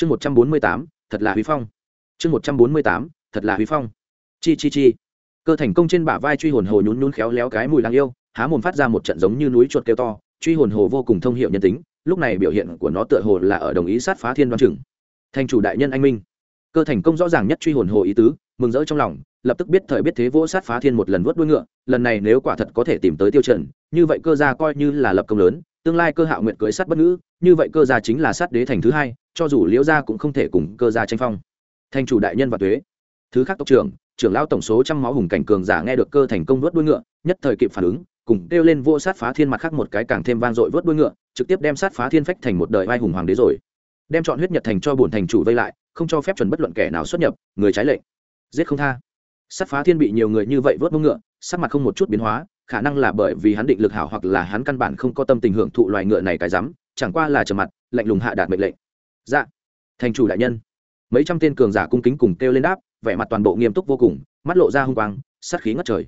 chương một trăm bốn mươi tám, thật là huy phong. Chương một trăm bốn mươi tám, thật là huy phong. Chi chi chi. Cơ thành công trên bả vai truy hồn hồ nhún nhún khéo léo cái mùi đáng yêu, há mồm phát ra một trận giống như núi chuột kêu to, truy hồn hồ vô cùng thông hiệu nhân tính, lúc này biểu hiện của nó tựa hồ là ở đồng ý sát phá thiên đoan chừng. Thành chủ đại nhân anh minh. Cơ thành công rõ ràng nhất truy hồn hồ ý tứ, mừng rỡ trong lòng, lập tức biết thời biết thế vỗ sát phá thiên một lần vớt đuôi ngựa, lần này nếu quả thật có thể tìm tới tiêu trần như vậy cơ gia coi như là lập công lớn tương lai cơ hạo nguyện cưới sát bất ngữ, như vậy cơ gia chính là sát đế thành thứ hai, cho dù liễu gia cũng không thể cùng cơ gia tranh phong. Thành chủ đại nhân và tuế. Thứ khác tộc trưởng trưởng lão tổng số trăm máu hùng cảnh cường giả nghe được cơ thành công vớt đuôi ngựa, nhất thời kịp phản ứng, cùng kêu lên vua sát phá thiên mặt khác một cái càng thêm vang dội vớt đuôi ngựa, trực tiếp đem sát phá thiên phách thành một đời vai hùng hoàng đế rồi. Đem chọn huyết nhật thành cho bổn thành chủ vây lại, không cho phép chuẩn bất luận kẻ nào xuất nhập, người trái lệnh. Giết không tha. Sát phá thiên bị nhiều người như vậy vớt mông ngựa, sắc mặt không một chút biến hóa khả năng là bởi vì hắn định lực hảo hoặc là hắn căn bản không có tâm tình hưởng thụ loài ngựa này cái rắm chẳng qua là trở mặt, lạnh lùng hạ đạt mệnh lệnh. Dạ. Thành chủ đại nhân. Mấy trăm tên cường giả cung kính cùng kêu lên đáp, vẻ mặt toàn bộ nghiêm túc vô cùng, mắt lộ ra hung quang, sát khí ngất trời.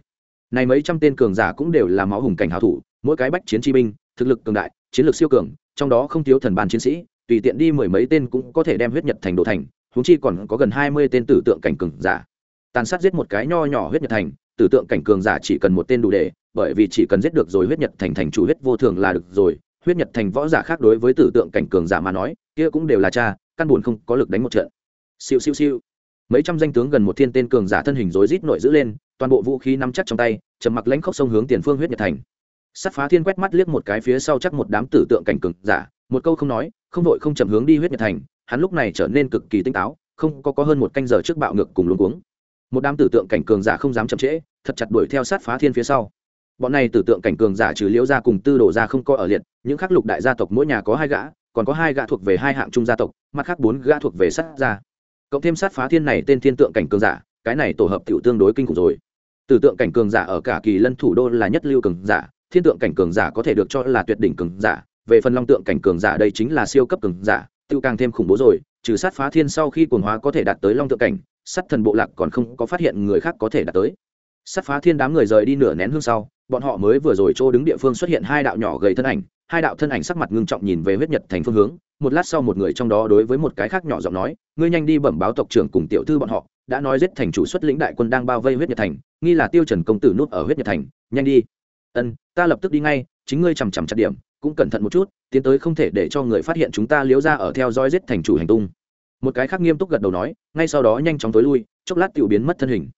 Này mấy trăm tên cường giả cũng đều là máu hùng cảnh hảo thủ, mỗi cái bách chiến chi binh, thực lực cường đại, chiến lược siêu cường, trong đó không thiếu thần bàn chiến sĩ, tùy tiện đi mười mấy tên cũng có thể đem huyết nhật thành đổ thành, huống chi còn có gần hai mươi tên tử tượng cảnh cường giả. Tàn sát giết một cái nho nhỏ huyết nhật thành, tử tượng cảnh cường giả chỉ cần một tên đủ để bởi vì chỉ cần giết được rồi huyết nhật thành thành chủ huyết vô thường là được rồi. Huyết nhật thành võ giả khác đối với tử tượng cảnh cường giả mà nói, kia cũng đều là cha, căn buồn không có lực đánh một trận. Siêu siêu siêu. Mấy trăm danh tướng gần một thiên tên cường giả thân hình rối rít nội giữ lên, toàn bộ vũ khí nắm chắc trong tay, trầm mặc lãnh khốc sông hướng tiền phương huyết nhật thành. Sắt phá thiên quét mắt liếc một cái phía sau chắc một đám tử tượng cảnh cường giả, một câu không nói, không đội không chậm hướng đi huyết nhật thành, hắn lúc này trở nên cực kỳ tinh táo, không có có hơn một canh giờ trước bạo ngược cùng luống cuống. Một đám tử tượng cảnh cường giả không dám chậm trễ, thật chặt đuổi theo sát phá thiên phía sau bọn này tử tượng cảnh cường giả trừ liễu gia cùng tư đồ gia không có ở liệt, những khắc lục đại gia tộc mỗi nhà có hai gã, còn có hai gã thuộc về hai hạng trung gia tộc, mặt khác bốn gã thuộc về sát gia. Cộng thêm sát phá thiên này tên thiên tượng cảnh cường giả, cái này tổ hợp tiểu tương đối kinh khủng rồi. Tử tượng cảnh cường giả ở cả kỳ lân thủ đô là nhất lưu cường giả, thiên tượng cảnh cường giả có thể được cho là tuyệt đỉnh cường giả, về phần long tượng cảnh cường giả đây chính là siêu cấp cường giả, tiêu càng thêm khủng bố rồi, trừ sát phá thiên sau khi cuồng hóa có thể đạt tới long tượng cảnh, sát thần bộ lạc còn không có phát hiện người khác có thể đạt tới. Sát phá thiên đám người rời đi nửa nén hương sau bọn họ mới vừa rồi chỗ đứng địa phương xuất hiện hai đạo nhỏ gầy thân ảnh, hai đạo thân ảnh sắc mặt ngưng trọng nhìn về huyết nhật thành phương hướng, một lát sau một người trong đó đối với một cái khác nhỏ giọng nói, ngươi nhanh đi bẩm báo tộc trưởng cùng tiểu thư bọn họ, đã nói giết thành chủ xuất lĩnh đại quân đang bao vây huyết nhật thành, nghi là tiêu trần công tử nút ở huyết nhật thành, nhanh đi. Ân, ta lập tức đi ngay, chính ngươi chằm chằm chặt điểm, cũng cẩn thận một chút, tiến tới không thể để cho người phát hiện chúng ta liếu ra ở theo dõi giết thành chủ hành tung. Một cái khác nghiêm túc gật đầu nói, ngay sau đó nhanh chóng tối lui, chốc lát tiểu biến mất thân hình.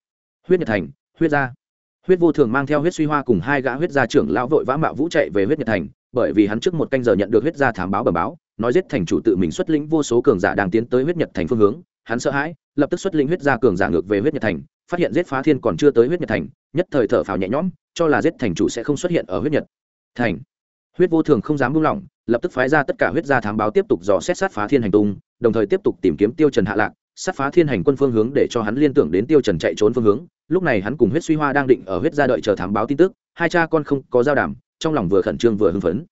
Huyết nhật thành, huyết gia huyết vô thường mang theo huyết suy hoa cùng hai gã huyết gia trưởng lão vội vã mạo vũ chạy về huyết nhật thành, bởi vì hắn trước một canh giờ nhận được huyết gia thám báo bẩm báo, nói giết thành chủ tự mình xuất lĩnh vô số cường giả đang tiến tới huyết nhật thành phương hướng. Hắn sợ hãi, lập tức xuất lĩnh huyết gia cường giả ngược về huyết nhật thành, phát hiện giết phá thiên còn chưa tới huyết nhật thành, nhất thời thở phào nhẹ nhõm, cho là giết thành chủ sẽ không xuất hiện ở huyết nhật thành. Huyết vô thường không dám buông lỏng, lập tức phái ra tất cả huyết gia thám báo tiếp tục dò xét sát phá thiên hành tung, đồng thời tiếp tục tìm kiếm tiêu trần hạ lạc, sát phá thiên hành quân phương hướng để cho hắn liên tưởng đến tiêu trần chạy trốn phương hướng lúc này hắn cùng huyết suy hoa đang định ở huyết gia đợi chờ thám báo tin tức, hai cha con không có giao đàm, trong lòng vừa khẩn trương vừa hưng phấn.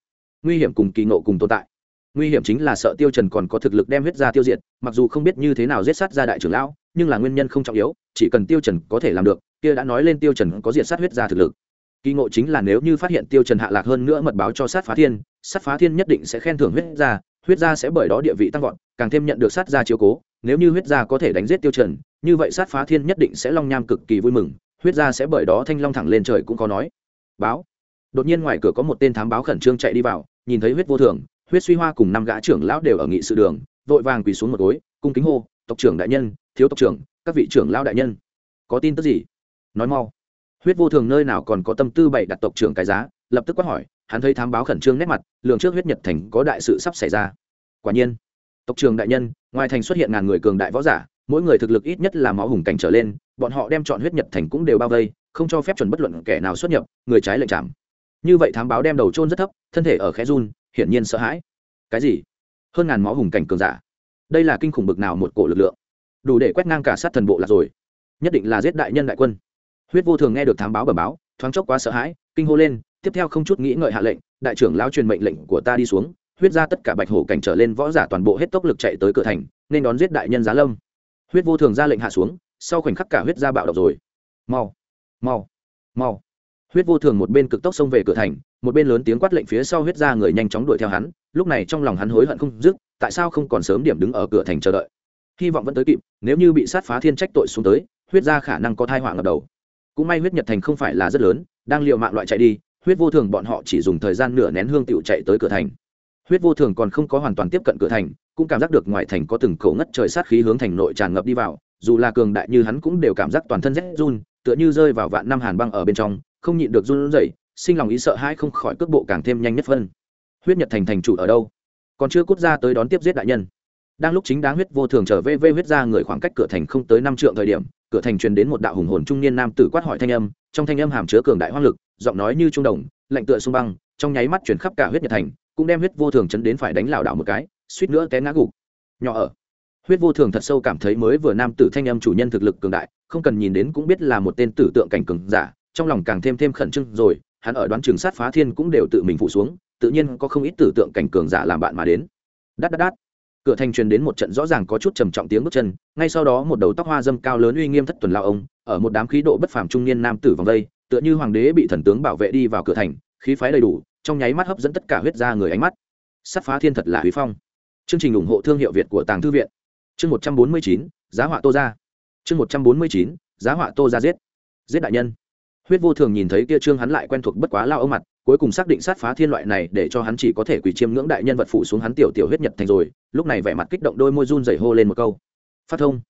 Nguy hiểm cùng kỳ ngộ cùng tồn tại. Nguy hiểm chính là sợ tiêu trần còn có thực lực đem huyết gia tiêu diệt, mặc dù không biết như thế nào giết sát gia đại trưởng lão, nhưng là nguyên nhân không trọng yếu, chỉ cần tiêu trần có thể làm được, kia đã nói lên tiêu trần có diệt sát huyết gia thực lực. Kỳ ngộ chính là nếu như phát hiện tiêu trần hạ lạc hơn nữa mật báo cho sát phá thiên, sát phá thiên nhất định sẽ khen thưởng huyết gia huyết gia sẽ bởi đó địa vị tăng vọt, càng thêm nhận được sát gia chiếu cố, nếu như huyết gia có thể đánh giết tiêu trần như vậy sát phá thiên nhất định sẽ long nham cực kỳ vui mừng, huyết gia sẽ bởi đó thanh long thẳng lên trời cũng có nói. Báo. Đột nhiên ngoài cửa có một tên thám báo khẩn trương chạy đi vào, nhìn thấy huyết vô thường, huyết suy hoa cùng năm gã trưởng lão đều ở nghị sự đường, vội vàng quỳ xuống một gối, cung kính hô, tộc trưởng đại nhân, thiếu tộc trưởng, các vị trưởng lão đại nhân. Có tin tức gì? Nói mau. Huyết vô thường nơi nào còn có tâm tư bày đặt tộc trưởng cái giá, lập tức quát hỏi, hắn thấy thám báo khẩn trương nét mặt, lường trước huyết nhật thành có đại sự sắp xảy ra. Quả nhiên, tộc trưởng đại nhân, ngoài thành xuất hiện ngàn người cường đại võ giả mỗi người thực lực ít nhất là máu hùng cảnh trở lên, bọn họ đem chọn huyết nhật thành cũng đều bao vây, không cho phép chuẩn bất luận kẻ nào xuất nhập, người trái lệnh chạm. Như vậy thám báo đem đầu trôn rất thấp, thân thể ở khẽ run, hiển nhiên sợ hãi. Cái gì? Hơn ngàn máu hùng cảnh cường giả. Đây là kinh khủng bực nào một cổ lực lượng. Đủ để quét ngang cả sát thần bộ là rồi. Nhất định là giết đại nhân đại quân. Huyết vô thường nghe được thám báo bẩm báo, thoáng chốc quá sợ hãi, kinh hô lên, tiếp theo không chút nghĩ ngợi hạ lệnh, đại trưởng lão truyền mệnh lệnh của ta đi xuống, huyết ra tất cả bạch hổ cảnh trở lên võ giả toàn bộ hết tốc lực chạy tới cửa thành, nên đón giết đại nhân giá lâm huyết vô thường ra lệnh hạ xuống, sau khoảnh khắc cả huyết ra bạo động rồi. Mau mau mau. Huyết vô thường một bên cực tốc xông về cửa thành, một bên lớn tiếng quát lệnh phía sau huyết ra người nhanh chóng đuổi theo hắn, lúc này trong lòng hắn hối hận không dứt, tại sao không còn sớm điểm đứng ở cửa thành chờ đợi? Hy vọng vẫn tới kịp, nếu như bị sát phá thiên trách tội xuống tới, huyết ra khả năng có thai họa ngập đầu. Cũng may huyết nhật thành không phải là rất lớn, đang liệu mạng loại chạy đi, huyết vô thường bọn họ chỉ dùng thời gian nửa nén hương tựu chạy tới cửa thành. Huyết vô thường còn không có hoàn toàn tiếp cận cửa thành cũng cảm giác được ngoài thành có từng cổ ngất trời sát khí hướng thành nội tràn ngập đi vào, dù là cường đại như hắn cũng đều cảm giác toàn thân rét run, tựa như rơi vào vạn năm hàn băng ở bên trong, không nhịn được run rẩy, sinh lòng ý sợ hãi không khỏi cước bộ càng thêm nhanh nhất phân. Huyết nhật thành thành chủ ở đâu? Còn chưa cút ra tới đón tiếp giết đại nhân. Đang lúc chính đáng huyết vô thường trở về vê huyết ra người khoảng cách cửa thành không tới năm trượng thời điểm, cửa thành truyền đến một đạo hùng hồn trung niên nam tử quát hỏi thanh âm, trong thanh âm hàm chứa cường đại hoang lực, giọng nói như trung đồng, lạnh tựa sông băng, trong nháy mắt chuyển khắp cả huyết nhật thành, cũng đem huyết vô thường chấn đến phải đánh lảo đảo một cái suýt nữa té ngã gục. Nhỏ ở. Huyết vô thường thật sâu cảm thấy mới vừa nam tử thanh âm chủ nhân thực lực cường đại, không cần nhìn đến cũng biết là một tên tử tượng cảnh cường giả, trong lòng càng thêm thêm khẩn trương rồi, hắn ở đoán trường sát phá thiên cũng đều tự mình phụ xuống, tự nhiên có không ít tử tượng cảnh cường giả làm bạn mà đến. Đắt đắt đắt cửa thành truyền đến một trận rõ ràng có chút trầm trọng tiếng bước chân, ngay sau đó một đầu tóc hoa dâm cao lớn uy nghiêm thất tuần lao ông, ở một đám khí độ bất phàm trung niên nam tử vòng đây, tựa như hoàng đế bị thần tướng bảo vệ đi vào cửa thành, khí phái đầy đủ, trong nháy mắt hấp dẫn tất cả huyết ra người ánh mắt. Sát phá thiên thật là huy phong chương trình ủng hộ thương hiệu việt của tàng thư viện. Chương một trăm bốn mươi chín, giá họa tô ra chương một trăm bốn mươi chín, giá họa tô ra giết. Giết đại nhân. Huyết vô thường nhìn thấy kia trương hắn lại quen thuộc bất quá lao ông mặt, cuối cùng xác định sát phá thiên loại này để cho hắn chỉ có thể quỳ chiêm ngưỡng đại nhân vật phụ xuống hắn tiểu tiểu huyết nhật thành rồi, lúc này vẻ mặt kích động đôi môi run rẩy hô lên một câu. Phát thông.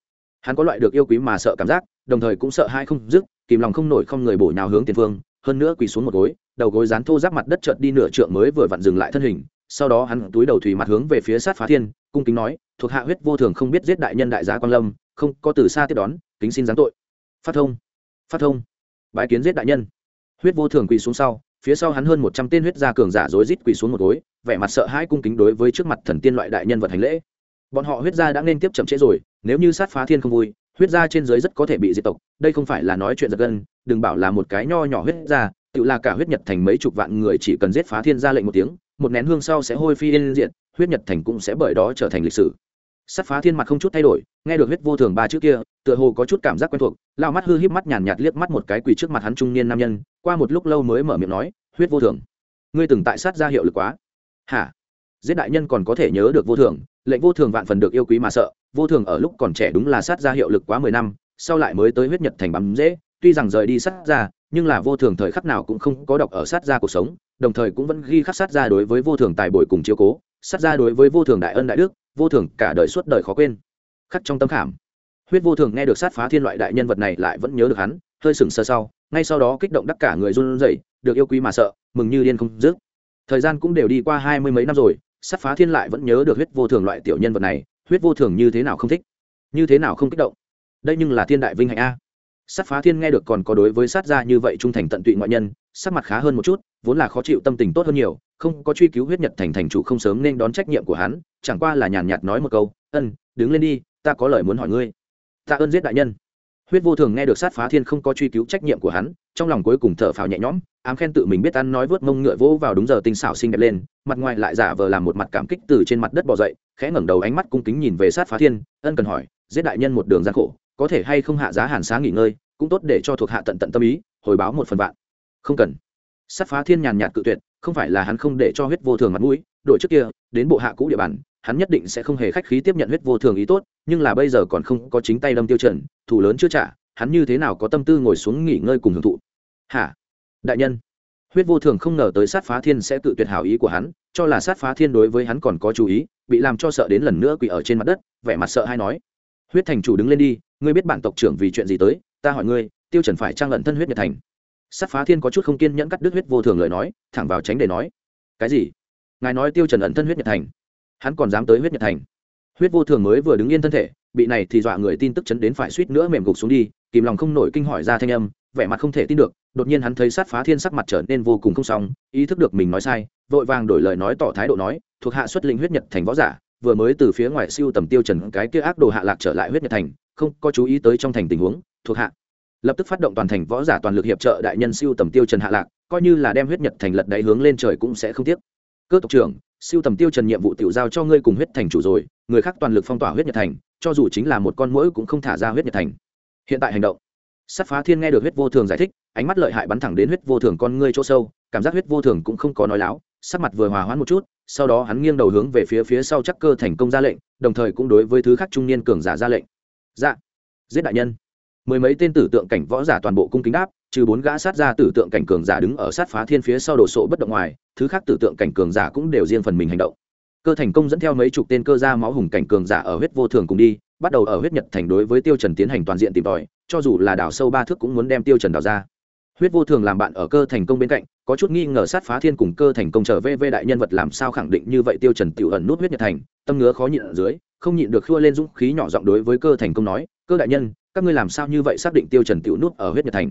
Hắn có loại được yêu quý mà sợ cảm giác, đồng thời cũng sợ hai không dứt, kìm lòng không nổi không người bổ nhào hướng tiền phương, hơn nữa quỳ xuống một gối, đầu gối dán thô giáp mặt đất chợt đi nửa trượng mới vừa vặn dừng lại thân hình sau đó hắn túi đầu thủy mặt hướng về phía sát phá thiên, cung kính nói, thuộc hạ huyết vô thường không biết giết đại nhân đại giá quan lâm, không, có từ xa tiếp đón, kính xin giáng tội. Phát thông phát thông. Bái kiến giết đại nhân. Huyết vô thường quỳ xuống sau, phía sau hắn hơn một trăm tên huyết gia cường giả rối rít quỳ xuống một gối, vẻ mặt sợ hãi cung kính đối với trước mặt thần tiên loại đại nhân vật hành lễ. Bọn họ huyết gia đã nên tiếp chậm trễ rồi, nếu như sát phá thiên không vui, huyết gia trên dưới rất có thể bị diệt tộc, đây không phải là nói chuyện giật gân, đừng bảo là một cái nho nhỏ huyết gia, tự là cả huyết nhật thành mấy chục vạn người chỉ cần giết phá thiên ra lệnh một tiếng một nén hương sau sẽ hôi phi yên diện huyết nhật thành cũng sẽ bởi đó trở thành lịch sử. Sát phá thiên mặt không chút thay đổi, nghe được huyết vô thường ba chữ kia, tựa hồ có chút cảm giác quen thuộc, lao mắt hư híp mắt nhàn nhạt liếc mắt một cái quỳ trước mặt hắn trung niên nam nhân, qua một lúc lâu mới mở miệng nói, huyết vô thường, ngươi từng tại sát ra hiệu lực quá. Hả? Giết đại nhân còn có thể nhớ được vô thường, lệnh vô thường vạn phần được yêu quý mà sợ, vô thường ở lúc còn trẻ đúng là sát ra hiệu lực quá mười năm, sau lại mới tới huyết nhật thành bắm dễ, tuy rằng rời đi sát ra, nhưng là vô thường thời khắc nào cũng không có độc ở sát ra cuộc sống đồng thời cũng vẫn ghi khắc sát ra đối với vô thường tài bồi cùng chiếu cố, sát ra đối với vô thường đại ân đại đức, vô thường cả đời suốt đời khó quên. Khắc trong tâm khảm. Huyết vô thường nghe được sát phá thiên loại đại nhân vật này lại vẫn nhớ được hắn, hơi sừng sờ sau, ngay sau đó kích động đắc cả người run rẩy, được yêu quý mà sợ, mừng như điên không dứt. Thời gian cũng đều đi qua hai mươi mấy năm rồi, sát phá thiên lại vẫn nhớ được huyết vô thường loại tiểu nhân vật này, huyết vô thường như thế nào không thích, như thế nào không kích động. Đây nhưng là thiên đại vinh hạnh a sát phá thiên nghe được còn có đối với sát gia như vậy trung thành tận tụy ngoại nhân, sắc mặt khá hơn một chút, vốn là khó chịu tâm tình tốt hơn nhiều, không có truy cứu huyết nhật thành thành chủ không sớm nên đón trách nhiệm của hắn, chẳng qua là nhàn nhạt nói một câu, ân, đứng lên đi, ta có lời muốn hỏi ngươi. Ta ơn giết đại nhân. Huyết vô thường nghe được sát phá thiên không có truy cứu trách nhiệm của hắn, trong lòng cuối cùng thở phào nhẹ nhõm, ám khen tự mình biết ăn nói vớt mông ngựa vỗ vào đúng giờ tinh xảo xinh đẹp lên, mặt ngoài lại giả vờ làm một mặt cảm kích từ trên mặt đất bỏ dậy, khẽ ngẩng đầu ánh mắt cung kính nhìn về sát phá thiên, ân cần hỏi, giết đại nhân một đường gian khổ có thể hay không hạ giá hàn sáng nghỉ ngơi, cũng tốt để cho thuộc hạ tận tận tâm ý, hồi báo một phần vạn. Không cần. Sát phá thiên nhàn nhạt cự tuyệt, không phải là hắn không để cho huyết vô thường mặt mũi, đổi trước kia, đến bộ hạ cũ địa bàn, hắn nhất định sẽ không hề khách khí tiếp nhận huyết vô thường ý tốt, nhưng là bây giờ còn không có chính tay đâm tiêu chuẩn thủ lớn chưa trả, hắn như thế nào có tâm tư ngồi xuống nghỉ ngơi cùng hưởng thụ? Hả? Đại nhân. Huyết vô thường không ngờ tới sát phá thiên sẽ tự tuyệt hảo ý của hắn, cho là sát phá thiên đối với hắn còn có chú ý, bị làm cho sợ đến lần nữa quỳ ở trên mặt đất, vẻ mặt sợ hay nói. Huyết thành chủ đứng lên đi ngươi biết bản tộc trưởng vì chuyện gì tới, ta hỏi ngươi, tiêu trần phải trang lận thân huyết nhật thành. Sát phá thiên có chút không kiên nhẫn cắt đứt huyết vô thường lời nói, thẳng vào tránh để nói. Cái gì? Ngài nói tiêu trần ẩn thân huyết nhật thành. Hắn còn dám tới huyết nhật thành. Huyết vô thường mới vừa đứng yên thân thể, bị này thì dọa người tin tức chấn đến phải suýt nữa mềm gục xuống đi, kìm lòng không nổi kinh hỏi ra thanh âm, vẻ mặt không thể tin được, đột nhiên hắn thấy sát phá thiên sắc mặt trở nên vô cùng không xong ý thức được mình nói sai, vội vàng đổi lời nói tỏ thái độ nói, thuộc hạ xuất linh huyết nhật thành võ giả, vừa mới từ phía ngoài siêu tầm tiêu trần cái kia ác đồ hạ lạc trở lại huyết nhật thành không có chú ý tới trong thành tình huống, thuộc hạ. Lập tức phát động toàn thành võ giả toàn lực hiệp trợ đại nhân siêu tầm tiêu trần hạ lạc, coi như là đem huyết nhật thành lật đáy hướng lên trời cũng sẽ không tiếc. Cơ tộc trưởng, siêu tầm tiêu trần nhiệm vụ tiểu giao cho ngươi cùng huyết thành chủ rồi, người khác toàn lực phong tỏa huyết nhật thành, cho dù chính là một con mũi cũng không thả ra huyết nhật thành. Hiện tại hành động. Sát phá thiên nghe được huyết vô thường giải thích, ánh mắt lợi hại bắn thẳng đến huyết vô thường con ngươi chỗ sâu, cảm giác huyết vô thường cũng không có nói láo, sắc mặt vừa hòa hoãn một chút, sau đó hắn nghiêng đầu hướng về phía phía sau chắc cơ thành công ra lệnh, đồng thời cũng đối với thứ khác trung niên cường giả ra lệnh dạ. Giết đại nhân. Mười mấy tên tử tượng cảnh võ giả toàn bộ cung kính đáp, trừ bốn gã sát ra tử tượng cảnh cường giả đứng ở sát phá thiên phía sau đồ sộ bất động ngoài, thứ khác tử tượng cảnh cường giả cũng đều riêng phần mình hành động. Cơ thành công dẫn theo mấy chục tên cơ gia máu hùng cảnh cường giả ở huyết vô thường cùng đi, bắt đầu ở huyết nhật thành đối với tiêu trần tiến hành toàn diện tìm tòi, cho dù là đào sâu ba thước cũng muốn đem tiêu trần đào ra. Huyết vô thường làm bạn ở cơ thành công bên cạnh, có chút nghi ngờ sát phá thiên cùng cơ thành công trở về về đại nhân vật làm sao khẳng định như vậy tiêu trần tiểu ẩn nút huyết nhật thành, tâm ngứa khó nhịn ở dưới không nhịn được khua lên dũng khí nhỏ giọng đối với cơ thành công nói, cơ đại nhân, các ngươi làm sao như vậy xác định tiêu trần tiểu nút ở huyết nhật thành?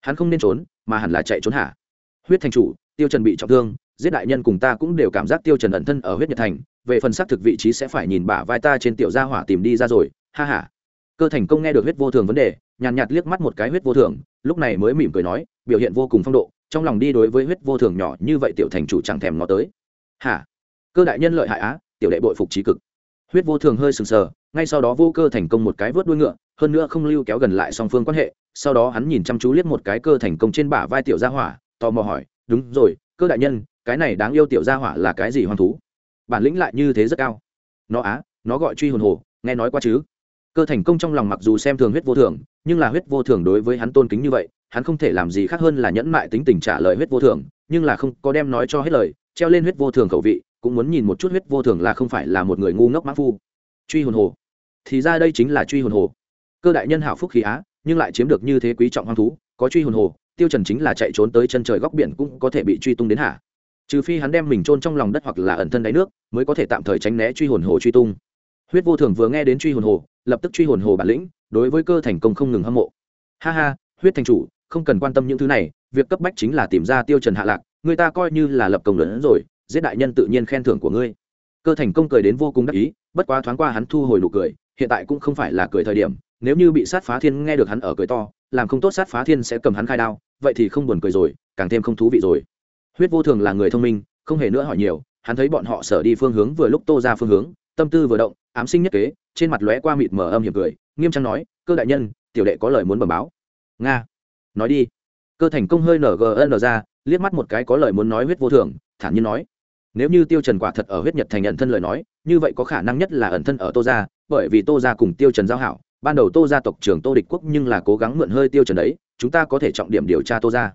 Hắn không nên trốn, mà hẳn là chạy trốn hả? Huyết thành chủ, tiêu trần bị trọng thương, giết đại nhân cùng ta cũng đều cảm giác tiêu trần ẩn thân ở huyết nhật thành, về phần xác thực vị trí sẽ phải nhìn bả vai ta trên tiểu gia hỏa tìm đi ra rồi, ha ha. Cơ thành công nghe được huyết vô thường vấn đề, nhàn nhạt liếc mắt một cái huyết vô thường, lúc này mới mỉm cười nói, biểu hiện vô cùng phong độ, trong lòng đi đối với huyết vô thường nhỏ như vậy tiểu thành chủ chẳng thèm ngó tới. Hả? Cơ đại nhân lợi hại á, tiểu đệ bội phục trí cực huyết vô thường hơi sừng sờ, ngay sau đó vô cơ thành công một cái vớt đuôi ngựa, hơn nữa không lưu kéo gần lại song phương quan hệ, sau đó hắn nhìn chăm chú liếc một cái cơ thành công trên bả vai tiểu gia hỏa, tò mò hỏi, đúng rồi, cơ đại nhân, cái này đáng yêu tiểu gia hỏa là cái gì hoang thú? Bản lĩnh lại như thế rất cao. Nó á, nó gọi truy hồn hồ, nghe nói qua chứ? Cơ thành công trong lòng mặc dù xem thường huyết vô thường, nhưng là huyết vô thường đối với hắn tôn kính như vậy, hắn không thể làm gì khác hơn là nhẫn mại tính tình trả lời huyết vô thường, nhưng là không có đem nói cho hết lời treo lên huyết vô thường khẩu vị, cũng muốn nhìn một chút huyết vô thường là không phải là một người ngu ngốc mã phu. Truy hồn hồ. Thì ra đây chính là truy hồn hồ. Cơ đại nhân hảo phúc khí á, nhưng lại chiếm được như thế quý trọng hoang thú, có truy hồn hồ, tiêu trần chính là chạy trốn tới chân trời góc biển cũng có thể bị truy tung đến hạ trừ phi hắn đem mình chôn trong lòng đất hoặc là ẩn thân đáy nước, mới có thể tạm thời tránh né truy hồn hồ truy tung. Huyết vô thường vừa nghe đến truy hồn hồ, lập tức truy hồn hồ bản lĩnh, đối với cơ thành công không ngừng hâm mộ. Ha ha, huyết thành chủ, không cần quan tâm những thứ này, việc cấp bách chính là tìm ra tiêu trần hạ lạc người ta coi như là lập công lớn rồi, giết đại nhân tự nhiên khen thưởng của ngươi. Cơ thành công cười đến vô cùng đắc ý, bất quá thoáng qua hắn thu hồi nụ cười, hiện tại cũng không phải là cười thời điểm, nếu như bị sát phá thiên nghe được hắn ở cười to, làm không tốt sát phá thiên sẽ cầm hắn khai đao, vậy thì không buồn cười rồi, càng thêm không thú vị rồi. Huyết vô thường là người thông minh, không hề nữa hỏi nhiều, hắn thấy bọn họ sở đi phương hướng vừa lúc tô ra phương hướng, tâm tư vừa động, ám sinh nhất kế, trên mặt lóe qua mịt mờ âm hiểm cười, nghiêm trang nói, cơ đại nhân, tiểu đệ có lời muốn bẩm báo. Nga, nói đi. Cơ thành công hơi nở gn ra liếc mắt một cái có lời muốn nói huyết vô thường, thản nhiên nói, nếu như tiêu trần quả thật ở huyết nhật thành ẩn thân lời nói, như vậy có khả năng nhất là ẩn thân ở tô gia, bởi vì tô gia cùng tiêu trần giao hảo, ban đầu tô gia tộc trưởng tô địch quốc nhưng là cố gắng mượn hơi tiêu trần đấy, chúng ta có thể trọng điểm điều tra tô gia.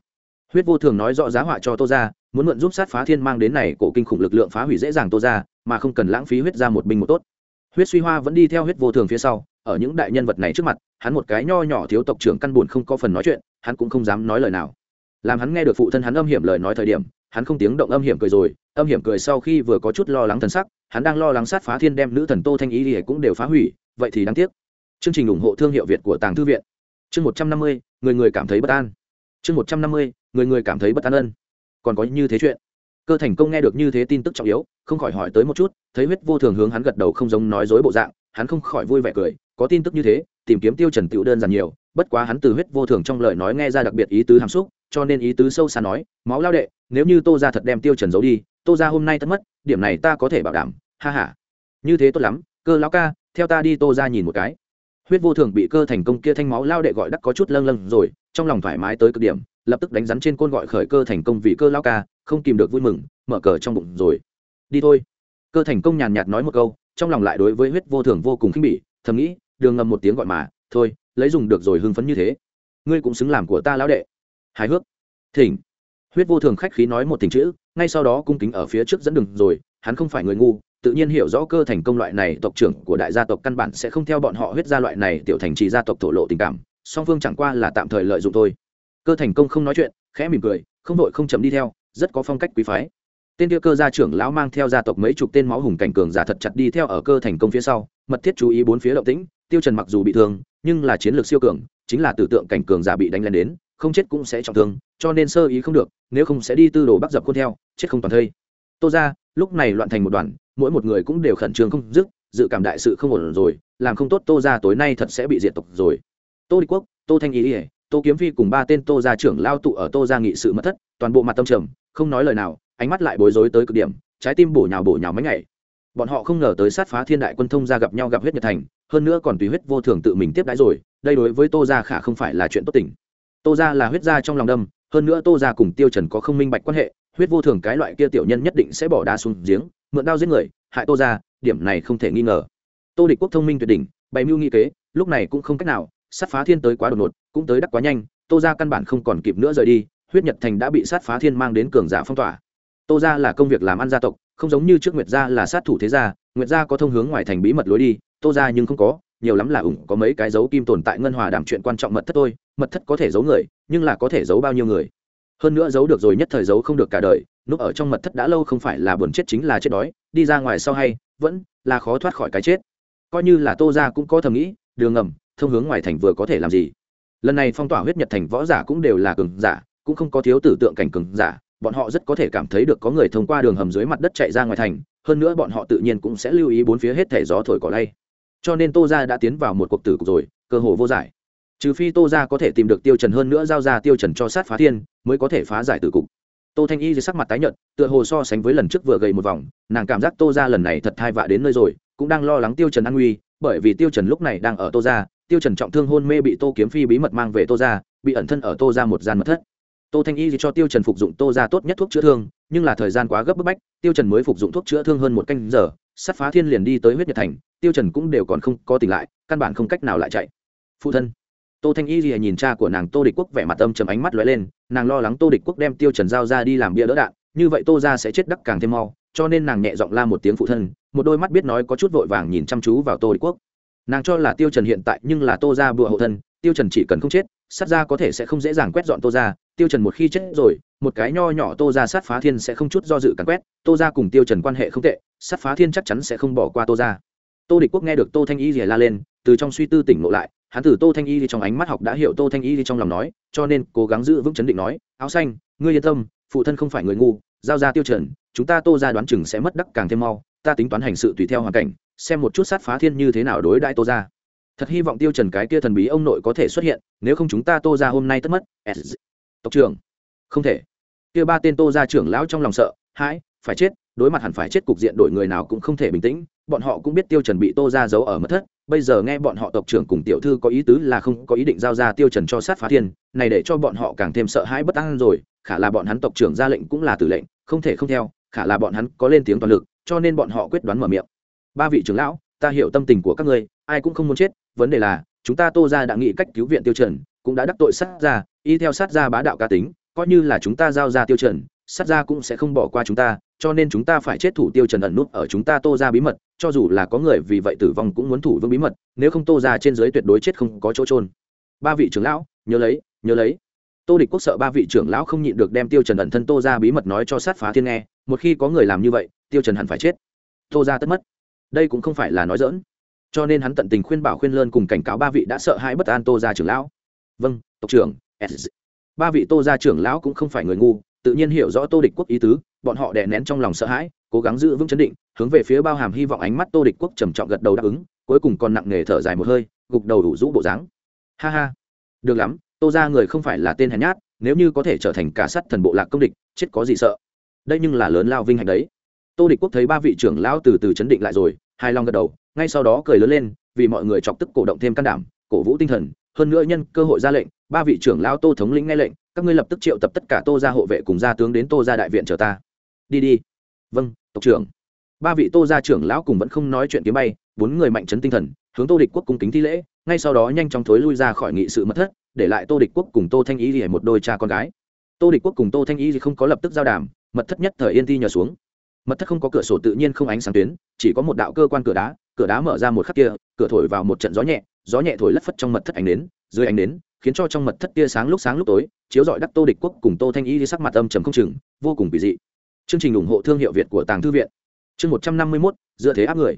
Huyết vô thường nói rõ giá họa cho tô gia, muốn mượn giúp sát phá thiên mang đến này cổ kinh khủng lực lượng phá hủy dễ dàng tô gia, mà không cần lãng phí huyết gia một binh một tốt. Huyết suy hoa vẫn đi theo huyết vô thường phía sau, ở những đại nhân vật này trước mặt, hắn một cái nho nhỏ thiếu tộc trưởng căn buồn không có phần nói chuyện, hắn cũng không dám nói lời nào làm hắn nghe được phụ thân hắn âm hiểm lời nói thời điểm, hắn không tiếng động âm hiểm cười rồi, âm hiểm cười sau khi vừa có chút lo lắng thần sắc, hắn đang lo lắng sát phá thiên đem nữ thần tô thanh ý thì cũng đều phá hủy, vậy thì đáng tiếc. Chương trình ủng hộ thương hiệu việt của tàng thư viện. Chương một trăm năm mươi, người người cảm thấy bất an. Chương một trăm năm mươi, người người cảm thấy bất an ân. Còn có như thế chuyện. Cơ thành công nghe được như thế tin tức trọng yếu, không khỏi hỏi tới một chút, thấy huyết vô thường hướng hắn gật đầu không giống nói dối bộ dạng, hắn không khỏi vui vẻ cười, có tin tức như thế, tìm kiếm tiêu trần tiểu đơn giản nhiều, bất quá hắn từ huyết vô thường trong lời nói nghe ra đặc biệt ý tứ hàm xúc cho nên ý tứ sâu xa nói, máu lao đệ, nếu như tô ra thật đem tiêu trần giấu đi, tô ra hôm nay tất mất, điểm này ta có thể bảo đảm, ha ha. Như thế tốt lắm, cơ lão ca, theo ta đi tô ra nhìn một cái. Huyết vô thường bị cơ thành công kia thanh máu lao đệ gọi đắc có chút lâng lâng rồi, trong lòng thoải mái tới cực điểm, lập tức đánh rắn trên côn gọi khởi cơ thành công vì cơ lao ca, không kìm được vui mừng, mở cờ trong bụng rồi. Đi thôi. Cơ thành công nhàn nhạt nói một câu, trong lòng lại đối với huyết vô thường vô cùng khinh bỉ, thầm nghĩ, đường ngầm một tiếng gọi mà, thôi, lấy dùng được rồi hưng phấn như thế. Ngươi cũng xứng làm của ta lão đệ hài hước. Thỉnh. Huyết vô thường khách khí nói một tình chữ, ngay sau đó cung kính ở phía trước dẫn đường rồi, hắn không phải người ngu, tự nhiên hiểu rõ cơ thành công loại này tộc trưởng của đại gia tộc căn bản sẽ không theo bọn họ huyết gia loại này tiểu thành trì gia tộc thổ lộ tình cảm, song phương chẳng qua là tạm thời lợi dụng thôi. Cơ thành công không nói chuyện, khẽ mỉm cười, không đội không chậm đi theo, rất có phong cách quý phái. Tên kia cơ gia trưởng lão mang theo gia tộc mấy chục tên máu hùng cảnh cường giả thật chặt đi theo ở cơ thành công phía sau, mật thiết chú ý bốn phía động tĩnh, tiêu trần mặc dù bị thương, nhưng là chiến lược siêu cường, chính là tử tượng cảnh cường giả bị đánh lên đến không chết cũng sẽ trọng thương, cho nên sơ ý không được, nếu không sẽ đi tư đồ bắt dập khuôn theo, chết không toàn thây. Tô ra lúc này loạn thành một đoàn, mỗi một người cũng đều khẩn trương không dứt, dự cảm đại sự không ổn rồi, làm không tốt tô ra tối nay thật sẽ bị diệt tộc rồi. Tô địch quốc, tô thanh ý ỉa tô kiếm phi cùng ba tên tô gia trưởng lao tụ ở tô gia nghị sự mất thất, toàn bộ mặt tâm trầm, không nói lời nào, ánh mắt lại bối rối tới cực điểm, trái tim bổ nhào bổ nhào mấy ngày. Bọn họ không ngờ tới sát phá thiên đại quân thông gia gặp nhau gặp huyết nhật thành, hơn nữa còn tùy huyết vô thường tự mình tiếp đãi rồi, đây đối với tô gia khả không phải là chuyện tốt tình tô gia là huyết gia trong lòng đâm, hơn nữa tô gia cùng tiêu trần có không minh bạch quan hệ, huyết vô thường cái loại kia tiểu nhân nhất định sẽ bỏ đá xuống giếng, mượn đao giết người, hại tô ra điểm này không thể nghi ngờ. Tô địch quốc thông minh tuyệt đỉnh, bày mưu nghị kế, lúc này cũng không cách nào, sát phá thiên tới quá đột ngột, cũng tới đắc quá nhanh, tô ra căn bản không còn kịp nữa rời đi, huyết nhật thành đã bị sát phá thiên mang đến cường giả phong tỏa. Tô ra là công việc làm ăn gia tộc, không giống như trước nguyệt gia là sát thủ thế gia, nguyệt gia có thông hướng ngoài thành bí mật lối đi, tô ra nhưng không có nhiều lắm là ủng có mấy cái dấu kim tồn tại ngân hòa đàm chuyện quan trọng mật thất thôi, mật thất có thể giấu người, nhưng là có thể giấu bao nhiêu người? Hơn nữa giấu được rồi nhất thời giấu không được cả đời, núp ở trong mật thất đã lâu không phải là buồn chết chính là chết đói, đi ra ngoài sau hay, vẫn là khó thoát khỏi cái chết. Coi như là tô ra cũng có thầm nghĩ, đường ngầm, thông hướng ngoài thành vừa có thể làm gì? Lần này phong tỏa huyết nhật thành võ giả cũng đều là cường giả, cũng không có thiếu tử tượng cảnh cường giả, bọn họ rất có thể cảm thấy được có người thông qua đường hầm dưới mặt đất chạy ra ngoài thành, hơn nữa bọn họ tự nhiên cũng sẽ lưu ý bốn phía hết thể gió thổi cỏ lay cho nên tô ra đã tiến vào một cuộc tử cục rồi, cơ hồ vô giải. Trừ phi tô ra có thể tìm được tiêu trần hơn nữa giao ra tiêu trần cho sát phá thiên, mới có thể phá giải tử cục. Tô thanh y dưới sắc mặt tái nhợt, tựa hồ so sánh với lần trước vừa gầy một vòng, nàng cảm giác tô ra lần này thật thai vạ đến nơi rồi, cũng đang lo lắng tiêu trần an nguy, bởi vì tiêu trần lúc này đang ở tô ra tiêu trần trọng thương hôn mê bị tô kiếm phi bí mật mang về tô ra bị ẩn thân ở tô ra một gian mật thất. Tô thanh y cho tiêu trần phục dụng tô ra tốt nhất thuốc chữa thương, nhưng là thời gian quá gấp bức bách, tiêu trần mới phục dụng thuốc chữa thương hơn một canh giờ sát phá thiên liền đi tới huyết nhật thành, tiêu trần cũng đều còn không có tỉnh lại, căn bản không cách nào lại chạy. Phụ thân, tô thanh y gì nhìn cha của nàng tô địch quốc vẻ mặt âm trầm ánh mắt lóe lên, nàng lo lắng tô địch quốc đem tiêu trần giao ra đi làm bia đỡ đạn, như vậy tô gia sẽ chết đắc càng thêm mau, cho nên nàng nhẹ giọng la một tiếng phụ thân, một đôi mắt biết nói có chút vội vàng nhìn chăm chú vào tô địch quốc. Nàng cho là tiêu trần hiện tại nhưng là tô gia bùa hộ thân, tiêu trần chỉ cần không chết sát gia có thể sẽ không dễ dàng quét dọn tô gia, tiêu trần một khi chết rồi, một cái nho nhỏ tô gia sát phá thiên sẽ không chút do dự cắn quét, tô gia cùng tiêu trần quan hệ không tệ, sát phá thiên chắc chắn sẽ không bỏ qua tô gia. Tô địch quốc nghe được tô thanh y rìa la lên, từ trong suy tư tỉnh ngộ lại, hắn từ tô thanh y trong ánh mắt học đã hiểu tô thanh y trong lòng nói, cho nên cố gắng giữ vững chấn định nói, áo xanh, ngươi yên tâm, phụ thân không phải người ngu, giao ra tiêu trần, chúng ta tô gia đoán chừng sẽ mất đắc càng thêm mau, ta tính toán hành sự tùy theo hoàn cảnh, xem một chút sát phá thiên như thế nào đối đãi tô gia thật hy vọng tiêu trần cái kia thần bí ông nội có thể xuất hiện, nếu không chúng ta tô gia hôm nay tất mất. Tộc trưởng. Không thể. Kia ba tên tô gia trưởng lão trong lòng sợ, hãi, phải chết, đối mặt hẳn phải chết cục diện đổi người nào cũng không thể bình tĩnh. Bọn họ cũng biết tiêu trần bị tô gia giấu ở mất thất, bây giờ nghe bọn họ tộc trưởng cùng tiểu thư có ý tứ là không có ý định giao ra tiêu trần cho sát phá thiên, này để cho bọn họ càng thêm sợ hãi bất an rồi, khả là bọn hắn tộc trưởng ra lệnh cũng là tử lệnh, không thể không theo, khả là bọn hắn có lên tiếng toàn lực, cho nên bọn họ quyết đoán mở miệng. Ba vị trưởng lão, ta hiểu tâm tình của các ngươi, ai cũng không muốn chết vấn đề là, chúng ta tô gia đã nghĩ cách cứu viện tiêu trần, cũng đã đắc tội sát gia, y theo sát gia bá đạo cá tính, coi như là chúng ta giao ra tiêu trần, sát gia cũng sẽ không bỏ qua chúng ta, cho nên chúng ta phải chết thủ tiêu trần ẩn nút ở chúng ta tô ra bí mật, cho dù là có người vì vậy tử vong cũng muốn thủ vương bí mật, nếu không tô ra trên dưới tuyệt đối chết không có chỗ trôn ba vị trưởng lão, nhớ lấy nhớ lấy. Tô địch quốc sợ ba vị trưởng lão không nhịn được đem tiêu trần ẩn thân tô ra bí mật nói cho sát phá thiên nghe, một khi có người làm như vậy, tiêu trần hẳn phải chết. Tô ra tất mất. Đây cũng không phải là nói dỡn cho nên hắn tận tình khuyên bảo khuyên lơn cùng cảnh cáo ba vị đã sợ hãi bất an tô gia trưởng lão. Vâng tộc trưởng. Ba vị tô gia trưởng lão cũng không phải người ngu, tự nhiên hiểu rõ tô địch quốc ý tứ, bọn họ đè nén trong lòng sợ hãi, cố gắng giữ vững chấn định, hướng về phía bao hàm hy vọng ánh mắt tô địch quốc trầm trọng gật đầu đáp ứng, cuối cùng còn nặng nề thở dài một hơi, gục đầu đủ rũ bộ dáng. Ha ha. Được lắm, tô ra người không phải là tên hèn nhát, nếu như có thể trở thành cả sắt thần bộ lạc công địch, chết có gì sợ. Đây nhưng là lớn lao vinh hạnh đấy. Tô địch quốc thấy ba vị trưởng lão từ từ chấn định lại rồi hai long gật đầu ngay sau đó cười lớn lên, vì mọi người chọc tức cổ động thêm can đảm, cổ vũ tinh thần, hơn nữa nhân cơ hội ra lệnh, ba vị trưởng lão tô thống lĩnh nghe lệnh, các ngươi lập tức triệu tập tất cả tô gia hộ vệ cùng gia tướng đến tô gia đại viện chờ ta. Đi đi. Vâng tộc trưởng. Ba vị tô gia trưởng lão cùng vẫn không nói chuyện kiếm bay, bốn người mạnh chấn tinh thần, hướng tô địch quốc cung kính thi lễ, ngay sau đó nhanh chóng thối lui ra khỏi nghị sự mất thất, để lại tô địch quốc cùng tô thanh ý thì một đôi cha con gái. Tô địch quốc cùng tô thanh ý thì không có lập tức giao đàm, mật thất nhất thời yên thi nhờ xuống. Mật thất không có cửa sổ tự nhiên không ánh sáng tuyến, chỉ có một đạo cơ quan cửa đá cửa đá mở ra một khắc kia, cửa thổi vào một trận gió nhẹ gió nhẹ thổi lất phất trong mật thất ánh nến, dưới ánh nến, khiến cho trong mật thất tia sáng lúc sáng lúc tối, chiếu rọi đắc tô địch quốc cùng tô thanh y đi sắc mặt âm trầm không chừng, vô cùng kỳ dị. Chương trình ủng hộ thương hiệu việt của tàng thư viện. Chương một trăm năm mươi mốt, dựa thế áp người.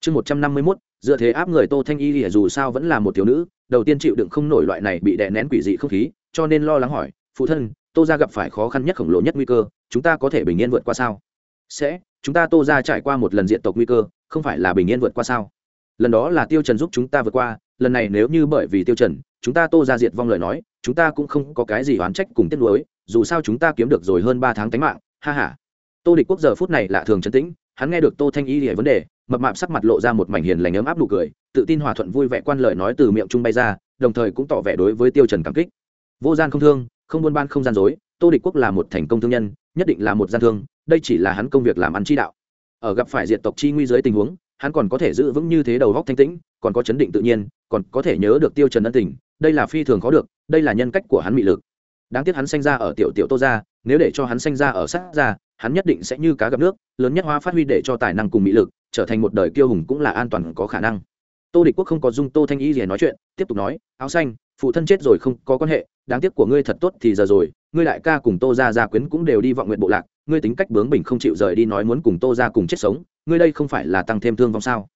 Chương một trăm năm mươi mốt, dựa thế áp người tô thanh y dù sao vẫn là một thiếu nữ, đầu tiên chịu đựng không nổi loại này bị đè nén quỷ dị không khí, cho nên lo lắng hỏi, phụ thân, tô ra gặp phải khó khăn nhất khổng lồ nhất nguy cơ, chúng ta có thể bình yên vượt qua sao? Sẽ, chúng ta tô ra trải qua một lần diện tộc nguy cơ không phải là bình yên vượt qua sao? Lần đó là tiêu trần giúp chúng ta vượt qua, lần này nếu như bởi vì tiêu trần, chúng ta tô ra diệt vong lời nói, chúng ta cũng không có cái gì oán trách cùng tiếc nuối, dù sao chúng ta kiếm được rồi hơn ba tháng tánh mạng, ha ha. Tô địch quốc giờ phút này lạ thường trấn tĩnh, hắn nghe được tô thanh y hề vấn đề, mập mạp sắc mặt lộ ra một mảnh hiền lành ấm áp nụ cười, tự tin hòa thuận vui vẻ quan lời nói từ miệng trung bay ra, đồng thời cũng tỏ vẻ đối với tiêu trần cảm kích. Vô gian không thương, không buôn ban không gian dối, tô địch quốc là một thành công thương nhân, nhất định là một gian thương, đây chỉ là hắn công việc làm ăn chi đạo ở gặp phải diện tộc chi nguy dưới tình huống, hắn còn có thể giữ vững như thế đầu góc thanh tĩnh, còn có chấn định tự nhiên, còn có thể nhớ được tiêu trần ân tình, đây là phi thường khó được, đây là nhân cách của hắn mị lực. Đáng tiếc hắn sinh ra ở tiểu tiểu tô gia, nếu để cho hắn sinh ra ở sát gia, hắn nhất định sẽ như cá gặp nước, lớn nhất hoa phát huy để cho tài năng cùng mỹ lực, trở thành một đời kiêu hùng cũng là an toàn có khả năng. Tô địch quốc không có dung tô thanh y gì nói chuyện, tiếp tục nói, áo xanh, phụ thân chết rồi không có quan hệ, đáng tiếc của ngươi thật tốt thì giờ rồi, ngươi đại ca cùng tô gia gia quyến cũng đều đi vọng nguyện bộ lạc ngươi tính cách bướng bỉnh không chịu rời đi nói muốn cùng tô gia cùng chết sống, ngươi đây không phải là tăng thêm thương vong sao?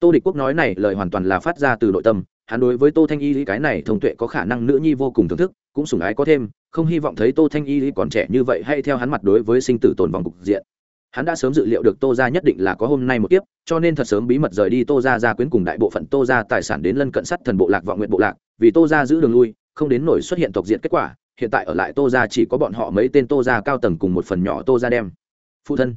Tô địch quốc nói này lời hoàn toàn là phát ra từ nội tâm, hắn đối với tô thanh y cái này thông tuệ có khả năng nữ nhi vô cùng thưởng thức, cũng sủng ái có thêm, không hy vọng thấy tô thanh y còn trẻ như vậy hay theo hắn mặt đối với sinh tử tồn vòng cục diện. Hắn đã sớm dự liệu được tô ra nhất định là có hôm nay một kiếp, cho nên thật sớm bí mật rời đi tô ra ra quyến cùng đại bộ phận tô ra tài sản đến lân cận sắt thần bộ lạc vọng nguyện bộ lạc, vì tô ra giữ đường lui, không đến nổi xuất hiện tộc diện kết quả hiện tại ở lại tô ra chỉ có bọn họ mấy tên tô ra cao tầng cùng một phần nhỏ tô ra đem. Phụ thân.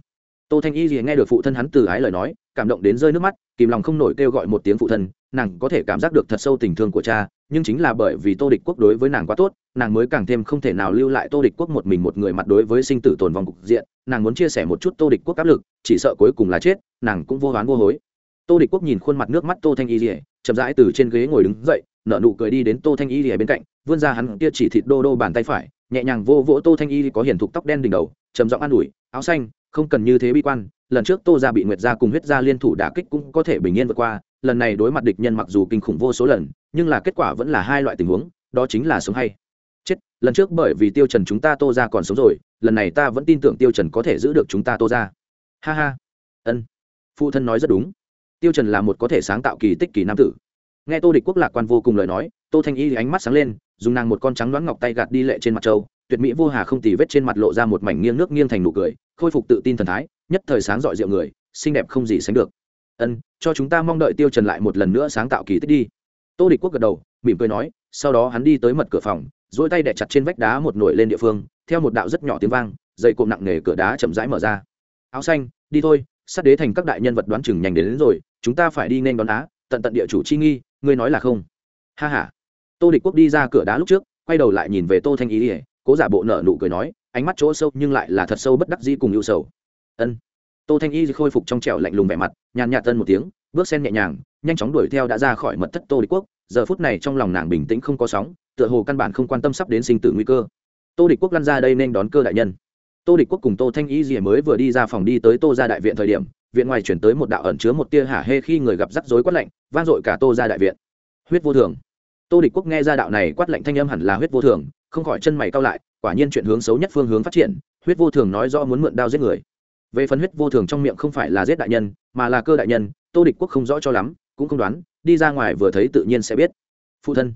Tô thanh y gì nghe được phụ thân hắn từ ái lời nói, cảm động đến rơi nước mắt, kìm lòng không nổi kêu gọi một tiếng phụ thân, nàng có thể cảm giác được thật sâu tình thương của cha, nhưng chính là bởi vì tô địch quốc đối với nàng quá tốt, nàng mới càng thêm không thể nào lưu lại tô địch quốc một mình một người mặt đối với sinh tử tồn vong cục diện, nàng muốn chia sẻ một chút tô địch quốc áp lực, chỉ sợ cuối cùng là chết, nàng cũng vô hoán vô hối. Tô địch quốc nhìn khuôn mặt nước mắt tô thanh y rỉa chậm rãi từ trên ghế ngồi đứng dậy, nở nụ cười đi đến tô thanh y rỉa bên cạnh vươn ra hắn kia chỉ thịt đô đô bàn tay phải, nhẹ nhàng vô vỗ tô thanh y có hiển thục tóc đen đỉnh đầu, trầm giọng an ủi, áo xanh, không cần như thế bi quan, lần trước tô ra bị nguyệt gia cùng huyết gia liên thủ đả kích cũng có thể bình yên vượt qua, lần này đối mặt địch nhân mặc dù kinh khủng vô số lần, nhưng là kết quả vẫn là hai loại tình huống, đó chính là sống hay chết. Lần trước bởi vì tiêu trần chúng ta tô ra còn sống rồi, lần này ta vẫn tin tưởng tiêu trần có thể giữ được chúng ta tô ra ha ha. Ân. Phụ thân nói rất đúng. Tiêu trần là một có thể sáng tạo kỳ tích kỳ nam tử. Nghe tô địch quốc lạc quan vô cùng lời nói, tô thanh y ánh mắt sáng lên dùng nàng một con trắng đoán ngọc tay gạt đi lệ trên mặt châu tuyệt mỹ vô hà không tì vết trên mặt lộ ra một mảnh nghiêng nước nghiêng thành nụ cười khôi phục tự tin thần thái nhất thời sáng dọi rượu người xinh đẹp không gì sánh được. Ân cho chúng ta mong đợi tiêu trần lại một lần nữa sáng tạo kỳ tích đi. Tô địch quốc gật đầu mỉm cười nói sau đó hắn đi tới mật cửa phòng duỗi tay đè chặt trên vách đá một nổi lên địa phương theo một đạo rất nhỏ tiếng vang dây cộm nặng nề cửa đá chậm rãi mở ra. Áo xanh đi thôi sát đế thành các đại nhân vật đoán chừng nhanh đến, đến rồi chúng ta phải đi nên đón á tận tận địa chủ chi nghi ngươi nói là không? Ha ha tô địch quốc đi ra cửa đá lúc trước, quay đầu lại nhìn về tô thanh ý ỉa cố giả bộ nở nụ cười nói, ánh mắt chỗ sâu nhưng lại là thật sâu bất đắc dĩ cùng ưu sầu. Ân. Tô thanh y khôi phục trong trẻo lạnh lùng vẻ mặt, nhàn nhạt tân một tiếng, bước sen nhẹ nhàng, nhanh chóng đuổi theo đã ra khỏi mật thất tô địch quốc, giờ phút này trong lòng nàng bình tĩnh không có sóng, tựa hồ căn bản không quan tâm sắp đến sinh tử nguy cơ. Tô địch quốc lăn ra đây nên đón cơ đại nhân. Tô địch quốc cùng tô thanh y dì mới vừa đi ra phòng đi tới tô ra đại viện thời điểm, viện ngoài chuyển tới một đạo ẩn chứa một tia hả hê khi người gặp rắc rối quát lạnh, vang dội cả tô ra đại viện. Huyết vô thường tô địch quốc nghe ra đạo này quát lạnh thanh âm hẳn là huyết vô thường, không khỏi chân mày cao lại, quả nhiên chuyện hướng xấu nhất phương hướng phát triển, huyết vô thường nói do muốn mượn đao giết người. Về phần huyết vô thường trong miệng không phải là giết đại nhân, mà là cơ đại nhân, tô địch quốc không rõ cho lắm, cũng không đoán, đi ra ngoài vừa thấy tự nhiên sẽ biết. Phụ thân,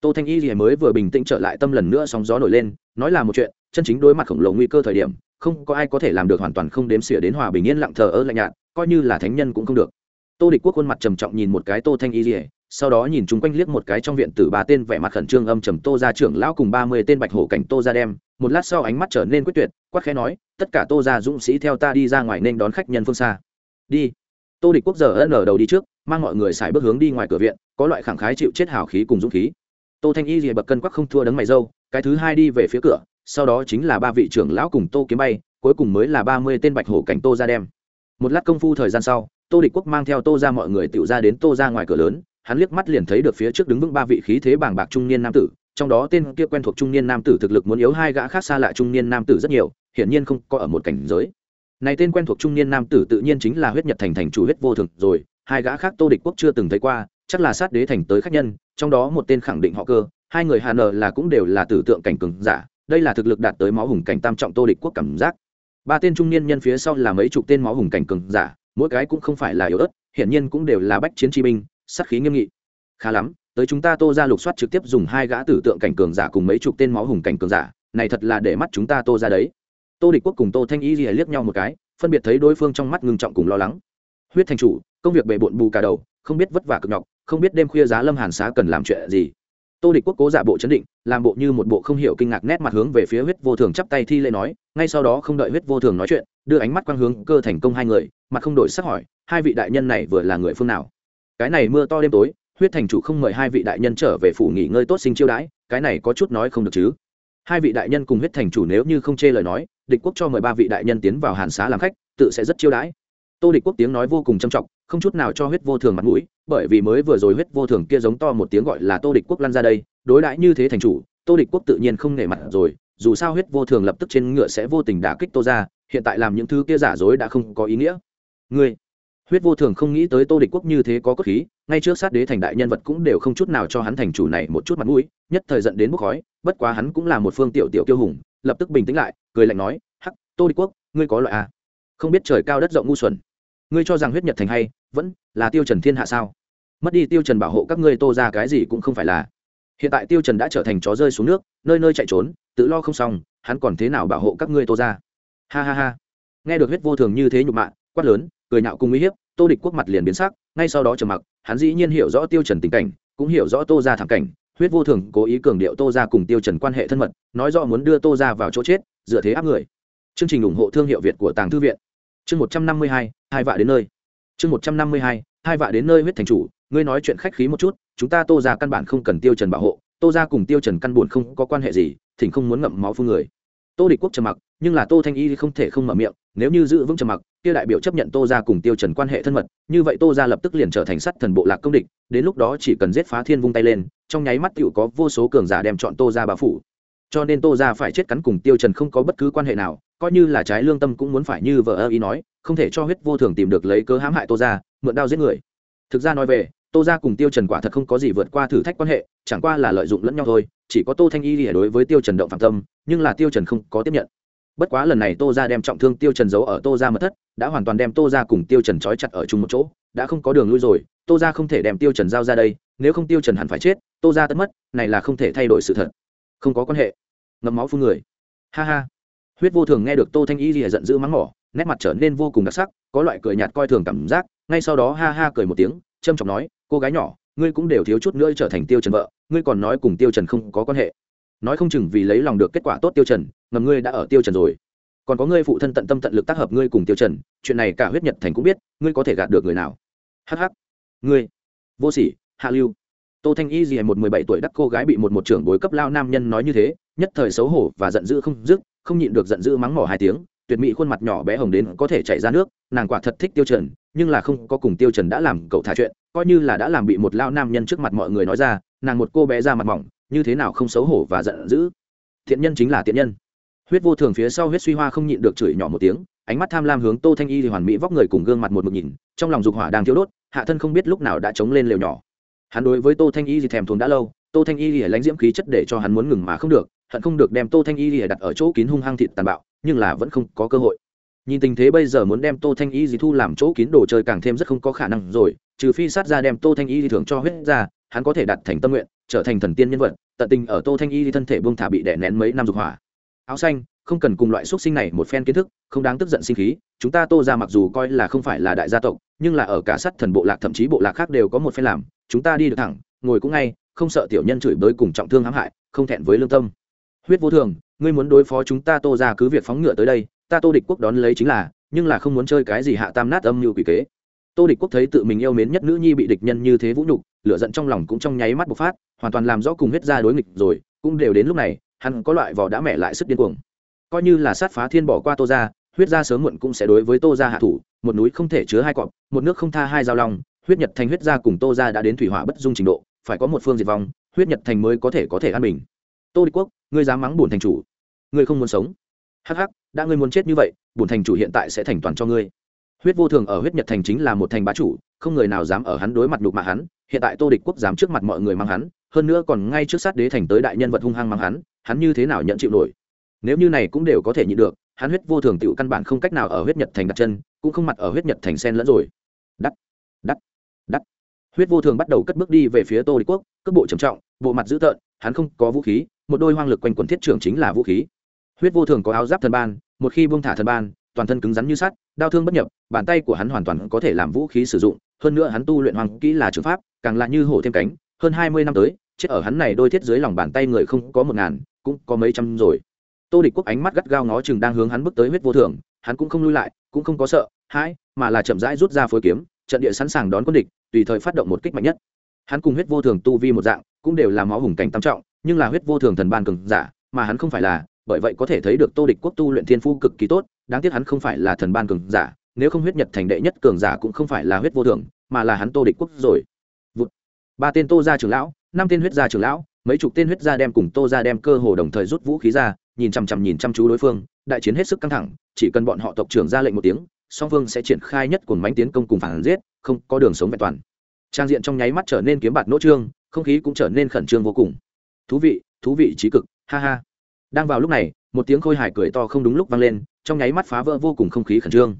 tô thanh y thì mới vừa bình tĩnh trở lại tâm lần nữa sóng gió nổi lên, nói là một chuyện, chân chính đối mặt khổng lồ nguy cơ thời điểm, không có ai có thể làm được hoàn toàn không đếm xỉa đến hòa bình yên lặng thờ ơ lạnh nhạt, coi như là thánh nhân cũng không được. Tô địch quốc khuôn mặt trầm trọng nhìn một cái tô thanh y rỉa sau đó nhìn chúng quanh liếc một cái trong viện tử ba tên vẻ mặt khẩn trương âm trầm tô ra trưởng lão cùng ba mươi tên bạch hổ cảnh tô ra đem, một lát sau ánh mắt trở nên quyết tuyệt quắc khẽ nói, tất cả tô ra dũng sĩ theo ta đi ra ngoài nên đón khách nhân phương xa. Đi. Tô địch quốc giờ ân ở đầu đi trước, mang mọi người xài bước hướng đi ngoài cửa viện, có loại khẳng khái chịu chết hào khí cùng dũng khí. Tô thanh y rìa bậc cân quắc không thua đấng mày dâu, cái thứ hai đi về phía cửa, sau đó chính là ba vị trưởng lão cùng tô kiếm bay, cuối cùng mới là ba mươi tên bạch hổ cảnh tô ra đem. Một lát công phu thời gian sau, tô địch quốc mang theo tô ra mọi người tự ra đến tô ra ngoài cửa lớn hắn liếc mắt liền thấy được phía trước đứng vững ba vị khí thế bàng bạc trung niên nam tử, trong đó tên kia quen thuộc trung niên nam tử thực lực muốn yếu hai gã khác xa lạ trung niên nam tử rất nhiều, hiển nhiên không có ở một cảnh giới. Này tên quen thuộc trung niên nam tử tự nhiên chính là huyết nhật thành thành chủ huyết vô thường rồi, hai gã khác tô địch quốc chưa từng thấy qua, chắc là sát đế thành tới khách nhân, trong đó một tên khẳng định họ cơ, hai người hà nờ là cũng đều là tử tượng cảnh cường giả, đây là thực lực đạt tới máu hùng cảnh tam trọng tô địch quốc cảm giác. Ba tên trung niên nhân phía sau là mấy chục tên máu hùng cảnh cường giả, mỗi cái cũng không phải là yếu ớt, hiển nhiên cũng đều là bách chiến chi binh sát khí nghiêm nghị. Khá lắm, tới chúng ta tô ra lục soát trực tiếp dùng hai gã tử tượng cảnh cường giả cùng mấy chục tên máu hùng cảnh cường giả, này thật là để mắt chúng ta tô ra đấy. Tô địch quốc cùng tô thanh y lìa liếc nhau một cái, phân biệt thấy đối phương trong mắt ngưng trọng cùng lo lắng. Huyết thành chủ, công việc bề bộn bù cả đầu, không biết vất vả cực nhọc, không biết đêm khuya giá lâm hàn xá cần làm chuyện gì. Tô địch quốc cố giả bộ chấn định, làm bộ như một bộ không hiểu kinh ngạc nét mặt hướng về phía huyết vô thường chắp tay thi lễ nói, ngay sau đó không đợi huyết vô thường nói chuyện, đưa ánh mắt quang hướng cơ thành công hai người, mặt không đổi sắc hỏi, hai vị đại nhân này vừa là người phương nào? Cái này mưa to đêm tối, huyết thành chủ không mời hai vị đại nhân trở về phủ nghỉ ngơi tốt sinh chiêu đãi, cái này có chút nói không được chứ. Hai vị đại nhân cùng huyết thành chủ nếu như không chê lời nói, địch quốc cho mời ba vị đại nhân tiến vào hàn xá làm khách, tự sẽ rất chiêu đãi. Tô địch quốc tiếng nói vô cùng trầm trọng, không chút nào cho huyết vô thường mặt mũi, bởi vì mới vừa rồi huyết vô thường kia giống to một tiếng gọi là tô địch quốc lăn ra đây, đối đãi như thế thành chủ, tô địch quốc tự nhiên không nể mặt rồi, dù sao huyết vô thường lập tức trên ngựa sẽ vô tình đả kích tô ra, hiện tại làm những thứ kia giả dối đã không có ý nghĩa. Ngươi huyết vô thường không nghĩ tới tô địch quốc như thế có cốt khí, ngay trước sát đế thành đại nhân vật cũng đều không chút nào cho hắn thành chủ này một chút mặt mũi, nhất thời dẫn đến bốc khói, bất quá hắn cũng là một phương tiểu tiểu kiêu hùng, lập tức bình tĩnh lại, cười lạnh nói, hắc, tô địch quốc, ngươi có loại a à? không biết trời cao đất rộng ngu xuẩn. Ngươi cho rằng huyết nhật thành hay, vẫn là tiêu trần thiên hạ sao? Mất đi tiêu trần bảo hộ các ngươi tô ra cái gì cũng không phải là. Hiện tại tiêu trần đã trở thành chó rơi xuống nước, nơi nơi chạy trốn, tự lo không xong, hắn còn thế nào bảo hộ các ngươi tô ra? Ha ha ha. Nghe được huyết vô thường như thế nhục mạ, quát lớn, cười nhạo cùng uy hiếp tô địch quốc mặt liền biến sắc, ngay sau đó trầm mặc, hắn dĩ nhiên hiểu rõ tiêu trần tình cảnh, cũng hiểu rõ tô ra thẳng cảnh, huyết vô thường, cố ý cường điệu tô ra cùng tiêu trần quan hệ thân mật, nói rõ muốn đưa tô ra vào chỗ chết, dựa thế áp người. Chương trình ủng hộ thương hiệu việt của tàng thư viện. Chương một trăm năm mươi hai hai vạ đến nơi. Chương một trăm năm mươi hai hai vạ đến nơi huyết thành chủ, ngươi nói chuyện khách khí một chút, chúng ta tô ra căn bản không cần tiêu trần bảo hộ, tô ra cùng tiêu trần căn buồn không có quan hệ gì, thỉnh không muốn ngậm máu phương người. Tô địch quốc trầm mặc nhưng là tô thanh y không thể không mở miệng, nếu như giữ vững trầm mặc, kia đại biểu chấp nhận tô ra cùng tiêu trần quan hệ thân mật, như vậy tô ra lập tức liền trở thành sắt thần bộ lạc công địch, đến lúc đó chỉ cần giết phá thiên vung tay lên, trong nháy mắt tựu có vô số cường giả đem chọn tô ra bao phủ. Cho nên tô ra phải chết cắn cùng tiêu trần không có bất cứ quan hệ nào, coi như là trái lương tâm cũng muốn phải như vợ ơ ý nói, không thể cho huyết vô thường tìm được lấy cớ hãm hại tô ra mượn đao giết người. Thực ra nói về, tô ra cùng tiêu trần quả thật không có gì vượt qua thử thách quan hệ, chẳng qua là lợi dụng lẫn nhau thôi, chỉ có tô thanh y lìa đối với tiêu trần động phạm tâm, nhưng là tiêu trần không có tiếp nhận bất quá lần này tô ra đem trọng thương tiêu trần giấu ở tô ra mật thất, đã hoàn toàn đem tô ra cùng tiêu trần trói chặt ở chung một chỗ, đã không có đường lui rồi, tô ra không thể đem tiêu trần giao ra đây, nếu không tiêu trần hẳn phải chết, tô ra tất mất, này là không thể thay đổi sự thật. Không có quan hệ. Ngậm máu phun người. Ha ha. Huyết vô thường nghe được tô thanh y lìa giận dữ mắng mỏ, nét mặt trở nên vô cùng đặc sắc, có loại cười nhạt coi thường cảm giác, ngay sau đó ha ha cười một tiếng trâm trọng nói, cô gái nhỏ, ngươi cũng đều thiếu chút nữa trở thành tiêu trần vợ, ngươi còn nói cùng tiêu trần không có quan hệ. Nói không chừng vì lấy lòng được kết quả tốt tiêu trần ngầm ngươi đã ở tiêu trần rồi. Còn có ngươi phụ thân tận tâm tận lực tác hợp ngươi cùng tiêu trần, chuyện này cả huyết nhật thành cũng biết, ngươi có thể gạt được người nào? Hắc hắc. Ngươi. Vô sỉ, hạ lưu. Tô thanh y gì một mười bảy tuổi đắc cô gái bị một một trưởng bối cấp lao nam nhân nói như thế, nhất thời xấu hổ và giận dữ không dứt, không nhịn được giận dữ mắng mỏ hai tiếng, tuyệt mỹ khuôn mặt nhỏ bé hồng đến có thể chảy ra nước, nàng quả thật thích tiêu trần, nhưng là không có cùng tiêu trần đã làm cậu thả chuyện, coi như là đã làm bị một lao nam nhân trước mặt mọi người nói ra, nàng một cô bé ra mặt mỏng, như thế nào không xấu hổ và giận dữ? Thiện nhân chính là thiện nhân huyết vô thường phía sau huyết suy hoa không nhịn được chửi nhỏ một tiếng, ánh mắt tham lam hướng tô thanh y thì hoàn mỹ vóc người cùng gương mặt một mực nhìn, trong lòng dục hỏa đang thiếu đốt, hạ thân không biết lúc nào đã chống lên lều nhỏ. Hắn đối với tô thanh y thì thèm thuồng đã lâu, tô thanh y thì lánh diễm khí chất để cho hắn muốn ngừng mà không được, hận không được đem tô thanh y thì đặt ở chỗ kín hung hăng thịt tàn bạo, nhưng là vẫn không có cơ hội. Nhìn tình thế bây giờ muốn đem tô thanh y gì thu làm chỗ kín đồ chơi càng thêm rất không có khả năng rồi, trừ phi sát ra đem tô thanh y thì thưởng cho huyết ra, hắn có thể đặt thành tâm nguyện, trở thành thần tiên nhân vật, tận tình ở tô thanh y thì thân thể buông thả bị đè nén mấy năm dục hỏa áo xanh, không cần cùng loại xuất sinh này một phen kiến thức, không đáng tức giận sinh khí, chúng ta tô ra mặc dù coi là không phải là đại gia tộc, nhưng là ở cả sắt thần bộ lạc thậm chí bộ lạc khác đều có một phen làm, chúng ta đi được thẳng, ngồi cũng ngay, không sợ tiểu nhân chửi bới cùng trọng thương hãm hại, không thẹn với lương tâm. Huyết vô thường, ngươi muốn đối phó chúng ta tô ra cứ việc phóng ngựa tới đây, ta tô địch quốc đón lấy chính là, nhưng là không muốn chơi cái gì hạ tam nát âm như quỷ kế. Tô địch quốc thấy tự mình yêu mến nhất nữ nhi bị địch nhân như thế vũ nhục, lửa giận trong lòng cũng trong nháy mắt bộc phát, hoàn toàn làm rõ cùng huyết ra đối nghịch rồi, cũng đều đến lúc này hắn có loại vỏ đã mẹ lại sức điên cuồng. Coi như là sát phá thiên bỏ qua tô ra huyết gia sớm muộn cũng sẽ đối với tô ra hạ thủ, một núi không thể chứa hai cọp, một nước không tha hai giao long, huyết nhật thành huyết gia cùng tô ra đã đến thủy hỏa bất dung trình độ, phải có một phương diệt vong, huyết nhật thành mới có thể có thể an bình. Tô địch quốc, ngươi dám mắng bổn thành chủ. Ngươi không muốn sống. Hắc hắc, đã ngươi muốn chết như vậy, bổn thành chủ hiện tại sẽ thành toàn cho ngươi. Huyết vô thường ở huyết nhật thành chính là một thành bá chủ, không người nào dám ở hắn đối mặt nhục mạ hắn, hiện tại tô địch quốc dám trước mặt mọi người mang hắn, hơn nữa còn ngay trước sát đế thành tới đại nhân vật hung hăng mang hắn hắn như thế nào nhận chịu nổi. Nếu như này cũng đều có thể nhịn được, hắn huyết vô thường tựu căn bản không cách nào ở huyết nhật thành đặt chân, cũng không mặt ở huyết nhật thành sen lẫn rồi. Đắt đắt đắt. Huyết vô thường bắt đầu cất bước đi về phía tô địch quốc, cước bộ trầm trọng, bộ mặt dữ tợn, hắn không có vũ khí, một đôi hoang lực quanh quần thiết trưởng chính là vũ khí. Huyết vô thường có áo giáp thần ban, một khi buông thả thần ban, toàn thân cứng rắn như sắt, đau thương bất nhập, bàn tay của hắn hoàn toàn có thể làm vũ khí sử dụng, hơn nữa hắn tu luyện hoàng kỹ là trường pháp, càng là như hổ thêm cánh, hơn hai mươi năm tới, chết ở hắn này đôi thiết dưới lòng bàn tay người không có một ngàn cũng có mấy trăm rồi. Tô địch quốc ánh mắt gắt gao ngó chừng đang hướng hắn bước tới huyết vô thường, hắn cũng không lui lại, cũng không có sợ, hãi, mà là chậm rãi rút ra phối kiếm, trận địa sẵn sàng đón quân địch, tùy thời phát động một kích mạnh nhất. Hắn cùng huyết vô thường tu vi một dạng, cũng đều là máu hùng cảnh tam trọng, nhưng là huyết vô thường thần ban cường giả, mà hắn không phải là, bởi vậy có thể thấy được tô địch quốc tu luyện thiên phu cực kỳ tốt, đáng tiếc hắn không phải là thần ban cường giả, nếu không huyết nhật thành đệ nhất cường giả cũng không phải là huyết vô thường, mà là hắn tô địch quốc rồi. Vụt. ba tên tô gia trưởng lão, năm tên huyết gia trưởng lão mấy chục tên huyết gia đem cùng tô gia đem cơ hồ đồng thời rút vũ khí ra, nhìn chằm chằm nhìn chăm chú đối phương, đại chiến hết sức căng thẳng, chỉ cần bọn họ tộc trưởng ra lệnh một tiếng, song phương sẽ triển khai nhất cùng mánh tiến công cùng phản giết, không có đường sống vẹn toàn. Trang diện trong nháy mắt trở nên kiếm bạt nỗ trương, không khí cũng trở nên khẩn trương vô cùng. Thú vị thú vị trí cực, ha ha. Đang vào lúc này, một tiếng khôi hài cười to không đúng lúc vang lên, trong nháy mắt phá vỡ vô cùng không khí khẩn trương.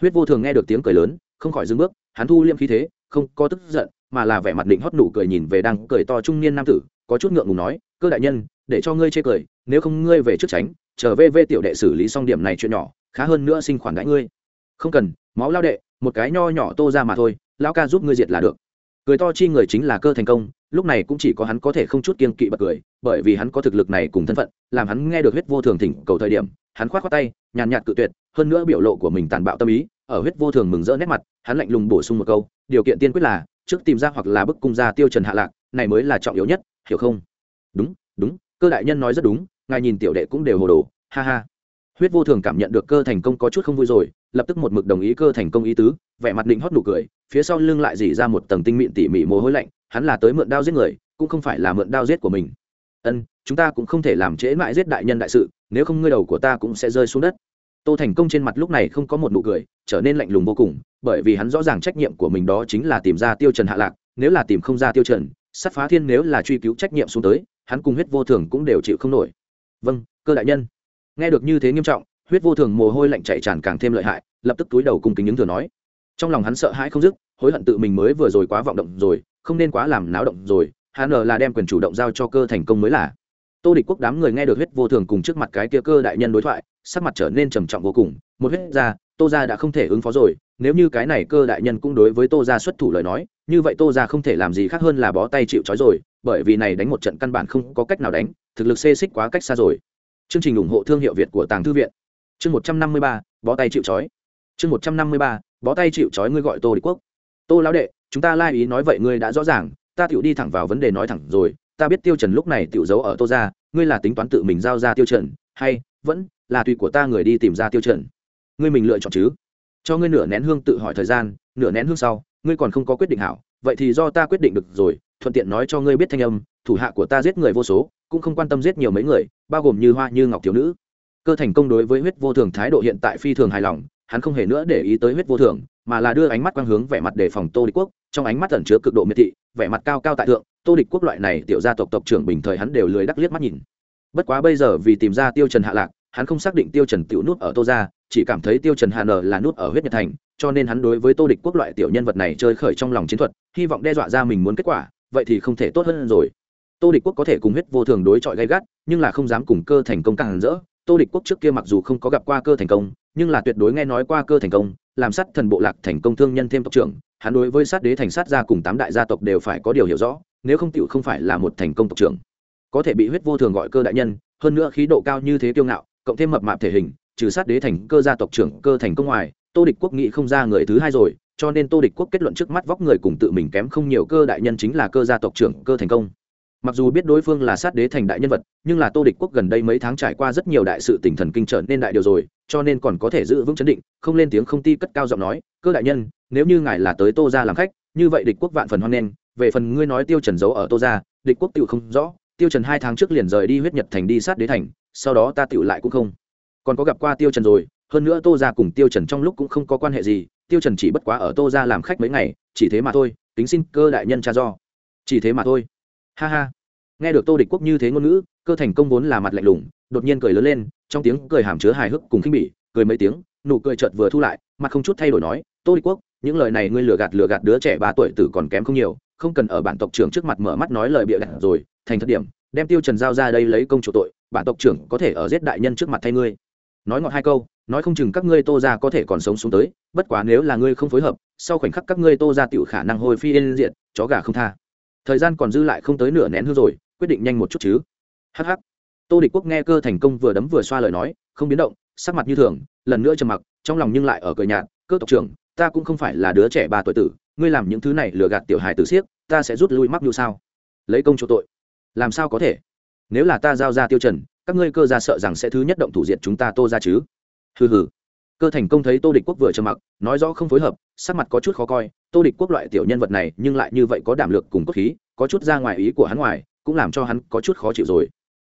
Huyết vô thường nghe được tiếng cười lớn, không khỏi dừng bước, hắn thu liêm khí thế, không có tức giận, mà là vẻ mặt định hót nụ cười nhìn về đang cười to trung niên nam tử có chút ngượng ngùng nói, cơ đại nhân, để cho ngươi chê cười, nếu không ngươi về trước tránh trở về vê tiểu đệ xử lý xong điểm này chuyện nhỏ, khá hơn nữa sinh khoản đãi ngươi. Không cần, máu lao đệ, một cái nho nhỏ tô ra mà thôi, lão ca giúp ngươi diệt là được. Cười to chi người chính là cơ thành công, lúc này cũng chỉ có hắn có thể không chút kiên kỵ bật cười, bởi vì hắn có thực lực này cùng thân phận, làm hắn nghe được huyết vô thường thỉnh cầu thời điểm, hắn khoát khoát tay, nhàn nhạt cự tuyệt, hơn nữa biểu lộ của mình tàn bạo tâm ý, ở huyết vô thường mừng rỡ nét mặt, hắn lạnh lùng bổ sung một câu, điều kiện tiên quyết là, trước tìm ra hoặc là bức cung ra tiêu trần hạ lạc, này mới là trọng yếu nhất hiểu không? Đúng đúng, cơ đại nhân nói rất đúng, ngài nhìn tiểu đệ cũng đều hồ đồ, ha ha. Huyết vô thường cảm nhận được cơ thành công có chút không vui rồi, lập tức một mực đồng ý cơ thành công ý tứ, vẻ mặt định hót nụ cười, phía sau lưng lại dỉ ra một tầng tinh mịn tỉ mỉ mồ hôi lạnh, hắn là tới mượn đao giết người, cũng không phải là mượn đao giết của mình. Ân, chúng ta cũng không thể làm trễ mãi giết đại nhân đại sự, nếu không ngươi đầu của ta cũng sẽ rơi xuống đất. Tô thành công trên mặt lúc này không có một nụ cười, trở nên lạnh lùng vô cùng, bởi vì hắn rõ ràng trách nhiệm của mình đó chính là tìm ra tiêu trần hạ lạc, nếu là tìm không ra tiêu trần sát phá thiên nếu là truy cứu trách nhiệm xuống tới, hắn cùng huyết vô thường cũng đều chịu không nổi. Vâng cơ đại nhân. Nghe được như thế nghiêm trọng, huyết vô thường mồ hôi lạnh chạy tràn càng thêm lợi hại, lập tức túi đầu cùng kính những thừa nói. Trong lòng hắn sợ hãi không dứt, hối hận tự mình mới vừa rồi quá vọng động rồi, không nên quá làm náo động rồi, hắn ngờ là đem quyền chủ động giao cho cơ thành công mới là. Tô địch quốc đám người nghe được huyết vô thường cùng trước mặt cái kia cơ đại nhân đối thoại, sắc mặt trở nên trầm trọng vô cùng, một huyết ra tô ra đã không thể ứng phó rồi nếu như cái này cơ đại nhân cũng đối với tô ra xuất thủ lời nói, như vậy tô ra không thể làm gì khác hơn là bó tay chịu trói rồi, bởi vì này đánh một trận căn bản không có cách nào đánh, thực lực xê xích quá cách xa rồi. Chương trình ủng hộ thương hiệu việt của tàng thư viện. Chương một trăm năm mươi ba, bó tay chịu trói. Chương một trăm năm mươi ba, bó tay chịu trói ngươi gọi tô địch quốc. Tô lão đệ, chúng ta lai ý nói vậy ngươi đã rõ ràng, ta tựu đi thẳng vào vấn đề nói thẳng rồi, ta biết tiêu trần lúc này tựu giấu ở tô ra ngươi là tính toán tự mình giao ra tiêu trần, hay vẫn là tùy của ta người đi tìm ra tiêu trần? Ngươi mình lựa chọn chứ? Cho ngươi nửa nén hương tự hỏi thời gian, nửa nén hương sau, ngươi còn không có quyết định hảo, vậy thì do ta quyết định được rồi, thuận tiện nói cho ngươi biết thanh âm, thủ hạ của ta giết người vô số, cũng không quan tâm giết nhiều mấy người, bao gồm như hoa như ngọc thiếu nữ. Cơ thành công đối với huyết vô thường thái độ hiện tại phi thường hài lòng, hắn không hề nữa để ý tới huyết vô thường, mà là đưa ánh mắt quang hướng vẻ mặt đề phòng tô địch quốc, trong ánh mắt ẩn chứa cực độ miệt thị, vẻ mặt cao cao tại thượng, tô địch quốc loại này tiểu gia tộc tộc trưởng bình thời hắn đều lười đắc liếc mắt nhìn. Bất quá bây giờ vì tìm ra tiêu trần hạ lạc, hắn không xác định tiêu trần tiểu nút ở tô gia chỉ cảm thấy tiêu trần hà nở là nút ở huyết nhật thành, cho nên hắn đối với tô địch quốc loại tiểu nhân vật này chơi khởi trong lòng chiến thuật, hy vọng đe dọa ra mình muốn kết quả, vậy thì không thể tốt hơn rồi. Tô địch quốc có thể cùng huyết vô thường đối chọi gay gắt, nhưng là không dám cùng cơ thành công càng rỡ. Tô địch quốc trước kia mặc dù không có gặp qua cơ thành công, nhưng là tuyệt đối nghe nói qua cơ thành công, làm sát thần bộ lạc thành công thương nhân thêm tộc trưởng, hắn đối với sát đế thành sát gia cùng tám đại gia tộc đều phải có điều hiểu rõ, nếu không tiểu không phải là một thành công tộc trưởng. Có thể bị huyết vô thường gọi cơ đại nhân, hơn nữa khí độ cao như thế kiêu ngạo, cộng thêm mập mạp thể hình trừ sát đế thành cơ gia tộc trưởng cơ thành công ngoài, tô địch quốc nghĩ không ra người thứ hai rồi, cho nên tô địch quốc kết luận trước mắt vóc người cùng tự mình kém không nhiều cơ đại nhân chính là cơ gia tộc trưởng cơ thành công. Mặc dù biết đối phương là sát đế thành đại nhân vật, nhưng là tô địch quốc gần đây mấy tháng trải qua rất nhiều đại sự tỉnh thần kinh trở nên đại điều rồi, cho nên còn có thể giữ vững chấn định, không lên tiếng không ti cất cao giọng nói, cơ đại nhân, nếu như ngài là tới tô ra làm khách, như vậy địch quốc vạn phần hoan nghênh, về phần ngươi nói tiêu trần giấu ở tô ra địch quốc tự không rõ, tiêu trần hai tháng trước liền rời đi huyết nhật thành đi sát đế thành, sau đó ta tự lại cũng không còn có gặp qua tiêu trần rồi, hơn nữa tô ra cùng tiêu trần trong lúc cũng không có quan hệ gì, tiêu trần chỉ bất quá ở tô ra làm khách mấy ngày, chỉ thế mà thôi tính xin cơ đại nhân cha do chỉ thế mà thôi. Ha ha. Nghe được tô địch quốc như thế ngôn ngữ, cơ thành công vốn là mặt lạnh lùng, đột nhiên cười lớn lên, trong tiếng cười hàm chứa hài hước cùng khinh bỉ, cười mấy tiếng, nụ cười chợt vừa thu lại, mặt không chút thay đổi nói, tô địch quốc, những lời này ngươi lừa gạt lừa gạt đứa trẻ ba tuổi tử còn kém không nhiều, không cần ở bản tộc trưởng trước mặt mở mắt nói lời bịa đặt rồi, thành thật điểm, đem tiêu trần giao ra đây lấy công chủ tội, bản tộc trưởng có thể ở giết đại nhân trước mặt thay ngươi nói ngọt hai câu, nói không chừng các ngươi tô ra có thể còn sống xuống tới, bất quá nếu là ngươi không phối hợp, sau khoảnh khắc các ngươi tô ra tiểu khả năng hồi phi lên diện chó gà không tha. Thời gian còn dư lại không tới nửa nén hư rồi, quyết định nhanh một chút chứ. Hh tô địch quốc nghe cơ thành công vừa đấm vừa xoa lời nói, không biến động, sắc mặt như thường, lần nữa trầm mặc, trong lòng nhưng lại ở cười nhạt, cơ tộc trưởng, ta cũng không phải là đứa trẻ ba tuổi tử, ngươi làm những thứ này lừa gạt tiểu hài tử siếc, ta sẽ rút lui mắc như sao? Lấy công chỗ tội. Làm sao có thể? Nếu là ta giao ra tiêu trần các ngươi cơ ra sợ rằng sẽ thứ nhất động thủ diệt chúng ta tô ra chứ? Hừ hừ. Cơ thành công thấy tô địch quốc vừa trầm mặc, nói rõ không phối hợp, sắc mặt có chút khó coi. Tô địch quốc loại tiểu nhân vật này, nhưng lại như vậy có đảm lược cùng cốt khí, có chút ra ngoài ý của hắn ngoài, cũng làm cho hắn có chút khó chịu rồi.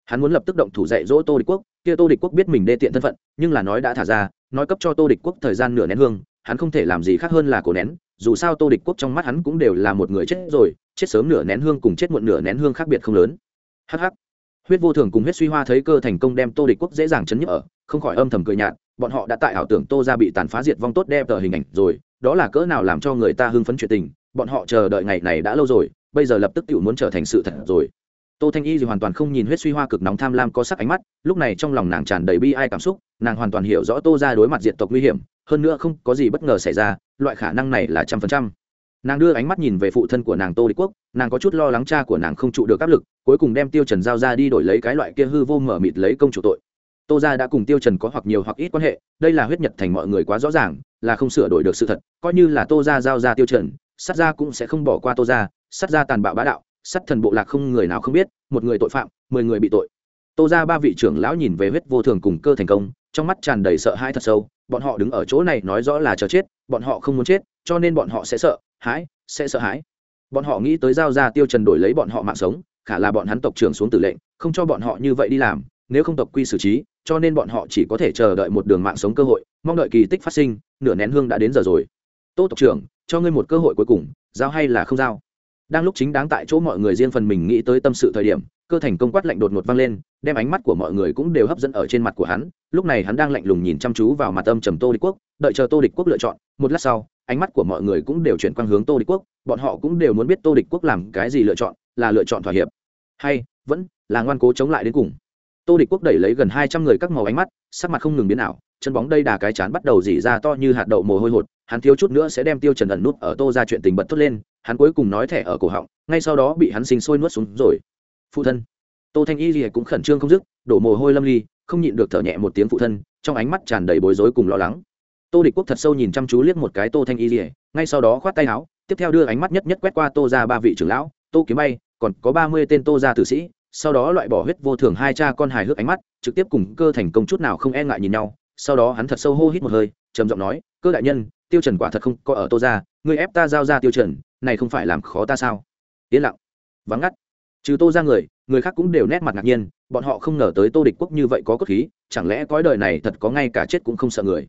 Hắn muốn lập tức động thủ dạy dỗ tô địch quốc, kia tô địch quốc biết mình đê tiện thân phận, nhưng là nói đã thả ra, nói cấp cho tô địch quốc thời gian nửa nén hương, hắn không thể làm gì khác hơn là cổ nén. Dù sao tô địch quốc trong mắt hắn cũng đều là một người chết rồi, chết sớm nửa nén hương cùng chết muộn nửa nén hương khác biệt không lớn. Hh huyết vô thường cùng huyết suy hoa thấy cơ thành công đem tô địch quốc dễ dàng chấn nhức ở, không khỏi âm thầm cười nhạt, bọn họ đã tại ảo tưởng tô ra bị tàn phá diệt vong tốt đẹp tờ hình ảnh rồi, đó là cỡ nào làm cho người ta hưng phấn chuyện tình, bọn họ chờ đợi ngày này đã lâu rồi, bây giờ lập tức tự muốn trở thành sự thật rồi. Tô thanh y thì hoàn toàn không nhìn huyết suy hoa cực nóng tham lam có sắc ánh mắt, lúc này trong lòng nàng tràn đầy bi ai cảm xúc, nàng hoàn toàn hiểu rõ tô ra đối mặt diện tộc nguy hiểm, hơn nữa không có gì bất ngờ xảy ra, loại khả năng này là trăm phần trăm nàng đưa ánh mắt nhìn về phụ thân của nàng tô đế quốc, nàng có chút lo lắng cha của nàng không trụ được áp lực, cuối cùng đem tiêu trần giao ra đi đổi lấy cái loại kia hư vô mở mịt lấy công chủ tội. Tô gia đã cùng tiêu trần có hoặc nhiều hoặc ít quan hệ, đây là huyết nhật thành mọi người quá rõ ràng, là không sửa đổi được sự thật, coi như là tô gia giao ra tiêu trần, sát gia cũng sẽ không bỏ qua tô gia, sát gia tàn bạo bá đạo, sát thần bộ lạc không người nào không biết, một người tội phạm, mười người bị tội. Tô gia ba vị trưởng lão nhìn về huyết vô thường cùng cơ thành công, trong mắt tràn đầy sợ hãi thật sâu, bọn họ đứng ở chỗ này nói rõ là chờ chết, bọn họ không muốn chết, cho nên bọn họ sẽ sợ hãi, sẽ sợ hãi. Bọn họ nghĩ tới giao ra tiêu trần đổi lấy bọn họ mạng sống, khả là bọn hắn tộc trưởng xuống tử lệnh, không cho bọn họ như vậy đi làm, nếu không tộc quy xử trí, cho nên bọn họ chỉ có thể chờ đợi một đường mạng sống cơ hội, mong đợi kỳ tích phát sinh, nửa nén hương đã đến giờ rồi. Tô tộc trưởng, cho ngươi một cơ hội cuối cùng, giao hay là không giao? Đang lúc chính đáng tại chỗ mọi người riêng phần mình nghĩ tới tâm sự thời điểm cơ thành công quát lạnh đột ngột vang lên, đem ánh mắt của mọi người cũng đều hấp dẫn ở trên mặt của hắn, lúc này hắn đang lạnh lùng nhìn chăm chú vào mặt âm trầm tô địch quốc, đợi chờ tô địch quốc lựa chọn, một lát sau, ánh mắt của mọi người cũng đều chuyển quang hướng tô địch quốc, bọn họ cũng đều muốn biết tô địch quốc làm cái gì lựa chọn, là lựa chọn thỏa hiệp. Hay, vẫn là ngoan cố chống lại đến cùng. Tô địch quốc đẩy lấy gần hai trăm người các màu ánh mắt, sắc mặt không ngừng biến ảo, chân bóng đây đà cái chán bắt đầu dỉ ra to như hạt đậu mồ hôi hột, hắn thiếu chút nữa sẽ đem tiêu trần ẩn nút ở tô ra chuyện tình bật thốt lên, hắn cuối cùng nói thẻ ở cổ họng, ngay sau đó bị hắn sinh sôi nuốt xuống rồi phụ thân. Tô thanh y lìa cũng khẩn trương không dứt, đổ mồ hôi lâm ly, không nhịn được thở nhẹ một tiếng phụ thân, trong ánh mắt tràn đầy bối rối cùng lo lắng. Tô địch quốc thật sâu nhìn chăm chú liếc một cái tô thanh y lìa ngay sau đó khoát tay áo, tiếp theo đưa ánh mắt nhất nhất quét qua tô ra ba vị trưởng lão, tô kiếm bay, còn có ba mươi tên tô ra tử sĩ, sau đó loại bỏ huyết vô thường hai cha con hài hước ánh mắt, trực tiếp cùng cơ thành công chút nào không e ngại nhìn nhau, sau đó hắn thật sâu hô hít một hơi, trầm giọng nói, cơ đại nhân, tiêu trần quả thật không có ở tô ra ngươi ép ta giao ra tiêu trần, này không phải làm khó ta sao? Yên lặng. Vắng ngắt trừ tô ra người người khác cũng đều nét mặt ngạc nhiên, bọn họ không ngờ tới tô địch quốc như vậy có cốt khí, chẳng lẽ cõi đời này thật có ngay cả chết cũng không sợ người?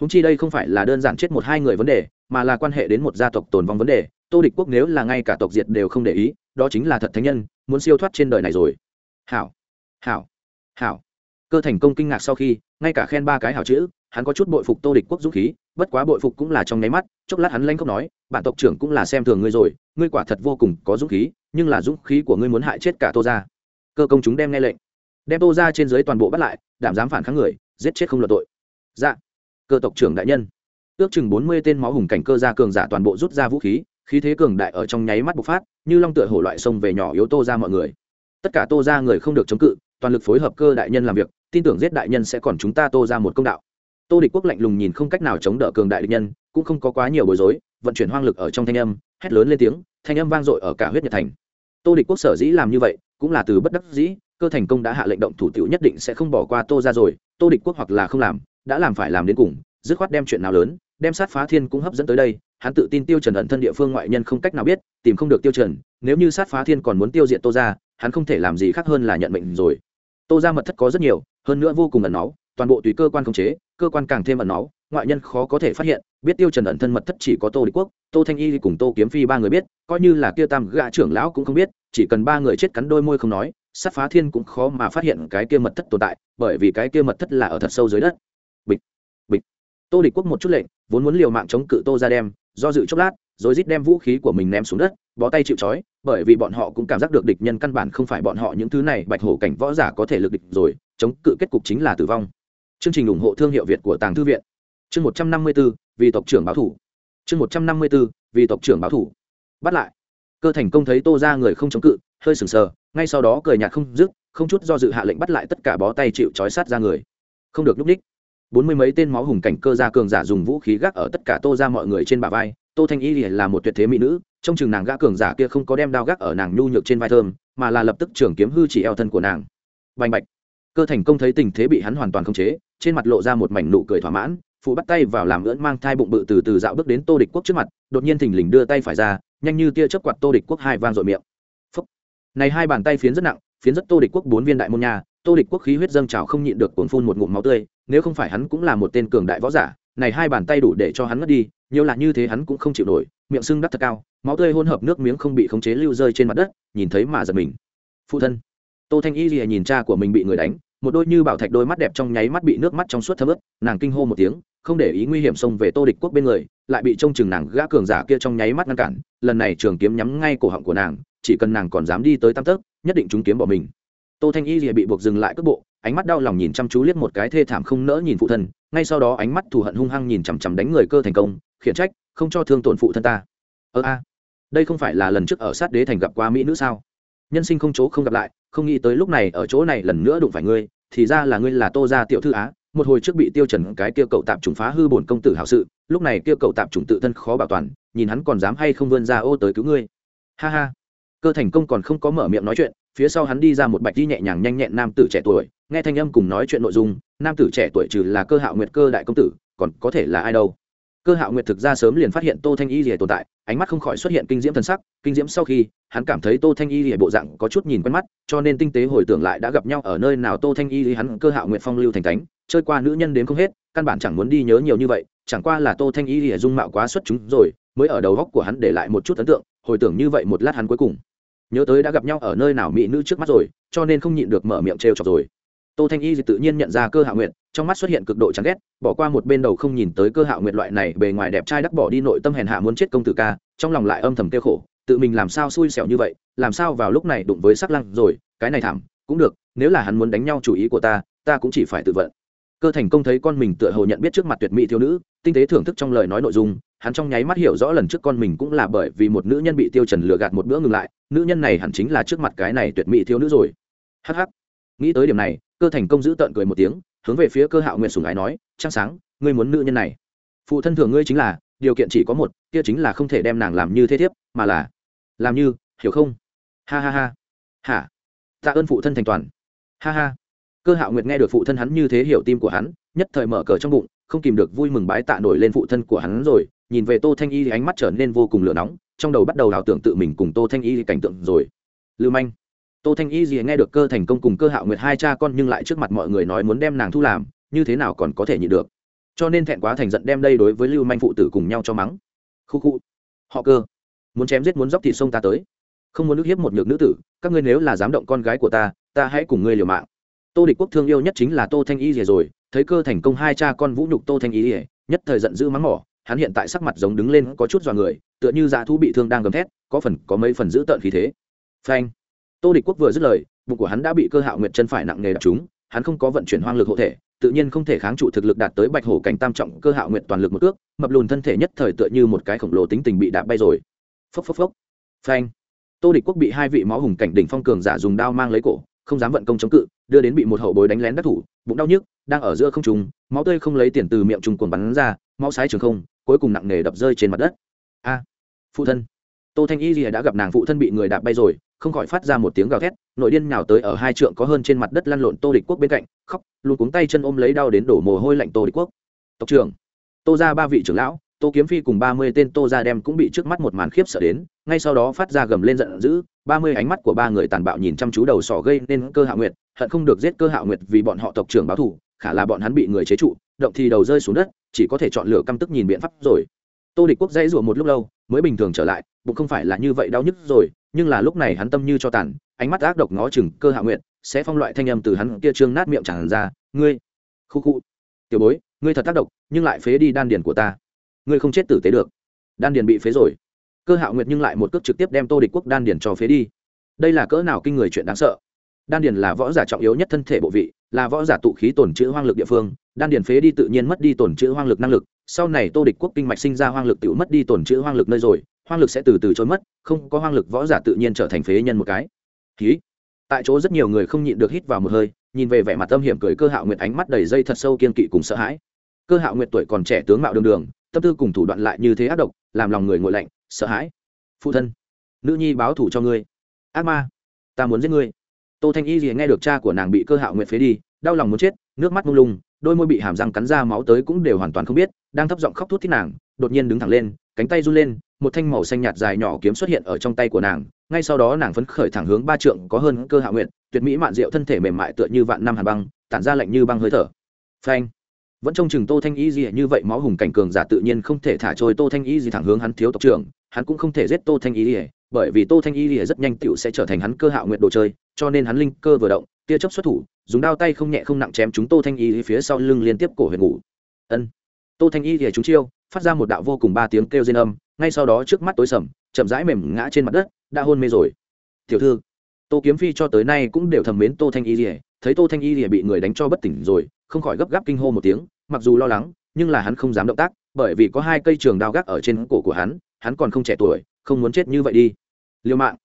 Húng chi đây không phải là đơn giản chết một hai người vấn đề, mà là quan hệ đến một gia tộc tồn vong vấn đề, tô địch quốc nếu là ngay cả tộc diệt đều không để ý, đó chính là thật thánh nhân, muốn siêu thoát trên đời này rồi. Hảo hảo hảo. Cơ thành công kinh ngạc sau khi, ngay cả khen ba cái hảo chữ, hắn có chút bội phục tô địch quốc dũng khí bất quá bội phục cũng là trong nháy mắt, chốc lát hắn lanh không nói, bản tộc trưởng cũng là xem thường ngươi rồi, ngươi quả thật vô cùng có dũng khí, nhưng là dũng khí của ngươi muốn hại chết cả tô ra cơ công chúng đem nghe lệnh. Đem tô ra trên dưới toàn bộ bắt lại, đảm dám phản kháng người, giết chết không luận tội. Dạ. Cơ tộc trưởng đại nhân. Ước chừng bốn mươi tên máu hùng cảnh cơ gia cường giả toàn bộ rút ra vũ khí khí thế cường đại ở trong nháy mắt bộc phát, như long tựa hổ loại sông về nhỏ yếu tô ra mọi người. Tất cả tô ra người không được chống cự, toàn lực phối hợp cơ đại nhân làm việc, tin tưởng giết đại nhân sẽ còn chúng ta tô ra một công đạo tô địch quốc lạnh lùng nhìn không cách nào chống đỡ cường đại địch nhân, cũng không có quá nhiều bối rối, vận chuyển hoang lực ở trong thanh âm, hét lớn lên tiếng, thanh âm vang dội ở cả huyết nhật thành. Tô địch quốc sở dĩ làm như vậy, cũng là từ bất đắc dĩ, cơ thành công đã hạ lệnh động thủ tiểu nhất định sẽ không bỏ qua tô ra rồi, tô địch quốc hoặc là không làm, đã làm phải làm đến cùng, dứt khoát đem chuyện nào lớn, đem sát phá thiên cũng hấp dẫn tới đây, hắn tự tin tiêu trần ẩn thân địa phương ngoại nhân không cách nào biết, tìm không được tiêu trần, nếu như sát phá thiên còn muốn tiêu diệt tô ra, hắn không thể làm gì khác hơn là nhận mệnh rồi. Tô ra mật thất có rất nhiều, hơn nữa vô cùng ẩn náu toàn bộ tùy cơ quan khống chế, cơ quan càng thêm ẩn náu, ngoại nhân khó có thể phát hiện, biết tiêu trần ẩn thân mật thất chỉ có tô địch quốc, tô thanh y cùng tô kiếm phi ba người biết, coi như là kia tam gã trưởng lão cũng không biết, chỉ cần ba người chết cắn đôi môi không nói, sát phá thiên cũng khó mà phát hiện cái kia mật thất tồn tại, bởi vì cái kia mật thất là ở thật sâu dưới đất. Bịch bịch. Tô địch quốc một chút lệnh, vốn muốn liều mạng chống cự tô ra đem, do dự chốc lát, rồi rít đem vũ khí của mình ném xuống đất, bó tay chịu trói, bởi vì bọn họ cũng cảm giác được địch nhân căn bản không phải bọn họ những thứ này, bạch hổ cảnh võ giả có thể lực địch rồi, chống cự kết cục chính là tử vong chương trình ủng hộ thương hiệu việt của tàng thư viện. Chương một trăm năm mươi b ố vì tộc trưởng báo thủ. Chương một trăm năm mươi b ố vì tộc trưởng báo thủ. Bắt lại. Cơ thành công thấy tô ra người không chống cự, hơi sừng sờ, ngay sau đó cười nhạt không dứt, không chút do dự hạ lệnh bắt lại tất cả bó tay chịu trói sát ra người. Không được núp ních bốn mươi mấy tên máu hùng cảnh cơ gia cường giả dùng vũ khí gác ở tất cả tô ra mọi người trên bả vai. Tô thanh y là một tuyệt thế mỹ nữ trong chừng nàng gã cường giả kia không có đem đao gác ở nàng nhu nhược trên vai thơm, mà là lập tức trường kiếm hư chỉ eo thân của nàng. Bành bạch cơ thành công thấy tình thế bị hắn hoàn toàn khống chế, trên mặt lộ ra một mảnh nụ cười thỏa mãn, phụ bắt tay vào làm ưỡn mang thai bụng bự từ từ dạo bước đến tô địch quốc trước mặt, đột nhiên thình lình đưa tay phải ra, nhanh như tia chớp quạt tô địch quốc hai vang dội miệng. Phúc. này hai bàn tay phiến rất nặng, phiến rất tô địch quốc bốn viên đại môn nhà tô địch quốc khí huyết dâng trào không nhịn được cuồng phun một ngụm máu tươi, nếu không phải hắn cũng là một tên cường đại võ giả, này hai bàn tay đủ để cho hắn ngất đi, nhiều là như thế hắn cũng không chịu nổi, miệng sưng đắt thật cao, máu tươi hỗn hợp nước miếng không bị khống chế lưu rơi trên mặt đất, nhìn thấy mà giật mình. Phụ thân tô thanh y lìa nhìn cha của mình bị người đánh, một đôi như bảo thạch đôi mắt đẹp trong nháy mắt bị nước mắt trong suốt thấm ướt, nàng kinh hô một tiếng, không để ý nguy hiểm xông về tô địch quốc bên người, lại bị trông chừng nàng gã cường giả kia trong nháy mắt ngăn cản, lần này trường kiếm nhắm ngay cổ họng của nàng, chỉ cần nàng còn dám đi tới tam tấc nhất định chúng kiếm bỏ mình. Tô thanh y lìa bị buộc dừng lại cước bộ, ánh mắt đau lòng nhìn chăm chú liếc một cái thê thảm không nỡ nhìn phụ thân, ngay sau đó ánh mắt thù hận hung hăng nhìn chằm chằm đánh người cơ thành công, khiển trách, không cho thương tổn phụ thân ta. Ơ a, đây không phải là lần trước ở sát đế thành gặp qua mỹ nữ sao? Nhân sinh không chỗ không gặp lại không nghĩ tới lúc này ở chỗ này lần nữa đụng phải ngươi, thì ra là ngươi là tô gia tiểu thư á, một hồi trước bị tiêu trần cái kia cậu tạm trùng phá hư bổn công tử hảo sự, lúc này kia cậu tạm trùng tự thân khó bảo toàn, nhìn hắn còn dám hay không vươn ra ô tới cứu ngươi. Ha ha. Cơ thành công còn không có mở miệng nói chuyện, phía sau hắn đi ra một bạch đi nhẹ nhàng nhanh nhẹn nam tử trẻ tuổi, nghe thanh âm cùng nói chuyện nội dung, nam tử trẻ tuổi trừ là cơ hạo nguyệt cơ đại công tử, còn có thể là ai đâu? Cơ hạo nguyệt thực ra sớm liền phát hiện tô thanh y lìa tồn tại, ánh mắt không khỏi xuất hiện kinh diễm thần sắc, kinh diễm sau khi, hắn cảm thấy tô thanh y lìa bộ dạng có chút nhìn quen mắt, cho nên tinh tế hồi tưởng lại đã gặp nhau ở nơi nào tô thanh y hắn, cơ hạo nguyệt phong lưu thành cánh chơi qua nữ nhân đến không hết, căn bản chẳng muốn đi nhớ nhiều như vậy, chẳng qua là tô thanh y lìa dung mạo quá xuất chúng rồi, mới ở đầu góc của hắn để lại một chút ấn tượng, hồi tưởng như vậy một lát hắn cuối cùng. Nhớ tới đã gặp nhau ở nơi nào mỹ nữ trước mắt rồi, cho nên không nhịn được mở miệng trêu chọc rồi. Tô thanh y tự nhiên nhận ra cơ hạo nguyệt trong mắt xuất hiện cực độ chán ghét, bỏ qua một bên đầu không nhìn tới cơ hạo nguyệt loại này bề ngoài đẹp trai đắc bỏ đi nội tâm hèn hạ muốn chết công tử ca, trong lòng lại âm thầm kêu khổ, tự mình làm sao xui xẻo như vậy, làm sao vào lúc này đụng với sắc lăng rồi, cái này thảm, cũng được, nếu là hắn muốn đánh nhau chủ ý của ta ta cũng chỉ phải tự vận. Cơ thành công thấy con mình tựa hồ nhận biết trước mặt tuyệt mỹ thiếu nữ, tinh tế thưởng thức trong lời nói nội dung, hắn trong nháy mắt hiểu rõ lần trước con mình cũng là bởi vì một nữ nhân bị tiêu trần lừa gạt một bữa ngừng lại, nữ nhân này hẳn chính là trước mặt cái này tuyệt mỹ thiếu nữ rồi. Hắc hắc, nghĩ tới điểm này cơ thành công giữ tợn cười một tiếng, hướng về phía cơ hạo nguyện sùng ái nói, trăng sáng, ngươi muốn nữ nhân này. Phụ thân thường ngươi chính là, điều kiện chỉ có một, kia chính là không thể đem nàng làm như thế thiếp, mà là, làm như, hiểu không? Ha ha ha. Hả? Tạ ơn phụ thân thành toàn. Ha ha. Cơ hạo nguyệt nghe được phụ thân hắn như thế hiểu tim của hắn, nhất thời mở cờ trong bụng, không kìm được vui mừng bái tạ nổi lên phụ thân của hắn rồi, nhìn về tô thanh y thì ánh mắt trở nên vô cùng lửa nóng, trong đầu bắt đầu đào tưởng tự mình cùng tô thanh y cảnh tượng rồi. Lưu manh tô thanh y gì nghe được cơ thành công cùng cơ hạo nguyệt hai cha con nhưng lại trước mặt mọi người nói muốn đem nàng thu làm, như thế nào còn có thể nhịn được. Cho nên thẹn quá thành giận đem đây đối với lưu manh phụ tử cùng nhau cho mắng. Khu khu. Họ cơ. Muốn chém giết muốn dóc thịt sông ta tới. Không muốn nước hiếp một nhược nữ tử, các ngươi nếu là dám động con gái của ta ta hãy cùng ngươi liều mạng. Tô địch quốc thương yêu nhất chính là tô thanh y rìa rồi, thấy cơ thành công hai cha con vũ nhục tô thanh y rìa nhất thời giận dữ mắng mỏ, hắn hiện tại sắc mặt giống đứng lên có chút dọa người, tựa như Dạ thú bị thương đang gầm thét, có phần có mấy phần giữ tợn khí thế. Phanh tô địch quốc vừa dứt lời bụng của hắn đã bị cơ hạo nguyệt chân phải nặng nề đập trúng, hắn không có vận chuyển hoang lực hộ thể tự nhiên không thể kháng trụ thực lực đạt tới bạch hổ cảnh tam trọng cơ hạo nguyệt toàn lực một cước mập lùn thân thể nhất thời tựa như một cái khổng lồ tính tình bị đạp bay rồi. Phốc phốc phốc. Phanh. Tô địch quốc bị hai vị máu hùng cảnh đỉnh phong cường giả dùng đao mang lấy cổ không dám vận công chống cự đưa đến bị một hậu bối đánh lén đắc thủ bụng đau nhức đang ở giữa không trùng máu tươi không lấy tiền từ miệng trùng cuồng bắn ra máu sái trường không cuối cùng nặng nề đập rơi trên mặt đất. A. Phụ thân. Tô thanh y lìa đã gặp nàng phụ thân bị người đạp bay rồi không khỏi phát ra một tiếng gào thét, nội điên nào tới ở hai trượng có hơn trên mặt đất lăn lộn tô địch quốc bên cạnh, khóc, luôn cuống tay chân ôm lấy đau đến đổ mồ hôi lạnh tô địch quốc. Tộc trưởng, tô ra ba vị trưởng lão, tô kiếm phi cùng ba mươi tên tô ra đem cũng bị trước mắt một màn khiếp sợ đến, ngay sau đó phát ra gầm lên giận dữ, ba mươi ánh mắt của ba người tàn bạo nhìn chăm chú đầu sỏ gây nên cơ hạ nguyệt, hận không được giết cơ hạ nguyệt vì bọn họ tộc trưởng báo thù, khả là bọn hắn bị người chế trụ, động thì đầu rơi xuống đất, chỉ có thể chọn lựa căm tức nhìn biện pháp rồi tô địch quốc dãy rủa một lúc lâu, mới bình thường trở lại, bụng không phải là như vậy đau nhức rồi, nhưng là lúc này hắn tâm như cho tàn, ánh mắt ác độc ngó chừng cơ hạ nguyện sẽ phong loại thanh âm từ hắn kia trương nát miệng tràn ra, ngươi, khu khu, tiểu bối, ngươi thật tác động nhưng lại phế đi đan điền của ta. Ngươi không chết tử tế được. Đan điền bị phế rồi. Cơ hạo nguyệt nhưng lại một cước trực tiếp đem tô địch quốc đan điền cho phế đi. Đây là cỡ nào kinh người chuyện đáng sợ. Đan điền là võ giả trọng yếu nhất thân thể bộ vị, là võ giả tụ khí tổn chữ hoang lực địa phương, đan điền phế đi tự nhiên mất đi tổn chữ hoang lực năng lực sau này tô địch quốc kinh mạch sinh ra hoang lực tự mất đi tổn chữ hoang lực nơi rồi, hoang lực sẽ từ từ trôi mất, không có hoang lực võ giả tự nhiên trở thành phế nhân một cái. Ký. Tại chỗ rất nhiều người không nhịn được hít vào một hơi, nhìn về vẻ mặt tâm hiểm cười cơ hạo nguyệt ánh mắt đầy dây thật sâu kiên kỵ cùng sợ hãi. Cơ hạo nguyệt tuổi còn trẻ tướng mạo đường đường, tâm tư cùng thủ đoạn lại như thế ác độc, làm lòng người ngội lạnh, sợ hãi. Phụ thân, nữ nhi báo thủ cho ngươi. Ác ma, ta muốn giết ngươi. Tô thanh y gì nghe được cha của nàng bị cơ hạo nguyệt phế đi đau lòng muốn chết, nước mắt mông lung, đôi môi bị hàm răng cắn ra máu tới cũng đều hoàn toàn không biết, đang thấp giọng khóc thút thít nàng, đột nhiên đứng thẳng lên, cánh tay run lên, một thanh màu xanh nhạt dài nhỏ kiếm xuất hiện ở trong tay của nàng, ngay sau đó nàng phấn khởi thẳng hướng ba trượng có hơn cơ hạ nguyện tuyệt mỹ mạn diệu thân thể mềm mại tựa như vạn năm hàn băng, tản ra lạnh như băng hơi thở. Phanh. Vẫn trông chừng tô thanh y gì như vậy máu hùng cảnh cường giả tự nhiên không thể thả trôi tô thanh y gì thẳng hướng hắn thiếu tộc trưởng, hắn cũng không thể giết tô thanh y gì bởi vì tô thanh y gì rất nhanh tựu sẽ trở thành hắn cơ hạo nguyện đồ chơi, cho nên hắn linh cơ vừa động tia chớp xuất thủ, dùng đao tay không nhẹ không nặng chém chúng tô thanh y phía sau lưng liên tiếp cổ huyền ngủ. Ân. Tô thanh y thì chúng chiêu, phát ra một đạo vô cùng ba tiếng kêu rên âm, ngay sau đó trước mắt tối sầm, chậm rãi mềm ngã trên mặt đất, đã hôn mê rồi. Tiểu thư, tô kiếm phi cho tới nay cũng đều thầm mến tô thanh y rỉa thấy tô thanh y rỉa bị người đánh cho bất tỉnh rồi, không khỏi gấp gáp kinh hô một tiếng, mặc dù lo lắng, nhưng là hắn không dám động tác, bởi vì có hai cây trường đao gác ở trên cổ của hắn hắn còn không trẻ tuổi, không muốn chết như vậy đi. Liêu mạng.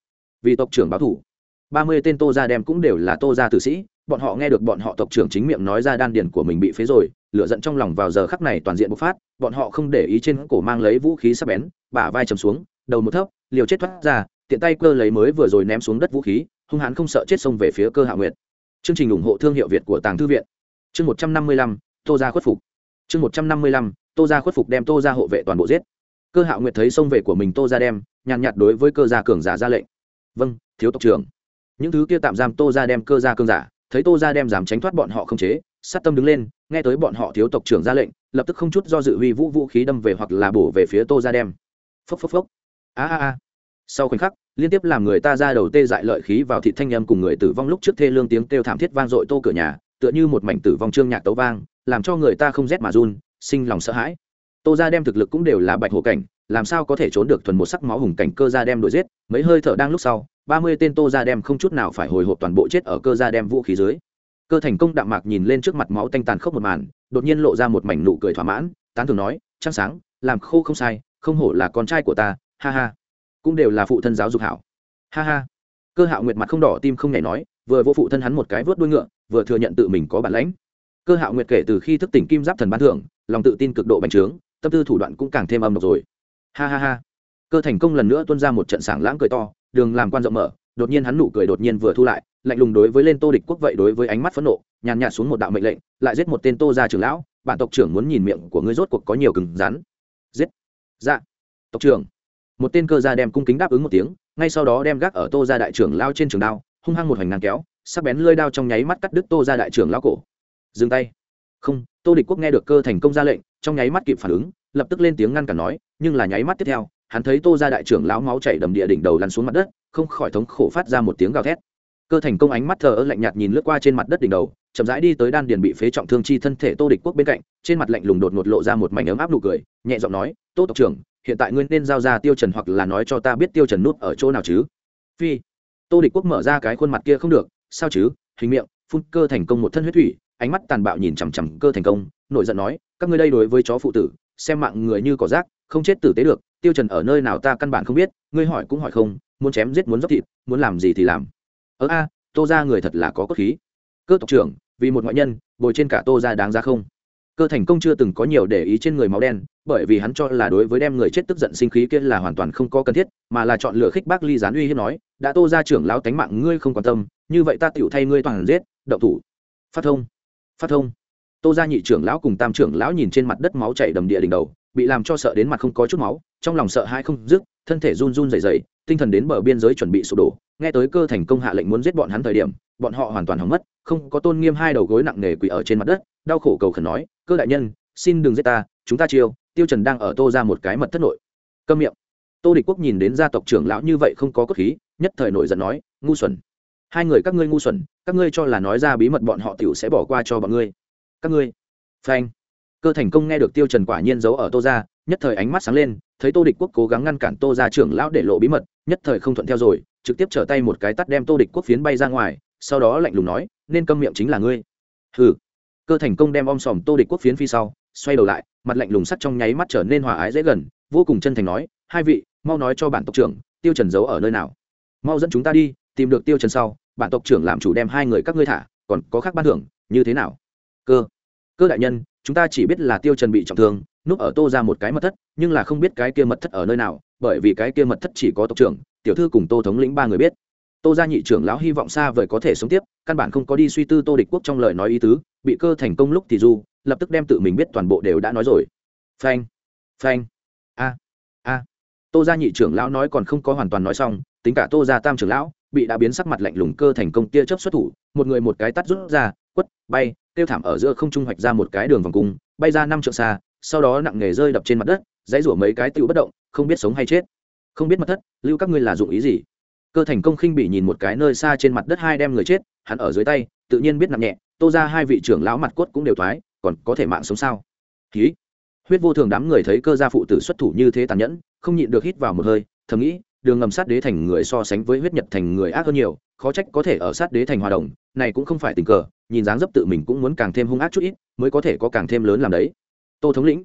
Vì tộc trưởng báo thủ ba mươi tên tô gia đem cũng đều là tô gia tử sĩ, bọn họ nghe được bọn họ tộc trưởng chính miệng nói ra đan điền của mình bị phế rồi, lửa giận trong lòng vào giờ khắc này toàn diện bộc phát, bọn họ không để ý trên cổ mang lấy vũ khí sắp bén, bả vai chầm xuống, đầu một thấp, liều chết thoát ra, tiện tay cơ lấy mới vừa rồi ném xuống đất vũ khí, hung hãn không sợ chết xông về phía cơ hạ nguyệt. Chương trình ủng hộ thương hiệu việt của tàng thư viện. Chương một trăm năm mươi lăm, tô gia khuất phục. Chương một trăm năm mươi lăm, tô gia khuất phục đem tô gia hộ vệ toàn bộ giết. Cơ hạ nguyệt thấy xông về của mình tô gia đem, nhàn nhạt đối với cơ gia cường giả ra lệnh. Vâng thiếu tộc trưởng những thứ kia tạm giam tô gia đem cơ ra cương giả, thấy tô gia đem dám tránh thoát bọn họ không chế, sát tâm đứng lên, nghe tới bọn họ thiếu tộc trưởng ra lệnh, lập tức không chút do dự huy vũ vũ khí đâm về hoặc là bổ về phía tô gia đem. Phốc phốc phốc. A a a. Sau khoảnh khắc, liên tiếp làm người ta ra đầu tê dại lợi khí vào thị thanh âm cùng người tử vong lúc trước thê lương tiếng kêu thảm thiết vang dội tô cửa nhà, tựa như một mảnh tử vong trương nhạc tấu vang, làm cho người ta không rét mà run, sinh lòng sợ hãi. Tô gia đem thực lực cũng đều là bạch hổ cảnh làm sao có thể trốn được thuần một sắc máu hùng cảnh cơ gia đem đuổi giết, mấy hơi thở đang lúc sau, ba mươi tên tô gia đem không chút nào phải hồi hộp toàn bộ chết ở cơ gia đem vũ khí dưới. Cơ thành công đạm mạc nhìn lên trước mặt máu tanh tàn khốc một màn, đột nhiên lộ ra một mảnh nụ cười thỏa mãn, tán thường nói, trăng sáng, làm khô không sai, không hổ là con trai của ta, ha ha, cũng đều là phụ thân giáo dục hảo. Ha ha. Cơ hạo nguyệt mặt không đỏ tim không nhảy nói, vừa vô phụ thân hắn một cái vớt đuôi ngựa, vừa thừa nhận tự mình có bản lãnh. Cơ hạo nguyệt kể từ khi thức tỉnh kim giáp thần ban thưởng, lòng tự tin cực độ bành trướng, tâm tư thủ đoạn cũng càng thêm âm độc rồi ha ha ha. Cơ thành công lần nữa tuôn ra một trận sảng lãng cười to, đường làm quan rộng mở, đột nhiên hắn nụ cười đột nhiên vừa thu lại, lạnh lùng đối với lên tô địch quốc vậy đối với ánh mắt phẫn nộ, nhàn nhạt xuống một đạo mệnh lệnh, lại giết một tên tô gia trưởng lão, bản tộc trưởng muốn nhìn miệng của ngươi rốt cuộc có nhiều cứng rắn. Giết. Dạ. Tộc trưởng. Một tên cơ gia đem cung kính đáp ứng một tiếng, ngay sau đó đem gác ở tô gia đại trưởng lao trên trường đao, hung hăng một hoành ngang kéo, sắc bén lơi đao trong nháy mắt cắt đứt tô gia đại trưởng lão cổ. Dừng tay. Không, tô địch quốc nghe được cơ thành công ra lệnh, trong nháy mắt kịp phản ứng, lập tức lên tiếng ngăn cản nói nhưng là nháy mắt tiếp theo, hắn thấy tô gia đại trưởng lão máu chảy đầm địa đỉnh đầu lăn xuống mặt đất, không khỏi thống khổ phát ra một tiếng gào thét. Cơ thành công ánh mắt thờ ơ lạnh nhạt nhìn lướt qua trên mặt đất đỉnh đầu, chậm rãi đi tới đan điền bị phế trọng thương chi thân thể tô địch quốc bên cạnh, trên mặt lạnh lùng đột ngột lộ ra một mảnh ấm áp nụ cười, nhẹ giọng nói, tô tộc trưởng, hiện tại ngươi nên giao ra tiêu trần hoặc là nói cho ta biết tiêu trần nút ở chỗ nào chứ? Phi. Tô địch quốc mở ra cái khuôn mặt kia không được, sao chứ? Hình miệng, phun cơ thành công một thân huyết thủy, ánh mắt tàn bạo nhìn chằm chằm cơ thành công, nổi giận nói, các ngươi đây đối với chó phụ tử, xem mạng người như cỏ rác không chết tử tế được, tiêu trần ở nơi nào ta căn bản không biết, ngươi hỏi cũng hỏi không, muốn chém giết muốn dốc thịt, muốn làm gì thì làm. Ơ a, tô ra người thật là có cốt khí. Cơ tộc trưởng, vì một ngoại nhân, bồi trên cả tô ra đáng ra không? Cơ thành công chưa từng có nhiều để ý trên người máu đen, bởi vì hắn cho là đối với đem người chết tức giận sinh khí kia là hoàn toàn không có cần thiết, mà là chọn lựa khích bác ly gián uy hiếp nói, đã tô ra trưởng lão tánh mạng ngươi không quan tâm, như vậy ta tựu thay ngươi toàn giết, động thủ. Phát thông. Phát thông tô ra nhị trưởng lão cùng tam trưởng lão nhìn trên mặt đất máu chảy đầm địa đỉnh đầu, bị làm cho sợ đến mặt không có chút máu, trong lòng sợ hai không dứt, thân thể run run dày dày tinh thần đến bờ biên giới chuẩn bị sụp đổ. Nghe tới cơ thành công hạ lệnh muốn giết bọn hắn thời điểm, bọn họ hoàn toàn hỏng mất, không có tôn nghiêm hai đầu gối nặng nề quỳ ở trên mặt đất, đau khổ cầu khẩn nói, cơ đại nhân, xin đừng giết ta, chúng ta chiêu, tiêu trần đang ở tô ra một cái mật thất nội. Câm miệng. Tô địch quốc nhìn đến gia tộc trưởng lão như vậy không có cốt khí, nhất thời nổi giận nói, ngu xuẩn. Hai người các ngươi ngu xuẩn, các ngươi cho là nói ra bí mật bọn họ tiểu sẽ bỏ qua cho bọn ngươi các ngươi. Phanh. Cơ thành công nghe được tiêu trần quả nhiên giấu ở tô gia, nhất thời ánh mắt sáng lên, thấy tô địch quốc cố gắng ngăn cản tô gia trưởng lão để lộ bí mật, nhất thời không thuận theo rồi, trực tiếp trở tay một cái tát đem tô địch quốc phiến bay ra ngoài, sau đó lạnh lùng nói, nên câm miệng chính là ngươi. Hừ. Cơ thành công đem om sòm tô địch quốc phiến phi sau, xoay đầu lại, mặt lạnh lùng sắt trong nháy mắt trở nên hòa ái dễ gần, vô cùng chân thành nói, hai vị, mau nói cho bản tộc trưởng, tiêu trần giấu ở nơi nào? Mau dẫn chúng ta đi, tìm được tiêu trần sau, bản tộc trưởng làm chủ đem hai người các ngươi thả, còn có khác ban thưởng, như thế nào? Cơ. Cơ đại nhân, chúng ta chỉ biết là tiêu trần bị trọng thương, núp ở tô ra một cái mật thất, nhưng là không biết cái kia mật thất ở nơi nào, bởi vì cái kia mật thất chỉ có tộc trưởng, tiểu thư cùng tô thống lĩnh ba người biết. Tô gia nhị trưởng lão hy vọng xa vời có thể sống tiếp, căn bản không có đi suy tư tô địch quốc trong lời nói ý tứ, bị cơ thành công lúc thì du, lập tức đem tự mình biết toàn bộ đều đã nói rồi. Phanh phanh, a a. Tô gia nhị trưởng lão nói còn không có hoàn toàn nói xong, tính cả tô gia tam trưởng lão, bị đã biến sắc mặt lạnh lùng cơ thành công tia chớp xuất thủ, một người một cái tắt rút ra, quất, bay tiêu thảm ở giữa không trung hoạch ra một cái đường vòng cung, bay ra năm trượng xa, sau đó nặng nghề rơi đập trên mặt đất, dãy rủa mấy cái tựu bất động, không biết sống hay chết. Không biết mất thất, lưu các ngươi là dụng ý gì? Cơ thành công khinh bị nhìn một cái nơi xa trên mặt đất hai đem người chết, hắn ở dưới tay, tự nhiên biết nặng nhẹ, tô ra hai vị trưởng lão mặt cốt cũng đều thoái, còn có thể mạng sống sao? Ký huyết vô thường đám người thấy cơ gia phụ tử xuất thủ như thế tàn nhẫn, không nhịn được hít vào một hơi, thầm nghĩ, đường ngầm sát đế thành người so sánh với huyết nhật thành người ác hơn nhiều khó trách có thể ở sát đế thành hòa đồng, này cũng không phải tình cờ, nhìn dáng dấp tự mình cũng muốn càng thêm hung ác chút ít, mới có thể có càng thêm lớn làm đấy. Tô thống lĩnh,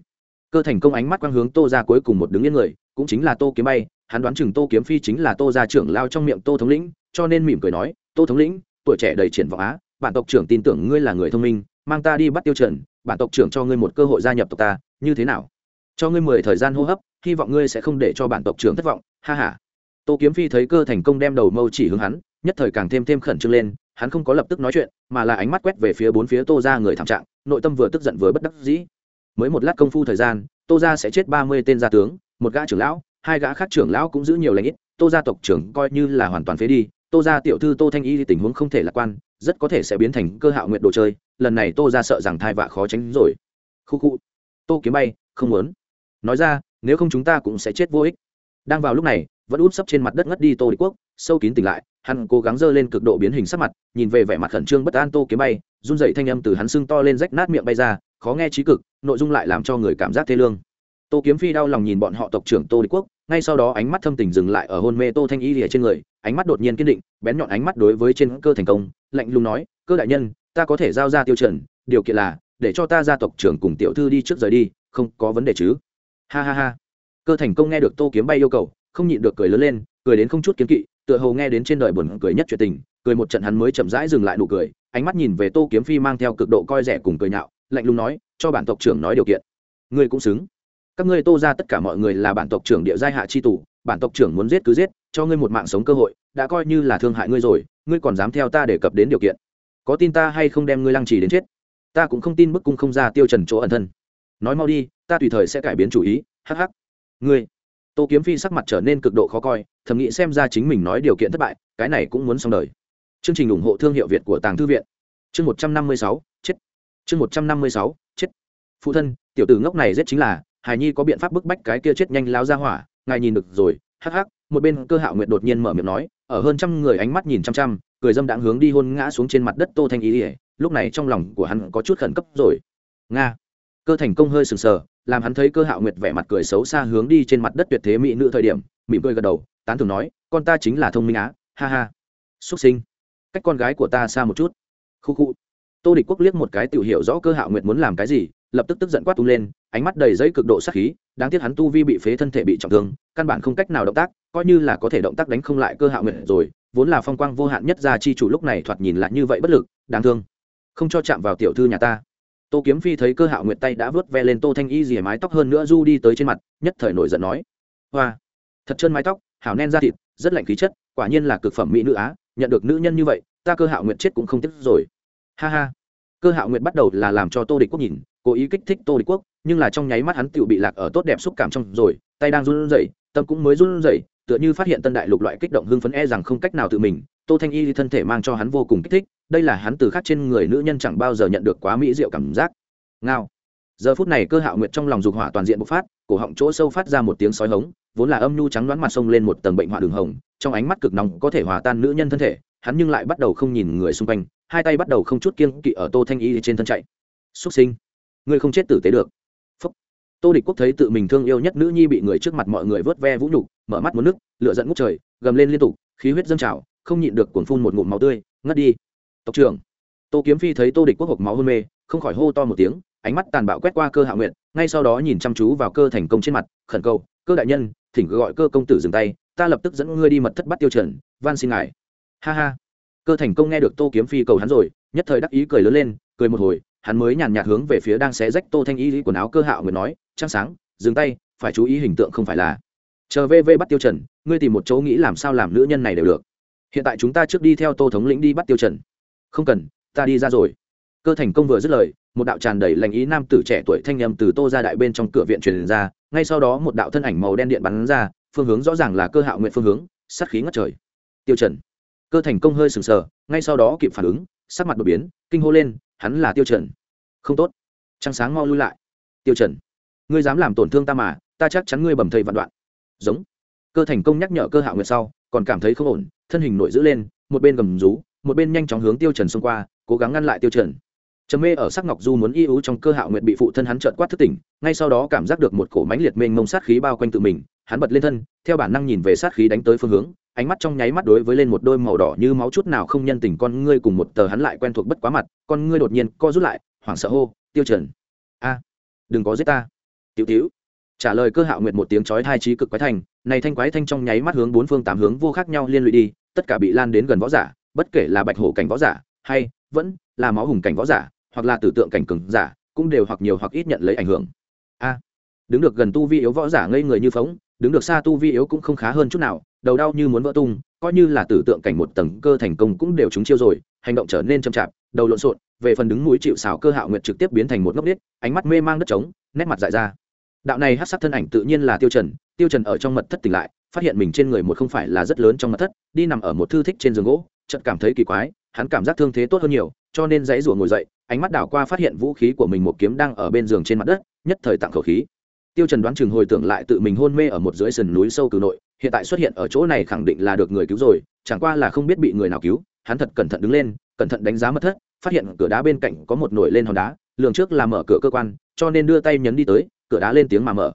cơ thành công ánh mắt quang hướng tô ra cuối cùng một đứng yên người, cũng chính là tô kiếm bay, hắn đoán chừng tô kiếm phi chính là tô gia trưởng lao trong miệng tô thống lĩnh, cho nên mỉm cười nói, tô thống lĩnh, tuổi trẻ đầy triển vọng á, bản tộc trưởng tin tưởng ngươi là người thông minh, mang ta đi bắt tiêu trần, bản tộc trưởng cho ngươi một cơ hội gia nhập tộc ta, như thế nào? Cho ngươi mười thời gian hô hấp, hy vọng ngươi sẽ không để cho bản tộc trưởng thất vọng, ha ha. Tô kiếm phi thấy cơ thành công đem đầu mâu chỉ hướng hắn nhất thời càng thêm thêm khẩn trương lên, hắn không có lập tức nói chuyện, mà là ánh mắt quét về phía bốn phía tô ra người thảm trạng, nội tâm vừa tức giận vừa bất đắc dĩ. Mới một lát công phu thời gian, tô ra sẽ chết ba mươi tên gia tướng, một gã trưởng lão, hai gã khác trưởng lão cũng giữ nhiều lãnh ít, tô gia tộc trưởng coi như là hoàn toàn phế đi, tô gia tiểu thư tô thanh y tình huống không thể lạc quan, rất có thể sẽ biến thành cơ hạo nguyện đồ chơi, lần này tô gia sợ rằng thai vạ khó tránh rồi. Khu khu. Tô kiếm bay, không muốn. Nói ra, nếu không chúng ta cũng sẽ chết vô ích. Đang vào lúc này, vẫn úp sấp trên mặt đất ngất đi tô đế quốc, sâu kín tỉnh lại hắn cố gắng dơ lên cực độ biến hình sắc mặt, nhìn về vẻ mặt khẩn trương bất an tô kiếm bay, run dậy thanh âm từ hắn sưng to lên rách nát miệng bay ra, khó nghe trí cực, nội dung lại làm cho người cảm giác thê lương. Tô kiếm phi đau lòng nhìn bọn họ tộc trưởng tô đế quốc, ngay sau đó ánh mắt thâm tình dừng lại ở hôn mê tô thanh y lìa trên người, ánh mắt đột nhiên kiên định, bén nhọn ánh mắt đối với trên cơ thành công, lạnh lùng nói, cơ đại nhân, ta có thể giao ra tiêu chuẩn, điều kiện là, để cho ta gia tộc trưởng cùng tiểu thư đi trước rời đi, không có vấn đề chứ? Ha ha ha. Cơ thành công nghe được tô kiếm bay yêu cầu, không nhịn được cười lớn lên, cười đến không chút kiêng kỵ tựa hồ nghe đến trên đời buồn cười nhất chuyện tình, cười một trận hắn mới chậm rãi dừng lại nụ cười, ánh mắt nhìn về tô kiếm phi mang theo cực độ coi rẻ cùng cười nhạo, lạnh lùng nói, cho bản tộc trưởng nói điều kiện. Ngươi cũng xứng. Các ngươi tô ra tất cả mọi người là bản tộc trưởng địa giai hạ chi tù, bản tộc trưởng muốn giết cứ giết, cho ngươi một mạng sống cơ hội, đã coi như là thương hại ngươi rồi, ngươi còn dám theo ta để cập đến điều kiện. Có tin ta hay không đem ngươi lăng trì đến chết? Ta cũng không tin bức cung không ra tiêu trần chỗ ẩn thân. Nói mau đi, ta tùy thời sẽ cải biến chủ ý, hắc hắc. Ngươi tô kiếm phi sắc mặt trở nên cực độ khó coi, thầm nghĩ xem ra chính mình nói điều kiện thất bại, cái này cũng muốn xong đời. Chương trình ủng hộ thương hiệu việt của tàng thư viện. Chương một trăm năm mươi sáu, chết. Chương một trăm năm mươi sáu, chết. Phụ thân, tiểu tử ngốc này giết chính là, hài nhi có biện pháp bức bách cái kia chết nhanh láo ra hỏa, ngài nhìn được rồi, hắc hắc, một bên cơ hạo nguyệt đột nhiên mở miệng nói, ở hơn trăm người ánh mắt nhìn chăm chăm, cười dâm đãng hướng đi hôn ngã xuống trên mặt đất tô thanh ý ỉa lúc này trong lòng của hắn có chút khẩn cấp rồi. Nga. Cơ thành công hơi sừng sờ làm hắn thấy cơ hạo nguyệt vẻ mặt cười xấu xa hướng đi trên mặt đất tuyệt thế mỹ nữ thời điểm, mỉm cười gật đầu, tán thường nói, con ta chính là thông minh á, ha ha. Xuất sinh. Cách con gái của ta xa một chút. Khu khu. Tô địch quốc liếc một cái tự hiểu rõ cơ hạo nguyệt muốn làm cái gì, lập tức tức giận quát tung lên, ánh mắt đầy dây cực độ sát khí, đáng tiếc hắn tu vi bị phế thân thể bị trọng thương, căn bản không cách nào động tác, coi như là có thể động tác đánh không lại cơ hạo nguyệt rồi, vốn là phong quang vô hạn nhất gia chi chủ lúc này thoạt nhìn lại như vậy bất lực, đáng thương. Không cho chạm vào tiểu thư nhà ta tô kiếm phi thấy cơ hạo nguyệt tay đã vớt ve lên tô thanh y rìa mái tóc hơn nữa du đi tới trên mặt, nhất thời nổi giận nói, hoa, thật chân mái tóc, hảo nen da thịt, rất lạnh khí chất, quả nhiên là cực phẩm mỹ nữ á, nhận được nữ nhân như vậy, ta cơ hạo nguyệt chết cũng không tiếc rồi. Ha ha. Cơ hạo nguyệt bắt đầu là làm cho tô địch quốc nhìn, cố ý kích thích tô địch quốc, nhưng là trong nháy mắt hắn tựu bị lạc ở tốt đẹp xúc cảm trong rồi, tay đang run rẩy, tâm cũng mới run rẩy, tựa như phát hiện tân đại lục loại kích động hưng phấn e rằng không cách nào tự mình tô thanh y thân thể mang cho hắn vô cùng kích thích, đây là hắn từ khác trên người nữ nhân chẳng bao giờ nhận được quá mỹ diệu cảm giác. Ngao. Giờ phút này cơ hạo nguyệt trong lòng dục hỏa toàn diện bộc phát, cổ họng chỗ sâu phát ra một tiếng sói hống, vốn là âm nhu trắng đoán mặt sông lên một tầng bệnh hỏa đường hồng, trong ánh mắt cực nóng có thể hòa tan nữ nhân thân thể, hắn nhưng lại bắt đầu không nhìn người xung quanh, hai tay bắt đầu không chút kiêng kỵ ở tô thanh y trên thân chạy. Xuất sinh. Ngươi không chết tử tế được. Phúc. tô địch quốc thấy tự mình thương yêu nhất nữ nhi bị người trước mặt mọi người vớt ve vũ nhục, mở mắt muốn nước lựa dẫn ngút trời, gầm lên liên tục, khí huyết dâng trào không nhịn được cuồng phun một ngụm máu tươi, ngất đi. Tộc trưởng, tô kiếm phi thấy tô địch quốc hộp máu hôn mê, không khỏi hô to một tiếng, ánh mắt tàn bạo quét qua cơ hạ nguyện ngay sau đó nhìn chăm chú vào cơ thành công trên mặt, khẩn cầu, cơ đại nhân, thỉnh gọi cơ công tử dừng tay, ta lập tức dẫn ngươi đi mật thất bắt tiêu trần van xin ngài. Ha ha. Cơ thành công nghe được tô kiếm phi cầu hắn rồi, nhất thời đắc ý cười lớn lên, cười một hồi, hắn mới nhàn nhạt hướng về phía đang xé rách tô thanh y quần áo cơ hạo nguyệt nói, trăng sáng, dừng tay, phải chú ý hình tượng không phải là. Chờ vv bắt tiêu trần ngươi tìm một chỗ nghĩ làm sao làm nữ nhân này đều được hiện tại chúng ta trước đi theo tô thống lĩnh đi bắt tiêu trần. Không cần, ta đi ra rồi. Cơ thành công vừa dứt lời, một đạo tràn đầy lành ý nam tử trẻ tuổi thanh nhầm từ tô ra đại bên trong cửa viện truyền ra, ngay sau đó một đạo thân ảnh màu đen điện bắn ra, phương hướng rõ ràng là cơ hạo nguyện phương hướng, sát khí ngất trời. Tiêu trần. Cơ thành công hơi sừng sờ, ngay sau đó kịp phản ứng, sắc mặt đột biến, kinh hô lên, hắn là tiêu trần. Không tốt. Trăng sáng mau lui lại. Tiêu trần. Ngươi dám làm tổn thương ta mà, ta chắc chắn ngươi bầm thầy vạn đoạn. Giống. Cơ thành công nhắc nhở cơ hạo nguyện sau, còn cảm thấy không ổn thân hình nổi giữ lên, một bên gầm rú, một bên nhanh chóng hướng tiêu trần xông qua, cố gắng ngăn lại tiêu trần. Trầm mê ở sắc ngọc du muốn y ú trong cơ hạo nguyệt bị phụ thân hắn trợn quát thức tỉnh, ngay sau đó cảm giác được một cổ mãnh liệt mênh mông sát khí bao quanh tự mình, hắn bật lên thân, theo bản năng nhìn về sát khí đánh tới phương hướng, ánh mắt trong nháy mắt đối với lên một đôi màu đỏ như máu chút nào không nhân tình con ngươi cùng một tờ hắn lại quen thuộc bất quá mặt, con ngươi đột nhiên co rút lại, hoảng sợ hô, tiêu trần, a, đừng có giết ta. Tiểu tiểu. Trả lời cơ hạo nguyệt một tiếng chói thai trí cực quái thành này thanh quái thanh trong nháy mắt hướng bốn phương tám hướng vô khác nhau liên lụy đi, tất cả bị lan đến gần võ giả, bất kể là bạch hổ cảnh võ giả, hay vẫn là máu hùng cảnh võ giả, hoặc là tử tượng cảnh cường giả, cũng đều hoặc nhiều hoặc ít nhận lấy ảnh hưởng. A, đứng được gần tu vi yếu võ giả ngây người như phóng đứng được xa tu vi yếu cũng không khá hơn chút nào, đầu đau như muốn vỡ tung, coi như là tử tượng cảnh một tầng cơ thành công cũng đều trúng chiêu rồi, hành động trở nên chậm chạp, đầu lộn xộn, về phần đứng mũi chịu xào cơ hạo nguyệt trực tiếp biến thành một ngốc nít ánh mắt mê mang đất trống, nét mặt dại ra đạo này hát sắc thân ảnh tự nhiên là tiêu trần tiêu trần ở trong mật thất tỉnh lại, phát hiện mình trên người một không phải là rất lớn trong mật thất, đi nằm ở một thư thích trên giường gỗ, chợt cảm thấy kỳ quái, hắn cảm giác thương thế tốt hơn nhiều, cho nên dãy rủa ngồi dậy, ánh mắt đảo qua phát hiện vũ khí của mình một kiếm đang ở bên giường trên mặt đất, nhất thời tặng khẩu khí. Tiêu trần đoán chừng hồi tưởng lại tự mình hôn mê ở một dưới sườn núi sâu cử nội, hiện tại xuất hiện ở chỗ này khẳng định là được người cứu rồi, chẳng qua là không biết bị người nào cứu, hắn thật cẩn thận đứng lên, cẩn thận đánh giá mật thất, phát hiện cửa đá bên cạnh có một nổi lên hòn đá, lường trước là mở cửa cơ quan, cho nên đưa tay nhấn đi tới cửa đá lên tiếng mà mở.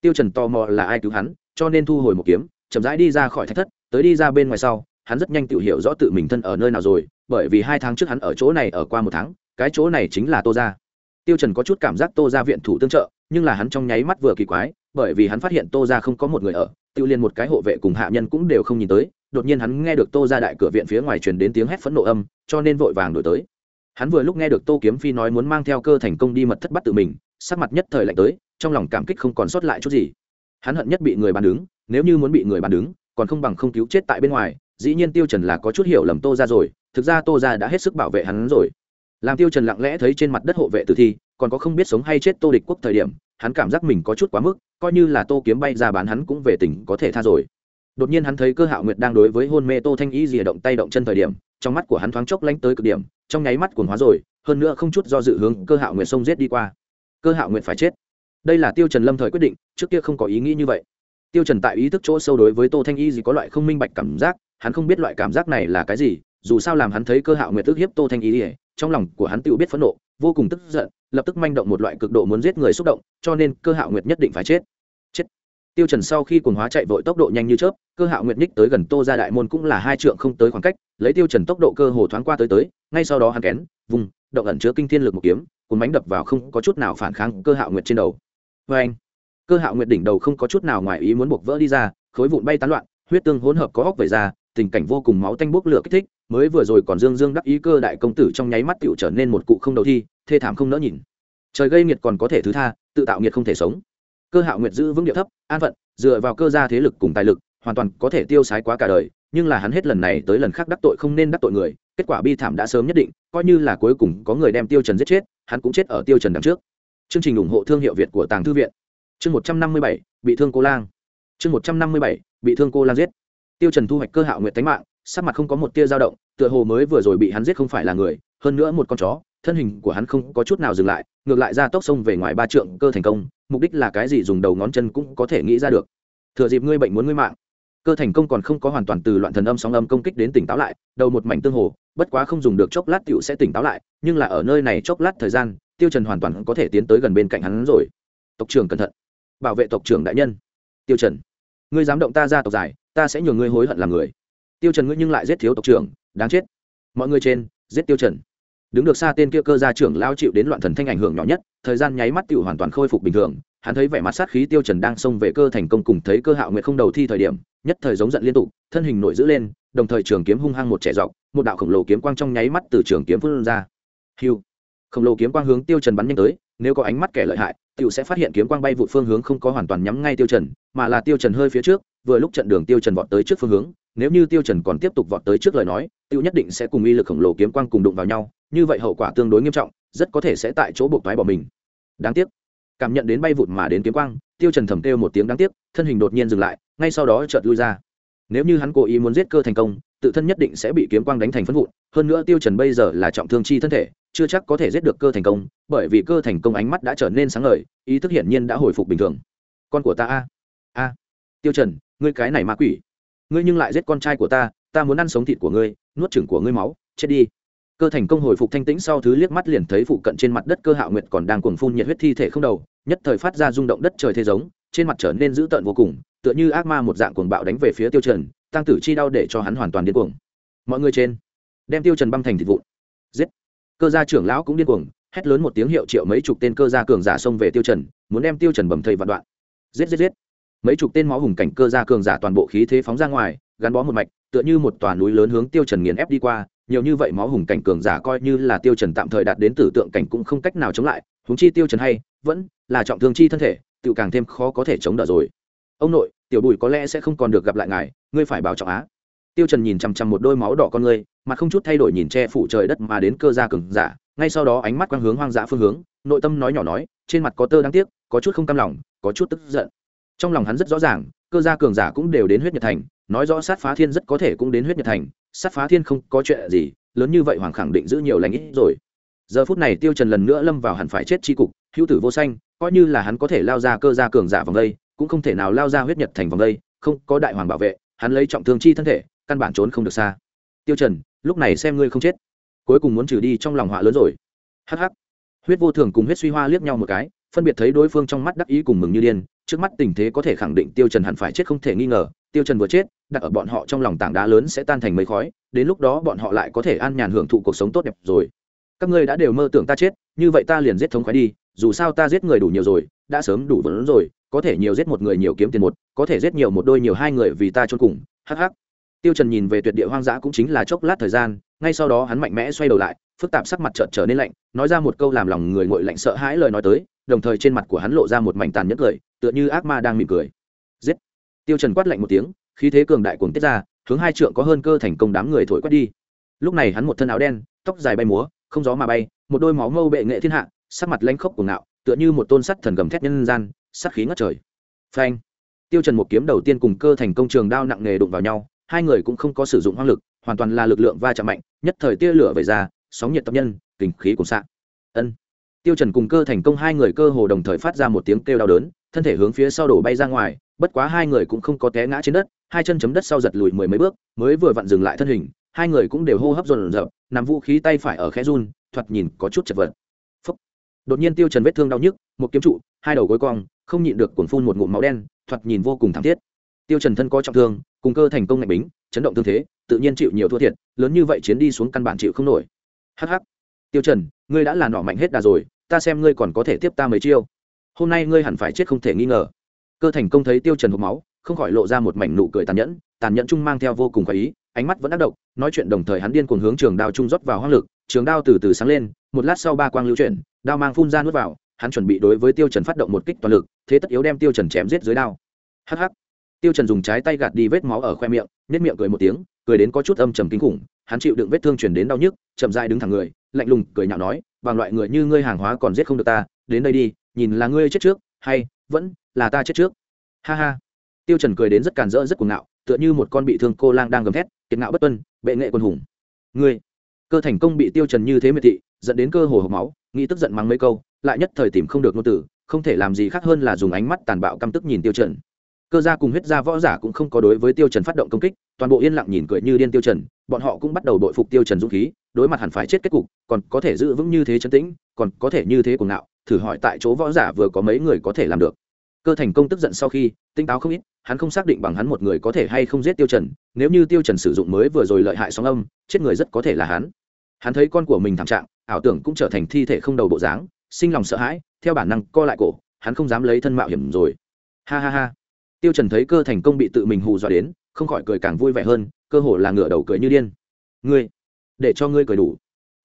Tiêu trần tò mò là ai cứu hắn, cho nên thu hồi một kiếm, chậm rãi đi ra khỏi thạch thất, tới đi ra bên ngoài sau, hắn rất nhanh tự hiểu rõ tự mình thân ở nơi nào rồi, bởi vì hai tháng trước hắn ở chỗ này ở qua một tháng, cái chỗ này chính là tô gia. Tiêu trần có chút cảm giác tô gia viện thủ tương trợ, nhưng là hắn trong nháy mắt vừa kỳ quái, bởi vì hắn phát hiện tô gia không có một người ở tiêu liên một cái hộ vệ cùng hạ nhân cũng đều không nhìn tới, đột nhiên hắn nghe được tô gia đại cửa viện phía ngoài truyền đến tiếng hét phẫn nộ âm, cho nên vội vàng đổi tới. Hắn vừa lúc nghe được tô kiếm phi nói muốn mang theo cơ thành công đi mật thất bắt tự mình, sắc mặt nhất thời lạnh tới trong lòng cảm kích không còn sót lại chút gì. Hắn hận nhất bị người bàn đứng, nếu như muốn bị người bàn đứng, còn không bằng không cứu chết tại bên ngoài, dĩ nhiên tiêu trần là có chút hiểu lầm tô ra rồi, thực ra tô ra đã hết sức bảo vệ hắn rồi. Làm tiêu trần lặng lẽ thấy trên mặt đất hộ vệ tử thi, còn có không biết sống hay chết tô địch quốc thời điểm, hắn cảm giác mình có chút quá mức, coi như là tô kiếm bay ra bán hắn cũng về tỉnh có thể tha rồi. Đột nhiên hắn thấy cơ hạo nguyệt đang đối với hôn mê tô thanh y rìa động tay động chân thời điểm, trong mắt của hắn thoáng chốc lánh tới cực điểm, trong nháy mắt cuồng hóa rồi, hơn nữa không chút do dự hướng cơ hạo nguyệt xông giết đi qua. Cơ hạo nguyệt phải chết đây là tiêu trần lâm thời quyết định, trước kia không có ý nghĩ như vậy. Tiêu trần tại ý thức chỗ sâu đối với tô thanh y gì có loại không minh bạch cảm giác, hắn không biết loại cảm giác này là cái gì, dù sao làm hắn thấy cơ hạo nguyệt tức hiếp tô thanh y ỉa trong lòng của hắn tự biết phẫn nộ, vô cùng tức giận, lập tức manh động một loại cực độ muốn giết người xúc động, cho nên cơ hạo nguyệt nhất định phải chết. Chết. Tiêu trần sau khi cuồng hóa chạy vội tốc độ nhanh như chớp, cơ hạo nguyệt ních tới gần tô gia đại môn cũng là hai trượng không tới khoảng cách, lấy tiêu trần tốc độ cơ hồ thoáng qua tới tới, ngay sau đó hắn kén, vùng, động ẩn chứa kinh thiên lực một kiếm, cuốn bánh đập vào không có chút nào phản kháng cơ hạo nguyệt trên đầu với anh, cơ hạo nguyệt đỉnh đầu không có chút nào ngoài ý muốn buộc vỡ đi ra, khối vụn bay tán loạn, huyết tương hỗn hợp có hốc vẩy ra, tình cảnh vô cùng máu tanh bốc lửa kích thích, mới vừa rồi còn dương dương đắc ý cơ đại công tử trong nháy mắt tựu trở nên một cụ không đầu thi, thê thảm không nỡ nhìn. Trời gây nghiệt còn có thể thứ tha, tự tạo nghiệt không thể sống. Cơ hạo nguyệt giữ vững địa thấp, an phận, dựa vào cơ gia thế lực cùng tài lực, hoàn toàn có thể tiêu sái quá cả đời, nhưng là hắn hết lần này tới lần khác đắc tội không nên đắc tội người, kết quả bi thảm đã sớm nhất định, coi như là cuối cùng có người đem tiêu trần giết chết, hắn cũng chết ở tiêu trần đằng trước chương trình ủng hộ thương hiệu việt của tàng thư viện. Chương một trăm năm mươi bảy, bị thương cô lang. Chương một trăm năm mươi bảy, bị thương cô lang giết. Tiêu trần thu hoạch cơ hạo nguyệt tánh mạng, sắc mặt không có một tia dao động, tựa hồ mới vừa rồi bị hắn giết không phải là người, hơn nữa một con chó, thân hình của hắn không có chút nào dừng lại, ngược lại ra tốc sông về ngoài ba trượng cơ thành công, mục đích là cái gì dùng đầu ngón chân cũng có thể nghĩ ra được. Thừa dịp ngươi bệnh muốn ngươi mạng. Cơ thành công còn không có hoàn toàn từ loạn thần âm sóng âm công kích đến tỉnh táo lại, đầu một mảnh tương hồ, bất quá không dùng được chốc lát tiểu sẽ tỉnh táo lại, nhưng là ở nơi này chốc lát thời gian tiêu trần hoàn toàn có thể tiến tới gần bên cạnh hắn rồi. Tộc trưởng cẩn thận. Bảo vệ tộc trưởng đại nhân. Tiêu trần, ngươi dám động ta ra tộc giải, ta sẽ nhường ngươi hối hận làm người. Tiêu trần ngươi nhưng lại giết thiếu tộc trưởng, đáng chết. Mọi người trên, giết tiêu trần. Đứng được xa tên kia cơ gia trưởng lao chịu đến loạn thần thanh ảnh hưởng nhỏ nhất, thời gian nháy mắt tiểu hoàn toàn khôi phục bình thường. Hắn thấy vẻ mặt sát khí tiêu trần đang xông về cơ thành công cùng thấy cơ hạo nguyệt không đầu thi thời điểm, nhất thời giống giận liên tục, thân hình nổi giữ lên, đồng thời trường kiếm hung hăng một trẻ dọc, một đạo khổng lồ kiếm quang trong nháy mắt từ trường kiếm phun ra. Hiu khổng lồ kiếm quang hướng tiêu trần bắn nhanh tới, nếu có ánh mắt kẻ lợi hại, Tiểu sẽ phát hiện kiếm quang bay vụ phương hướng không có hoàn toàn nhắm ngay tiêu trần, mà là tiêu trần hơi phía trước, vừa lúc trận đường tiêu trần vọt tới trước phương hướng, nếu như tiêu trần còn tiếp tục vọt tới trước lời nói tiêu nhất định sẽ cùng uy lực khổng lồ kiếm quang cùng đụng vào nhau, như vậy hậu quả tương đối nghiêm trọng, rất có thể sẽ tại chỗ buộc toái bỏ mình. Đáng tiếc, cảm nhận đến bay vụt mà đến kiếm quang, tiêu trần thầm kêu một tiếng đáng tiếc, thân hình đột nhiên dừng lại, ngay sau đó chợt lui ra. Nếu như hắn cố ý muốn giết cơ thành công, tự thân nhất định sẽ bị kiếm quang đánh thành phân vụn, hơn nữa tiêu trần bây giờ là trọng thương chi thân thể chưa chắc có thể giết được cơ thành công, bởi vì cơ thành công ánh mắt đã trở nên sáng ngời, ý thức hiển nhiên đã hồi phục bình thường. Con của ta a. A. Tiêu trần, ngươi cái này ma quỷ. Ngươi nhưng lại giết con trai của ta ta muốn ăn sống thịt của ngươi, nuốt chửng của ngươi máu, chết đi. Cơ thành công hồi phục thanh tĩnh sau thứ liếc mắt liền thấy phụ cận trên mặt đất cơ hạo nguyệt còn đang cuồng phun nhiệt huyết thi thể không đầu, nhất thời phát ra rung động đất trời thế giống, trên mặt trở nên dữ tợn vô cùng, tựa như ác ma một dạng cuồng bạo đánh về phía tiêu trần, tăng tử chi đau để cho hắn hoàn toàn điên cuồng. Mọi người trên, đem tiêu trần băng thành thịt vụn. Giết cơ gia trưởng lão cũng điên cuồng, hét lớn một tiếng hiệu triệu mấy chục tên cơ gia cường giả xông về tiêu trần, muốn đem tiêu trần bầm thây vạn đoạn. Giết giết giết. Mấy chục tên máu hùng cảnh cơ gia cường giả toàn bộ khí thế phóng ra ngoài, gắn bó một mạch, tựa như một tòa núi lớn hướng tiêu trần nghiền ép đi qua, nhiều như vậy máu hùng cảnh cường giả coi như là tiêu trần tạm thời đạt đến tử tượng cảnh cũng không cách nào chống lại, huống chi tiêu trần hay, vẫn là trọng thương chi thân thể tự càng thêm khó có thể chống đỡ rồi. Ông nội, tiểu bùi có lẽ sẽ không còn được gặp lại ngài, ngươi phải bảo trọng á. Tiêu trần nhìn chăm chăm một đôi máu đỏ con ngươi mặt không chút thay đổi nhìn che phủ trời đất mà đến cơ gia cường giả, ngay sau đó ánh mắt quang hướng hoang dã phương hướng, nội tâm nói nhỏ nói, trên mặt có tơ đáng tiếc, có chút không cam lòng, có chút tức giận. Trong lòng hắn rất rõ ràng, cơ gia cường giả cũng đều đến huyết nhật thành, nói rõ sát phá thiên rất có thể cũng đến huyết nhật thành, sát phá thiên không có chuyện gì, lớn như vậy hoàng khẳng định giữ nhiều lành ít rồi. Giờ phút này tiêu trần lần nữa lâm vào hẳn phải chết chi cục, hữu tử vô sanh, coi như là hắn có thể lao ra cơ gia cường giả vòng đây, cũng không thể nào lao ra huyết nhật thành vòng đây, không có đại hoàng bảo vệ, hắn lấy trọng thương chi thân thể, căn bản trốn không được xa. Tiêu trần lúc này xem ngươi không chết. Cuối cùng muốn trừ đi trong lòng họa lớn rồi. Hắc hắc. Huyết vô thường cùng huyết suy hoa liếc nhau một cái, phân biệt thấy đối phương trong mắt đắc ý cùng mừng như điên, trước mắt tình thế có thể khẳng định tiêu trần hẳn phải chết không thể nghi ngờ, tiêu trần vừa chết, đặt ở bọn họ trong lòng tảng đá lớn sẽ tan thành mây khói, đến lúc đó bọn họ lại có thể an nhàn hưởng thụ cuộc sống tốt đẹp rồi. Các ngươi đã đều mơ tưởng ta chết, như vậy ta liền giết thống khoái đi, dù sao ta giết người đủ nhiều rồi, đã sớm đủ vốn rồi, có thể nhiều giết một người nhiều kiếm tiền một, có thể giết nhiều một đôi nhiều hai người vì ta trôn cùng, hắc hắc tiêu trần nhìn về tuyệt địa hoang dã cũng chính là chốc lát thời gian, ngay sau đó hắn mạnh mẽ xoay đầu lại, phức tạp sắc mặt chợt trở nên lạnh, nói ra một câu làm lòng người nguội lạnh sợ hãi lời nói tới, đồng thời trên mặt của hắn lộ ra một mảnh tàn nhẫn cười, tựa như ác ma đang mỉm cười. Giết! Tiêu trần quát lạnh một tiếng, khí thế cường đại cuồng tiết ra, hướng hai trượng có hơn cơ thành công đám người thổi quét đi. Lúc này hắn một thân áo đen, tóc dài bay múa, không gió mà bay, một đôi máu mâu bệ nghệ thiên hạ, sắc mặt lanh khốc của ngạo, tựa như một tôn sắt thần gầm thét nhân gian, sát khí ngất trời. Phanh! Tiêu trần một kiếm đầu tiên cùng cơ thành công trường đao nặng nề đụng vào nhau hai người cũng không có sử dụng hoang lực, hoàn toàn là lực lượng va chạm mạnh, nhất thời tia lửa về ra, sóng nhiệt tập nhân kình khí cùng xạ. Ân. Tiêu trần cùng cơ thành công hai người cơ hồ đồng thời phát ra một tiếng kêu đau đớn, thân thể hướng phía sau đổ bay ra ngoài, bất quá hai người cũng không có té ngã trên đất, hai chân chấm đất sau giật lùi mười mấy bước, mới vừa vặn dừng lại thân hình, hai người cũng đều hô hấp dồn dập, nằm vũ khí tay phải ở khẽ run, thoạt nhìn có chút chật vật. Phúc. đột nhiên tiêu trần vết thương đau nhức, một kiếm trụ, hai đầu gối cong, không nhịn được cuồn phun một ngụm máu đen, thoạt nhìn vô cùng thảm thiết. Tiêu trần thân có trọng thương cùng cơ thành công ngạch bính, chấn động thương thế, tự nhiên chịu nhiều thua thiệt, lớn như vậy chiến đi xuống căn bản chịu không nổi. Hắc hắc. Tiêu trần, ngươi đã là nỏ mạnh hết đà rồi, ta xem ngươi còn có thể tiếp ta mấy chiêu. Hôm nay ngươi hẳn phải chết không thể nghi ngờ. Cơ thành công thấy tiêu trần hộc máu, không khỏi lộ ra một mảnh nụ cười tàn nhẫn tàn nhẫn chung mang theo vô cùng khoái ý, ánh mắt vẫn đắc động nói chuyện đồng thời hắn điên cuồng hướng trường đao trung rót vào hoang lực, trường đao từ từ sáng lên, một lát sau ba quang lưu chuyển, đao mang phun ra nuốt vào, hắn chuẩn bị đối với tiêu trần phát động một kích toàn lực, thế tất yếu đem tiêu trần chém giết dưới đao. Hắc hắc tiêu trần dùng trái tay gạt đi vết máu ở khoe miệng nét miệng cười một tiếng, cười đến có chút âm trầm kinh khủng. Hắn chịu đựng vết thương truyền đến đau nhức, chậm rãi đứng thẳng người, lạnh lùng cười nhạo nói bằng loại người như ngươi hàng hóa còn giết không được ta, đến đây đi, nhìn là ngươi chết trước, hay vẫn là ta chết trước. Ha ha. Tiêu trần cười đến rất càn rỡ, rất cuồng ngạo, tựa như một con bị thương cô lang đang gầm thét, kiệt ngạo bất tuân, bệ nghệ quân hùng. Ngươi. Cơ thành công bị tiêu trần như thế miệt thị, dẫn đến cơ hồ hộc máu, nghĩ tức giận mắng mấy câu, lại nhất thời tìm không được ngôn tử không thể làm gì khác hơn là dùng ánh mắt tàn bạo căm tức nhìn tiêu trần cơ gia cùng huyết gia võ giả cũng không có đối với tiêu trần phát động công kích, toàn bộ yên lặng nhìn cười như điên tiêu trần, bọn họ cũng bắt đầu đội phục tiêu trần dũng khí, đối mặt hẳn phải chết kết cục, còn có thể giữ vững như thế chấn tĩnh, còn có thể như thế cuồng ngạo, thử hỏi tại chỗ võ giả vừa có mấy người có thể làm được. Cơ thành công tức giận sau khi tinh táo không ít, hắn không xác định bằng hắn một người có thể hay không giết tiêu trần, nếu như tiêu trần sử dụng mới vừa rồi lợi hại sóng âm, chết người rất có thể là hắn. Hắn thấy con của mình thảm trạng, ảo tưởng cũng trở thành thi thể không đầu bộ dáng, sinh lòng sợ hãi, theo bản năng co lại cổ, hắn không dám lấy thân mạo hiểm rồi. Ha ha ha tiêu trần thấy cơ thành công bị tự mình hù dọa đến, không khỏi cười càng vui vẻ hơn, cơ hồ là ngửa đầu cười như điên. Ngươi, để cho ngươi cười đủ.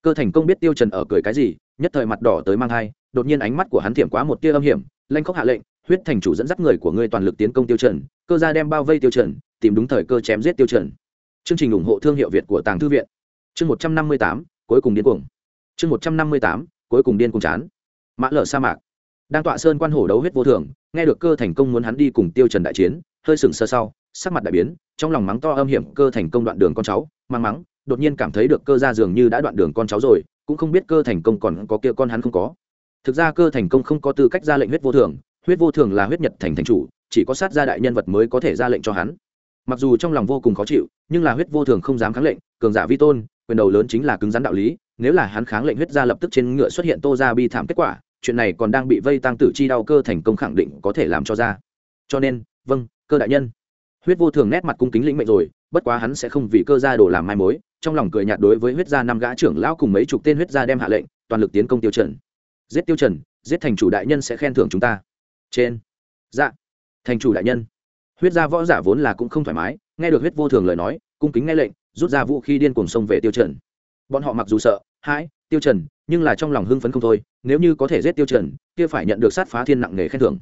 Cơ thành công biết tiêu trần ở cười cái gì, nhất thời mặt đỏ tới mang hai, đột nhiên ánh mắt của hắn thiểm quá một tia âm hiểm, lanh khóc hạ lệnh, huyết thành chủ dẫn dắt người của ngươi toàn lực tiến công tiêu trần, cơ gia đem bao vây tiêu trần, tìm đúng thời cơ chém giết tiêu trần. Chương trình ủng hộ thương hiệu việt của tàng thư viện. Chương một trăm năm mươi tám, cuối cùng điên cuồng. Chương một trăm năm mươi tám, cuối cùng điên cuồng chán. Mã lở sa mạc đang tọa sơn quan hổ đấu huyết vô thường, nghe được cơ thành công muốn hắn đi cùng tiêu trần đại chiến, hơi sừng sơ sau, sắc mặt đại biến, trong lòng mắng to âm hiểm, cơ thành công đoạn đường con cháu, mang mắng, đột nhiên cảm thấy được cơ gia dường như đã đoạn đường con cháu rồi, cũng không biết cơ thành công còn có kia con hắn không có. Thực ra cơ thành công không có tư cách ra lệnh huyết vô thường, huyết vô thường là huyết nhật thành thành chủ, chỉ có sát gia đại nhân vật mới có thể ra lệnh cho hắn. Mặc dù trong lòng vô cùng khó chịu, nhưng là huyết vô thường không dám kháng lệnh, cường giả vi tôn, quyền đầu lớn chính là cứng rắn đạo lý, nếu là hắn kháng lệnh huyết gia lập tức trên ngựa xuất hiện tô ra bi thảm kết quả chuyện này còn đang bị vây tăng tử chi đau cơ thành công khẳng định có thể làm cho ra. Cho nên vâng cơ đại nhân. Huyết vô thường nét mặt cung kính lĩnh mệnh rồi, bất quá hắn sẽ không vì cơ gia đồ làm mai mối, trong lòng cười nhạt đối với huyết gia năm gã trưởng lão cùng mấy chục tên huyết gia đem hạ lệnh, toàn lực tiến công tiêu trần. Giết tiêu trần, giết thành chủ đại nhân sẽ khen thưởng chúng ta. Trên. Dạ. Thành chủ đại nhân. Huyết gia võ giả vốn là cũng không thoải mái, nghe được huyết vô thường lời nói, cung kính nghe lệnh, rút ra vũ khí điên cuồng xông về tiêu trần. Bọn họ mặc dù sợ, hãi, tiêu trần, nhưng là trong lòng hưng phấn không thôi nếu như có thể giết tiêu trần, kia phải nhận được sát phá thiên nặng nề khen thưởng.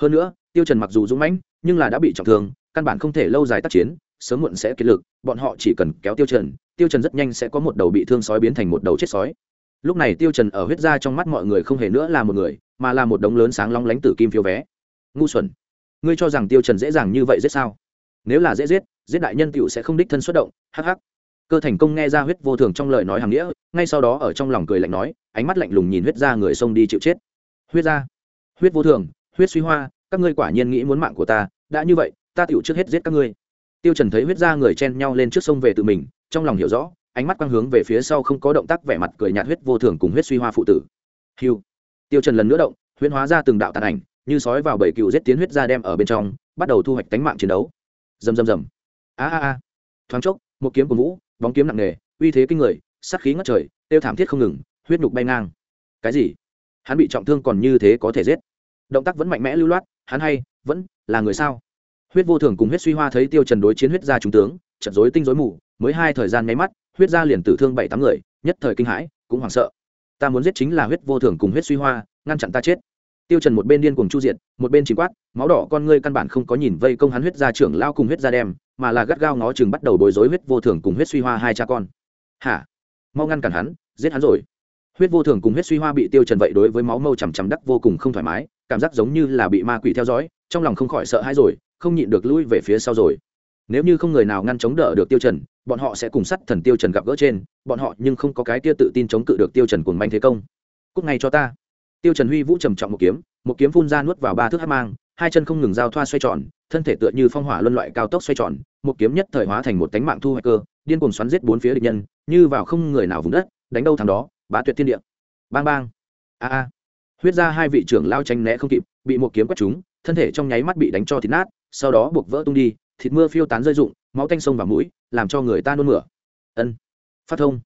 Hơn nữa, tiêu trần mặc dù dũng mãnh, nhưng là đã bị trọng thương, căn bản không thể lâu dài tác chiến, sớm muộn sẽ kiệt lực, bọn họ chỉ cần kéo tiêu trần tiêu trần rất nhanh sẽ có một đầu bị thương sói biến thành một đầu chết sói. Lúc này tiêu trần ở huyết gia trong mắt mọi người không hề nữa là một người, mà là một đống lớn sáng long lánh tử kim phiếu vé. Ngu xuẩn, ngươi cho rằng tiêu trần dễ dàng như vậy giết sao? Nếu là dễ giết giết đại nhân tiểu sẽ không đích thân xuất động, hắc hắc cơ thành công nghe ra huyết vô thường trong lời nói hàng nghĩa, ngay sau đó ở trong lòng cười lạnh nói, ánh mắt lạnh lùng nhìn huyết ra người xông đi chịu chết. Huyết ra, huyết vô thường, huyết suy hoa, các ngươi quả nhiên nghĩ muốn mạng của ta, đã như vậy, ta tựu trước hết giết các ngươi. Tiêu trần thấy huyết ra người chen nhau lên trước sông về tự mình, trong lòng hiểu rõ, ánh mắt quang hướng về phía sau không có động tác vẻ mặt cười nhạt huyết vô thường cùng huyết suy hoa phụ tử. Hiu tiêu trần lần nữa động, huyễn hóa ra từng đạo tàn ảnh, như sói vào bầy cựu giết tiến huyết ra đem ở bên trong, bắt đầu thu hoạch tánh mạng chiến đấu. Rầm rầm rầm. A a a. Thoáng chốc, một kiếm của vũ bóng kiếm nặng nề, uy thế kinh người, sát khí ngất trời, tiêu thảm thiết không ngừng, huyết nhục bay ngang. Cái gì? Hắn bị trọng thương còn như thế có thể giết. Động tác vẫn mạnh mẽ lưu loát, hắn hay, vẫn là người sao? Huyết vô thường cùng huyết suy hoa thấy tiêu trần đối chiến huyết gia trung tướng, trận rối tinh rối mù, mới hai thời gian nháy mắt, huyết gia liền tử thương bảy tám người, nhất thời kinh hãi, cũng hoảng sợ. Ta muốn giết chính là huyết vô thường cùng huyết suy hoa, ngăn chặn ta chết. Tiêu trần một bên điên cuồng chu diệt, một bên chỉ quát, máu đỏ con ngươi căn bản không có nhìn vây công hắn huyết gia trưởng lao cùng huyết gia đem mà là gắt gao ngó chừng bắt đầu bối rối huyết vô thường cùng huyết suy hoa hai cha con. Hả? Mau ngăn cản hắn, giết hắn rồi. Huyết vô thường cùng huyết suy hoa bị tiêu trần vậy đối với máu mâu chằm chằm đắc vô cùng không thoải mái, cảm giác giống như là bị ma quỷ theo dõi, trong lòng không khỏi sợ hãi rồi, không nhịn được lui về phía sau rồi. Nếu như không người nào ngăn chống đỡ được tiêu trần, bọn họ sẽ cùng sắt thần tiêu trần gặp gỡ trên, bọn họ nhưng không có cái kia tự tin chống cự được tiêu trần cuồng manh thế công. Cút ngay cho ta. Tiêu trần huy vũ trầm trọng một kiếm một kiếm phun ra nuốt vào ba thước hắc mang hai chân không ngừng giao thoa xoay tròn, thân thể tựa như phong hỏa luân loại cao tốc xoay tròn, một kiếm nhất thời hóa thành một cánh mạng thu hoạch cơ, điên cuồng xoắn giết bốn phía địch nhân, như vào không người nào vùng đất, đánh đâu thằng đó, bá tuyệt thiên địa. Bang bang. A a. Huyết ra hai vị trưởng lao tranh né không kịp, bị một kiếm quét trúng, thân thể trong nháy mắt bị đánh cho thịt nát, sau đó buộc vỡ tung đi, thịt mưa phiêu tán rơi rụng, máu tanh sông vào mũi, làm cho người ta nôn mửa. Ân. Phát thông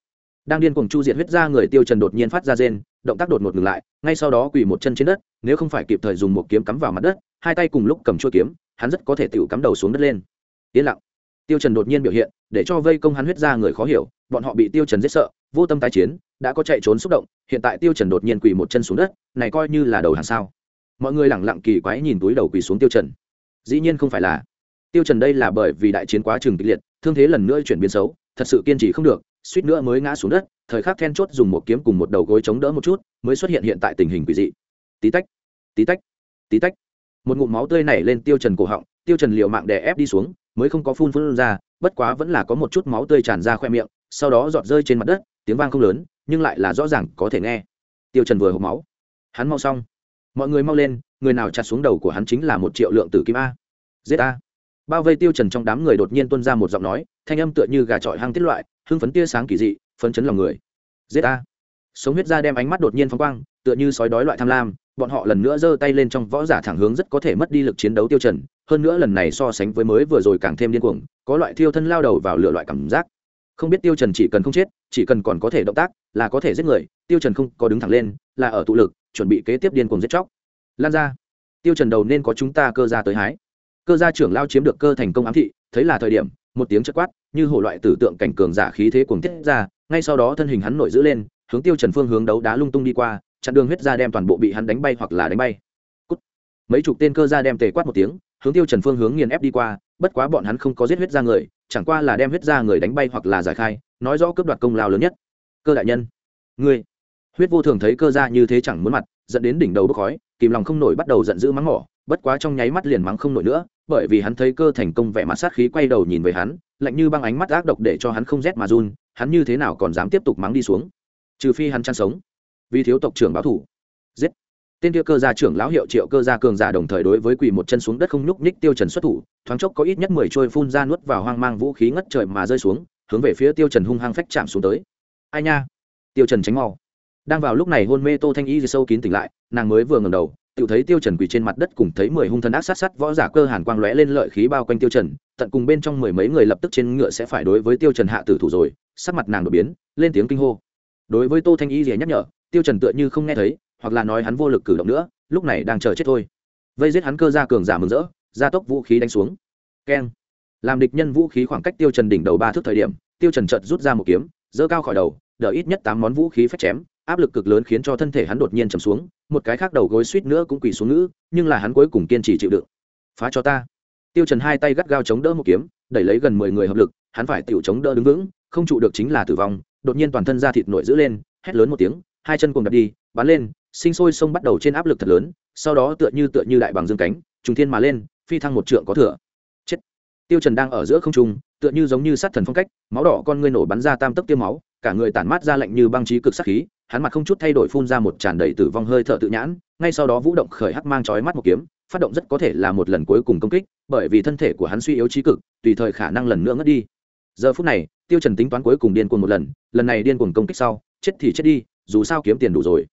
đang điên cuồng chu diệt huyết ra người tiêu trần đột nhiên phát ra rên, động tác đột ngột ngừng lại, ngay sau đó quỳ một chân trên đất, nếu không phải kịp thời dùng một kiếm cắm vào mặt đất, hai tay cùng lúc cầm chuôi kiếm, hắn rất có thể tự cắm đầu xuống đất lên. Yên lặng. Tiêu trần đột nhiên biểu hiện, để cho vây công hắn huyết ra người khó hiểu, bọn họ bị tiêu trần giết sợ, vô tâm tái chiến, đã có chạy trốn xúc động, hiện tại tiêu trần đột nhiên quỳ một chân xuống đất, này coi như là đầu hàng sao. Mọi người lẳng lặng kỳ quái nhìn túi đầu quỳ xuống tiêu trần. Dĩ nhiên không phải là. Tiêu trần đây là bởi vì đại chiến quá trường kịch liệt, thương thế lần nữa chuyển biến xấu, thật sự kiên trì không được suýt nữa mới ngã xuống đất, thời khắc then chốt dùng một kiếm cùng một đầu gối chống đỡ một chút, mới xuất hiện hiện tại tình hình quỷ dị. Tí tách tí tách tí tách. Một ngụm máu tươi nảy lên tiêu trần cổ họng, tiêu trần liều mạng đè ép đi xuống, mới không có phun phun ra, bất quá vẫn là có một chút máu tươi tràn ra khoe miệng, sau đó giọt rơi trên mặt đất, tiếng vang không lớn, nhưng lại là rõ ràng có thể nghe. Tiêu trần vừa hộc máu. Hắn mau xong. Mọi người mau lên, người nào chặt xuống đầu của hắn chính là một triệu lượng tử kim a. Giết a. Bao vây tiêu trần trong đám người đột nhiên tuôn ra một giọng nói thanh âm tựa như gà trọi hang tiết loại, hưng phấn tia sáng kỳ dị, phấn chấn lòng người. Giết a sống huyết ra đem ánh mắt đột nhiên phóng quang, tựa như sói đói loại tham lam, bọn họ lần nữa giơ tay lên trong võ giả thẳng hướng rất có thể mất đi lực chiến đấu tiêu trần hơn nữa lần này so sánh với mới vừa rồi càng thêm điên cuồng, có loại thiêu thân lao đầu vào lửa loại cảm giác. Không biết tiêu trần chỉ cần không chết, chỉ cần còn có thể động tác, là có thể giết người, tiêu trần không có đứng thẳng lên, là ở tụ lực, chuẩn bị kế tiếp điên cuồng giết chóc. Lan ra. Tiêu trần đầu nên có chúng ta cơ ra tới hái. Cơ gia trưởng lao chiếm được cơ thành công ám thị, thấy là thời điểm một tiếng chất quát, như hổ loại tử tượng cảnh cường giả khí thế cuồng tiết ra, ngay sau đó thân hình hắn nổi giữ lên, hướng tiêu trần phương hướng đấu đá lung tung đi qua, chặn đường huyết ra đem toàn bộ bị hắn đánh bay hoặc là đánh bay. Cút. mấy chục tên cơ ra đem tề quát một tiếng, hướng tiêu trần phương hướng nghiền ép đi qua, bất quá bọn hắn không có giết huyết ra người, chẳng qua là đem huyết ra người đánh bay hoặc là giải khai, nói rõ cướp đoạt công lao lớn nhất. Cơ đại nhân, ngươi. Huyết vô thường thấy cơ ra như thế chẳng muốn mặt dẫn đến đỉnh đầu bốc khói, kìm lòng không nổi bắt đầu giận dữ mắng mỏ, bất quá trong nháy mắt liền mắng không nổi nữa bởi vì hắn thấy cơ thành công vẻ mặt sát khí quay đầu nhìn về hắn, lạnh như băng ánh mắt ác độc để cho hắn không rét mà run, hắn như thế nào còn dám tiếp tục mắng đi xuống? Trừ phi hắn chăn sống. Vì thiếu tộc trưởng báo thủ. Giết. Tên kia cơ gia trưởng lão hiệu triệu cơ gia cường giả đồng thời đối với quỳ một chân xuống đất không nhúc nhích tiêu trần xuất thủ, thoáng chốc có ít nhất mười trôi phun ra nuốt vào hoang mang vũ khí ngất trời mà rơi xuống, hướng về phía tiêu trần hung hăng phách chạm xuống tới. Ai nha? Tiêu trần tránh mau. Đang vào lúc này hôn mê tô thanh y sâu kín tỉnh lại, nàng mới vừa ngẩng đầu tự thấy tiêu trần quỳ trên mặt đất cùng thấy mười hung thần ác sát sát võ giả cơ hàn quang lóe lên lợi khí bao quanh tiêu trần, tận cùng bên trong mười mấy người lập tức trên ngựa sẽ phải đối với tiêu trần hạ tử thủ rồi, sắc mặt nàng đột biến, lên tiếng kinh hô. Đối với tô thanh y gì nhắc nhở, tiêu trần tựa như không nghe thấy, hoặc là nói hắn vô lực cử động nữa, lúc này đang chờ chết thôi. Vây giết hắn cơ ra cường giả mừng rỡ, gia tốc vũ khí đánh xuống. Keng. Làm địch nhân vũ khí khoảng cách tiêu trần đỉnh đầu ba thước thời điểm, tiêu trần chợt rút ra một kiếm dơ cao khỏi đầu, đỡ ít nhất tám món vũ khí phép chém, áp lực cực lớn khiến cho thân thể hắn đột nhiên trầm xuống một cái khác đầu gối suýt nữa cũng quỳ xuống ngữ, nhưng là hắn cuối cùng kiên trì chịu đựng. Phá cho ta. Tiêu trần hai tay gắt gao chống đỡ một kiếm, đẩy lấy gần mười người hợp lực, hắn phải tiểu chống đỡ đứng vững, không trụ được chính là tử vong, đột nhiên toàn thân da thịt nổi giữ lên, hét lớn một tiếng, hai chân cùng đập đi, bắn lên, sinh sôi sông bắt đầu trên áp lực thật lớn, sau đó tựa như tựa như đại bằng dương cánh, trùng thiên mà lên, phi thăng một trượng có thừa. Chết. Tiêu trần đang ở giữa không trung, tựa như giống như sát thần phong cách, máu đỏ con ngươi nổ bắn ra tam tấc tiêu máu, cả người tản mát ra lạnh như băng chí cực sát khí hắn mặt không chút thay đổi phun ra một tràn đầy tử vong hơi thở tự nhãn ngay sau đó vũ động khởi hắc mang chói mắt một kiếm phát động rất có thể là một lần cuối cùng công kích bởi vì thân thể của hắn suy yếu chí cực tùy thời khả năng lần nữa ngất đi. Giờ phút này tiêu trần tính toán cuối cùng điên cuồng một lần lần này điên cuồng công kích sau chết thì chết đi dù sao kiếm tiền đủ rồi.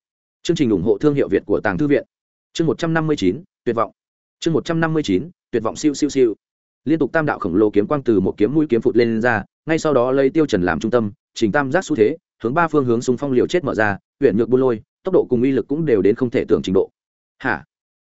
Chương trình ủng hộ thương hiệu việt của tàng thư viện. Chương một trăm năm mươi chín tuyệt vọng. Chương một trăm năm mươi chín tuyệt vọng siêu siêu siêu. Liên tục tam đạo khổng lồ kiếm quang từ một kiếm mũi kiếm phụt lên, lên ra ngay sau đó lấy tiêu trần làm trung tâm trình tam giác xu thế hướng ba phương hướng xung phong liều chết mở ra huyện nhược buôn lôi, tốc độ cùng uy lực cũng đều đến không thể tưởng trình độ. Hả?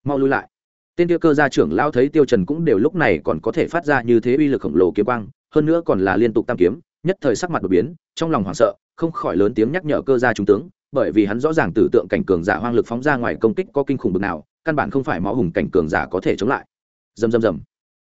Mau lui lại. Tên tiêu cơ gia trưởng lao thấy tiêu trần cũng đều lúc này còn có thể phát ra như thế uy lực khổng lồ kiếm quang, hơn nữa còn là liên tục tam kiếm, nhất thời sắc mặt đột biến, trong lòng hoảng sợ, không khỏi lớn tiếng nhắc nhở cơ gia trung tướng, bởi vì hắn rõ ràng tử tượng cảnh cường giả hoang lực phóng ra ngoài công kích có kinh khủng bực nào, căn bản không phải máu hùng cảnh cường giả có thể chống lại. Dầm dầm dầm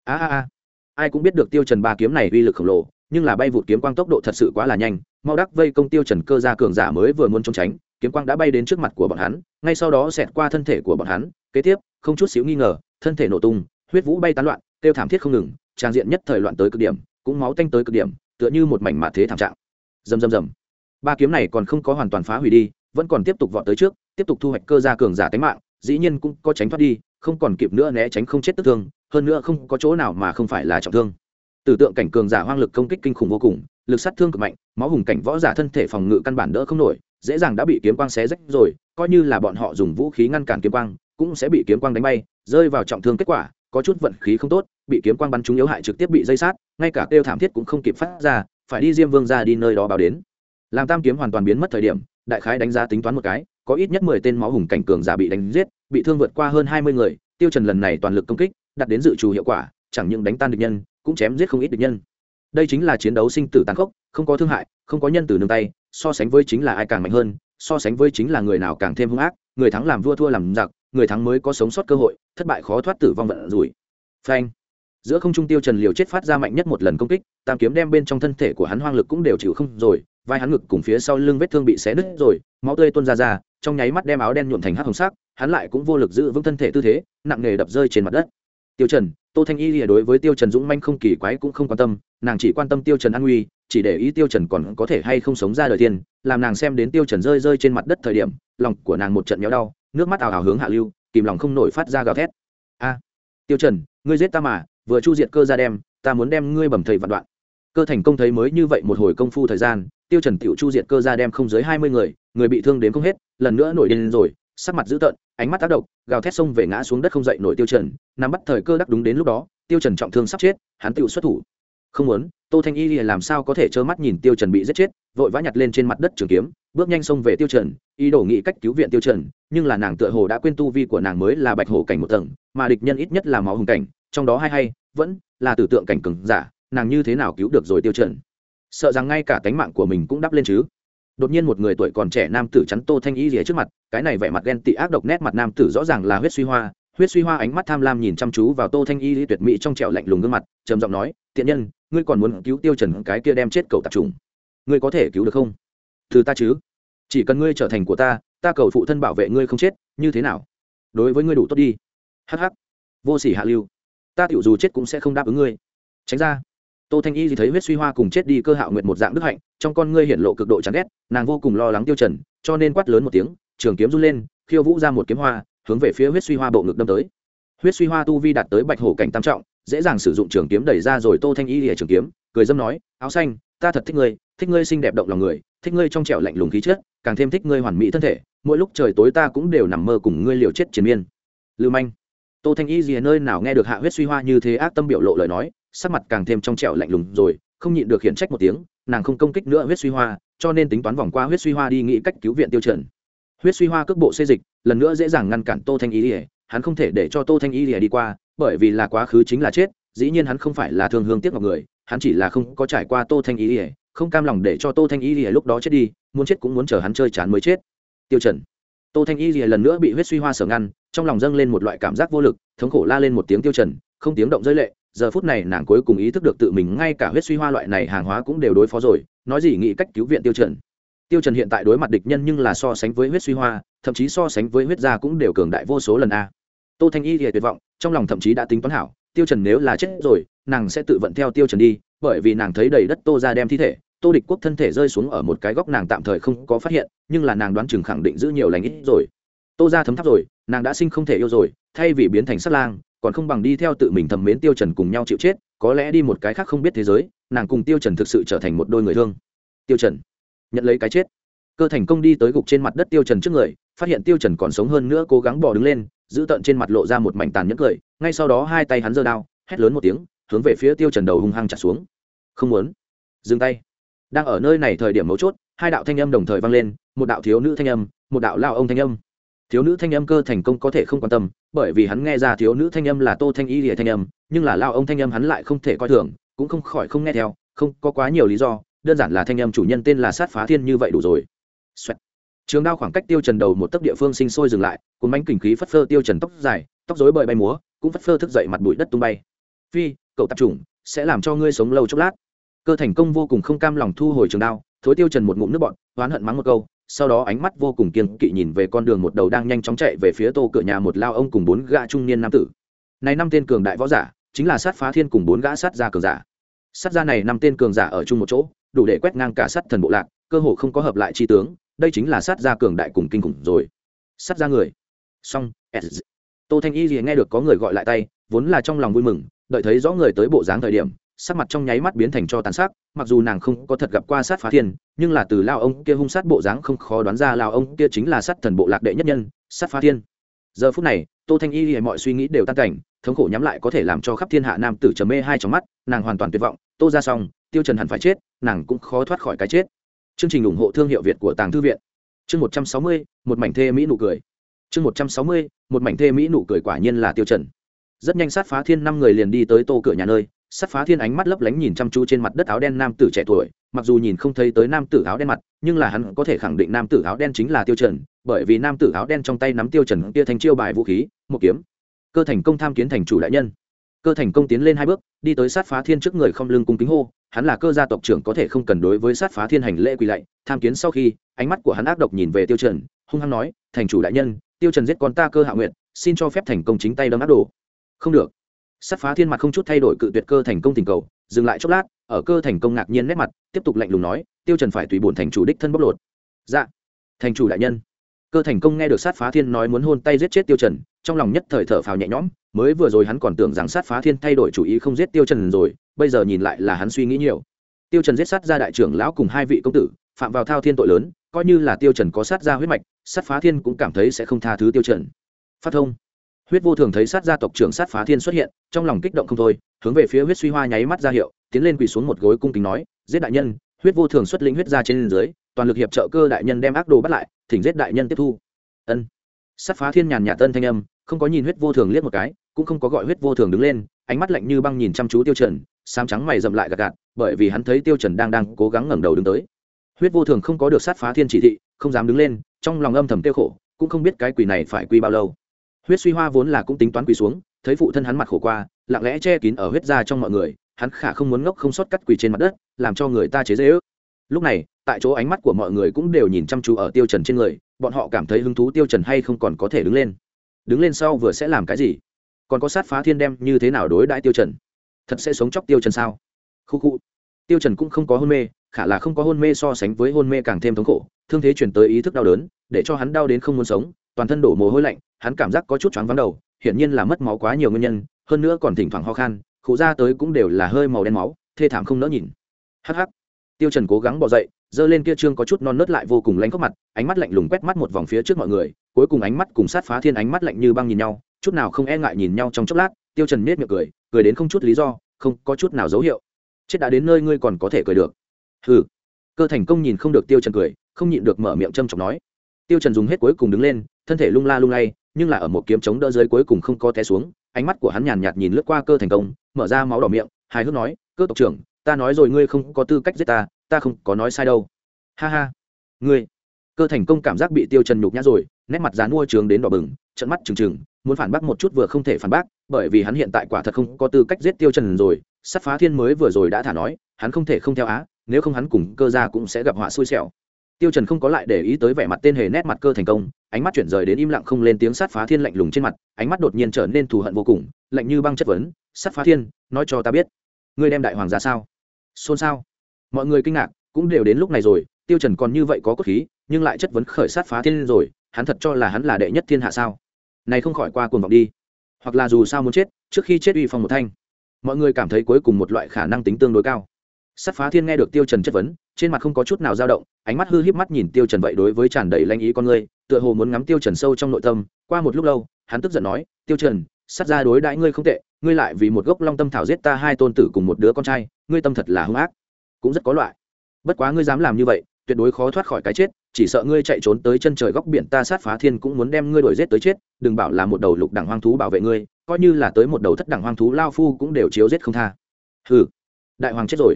a a a. Ai cũng biết được tiêu trần ba kiếm này uy lực khổng lồ nhưng là bay vụt kiếm quang tốc độ thật sự quá là nhanh, mau đắc vây công tiêu trần cơ gia cường giả mới vừa muốn trốn tránh, kiếm quang đã bay đến trước mặt của bọn hắn, ngay sau đó xẹt qua thân thể của bọn hắn, kế tiếp, không chút xíu nghi ngờ, thân thể nổ tung, huyết vũ bay tán loạn, tiêu thảm thiết không ngừng, trang diện nhất thời loạn tới cực điểm, cũng máu tanh tới cực điểm, tựa như một mảnh mạt thế thảm trạng. Rầm rầm rầm. Ba kiếm này còn không có hoàn toàn phá hủy đi, vẫn còn tiếp tục vọt tới trước, tiếp tục thu hoạch cơ gia cường giả tính mạng, dĩ nhiên cũng có tránh thoát đi, không còn kịp nữa né tránh không chết tức thương, hơn nữa không có chỗ nào mà không phải là trọng thương tử tượng cảnh cường giả hoang lực công kích kinh khủng vô cùng, lực sát thương cực mạnh, máu hùng cảnh võ giả thân thể phòng ngự căn bản đỡ không nổi, dễ dàng đã bị kiếm quang xé rách rồi, coi như là bọn họ dùng vũ khí ngăn cản kiếm quang, cũng sẽ bị kiếm quang đánh bay, rơi vào trọng thương kết quả, có chút vận khí không tốt, bị kiếm quang bắn trúng yếu hại trực tiếp bị dây sát, ngay cả kêu thảm thiết cũng không kịp phát ra, phải đi diêm vương ra đi nơi đó báo đến. Làm tam kiếm hoàn toàn biến mất thời điểm, đại khái đánh giá tính toán một cái, có ít nhất mười tên máu hùng cảnh cường giả bị đánh giết, bị thương vượt qua hơn hai mươi người, tiêu trần lần này toàn lực công kích đặt đến dự trù hiệu quả, chẳng những đánh tan địch nhân cũng chém giết không ít địch nhân. Đây chính là chiến đấu sinh tử tàn khốc, không có thương hại, không có nhân từ nương tay, so sánh với chính là ai càng mạnh hơn, so sánh với chính là người nào càng thêm hung ác, người thắng làm vua thua làm giặc, người thắng mới có sống sót cơ hội, thất bại khó thoát tử vong vận rủi. Phanh. Giữa không trung tiêu trần liều chết phát ra mạnh nhất một lần công kích, tam kiếm đem bên trong thân thể của hắn hoang lực cũng đều chịu không rồi, vai hắn ngực cùng phía sau lưng vết thương bị xé nứt rồi, máu tươi tuôn ra ra, trong nháy mắt đem áo đen nhuộm thành hắc hồng sắc, hắn lại cũng vô lực giữ vững thân thể tư thế, nặng nề đập rơi trên mặt đất tiêu trần, tô thanh y lìa đối với tiêu trần dũng manh không kỳ quái cũng không quan tâm, nàng chỉ quan tâm tiêu trần an nguy, chỉ để ý tiêu trần còn có thể hay không sống ra đời tiên làm nàng xem đến tiêu trần rơi rơi trên mặt đất thời điểm, lòng của nàng một trận méo đau, nước mắt ảo ảo hướng hạ lưu, kìm lòng không nổi phát ra gào thét. A, tiêu trần, ngươi giết ta mà, vừa chu diệt cơ ra đem, ta muốn đem ngươi bầm thầy vạn đoạn. Cơ thành công thấy mới như vậy một hồi công phu thời gian, tiêu trần tiểu chu diệt cơ ra đem không dưới hai mươi người người bị thương đến không hết, lần nữa nổi điên rồi, sắc mặt dữ tợn ánh mắt tác động, gào thét xông về ngã xuống đất không dậy nổi tiêu trần, nắm bắt thời cơ đắc đúng đến lúc đó, tiêu trần trọng thương sắp chết, hắn tự xuất thủ. Không muốn, tô thanh y làm sao có thể trơ mắt nhìn tiêu trần bị giết chết, vội vã nhặt lên trên mặt đất trường kiếm, bước nhanh xông về tiêu trần, ý đồ nghĩ cách cứu viện tiêu trần, nhưng là nàng tựa hồ đã quên tu vi của nàng mới là bạch hổ cảnh một tầng, mà địch nhân ít nhất là máu hùng cảnh, trong đó hay hay, vẫn là tử tượng cảnh cường giả, nàng như thế nào cứu được rồi tiêu trần? Sợ rằng ngay cả tánh mạng của mình cũng đắp lên chứ đột nhiên một người tuổi còn trẻ nam tử chắn tô thanh y rìa trước mặt, cái này vẻ mặt ghen tị ác độc nét mặt nam tử rõ ràng là huyết suy hoa. Huyết suy hoa ánh mắt tham lam nhìn chăm chú vào tô thanh y tuyệt mỹ trong trẻo lạnh lùng gương mặt, trầm giọng nói tiện nhân, ngươi còn muốn cứu tiêu trần cái kia đem chết cậu tạp trùng? Ngươi có thể cứu được không? Từ ta chứ. Chỉ cần ngươi trở thành của ta ta cầu phụ thân bảo vệ ngươi không chết, như thế nào? Đối với ngươi đủ tốt đi. Hắc hắc. Vô sỉ hạ lưu. Ta tiểu dù chết cũng sẽ không đáp ứng ngươi. Tránh ra tô thanh y thì thấy huyết suy hoa cùng chết đi cơ hạo nguyện một dạng đức hạnh, trong con ngươi hiện lộ cực độ chán ghét, nàng vô cùng lo lắng tiêu trần, cho nên quát lớn một tiếng, trường kiếm run lên, khiêu vũ ra một kiếm hoa, hướng về phía huyết suy hoa bộ ngực đâm tới. Huyết suy hoa tu vi đạt tới bạch hổ cảnh tam trọng, dễ dàng sử dụng trường kiếm đẩy ra rồi tô thanh y lìa trường kiếm, cười dâm nói, áo xanh, ta thật thích ngươi thích ngươi xinh đẹp động lòng người, thích ngươi trong trẻo lạnh lùng khí chất, càng thêm thích ngươi hoàn mỹ thân thể, mỗi lúc trời tối ta cũng đều nằm mơ cùng ngươi liều chết chiến miên. Lưu manh. Tô thanh y gì nơi nào nghe được hạ huyết suy hoa như thế ác tâm biểu lộ lời nói sắc mặt càng thêm trong trẻo lạnh lùng rồi, không nhịn được khiển trách một tiếng, nàng không công kích nữa huyết suy hoa, cho nên tính toán vòng qua huyết suy hoa đi nghĩ cách cứu viện tiêu trần. huyết suy hoa cước bộ xê dịch, lần nữa dễ dàng ngăn cản tô thanh y lìa, hắn không thể để cho tô thanh y lìa đi qua, bởi vì là quá khứ chính là chết, dĩ nhiên hắn không phải là thương hương tiếc ngọc người, hắn chỉ là không có trải qua tô thanh y lìa, không cam lòng để cho tô thanh y lìa lúc đó chết đi, muốn chết cũng muốn chờ hắn chơi chán mới chết tiêu trần tô thanh y lìa lần nữa bị huyết suy hoa sở ngăn, trong lòng dâng lên một loại cảm giác vô lực, thống khổ la lên một tiếng tiêu trần, không tiếng động rơi lệ giờ phút này nàng cuối cùng ý thức được tự mình ngay cả huyết suy hoa loại này hàng hóa cũng đều đối phó rồi, nói gì nghĩ cách cứu viện tiêu trần. Tiêu trần hiện tại đối mặt địch nhân nhưng là so sánh với huyết suy hoa, thậm chí so sánh với huyết gia cũng đều cường đại vô số lần a. Tô thanh y thì tuyệt vọng, trong lòng thậm chí đã tính toán hảo, tiêu trần nếu là chết rồi, nàng sẽ tự vận theo tiêu trần đi, bởi vì nàng thấy đầy đất tô ra đem thi thể, tô địch quốc thân thể rơi xuống ở một cái góc nàng tạm thời không có phát hiện, nhưng là nàng đoán chừng khẳng định giữ nhiều lành ít rồi. Tô ra thấm thắp rồi, nàng đã sinh không thể yêu rồi, thay vì biến thành sát lang còn không bằng đi theo tự mình thầm mến tiêu trần cùng nhau chịu chết, có lẽ đi một cái khác không biết thế giới, nàng cùng tiêu trần thực sự trở thành một đôi người thương. Tiêu trần, nhận lấy cái chết. Cơ thành công đi tới gục trên mặt đất tiêu trần trước người, phát hiện tiêu trần còn sống hơn nữa cố gắng bò đứng lên, giữ tận trên mặt lộ ra một mảnh tàn nhẫn cười, ngay sau đó hai tay hắn giơ đao, hét lớn một tiếng, hướng về phía tiêu trần đầu hung hăng chặt xuống. Không muốn. Dừng tay. Đang ở nơi này thời điểm mấu chốt, hai đạo thanh âm đồng thời vang lên, một đạo thiếu nữ thanh âm, một đạo lao ông thanh âm thiếu nữ thanh âm cơ thành công có thể không quan tâm, bởi vì hắn nghe ra thiếu nữ thanh âm là tô thanh y lìa thanh âm, nhưng là lao ông thanh âm hắn lại không thể coi thường, cũng không khỏi không nghe theo, không có quá nhiều lý do, đơn giản là thanh âm chủ nhân tên là sát phá thiên như vậy đủ rồi. Xoẹt. trường đao khoảng cách tiêu trần đầu một tấc địa phương sinh sôi dừng lại cùng bánh kình khí phất phơ tiêu trần tóc dài, tóc rối bời bay múa, cũng phất phơ thức dậy mặt bụi đất tung bay. Phi, cậu tập trung sẽ làm cho ngươi sống lâu chốc lát. Cơ thành công vô cùng không cam lòng thu hồi trường đao, thối tiêu trần một ngụm nước bọn oán hận mắng một câu sau đó ánh mắt vô cùng kiên kỵ nhìn về con đường một đầu đang nhanh chóng chạy về phía tô cửa nhà một lao ông cùng bốn gã trung niên nam tử. Này năm tên cường đại võ giả, chính là sát phá thiên cùng bốn gã sát gia cường giả. Sát gia này năm tên cường giả ở chung một chỗ, đủ để quét ngang cả sát thần bộ lạc, cơ hồ không có hợp lại chi tướng, đây chính là sát gia cường đại cùng kinh khủng rồi. Sát gia người. Song tô thanh y gì nghe được có người gọi lại tay, vốn là trong lòng vui mừng, đợi thấy rõ người tới bộ dáng thời điểm sắc mặt trong nháy mắt biến thành cho tàn sắc, mặc dù nàng không có thật gặp qua sát phá thiên, nhưng là từ lao ông kia hung sát bộ dáng không khó đoán ra lao ông kia chính là sát thần bộ lạc đệ nhất nhân, sát phá thiên. Giờ phút này, tô thanh y thì mọi suy nghĩ đều tan cảnh, thống khổ nhắm lại có thể làm cho khắp thiên hạ nam tử trầm mê hai trong mắt, nàng hoàn toàn tuyệt vọng, tô ra xong, tiêu trần hẳn phải chết, nàng cũng khó thoát khỏi cái chết. Chương trình ủng hộ thương hiệu việt của tàng thư viện. Chương một trăm sáu mươi, một mảnh thê mỹ nụ cười. Chương một trăm sáu mươi, một mảnh thê mỹ nụ cười quả nhiên là tiêu trần. Rất nhanh sát phá thiên năm người liền đi tới tô cửa nhà nơi sát phá thiên ánh mắt lấp lánh nhìn chăm chú trên mặt đất áo đen nam tử trẻ tuổi, mặc dù nhìn không thấy tới nam tử áo đen mặt, nhưng là hắn có thể khẳng định nam tử áo đen chính là tiêu trần, bởi vì nam tử áo đen trong tay nắm tiêu trần kia thành chiêu bài vũ khí, một kiếm. Cơ thành công tham kiến thành chủ đại nhân. Cơ thành công tiến lên hai bước, đi tới sát phá thiên trước người không lưng cung kính hô, hắn là cơ gia tộc trưởng có thể không cần đối với sát phá thiên hành lễ quỳ lạy, tham kiến sau khi, ánh mắt của hắn ác độc nhìn về tiêu trần, hung hăng nói, thành chủ đại nhân, tiêu trần giết con ta cơ hạ nguyện, xin cho phép thành công chính tay đâm ác đồ. Không được sát phá thiên mặt không chút thay đổi cự tuyệt cơ thành công tình cầu, dừng lại chốc lát, ở cơ thành công ngạc nhiên nét mặt, tiếp tục lạnh lùng nói, tiêu trần phải tùy bổn thành chủ đích thân bóc lột. Dạ. Thành chủ đại nhân. Cơ thành công nghe được sát phá thiên nói muốn hôn tay giết chết tiêu trần, trong lòng nhất thời thở phào nhẹ nhõm, mới vừa rồi hắn còn tưởng rằng sát phá thiên thay đổi chủ ý không giết tiêu trần rồi, bây giờ nhìn lại là hắn suy nghĩ nhiều. Tiêu trần giết sát gia đại trưởng lão cùng hai vị công tử, phạm vào thao thiên tội lớn, coi như là tiêu trần có sát gia huyết mạch sát phá thiên cũng cảm thấy sẽ không tha thứ tiêu trần. Phát thông huyết vô thường thấy sát gia tộc trưởng sát phá thiên xuất hiện, trong lòng kích động không thôi, hướng về phía huyết suy hoa nháy mắt ra hiệu, tiến lên quỳ xuống một gối cung kính nói, giết đại nhân, huyết vô thường xuất lĩnh huyết ra trên dưới, toàn lực hiệp trợ cơ đại nhân đem ác đồ bắt lại, thỉnh giết đại nhân tiếp thu. Ân. Sát phá thiên nhàn nhạt tân thanh âm, không có nhìn huyết vô thường liếc một cái, cũng không có gọi huyết vô thường đứng lên, ánh mắt lạnh như băng nhìn chăm chú tiêu trần, sám trắng mày rậm lại gạt gạt, bởi vì hắn thấy tiêu trần đang đang cố gắng ngẩng đầu đứng tới. Huyết vô thường không có được sát phá thiên chỉ thị, không dám đứng lên, trong lòng âm thầm tiêu khổ, cũng không biết cái quỳ này phải quỳ bao lâu huyết suy hoa vốn là cũng tính toán quỳ xuống, thấy phụ thân hắn mặt khổ qua, lặng lẽ che kín ở huyết ra trong mọi người, hắn khả không muốn ngốc không sót cắt quỳ trên mặt đất, làm cho người ta chế dễ ước. Lúc này, tại chỗ ánh mắt của mọi người cũng đều nhìn chăm chú ở tiêu trần trên người, bọn họ cảm thấy hứng thú tiêu trần hay không còn có thể đứng lên. Đứng lên sau vừa sẽ làm cái gì? Còn có sát phá thiên đem như thế nào đối đãi tiêu trần? Thật sẽ sống chóc tiêu trần sao? Khu khu. Tiêu trần cũng không có hôn mê, khả là không có hôn mê so sánh với hôn mê càng thêm thống khổ, thương thế chuyển tới ý thức đau đớn, để cho hắn đau đến không muốn sống, toàn thân đổ mồ hôi lạnh hắn cảm giác có chút choáng váng đầu, hiển nhiên là mất máu quá nhiều nguyên nhân, hơn nữa còn thỉnh thoảng ho khan khổ ra tới cũng đều là hơi màu đen máu, thê thảm không nỡ nhìn. Hắc hắc. Tiêu trần cố gắng bò dậy dơ lên kia trương có chút non nớt lại vô cùng lạnh khóc mặt, ánh mắt lạnh lùng quét mắt một vòng phía trước mọi người, cuối cùng ánh mắt cùng sát phá thiên ánh mắt lạnh như băng nhìn nhau, chút nào không e ngại nhìn nhau trong chốc lát, tiêu trần nết miệng cười cười đến không chút lý do, không có chút nào dấu hiệu. Chết đã đến nơi ngươi còn có thể cười được. Hừ. Cơ thành công nhìn không được tiêu trần cười, không nhịn được mở miệng châm chọc nói. Tiêu trần dùng hết cuối cùng đứng lên thân thể lung la lung lay, nhưng là ở một kiếm chống đỡ dưới cuối cùng không có té xuống, ánh mắt của hắn nhàn nhạt nhìn lướt qua cơ thành công, mở ra máu đỏ miệng, hài hước nói, cơ tộc trưởng, ta nói rồi ngươi không có tư cách giết ta ta không có nói sai đâu. Ha ha, ngươi. Cơ thành công cảm giác bị tiêu trần nhục nhã rồi, nét mặt dán mua trường đến đỏ bừng trận mắt trừng trừng, muốn phản bác một chút vừa không thể phản bác, bởi vì hắn hiện tại quả thật không có tư cách giết tiêu trần rồi. Sát phá thiên mới vừa rồi đã thả nói, hắn không thể không theo á, nếu không hắn cùng cơ gia cũng sẽ gặp họa xui xẻo tiêu trần không có lại để ý tới vẻ mặt tên hề nét mặt cơ thành công, ánh mắt chuyển rời đến im lặng không lên tiếng sát phá thiên lạnh lùng trên mặt, ánh mắt đột nhiên trở nên thù hận vô cùng, lạnh như băng chất vấn, sát phá thiên, nói cho ta biết, ngươi đem đại hoàng ra sao? Xôn xao. Mọi người kinh ngạc, cũng đều đến lúc này rồi, tiêu trần còn như vậy có cốt khí, nhưng lại chất vấn khởi sát phá thiên rồi, hắn thật cho là hắn là đệ nhất thiên hạ sao? Này không khỏi qua cuồng vọng đi. Hoặc là dù sao muốn chết, trước khi chết uy phong một thanh. Mọi người cảm thấy cuối cùng một loại khả năng tính tương đối cao sát phá thiên nghe được tiêu trần chất vấn, trên mặt không có chút nào dao động, ánh mắt hư híp mắt nhìn tiêu trần vậy đối với tràn đầy lanh ý con ngươi tựa hồ muốn ngắm tiêu trần sâu trong nội tâm. Qua một lúc lâu, hắn tức giận nói, tiêu trần sát ra đối đãi ngươi không tệ, ngươi lại vì một gốc long tâm thảo giết ta hai tôn tử cùng một đứa con trai, ngươi tâm thật là hung ác. Cũng rất có loại. Bất quá ngươi dám làm như vậy, tuyệt đối khó thoát khỏi cái chết, chỉ sợ ngươi chạy trốn tới chân trời góc biển ta sát phá thiên cũng muốn đem ngươi đuổi giết tới chết, đừng bảo là một đầu lục đẳng hoang thú bảo vệ ngươi, coi như là tới một đầu thất đẳng hoang thú, lao phu cũng đều chiếu giết không tha. Hừ, đại hoàng chết rồi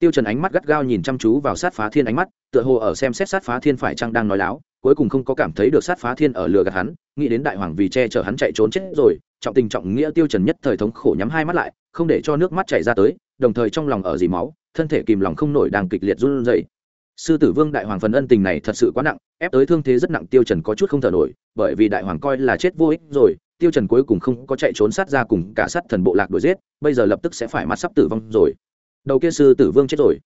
tiêu trần ánh mắt gắt gao nhìn chăm chú vào sát phá thiên ánh mắt, tựa hồ ở xem xét sát phá thiên phải chăng đang nói láo, cuối cùng không có cảm thấy được sát phá thiên ở lừa gạt hắn, nghĩ đến đại hoàng vì che chở hắn chạy trốn chết rồi, trọng tình trọng nghĩa tiêu trần nhất thời thống khổ nhắm hai mắt lại, không để cho nước mắt chảy ra tới, đồng thời trong lòng ở dì máu, thân thể kìm lòng không nổi đang kịch liệt run rẩy. Sư tử vương đại hoàng phần ân tình này thật sự quá nặng, ép tới thương thế rất nặng tiêu trần có chút không thở nổi, bởi vì đại hoàng coi là chết vô ích rồi, tiêu trần cuối cùng không có chạy trốn sát ra cùng cả sát thần bộ lạc đuổi giết, bây giờ lập tức sẽ phải mắt sắp tử vong rồi đầu kia sư tử vương chết rồi.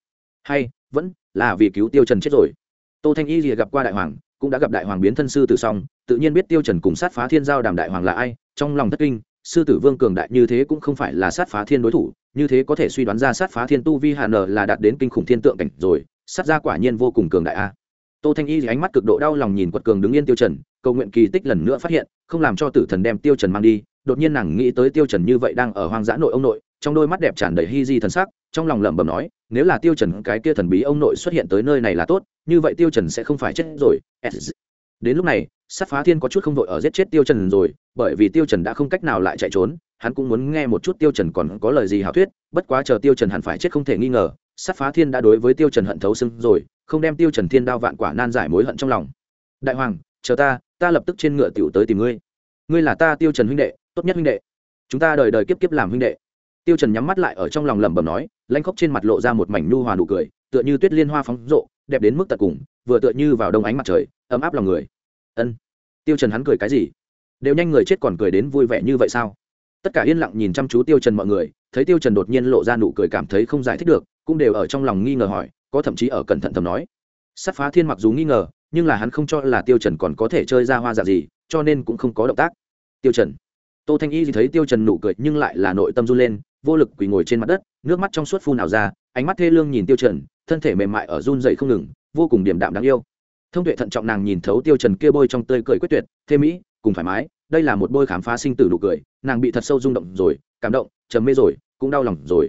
Hay, vẫn là vì cứu tiêu trần chết rồi. Tô thanh y lìa gặp qua đại hoàng, cũng đã gặp đại hoàng biến thân sư tử xong, tự nhiên biết tiêu trần cùng sát phá thiên giao đàm đại hoàng là ai, trong lòng thất kinh, sư tử vương cường đại như thế cũng không phải là sát phá thiên đối thủ, như thế có thể suy đoán ra sát phá thiên tu vi hà nở là đạt đến kinh khủng thiên tượng cảnh rồi, sát ra quả nhiên vô cùng cường đại a. Tô thanh y thì ánh mắt cực độ đau lòng nhìn quật cường đứng yên tiêu trần, cầu nguyện kỳ tích lần nữa phát hiện, không làm cho tử thần đem tiêu trần mang đi, đột nhiên nàng nghĩ tới tiêu trần như vậy đang ở hoang dã nội ông nội, trong đôi mắt đẹp tràn đầy hy di thần sắc trong lòng lẩm bẩm nói nếu là tiêu trần cái kia thần bí ông nội xuất hiện tới nơi này là tốt như vậy tiêu trần sẽ không phải chết rồi đến lúc này sát phá thiên có chút không vội ở giết chết tiêu trần rồi bởi vì tiêu trần đã không cách nào lại chạy trốn hắn cũng muốn nghe một chút tiêu trần còn có lời gì hảo thuyết bất quá chờ tiêu trần hẳn phải chết không thể nghi ngờ sát phá thiên đã đối với tiêu trần hận thấu xương rồi không đem tiêu trần thiên đao vạn quả nan giải mối hận trong lòng đại hoàng chờ ta ta lập tức trên ngựa tiểu tới tìm ngươi ngươi là ta tiêu trần huynh đệ tốt nhất huynh đệ chúng ta đời đời kiếp kiếp làm huynh đệ tiêu trần nhắm mắt lại ở trong lòng lẩm bẩm nói lanh khóc trên mặt lộ ra một mảnh nu hòa nụ cười, tựa như tuyết liên hoa phóng rộ, đẹp đến mức tận cùng, vừa tựa như vào đông ánh mặt trời, ấm áp lòng người. Ân. Tiêu trần hắn cười cái gì? Đều nhanh người chết còn cười đến vui vẻ như vậy sao? Tất cả yên lặng nhìn chăm chú tiêu trần mọi người, thấy tiêu trần đột nhiên lộ ra nụ cười cảm thấy không giải thích được, cũng đều ở trong lòng nghi ngờ hỏi, có thậm chí ở cẩn thận thầm nói. Sát phá thiên mặc dù nghi ngờ, nhưng là hắn không cho là tiêu trần còn có thể chơi ra hoa giả gì, cho nên cũng không có động tác. Tiêu trần. Tô thanh y thì thấy tiêu trần nụ cười nhưng lại là nội tâm run lên, vô lực quỳ ngồi trên mặt đất nước mắt trong suốt phun nào ra ánh mắt thê lương nhìn tiêu trần thân thể mềm mại ở run rẩy không ngừng vô cùng điềm đạm đáng yêu. Thông tuệ thận trọng nàng nhìn thấu tiêu trần kia bôi trong tươi cười quyết tuyệt thê mỹ cùng thoải mái đây là một bôi khám phá sinh tử nụ cười nàng bị thật sâu rung động rồi cảm động trầm mê rồi cũng đau lòng rồi.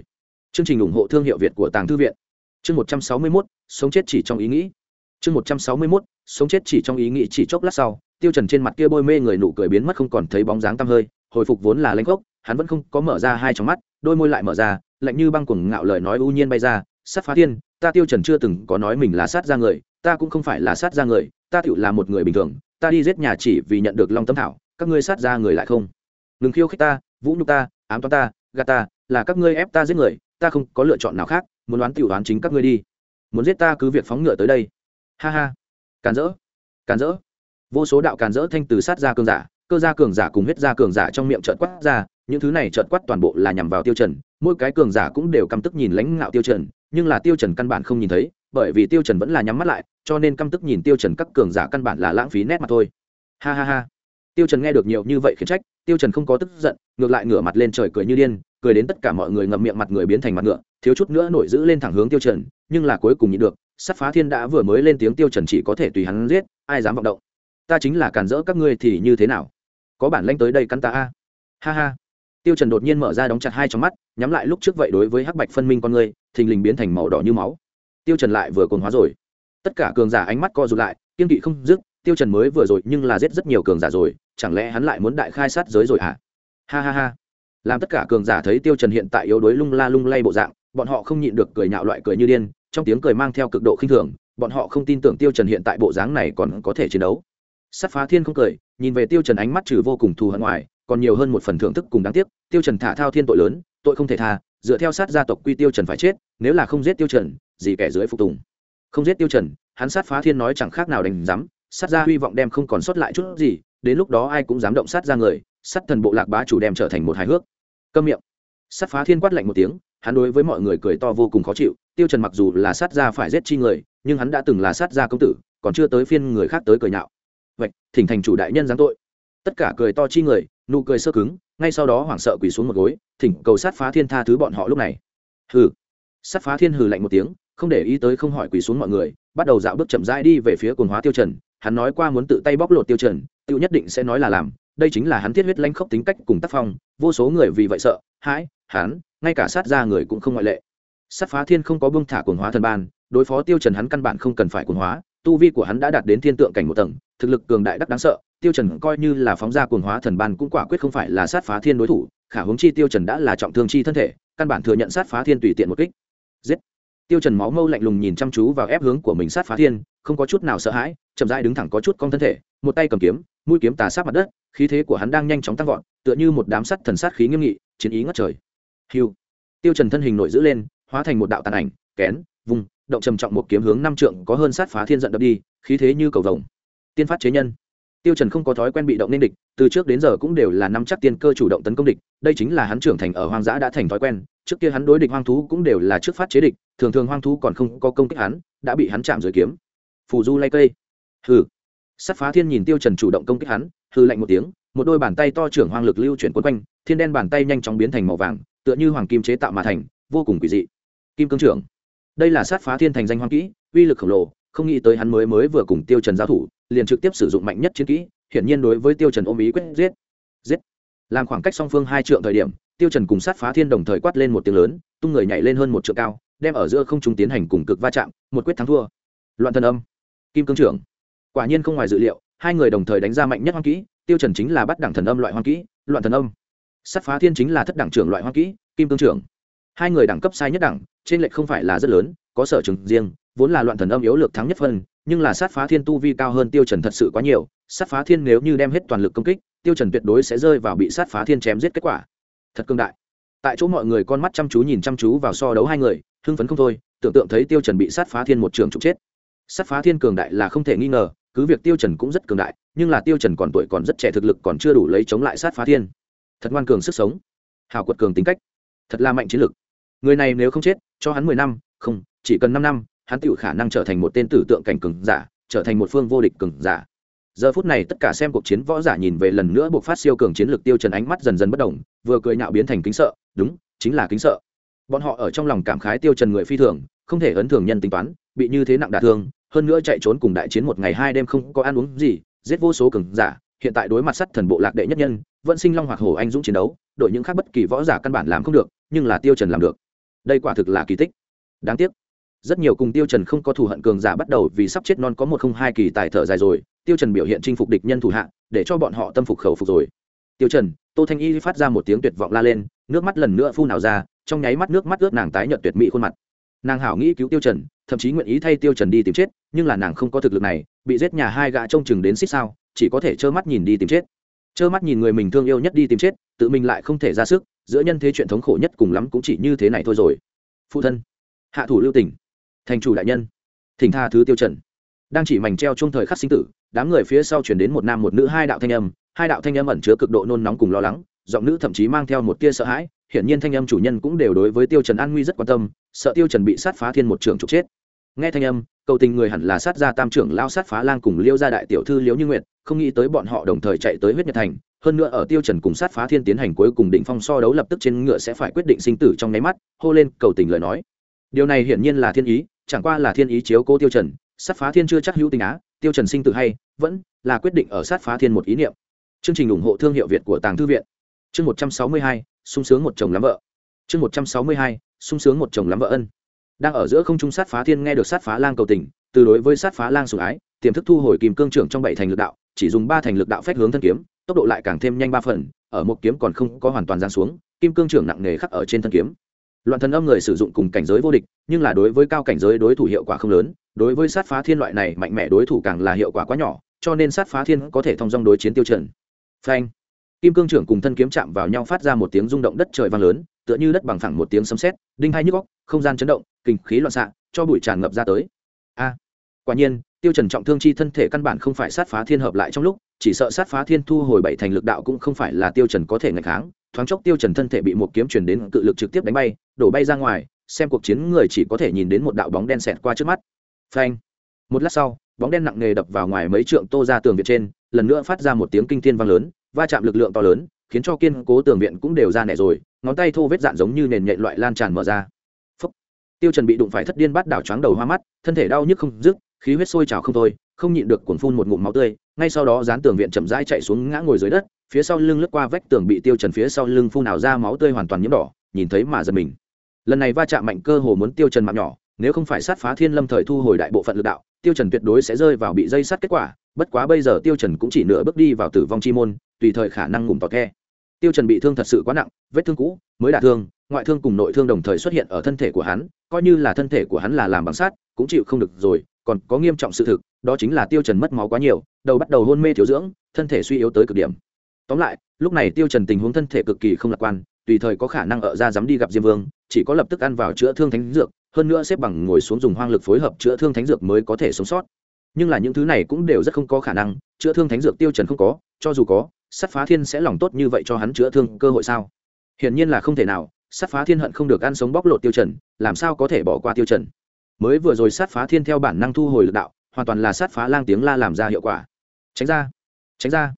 Chương trình ủng hộ thương hiệu việt của tàng thư viện. Chương một trăm sáu mươi 161, sống chết chỉ trong ý nghĩ. Chương một trăm sáu mươi 161, sống chết chỉ trong ý nghĩ chỉ chốc lát sau tiêu trần trên mặt kia bôi mê người nụ cười biến mất không còn thấy bóng dáng tăm hơi hồi phục vốn là lãnh gốc hắn vẫn không có mở ra hai trong mắt đôi môi lại mở ra lạnh như băng cuồng ngạo lời nói u nhiên bay ra, sát phá thiên, ta tiêu trần chưa từng có nói mình là sát ra người, ta cũng không phải là sát ra người, ta tựu là một người bình thường, ta đi giết nhà chỉ vì nhận được long tâm thảo, các ngươi sát ra người lại không? Đừng khiêu khích ta, vũ nhục ta, ám toán ta, gạt ta, là các ngươi ép ta giết người, ta không có lựa chọn nào khác, muốn đoán tiểu đoán chính các ngươi đi. Muốn giết ta cứ việc phóng ngựa tới đây. Ha ha. Càn rỡ. Càn rỡ. Vô số đạo càn rỡ thanh từ sát ra cường giả, cơ gia cường giả cùng huyết gia cường giả trong miệng trợn quát ra những thứ này trợt quát toàn bộ là nhằm vào tiêu trần, mỗi cái cường giả cũng đều căm tức nhìn lãnh ngạo tiêu trần, nhưng là tiêu trần căn bản không nhìn thấy, bởi vì tiêu trần vẫn là nhắm mắt lại, cho nên căm tức nhìn tiêu trần các cường giả căn bản là lãng phí nét mặt thôi. Ha ha ha. Tiêu trần nghe được nhiều như vậy khiến trách, tiêu trần không có tức giận, ngược lại ngửa mặt lên trời cười như điên, cười đến tất cả mọi người ngậm miệng mặt người biến thành mặt ngựa, thiếu chút nữa nổi giữ lên thẳng hướng tiêu trần, nhưng là cuối cùng nhịn được, sát phá thiên đã vừa mới lên tiếng tiêu trần chỉ có thể tùy hắn giết, ai dám vọng động. Ta chính là cản rỡ các ngươi thì như thế nào? Có bản lanh tới đây cắn ta a. Ha ha tiêu trần đột nhiên mở ra đóng chặt hai trong mắt nhắm lại lúc trước vậy đối với hắc bạch phân minh con người, thình lình biến thành màu đỏ như máu. Tiêu trần lại vừa cồn hóa rồi. Tất cả cường giả ánh mắt co rụt lại kiên kỵ không dứt tiêu trần mới vừa rồi nhưng là giết rất nhiều cường giả rồi chẳng lẽ hắn lại muốn đại khai sát giới rồi à? ha ha ha. Làm tất cả cường giả thấy tiêu trần hiện tại yếu đuối lung la lung lay bộ dạng bọn họ không nhịn được cười nhạo loại cười như điên trong tiếng cười mang theo cực độ khinh thường bọn họ không tin tưởng tiêu trần hiện tại bộ dáng này còn có thể chiến đấu. Sát phá thiên không cười nhìn về tiêu trần ánh mắt trừ vô cùng thù hận ngoài còn nhiều hơn một phần thưởng thức cùng đáng tiếc, tiêu trần thả thao thiên tội lớn, tội không thể tha, dựa theo sát gia tộc quy tiêu trần phải chết, nếu là không giết tiêu trần, gì kẻ dưới phục tùng. Không giết tiêu trần, hắn sát phá thiên nói chẳng khác nào đành dám sát gia hy vọng đem không còn sót lại chút gì, đến lúc đó ai cũng dám động sát ra người, sát thần bộ lạc bá chủ đem trở thành một hài hước. Câm miệng. Sát phá thiên quát lạnh một tiếng, hắn đối với mọi người cười to vô cùng khó chịu, tiêu trần mặc dù là sát gia phải giết chi người, nhưng hắn đã từng là sát gia công tử, còn chưa tới phiên người khác tới cười nhạo. Vậy thỉnh thành chủ đại nhân giáng tội tất cả cười to chi người, nụ cười sơ cứng, ngay sau đó hoảng sợ quỳ xuống một gối, thỉnh cầu sát phá thiên tha thứ bọn họ lúc này. Hừ. Sát phá thiên hừ lạnh một tiếng, không để ý tới không hỏi quỳ xuống mọi người, bắt đầu dạo bước chậm rãi đi về phía cồn hóa tiêu trần. Hắn nói qua muốn tự tay bóc lột tiêu trần tiêu nhất định sẽ nói là làm, đây chính là hắn thiết huyết lãnh khốc tính cách cùng tác phong, vô số người vì vậy sợ, hãi hắn ngay cả sát ra người cũng không ngoại lệ. Sát phá thiên không có buông thả cồn hóa thần ban, đối phó tiêu trần hắn căn bản không cần phải cồn hóa, tu vi của hắn đã đạt đến thiên tượng cảnh một tầng thực lực cường đại đắc đáng sợ, tiêu trần coi như là phóng ra cuồng hóa thần ban cũng quả quyết không phải là sát phá thiên đối thủ, khả hướng chi tiêu trần đã là trọng thương chi thân thể, căn bản thừa nhận sát phá thiên tùy tiện một kích. Giết! Tiêu trần máu mâu lạnh lùng nhìn chăm chú vào ép hướng của mình sát phá thiên, không có chút nào sợ hãi, chậm rãi đứng thẳng có chút cong thân thể, một tay cầm kiếm, mũi kiếm tà sát mặt đất, khí thế của hắn đang nhanh chóng tăng vọt, tựa như một đám sắt thần sát khí nghiêm nghị, chiến ý ngất trời. Hưu! Tiêu trần thân hình nổi giữ lên, hóa thành một đạo tàn ảnh, kén vùng động trầm trọng một kiếm hướng năm trượng có hơn sát phá thiên giận đập đi, khí thế như cầu vồng tiên phát chế nhân. Tiêu trần không có thói quen bị động nên địch, từ trước đến giờ cũng đều là nắm chắc tiên cơ chủ động tấn công địch, đây chính là hắn trưởng thành ở hoang dã đã thành thói quen, trước kia hắn đối địch hoang thú cũng đều là trước phát chế địch, thường thường hoang thú còn không có công kích hắn, đã bị hắn chạm dưới kiếm. Phù du lay cây. Hừ. Sát phá thiên nhìn tiêu trần chủ động công kích hắn, hừ lạnh một tiếng, một đôi bàn tay to trưởng hoang lực lưu chuyển quấn quanh, thiên đen bàn tay nhanh chóng biến thành màu vàng, tựa như hoàng kim chế tạo mà thành, vô cùng quỷ dị. Kim cương trưởng. Đây là sát phá thiên thành danh hoang kỹ, uy lực khổng lồ không nghĩ tới hắn mới mới vừa cùng tiêu trần giao thủ, liền trực tiếp sử dụng mạnh nhất chiến kỹ, hiển nhiên đối với tiêu trần ôm ý quyết giết. Giết. Làm khoảng cách song phương hai trượng thời điểm, tiêu trần cùng sát phá thiên đồng thời quát lên một tiếng lớn, tung người nhảy lên hơn một trượng cao, đem ở giữa không trung tiến hành cùng cực va chạm, một quyết thắng thua. Loạn thần âm. Kim cương trưởng. Quả nhiên không ngoài dự liệu, hai người đồng thời đánh ra mạnh nhất hoang kỹ, tiêu trần chính là bắt đẳng thần âm loại hoang kỹ, loạn thần âm. Sát phá thiên chính là thất đẳng trưởng loại hoang kỹ, kim cương trưởng. Hai người đẳng cấp sai nhất đẳng, trên lệch không phải là rất lớn, có sở trường riêng vốn là loạn thần âm yếu lược thắng nhất phân, nhưng là sát phá thiên tu vi cao hơn tiêu trần thật sự quá nhiều, sát phá thiên nếu như đem hết toàn lực công kích, tiêu trần tuyệt đối sẽ rơi vào bị sát phá thiên chém giết kết quả. Thật cương đại. Tại chỗ mọi người con mắt chăm chú nhìn chăm chú vào so đấu hai người, hưng phấn không thôi, tưởng tượng thấy tiêu trần bị sát phá thiên một trường trục chết. Sát phá thiên cường đại là không thể nghi ngờ, cứ việc tiêu trần cũng rất cường đại, nhưng là tiêu trần còn tuổi còn rất trẻ thực lực còn chưa đủ lấy chống lại sát phá thiên. Thật ngoan cường sức sống. Hào quật cường tính cách. Thật là mạnh chiến lực. Người này nếu không chết, cho hắn mười năm, không, chỉ cần năm năm hắn tựu khả năng trở thành một tên tử tượng cảnh cường giả, trở thành một phương vô địch cường giả. Giờ phút này tất cả xem cuộc chiến võ giả nhìn về lần nữa buộc phát siêu cường chiến lược tiêu trần ánh mắt dần dần bất động, vừa cười nhạo biến thành kính sợ, đúng, chính là kính sợ. Bọn họ ở trong lòng cảm khái tiêu trần người phi thường, không thể ấn thường nhân tính toán, bị như thế nặng đả thương, hơn nữa chạy trốn cùng đại chiến một ngày hai đêm không có ăn uống gì, giết vô số cường giả, hiện tại đối mặt sắt thần bộ lạc đệ nhất nhân, vẫn sinh long hoặc hổ anh dũng chiến đấu, đội những khác bất kỳ võ giả căn bản làm không được, nhưng là tiêu trần làm được. Đây quả thực là kỳ tích. Đáng tiếc rất nhiều cùng tiêu trần không có thù hận cường giả bắt đầu vì sắp chết non có một không hai kỳ tài thở dài rồi, tiêu trần biểu hiện chinh phục địch nhân thủ hạ, để cho bọn họ tâm phục khẩu phục rồi. Tiêu trần, tô thanh y phát ra một tiếng tuyệt vọng la lên, nước mắt lần nữa phun nào ra, trong nháy mắt nước mắt ướt nàng tái nhợt tuyệt mỹ khuôn mặt. Nàng hảo nghĩ cứu tiêu trần, thậm chí nguyện ý thay tiêu trần đi tìm chết, nhưng là nàng không có thực lực này, bị giết nhà hai gã trông chừng đến xích sao, chỉ có thể trơ mắt nhìn đi tìm chết. Trơ mắt nhìn người mình thương yêu nhất đi tìm chết, tự mình lại không thể ra sức, giữa nhân thế chuyện thống khổ nhất cùng lắm cũng chỉ như thế này thôi rồi. Phụ thân, hạ thủ lưu tình thành chủ đại nhân. Thỉnh tha thứ tiêu trần. Đang chỉ mảnh treo chung thời khắc sinh tử, đám người phía sau chuyển đến một nam một nữ hai đạo thanh âm, hai đạo thanh âm ẩn chứa cực độ nôn nóng cùng lo lắng, giọng nữ thậm chí mang theo một tia sợ hãi, hiển nhiên thanh âm chủ nhân cũng đều đối với tiêu trần an nguy rất quan tâm, sợ tiêu trần bị sát phá thiên một trường trục chết. Nghe thanh âm, cầu tình người hẳn là sát gia tam trưởng lao sát phá lang cùng liêu gia đại tiểu thư liễu như nguyệt, không nghĩ tới bọn họ đồng thời chạy tới huyết nhật thành, hơn nữa ở tiêu trần cùng sát phá thiên tiến hành cuối cùng định phong so đấu lập tức trên ngựa sẽ phải quyết định sinh tử trong nháy mắt, hô lên cầu tình lời nói. Điều này hiển nhiên là thiên ý chẳng qua là thiên ý chiếu cố tiêu trần, sát phá thiên chưa chắc hữu tình á, tiêu trần sinh tử hay, vẫn là quyết định ở sát phá thiên một ý niệm. Chương trình ủng hộ thương hiệu việt của tàng thư viện. Chương một trăm sáu mươi hai, sung sướng một chồng lắm vợ. Chương một trăm sáu mươi hai, sung sướng một chồng lắm vợ ân. Đang ở giữa không trung sát phá thiên nghe được sát phá lang cầu tình, từ đối với sát phá lang sủng ái, tiềm thức thu hồi kìm cương trưởng trong bảy thành lực đạo, chỉ dùng ba thành lực đạo phách hướng thân kiếm, tốc độ lại càng thêm nhanh ba phần, ở một kiếm còn không có hoàn toàn giáng xuống, kim cương trưởng nặng nề khắc ở trên thân kiếm loạn thần âm người sử dụng cùng cảnh giới vô địch, nhưng là đối với cao cảnh giới đối thủ hiệu quả không lớn, đối với sát phá thiên loại này mạnh mẽ đối thủ càng là hiệu quả quá nhỏ, cho nên sát phá thiên có thể thông dong đối chiến tiêu chuẩn. Phanh. Kim cương trưởng cùng thân kiếm chạm vào nhau phát ra một tiếng rung động đất trời vang lớn, tựa như đất bằng phẳng một tiếng sấm sét, đinh hai nhức góc không gian chấn động, kinh khí loạn xạ, cho bụi tràn ngập ra tới. A. Quả nhiên, tiêu trần trọng thương chi thân thể căn bản không phải sát phá thiên hợp lại trong lúc chỉ sợ sát phá thiên thu hồi bảy thành lực đạo cũng không phải là tiêu trần có thể ngạch kháng, thoáng chốc tiêu trần thân thể bị một kiếm truyền đến cự lực trực tiếp đánh bay, đổ bay ra ngoài, xem cuộc chiến người chỉ có thể nhìn đến một đạo bóng đen xẹt qua trước mắt. Phanh! Một lát sau, bóng đen nặng nề đập vào ngoài mấy trượng tô ra tường viện trên, lần nữa phát ra một tiếng kinh thiên vang lớn, va chạm lực lượng to lớn, khiến cho kiên cố tường viện cũng đều ra nẻ rồi, ngón tay thô vết dạn giống như nền nhện loại lan tràn mở ra. Phúc. tiêu trần bị đụng phải thất điên bắt đảo choáng đầu hoa mắt, thân thể đau nhức không dứt, khí huyết sôi trào không thôi không nhịn được cuồng phun một ngụm máu tươi, ngay sau đó dán tường viện chậm rãi chạy xuống ngã ngồi dưới đất, phía sau lưng lướt qua vách tường bị tiêu trần phía sau lưng phun nào ra máu tươi hoàn toàn nhiễm đỏ, nhìn thấy mà giật mình. Lần này va chạm mạnh cơ hồ muốn tiêu trần mạng nhỏ, nếu không phải sát phá thiên lâm thời thu hồi đại bộ phận lực đạo, tiêu trần tuyệt đối sẽ rơi vào bị dây sắt kết quả, bất quá bây giờ tiêu trần cũng chỉ nửa bước đi vào tử vong chi môn, tùy thời khả năng ngủm tọt khe tiêu trần bị thương thật sự quá nặng, vết thương cũ, mới đả thương, ngoại thương cùng nội thương đồng thời xuất hiện ở thân thể của hắn, coi như là thân thể của hắn là làm bằng sắt, cũng chịu không được rồi còn có nghiêm trọng sự thực, đó chính là tiêu trần mất máu quá nhiều, đầu bắt đầu hôn mê thiếu dưỡng, thân thể suy yếu tới cực điểm. Tóm lại, lúc này tiêu trần tình huống thân thể cực kỳ không lạc quan, tùy thời có khả năng ở ra dám đi gặp diêm vương, chỉ có lập tức ăn vào chữa thương thánh dược, hơn nữa xếp bằng ngồi xuống dùng hoang lực phối hợp chữa thương thánh dược mới có thể sống sót. Nhưng là những thứ này cũng đều rất không có khả năng, chữa thương thánh dược tiêu trần không có, cho dù có, sát phá thiên sẽ lòng tốt như vậy cho hắn chữa thương cơ hội sao? Hiển nhiên là không thể nào, sát phá thiên hận không được ăn sống bóc lột tiêu trần, làm sao có thể bỏ qua tiêu trần? Mới vừa rồi sát phá thiên theo bản năng thu hồi lực đạo, hoàn toàn là sát phá lang tiếng la làm ra hiệu quả. Tránh ra tránh ra.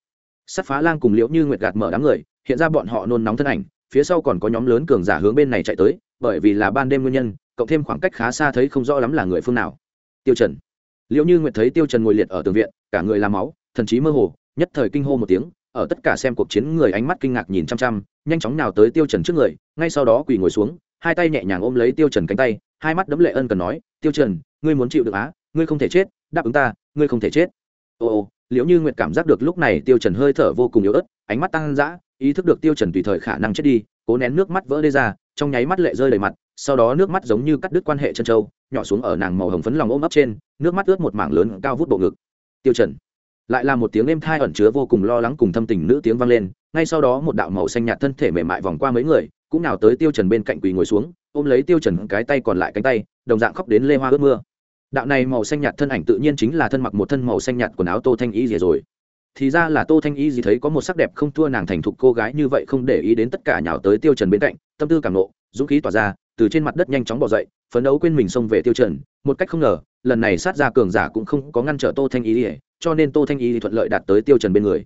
Sát phá lang cùng liễu như nguyệt gạt mở đám người, hiện ra bọn họ nôn nóng thân ảnh, phía sau còn có nhóm lớn cường giả hướng bên này chạy tới, bởi vì là ban đêm nguyên nhân, cộng thêm khoảng cách khá xa thấy không rõ lắm là người phương nào. Tiêu trần. Liễu như nguyệt thấy tiêu trần ngồi liệt ở tường viện, cả người làm máu, thần trí mơ hồ, nhất thời kinh hô một tiếng, ở tất cả xem cuộc chiến người ánh mắt kinh ngạc nhìn chăm chăm, nhanh chóng nào tới tiêu trần trước người, ngay sau đó quỳ ngồi xuống, hai tay nhẹ nhàng ôm lấy tiêu trần cánh tay hai mắt đấm lệ ân cần nói tiêu trần ngươi muốn chịu được á ngươi không thể chết đáp ứng ta ngươi không thể chết. Ô ô, liễu như nguyệt cảm giác được lúc này tiêu trần hơi thở vô cùng yếu ớt ánh mắt tăng dã ý thức được tiêu trần tùy thời khả năng chết đi cố nén nước mắt vỡ đê ra trong nháy mắt lệ rơi đầy mặt sau đó nước mắt giống như cắt đứt quan hệ chân châu nhỏ xuống ở nàng màu hồng phấn lòng ôm ấp trên nước mắt ướt một mảng lớn cao vút bộ ngực. Tiêu trần. Lại là một tiếng êm thai ẩn chứa vô cùng lo lắng cùng thâm tình nữ tiếng vang lên ngay sau đó một đạo màu xanh nhạt thân thể mềm mại vòng qua mấy người cũng nào tới tiêu trần bên cạnh quỳ ngồi xuống, ôm lấy tiêu trần cái tay còn lại cánh tay, đồng dạng khóc đến lê hoa ướt mưa. Đạo này màu xanh nhạt thân ảnh tự nhiên chính là thân mặc một thân màu xanh nhạt quần áo tô thanh y gì rồi. Thì ra là tô thanh y gì thấy có một sắc đẹp không thua nàng thành thục cô gái như vậy không để ý đến tất cả nhào tới tiêu trần bên cạnh, tâm tư cảm nộ dũng khí tỏa ra, từ trên mặt đất nhanh chóng bỏ dậy, phấn đấu quên mình xông về tiêu trần, một cách không ngờ, lần này sát ra cường giả cũng không có ngăn trở tô thanh y gì cho nên tô thanh y thuận lợi đạt tới tiêu trần bên người.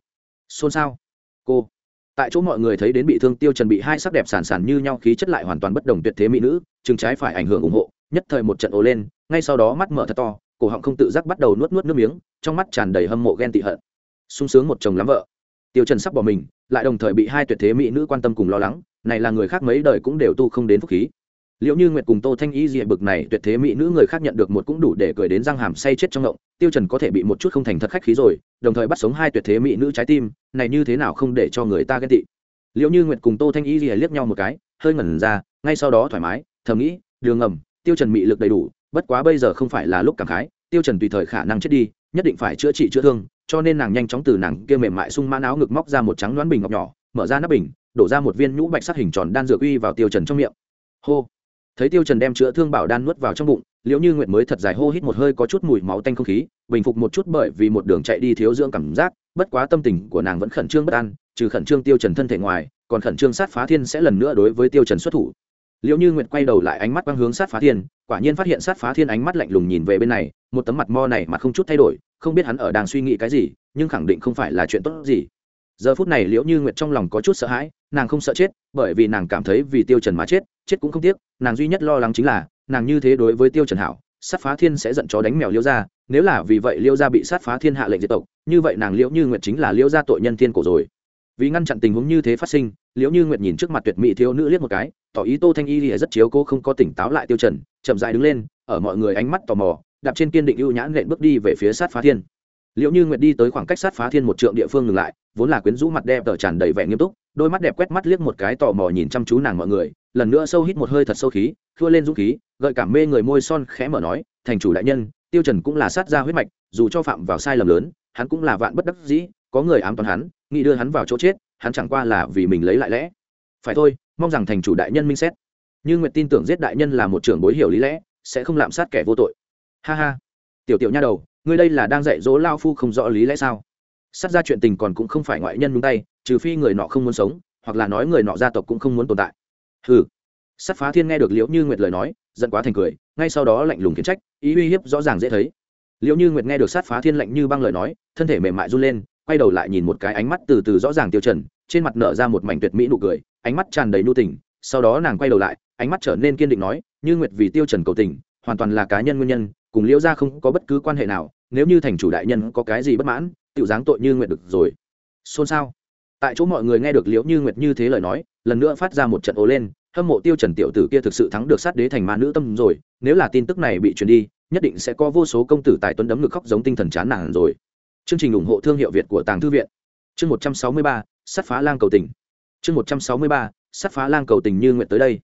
Xôn xao. Cô tại chỗ mọi người thấy đến bị thương tiêu trần bị hai sắc đẹp sản sản như nhau khí chất lại hoàn toàn bất đồng tuyệt thế mỹ nữ, chừng trái phải ảnh hưởng ủng hộ, nhất thời một trận ồ lên, ngay sau đó mắt mở thật to, cổ họng không tự giác bắt đầu nuốt nuốt nước miếng, trong mắt tràn đầy hâm mộ ghen tị hận. Sung sướng một chồng lắm vợ. Tiêu trần sắp bỏ mình, lại đồng thời bị hai tuyệt thế mỹ nữ quan tâm cùng lo lắng, này là người khác mấy đời cũng đều tu không đến phúc khí liệu như nguyệt cùng tô thanh y diệ bực này tuyệt thế mỹ nữ người khác nhận được một cũng đủ để cười đến răng hàm say chết trong ngộng, tiêu trần có thể bị một chút không thành thật khách khí rồi, đồng thời bắt sống hai tuyệt thế mỹ nữ trái tim, này như thế nào không để cho người ta ghen tị. Liệu như nguyệt cùng tô thanh y diệ liếc nhau một cái, hơi ngẩn ra, ngay sau đó thoải mái, thầm nghĩ, đường ngầm, tiêu trần mị lực đầy đủ, bất quá bây giờ không phải là lúc cảm khái, tiêu trần tùy thời khả năng chết đi, nhất định phải chữa trị chữa thương, cho nên nàng nhanh chóng từ nàng kia mềm mại sung mãn áo ngực móc ra một trắng đoán bình ngọc nhỏ, mở ra nắp bình, đổ ra một viên nhũ bạch sắc hình tròn đan dược uy vào tiêu trần trong miệng. Hô thấy tiêu trần đem chữa thương bảo đan nuốt vào trong bụng, liễu như nguyệt mới thật dài hô hít một hơi có chút mùi máu tanh không khí, bình phục một chút bởi vì một đường chạy đi thiếu dưỡng cảm giác, bất quá tâm tình của nàng vẫn khẩn trương bất an, trừ khẩn trương tiêu trần thân thể ngoài, còn khẩn trương sát phá thiên sẽ lần nữa đối với tiêu trần xuất thủ. Liễu như nguyệt quay đầu lại ánh mắt quang hướng sát phá thiên, quả nhiên phát hiện sát phá thiên ánh mắt lạnh lùng nhìn về bên này, một tấm mặt mo này mà không chút thay đổi, không biết hắn ở đang suy nghĩ cái gì, nhưng khẳng định không phải là chuyện tốt gì giờ phút này liễu như nguyệt trong lòng có chút sợ hãi, nàng không sợ chết, bởi vì nàng cảm thấy vì tiêu trần mà chết chết cũng không tiếc, nàng duy nhất lo lắng chính là, nàng như thế đối với tiêu trần hảo, sát phá thiên sẽ giận chó đánh mèo liễu gia, nếu là vì vậy liễu gia bị sát phá thiên hạ lệnh diệt tộc, như vậy nàng liễu như nguyệt chính là liễu gia tội nhân thiên cổ rồi. Vì ngăn chặn tình huống như thế phát sinh, liễu như nguyệt nhìn trước mặt tuyệt mỹ thiếu nữ liếc một cái, tỏ ý tô thanh y lìa rất chiếu cô không có tỉnh táo lại tiêu trần, chậm rãi đứng lên, ở mọi người ánh mắt tò mò, đạp trên kiên định ưu nhãn lệnh bước đi về phía sát phá thiên. Liệu như nguyệt đi tới khoảng cách sát phá thiên một trượng địa phương ngừng lại, vốn là quyến rũ mặt đẹp tở tràn đầy vẻ nghiêm túc, đôi mắt đẹp quét mắt liếc một cái tò mò nhìn chăm chú nàng mọi người, lần nữa sâu hít một hơi thật sâu khí thua lên dũng khí, gợi cảm mê người môi son khẽ mở nói, thành chủ đại nhân, tiêu trần cũng là sát ra huyết mạch, dù cho phạm vào sai lầm lớn, hắn cũng là vạn bất đắc dĩ, có người ám toán hắn, nghĩ đưa hắn vào chỗ chết, hắn chẳng qua là vì mình lấy lại lẽ. Phải thôi, mong rằng thành chủ đại nhân minh xét. Nhưng nguyệt tin tưởng giết đại nhân là một trưởng bối hiểu lý lẽ, sẽ không lạm sát kẻ vô tội. Ha ha. Tiểu tiểu nha đầu ngươi đây là đang dạy dỗ lao phu không rõ lý lẽ sao? Sát ra chuyện tình còn cũng không phải ngoại nhân nhúng tay, trừ phi người nọ không muốn sống, hoặc là nói người nọ gia tộc cũng không muốn tồn tại. Hừ. Sát phá thiên nghe được liễu như nguyệt lời nói, giận quá thành cười, ngay sau đó lạnh lùng khiến trách, ý uy hiếp rõ ràng dễ thấy. Liễu như nguyệt nghe được sát phá thiên lạnh như băng lời nói, thân thể mềm mại run lên, quay đầu lại nhìn một cái ánh mắt từ từ rõ ràng tiêu trần, trên mặt nở ra một mảnh tuyệt mỹ nụ cười, ánh mắt tràn đầy nhu tình, sau đó nàng quay đầu lại, ánh mắt trở nên kiên định nói, như nguyệt vì tiêu trần cầu tình, hoàn toàn là cá nhân nguyên nhân cùng liễu gia không có bất cứ quan hệ nào, nếu như thành chủ đại nhân có cái gì bất mãn tự dáng tội như nguyện được rồi. Xôn xao. Tại chỗ mọi người nghe được liễu như nguyệt như thế lời nói, lần nữa phát ra một trận ố lên, hâm mộ tiêu trần tiểu tử kia thực sự thắng được sát đế thành ma nữ tâm rồi, nếu là tin tức này bị truyền đi, nhất định sẽ có vô số công tử tài tuấn đấm ngực khóc giống tinh thần chán nản rồi. Chương trình ủng hộ thương hiệu việt của tàng thư viện. Chương một trăm sáu mươi ba sát phá lang cầu tình. Chương một trăm sáu mươi ba sát phá lang cầu tình như nguyện tới đây.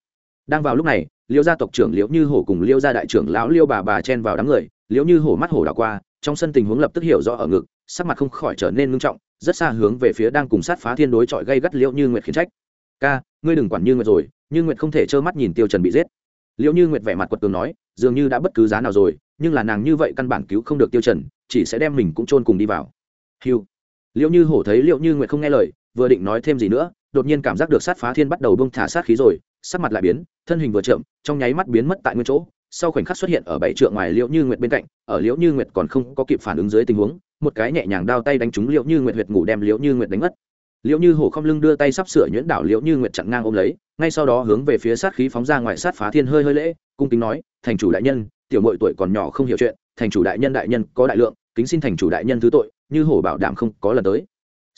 Đang vào lúc này liễu gia tộc trưởng liễu như hổ cùng liễu gia đại trưởng lão liễu bà bà chen vào đám người, liễu như hổ mắt hổ đảo qua, trong sân tình huống lập tức hiểu rõ ở ngực, sắc mặt không khỏi trở nên ngưng trọng, rất xa hướng về phía đang cùng sát phá thiên đối chọi gây gắt liễu như nguyệt khiến trách. Ca, ngươi đừng quản như nguyệt rồi, như nguyệt không thể trơ mắt nhìn tiêu trần bị giết. Liễu như nguyệt vẻ mặt quật cường nói, dường như đã bất cứ giá nào rồi, nhưng là nàng như vậy căn bản cứu không được tiêu trần, chỉ sẽ đem mình cũng chôn cùng đi vào. Hiu liễu như hổ thấy liễu như nguyệt không nghe lời, vừa định nói thêm gì nữa, đột nhiên cảm giác được sát phá thiên bắt đầu bung thả sát khí rồi, sắc mặt lại biến thân hình vừa chậm, trong nháy mắt biến mất tại nguyên chỗ, sau khoảnh khắc xuất hiện ở bảy trượng ngoài liễu như nguyệt bên cạnh, ở liễu như nguyệt còn không có kịp phản ứng dưới tình huống, một cái nhẹ nhàng đao tay đánh trúng liễu như nguyệt huyệt ngủ đem liễu như nguyệt đánh mất. Liễu như hổ không lưng đưa tay sắp sửa nhuyễn đảo liễu như nguyệt chặn ngang ôm lấy, ngay sau đó hướng về phía sát khí phóng ra ngoài sát phá thiên hơi hơi lễ, cung kính nói, thành chủ đại nhân, tiểu mội tuổi còn nhỏ không hiểu chuyện, thành chủ đại nhân đại nhân có đại lượng, kính xin thành chủ đại nhân thứ tội, như hổ bảo đảm không có lần tới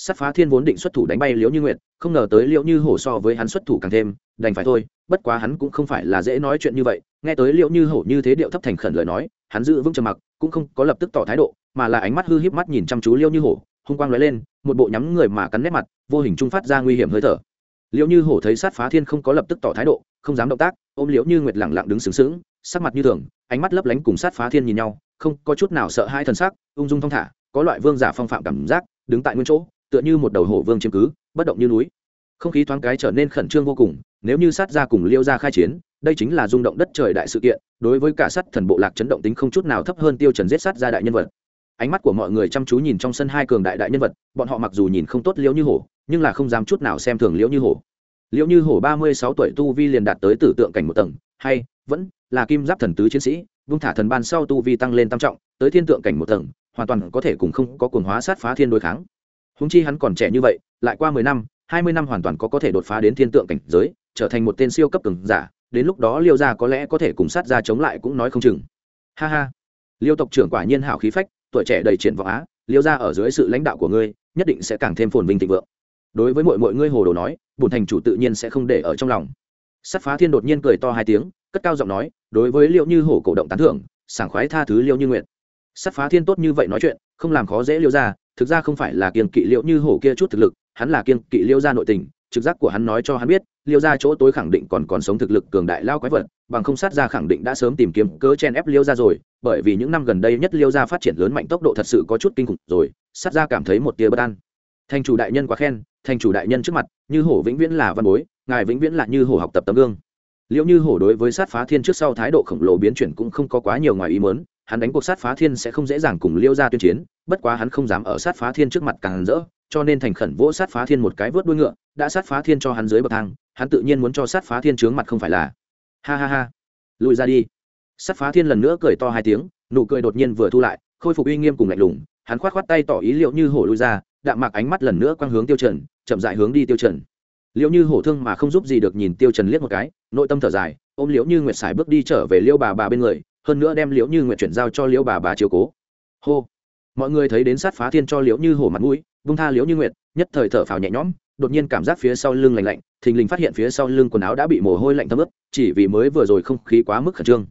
sát phá thiên vốn định xuất thủ đánh bay liễu như nguyệt, không ngờ tới liễu như hổ so với hắn xuất thủ càng thêm, đành phải thôi, bất quá hắn cũng không phải là dễ nói chuyện như vậy. Nghe tới liễu như hổ như thế điệu thấp thành khẩn lời nói, hắn giữ vững trầm mặc, cũng không có lập tức tỏ thái độ, mà là ánh mắt hư híp mắt nhìn chăm chú liễu như hổ, hung quang lóe lên, một bộ nhắm người mà cắn nét mặt, vô hình trung phát ra nguy hiểm hơi thở. Liễu như hổ thấy sát phá thiên không có lập tức tỏ thái độ, không dám động tác, ôm liễu như nguyệt lẳng lặng đứng sướng sướng sắc mặt như thường, ánh mắt lấp lánh cùng sát phá thiên nhìn nhau, không có chút nào sợ hai thần sắc, ung dung thong thả, có loại vương giả phong phạm cảm giác, đứng tại nguyên chỗ tựa như một đầu hổ vương chiếm cứ, bất động như núi. Không khí thoáng cái trở nên khẩn trương vô cùng, nếu như sát ra cùng liêu ra khai chiến, đây chính là rung động đất trời đại sự kiện, đối với cả sát thần bộ lạc chấn động tính không chút nào thấp hơn tiêu trần giết sát ra đại nhân vật. Ánh mắt của mọi người chăm chú nhìn trong sân hai cường đại đại nhân vật, bọn họ mặc dù nhìn không tốt liễu như hổ, nhưng là không dám chút nào xem thường liễu như hổ. Liễu như hổ ba mươi sáu tuổi tu vi liền đạt tới tử tượng cảnh một tầng, hay, vẫn là kim giáp thần tứ chiến sĩ, vung thả thần ban sau tu vi tăng lên tam trọng, tới thiên tượng cảnh một tầng, hoàn toàn có thể cùng không có cuồng hóa sát phá thiên đối kháng húng chi hắn còn trẻ như vậy, lại qua mười năm, hai mươi năm hoàn toàn có có thể đột phá đến thiên tượng cảnh giới, trở thành một tên siêu cấp cường giả, đến lúc đó liêu gia có lẽ có thể cùng sát ra chống lại cũng nói không chừng. Ha ha. Liêu tộc trưởng quả nhiên hảo khí phách, tuổi trẻ đầy triển vọng á, liêu gia ở dưới sự lãnh đạo của ngươi, nhất định sẽ càng thêm phồn vinh thịnh vượng. Đối với mọi mọi ngươi hồ đồ nói bùn thành chủ tự nhiên sẽ không để ở trong lòng. Sát phá thiên đột nhiên cười to hai tiếng, cất cao giọng nói, đối với liệu như hổ cổ động tán thưởng, sảng khoái tha thứ liêu như nguyện sát phá thiên tốt như vậy nói chuyện, không làm khó dễ liêu ra thực ra không phải là kiên kỵ liễu như hổ kia chút thực lực, hắn là kiên kỵ liễu ra nội tình, trực giác của hắn nói cho hắn biết, liễu ra chỗ tối khẳng định còn còn sống thực lực cường đại lao quái vật, bằng không sát ra khẳng định đã sớm tìm kiếm cớ chen ép liễu ra rồi, bởi vì những năm gần đây nhất liễu ra phát triển lớn mạnh tốc độ thật sự có chút kinh khủng rồi, sát ra cảm thấy một tia bất an. Thành chủ đại nhân quá khen, thành chủ đại nhân trước mặt, như hổ vĩnh viễn là văn bối, ngài vĩnh viễn là như hổ học tập tấm gương. Liệu như hổ đối với sát phá thiên trước sau thái độ khổng lồ biến chuyển cũng không có quá nhiều ngoài ý mớn hắn đánh cuộc sát phá thiên sẽ không dễ dàng cùng liêu ra tuyên chiến, bất quá hắn không dám ở sát phá thiên trước mặt càng rỡ, cho nên thành khẩn vỗ sát phá thiên một cái vớt đuôi ngựa, đã sát phá thiên cho hắn dưới bậc thang, hắn tự nhiên muốn cho sát phá thiên trướng mặt không phải là. Ha ha ha. Lùi ra đi. Sát phá thiên lần nữa cười to hai tiếng, nụ cười đột nhiên vừa thu lại, khôi phục uy nghiêm cùng lạnh lùng, hắn khoát khoát tay tỏ ý liệu như hổ lùi ra, đạm mạc ánh mắt lần nữa quang hướng tiêu trần, chậm dại hướng đi tiêu trần. Liệu như hổ thương mà không giúp gì được nhìn tiêu trần liếc một cái, nội tâm thở dài, ôm liễu như nguyệt sải bước đi trở về liêu bà bà bên người hơn nữa đem liễu như nguyện chuyển giao cho liễu bà bà chiều cố. Hô. Mọi người thấy đến sát phá thiên cho liễu như hổ mặt mũi, vung tha liễu như nguyệt nhất thời thở phào nhẹ nhõm, đột nhiên cảm giác phía sau lưng lạnh lạnh, thình lình phát hiện phía sau lưng quần áo đã bị mồ hôi lạnh thấm ướt, chỉ vì mới vừa rồi không khí quá mức khẩn trương.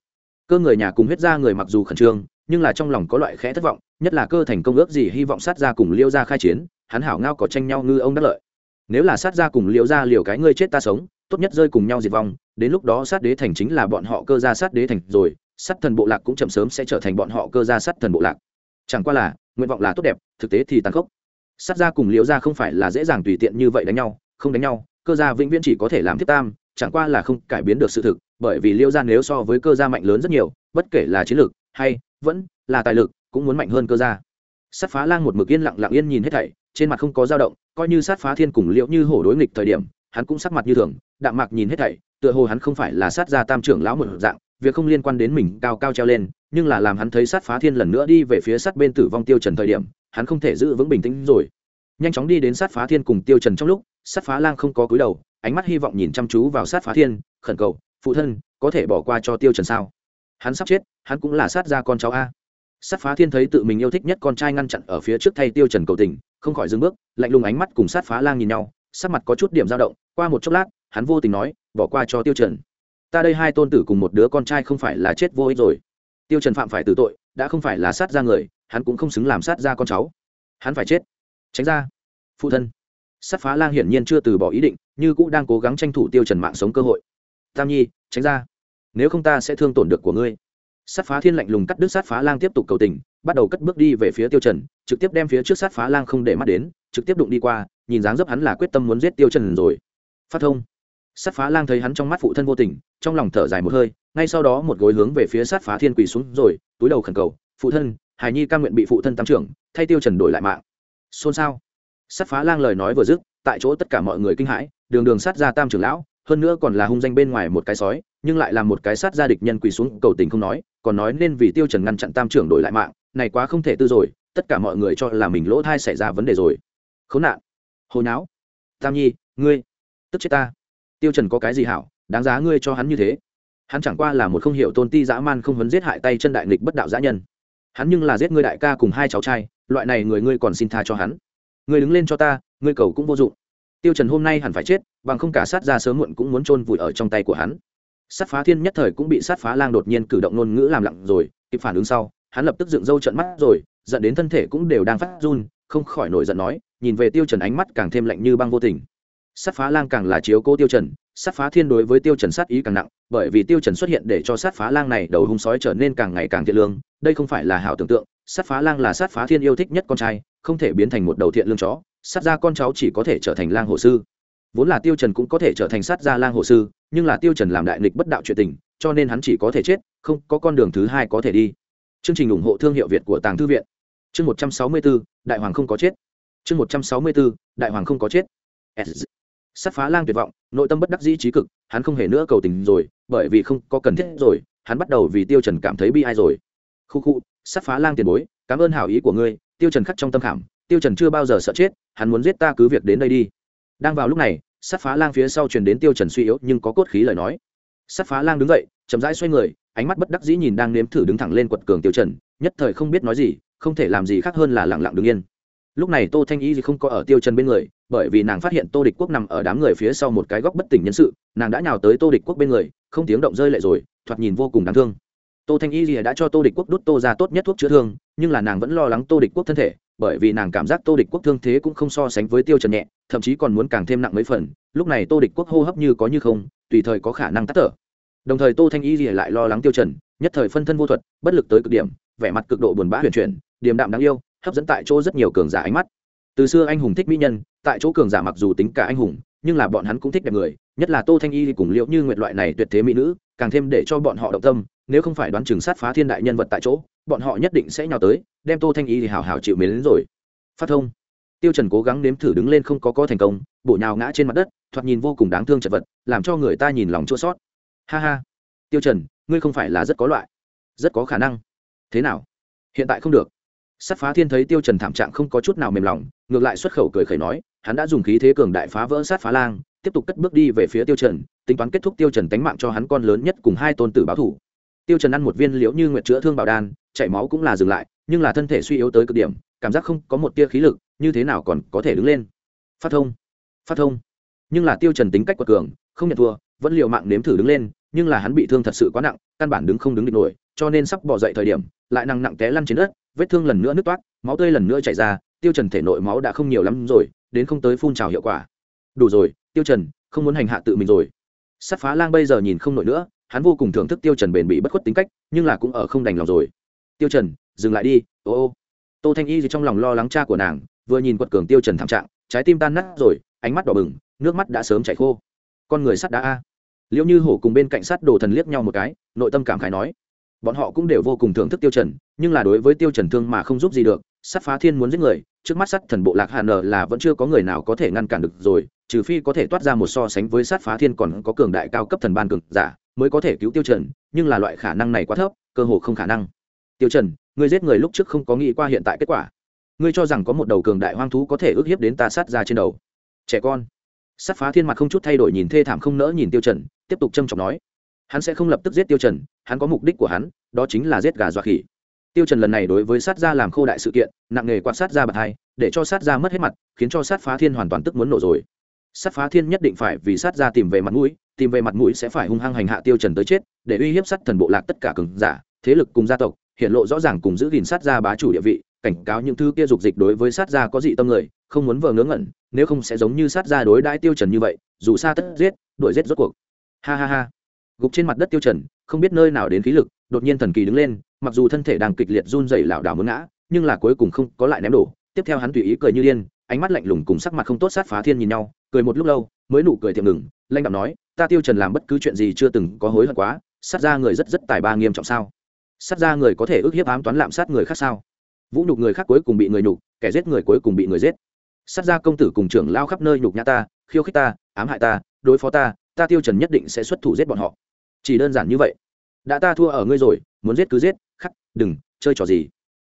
Cơ người nhà cùng huyết ra người mặc dù khẩn trương, nhưng là trong lòng có loại khẽ thất vọng, nhất là cơ thành công ước gì hy vọng sát ra cùng liêu ra khai chiến, hắn hảo ngao có tranh nhau ngư ông đắc lợi. Nếu là sát ra cùng liêu ra liều cái ngươi chết ta sống, tốt nhất rơi cùng nhau diệt vong, đến lúc đó sát đế thành chính là bọn họ cơ gia sát đế thành rồi Sắt thần bộ lạc cũng chậm sớm sẽ trở thành bọn họ cơ gia sắt thần bộ lạc. Chẳng qua là, nguyện vọng là tốt đẹp, thực tế thì tàn khốc. Sắt gia cùng liễu gia không phải là dễ dàng tùy tiện như vậy đánh nhau, không đánh nhau, cơ gia vĩnh viễn chỉ có thể làm thiết tam, chẳng qua là không cải biến được sự thực, bởi vì liễu gia nếu so với cơ gia mạnh lớn rất nhiều, bất kể là chiến lược hay vẫn là tài lực, cũng muốn mạnh hơn cơ gia. Sát phá lang một mực yên lặng lặng yên nhìn hết thảy, trên mặt không có dao động, coi như sát phá thiên cùng liễu như hổ đối nghịch thời điểm, hắn cũng sắc mặt như thường, đạm mạc nhìn hết thảy, tựa hồ hắn không phải là sát gia tam trưởng lão một dạng việc không liên quan đến mình cao cao treo lên, nhưng là làm hắn thấy sát phá thiên lần nữa đi về phía sát bên tử vong tiêu trần thời điểm, hắn không thể giữ vững bình tĩnh rồi. Nhanh chóng đi đến sát phá thiên cùng tiêu trần trong lúc, sát phá lang không có cúi đầu, ánh mắt hy vọng nhìn chăm chú vào sát phá thiên, khẩn cầu, phụ thân, có thể bỏ qua cho tiêu trần sao? Hắn sắp chết, hắn cũng là sát gia con cháu a. Sát phá thiên thấy tự mình yêu thích nhất con trai ngăn chặn ở phía trước thay tiêu trần cầu tình, không khỏi dừng bước, lạnh lùng ánh mắt cùng sát phá lang nhìn nhau, sắc mặt có chút điểm dao động, qua một chốc lát, hắn vô tình nói, bỏ qua cho tiêu trần ta đây hai tôn tử cùng một đứa con trai không phải là chết vô ích rồi. Tiêu trần phạm phải tử tội, đã không phải là sát ra người, hắn cũng không xứng làm sát ra con cháu. Hắn phải chết. Tránh ra. Phụ thân. Sát phá lang hiển nhiên chưa từ bỏ ý định, như cũng đang cố gắng tranh thủ tiêu trần mạng sống cơ hội. Tam nhi, tránh ra. Nếu không ta sẽ thương tổn được của ngươi. Sát phá thiên lạnh lùng cắt đứt sát phá lang tiếp tục cầu tình, bắt đầu cất bước đi về phía tiêu trần, trực tiếp đem phía trước sát phá lang không để mắt đến, trực tiếp đụng đi qua, nhìn dáng dấp hắn là quyết tâm muốn giết tiêu trần rồi. Phát thông sát phá lang thấy hắn trong mắt phụ thân vô tình, trong lòng thở dài một hơi, ngay sau đó một gối hướng về phía sát phá thiên quỳ xuống rồi, túi đầu khẩn cầu, phụ thân, hải nhi cam nguyện bị phụ thân tam trưởng, thay tiêu trần đổi lại mạng. Xôn xao. Sát phá lang lời nói vừa dứt, tại chỗ tất cả mọi người kinh hãi, đường đường sát ra tam trưởng lão, hơn nữa còn là hung danh bên ngoài một cái sói, nhưng lại là một cái sát gia địch nhân quỳ xuống, cầu tình không nói, còn nói nên vì tiêu trần ngăn chặn tam trưởng đổi lại mạng, này quá không thể tư rồi, tất cả mọi người cho là mình lỗ thai xảy ra vấn đề rồi. Khốn nạn. Hồi não tam nhi, ngươi, tức chết ta tiêu trần có cái gì hảo, đáng giá ngươi cho hắn như thế. Hắn chẳng qua là một không hiểu tôn ti dã man không vấn giết hại tay chân đại nghịch bất đạo dã nhân. Hắn nhưng là giết ngươi đại ca cùng hai cháu trai, loại này người ngươi còn xin tha cho hắn. Ngươi đứng lên cho ta, ngươi cầu cũng vô dụng. Tiêu trần hôm nay hẳn phải chết, bằng không cả sát ra sớm muộn cũng muốn chôn vùi ở trong tay của hắn. Sát phá thiên nhất thời cũng bị sát phá lang đột nhiên cử động ngôn ngữ làm lặng rồi, kịp phản ứng sau, hắn lập tức dựng râu trợn mắt rồi, giận đến thân thể cũng đều đang phát run, không khỏi nổi giận nói, nhìn về tiêu trần ánh mắt càng thêm lạnh như băng vô tình sát phá lang càng là chiếu cố tiêu trần sát phá thiên đối với tiêu trần sát ý càng nặng bởi vì tiêu trần xuất hiện để cho sát phá lang này đầu hung sói trở nên càng ngày càng thiện lương đây không phải là hảo tưởng tượng sát phá lang là sát phá thiên yêu thích nhất con trai không thể biến thành một đầu thiện lương chó sát ra con cháu chỉ có thể trở thành lang hồ sư. Vốn là tiêu trần cũng có thể trở thành sát gia lang hồ sư nhưng là tiêu trần làm đại nghịch bất đạo chuyện tình cho nên hắn chỉ có thể chết không có con đường thứ hai có thể đi. Chương trình ủng hộ thương hiệu việt của tàng thư viện. Chương 164, đại hoàng không có chết. Chương 164, đại hoàng không có chết sát phá lang tuyệt vọng, nội tâm bất đắc dĩ trí cực, hắn không hề nữa cầu tình rồi, bởi vì không có cần thiết rồi, hắn bắt đầu vì tiêu trần cảm thấy bi ai rồi. Khu khu sát phá lang tiền bối, cảm ơn hảo ý của ngươi, tiêu trần khắc trong tâm khảm, tiêu trần chưa bao giờ sợ chết, hắn muốn giết ta cứ việc đến đây đi. Đang vào lúc này sát phá lang phía sau truyền đến tiêu trần suy yếu nhưng có cốt khí lời nói. Sát phá lang đứng dậy, chậm rãi xoay người, ánh mắt bất đắc dĩ nhìn đang nếm thử đứng thẳng lên quật cường tiêu trần, nhất thời không biết nói gì, không thể làm gì khác hơn là lặng lặng đứng yên lúc này tô thanh y thì không có ở tiêu trần bên người, bởi vì nàng phát hiện tô địch quốc nằm ở đám người phía sau một cái góc bất tỉnh nhân sự, nàng đã nhào tới tô địch quốc bên người, không tiếng động rơi lệ rồi, thoạt nhìn vô cùng đáng thương. Tô thanh y thì đã cho tô địch quốc đút tô ra tốt nhất thuốc chữa thương, nhưng là nàng vẫn lo lắng tô địch quốc thân thể, bởi vì nàng cảm giác tô địch quốc thương thế cũng không so sánh với tiêu trần nhẹ, thậm chí còn muốn càng thêm nặng mấy phần, lúc này tô địch quốc hô hấp như có như không, tùy thời có khả năng tắt thở. Đồng thời tô thanh y thì lại lo lắng tiêu trần, nhất thời phân thân vô thuật, bất lực tới cực điểm, vẻ mặt cực độ buồn bã huyền chuyển, điềm đạm đáng yêu hấp dẫn tại chỗ rất nhiều cường giả ánh mắt. Từ xưa anh hùng thích mỹ nhân, tại chỗ cường giả mặc dù tính cả anh hùng, nhưng là bọn hắn cũng thích đẹp người, nhất là tô thanh y cùng liệu như nguyệt loại này tuyệt thế mỹ nữ, càng thêm để cho bọn họ động tâm, nếu không phải đoán chừng sát phá thiên đại nhân vật tại chỗ, bọn họ nhất định sẽ nhào tới, đem tô thanh y thì hào hào chịu mến đến rồi. Phát thông. Tiêu trần cố gắng nếm thử đứng lên không có có thành công bộ nhào ngã trên mặt đất, thoạt nhìn vô cùng đáng thương chật vật, làm cho người ta nhìn lòng chua sót ha ha. Tiêu trần, ngươi không phải là rất có loại, rất có khả năng. Thế nào? Hiện tại không được sát phá thiên thấy tiêu trần thảm trạng không có chút nào mềm lòng, ngược lại xuất khẩu cười khẩy nói, hắn đã dùng khí thế cường đại phá vỡ sát phá lang, tiếp tục cất bước đi về phía tiêu trần, tính toán kết thúc tiêu trần tánh mạng cho hắn con lớn nhất cùng hai tôn tử báo thủ. Tiêu trần ăn một viên liễu như nguyệt chữa thương bảo đan, chảy máu cũng là dừng lại, nhưng là thân thể suy yếu tới cực điểm, cảm giác không có một tia khí lực, như thế nào còn có thể đứng lên. Phát thông phát thông. Nhưng là tiêu trần tính cách quật cường, không nhận thua, vẫn liều mạng nếm thử đứng lên, nhưng là hắn bị thương thật sự quá nặng, căn bản đứng không đứng được nổi, cho nên sắp bỏ dậy thời điểm, lại nặng nặng té lăn trên đất vết thương lần nữa nứt toát, máu tươi lần nữa chảy ra, tiêu trần thể nội máu đã không nhiều lắm rồi, đến không tới phun trào hiệu quả. Đủ rồi, tiêu trần, không muốn hành hạ tự mình rồi. Sát phá lang bây giờ nhìn không nổi nữa, hắn vô cùng thưởng thức tiêu trần bền bỉ bất khuất tính cách, nhưng là cũng ở không đành lòng rồi. Tiêu trần, dừng lại đi, ô ô. Tô thanh y gì trong lòng lo lắng cha của nàng, vừa nhìn quật cường tiêu trần thảm trạng, trái tim tan nát rồi, ánh mắt đỏ bừng, nước mắt đã sớm chảy khô. Con người sắt đã a. Liễu như hổ cùng bên cạnh sát đồ thần liếc nhau một cái, nội tâm cảm khái nói bọn họ cũng đều vô cùng thưởng thức tiêu trần, nhưng là đối với tiêu trần thương mà không giúp gì được, sát phá thiên muốn giết người, trước mắt sát thần bộ lạc hà nở là vẫn chưa có người nào có thể ngăn cản được rồi, trừ phi có thể toát ra một so sánh với sát phá thiên còn có cường đại cao cấp thần ban cường giả mới có thể cứu tiêu trần, nhưng là loại khả năng này quá thấp, cơ hồ không khả năng. Tiêu trần, ngươi giết người lúc trước không có nghĩ qua hiện tại kết quả. Ngươi cho rằng có một đầu cường đại hoang thú có thể ức hiếp đến ta sát ra trên đầu. Trẻ con. Sát phá thiên mặt không chút thay đổi nhìn thê thảm không nỡ nhìn tiêu trần, tiếp tục châm trọng nói hắn sẽ không lập tức giết tiêu trần, hắn có mục đích của hắn, đó chính là giết gà dọa khỉ. Tiêu trần lần này đối với sát gia làm khô đại sự kiện, nặng nghề quan sát gia bật hai, để cho sát gia mất hết mặt, khiến cho sát phá thiên hoàn toàn tức muốn nổ rồi. Sát phá thiên nhất định phải vì sát gia tìm về mặt mũi, tìm về mặt mũi sẽ phải hung hăng hành hạ tiêu trần tới chết, để uy hiếp sát thần bộ lạc tất cả cường giả, thế lực cùng gia tộc, hiện lộ rõ ràng cùng giữ gìn sát gia bá chủ địa vị, cảnh cáo những thứ kia dục dịch đối với sát gia có dị tâm người, không muốn vờ ngớ ngẩn, nếu không sẽ giống như sát gia đối đãi tiêu trần như vậy, dù xa tất giết, đuổi giết rốt cuộc. Ha ha ha gục trên mặt đất tiêu trần, không biết nơi nào đến khí lực, đột nhiên thần kỳ đứng lên, mặc dù thân thể đang kịch liệt run rẩy lảo đảo muốn ngã, nhưng là cuối cùng không có lại ném đổ. Tiếp theo hắn tùy ý cười như điên, ánh mắt lạnh lùng cùng sắc mặt không tốt sát phá thiên nhìn nhau, cười một lúc lâu, mới nụ cười tiệm ngừng lanh đạm nói, ta tiêu trần làm bất cứ chuyện gì chưa từng có hối hận quá, sát ra người rất rất tài ba nghiêm trọng sao? Sát ra người có thể ước hiếp ám toán lạm sát người khác sao? Vũ nhục người khác cuối cùng bị người nhục, kẻ giết người cuối cùng bị người giết. Sát ra công tử cùng trưởng lao khắp nơi nhục nhã ta, khiêu khích ta, ám hại ta, đối phó ta ta tiêu trần nhất định sẽ xuất thủ giết bọn họ chỉ đơn giản như vậy. Đã ta thua ở ngươi rồi, muốn giết cứ giết, khắc, đừng, chơi trò gì.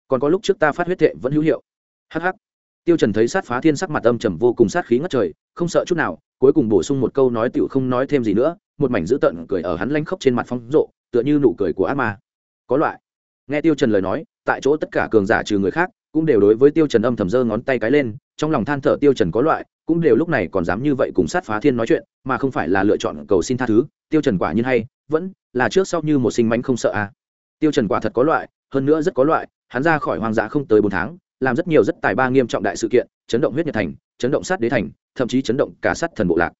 Còn có lúc trước ta phát huyết thệ vẫn hữu hiệu. Hắc hắc. Tiêu trần thấy sát phá thiên sắc mặt âm trầm vô cùng sát khí ngất trời, không sợ chút nào, cuối cùng bổ sung một câu nói tiểu không nói thêm gì nữa, một mảnh dữ tợn cười ở hắn lanh khóc trên mặt phong rộ, tựa như nụ cười của ác ma. Có loại. Nghe tiêu trần lời nói, tại chỗ tất cả cường giả trừ người khác, cũng đều đối với tiêu trần âm thầm giơ ngón tay cái lên, trong lòng than thở tiêu trần có loại, cũng đều lúc này còn dám như vậy cùng sát phá thiên nói chuyện, mà không phải là lựa chọn cầu xin tha thứ tiêu trần quả nhiên hay, vẫn là trước sau như một sinh mánh không sợ à. Tiêu trần quả thật có loại, hơn nữa rất có loại, hắn ra khỏi hoang dã không tới bốn tháng, làm rất nhiều rất tài ba nghiêm trọng đại sự kiện, chấn động huyết nhật thành, chấn động sát đế thành, thậm chí chấn động cả sát thần bộ lạc.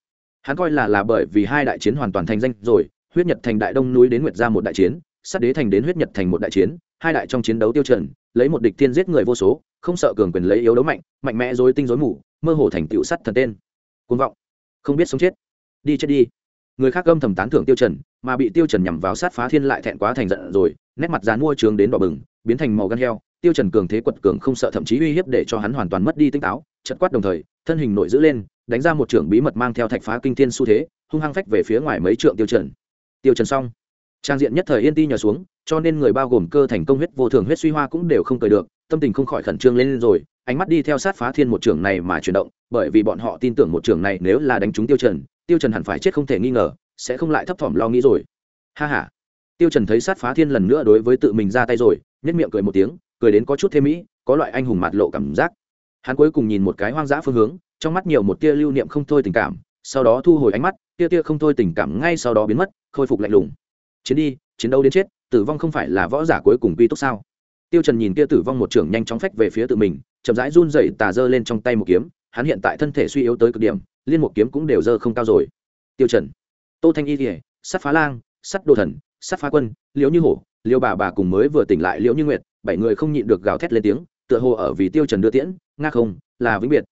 Hắn coi là là bởi vì hai đại chiến hoàn toàn thành danh rồi, huyết nhật thành đại đông núi đến nguyệt ra một đại chiến, sát đế thành đến huyết nhật thành một đại chiến, hai đại trong chiến đấu tiêu trần, lấy một địch thiên giết người vô số, không sợ cường quyền lấy yếu đấu mạnh mạnh mẽ dối tinh dối mù, mơ hồ thành tiểu sắt thần tên. Cuồng vọng. Không biết sống chết. Đi chết đi người khác âm thầm tán thưởng tiêu trần, mà bị tiêu trần nhằm vào sát phá thiên lại thẹn quá thành giận rồi, nét mặt dán mua trường đến đỏ bừng, biến thành màu gan heo. Tiêu trần cường thế quật cường không sợ thậm chí uy hiếp để cho hắn hoàn toàn mất đi tinh táo, chật quát đồng thời, thân hình nội giữ lên, đánh ra một trường bí mật mang theo thạch phá kinh thiên xu thế, hung hăng phách về phía ngoài mấy trượng tiêu trần. Tiêu trần xong. Trang diện nhất thời yên ti nhờ xuống, cho nên người bao gồm cơ thành công huyết, vô thường huyết suy hoa cũng đều không cười được, tâm tình không khỏi khẩn trương lên rồi, ánh mắt đi theo sát phá thiên một trường này mà chuyển động, bởi vì bọn họ tin tưởng một trường này nếu là đánh trúng tiêu trần tiêu trần hẳn phải chết không thể nghi ngờ, sẽ không lại thấp thỏm lo nghĩ rồi. Ha ha. Tiêu trần thấy sát phá thiên lần nữa đối với tự mình ra tay rồi nhất miệng cười một tiếng, cười đến có chút thêm mỹ có loại anh hùng mạt lộ cảm giác. Hắn cuối cùng nhìn một cái hoang dã phương hướng, trong mắt nhiều một tia lưu niệm không thôi tình cảm, sau đó thu hồi ánh mắt, tia tia không thôi tình cảm ngay sau đó biến mất, khôi phục lạnh lùng. Chiến đi, chiến đấu đến chết, tử vong không phải là võ giả cuối cùng quy tốt sao? Tiêu trần nhìn kia tử vong một trưởng nhanh chóng phách về phía tự mình, chậm rãi run dậy tà dơ lên trong tay một kiếm hắn hiện tại thân thể suy yếu tới cực điểm, liên một kiếm cũng đều dơ không cao rồi. Tiêu trần, tô thanh y kỉa sắt phá lang sắt đồ thần sắt phá quân, liễu như hổ, liễu bà bà cùng mới vừa tỉnh lại liễu như nguyệt, bảy người không nhịn được gào thét lên tiếng, tựa hồ ở vì tiêu trần đưa tiễn, nga không, là vĩnh biệt.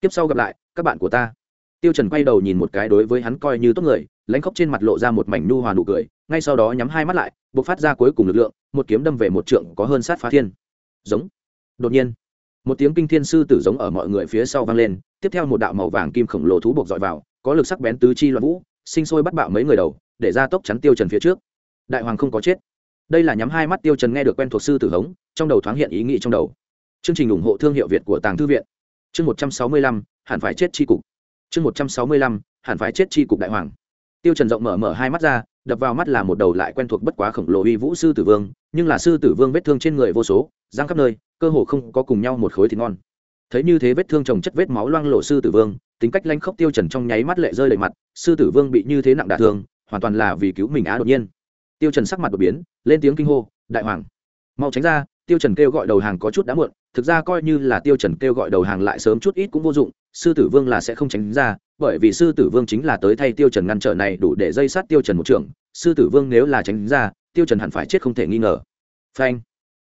Tiếp sau gặp lại, các bạn của ta. Tiêu trần quay đầu nhìn một cái đối với hắn coi như tốt người, lãnh khóc trên mặt lộ ra một mảnh nu hòa nụ cười, ngay sau đó nhắm hai mắt lại, bộc phát ra cuối cùng lực lượng, một kiếm đâm về một trượng có hơn sát phá thiên. Giống. Đột nhiên một tiếng kinh thiên sư tử giống ở mọi người phía sau vang lên, tiếp theo một đạo màu vàng kim khổng lồ thú buộc dọi vào, có lực sắc bén tứ chi loạn vũ, sinh sôi bắt bạo mấy người đầu, để ra tốc chắn tiêu trần phía trước. Đại hoàng không có chết. Đây là nhắm hai mắt tiêu trần nghe được quen thuộc sư tử hống, trong đầu thoáng hiện ý nghĩ trong đầu. Chương trình ủng hộ thương hiệu việt của tàng thư viện. Chương một trăm sáu mươi lăm, hẳn phải chết chi cục. Chương một trăm sáu mươi lăm, hẳn phải chết chi cục đại hoàng tiêu trần rộng mở mở hai mắt ra, đập vào mắt là một đầu lại quen thuộc bất quá khổng lồ uy vũ sư tử vương, nhưng là sư tử vương vết thương trên người vô số, giang khắp nơi, cơ hồ không có cùng nhau một khối thịt ngon. Thấy như thế vết thương chồng chất vết máu loang lộ sư tử vương, tính cách lanh khốc tiêu trần trong nháy mắt lệ rơi đầy mặt, sư tử vương bị như thế nặng đả thương, hoàn toàn là vì cứu mình á đột nhiên. Tiêu trần sắc mặt đột biến, lên tiếng kinh hô, đại hoàng! Mau tránh ra, tiêu trần kêu gọi đầu hàng có chút đã muộn, thực ra coi như là tiêu trần kêu gọi đầu hàng lại sớm chút ít cũng vô dụng sư tử vương là sẽ không tránh ra, bởi vì sư tử vương chính là tới thay tiêu trần ngăn trở này đủ để dây sát tiêu trần một trường. Sư tử vương nếu là tránh ra, tiêu trần hẳn phải chết không thể nghi ngờ. Phanh.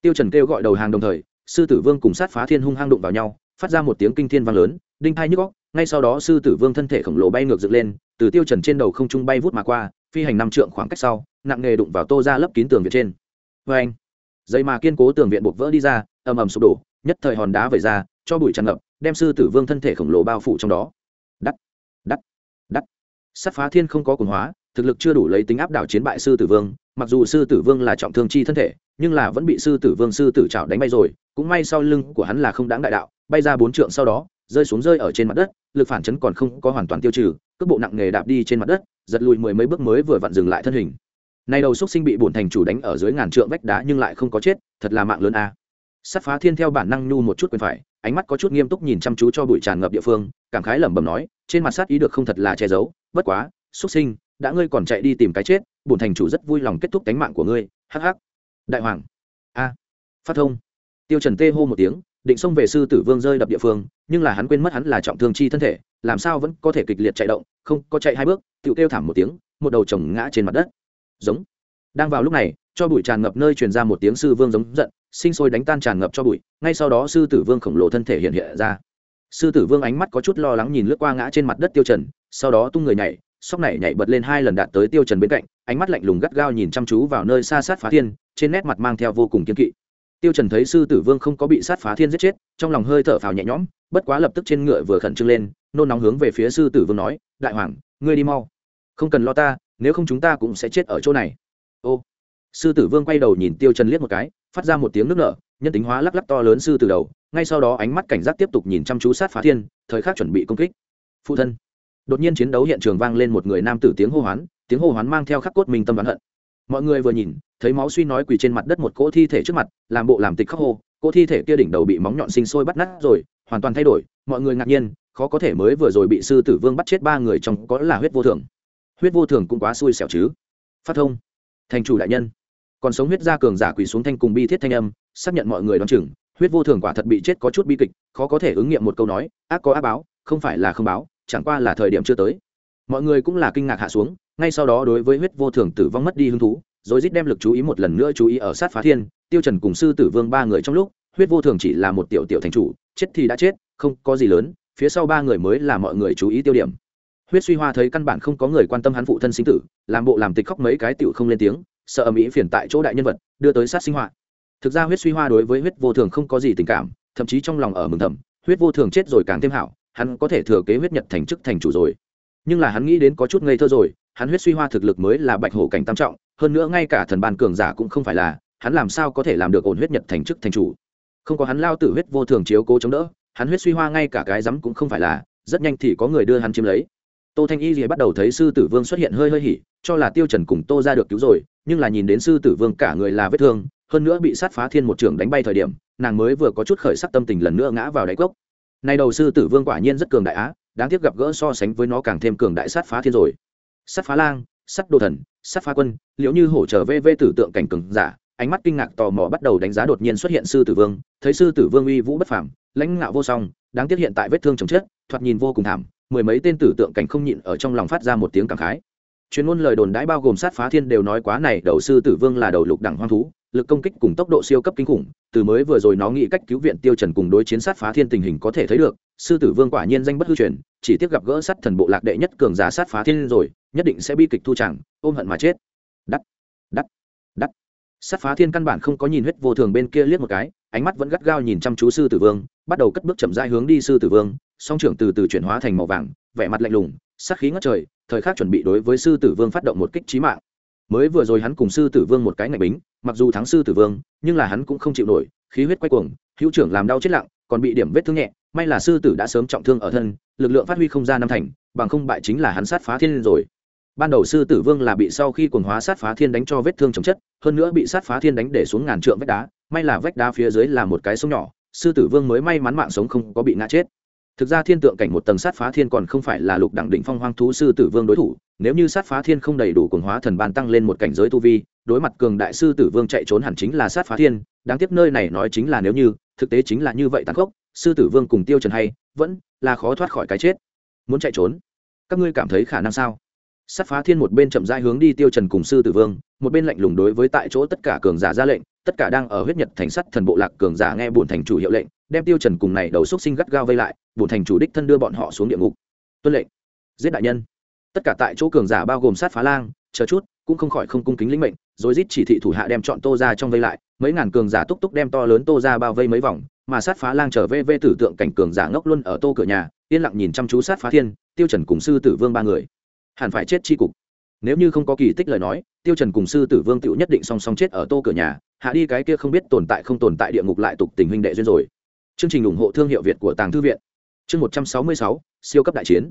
Tiêu trần kêu gọi đầu hàng đồng thời, sư tử vương cùng sát phá thiên hung hăng đụng vào nhau, phát ra một tiếng kinh thiên vang lớn, đinh hai nhức óc. Ngay sau đó sư tử vương thân thể khổng lồ bay ngược dựng lên, từ tiêu trần trên đầu không trung bay vút mà qua, phi hành năm trượng khoảng cách sau, nặng nghề đụng vào tô ra lấp kín tường viện trên. Phanh. Dây mà kiên cố tường viện buộc vỡ đi ra, ầm ầm sụp đổ, nhất thời hòn đá vẩy ra, cho bụi tràn ngập đem sư tử vương thân thể khổng lồ bao phủ trong đó. Đắt đắt đắt. Sát phá thiên không có quần hóa, thực lực chưa đủ lấy tính áp đảo chiến bại sư tử vương, mặc dù sư tử vương là trọng thương chi thân thể, nhưng là vẫn bị sư tử vương sư tử chảo đánh bay rồi, cũng may sau lưng của hắn là không đáng đại đạo, bay ra bốn trượng sau đó, rơi xuống rơi ở trên mặt đất, lực phản chấn còn không có hoàn toàn tiêu trừ, cước bộ nặng nghề đạp đi trên mặt đất, giật lùi mười mấy bước mới vừa vặn dừng lại thân hình. Nay đầu xúc sinh bị bổn thành chủ đánh ở dưới ngàn trượng vách đá nhưng lại không có chết, thật là mạng lớn a. Sát phá thiên theo bản năng nhu một chút quyền phải ánh mắt có chút nghiêm túc nhìn chăm chú cho bụi tràn ngập địa phương, cảm khái lẩm bẩm nói, trên mặt sát ý được không thật là che giấu, bất quá, xuất sinh, đã ngươi còn chạy đi tìm cái chết, bổn thành chủ rất vui lòng kết thúc cánh mạng của ngươi, hắc hắc. Đại hoàng. A. Phát thông. Tiêu trần tê hô một tiếng, định xông về sư tử vương rơi đập địa phương, nhưng là hắn quên mất hắn là trọng thương chi thân thể, làm sao vẫn có thể kịch liệt chạy động, không có chạy hai bước tự kêu thảm một tiếng, một đầu chồng ngã trên mặt đất. Giống. Đang vào lúc này, cho bụi tràn ngập nơi truyền ra một tiếng sư vương giống giận sinh sôi đánh tan tràn ngập cho bụi, ngay sau đó sư tử vương khổng lồ thân thể hiện hiện ra. Sư tử vương ánh mắt có chút lo lắng nhìn lướt qua ngã trên mặt đất tiêu trần, sau đó tung người nhảy, sóc này nhảy bật lên hai lần đạt tới tiêu trần bên cạnh, ánh mắt lạnh lùng gắt gao nhìn chăm chú vào nơi xa sát phá thiên, trên nét mặt mang theo vô cùng kiên kỵ. Tiêu trần thấy sư tử vương không có bị sát phá thiên giết chết, trong lòng hơi thở phào nhẹ nhõm, bất quá lập tức trên ngựa vừa khẩn trương lên, nôn nóng hướng về phía sư tử vương nói, đại hoàng, ngươi đi mau. Không cần lo ta, nếu không chúng ta cũng sẽ chết ở chỗ này. Ô sư tử vương quay đầu nhìn tiêu trần liếc một cái, phát ra một tiếng nước nở, nhân tính hóa lắc lắc to lớn sư tử đầu, ngay sau đó ánh mắt cảnh giác tiếp tục nhìn chăm chú sát phá thiên, thời khắc chuẩn bị công kích. Phụ thân. Đột nhiên chiến đấu hiện trường vang lên một người nam tử tiếng hô hoán, tiếng hô hoán mang theo khắc cốt mình tâm đoán hận. Mọi người vừa nhìn, thấy máu suy nói quỳ trên mặt đất một cỗ thi thể trước mặt, làm bộ làm tịch khắc hô, cỗ thi thể kia đỉnh đầu bị móng nhọn sinh sôi bắt nát rồi, hoàn toàn thay đổi, mọi người ngạc nhiên, khó có thể mới vừa rồi bị sư tử vương bắt chết ba người trong có là huyết vô thường. Huyết vô thường cũng quá xui xẻo chứ. Phát thông. Thành chủ đại nhân còn sống huyết gia cường giả quỳ xuống thanh cùng bi thiết thanh âm, xác nhận mọi người đón chừng, huyết vô thường quả thật bị chết có chút bi kịch, khó có thể ứng nghiệm một câu nói, ác có ác báo, không phải là không báo, chẳng qua là thời điểm chưa tới. Mọi người cũng là kinh ngạc hạ xuống, ngay sau đó đối với huyết vô thường tử vong mất đi hứng thú, rồi rít đem lực chú ý một lần nữa chú ý ở sát phá thiên, tiêu trần cùng sư tử vương ba người trong lúc, huyết vô thường chỉ là một tiểu tiểu thành chủ, chết thì đã chết, không có gì lớn, phía sau ba người mới là mọi người chú ý tiêu điểm. Huyết suy hoa thấy căn bản không có người quan tâm hắn phụ thân sinh tử, làm bộ làm tịch khóc mấy cái tiểu không lên tiếng sợ mỹ phiền tại chỗ đại nhân vật, đưa tới sát sinh hoạt thực ra huyết suy hoa đối với huyết vô thường không có gì tình cảm, thậm chí trong lòng ở mừng thầm, huyết vô thường chết rồi càng thêm hảo, hắn có thể thừa kế huyết nhật thành chức thành chủ rồi. Nhưng là hắn nghĩ đến có chút ngây thơ rồi, hắn huyết suy hoa thực lực mới là bạch hổ cảnh tam trọng, hơn nữa ngay cả thần ban cường giả cũng không phải là, hắn làm sao có thể làm được ổn huyết nhật thành chức thành chủ? Không có hắn lao tử huyết vô thường chiếu cố chống đỡ, hắn huyết suy hoa ngay cả cái rắm cũng không phải là, rất nhanh thì có người đưa hắn chiếm lấy. Tô thanh y thì bắt đầu thấy sư tử vương xuất hiện hơi hơi hỉ, cho là tiêu trần cùng tô ra được cứu rồi nhưng là nhìn đến sư tử vương cả người là vết thương, hơn nữa bị sát phá thiên một trưởng đánh bay thời điểm, nàng mới vừa có chút khởi sắc tâm tình lần nữa ngã vào đáy cốc. Nay đầu sư tử vương quả nhiên rất cường đại á, đáng tiếc gặp gỡ so sánh với nó càng thêm cường đại sát phá thiên rồi. Sát phá lang, sát đồ thần, sát phá quân, liệu như hỗ trợ vê vê tử tượng cảnh cường giả, ánh mắt kinh ngạc tò mò bắt đầu đánh giá đột nhiên xuất hiện sư tử vương, thấy sư tử vương uy vũ bất phàm, lãnh ngạo vô song, đáng tiếc hiện tại vết thương chồng chết, thoạt nhìn vô cùng thảm, mười mấy tên tử tượng cảnh không nhịn ở trong lòng phát ra một tiếng cảm khái chuyên môn lời đồn đãi bao gồm sát phá thiên đều nói quá này, đầu sư tử vương là đầu lục đẳng hoang thú, lực công kích cùng tốc độ siêu cấp kinh khủng, từ mới vừa rồi nó nghĩ cách cứu viện tiêu trần cùng đối chiến sát phá thiên tình hình có thể thấy được, sư tử vương quả nhiên danh bất hư truyền, chỉ tiếc gặp gỡ sát thần bộ lạc đệ nhất cường giả sát phá thiên rồi, nhất định sẽ bi kịch thu chẳng, ôm hận mà chết. Đắt đắt đắt. Sát phá thiên căn bản không có nhìn huyết vô thường bên kia liếc một cái, ánh mắt vẫn gắt gao nhìn chăm chú sư tử vương, bắt đầu cất bước chậm rãi hướng đi sư tử vương song trưởng từ từ chuyển hóa thành màu vàng, vẻ mặt lạnh lùng, sát khí ngất trời, thời khắc chuẩn bị đối với sư tử vương phát động một kích trí mạng. Mới vừa rồi hắn cùng sư tử vương một cái ngạch bính, mặc dù thắng sư tử vương, nhưng là hắn cũng không chịu nổi, khí huyết quay cuồng, hữu trưởng làm đau chết lặng, còn bị điểm vết thương nhẹ, may là sư tử đã sớm trọng thương ở thân, lực lượng phát huy không ra năm thành, bằng không bại chính là hắn sát phá thiên rồi. Ban đầu sư tử vương là bị sau khi quần hóa sát phá thiên đánh cho vết thương chồng chất, hơn nữa bị sát phá thiên đánh để xuống ngàn trượng vách đá, may là vách đá phía dưới là một cái sông nhỏ, sư tử vương mới may mắn mạng sống không có bị ngã chết thực ra thiên tượng cảnh một tầng sát phá thiên còn không phải là lục đẳng định phong hoang thú sư tử vương đối thủ, nếu như sát phá thiên không đầy đủ cường hóa thần ban tăng lên một cảnh giới tu vi, đối mặt cường đại sư tử vương chạy trốn hẳn chính là sát phá thiên, đáng tiếc nơi này nói chính là nếu như, thực tế chính là như vậy tàn khốc, sư tử vương cùng tiêu trần hay, vẫn là khó thoát khỏi cái chết. Muốn chạy trốn, các ngươi cảm thấy khả năng sao? Sát phá thiên một bên chậm rãi hướng đi tiêu trần cùng sư tử vương, một bên lạnh lùng đối với tại chỗ tất cả cường giả ra lệnh, tất cả đang ở huyết nhật thành sắt thần bộ lạc cường giả nghe bổn thành chủ hiệu lệnh, đem tiêu trần cùng này đầu xúc sinh gắt gao vây lại bổn thành chủ đích thân đưa bọn họ xuống địa ngục. Tuân lệnh. Giết đại nhân. Tất cả tại chỗ cường giả bao gồm sát phá lang, chờ chút, cũng không khỏi không cung kính lĩnh mệnh, rồi giết chỉ thị thủ hạ đem chọn tô ra trong vây lại. Mấy ngàn cường giả túc túc đem to lớn tô ra bao vây mấy vòng, mà sát phá lang trở về vê tử tượng cảnh cường giả ngốc luôn ở tô cửa nhà, yên lặng nhìn chăm chú sát phá thiên, tiêu trần cùng sư tử vương ba người. Hẳn phải chết chi cục. Nếu như không có kỳ tích lời nói, tiêu trần cùng sư tử vương tựu nhất định song song chết ở tô cửa nhà, hạ đi cái kia không biết tồn tại không tồn tại địa ngục lại tục tình huynh đệ duyên rồi. Chương trình ủng hộ thương hiệu việt của tàng thư viện chương một trăm sáu mươi sáu, siêu cấp đại chiến.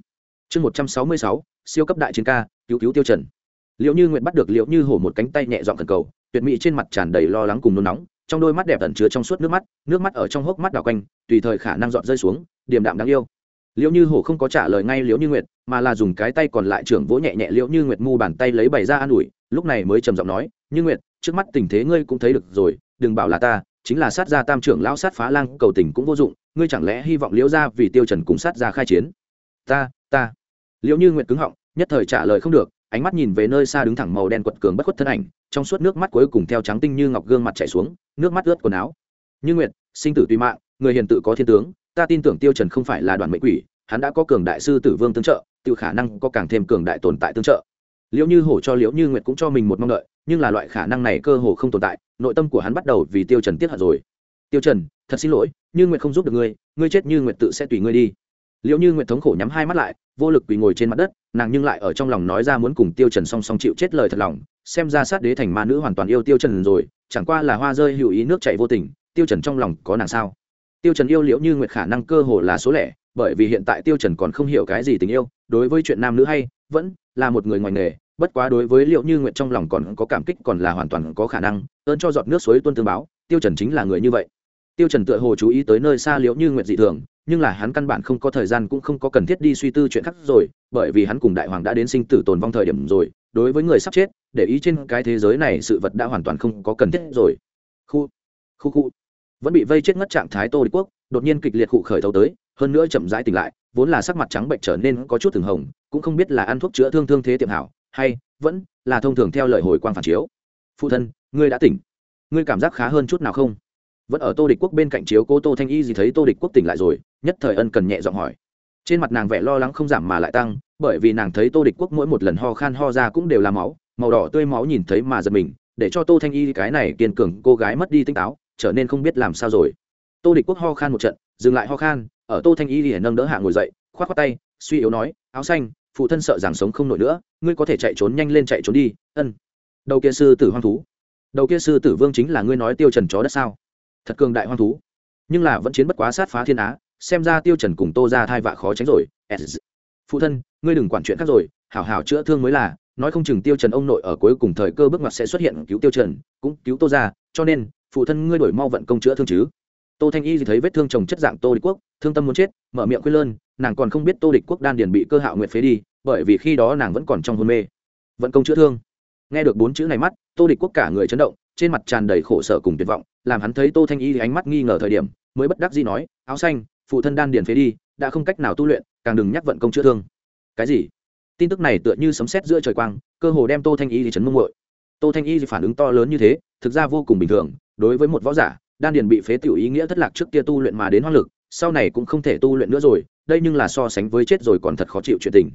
Chương một trăm sáu mươi sáu, siêu cấp đại chiến ca, cứu cứu tiêu trần. Liệu như nguyện bắt được liệu như hổ một cánh tay nhẹ dọn cần cầu, tuyệt mỹ trên mặt tràn đầy lo lắng cùng nôn nóng, trong đôi mắt đẹp ẩn chứa trong suốt nước mắt nước mắt ở trong hốc mắt đảo quanh, tùy thời khả năng dọn rơi xuống, điềm đạm đáng yêu. Liệu như hổ không có trả lời ngay liễu như nguyệt, mà là dùng cái tay còn lại trưởng vỗ nhẹ nhẹ liễu như nguyệt mu bàn tay lấy bày ra an ủi, lúc này mới trầm giọng nói, như nguyệt, trước mắt tình thế ngươi cũng thấy được rồi, đừng bảo là ta chính là sát gia tam trưởng lão sát phá lang, cầu tình cũng vô dụng, ngươi chẳng lẽ hy vọng liễu gia vì tiêu trần cùng sát gia khai chiến? Ta ta. Liễu như nguyệt cứng họng, nhất thời trả lời không được, ánh mắt nhìn về nơi xa đứng thẳng màu đen quật cường bất khuất thân ảnh, trong suốt nước mắt cuối cùng theo trắng tinh như ngọc gương mặt chảy xuống, nước mắt ướt quần áo. Như nguyệt, sinh tử tùy mạng, người hiền tự có thiên tướng, ta tin tưởng tiêu trần không phải là đoàn mệnh quỷ, hắn đã có cường đại sư tử vương tương trợ, tự khả năng có càng thêm cường đại tồn tại tương trợ. Liễu như hổ cho liễu như nguyệt cũng cho mình một mong đợi, nhưng là loại khả năng này cơ hồ không tồn tại nội tâm của hắn bắt đầu vì tiêu trần tiếc hận rồi. Tiêu trần, thật xin lỗi, như nguyệt không giúp được ngươi ngươi chết như nguyệt tự sẽ tùy ngươi đi. Liễu như nguyệt thống khổ nhắm hai mắt lại, vô lực quỳ ngồi trên mặt đất, nàng nhưng lại ở trong lòng nói ra muốn cùng tiêu trần song song chịu chết lời thật lòng, xem ra sát đế thành ma nữ hoàn toàn yêu tiêu trần rồi, chẳng qua là hoa rơi hữu ý nước chảy vô tình, tiêu trần trong lòng có nàng sao? Tiêu trần yêu liễu như nguyệt khả năng cơ hồ là số lẻ, bởi vì hiện tại tiêu trần còn không hiểu cái gì tình yêu, đối với chuyện nam nữ hay, vẫn là một người ngoài nghề bất quá đối với liệu như nguyện trong lòng còn có cảm kích còn là hoàn toàn có khả năng, ơn cho giọt nước suối tuân tương báo, tiêu trần chính là người như vậy. Tiêu trần tựa hồ chú ý tới nơi xa liệu như nguyện dị thường, nhưng là hắn căn bản không có thời gian cũng không có cần thiết đi suy tư chuyện khác rồi, bởi vì hắn cùng đại hoàng đã đến sinh tử tồn vong thời điểm rồi, đối với người sắp chết, để ý trên cái thế giới này sự vật đã hoàn toàn không có cần thiết rồi. Khu khu khu. Vẫn bị vây chết ngất trạng thái tô đế quốc, đột nhiên kịch liệt cụ khởi thấu tới, hơn nữa chậm rãi tỉnh lại, vốn là sắc mặt trắng bệnh trở nên có chút thường hồng, cũng không biết là ăn thuốc chữa thương thương thế tiệm hảo hay, vẫn là thông thường theo lời hồi quang phản chiếu. Phụ thân, ngươi đã tỉnh. Ngươi cảm giác khá hơn chút nào không? Vẫn ở tô địch quốc bên cạnh chiếu cô tô thanh y gì thấy tô địch quốc tỉnh lại rồi, nhất thời ân cần nhẹ giọng hỏi. Trên mặt nàng vẻ lo lắng không giảm mà lại tăng, bởi vì nàng thấy tô địch quốc mỗi một lần ho khan ho ra cũng đều là máu, màu đỏ tươi máu nhìn thấy mà giật mình, để cho tô thanh y cái này kiên cường cô gái mất đi tinh táo, trở nên không biết làm sao rồi. Tô địch quốc ho khan một trận, dừng lại ho khan, ở tô thanh y liền nâng đỡ hạ ngồi dậy k h o á t khoác tay, suy yếu nói, áo xanh phụ thân sợ rằng sống không nổi nữa, ngươi có thể chạy trốn nhanh lên chạy trốn đi, ân. Đầu kia sư tử hoang thú. Đầu kia sư tử vương chính là ngươi nói tiêu trần chó đất sao? Thật cường đại hoang thú. Nhưng là vẫn chiến bất quá sát phá thiên á, xem ra tiêu trần cùng tô ra thai vạ khó tránh rồi. Phụ thân, ngươi đừng quản chuyện khác rồi, hảo hảo chữa thương mới là, nói không chừng tiêu trần ông nội ở cuối cùng thời cơ bước ngoặt sẽ xuất hiện cứu tiêu trần, cũng cứu tô ra, cho nên, phụ thân ngươi đổi mau vận công chữa thương chứ tô thanh y thì thấy vết thương chồng chất dạng tô địch quốc, thương tâm muốn chết, mở miệng khuyên lơn, nàng còn không biết tô địch quốc đan điền bị cơ hạo nguyệt phế đi, bởi vì khi đó nàng vẫn còn trong hôn mê. Vận công chữa thương. Nghe được bốn chữ này mắt, tô địch quốc cả người chấn động, trên mặt tràn đầy khổ sở cùng tuyệt vọng, làm hắn thấy tô thanh y thì ánh mắt nghi ngờ thời điểm, mới bất đắc dĩ nói, áo xanh, phụ thân đan điền phế đi, đã không cách nào tu luyện, càng đừng nhắc vận công chữa thương. Cái gì? Tin tức này tựa như sấm sét giữa trời quang, cơ hồ đem tô thanh y thì chấn mông muội. Tô thanh y thì phản ứng to lớn như thế, thực ra vô cùng bình thường, đối với một võ giả đan điền bị phế tiểu ý nghĩa thất lạc trước kia tu luyện mà đến hoang lực, sau này cũng không thể tu luyện nữa rồi, đây nhưng là so sánh với chết rồi còn thật khó chịu chuyện tình.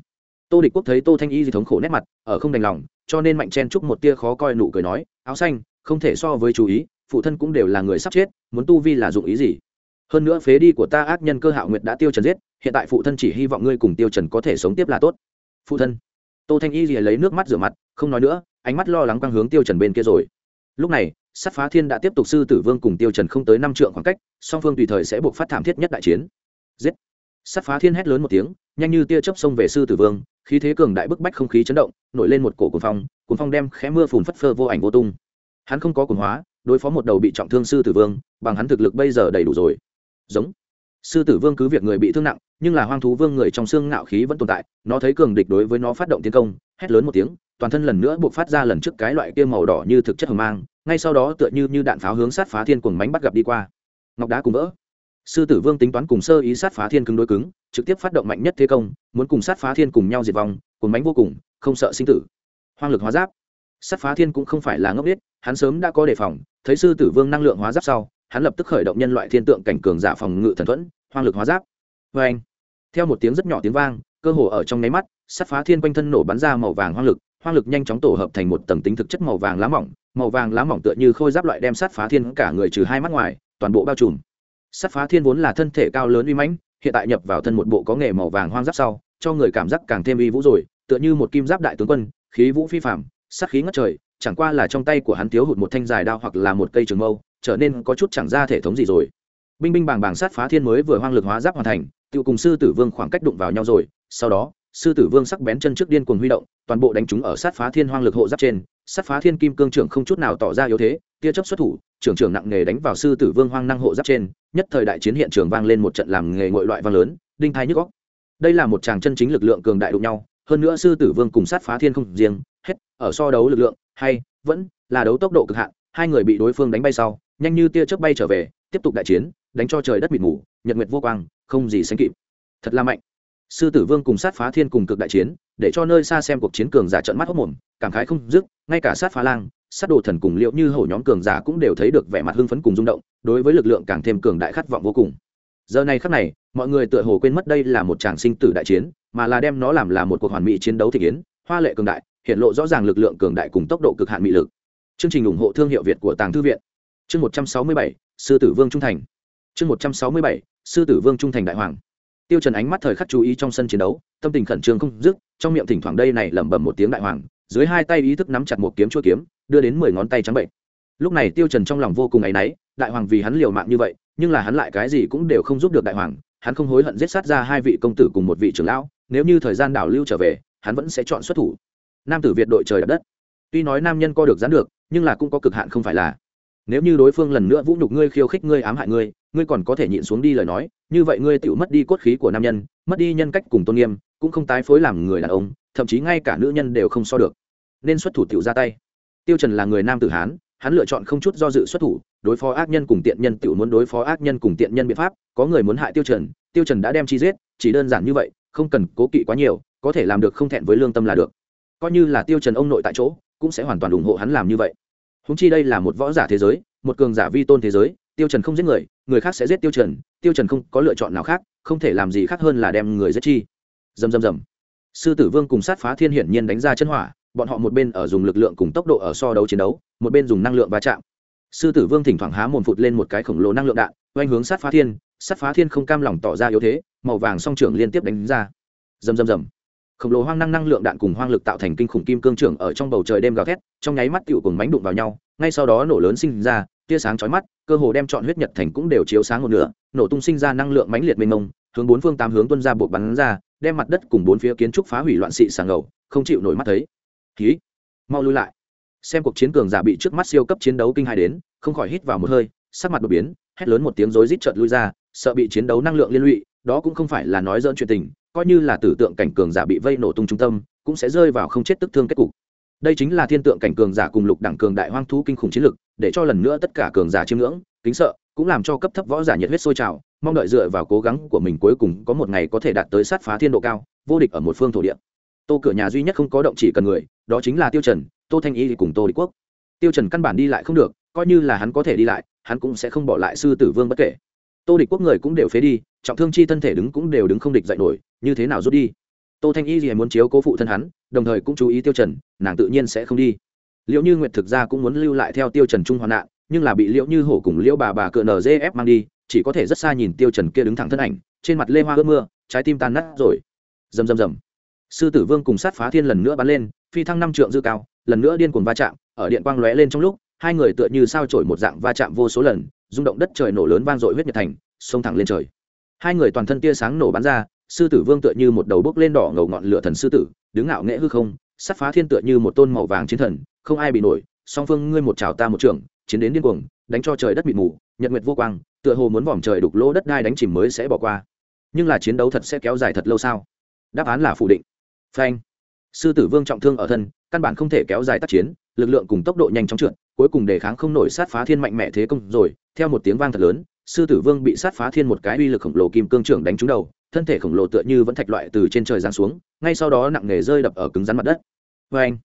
Tô địch quốc thấy tô thanh y thì thống khổ nét mặt, ở không đành lòng, cho nên mạnh chen chúc một tia khó coi nụ cười nói, áo xanh, không thể so với chú ý, phụ thân cũng đều là người sắp chết, muốn tu vi là dụng ý gì? Hơn nữa phế đi của ta ác nhân cơ hạo nguyệt đã tiêu trần giết, hiện tại phụ thân chỉ hy vọng ngươi cùng tiêu trần có thể sống tiếp là tốt. Phụ thân? Tô thanh y lấy nước mắt rửa mặt, không nói nữa, ánh mắt lo lắng quang hướng tiêu trần bên kia rồi. Lúc này sát phá thiên đã tiếp tục sư tử vương cùng tiêu trần không tới năm trượng khoảng cách, song phương tùy thời sẽ buộc phát thảm thiết nhất đại chiến. Giết! Sát phá thiên hét lớn một tiếng, nhanh như tia chớp xông về sư tử vương, khí thế cường đại bức bách không khí chấn động, nổi lên một cổ cuồng phong cuồng phong đem khẽ mưa phùn phất phơ vô ảnh vô tung. Hắn không có cuồng hóa, đối phó một đầu bị trọng thương sư tử vương, bằng hắn thực lực bây giờ đầy đủ rồi. Giống! Sư tử vương cứ việc người bị thương nặng, nhưng là hoang thú vương người trong xương ngạo khí vẫn tồn tại, nó thấy cường địch đối với nó phát động tiến công, hét lớn một tiếng, toàn thân lần nữa buộc phát ra lần trước cái loại kia màu đỏ như thực chất hờ mang, ngay sau đó tựa như như đạn pháo hướng sát phá thiên cuồng mánh bắt gặp đi qua. Ngọc đá cùng vỡ. Sư tử vương tính toán cùng sơ ý sát phá thiên cứng đối cứng, trực tiếp phát động mạnh nhất thế công, muốn cùng sát phá thiên cùng nhau diệt vong, cuồng mánh vô cùng, không sợ sinh tử. Hoang lực hóa giáp. Sát phá thiên cũng không phải là ngốc biết hắn sớm đã có đề phòng, thấy sư tử vương năng lượng hóa giáp sau hắn lập tức khởi động nhân loại thiên tượng cảnh cường giả phòng ngự thần thuẫn, hoang lực hóa giáp. Vê anh, theo một tiếng rất nhỏ tiếng vang, cơ hồ ở trong nháy mắt sát phá thiên quanh thân nổ bắn ra màu vàng hoang lực hoang lực nhanh chóng tổ hợp thành một tầng tính thực chất màu vàng lá mỏng, màu vàng lá mỏng tựa như khôi giáp loại đem sát phá thiên cả người trừ hai mắt ngoài, toàn bộ bao trùm. Sát phá thiên vốn là thân thể cao lớn uy mãnh, hiện tại nhập vào thân một bộ có nghề màu vàng hoang giáp sau, cho người cảm giác càng thêm uy vũ rồi, tựa như một kim giáp đại tướng quân, khí vũ phi phạm sát khí ngất trời, chẳng qua là trong tay của hắn thiếu hụt một thanh dài đao hoặc là một cây trường mâu trở nên có chút chẳng ra thể thống gì rồi. Binh binh bàng bàng sát phá thiên mới vừa hoang lực hóa giáp hoàn thành tự cùng sư tử vương khoảng cách đụng vào nhau rồi, sau đó, sư tử vương sắc bén chân trước điên cuồng huy động, toàn bộ đánh chúng ở sát phá thiên hoang lực hộ giáp trên. Sát phá thiên kim cương trưởng không chút nào tỏ ra yếu thế, tia chấp xuất thủ, trưởng trưởng nặng nghề đánh vào sư tử vương hoang năng hộ giáp trên, nhất thời đại chiến hiện trường vang lên một trận làm nghề ngội loại vang lớn, đinh thai nhức góc đây là một tràng chân chính lực lượng cường đại đụng nhau, hơn nữa sư tử vương cùng sát phá thiên không riêng, hết, ở so đấu lực lượng, hay, vẫn là đấu tốc độ cực hạn, hai người bị đối phương đánh bay sau nhanh như tia chớp bay trở về, tiếp tục đại chiến, đánh cho trời đất mịt mù, nhật nguyệt vô quang, không gì sánh kịp. Thật là mạnh. Sư tử vương cùng sát phá thiên cùng cực đại chiến, để cho nơi xa xem cuộc chiến cường giả trận mắt hốc mồm, cảm khái không dứt, ngay cả sát phá lang, sát đồ thần cùng liệu như hổ nhóm cường giả cũng đều thấy được vẻ mặt hưng phấn cùng rung động, đối với lực lượng càng thêm cường đại khát vọng vô cùng. Giờ này khắc này, mọi người tựa hồ quên mất đây là một tràng sinh tử đại chiến, mà là đem nó làm là một cuộc hoàn mỹ chiến đấu thị yến hoa lệ cường đại, hiện lộ rõ ràng lực lượng cường đại cùng tốc độ cực hạn mỹ lực. Chương trình ủng hộ thương hiệu việt của tàng thư viện chương một trăm sáu mươi bảy, sư tử vương trung thành. Chương một trăm sáu mươi bảy, sư tử vương trung thành đại hoàng. Tiêu trần ánh mắt thời khắc chú ý trong sân chiến đấu, tâm tình khẩn trương không dứt, trong miệng thỉnh thoảng đây này lẩm bẩm một tiếng đại hoàng, dưới hai tay ý thức nắm chặt một kiếm chuôi kiếm, đưa đến mười ngón tay trắng bệnh. Lúc này tiêu trần trong lòng vô cùng áy náy, đại hoàng vì hắn liều mạng như vậy, nhưng là hắn lại cái gì cũng đều không giúp được đại hoàng, hắn không hối hận giết sát ra hai vị công tử cùng một vị trưởng lão, nếu như thời gian đảo lưu trở về, hắn vẫn sẽ chọn xuất thủ. Nam tử việt đội trời đất. Tuy nói nam nhân co được gián được, nhưng là cũng có cực hạn không phải là nếu như đối phương lần nữa vũ nhục ngươi, khiêu khích ngươi, ám hại ngươi ngươi còn có thể nhịn xuống đi lời nói, như vậy ngươi tự mất đi cốt khí của nam nhân, mất đi nhân cách cùng tôn nghiêm, cũng không tái phối làm người đàn ông, thậm chí ngay cả nữ nhân đều không so được. Nên xuất thủ tiểu ra tay. Tiêu trần là người nam tử hán, hắn lựa chọn không chút do dự xuất thủ, đối phó ác nhân cùng tiện nhân tiểu muốn đối phó ác nhân cùng tiện nhân biện pháp, có người muốn hại tiêu trần tiêu trần đã đem chi giết, chỉ đơn giản như vậy, không cần cố kỵ quá nhiều, có thể làm được không thẹn với lương tâm là được. Coi như là tiêu trần ông nội tại chỗ, cũng sẽ hoàn toàn ủng hộ hắn làm như vậy húng chi đây là một võ giả thế giới, một cường giả vi tôn thế giới, tiêu trần không giết người người khác sẽ giết tiêu trần tiêu trần không có lựa chọn nào khác, không thể làm gì khác hơn là đem người giết chi. Dầm dầm dầm sư tử vương cùng sát phá thiên hiển nhiên đánh ra chân hỏa, bọn họ một bên ở dùng lực lượng cùng tốc độ ở so đấu chiến đấu, một bên dùng năng lượng va chạm. Sư tử vương thỉnh thoảng há mồm phụt lên một cái khổng lồ năng lượng đạn, oanh hướng sát phá thiên, sát phá thiên không cam lòng tỏ ra yếu thế, màu vàng song trưởng liên tiếp đánh ra. Rầm rầm rầm khổng lồ hoang năng năng lượng đạn cùng hoang lực tạo thành kinh khủng kim cương trưởng ở trong bầu trời đêm gào thét, trong nháy mắt tựu cùng mánh đụng vào nhau, ngay sau đó nổ lớn sinh ra, tia sáng chói mắt, cơ hồ đem chọn huyết nhật thành cũng đều chiếu sáng một nửa, nổ tung sinh ra năng lượng mãnh liệt mênh mông, hướng bốn phương tám hướng tuân ra buộc bắn ra, đem mặt đất cùng bốn phía kiến trúc phá hủy loạn xị sàng ngầu, không chịu nổi mắt thấy. Ký mau lui lại. Xem cuộc chiến cường giả bị trước mắt siêu cấp chiến đấu kinh hai đến, không khỏi hít vào một hơi, sắc mặt đột biến, hét lớn một tiếng rối rít chợt lui ra, sợ bị chiến đấu năng lượng liên lụy, đó cũng không phải là nói dỡn chuyện tình coi như là tử tượng cảnh cường giả bị vây nổ tung trung tâm, cũng sẽ rơi vào không chết tức thương kết cục. Đây chính là thiên tượng cảnh cường giả cùng lục đẳng cường đại hoang thú kinh khủng chiến lực, để cho lần nữa tất cả cường giả chiêm ngưỡng, kính sợ, cũng làm cho cấp thấp võ giả nhiệt huyết sôi trào, mong đợi dựa vào cố gắng của mình cuối cùng có một ngày có thể đạt tới sát phá thiên độ cao, vô địch ở một phương thổ địa. Tô cửa nhà duy nhất không có động chỉ cần người, đó chính là tiêu trần, tô thanh y cùng tô địch quốc. Tiêu trần căn bản đi lại không được, coi như là hắn có thể đi lại, hắn cũng sẽ không bỏ lại sư tử vương bất kể tô địch quốc người cũng đều phế đi, trọng thương chi thân thể đứng cũng đều đứng không địch dậy nổi, như thế nào rút đi? Tô thanh y gì muốn chiếu cố phụ thân hắn, đồng thời cũng chú ý tiêu trần, nàng tự nhiên sẽ không đi. Liệu như nguyệt thực ra cũng muốn lưu lại theo tiêu trần trung hoạn nạn, nhưng là bị liễu như hổ cùng liễu bà bà cựa nzf mang đi, chỉ có thể rất xa nhìn tiêu trần kia đứng thẳng thân ảnh, trên mặt lê hoa ướt mưa, trái tim tan nát rồi. Rầm rầm rầm. Sư tử vương cùng sát phá thiên lần nữa bắn lên, phi thăng năm trượng dư cao, lần nữa điên cuồng va chạm, ở điện quang lóe lên trong lúc, hai người tựa như sao chổi một dạng va chạm vô số lần rung động đất trời nổ lớn vang dội huyết nhật thành, xông thẳng lên trời. Hai người toàn thân tia sáng nổ bắn ra, sư tử vương tựa như một đầu bốc lên đỏ ngầu ngọn lửa thần sư tử, đứng ngạo nghễ hư không sát phá thiên tựa như một tôn màu vàng chiến thần, không ai bị nổi, song phương ngươi một chảo ta một trường chiến đến điên cuồng, đánh cho trời đất mịt mù, nhật nguyệt vô quang, tựa hồ muốn vòm trời đục lỗ đất đai đánh chìm mới sẽ bỏ qua. Nhưng là chiến đấu thật sẽ kéo dài thật lâu sao? Đáp án là phủ định. Phanh. Sư tử vương trọng thương ở thân, căn bản không thể kéo dài tác chiến lực lượng cùng tốc độ nhanh chóng trượt, cuối cùng đề kháng không nổi sát phá thiên mạnh mẽ thế công rồi. Theo một tiếng vang thật lớn, sư tử vương bị sát phá thiên một cái uy lực khổng lồ kim cương trưởng đánh trúng đầu, thân thể khổng lồ tựa như vẫn thạch loại từ trên trời giáng xuống, ngay sau đó nặng nề rơi đập ở cứng rắn mặt đất. Vê anh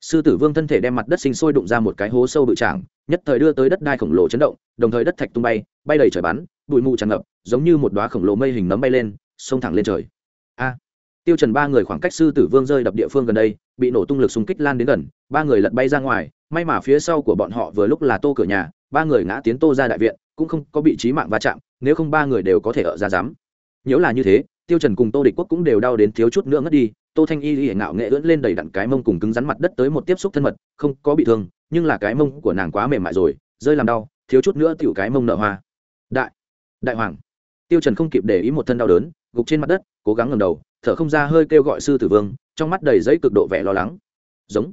sư tử vương thân thể đem mặt đất sinh sôi đụng ra một cái hố sâu bự trảng, nhất thời đưa tới đất đai khổng lồ chấn động, đồng thời đất thạch tung bay bay đầy trời bắn, bụi mù tràn ngập, giống như một đoá khổng lồ mây hình nấm bay lên xông thẳng lên trời. A! Tiêu trần ba người khoảng cách sư tử vương rơi đập địa phương gần đây bị nổ tung lực xung kích lan đến gần, ba người lật bay ra ngoài, may mà phía sau của bọn họ vừa lúc là tô cửa nhà, ba người ngã tiến tô ra đại viện, cũng không có bị trí mạng va chạm, nếu không ba người đều có thể ở ra dám nếu là như thế, tiêu trần cùng tô địch quốc cũng đều đau đến thiếu chút nữa ngất đi, tô thanh y y ngạo nghệ ưỡn lên đầy đặn cái mông cùng cứng rắn mặt đất tới một tiếp xúc thân mật, không có bị thương, nhưng là cái mông của nàng quá mềm mại rồi, rơi làm đau, thiếu chút nữa tiểu cái mông nở hoa. Đại đại hoàng. Tiêu trần không kịp để ý một thân đau đớn, gục trên mặt đất, cố gắng ngẩng đầu, thở không ra hơi kêu gọi sư tử vương trong mắt đầy giấy cực độ vẻ lo lắng. Giống.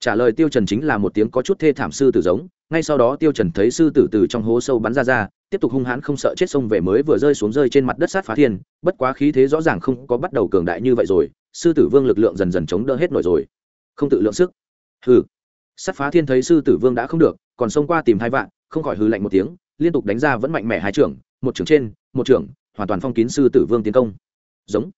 Trả lời tiêu trần chính là một tiếng có chút thê thảm sư tử giống, ngay sau đó tiêu trần thấy sư tử từ trong hố sâu bắn ra ra, tiếp tục hung hãn không sợ chết sông về mới vừa rơi xuống rơi trên mặt đất sát phá thiên, bất quá khí thế rõ ràng không có bắt đầu cường đại như vậy rồi, sư tử vương lực lượng dần dần chống đỡ hết nổi rồi. Không tự lượng sức. Hừ. Sát phá thiên thấy sư tử vương đã không được, còn xông qua tìm hai vạn, không khỏi hừ lạnh một tiếng, liên tục đánh ra vẫn mạnh mẽ hai trưởng, một trưởng trên, một trưởng, hoàn toàn phong kín sư tử vương tiến công. Giống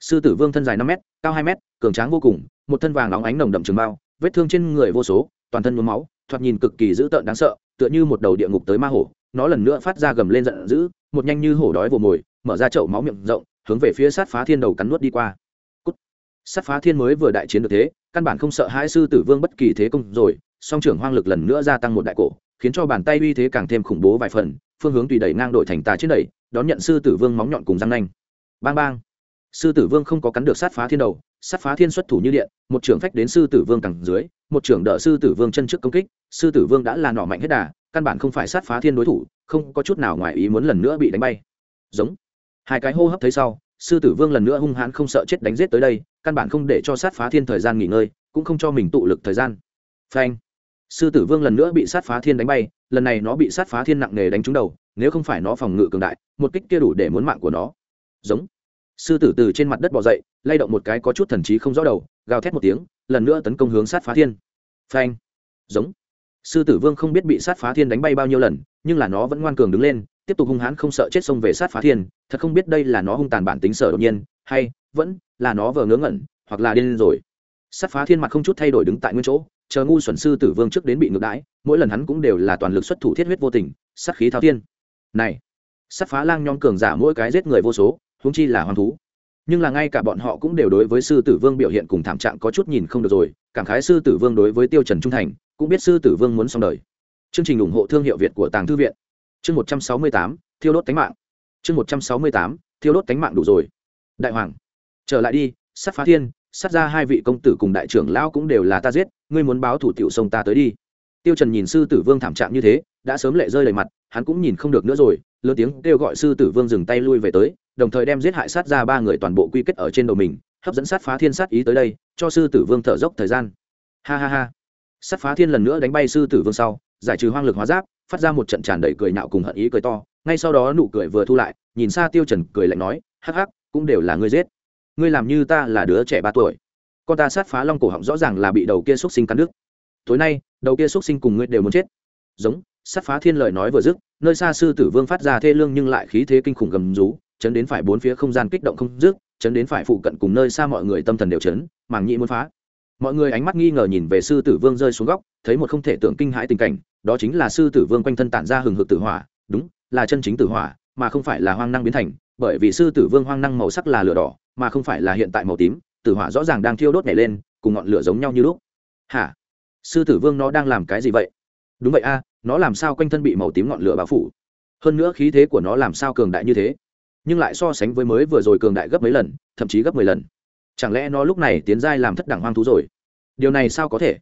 sư tử vương thân dài năm m cao hai m cường tráng vô cùng, một thân vàng óng ánh nồng đậm trường bao vết thương trên người vô số, toàn thân nhuốm máu, thoạt nhìn cực kỳ dữ tợn đáng sợ, tựa như một đầu địa ngục tới ma hổ, nó lần nữa phát ra gầm lên giận dữ, một nhanh như hổ đói vồ mồi, mở ra chậu máu miệng rộng, hướng về phía sát phá thiên đầu cắn nuốt đi qua. Cút. sát phá thiên mới vừa đại chiến được thế, căn bản không sợ hai sư tử vương bất kỳ thế công rồi, song trưởng hoang lực lần nữa gia tăng một đại cổ, khiến cho bàn tay uy thế càng thêm khủng bố vài phần, phương hướng tùy đẩy ngang đội thành tà trên đẩy, đón nhận sư tử vương móng nhọn cùng răng nanh. Bang bang sư tử vương không có cắn được sát phá thiên đầu, sát phá thiên xuất thủ như điện, một trưởng phách đến sư tử vương cẳng dưới, một trưởng đỡ sư tử vương chân trước công kích, sư tử vương đã là nỏ mạnh hết đà, căn bản không phải sát phá thiên đối thủ, không có chút nào ngoài ý muốn lần nữa bị đánh bay. Giống. Hai cái hô hấp thấy sau, sư tử vương lần nữa hung hãn không sợ chết đánh giết tới đây, căn bản không để cho sát phá thiên thời gian nghỉ ngơi, cũng không cho mình tụ lực thời gian. Phanh. Sư tử vương lần nữa bị sát phá thiên đánh bay, lần này nó bị sát phá thiên nặng nề đánh trúng đầu, nếu không phải nó phòng ngự cường đại, một kích kia đủ để muốn mạng của nó. Giống sư tử từ trên mặt đất bỏ dậy, lay động một cái có chút thần trí không rõ đầu, gào thét một tiếng, lần nữa tấn công hướng sát phá thiên. Phanh. Giống. Sư tử vương không biết bị sát phá thiên đánh bay bao nhiêu lần, nhưng là nó vẫn ngoan cường đứng lên, tiếp tục hung hãn không sợ chết xông về sát phá thiên, thật không biết đây là nó hung tàn bản tính sở đột nhiên, hay vẫn là nó vờ ngớ ngẩn, hoặc là điên rồi. Sát phá thiên mặt không chút thay đổi đứng tại nguyên chỗ, chờ ngu xuẩn sư tử vương trước đến bị ngược đãi, mỗi lần hắn cũng đều là toàn lực xuất thủ thiết huyết vô tình, sát khí thao thiên. Này, sát phá lang nhóm cường giả mỗi cái giết người vô số huống chi là hoang thú. Nhưng là ngay cả bọn họ cũng đều đối với sư tử vương biểu hiện cùng thảm trạng có chút nhìn không được rồi, cảm khái sư tử vương đối với tiêu trần trung thành, cũng biết sư tử vương muốn xong đời. Chương trình ủng hộ thương hiệu việt của tàng thư viện. Chương một trăm sáu mươi tám, thiêu đốt tánh mạng. Chương một trăm sáu mươi tám, thiêu đốt tánh mạng đủ rồi. Đại hoàng, trở lại đi sát phá thiên sát ra hai vị công tử cùng đại trưởng lão cũng đều là ta giết, ngươi muốn báo thủ tiểu sông ta tới đi. Tiêu trần nhìn sư tử vương thảm trạng như thế, đã sớm lệ rơi đầy mặt, hắn cũng nhìn không được nữa rồi, lớn tiếng kêu gọi sư tử vương dừng tay lui về tới đồng thời đem giết hại sát ra ba người toàn bộ quy kết ở trên đầu mình, hấp dẫn sát phá thiên sát ý tới đây, cho sư tử vương thở dốc thời gian. Ha ha ha. Sát phá thiên lần nữa đánh bay sư tử vương sau, giải trừ hoang lực hóa giáp, phát ra một trận tràn đầy cười nạo cùng hận ý cười to, ngay sau đó nụ cười vừa thu lại, nhìn xa tiêu trần cười lạnh nói, hắc hắc, cũng đều là ngươi giết. Ngươi làm như ta là đứa trẻ ba tuổi. Con ta sát phá long cổ họng rõ ràng là bị đầu kia xuất sinh cắn đứt. Tối nay, đầu kia xuất sinh cùng ngươi đều muốn chết. Giống, sát phá thiên lời nói vừa dứt, nơi xa sư tử vương phát ra thê lương nhưng lại khí thế kinh khủng gầm rú chấn đến phải bốn phía không gian kích động không dứt, chấn đến phải phụ cận cùng nơi xa mọi người tâm thần đều chấn, màng nhĩ muốn phá. Mọi người ánh mắt nghi ngờ nhìn về sư tử vương rơi xuống góc, thấy một không thể tưởng kinh hãi tình cảnh, đó chính là sư tử vương quanh thân tản ra hừng hực tử hỏa, đúng, là chân chính tử hỏa, mà không phải là hoang năng biến thành, bởi vì sư tử vương hoang năng màu sắc là lửa đỏ, mà không phải là hiện tại màu tím, tử hỏa rõ ràng đang thiêu đốt nhảy lên, cùng ngọn lửa giống nhau như lúc. Hả? Sư tử vương nó đang làm cái gì vậy? Đúng vậy a, nó làm sao quanh thân bị màu tím ngọn lửa bao phủ? Hơn nữa khí thế của nó làm sao cường đại như thế? Nhưng lại so sánh với mới vừa rồi cường đại gấp mấy lần, thậm chí gấp mười lần. Chẳng lẽ nó lúc này tiến giai làm thất đẳng hoang thú rồi? Điều này sao có thể?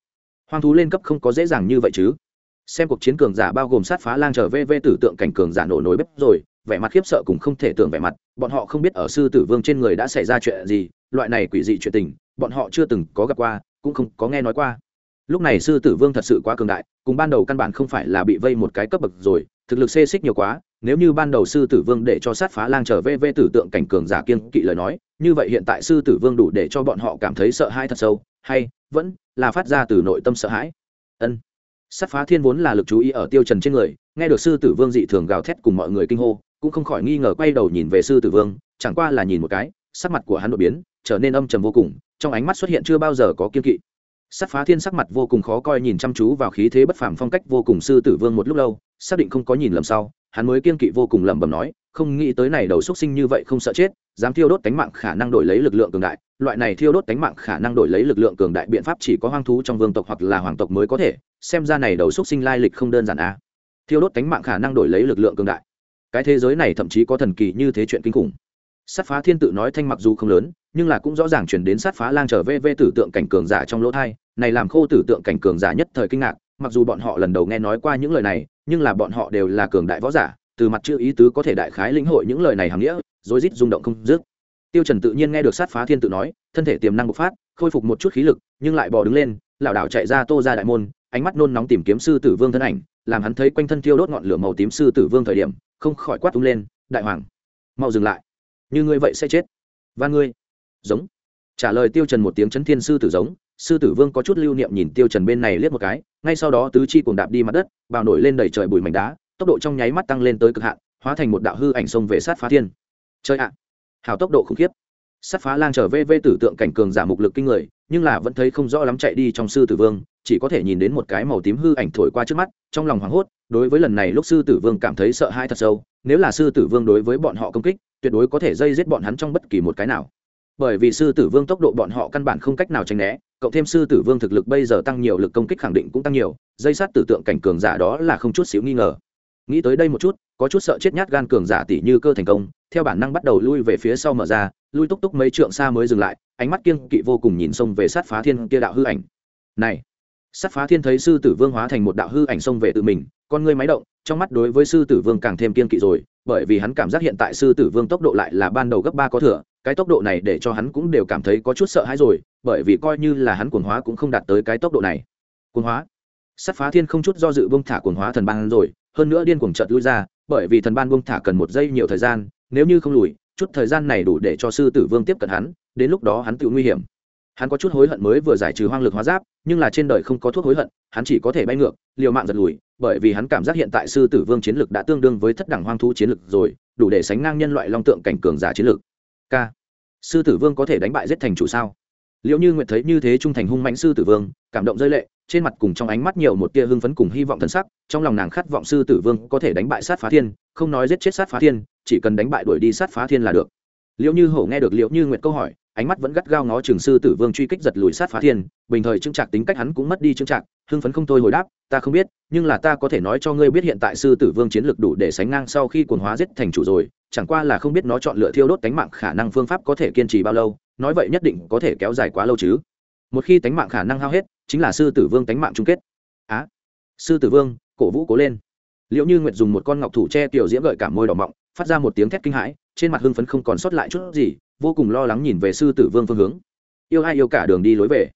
Hoang thú lên cấp không có dễ dàng như vậy chứ. Xem cuộc chiến cường giả bao gồm sát phá lang trở về vê tử tượng cảnh cường giả nổ nối bếp rồi, vẻ mặt khiếp sợ cũng không thể tưởng vẻ mặt, bọn họ không biết ở sư tử vương trên người đã xảy ra chuyện gì, loại này quỷ dị chuyện tình, bọn họ chưa từng có gặp qua, cũng không có nghe nói qua. Lúc này sư tử vương thật sự quá cường đại, cùng ban đầu căn bản không phải là bị vây một cái cấp bậc rồi, thực lực xê xích nhiều quá nếu như ban đầu sư tử vương để cho sát phá lang trở về vê tử tượng cảnh cường giả kiên kỵ lời nói, như vậy hiện tại sư tử vương đủ để cho bọn họ cảm thấy sợ hãi thật sâu, hay vẫn là phát ra từ nội tâm sợ hãi. Ân. Sát phá thiên vốn là lực chú ý ở tiêu trần trên người, nghe được sư tử vương dị thường gào thét cùng mọi người kinh hô, cũng không khỏi nghi ngờ quay đầu nhìn về sư tử vương, chẳng qua là nhìn một cái, sắc mặt của hắn đột biến, trở nên âm trầm vô cùng, trong ánh mắt xuất hiện chưa bao giờ có kiên kỵ. Sát phá thiên sắc mặt vô cùng khó coi nhìn chăm chú vào khí thế bất phàm phong cách vô cùng sư tử vương một lúc lâu, xác định không có nhìn lầm sau hắn mới kiên kỵ vô cùng lẩm bẩm nói, không nghĩ tới này đầu xuất sinh như vậy không sợ chết, dám thiêu đốt tánh mạng khả năng đổi lấy lực lượng cường đại, loại này thiêu đốt tánh mạng khả năng đổi lấy lực lượng cường đại biện pháp chỉ có hoang thú trong vương tộc hoặc là hoàng tộc mới có thể, xem ra này đầu xuất sinh lai lịch không đơn giản a thiêu đốt tánh mạng khả năng đổi lấy lực lượng cường đại. Cái thế giới này thậm chí có thần kỳ như thế chuyện kinh khủng. Sát phá thiên tự nói thanh mặc dù không lớn, nhưng là cũng rõ ràng chuyển đến sát phá lang trở về về tử tượng cảnh cường giả trong lỗ thai, này làm khô tử tượng cảnh cường giả nhất thời kinh ngạc mặc dù bọn họ lần đầu nghe nói qua những lời này, nhưng là bọn họ đều là cường đại võ giả, từ mặt chữ ý tứ có thể đại khái lĩnh hội những lời này hàm nghĩa, rối rít rung động không dứt. Tiêu trần tự nhiên nghe được sát phá thiên tự nói, thân thể tiềm năng bộc phát, khôi phục một chút khí lực, nhưng lại bò đứng lên, lảo đảo chạy ra tô ra đại môn, ánh mắt nôn nóng tìm kiếm sư tử vương thân ảnh, làm hắn thấy quanh thân thiêu đốt ngọn lửa màu tím sư tử vương thời điểm, không khỏi quát tung lên, đại hoàng, mau dừng lại. Như ngươi vậy sẽ chết. Và ngươi. Giống. Trả lời tiêu trần một tiếng chấn thiên sư tử giống sư tử vương có chút lưu niệm nhìn tiêu trần bên này liếc một cái, ngay sau đó tứ chi cuồng đạp đi mặt đất, bào nổi lên đầy trời bụi mảnh đá, tốc độ trong nháy mắt tăng lên tới cực hạn, hóa thành một đạo hư ảnh sông về sát phá thiên. Chơi ạ! Hảo tốc độ khủng khiếp. Sát phá lang trở về vê tử tượng cảnh cường giả mục lực kinh người, nhưng là vẫn thấy không rõ lắm chạy đi trong sư tử vương, chỉ có thể nhìn đến một cái màu tím hư ảnh thổi qua trước mắt, trong lòng hoảng hốt, đối với lần này lúc sư tử vương cảm thấy sợ hãi thật sâu, nếu là sư tử vương đối với bọn họ công kích, tuyệt đối có thể dây giết bọn hắn trong bất kỳ một cái nào. Bởi vì sư tử vương tốc độ bọn họ căn bản không cách nào tránh né cộng thêm sư tử vương thực lực bây giờ tăng nhiều lực công kích khẳng định cũng tăng nhiều, dây sát tử tượng cảnh cường giả đó là không chút xíu nghi ngờ. Nghĩ tới đây một chút, có chút sợ chết nhát gan cường giả tỷ như cơ thành công, theo bản năng bắt đầu lui về phía sau mở ra, lui túc túc mấy trượng xa mới dừng lại, ánh mắt kiêng kỵ vô cùng nhìn xông về sát phá thiên kia đạo hư ảnh. Này, sát phá thiên thấy sư tử vương hóa thành một đạo hư ảnh xông về tự mình, con ngươi máy động, trong mắt đối với sư tử vương càng thêm kiên kỵ rồi, bởi vì hắn cảm giác hiện tại sư tử vương tốc độ lại là ban đầu gấp ba có thừa, cái tốc độ này để cho hắn cũng đều cảm thấy có chút sợ hãi rồi bởi vì coi như là hắn cuồng hóa cũng không đạt tới cái tốc độ này. Cuồng hóa? Sắt phá thiên không chút do dự bông thả cuồng hóa thần ban rồi, hơn nữa điên cuồng chợt lui ra, bởi vì thần ban bông thả cần một giây nhiều thời gian, nếu như không lùi, chút thời gian này đủ để cho sư tử vương tiếp cận hắn, đến lúc đó hắn tự nguy hiểm. Hắn có chút hối hận mới vừa giải trừ hoang lực hóa giáp, nhưng là trên đời không có thuốc hối hận, hắn chỉ có thể bay ngược, liều mạng giật lùi, bởi vì hắn cảm giác hiện tại sư tử vương chiến lực đã tương đương với thất đẳng hoang thú chiến lực rồi, đủ để sánh ngang nhân loại long tượng cảnh cường giả chiến lực. K sư tử vương có thể đánh bại giết thành chủ sao? Liệu như nguyệt thấy như thế trung thành hung mãnh sư tử vương, cảm động rơi lệ, trên mặt cùng trong ánh mắt nhiều một tia hưng phấn cùng hy vọng thần sắc, trong lòng nàng khát vọng sư tử vương có thể đánh bại sát phá thiên, không nói giết chết sát phá thiên, chỉ cần đánh bại đuổi đi sát phá thiên là được. Liệu như hổ nghe được liệu như nguyệt câu hỏi ánh mắt vẫn gắt gao ngó trường sư tử vương truy kích giật lùi sát phá thiên, bình thời trưng trạc tính cách hắn cũng mất đi trưng trạc hưng phấn không thôi hồi đáp, ta không biết, nhưng là ta có thể nói cho ngươi biết hiện tại sư tử vương chiến lược đủ để sánh ngang sau khi quần hóa giết thành chủ rồi, chẳng qua là không biết nó chọn lựa thiêu đốt tánh mạng khả năng phương pháp có thể kiên trì bao lâu, nói vậy nhất định có thể kéo dài quá lâu chứ. Một khi tánh mạng khả năng hao hết, chính là sư tử vương tánh mạng chung kết. Á, sư tử vương, cổ vũ cố lên. Liệu như nguyệt dùng một con ngọc thủ tre tiểu diễm gợi cả môi đỏ mọng, phát ra một tiếng thét kinh hãi, trên mặt hưng phấn không còn sót lại chút gì vô cùng lo lắng nhìn về sư tử vương phương hướng. Yêu ai yêu cả đường đi lối về.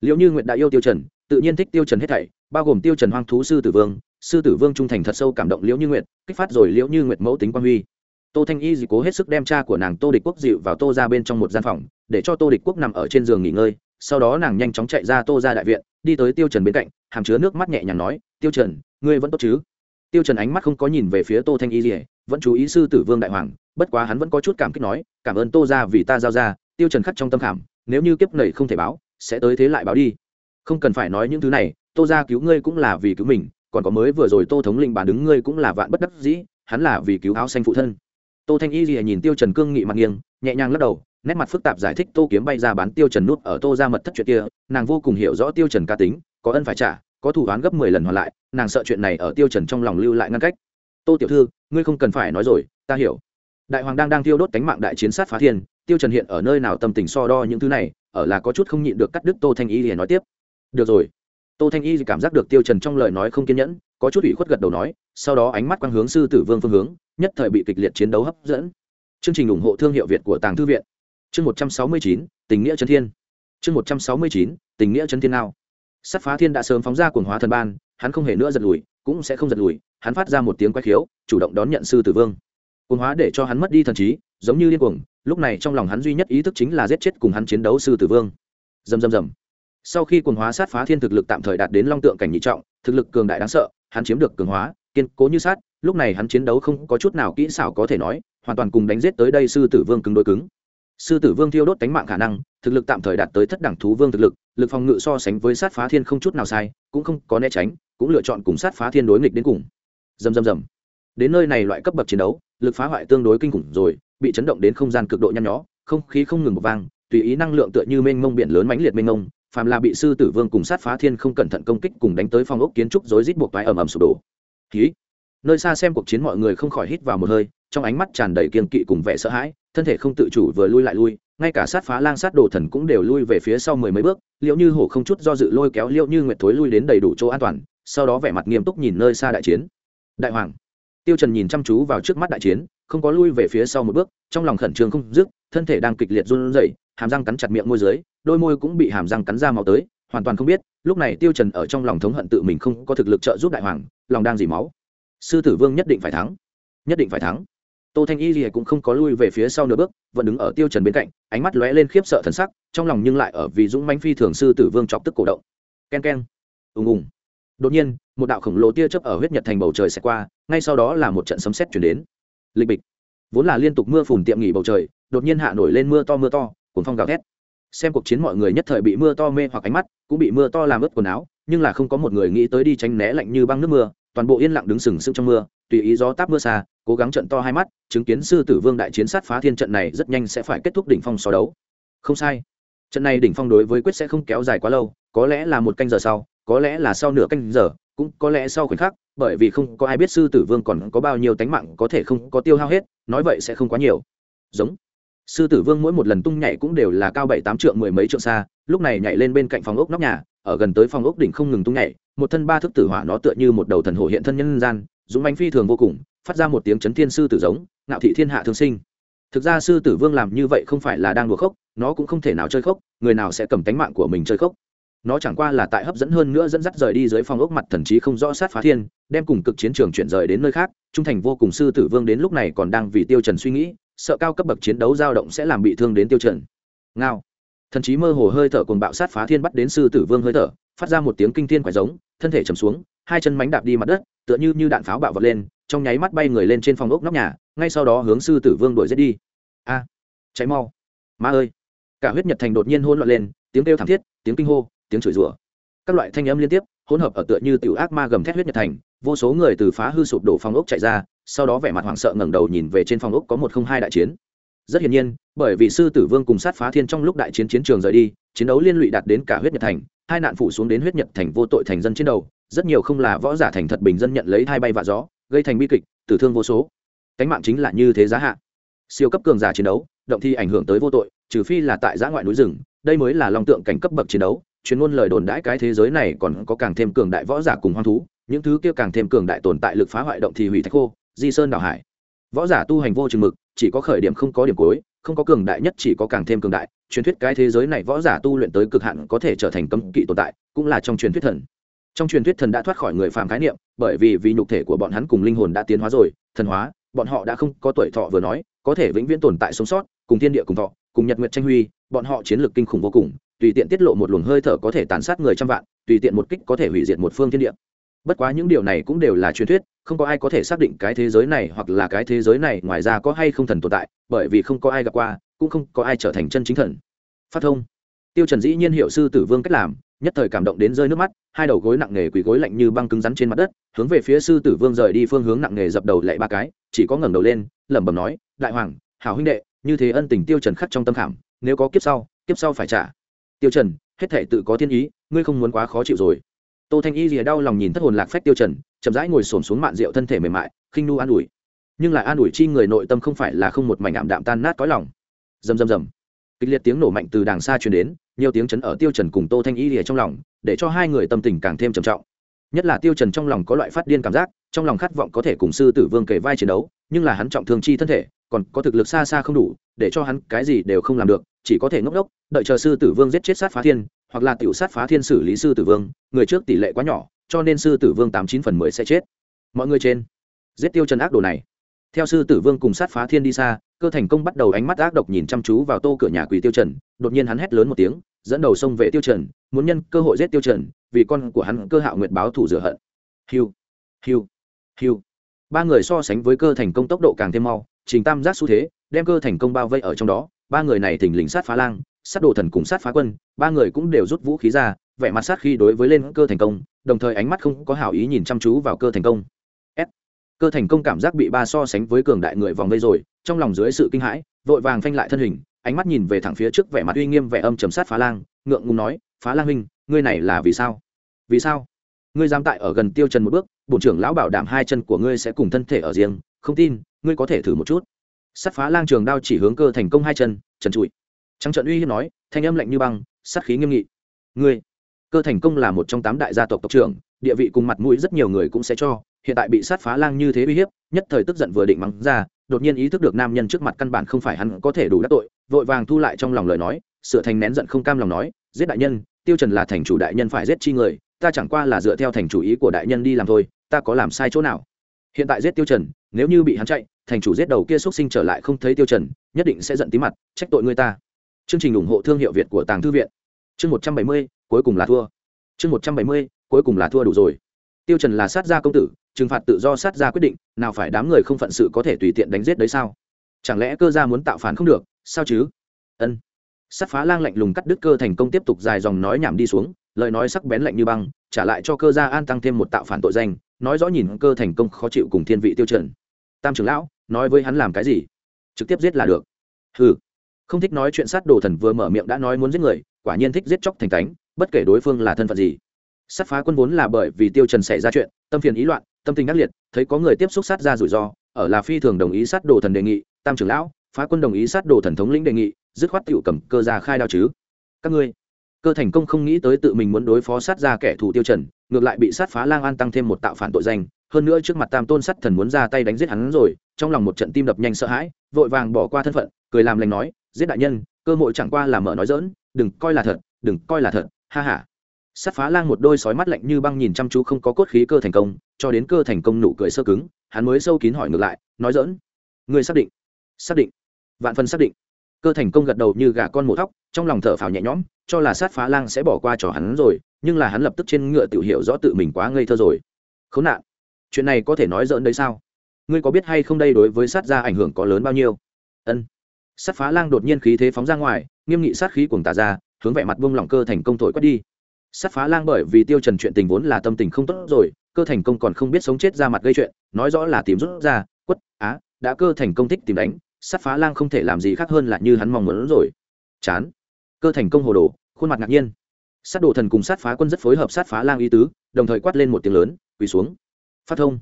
Liệu như nguyệt đã yêu tiêu trần, tự nhiên thích tiêu trần hết thảy, bao gồm tiêu trần hoang thú sư tử vương, sư tử vương trung thành thật sâu cảm động liễu như nguyệt, kích phát rồi liễu như nguyệt mẫu tính quan huy. Tô thanh y dì cố hết sức đem cha của nàng tô địch quốc dịu vào tô ra bên trong một gian phòng, để cho tô địch quốc nằm ở trên giường nghỉ ngơi, sau đó nàng nhanh chóng chạy ra tô ra đại viện, đi tới tiêu trần bên cạnh, hàm chứa nước mắt nhẹ nhàng nói, tiêu trần, ngươi vẫn tốt chứ? Tiêu trần ánh mắt không có nhìn về phía tô thanh y dì vẫn chú ý sư tử vương đại hoàng, bất quá hắn vẫn có chút cảm kích nói, cảm ơn tô gia vì ta giao ra, tiêu trần khắc trong tâm khảm, nếu như kiếp này không thể báo, sẽ tới thế lại báo đi. Không cần phải nói những thứ này, tô gia cứu ngươi cũng là vì cứu mình, còn có mới vừa rồi tô thống linh bàn đứng ngươi cũng là vạn bất đắc dĩ, hắn là vì cứu áo xanh phụ thân. Tô thanh y lìa nhìn tiêu trần cương nghị mặt nghiêng, nhẹ nhàng lắc đầu, nét mặt phức tạp giải thích tô kiếm bay ra bán tiêu trần nút ở tô ra mật thất chuyện kia, nàng vô cùng hiểu rõ tiêu trần ca tính, có ân phải trả, có thủ án gấp mười lần hoàn lại, nàng sợ chuyện này ở tiêu trần trong lòng lưu lại ngăn cách. Tô tiểu thư ngươi không cần phải nói rồi, ta hiểu. Đại hoàng đang đang tiêu đốt cánh mạng đại chiến sát phá thiên, tiêu trần hiện ở nơi nào tâm tình so đo những thứ này, ở là có chút không nhịn được cắt đứt tô thanh y liền nói tiếp. Được rồi. Tô thanh y cảm giác được tiêu trần trong lời nói không kiên nhẫn, có chút ủy khuất gật đầu nói, sau đó ánh mắt quang hướng sư tử vương phương hướng, nhất thời bị kịch liệt chiến đấu hấp dẫn. Chương trình ủng hộ thương hiệu việt của tàng thư viện. Chương một trăm sáu mươi chín, tình nghĩa chân thiên. Chương một trăm sáu mươi chín, tình nghĩa chân thiên nào. Sát phá thiên đã sớm phóng ra cuồng hóa thần ban, hắn không hề nữa giật lùi cũng sẽ không giật lùi, hắn phát ra một tiếng quay khiếu, chủ động đón nhận sư tử vương. Cồn hóa để cho hắn mất đi thần trí, giống như điên cuồng, lúc này trong lòng hắn duy nhất ý thức chính là giết chết cùng hắn chiến đấu sư tử vương. Dầm dầm dầm sau khi cuồng hóa sát phá thiên thực lực tạm thời đạt đến long tượng cảnh nhị trọng, thực lực cường đại đáng sợ, hắn chiếm được cường hóa, kiên cố như sát, lúc này hắn chiến đấu không có chút nào kỹ xảo có thể nói, hoàn toàn cùng đánh giết tới đây sư tử vương cứng đối cứng. Sư tử vương thiêu đốt cánh mạng khả năng, thực lực tạm thời đạt tới thất đẳng thú vương thực lực lực phòng ngự so sánh với sát phá thiên không chút nào sai, cũng không có né tránh cũng lựa chọn cùng sát phá thiên đối nghịch đến cùng. Dầm dầm dầm đến nơi này loại cấp bậc chiến đấu, lực phá hoại tương đối kinh khủng rồi, bị chấn động đến không gian cực độ nhăn nhó, không khí không ngừng một vang, tùy ý năng lượng tựa như mênh mông biển lớn mãnh liệt mênh mông, phàm là bị sư tử vương cùng sát phá thiên không cẩn thận công kích cùng đánh tới phong ốc kiến trúc rối rít buộc toái ầm ầm sụp đổ. Khí nơi xa xem cuộc chiến mọi người không khỏi hít vào một hơi, trong ánh mắt tràn đầy kiên kỵ cùng vẻ sợ hãi, thân thể không tự chủ vừa lui lại lui, ngay cả sát phá lang sát đồ thần cũng đều lui về phía sau mười mấy bước, liệu như hổ không chút do dự lôi kéo liệu như nguyệt thối lui đến đầy đủ chỗ an toàn sau đó vẻ mặt nghiêm túc nhìn nơi xa đại chiến. Đại hoàng. Tiêu trần nhìn chăm chú vào trước mắt đại chiến, không có lui về phía sau một bước, trong lòng khẩn trương không dứt, thân thể đang kịch liệt run rẩy, hàm răng cắn chặt miệng môi dưới, đôi môi cũng bị hàm răng cắn ra máu tới, hoàn toàn không biết, lúc này tiêu trần ở trong lòng thống hận tự mình không có thực lực trợ giúp đại hoàng, lòng đang dì máu. Sư tử vương nhất định phải thắng. Nhất định phải thắng. Tô thanh y gì cũng không có lui về phía sau nửa bước, vẫn đứng ở tiêu trần bên cạnh, ánh mắt lóe lên khiếp sợ thần sắc, trong lòng nhưng lại ở vì dũng mãnh phi thường sư tử vương chọc tức cổ động. Ken ken. Ùng ùng đột nhiên, một đạo khổng lồ tia chớp ở huyết nhật thành bầu trời sẽ qua, ngay sau đó là một trận sấm sét chuyển đến. Lịch bịch. Vốn là liên tục mưa phùn tiệm nghỉ bầu trời, đột nhiên hạ nổi lên mưa to mưa to cuốn phong gào thét. Xem cuộc chiến mọi người nhất thời bị mưa to mê hoặc ánh mắt, cũng bị mưa to làm ướt quần áo, nhưng là không có một người nghĩ tới đi tránh né lạnh như băng nước mưa, toàn bộ yên lặng đứng sừng sững trong mưa, tùy ý gió táp mưa xa, cố gắng trận to hai mắt, chứng kiến sư tử vương đại chiến sát phá thiên trận này rất nhanh sẽ phải kết thúc đỉnh phong so đấu. Không sai. Trận này đỉnh phong đối với quyết sẽ không kéo dài quá lâu, có lẽ là một canh giờ sau có lẽ là sau nửa canh giờ, cũng có lẽ sau khoảnh khắc, bởi vì không có ai biết sư tử vương còn có bao nhiêu tánh mạng có thể không có tiêu hao hết, nói vậy sẽ không quá nhiều. Giống. Sư tử vương mỗi một lần tung nhảy cũng đều là cao bảy tám trượng mười mấy trượng xa, lúc này nhảy lên bên cạnh phòng ốc nóc nhà, ở gần tới phòng ốc đỉnh không ngừng tung nhảy, một thân ba thức tử hỏa nó tựa như một đầu thần hổ hiện thân nhân gian, dũng bánh phi thường vô cùng, phát ra một tiếng chấn thiên sư tử giống, ngạo thị thiên hạ thương sinh. Thực ra sư tử vương làm như vậy không phải là đang đùa khốc nó cũng không thể nào chơi khốc người nào sẽ cầm tánh mạng của mình chơi khốc nó chẳng qua là tại hấp dẫn hơn nữa dẫn dắt rời đi dưới phòng ốc mặt thần trí không rõ sát phá thiên, đem cùng cực chiến trường chuyển rời đến nơi khác, trung thành vô cùng sư tử vương đến lúc này còn đang vì tiêu trần suy nghĩ, sợ cao cấp bậc chiến đấu dao động sẽ làm bị thương đến tiêu trần. Ngao. Thần trí mơ hồ hơi thở cùng bạo sát phá thiên bắt đến sư tử vương hơi thở, phát ra một tiếng kinh thiên quái giống, thân thể trầm xuống, hai chân mánh đạp đi mặt đất, tựa như như đạn pháo bạo vọt lên, trong nháy mắt bay người lên trên phòng ốc nóc nhà, ngay sau đó hướng sư tử vương đuổi giết đi. A. Cháy mau. Ma ơi. Cả huyết nhật thành đột nhiên hôn loạn lên, tiếng kêu thảm thiết, tiếng kinh hô tiếng chửi rủa. Các loại thanh âm liên tiếp, hỗn hợp ở tựa như tiểu ác ma gầm thét huyết nhật thành, vô số người từ phá hư sụp đổ phòng ốc chạy ra, sau đó vẻ mặt hoảng sợ ngẩng đầu nhìn về trên phòng ốc có một không hai đại chiến. Rất hiển nhiên, bởi vì sư tử vương cùng sát phá thiên trong lúc đại chiến chiến trường rời đi, chiến đấu liên lụy đạt đến cả huyết nhật thành, hai nạn phụ xuống đến huyết nhật thành vô tội thành dân trên đầu, rất nhiều không là võ giả thành thật bình dân nhận lấy hai bay vạ gió, gây thành bi kịch, tử thương vô số. Cánh mạng chính là như thế giá hạ. Siêu cấp cường giả chiến đấu, động thi ảnh hưởng tới vô tội, trừ phi là tại giã ngoại núi rừng, đây mới là long tượng cảnh cấp bậc chiến đấu chuyên ngôn lời đồn đãi cái thế giới này còn có càng thêm cường đại võ giả cùng hoang thú, những thứ kia càng thêm cường đại tồn tại lực phá hoại động thì hủy thạch khô, di sơn đảo hải. Võ giả tu hành vô chừng mực, chỉ có khởi điểm không có điểm cuối, không có cường đại nhất chỉ có càng thêm cường đại, truyền thuyết cái thế giới này võ giả tu luyện tới cực hạn có thể trở thành cấm kỵ tồn tại, cũng là trong truyền thuyết thần. Trong truyền thuyết thần đã thoát khỏi người phàm khái niệm, bởi vì vì nhục thể của bọn hắn cùng linh hồn đã tiến hóa rồi, thần hóa, bọn họ đã không có tuổi thọ vừa nói, có thể vĩnh viễn tồn tại sống sót, cùng thiên địa cùng thọ, cùng nhật nguyệt tranh huy, bọn họ chiến lược kinh khủng vô cùng tùy tiện tiết lộ một luồng hơi thở có thể tàn sát người trăm vạn, tùy tiện một kích có thể hủy diệt một phương thiên địa. Bất quá những điều này cũng đều là truyền thuyết, không có ai có thể xác định cái thế giới này hoặc là cái thế giới này ngoài ra có hay không thần tồn tại, bởi vì không có ai gặp qua, cũng không có ai trở thành chân chính thần. Phát thông. Tiêu trần dĩ nhiên hiệu sư tử vương cách làm, nhất thời cảm động đến rơi nước mắt, hai đầu gối nặng nề quỳ gối lạnh như băng cứng rắn trên mặt đất, hướng về phía sư tử vương rời đi phương hướng nặng nề dập đầu lạy ba cái, chỉ có ngẩng đầu lên, lẩm bẩm nói, đại hoàng, hảo huynh đệ, như thế ân tình tiêu trần khắc trong tâm khảm, nếu có kiếp sau kiếp sau phải trả tiêu trần, hết thể tự có thiên ý, ngươi không muốn quá khó chịu rồi. Tô thanh y rìa đau lòng nhìn thất hồn lạc phách tiêu trần, chậm rãi ngồi xổm xuống mạn rượu thân thể mềm mại, khinh nu an ủi. Nhưng lại an ủi chi người nội tâm không phải là không một mảnh ảm đạm tan nát cõi lòng. Rầm rầm rầm. Kịch liệt tiếng nổ mạnh từ đàng xa truyền đến, nhiều tiếng chấn ở tiêu trần cùng tô thanh y rìa trong lòng, để cho hai người tâm tình càng thêm trầm trọng. Nhất là tiêu trần trong lòng có loại phát điên cảm giác, trong lòng khát vọng có thể cùng sư tử vương kể vai chiến đấu, nhưng là hắn trọng thương chi thân thể, còn có thực lực xa xa không đủ, để cho hắn cái gì đều không làm được chỉ có thể ngốc đốc đợi chờ sư tử vương giết chết sát phá thiên, hoặc là tiểu sát phá thiên xử lý sư tử vương, người trước tỷ lệ quá nhỏ, cho nên sư tử vương tám chín phần mười sẽ chết. Mọi người trên, giết tiêu trần ác đồ này. Theo sư tử vương cùng sát phá thiên đi xa, cơ thành công bắt đầu ánh mắt ác độc nhìn chăm chú vào tô cửa nhà quỳ tiêu trần, đột nhiên hắn hét lớn một tiếng, dẫn đầu xông về tiêu trần, muốn nhân cơ hội giết tiêu trần, vì con của hắn cơ hạo nguyệt báo thủ rửa hận. Hiu hiu hiu. Ba người so sánh với cơ thành công tốc độ càng thêm mau, trình tam giác xu thế, đem cơ thành công bao vây ở trong đó ba người này thình lình sát phá lang, sát đồ thần cùng sát phá quân, ba người cũng đều rút vũ khí ra, vẻ mặt sát khi đối với lên cơ thành công, đồng thời ánh mắt không có hảo ý nhìn chăm chú vào cơ thành công. S. cơ thành công cảm giác bị ba so sánh với cường đại người vòng vây rồi, trong lòng dưới sự kinh hãi, vội vàng phanh lại thân hình, ánh mắt nhìn về thẳng phía trước vẻ mặt uy nghiêm vẻ âm trầm sát phá lang, ngượng ngùng nói, phá lang huynh, ngươi này là vì sao? Vì sao? Ngươi dám tại ở gần tiêu trần một bước, bổn trưởng lão bảo đảm hai chân của ngươi sẽ cùng thân thể ở riêng, không tin, ngươi có thể thử một chút sát phá lang trường đao chỉ hướng cơ thành công hai chân, trần trụi. Trắng trận uy hiếp nói, thanh âm lạnh như băng, sát khí nghiêm nghị. Ngươi, cơ thành công là một trong tám đại gia tộc tộc trưởng, địa vị cùng mặt mũi rất nhiều người cũng sẽ cho, hiện tại bị sát phá lang như thế uy hiếp, nhất thời tức giận vừa định mắng ra, đột nhiên ý thức được nam nhân trước mặt căn bản không phải hắn có thể đủ đắc tội, vội vàng thu lại trong lòng lời nói, sửa thành nén giận không cam lòng nói, giết đại nhân, tiêu trần là thành chủ đại nhân phải giết chi người, ta chẳng qua là dựa theo thành chủ ý của đại nhân đi làm thôi, ta có làm sai chỗ nào? Hiện tại giết tiêu trần nếu như bị hắn chạy, thành chủ giết đầu kia xuất sinh trở lại không thấy tiêu trần, nhất định sẽ giận tí mặt, trách tội người ta. Chương trình ủng hộ thương hiệu việt của tàng thư viện. Chương một trăm bảy mươi, cuối cùng là thua. Chương một trăm bảy mươi, cuối cùng là thua đủ rồi. Tiêu trần là sát gia công tử, trừng phạt tự do sát gia quyết định, nào phải đám người không phận sự có thể tùy tiện đánh giết đấy sao? Chẳng lẽ cơ gia muốn tạo phản không được, sao chứ? Ân. Sát phá lang lạnh lùng cắt đứt cơ thành công tiếp tục dài dòng nói nhảm đi xuống, lời nói sắc bén lạnh như băng, trả lại cho cơ gia an tăng thêm một tạo phản tội danh, nói rõ nhìn cơ thành công khó chịu cùng thiên vị tiêu trần tam trưởng lão, nói với hắn làm cái gì? Trực tiếp giết là được. Hừ. Không thích nói chuyện sát đồ thần vừa mở miệng đã nói muốn giết người, quả nhiên thích giết chóc thành tánh bất kể đối phương là thân phận gì. Sát phá quân vốn là bởi vì tiêu trần xảy ra chuyện, tâm phiền ý loạn, tâm tình ác liệt, thấy có người tiếp xúc sát ra rủi ro, ở là phi thường đồng ý sát đồ thần đề nghị, tam trưởng lão, phá quân đồng ý sát đồ thần thống lĩnh đề nghị, dứt khoát tiểu cầm cơ ra khai đao chứ. Các ngươi, cơ thành công không nghĩ tới tự mình muốn đối phó sát ra kẻ thù tiêu trần, ngược lại bị sát phá lang an tăng thêm một tạo phản tội danh hơn nữa trước mặt tam tôn sắt thần muốn ra tay đánh giết hắn rồi, trong lòng một trận tim đập nhanh sợ hãi, vội vàng bỏ qua thân phận, cười làm lành nói, giết đại nhân, cơ hội chẳng qua là mở nói dỡn đừng coi là thật, đừng coi là thật, ha ha. Sắt phá lang một đôi sói mắt lạnh như băng nhìn chăm chú không có cốt khí cơ thành công, cho đến cơ thành công nụ cười sơ cứng, hắn mới sâu kín hỏi ngược lại, nói dỡn người xác định xác định, vạn phân xác định. Cơ thành công gật đầu như gà con mổ thóc, trong lòng thở phào nhẹ nhõm, cho là sát phá lang sẽ bỏ qua cho hắn rồi, nhưng là hắn lập tức trên ngựa tự hiểu rõ tự mình quá ngây thơ rồi. Khốn nạn chuyện này có thể nói dỡn đấy sao? Ngươi có biết hay không đây đối với sát gia ảnh hưởng có lớn bao nhiêu? Ân. Sát phá lang đột nhiên khí thế phóng ra ngoài, nghiêm nghị sát khí cuồng tà ra, hướng vẻ mặt vung lỏng cơ thành công thổi quét đi. Sát phá lang bởi vì tiêu trần chuyện tình vốn là tâm tình không tốt rồi, cơ thành công còn không biết sống chết ra mặt gây chuyện, nói rõ là tìm rút ra, quất, á, đã cơ thành công thích tìm đánh, sát phá lang không thể làm gì khác hơn là như hắn mong muốn rồi. Chán. Cơ thành công hồ đồ, khuôn mặt ngạc nhiên. Sát đồ thần cùng sát phá quân rất phối hợp sát phá lang ý tứ, đồng thời quát lên một tiếng lớn, quỳ xuống phát thông.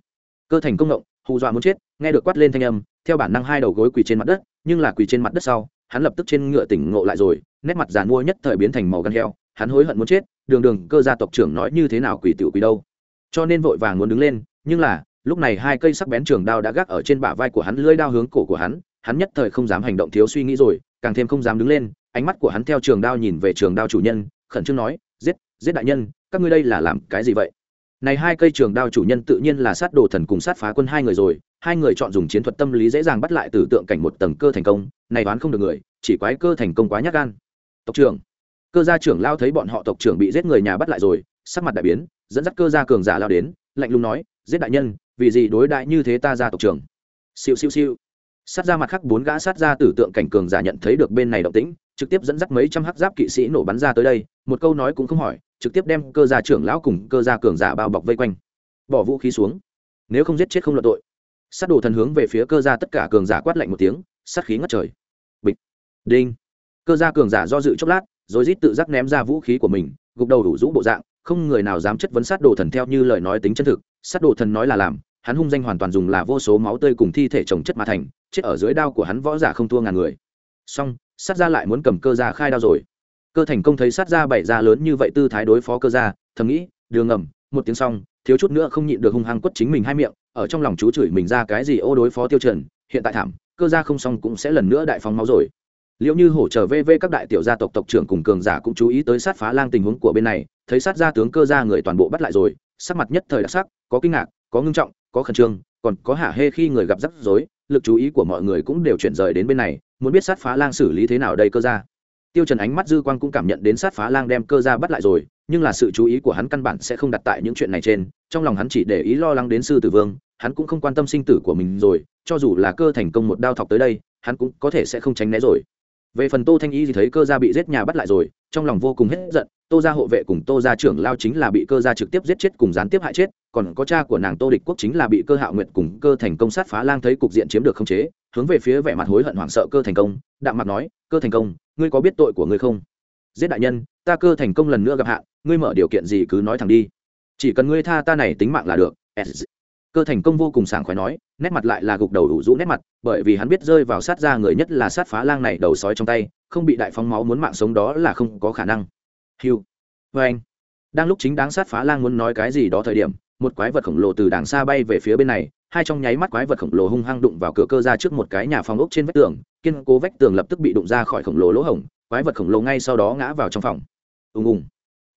Cơ thành công động hù dọa muốn chết, nghe được quát lên thanh âm, theo bản năng hai đầu gối quỳ trên mặt đất, nhưng là quỳ trên mặt đất sau, hắn lập tức trên ngựa tỉnh ngộ lại rồi, nét mặt giàn mua nhất thời biến thành màu gan heo, hắn hối hận muốn chết, đường đường, cơ gia tộc trưởng nói như thế nào quỳ tiểu quỳ đâu. Cho nên vội vàng muốn đứng lên, nhưng là, lúc này hai cây sắc bén trường đao đã gác ở trên bả vai của hắn, lưỡi đao hướng cổ của hắn hắn nhất thời không dám hành động thiếu suy nghĩ rồi, càng thêm không dám đứng lên, ánh mắt của hắn theo trường đao nhìn về trường đao chủ nhân, khẩn trương nói, giết giết đại nhân, các ngươi đây là làm cái gì vậy? Này hai cây trường đao chủ nhân tự nhiên là sát đồ thần cùng sát phá quân hai người rồi, hai người chọn dùng chiến thuật tâm lý dễ dàng bắt lại từ tượng cảnh một tầng cơ thành công, này đoán không được người, chỉ quái cơ thành công quá nhát gan. Tộc trưởng, cơ gia trưởng lao thấy bọn họ tộc trưởng bị giết người nhà bắt lại rồi, sắc mặt đại biến, dẫn dắt cơ gia cường giả lao đến, lạnh lùng nói, giết đại nhân, vì gì đối đại như thế ta ra tộc trưởng? Siêu siêu siêu. Sát ra mặt khác bốn gã sát ra tử tượng cảnh cường giả nhận thấy được bên này động tĩnh trực tiếp dẫn dắt mấy trăm hắc giáp kỵ sĩ nổ bắn ra tới đây, một câu nói cũng không hỏi, trực tiếp đem cơ gia trưởng lão cùng cơ gia cường giả bao bọc vây quanh. Bỏ vũ khí xuống. Nếu không giết chết không luận tội. Sát đồ thần hướng về phía cơ gia tất cả cường giả quát lạnh một tiếng, sát khí ngất trời. Bịch. Đinh. Cơ gia cường giả do dự chốc lát, rồi rít tự giác ném ra vũ khí của mình, gục đầu đủ rũ bộ dạng, không người nào dám chất vấn sát đồ thần theo như lời nói tính chân thực. Sát đồ thần nói là làm, hắn hung danh hoàn toàn dùng là vô số máu tươi cùng thi thể trồng chất mà thành, chết ở dưới đao của hắn võ giả không thua ngàn người. Song sát gia lại muốn cầm cơ gia khai đao rồi. Cơ thành công thấy sát gia bày ra lớn như vậy tư thái đối phó cơ gia, thầm nghĩ, đường ngầm, một tiếng xong, thiếu chút nữa không nhịn được hung hăng quất chính mình hai miệng, ở trong lòng chú chửi mình ra cái gì ô đối phó tiêu trần hiện tại thảm, cơ gia không xong cũng sẽ lần nữa đại phóng máu rồi. Liệu như hổ trở về vv các đại tiểu gia tộc tộc trưởng cùng cường giả cũng chú ý tới sát phá lang tình huống của bên này, thấy sát gia tướng cơ gia người toàn bộ bắt lại rồi, sắc mặt nhất thời đặc sắc, có kinh ngạc, có ngưng trọng, có khẩn trương, còn có hả hê khi người gặp rắc rối, lực chú ý của mọi người cũng đều chuyển rời đến bên này muốn biết sát phá lang xử lý thế nào đây cơ ra. Tiêu trần ánh mắt dư quang cũng cảm nhận đến sát phá lang đem cơ ra bắt lại rồi, nhưng là sự chú ý của hắn căn bản sẽ không đặt tại những chuyện này trên, trong lòng hắn chỉ để ý lo lắng đến sư tử vương, hắn cũng không quan tâm sinh tử của mình rồi, cho dù là cơ thành công một đao thọc tới đây, hắn cũng có thể sẽ không tránh né rồi. Về phần tô thanh y thì thấy cơ gia bị giết nhà bắt lại rồi, trong lòng vô cùng hết giận, tô gia hộ vệ cùng tô gia trưởng lao chính là bị cơ gia trực tiếp giết chết cùng gián tiếp hại chết, còn có cha của nàng tô địch quốc chính là bị cơ hạo nguyệt cùng cơ thành công sát phá lang thấy cục diện chiếm được không chế hướng về phía vẻ mặt hối hận hoảng sợ cơ thành công, đạm mặt nói, cơ thành công, ngươi có biết tội của ngươi không? Giết đại nhân, ta cơ thành công lần nữa gặp hạ ngươi mở điều kiện gì cứ nói thẳng đi. Chỉ cần ngươi tha ta này tính mạng là được. Cơ thành công vô cùng sảng khoái nói, nét mặt lại là gục đầu đủ rũ nét mặt, bởi vì hắn biết rơi vào sát ra người nhất là sát phá lang này đầu sói trong tay, không bị đại phóng máu muốn mạng sống đó là không có khả năng. Hiu vê anh. Đang lúc chính đáng sát phá lang muốn nói cái gì đó thời điểm, một quái vật khổng lồ từ đàng xa bay về phía bên này hai trong nháy mắt quái vật khổng lồ hung hăng đụng vào cửa cơ ra trước một cái nhà phòng ốc trên vách tường, kiên cố vách tường lập tức bị đụng ra khỏi khổng lồ lỗ hổng, quái vật khổng lồ ngay sau đó ngã vào trong phòng. Ùng ùng.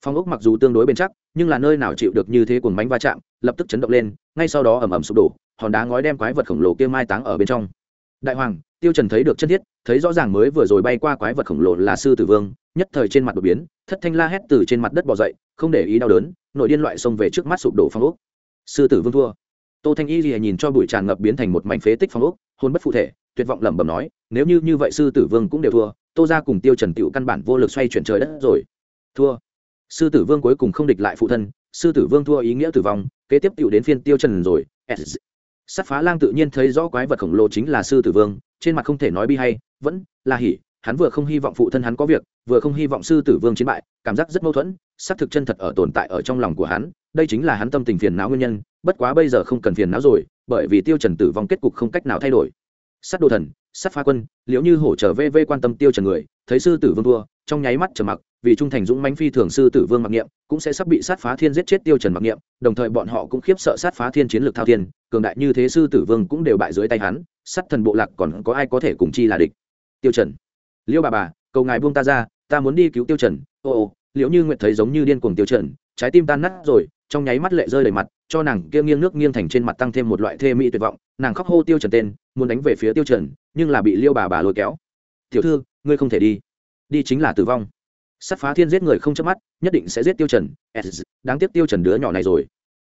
Phòng ốc mặc dù tương đối bền chắc, nhưng là nơi nào chịu được như thế cuồng bánh va chạm, lập tức chấn động lên, ngay sau đó ẩm ẩm sụp đổ, hòn đá ngói đem quái vật khổng lồ kia mai táng ở bên trong. Đại hoàng, tiêu trần thấy được chân thiết, thấy rõ ràng mới vừa rồi bay qua quái vật khổng lồ là sư tử vương, nhất thời trên mặt đột biến, thất thanh la hét từ trên mặt đất bò dậy, không để ý đau đớn, nội điên loại xông về trước mắt sụp đổ phong ốc. Sư tử vương thua tô thanh y lìa nhìn cho bụi tràn ngập biến thành một mảnh phế tích phong ốc, hôn bất phụ thể, tuyệt vọng lẩm bẩm nói, nếu như như vậy sư tử vương cũng đều thua, tô ra cùng tiêu trần tiểu căn bản vô lực xoay chuyển trời đất rồi. Thua. Sư tử vương cuối cùng không địch lại phụ thân, sư tử vương thua ý nghĩa tử vong, kế tiếp tiểu đến phiên tiêu trần rồi. Sắt phá lang tự nhiên thấy rõ quái vật khổng lồ chính là sư tử vương, trên mặt không thể nói bi hay, vẫn là hỉ, hắn vừa không hy vọng phụ thân hắn có việc, vừa không hy vọng sư tử vương chiến bại, cảm giác rất mâu thuẫn, xác thực chân thật ở tồn tại ở trong lòng của hắn, đây chính là hắn tâm tình phiền não nguyên nhân bất quá bây giờ không cần phiền não rồi, bởi vì tiêu trần tử vong kết cục không cách nào thay đổi. Sát đồ thần, sát phá quân, liễu như hổ trở về vê quan tâm tiêu trần người, thấy sư tử vương thua, trong nháy mắt trầm mặc, vì trung thành dũng mãnh phi thường sư tử vương mặc niệm, cũng sẽ sắp bị sát phá thiên giết chết tiêu trần mặc niệm, đồng thời bọn họ cũng khiếp sợ sát phá thiên chiến lược thao thiên, cường đại như thế sư tử vương cũng đều bại dưới tay hắn, sát thần bộ lạc còn có ai có thể cùng chi là địch? Tiêu trần. Liễu bà bà, cầu ngài buông ta ra, ta muốn đi cứu tiêu trần. Ô ô, liễu như nguyện thấy giống như điên cuồng tiêu trần, trái tim tan nát rồi trong nháy mắt lệ rơi đầy mặt, cho nàng kia nghiêng nước nghiêng thành trên mặt tăng thêm một loại thê mỹ tuyệt vọng, nàng khóc hô tiêu trần tên, muốn đánh về phía tiêu trần, nhưng là bị liêu bà bà lôi kéo. Tiểu thư, ngươi không thể đi. Đi chính là tử vong. Sát phá thiên giết người không chớp mắt, nhất định sẽ giết tiêu trần. Đáng tiếc tiêu trần đứa nhỏ này rồi.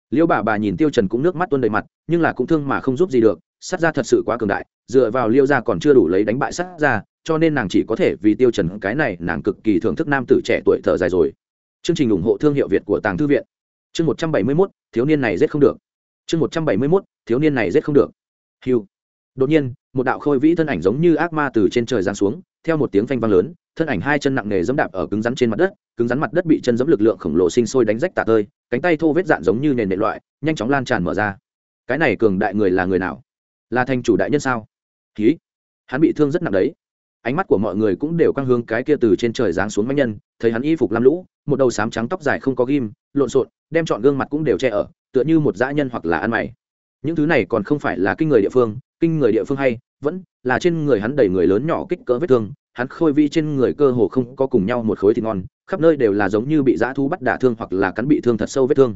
Liêu bà bà nhìn tiêu trần cũng nước mắt tuôn đầy mặt, nhưng là cũng thương mà không giúp gì được, sát gia thật sự quá cường đại, dựa vào liêu gia còn chưa đủ lấy đánh bại sát gia cho nên nàng chỉ có thể vì tiêu trần cái này nàng cực kỳ thưởng thức nam tử trẻ tuổi thở dài rồi. Chương trình ủng hộ thương hiệu việt của tàng thư viện chương một trăm bảy mươi mốt, thiếu niên này rét không được. Chương một trăm bảy mươi mốt, thiếu niên này rét không được. Hiu đột nhiên, một đạo khôi vĩ thân ảnh giống như ác ma từ trên trời giáng xuống, theo một tiếng phanh vang lớn, thân ảnh hai chân nặng nề dẫm đạp ở cứng rắn trên mặt đất, cứng rắn mặt đất bị chân dẫm lực lượng khổng lồ sinh sôi đánh rách tạ tơi, cánh tay thô vết dạn giống như nền nệ loại, nhanh chóng lan tràn mở ra. Cái này cường đại người là người nào? Là thành chủ đại nhân sao? Ký hắn bị thương rất nặng đấy ánh mắt của mọi người cũng đều căng hướng cái kia từ trên trời giáng xuống mãnh nhân, thấy hắn y phục lam lũ, một đầu sám trắng tóc dài không có ghim, lộn xộn, đem chọn gương mặt cũng đều che ở, tựa như một dã nhân hoặc là ăn mày. Những thứ này còn không phải là kinh người địa phương, kinh người địa phương hay, vẫn là trên người hắn đầy người lớn nhỏ kích cỡ vết thương, hắn khôi vi trên người cơ hồ không có cùng nhau một khối thịt ngon, khắp nơi đều là giống như bị dã thú bắt đả thương hoặc là cắn bị thương thật sâu vết thương.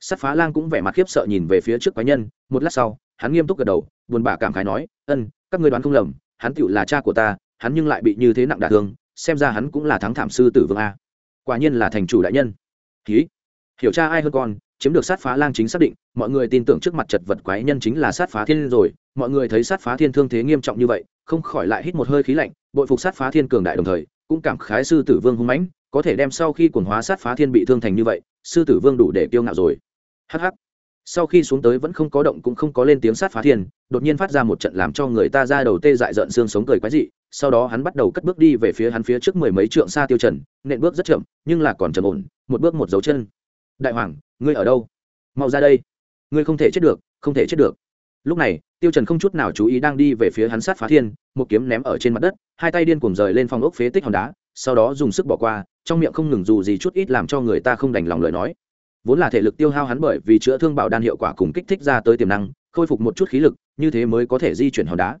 Sắt phá lang cũng vẻ mặt khiếp sợ nhìn về phía trước quái nhân, một lát sau, hắn nghiêm túc gật đầu, buồn bã cảm khái nói, ân, các ngươi đoán không lầm, hắn tựu là cha của ta hắn nhưng lại bị như thế nặng đả thương, xem ra hắn cũng là thắng thảm sư tử vương a. Quả nhiên là thành chủ đại nhân. Ký hiểu cha ai hơn con, chiếm được sát phá lang chính xác định, mọi người tin tưởng trước mặt chật vật quái nhân chính là sát phá thiên rồi, mọi người thấy sát phá thiên thương thế nghiêm trọng như vậy, không khỏi lại hít một hơi khí lạnh, bội phục sát phá thiên cường đại đồng thời, cũng cảm khái sư tử vương hung mãnh, có thể đem sau khi quần hóa sát phá thiên bị thương thành như vậy, sư tử vương đủ để kiêu ngạo rồi. Hh sau khi xuống tới vẫn không có động cũng không có lên tiếng sát phá thiên, đột nhiên phát ra một trận làm cho người ta ra đầu tê dại rợn xương sống cười quái dị sau đó hắn bắt đầu cất bước đi về phía hắn phía trước mười mấy trượng xa tiêu trần, nện bước rất chậm, nhưng là còn trầm ổn, một bước một dấu chân. Đại hoàng, ngươi ở đâu? Mau ra đây. Ngươi không thể chết được, không thể chết được. Lúc này, tiêu trần không chút nào chú ý đang đi về phía hắn sát phá thiên, một kiếm ném ở trên mặt đất, hai tay điên cuồng rời lên phòng ốc phế tích hòn đá, sau đó dùng sức bỏ qua, trong miệng không ngừng dù gì chút ít làm cho người ta không đành lòng lời nói. Vốn là thể lực tiêu hao hắn bởi vì chữa thương bảo đan hiệu quả cùng kích thích ra tới tiềm năng, khôi phục một chút khí lực, như thế mới có thể di chuyển hòn đá.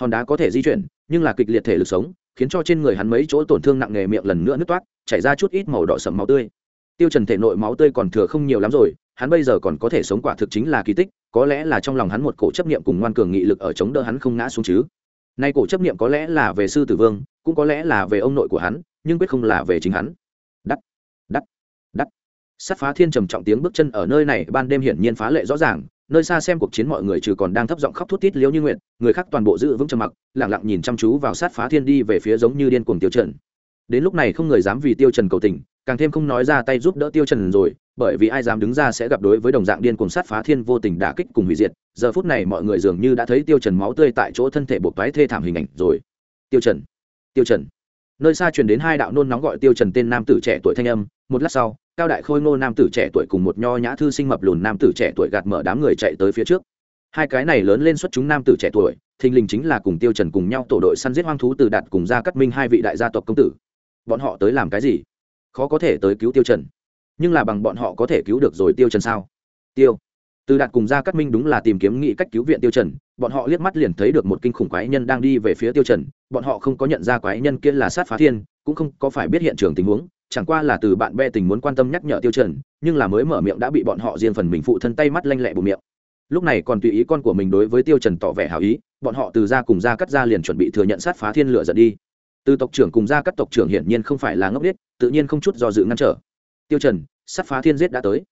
Hòn đá có thể di chuyển nhưng là kịch liệt thể lực sống, khiến cho trên người hắn mấy chỗ tổn thương nặng nề miệng lần nữa nứt toát chảy ra chút ít màu đỏ sậm máu tươi. Tiêu trần thể nội máu tươi còn thừa không nhiều lắm rồi, hắn bây giờ còn có thể sống quả thực chính là kỳ tích, có lẽ là trong lòng hắn một cổ chấp niệm cùng ngoan cường nghị lực ở chống đỡ hắn không ngã xuống chứ. Nay cổ chấp niệm có lẽ là về sư tử vương, cũng có lẽ là về ông nội của hắn, nhưng quyết không là về chính hắn sát phá thiên trầm trọng tiếng bước chân ở nơi này, ban đêm hiển nhiên phá lệ rõ ràng, nơi xa xem cuộc chiến mọi người trừ còn đang thấp giọng khóc thút thít liếu như nguyện người khác toàn bộ giữ vững trầm mặc, lặng lặng nhìn chăm chú vào sát phá thiên đi về phía giống như điên cuồng tiêu trần. Đến lúc này không người dám vì tiêu trần cầu tình, càng thêm không nói ra tay giúp đỡ tiêu trần rồi, bởi vì ai dám đứng ra sẽ gặp đối với đồng dạng điên cuồng sát phá thiên vô tình đả kích cùng hủy diệt. Giờ phút này mọi người dường như đã thấy tiêu trần máu tươi tại chỗ thân thể buộc toái thê thảm hình ảnh rồi. Tiêu trần tiêu trần. Nơi xa truyền đến hai đạo nôn nóng gọi tiêu trần tên nam tử trẻ tuổi thanh âm, một lát sau cao đại khôi ngô nam tử trẻ tuổi cùng một nho nhã thư sinh mập lùn nam tử trẻ tuổi gạt mở đám người chạy tới phía trước. Hai cái này lớn lên xuất chúng nam tử trẻ tuổi, thình lình chính là cùng tiêu trần cùng nhau tổ đội săn giết hoang thú từ đạt cùng gia cát minh hai vị đại gia tộc công tử. Bọn họ tới làm cái gì? Khó có thể tới cứu tiêu trần. Nhưng là bằng bọn họ có thể cứu được rồi tiêu trần sao? Tiêu, từ đạt cùng gia cát minh đúng là tìm kiếm nghị cách cứu viện tiêu trần, bọn họ liếc mắt liền thấy được một kinh khủng quái nhân đang đi về phía tiêu trần, bọn họ không có nhận ra quái nhân kia là sát phá thiên, cũng không có phải biết hiện trường tình huống chẳng qua là từ bạn bè tình muốn quan tâm nhắc nhở tiêu trần, nhưng là mới mở miệng đã bị bọn họ riêng phần mình phụ thân tay mắt lanh lẹ bù miệng. Lúc này còn tùy ý con của mình đối với tiêu trần tỏ vẻ hảo ý, bọn họ từ gia cùng gia cắt gia liền chuẩn bị thừa nhận sát phá thiên lửa giận đi. Từ tộc trưởng cùng gia cắt tộc trưởng hiển nhiên không phải là ngốc biết tự nhiên không chút do dự ngăn trở. Tiêu trần, sát phá thiên giết đã tới.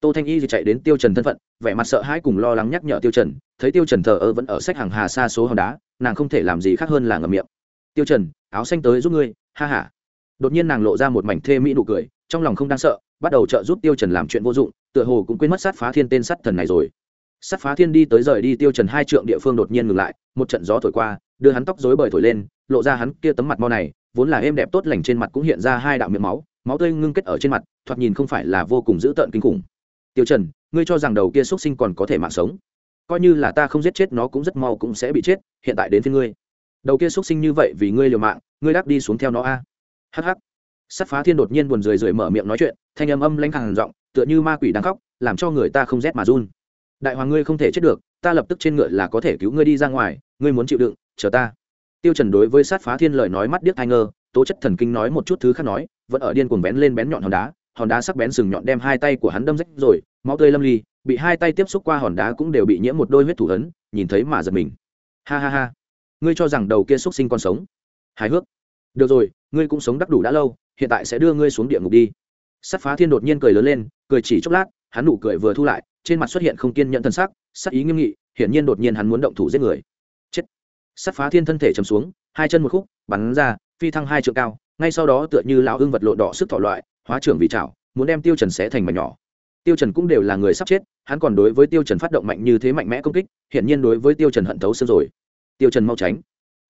Tô thanh y thì chạy đến tiêu trần thân phận, vẻ mặt sợ hãi cùng lo lắng nhắc nhở tiêu trần, thấy tiêu trần thờ ơ vẫn ở sách hàng hà xa số hòn đá, nàng không thể làm gì khác hơn là ngậm miệng. Tiêu trần, áo xanh tới giúp ngươi, ha ha đột nhiên nàng lộ ra một mảnh thê mỹ nụ cười, trong lòng không đang sợ, bắt đầu trợ giúp tiêu trần làm chuyện vô dụng, tựa hồ cũng quên mất sát phá thiên tên sát thần này rồi. Sát phá thiên đi tới rời đi tiêu trần hai trượng địa phương đột nhiên ngừng lại, một trận gió thổi qua, đưa hắn tóc rối bời thổi lên, lộ ra hắn kia tấm mặt mau này, vốn là êm đẹp tốt lành trên mặt cũng hiện ra hai đạo miệng máu máu tươi ngưng kết ở trên mặt, thoạt nhìn không phải là vô cùng dữ tợn kinh khủng. Tiêu trần, ngươi cho rằng đầu kia xuất sinh còn có thể mạng sống? Coi như là ta không giết chết nó cũng rất mau cũng sẽ bị chết, hiện tại đến với ngươi. Đầu kia xuất sinh như vậy vì ngươi liều mạng, ngươi đáp đi xuống theo nó a hắc sát phá thiên đột nhiên buồn rười rượi mở miệng nói chuyện, thanh âm âm lanh hàng giọng, tựa như ma quỷ đang khóc, làm cho người ta không rét mà run. Đại hoàng ngươi không thể chết được, ta lập tức trên ngựa là có thể cứu ngươi đi ra ngoài, ngươi muốn chịu đựng, chờ ta. Tiêu trần đối với sát phá thiên lời nói mắt điếc ai ngơ tố chất thần kinh nói một chút thứ khác nói, vẫn ở điên cuồng bén lên bén nhọn hòn đá hòn đá sắc bén sừng nhọn đem hai tay của hắn đâm rách rồi, máu tươi lâm ly, bị hai tay tiếp xúc qua hòn đá cũng đều bị nhiễm một đôi huyết thủ ấn, nhìn thấy mà giật mình. Ha ha ha. Ngươi cho rằng đầu kia xuất sinh còn sống. Hài hước được rồi ngươi cũng sống đắc đủ đã lâu hiện tại sẽ đưa ngươi xuống địa ngục đi. Sắt phá thiên đột nhiên cười lớn lên cười chỉ chốc lát hắn nụ cười vừa thu lại trên mặt xuất hiện không kiên nhận thân sắc sắc ý nghiêm nghị hiển nhiên đột nhiên hắn muốn động thủ giết người. Chết. Sắt phá thiên thân thể chầm xuống hai chân một khúc bắn ra phi thăng hai trượng cao ngay sau đó tựa như lão ưng vật lộn đỏ sức thọ loại hóa trưởng vị chảo, muốn đem tiêu trần xé thành mảnh nhỏ. Tiêu trần cũng đều là người sắp chết hắn còn đối với tiêu trần phát động mạnh như thế mạnh mẽ công kích hiện nhiên đối với tiêu trần hận thấu xương rồi. Tiêu trần mau tránh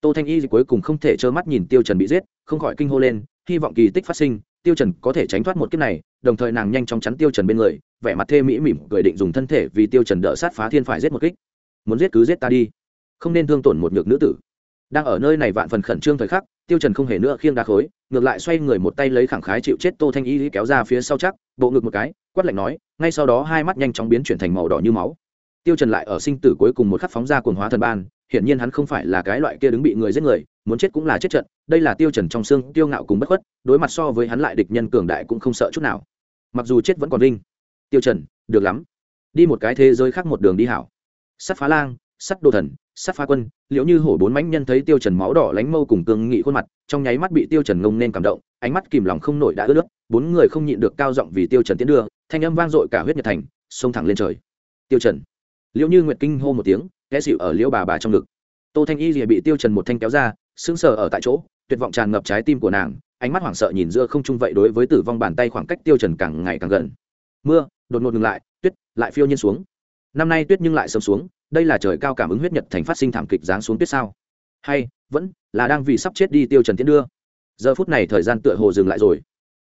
tô thanh y cuối cùng không thể trơ mắt nhìn tiêu trần bị giết, không khỏi kinh hô lên, hy vọng kỳ tích phát sinh, tiêu trần có thể tránh thoát một kiếp này, đồng thời nàng nhanh chóng chắn tiêu trần bên người, vẻ mặt thê mỹ mỉm cười định dùng thân thể vì tiêu trần đỡ sát phá thiên phải giết một kích. Muốn giết cứ giết ta đi, không nên thương tổn một nhược nữ tử. Đang ở nơi này vạn phần khẩn trương thời khắc, tiêu trần không hề nữa khiêng đá khối, ngược lại xoay người một tay lấy khẳng khái chịu chết tô thanh y kéo ra phía sau chắc, bộ ngực một cái, quát lạnh nói, ngay sau đó hai mắt nhanh chóng biến chuyển thành màu đỏ như máu. Tiêu trần lại ở sinh tử cuối cùng một khắc phóng ra cuồng hóa thần ban hiển nhiên hắn không phải là cái loại kia đứng bị người giết người muốn chết cũng là chết trận đây là tiêu trần trong xương tiêu ngạo cùng bất khuất đối mặt so với hắn lại địch nhân cường đại cũng không sợ chút nào. Mặc dù chết vẫn còn linh, tiêu trần được lắm. Đi một cái thế giới khác một đường đi hảo. Sắt phá lang sắt đồ thần sắt phá quân liễu như hổ bốn mãnh nhân thấy tiêu trần máu đỏ lánh mâu cùng cương nghị khuôn mặt trong nháy mắt bị tiêu trần ngông nên cảm động ánh mắt kìm lòng không nổi đã ướt nước bốn người không nhịn được cao giọng vì tiêu trần tiến đưa thanh âm vang dội cả huyết nhật thành xông thẳng lên trời. Tiêu trần. Liễu như nguyệt kinh hô một tiếng té xịu ở liễu bà bà trong ngực. Tô thanh y rìa bị tiêu trần một thanh kéo ra, sững sờ ở tại chỗ, tuyệt vọng tràn ngập trái tim của nàng, ánh mắt hoảng sợ nhìn giữa không trung vậy đối với tử vong bàn tay khoảng cách tiêu trần càng ngày càng gần. Mưa, đột ngột ngừng lại, tuyết lại phiêu nhiên xuống. Năm nay tuyết nhưng lại sớm xuống, đây là trời cao cảm ứng huyết nhật thành phát sinh thảm kịch giáng xuống tuyết sao? Hay, vẫn là đang vì sắp chết đi tiêu trần tiến đưa. Giờ phút này thời gian tựa hồ dừng lại rồi.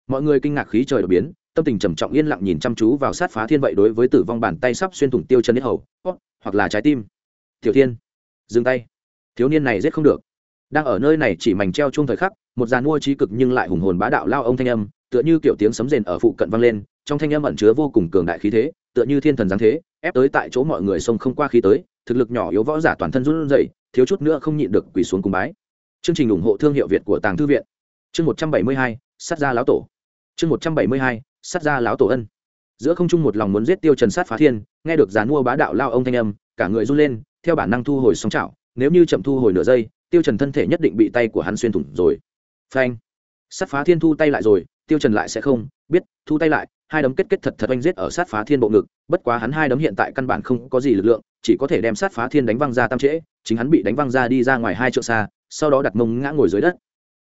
Mọi người kinh ngạc khí trời đột biến, tâm tình trầm trọng yên lặng nhìn chăm chú vào sát phá thiên vậy đối với tử vong bàn tay sắp xuyên thủng tiêu Trần hết hầu, hoặc là trái tim tiểu thiên, dừng tay. Thiếu niên này giết không được. Đang ở nơi này chỉ mảnh treo chung thời khắc, một dàn mua trí cực nhưng lại hùng hồn bá đạo lao ông thanh âm, tựa như kiểu tiếng sấm rền ở phụ cận vang lên, trong thanh âm ẩn chứa vô cùng cường đại khí thế, tựa như thiên thần giáng thế, ép tới tại chỗ mọi người xông không qua khí tới, thực lực nhỏ yếu võ giả toàn thân run rẩy, thiếu chút nữa không nhịn được quỳ xuống cùng bái. Chương trình ủng hộ thương hiệu việt của tàng thư viện. Chương một trăm bảy mươi hai, sát gia lão tổ. Chương một trăm bảy mươi hai, sát gia lão tổ ân. Giữa không trung một lòng muốn giết tiêu trần sát phá thiên, nghe được dàn mua bá đạo lao ông thanh âm, cả người run lên theo bản năng thu hồi sóng chảo nếu như chậm thu hồi nửa giây, tiêu trần thân thể nhất định bị tay của hắn xuyên thủng rồi. Phanh. Sát phá thiên thu tay lại rồi, tiêu trần lại sẽ không, biết, thu tay lại, hai đấm kết kết thật thật oanh giết ở sát phá thiên bộ ngực, bất quá hắn hai đấm hiện tại căn bản không có gì lực lượng, chỉ có thể đem sát phá thiên đánh văng ra tam trễ, chính hắn bị đánh văng ra đi ra ngoài hai trượng xa, sau đó đặt mông ngã ngồi dưới đất.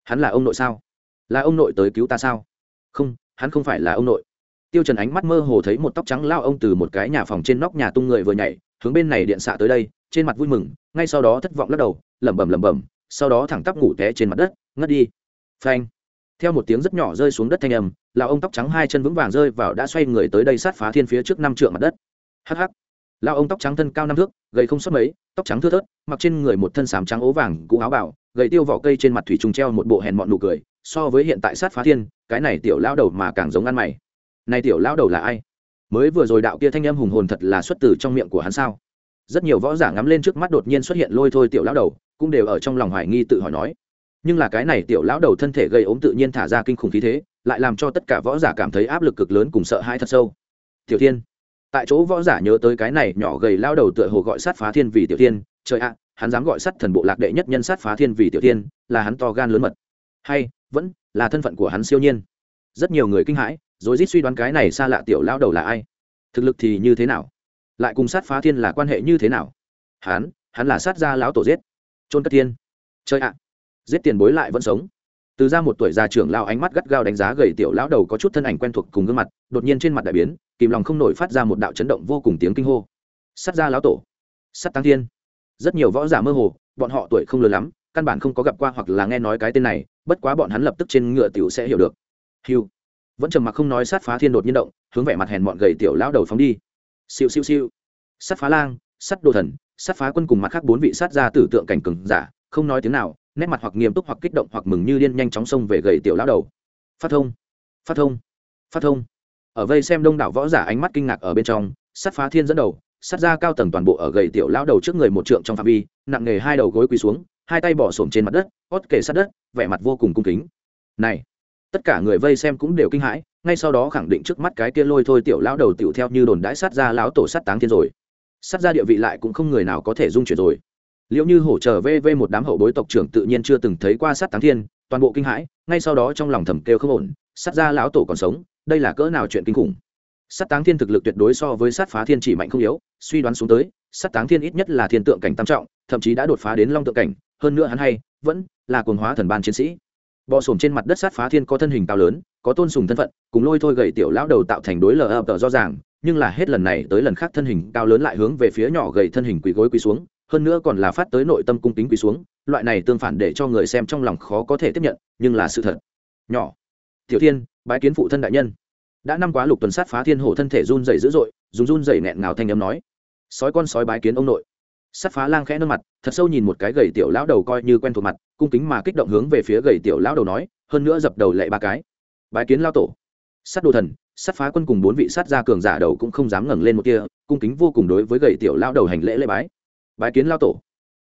Hắn là ông nội sao? Là ông nội tới cứu ta sao? Không, hắn không phải là ông nội. Tiêu trần ánh mắt mơ hồ thấy một tóc trắng lao ông từ một cái nhà phòng trên nóc nhà tung người vừa nhảy, hướng bên này điện xạ tới đây trên mặt vui mừng, ngay sau đó thất vọng lắc đầu, lẩm bẩm lẩm bẩm, sau đó thẳng tắp ngủ té trên mặt đất, ngất đi. Phanh. Theo một tiếng rất nhỏ rơi xuống đất thanh âm là ông tóc trắng hai chân vững vàng rơi vào đã xoay người tới đây sát phá thiên phía trước năm trượng mặt đất. Hắc hắc. Lao ông tóc trắng thân cao năm thước, gầy không xuất mấy, tóc trắng thưa thớt, mặc trên người một thân sám trắng ố vàng, cũ áo bảo gầy tiêu vỏ cây trên mặt thủy trùng treo một bộ hèn mọn nụ cười, so với hiện tại sát phá thiên, cái này tiểu lao đầu mà càng giống ăn mày. Này tiểu lao đầu là ai? Mới vừa rồi đạo kia thanh âm hùng hồn thật là xuất từ trong miệng của hắn sao? Rất nhiều võ giả ngắm lên trước mắt đột nhiên xuất hiện lôi thôi tiểu lão đầu, cũng đều ở trong lòng hoài nghi tự hỏi nói, nhưng là cái này tiểu lão đầu thân thể gây ốm tự nhiên thả ra kinh khủng khí thế, lại làm cho tất cả võ giả cảm thấy áp lực cực lớn cùng sợ hãi thật sâu. Tiểu thiên, tại chỗ võ giả nhớ tới cái này nhỏ gầy lao đầu tựa hồ gọi sát phá thiên vì tiểu thiên, trời ạ, hắn dám gọi sát thần bộ lạc đệ nhất nhân sát phá thiên vì tiểu thiên, là hắn to gan lớn mật. Hay, vẫn là thân phận của hắn siêu nhiên. Rất nhiều người kinh hãi rồi rít suy đoán cái này xa lạ tiểu lao đầu là ai. Thực lực thì như thế nào? Lại cùng sát phá thiên là quan hệ như thế nào? Hắn hắn là sát gia lão tổ giết. Trôn cất thiên. Chơi ạ. Giết tiền bối lại vẫn sống. Từ ra một tuổi già trưởng lao ánh mắt gắt gao đánh giá gầy tiểu lão đầu có chút thân ảnh quen thuộc cùng gương mặt, đột nhiên trên mặt đại biến, kìm lòng không nổi phát ra một đạo chấn động vô cùng tiếng kinh hô. Sát gia lão tổ. Sát tăng thiên. Rất nhiều võ giả mơ hồ, bọn họ tuổi không lớn lắm, căn bản không có gặp qua hoặc là nghe nói cái tên này, bất quá bọn hắn lập tức trên ngựa tiểu sẽ hiểu được. Hiu vẫn trầm mặc không nói sát phá thiên đột nhiên động, hướng vẻ mặt hèn mọn gầy tiểu lão đầu phóng đi siêu siêu siêu. Sắt phá lang, sắt đồ thần, sắt phá quân cùng mặt khác bốn vị sát gia tử tượng cảnh cường giả, không nói tiếng nào, nét mặt hoặc nghiêm túc hoặc kích động hoặc mừng như điên nhanh chóng xông về gầy tiểu lão đầu. Phát thông phát thông phát thông. Ở vây xem đông đảo võ giả ánh mắt kinh ngạc ở bên trong, sắt phá thiên dẫn đầu sắt ra cao tầng toàn bộ ở gầy tiểu lão đầu trước người một trượng trong phạm vi, nặng nghề hai đầu gối quỳ xuống, hai tay bỏ sổm trên mặt đất, ót kề sát đất, vẻ mặt vô cùng cung kính. Này tất cả người vây xem cũng đều kinh hãi, ngay sau đó khẳng định trước mắt cái kia lôi thôi tiểu lão đầu tiểu theo như đồn đãi sát ra lão tổ sát táng thiên rồi. Sát ra địa vị lại cũng không người nào có thể dung chuyển rồi. Liệu như hổ trở vê vê một đám hậu bối tộc trưởng tự nhiên chưa từng thấy qua sát táng thiên, toàn bộ kinh hãi, ngay sau đó trong lòng thầm kêu không ổn, sát ra lão tổ còn sống, đây là cỡ nào chuyện kinh khủng. Sát táng thiên thực lực tuyệt đối so với sát phá thiên chỉ mạnh không yếu, suy đoán xuống tới, sát táng thiên ít nhất là thiên tượng cảnh tam trọng, thậm chí đã đột phá đến long tượng cảnh, hơn nữa hắn hay vẫn là quần hóa thần ban chiến sĩ bò sổm trên mặt đất sát phá thiên có thân hình cao lớn, có tôn sùng thân phận, cùng lôi thôi gầy tiểu lão đầu tạo thành đối lờ ập tờ rõ ràng, nhưng là hết lần này tới lần khác thân hình cao lớn lại hướng về phía nhỏ gầy thân hình quỳ gối quỳ xuống, hơn nữa còn là phát tới nội tâm cung kính quỳ xuống, loại này tương phản để cho người xem trong lòng khó có thể tiếp nhận, nhưng là sự thật. Nhỏ, tiểu thiên, bái kiến phụ thân đại nhân. Đã năm quá lục tuần sát phá thiên hổ thân thể run dày dữ dội, dùng run dày nghẹn ngào thanh âm nói. Sói con sói bái kiến ông nội sát phá lang khẽ nâng mặt, thật sâu nhìn một cái gầy tiểu lão đầu coi như quen thuộc mặt, cung kính mà kích động hướng về phía gầy tiểu lão đầu nói, hơn nữa dập đầu lệ ba cái. Bái kiến lao tổ. Sát đồ thần sát phá quân cùng bốn vị sát gia cường giả đầu cũng không dám ngẩng lên một kia cung kính vô cùng đối với gầy tiểu lão đầu hành lễ lễ bái. Bái kiến lao tổ.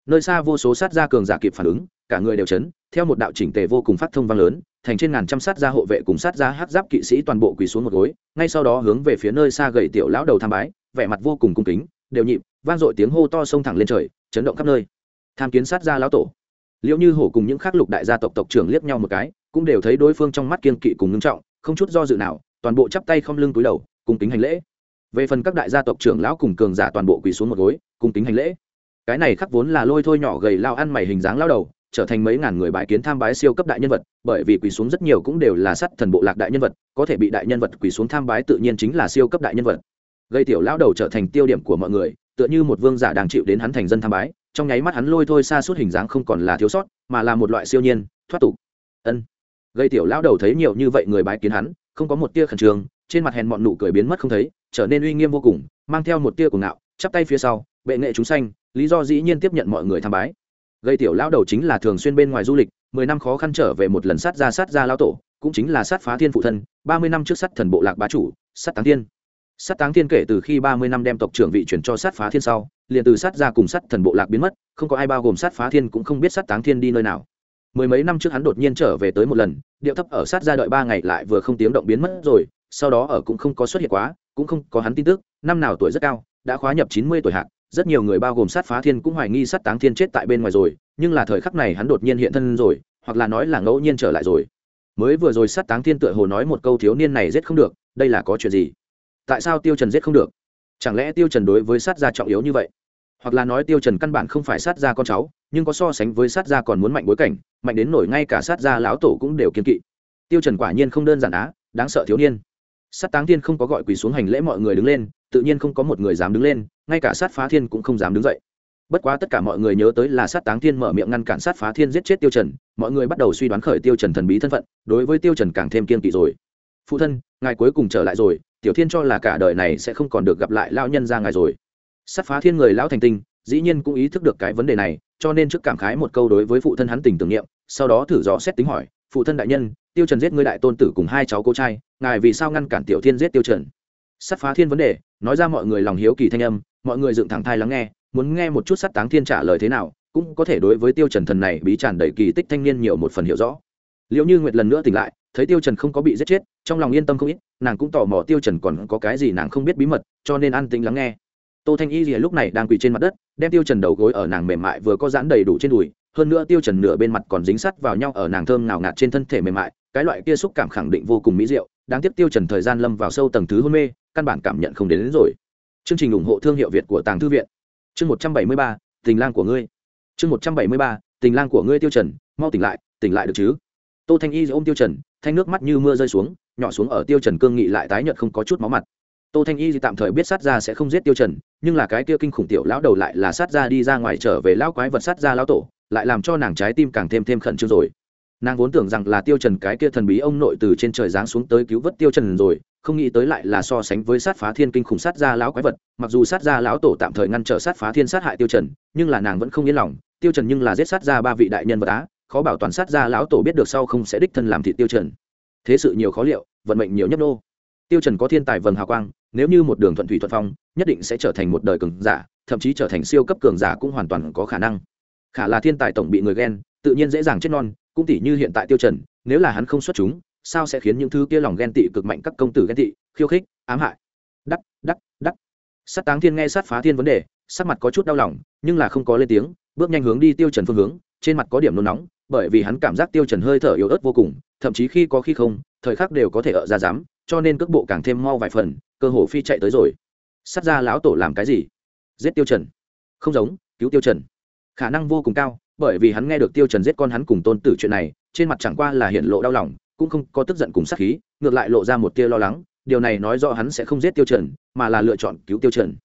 Nơi xa vô số sát gia cường giả kịp phản ứng, cả người đều chấn, theo một đạo chỉnh tề vô cùng phát thông vang lớn, thành trên ngàn trăm sát gia hộ vệ cùng sát gia hát giáp kỵ sĩ toàn bộ quỳ xuống một gối, ngay sau đó hướng về phía nơi xa gầy tiểu lão đầu tham bái, vẻ mặt vô cùng cung kính, đều nhịp vang dội tiếng hô to sông thẳng lên trời, chấn động khắp nơi. Tham kiến sát gia lão tổ. Liệu như hổ cùng những khắc lục đại gia tộc tộc trưởng liếc nhau một cái, cũng đều thấy đối phương trong mắt kiên kỵ cùng ngưng trọng, không chút do dự nào, toàn bộ chắp tay không lưng túi đầu cùng kính hành lễ. Về phần các đại gia tộc trưởng lão cùng cường giả toàn bộ quỳ xuống một gối cùng kính hành lễ. Cái này khắc vốn là lôi thôi nhỏ gầy lao ăn mày hình dáng lao đầu, trở thành mấy ngàn người bái kiến tham bái siêu cấp đại nhân vật, bởi vì quỳ xuống rất nhiều cũng đều là sắt thần bộ lạc đại nhân vật, có thể bị đại nhân vật quỳ xuống tham bái tự nhiên chính là siêu cấp đại nhân vật. Gây tiểu lao đầu trở thành tiêu điểm của mọi người tựa như một vương giả đang chịu đến hắn thành dân tham bái trong nháy mắt hắn lôi thôi xa suốt hình dáng không còn là thiếu sót mà là một loại siêu nhiên thoát tục. Ân. Gây tiểu lao đầu thấy nhiều như vậy người bái kiến hắn không có một tia khẩn trương trên mặt hèn mọn nụ cười biến mất không thấy trở nên uy nghiêm vô cùng mang theo một tia cuồng ngạo chắp tay phía sau bệ nghệ chúng sanh, lý do dĩ nhiên tiếp nhận mọi người tham bái. Gây tiểu lao đầu chính là thường xuyên bên ngoài du lịch mười năm khó khăn trở về một lần sát ra sát ra lao tổ cũng chính là sát phá thiên phụ thân ba mươi năm trước sát thần bộ lạc bá chủ sát táng thiên sát táng thiên kể từ khi ba mươi năm đem tộc trưởng vị chuyển cho sát phá thiên sau liền từ sát ra cùng sát thần bộ lạc biến mất không có ai bao gồm sát phá thiên cũng không biết sát táng thiên đi nơi nào. Mười mấy năm trước hắn đột nhiên trở về tới một lần điệu thấp ở sát ra đợi ba ngày lại vừa không tiếng động biến mất rồi sau đó ở cũng không có xuất hiện quá cũng không có hắn tin tức năm nào tuổi rất cao đã khóa nhập chín mươi tuổi hạn, rất nhiều người bao gồm sát phá thiên cũng hoài nghi sát táng thiên chết tại bên ngoài rồi nhưng là thời khắc này hắn đột nhiên hiện thân rồi hoặc là nói là ngẫu nhiên trở lại rồi. Mới vừa rồi sát táng thiên tựa hồ nói một câu thiếu niên này giết không được đây là có chuyện gì? Tại sao tiêu trần giết không được? Chẳng lẽ tiêu trần đối với sát gia trọng yếu như vậy? Hoặc là nói tiêu trần căn bản không phải sát gia con cháu, nhưng có so sánh với sát gia còn muốn mạnh bối cảnh, mạnh đến nổi ngay cả sát gia lão tổ cũng đều kiên kỵ. Tiêu trần quả nhiên không đơn giản á, đáng sợ thiếu niên. Sát táng thiên không có gọi quỳ xuống hành lễ mọi người đứng lên, tự nhiên không có một người dám đứng lên, ngay cả sát phá thiên cũng không dám đứng dậy. Bất quá tất cả mọi người nhớ tới là sát táng thiên mở miệng ngăn cản sát phá thiên giết chết tiêu trần, mọi người bắt đầu suy đoán khởi tiêu trần thần bí thân phận, đối với tiêu trần càng thêm kiên kỵ rồi phụ thân, ngài cuối cùng trở lại rồi, tiểu thiên cho là cả đời này sẽ không còn được gặp lại lão nhân ra ngài rồi. Sát phá thiên người lão thành tinh, dĩ nhiên cũng ý thức được cái vấn đề này, cho nên trước cảm khái một câu đối với phụ thân hắn tình tưởng niệm, sau đó thử rõ xét tính hỏi, phụ thân đại nhân, tiêu trần giết ngươi đại tôn tử cùng hai cháu cô trai, ngài vì sao ngăn cản tiểu thiên giết tiêu trần? Sát phá thiên vấn đề, nói ra mọi người lòng hiếu kỳ thanh âm, mọi người dựng thẳng thai lắng nghe, muốn nghe một chút sát táng thiên trả lời thế nào, cũng có thể đối với tiêu trần thần này bí tràn đầy kỳ tích thanh niên nhiều một phần hiểu rõ. Liệu như nguyệt lần nữa tỉnh lại thấy tiêu trần không có bị giết chết trong lòng yên tâm không ít nàng cũng tò mò tiêu trần còn có cái gì nàng không biết bí mật cho nên an tĩnh lắng nghe. Tô thanh y lìa lúc này đang quỳ trên mặt đất đem tiêu trần đầu gối ở nàng mềm mại vừa có giãn đầy đủ trên đùi hơn nữa tiêu trần nửa bên mặt còn dính sắt vào nhau ở nàng thơm ngào ngạt trên thân thể mềm mại cái loại kia xúc cảm khẳng định vô cùng mỹ diệu đáng tiếc tiêu trần thời gian lâm vào sâu tầng thứ hôn mê căn bản cảm nhận không đến, đến rồi. Chương trình ủng hộ thương hiệu việt của tàng thư viện. Chương một trăm bảy mươi ba tình lang của ngươi. Chương một trăm bảy mươi ba tình lang của ngươi tiêu trần mau tỉnh lại tỉnh lại được chứ? Tô thanh y ôm tiêu trần, thanh nước mắt như mưa rơi xuống, nhỏ xuống ở tiêu trần cương nghị lại tái nhợt không có chút máu mặt. Tô thanh y tạm thời biết sát ra sẽ không giết tiêu trần, nhưng là cái kia kinh khủng tiểu lão đầu lại là sát ra đi ra ngoài trở về lão quái vật sát ra lão tổ, lại làm cho nàng trái tim càng thêm thêm khẩn trương rồi. Nàng vốn tưởng rằng là tiêu trần cái kia thần bí ông nội từ trên trời giáng xuống tới cứu vớt tiêu trần rồi, không nghĩ tới lại là so sánh với sát phá thiên kinh khủng sát gia lão quái vật, mặc dù sát gia lão tổ tạm thời ngăn trở sát phá thiên sát hại tiêu trần, nhưng là nàng vẫn không yên lòng, tiêu trần nhưng là giết sát gia ba vị đại nhân vật á khó bảo toàn sát gia lão tổ biết được sau không sẽ đích thân làm thịt tiêu trần. Thế sự nhiều khó liệu, vận mệnh nhiều nhấp nô. Tiêu trần có thiên tài vầng hào quang, nếu như một đường thuận thủy thuận phong, nhất định sẽ trở thành một đời cường giả, thậm chí trở thành siêu cấp cường giả cũng hoàn toàn có khả năng. Khả là thiên tài tổng bị người ghen, tự nhiên dễ dàng chết non, cũng tỷ như hiện tại tiêu trần, nếu là hắn không xuất chúng, sao sẽ khiến những thứ kia lòng ghen tị cực mạnh các công tử ghen tị, khiêu khích, ám hại? Đắc đắc đắc. Sát táng thiên nghe sát phá thiên vấn đề, sắc mặt có chút đau lòng, nhưng là không có lên tiếng, bước nhanh hướng đi tiêu trần phương hướng, trên mặt có điểm nôn nóng bởi vì hắn cảm giác tiêu trần hơi thở yếu ớt vô cùng, thậm chí khi có khi không, thời khắc đều có thể ở ra dám, cho nên cước bộ càng thêm mau vài phần, cơ hồ phi chạy tới rồi. Sát ra lão tổ làm cái gì? Giết tiêu trần. Không giống, cứu tiêu trần. Khả năng vô cùng cao, bởi vì hắn nghe được tiêu trần giết con hắn cùng tôn tử chuyện này, trên mặt chẳng qua là hiện lộ đau lòng, cũng không có tức giận cùng sát khí, ngược lại lộ ra một tia lo lắng, điều này nói rõ hắn sẽ không giết tiêu trần, mà là lựa chọn cứu tiêu trần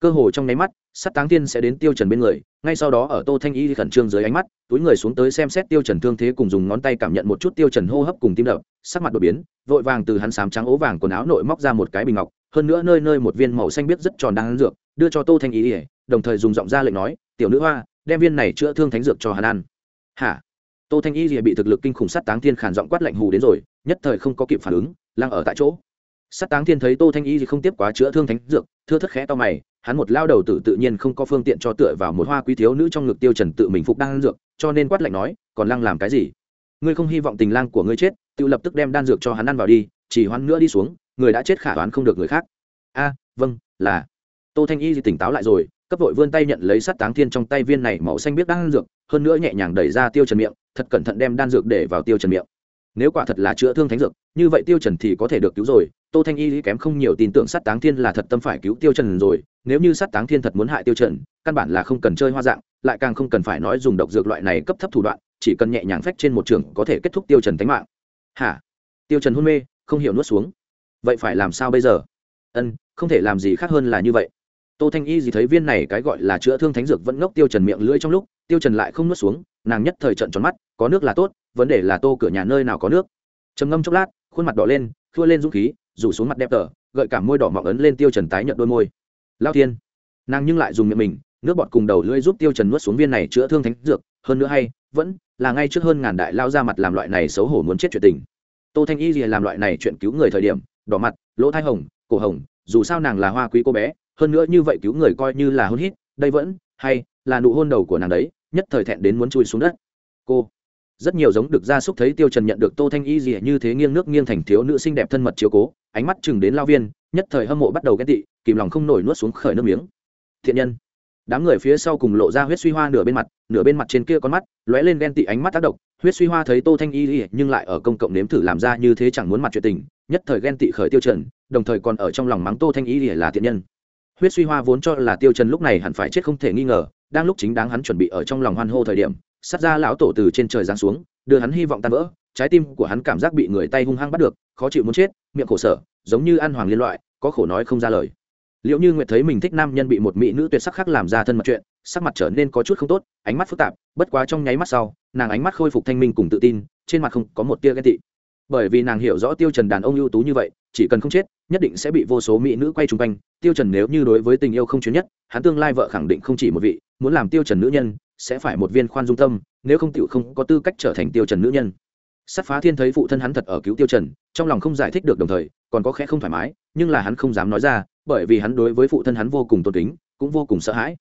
cơ hồ trong nháy mắt sát táng tiên sẽ đến tiêu trần bên người, ngay sau đó ở tô thanh y khẩn trương dưới ánh mắt, túi người xuống tới xem xét tiêu trần thương thế cùng dùng ngón tay cảm nhận một chút tiêu trần hô hấp cùng tim đập, sắc mặt đột biến, vội vàng từ hắn sám trắng ố vàng quần áo nội móc ra một cái bình ngọc, hơn nữa nơi nơi một viên màu xanh biết rất tròn đang ăn dược, đưa cho tô thanh y, đồng thời dùng giọng ra lệnh nói, tiểu nữ hoa, đem viên này chữa thương thánh dược cho hắn ăn. Hả? Tô thanh y bị thực lực kinh khủng sát táng thiên khản giọng quát lạnh hù đến rồi, nhất thời không có kịp phản ứng, lăng ở tại chỗ. Sát táng thiên thấy tô thanh y không tiếp quá chữa thương thánh dược, thưa thất khẽ to mày hắn một lao đầu tử tự nhiên không có phương tiện cho tựa vào một hoa quý thiếu nữ trong ngực tiêu trần tự mình phục đan dược, cho nên quát lạnh nói, còn lăng làm cái gì? Ngươi không hy vọng tình lang của ngươi chết, tự lập tức đem đan dược cho hắn ăn vào đi, chỉ hoan nữa đi xuống, người đã chết khả đoán không được người khác. A vâng là. Tô thanh y tỉnh táo lại rồi, cấp vội vươn tay nhận lấy sát táng thiên trong tay viên này màu xanh biết đan dược, hơn nữa nhẹ nhàng đẩy ra tiêu trần miệng, thật cẩn thận đem đan dược để vào tiêu trần miệng nếu quả thật là chữa thương thánh dược, như vậy tiêu trần thì có thể được cứu rồi. Tô thanh y kém không nhiều tin tưởng sát táng thiên là thật tâm phải cứu tiêu trần rồi. Nếu như sát táng thiên thật muốn hại tiêu trần, căn bản là không cần chơi hoa dạng, lại càng không cần phải nói dùng độc dược loại này cấp thấp thủ đoạn, chỉ cần nhẹ nhàng phách trên một trường có thể kết thúc tiêu trần tính mạng. Hả? Tiêu trần hôn mê, không hiểu nuốt xuống. Vậy phải làm sao bây giờ? Ân, không thể làm gì khác hơn là như vậy. Tô thanh y gì thấy viên này cái gọi là chữa thương thánh dược vẫn ngốc tiêu trần miệng lưỡi trong lúc, tiêu trần lại không nuốt xuống, nàng nhất thời trận tròn mắt, có nước là tốt vấn đề là tô cửa nhà nơi nào có nước. Trầm ngâm chốc lát, khuôn mặt đỏ lên thua lên dũng khí, rủ xuống mặt đẹp tở gợi cả môi đỏ mọng ấn lên tiêu trần tái nhợt đôi môi. Lao thiên. Nàng nhưng lại dùng miệng mình, nước bọt cùng đầu lưỡi giúp tiêu trần nuốt xuống viên này chữa thương thánh dược, hơn nữa hay, vẫn là ngay trước hơn ngàn đại lao ra mặt làm loại này xấu hổ muốn chết chuyện tình. Tô thanh y gì làm loại này chuyện cứu người thời điểm, đỏ mặt, lỗ thai hồng, cổ hồng, dù sao nàng là hoa quý cô bé, hơn nữa như vậy cứu người coi như là hôn hít, đây vẫn hay là nụ hôn đầu của nàng đấy, nhất thời thẹn đến muốn chui xuống đất. Cô rất nhiều giống được gia súc thấy tiêu trần nhận được tô thanh y gì như thế nghiêng nước nghiêng thành thiếu nữ xinh đẹp thân mật chiếu cố, ánh mắt chừng đến lao viên, nhất thời hâm mộ bắt đầu ghen tị, kìm lòng không nổi nuốt xuống khởi nước miếng. Thiện nhân. Đám người phía sau cùng lộ ra huyết suy hoa nửa bên mặt, nửa bên mặt trên kia con mắt, lóe lên ghen tị ánh mắt tác động, huyết suy hoa thấy tô thanh y nhưng lại ở công cộng nếm thử làm ra như thế chẳng muốn mặt chuyện tình, nhất thời ghen tị khởi tiêu trần, đồng thời còn ở trong lòng mắng tô thanh y là thiện nhân. Huyết suy hoa vốn cho là tiêu trần lúc này hẳn phải chết không thể nghi ngờ, đang lúc chính đáng hắn chuẩn bị ở trong lòng hoan hô thời điểm sát ra lão tổ từ trên trời giáng xuống, đưa hắn hy vọng tan vỡ, trái tim của hắn cảm giác bị người tay hung hăng bắt được, khó chịu muốn chết, miệng khổ sở, giống như ăn hoàng liên loại, có khổ nói không ra lời. Liệu như nguyệt thấy mình thích nam nhân bị một mỹ nữ tuyệt sắc khác làm ra thân mật chuyện, sắc mặt trở nên có chút không tốt, ánh mắt phức tạp, bất quá trong nháy mắt sau, nàng ánh mắt khôi phục thanh minh cùng tự tin, trên mặt không có một tia ghen tị. Bởi vì nàng hiểu rõ tiêu trần đàn ông ưu tú như vậy, chỉ cần không chết, nhất định sẽ bị vô số mỹ nữ quay chung quanh. Tiêu trần nếu như đối với tình yêu không chuyên nhất, hắn tương lai vợ khẳng định không chỉ một vị, muốn làm tiêu trần nữ nhân sẽ phải một viên khoan dung tâm, nếu không tựu không có tư cách trở thành tiêu trần nữ nhân. Sát phá thiên thấy phụ thân hắn thật ở cứu tiêu trần, trong lòng không giải thích được đồng thời, còn có khẽ không thoải mái, nhưng là hắn không dám nói ra, bởi vì hắn đối với phụ thân hắn vô cùng tôn kính, cũng vô cùng sợ hãi.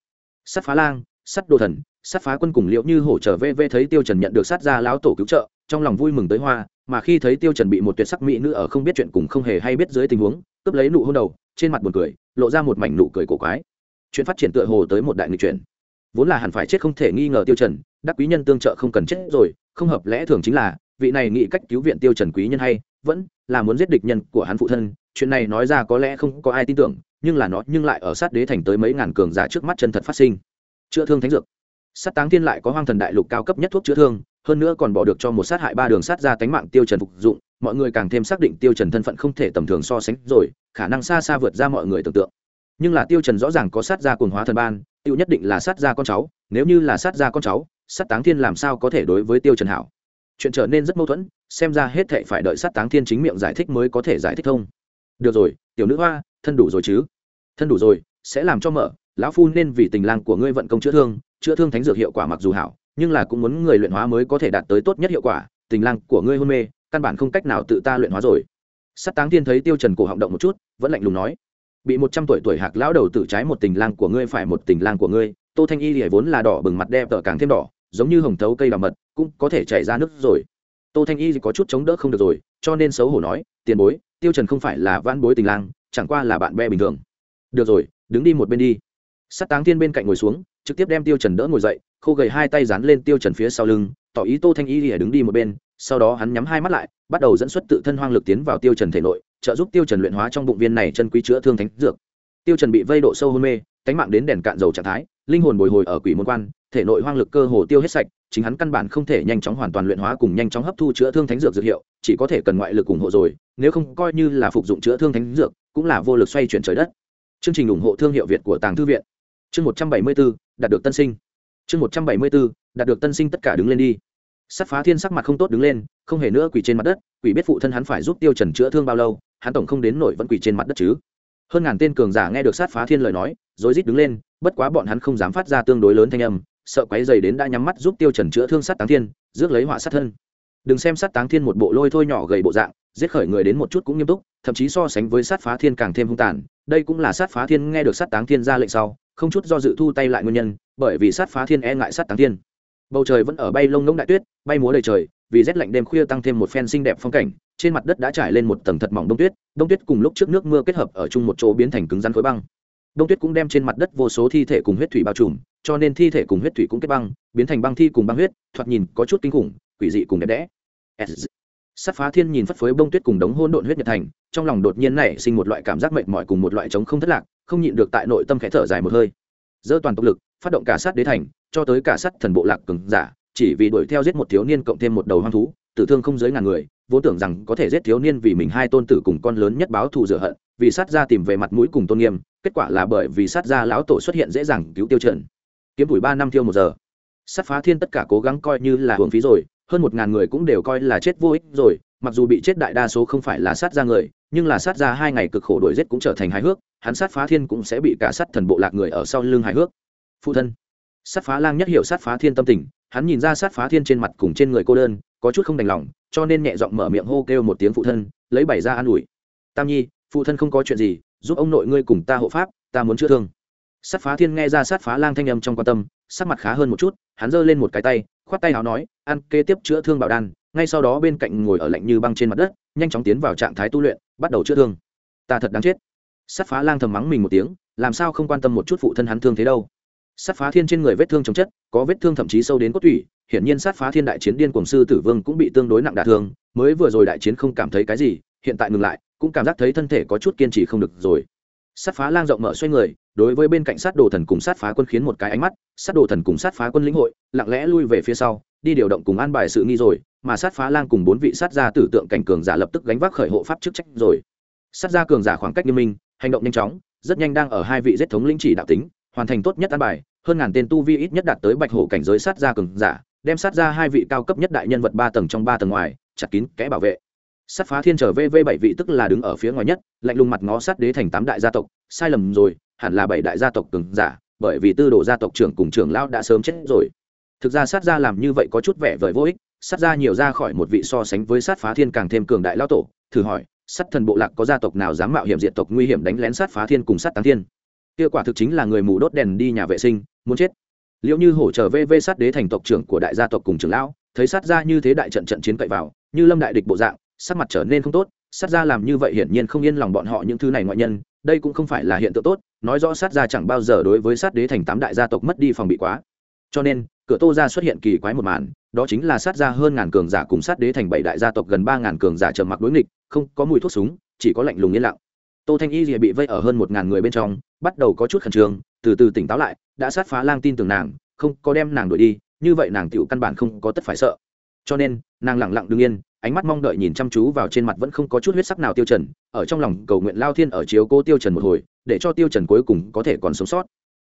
Sát phá lang, sát đồ thần, sát phá quân cùng liệu như hổ trở về về thấy tiêu trần nhận được sát gia lão tổ cứu trợ, trong lòng vui mừng tới hoa, mà khi thấy tiêu trần bị một tuyệt sắc mỹ nữ ở không biết chuyện cùng không hề hay biết dưới tình huống, cướp lấy nụ hôn đầu, trên mặt buồn cười, lộ ra một mảnh nụ cười cổ quái. Chuyện phát triển tựa hồ tới một đại nghịch chuyển vốn là hẳn phải chết không thể nghi ngờ tiêu trần, đắc quý nhân tương trợ không cần chết rồi, không hợp lẽ thường chính là, vị này nghĩ cách cứu viện tiêu trần quý nhân hay, vẫn là muốn giết địch nhân của hắn phụ thân, chuyện này nói ra có lẽ không có ai tin tưởng, nhưng là nó nhưng lại ở sát đế thành tới mấy ngàn cường giả trước mắt chân thật phát sinh. Chữa thương thánh dược. Sát táng thiên lại có hoang thần đại lục cao cấp nhất thuốc chữa thương, hơn nữa còn bỏ được cho một sát hại ba đường sát ra tánh mạng tiêu trần phục dụng, mọi người càng thêm xác định tiêu trần thân phận không thể tầm thường so sánh rồi, khả năng xa xa vượt ra mọi người tưởng tượng. Nhưng là tiêu trần rõ ràng có sát ra cuồng hóa thần ban tiêu nhất định là sát ra con cháu, nếu như là sát ra con cháu, sát táng thiên làm sao có thể đối với tiêu trần hảo? Chuyện trở nên rất mâu thuẫn, xem ra hết thệ phải đợi sát táng thiên chính miệng giải thích mới có thể giải thích thông. Được rồi, tiểu nữ hoa, thân đủ rồi chứ? Thân đủ rồi, sẽ làm cho mở, lão phu nên vì tình lang của ngươi vận công chữa thương chữa thương thánh dược hiệu quả mặc dù hảo, nhưng là cũng muốn người luyện hóa mới có thể đạt tới tốt nhất hiệu quả, tình lang của ngươi hôn mê, căn bản không cách nào tự ta luyện hóa rồi. Sát táng thiên thấy tiêu trần cổ họng động một chút, vẫn lạnh lùng nói bị một trăm tuổi tuổi hạc lão đầu tự trái một tình lang của ngươi phải một tình lang của ngươi. Tô thanh y thì vốn là đỏ bừng mặt đẹp tở càng thêm đỏ, giống như hồng thấu cây đào mật, cũng có thể chảy ra nước rồi. Tô thanh y thì có chút chống đỡ không được rồi, cho nên xấu hổ nói, tiền bối, tiêu trần không phải là van bối tình lang, chẳng qua là bạn bè bình thường. Được rồi, đứng đi một bên đi. Sát táng thiên bên cạnh ngồi xuống, trực tiếp đem tiêu trần đỡ ngồi dậy, khô gầy hai tay dán lên tiêu trần phía sau lưng, tỏ ý tô thanh y thì đứng đi một bên, sau đó hắn nhắm hai mắt lại, bắt đầu dẫn xuất tự thân hoang lực tiến vào tiêu trần thể nội trợ giúp tiêu trần luyện hóa trong bụng viên này chân quý chữa thương thánh dược. Tiêu trần bị vây độ sâu hôn mê, cánh mạng đến đèn cạn dầu trạng thái, linh hồn bồi hồi ở quỷ môn quan, thể nội hoang lực cơ hồ tiêu hết sạch, chính hắn căn bản không thể nhanh chóng hoàn toàn luyện hóa cùng nhanh chóng hấp thu chữa thương thánh dược dược hiệu, chỉ có thể cần ngoại lực ủng hộ rồi, nếu không coi như là phục dụng chữa thương thánh dược, cũng là vô lực xoay chuyển trời đất. Chương trình ủng hộ thương hiệu việt của tàng thư viện. Chương một trăm bảy mươi bốn đạt được tân sinh. Chương một trăm bảy mươi bốn đạt được tân sinh tất cả đứng lên đi. Sắt phá thiên sắc mặt không tốt đứng lên, không hề nữa quỷ trên mặt đất quỷ biết phụ thân hắn phải giúp tiêu trần chữa thương bao lâu hắn tổng không đến nổi vẫn quỳ trên mặt đất chứ. Hơn ngàn tên cường giả nghe được sát phá thiên lời nói rối rít đứng lên, bất quá bọn hắn không dám phát ra tương đối lớn thanh âm, sợ quấy dày đến đã nhắm mắt giúp tiêu trần chữa thương sát táng thiên, rước lấy họa sát thân. Đừng xem sát táng thiên một bộ lôi thôi nhỏ gầy bộ dạng, giết khởi người đến một chút cũng nghiêm túc, thậm chí so sánh với sát phá thiên càng thêm hung tàn. Đây cũng là sát phá thiên nghe được sát táng thiên ra lệnh sau, không chút do dự thu tay lại nguyên nhân, bởi vì sát phá thiên e ngại sát táng thiên. Bầu trời vẫn ở bay lông ngỗng đại tuyết, bay múa đầy trời vì rét lạnh đêm khuya tăng thêm một phen xinh đẹp phong cảnh, trên mặt đất đã trải lên một tầng thật mỏng đông tuyết đông tuyết cùng lúc trước nước mưa kết hợp ở chung một chỗ biến thành cứng rắn khối băng. Đông tuyết cũng đem trên mặt đất vô số thi thể cùng huyết thủy bao trùm, cho nên thi thể cùng huyết thủy cũng kết băng, biến thành băng thi cùng băng huyết, thoạt nhìn có chút kinh khủng, quỷ dị cùng đẹp đẽ. Sát phá thiên nhìn phất phới bông tuyết cùng đống hôn độn huyết nhật thành, trong lòng đột nhiên nảy sinh một loại cảm giác mệt mỏi cùng một loại trống không thất lạc, không nhịn được tại nội tâm khẽ thở dài một hơi. Dỡ toàn tốc lực, phát động cả sát đế thành, cho tới cả sát thần bộ lạc cường giả chỉ vì đuổi theo giết một thiếu niên cộng thêm một đầu hoang thú, tử thương không dưới ngàn người, vốn tưởng rằng có thể giết thiếu niên vì mình hai tôn tử cùng con lớn nhất báo thù rửa hận, vì sát ra tìm về mặt mũi cùng tôn nghiêm, kết quả là bởi vì sát ra lão tổ xuất hiện dễ dàng cứu tiêu trần. Kiếm tuổi ba năm tiêu một giờ. Sát phá thiên tất cả cố gắng coi như là hưởng phí rồi, hơn một ngàn người cũng đều coi là chết vô ích rồi, mặc dù bị chết đại đa số không phải là sát ra người, nhưng là sát ra hai ngày cực khổ đuổi giết cũng trở thành hài hước, hắn sát phá thiên cũng sẽ bị cả sát thần bộ lạc người ở sau lưng hài hước. Phụ thân. Sát phá lang nhất hiểu sát phá thiên tâm tình hắn nhìn ra sát phá thiên trên mặt cùng trên người cô đơn, có chút không đành lòng, cho nên nhẹ giọng mở miệng hô kêu một tiếng phụ thân, lấy bảy ra an ủi. Tam nhi, phụ thân không có chuyện gì, giúp ông nội ngươi cùng ta hộ pháp, ta muốn chữa thương. Sát phá thiên nghe ra sát phá lang thanh âm trong quan tâm, sắc mặt khá hơn một chút, hắn giơ lên một cái tay, khoát tay áo nói, ăn, kế tiếp chữa thương bảo đan, ngay sau đó bên cạnh ngồi ở lạnh như băng trên mặt đất, nhanh chóng tiến vào trạng thái tu luyện, bắt đầu chữa thương. Ta thật đáng chết. Sát phá lang thầm mắng mình một tiếng, làm sao không quan tâm một chút phụ thân hắn thương thế đâu? Sát phá thiên trên người vết thương chống chất, có vết thương thậm chí sâu đến cốt tủy, hiển nhiên sát phá thiên đại chiến điên cuồng sư tử vương cũng bị tương đối nặng đả thương, mới vừa rồi đại chiến không cảm thấy cái gì, hiện tại ngừng lại, cũng cảm giác thấy thân thể có chút kiên trì không được rồi. Sát phá lang rộng mở xoay người, đối với bên cạnh sát đồ thần cùng sát phá quân khiến một cái ánh mắt, sát đồ thần cùng sát phá quân lĩnh hội, lặng lẽ lui về phía sau, đi điều động cùng an bài sự nghi rồi, mà sát phá lang cùng bốn vị sát gia tử tượng cảnh cường giả lập tức gánh vác khởi hộ pháp chức trách rồi. Sát gia cường giả khoảng cách nghiêm minh, hành động nhanh chóng, rất nhanh đang ở hai vị giết thống lĩnh chỉ đạo tính hoàn thành tốt nhất an bài, hơn ngàn tên tu vi ít nhất đạt tới bạch hổ cảnh giới sát gia cường giả, đem sát ra hai vị cao cấp nhất đại nhân vật ba tầng trong ba tầng ngoài, chặt kín kẽ bảo vệ. Sát phá thiên trở vv bảy vị tức là đứng ở phía ngoài nhất, lạnh lùng mặt ngó sát đế thành tám đại gia tộc, sai lầm rồi, hẳn là bảy đại gia tộc cường giả, bởi vì tư đồ gia tộc trưởng cùng trưởng lão đã sớm chết rồi. Thực ra sát gia làm như vậy có chút vẻ vời vô ích, sát gia nhiều ra khỏi một vị so sánh với sát phá thiên càng thêm cường đại lão tổ, thử hỏi, sát thần bộ lạc có gia tộc nào dám mạo hiểm diện tộc nguy hiểm đánh lén sát phá thiên cùng sát táng thiên? Kia quả thực chính là người mù đốt đèn đi nhà vệ sinh, muốn chết. Liệu như hổ trở vv sát đế thành tộc trưởng của đại gia tộc cùng trưởng lão, thấy sát gia như thế đại trận trận chiến cậy vào, như lâm đại địch bộ dạng, sắc mặt trở nên không tốt, sát gia làm như vậy hiển nhiên không yên lòng bọn họ những thứ này ngoại nhân, đây cũng không phải là hiện tượng tốt, nói rõ sát gia chẳng bao giờ đối với sát đế thành tám đại gia tộc mất đi phòng bị quá. Cho nên, cửa tô gia xuất hiện kỳ quái một màn, đó chính là sát gia hơn ngàn cường giả cùng sát đế thành bảy đại gia tộc gần ba ngàn cường giả trầm mặc đối nghịch, không có mùi thuốc súng, chỉ có lạnh lùng yên lặng. Tô thanh y rìa bị vây ở hơn một ngàn người bên trong bắt đầu có chút khẩn trương, từ từ tỉnh táo lại, đã sát phá lang tin tưởng nàng, không có đem nàng đuổi đi, như vậy nàng tựu căn bản không có tất phải sợ. Cho nên, nàng lẳng lặng đ ứ n g yên, ánh mắt mong đợi nhìn chăm chú vào trên mặt vẫn không có chút huyết sắc nào tiêu trần, ở trong lòng cầu nguyện lao thiên ở chiếu cô tiêu trần một hồi, để cho tiêu trần cuối cùng có thể còn sống sót.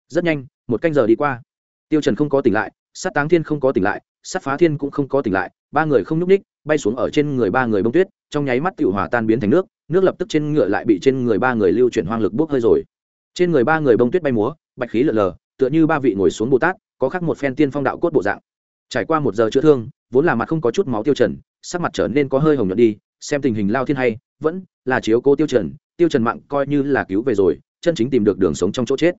Rất nhanh, một canh giờ đi qua. Tiêu trần không có tỉnh lại, sát táng thiên không có tỉnh lại, sát phá thiên cũng không có tỉnh lại, ba người không nhúc ních bay xuống ở trên người ba người bông tuyết, trong nháy mắt tiểu hòa tan biến thành nước nước lập tức trên ngựa lại bị trên người ba người lưu chuyển hoang lực bốc hơi rồi trên người ba người bông tuyết bay múa, bạch khí lở lờ, tựa như ba vị ngồi xuống bồ tát, có khắc một phen tiên phong đạo cốt bộ dạng. Trải qua một giờ chữa thương, vốn là mặt không có chút máu tiêu trần, sắc mặt trở nên có hơi hồng nhuận đi, xem tình hình lao thiên hay, vẫn là chiếu cố tiêu trần tiêu trần mạng coi như là cứu về rồi, chân chính tìm được đường sống trong chỗ chết.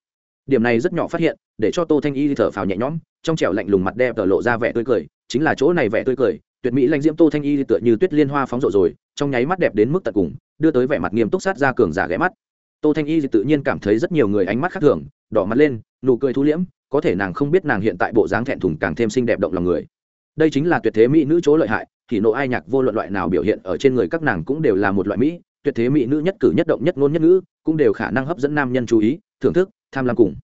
Điểm này rất nhỏ phát hiện, để cho tô thanh y thở phào nhẹ nhõm, trong trẻo lạnh lùng mặt đẹp tở lộ ra vẻ tươi cười, chính là chỗ này vẻ tươi cười, tuyệt mỹ lãnh diễm tô thanh y tựa như tuyết liên hoa phóng rộ rồi, trong nháy mắt đẹp đến mức tận cùng, đưa tới vẻ mặt nghiêm túc sát ra cường giả ghé mắt tô thanh y tự nhiên cảm thấy rất nhiều người ánh mắt khác thường, đỏ mặt lên, nụ cười thu liễm, có thể nàng không biết nàng hiện tại bộ dáng thẹn thùng càng thêm xinh đẹp động lòng người. Đây chính là tuyệt thế mỹ nữ chỗ lợi hại, thì nộ ai nhạc vô luận loại nào biểu hiện ở trên người các nàng cũng đều là một loại mỹ, tuyệt thế mỹ nữ nhất cử nhất động nhất ngôn nhất ngữ, cũng đều khả năng hấp dẫn nam nhân chú ý, thưởng thức, tham lam cùng.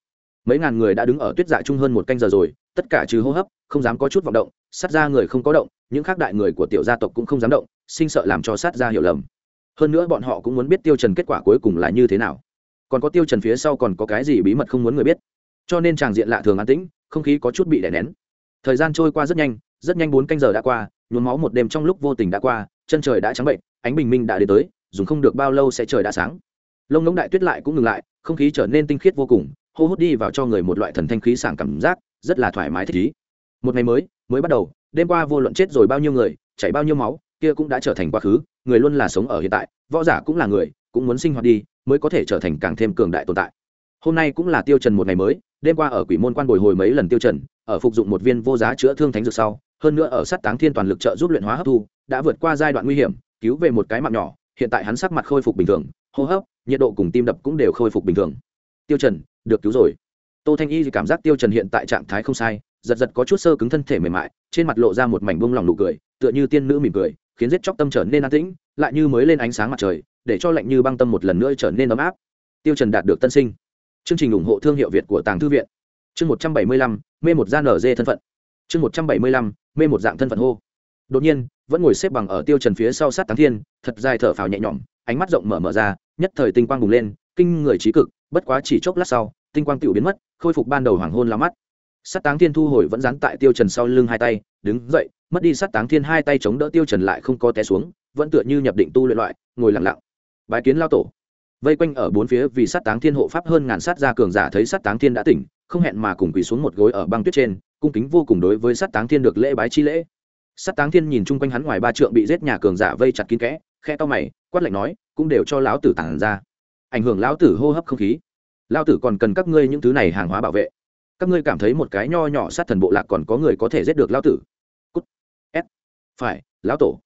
Mấy ngàn người đã đứng ở tuyết dạ chung hơn một canh giờ rồi, tất cả trừ hô hấp, không dám có chút vọng động, sát ra người không có động, những khác đại người của tiểu gia tộc cũng không dám động, sinh sợ làm cho sát ra hiểu lầm hơn nữa bọn họ cũng muốn biết tiêu trần kết quả cuối cùng là như thế nào. Còn có tiêu trần phía sau còn có cái gì bí mật không muốn người biết. Cho nên tràng diện lạ thường an tĩnh, không khí có chút bị đè nén. Thời gian trôi qua rất nhanh rất nhanh bốn canh giờ đã qua, nhuốm máu một đêm trong lúc vô tình đã qua, chân trời đã trắng bệnh, ánh bình minh đã đến tới, dùng không được bao lâu sẽ trời đã sáng. Lông ngỗng đại tuyết lại cũng ngừng lại, không khí trở nên tinh khiết vô cùng, hô hút đi vào cho người một loại thần thanh khí sảng cảm giác, rất là thoải mái thích ý. Một ngày mới mới bắt đầu, đêm qua vô luận chết rồi bao nhiêu người, chảy bao nhiêu máu, kia cũng đã trở thành quá khứ người luôn là sống ở hiện tại, võ giả cũng là người, cũng muốn sinh hoạt đi, mới có thể trở thành càng thêm cường đại tồn tại. Hôm nay cũng là tiêu trần một ngày mới, đêm qua ở quỷ môn quan bồi hồi mấy lần tiêu trần, ở phục dụng một viên vô giá chữa thương thánh dược sau, hơn nữa ở sát táng thiên toàn lực trợ giúp luyện hóa hấp thu, đã vượt qua giai đoạn nguy hiểm, cứu về một cái mạng nhỏ, hiện tại hắn sắc mặt khôi phục bình thường, hô hấp, nhiệt độ cùng tim đập cũng đều khôi phục bình thường. Tiêu trần, được cứu rồi. Tô thanh y cảm giác tiêu trần hiện tại trạng thái không sai, giật giật có chút sơ cứng thân thể mềm mại, trên mặt lộ ra một mảnh buông lòng nụ cười, tựa như tiên nữ mỉm cười khiến giết chóc tâm trở nên an tĩnh, lại như mới lên ánh sáng mặt trời, để cho lạnh như băng tâm một lần nữa trở nên ấm áp. Tiêu trần đạt được tân sinh. Chương trình ủng hộ thương hiệu việt của tàng thư viện. Chương một trăm bảy mươi lăm, mê một gian nở dê thân phận. Chương một trăm bảy mươi lăm, mê một dạng thân phận hô. Đột nhiên, vẫn ngồi xếp bằng ở tiêu trần phía sau sát táng thiên, thật dài thở phào nhẹ nhõm, ánh mắt rộng mở mở ra, nhất thời tinh quang bùng lên, kinh người trí cực, bất quá chỉ chốc lát sau, tinh quang tiểu biến mất, khôi phục ban đầu hoàng hôn la mắt. Sát táng thiên thu hồi vẫn dán tại tiêu trần sau lưng hai tay, đứng dậy mất đi sát táng thiên hai tay chống đỡ tiêu trần lại không có té xuống, vẫn tựa như nhập định tu luyện loại, ngồi lặng lặng. Bái kiến lao tổ. Vây quanh ở bốn phía vì sát táng thiên hộ pháp hơn ngàn sát gia cường giả thấy sát táng thiên đã tỉnh, không hẹn mà cùng quỳ xuống một gối ở băng tuyết trên, cung kính vô cùng đối với sát táng thiên được lễ bái chi lễ. Sát táng thiên nhìn chung quanh hắn ngoài ba trượng bị giết nhà cường giả vây chặt kín kẽ, khe to mày, quát lạnh nói, cũng đều cho lão tử tản ra. Ảnh hưởng lão tử hô hấp không khí. Lão tử còn cần các ngươi những thứ này hàng hóa bảo vệ. Các ngươi cảm thấy một cái nho nhỏ sát thần bộ lạc còn có người có thể giết được lão tử phải, lão tổ.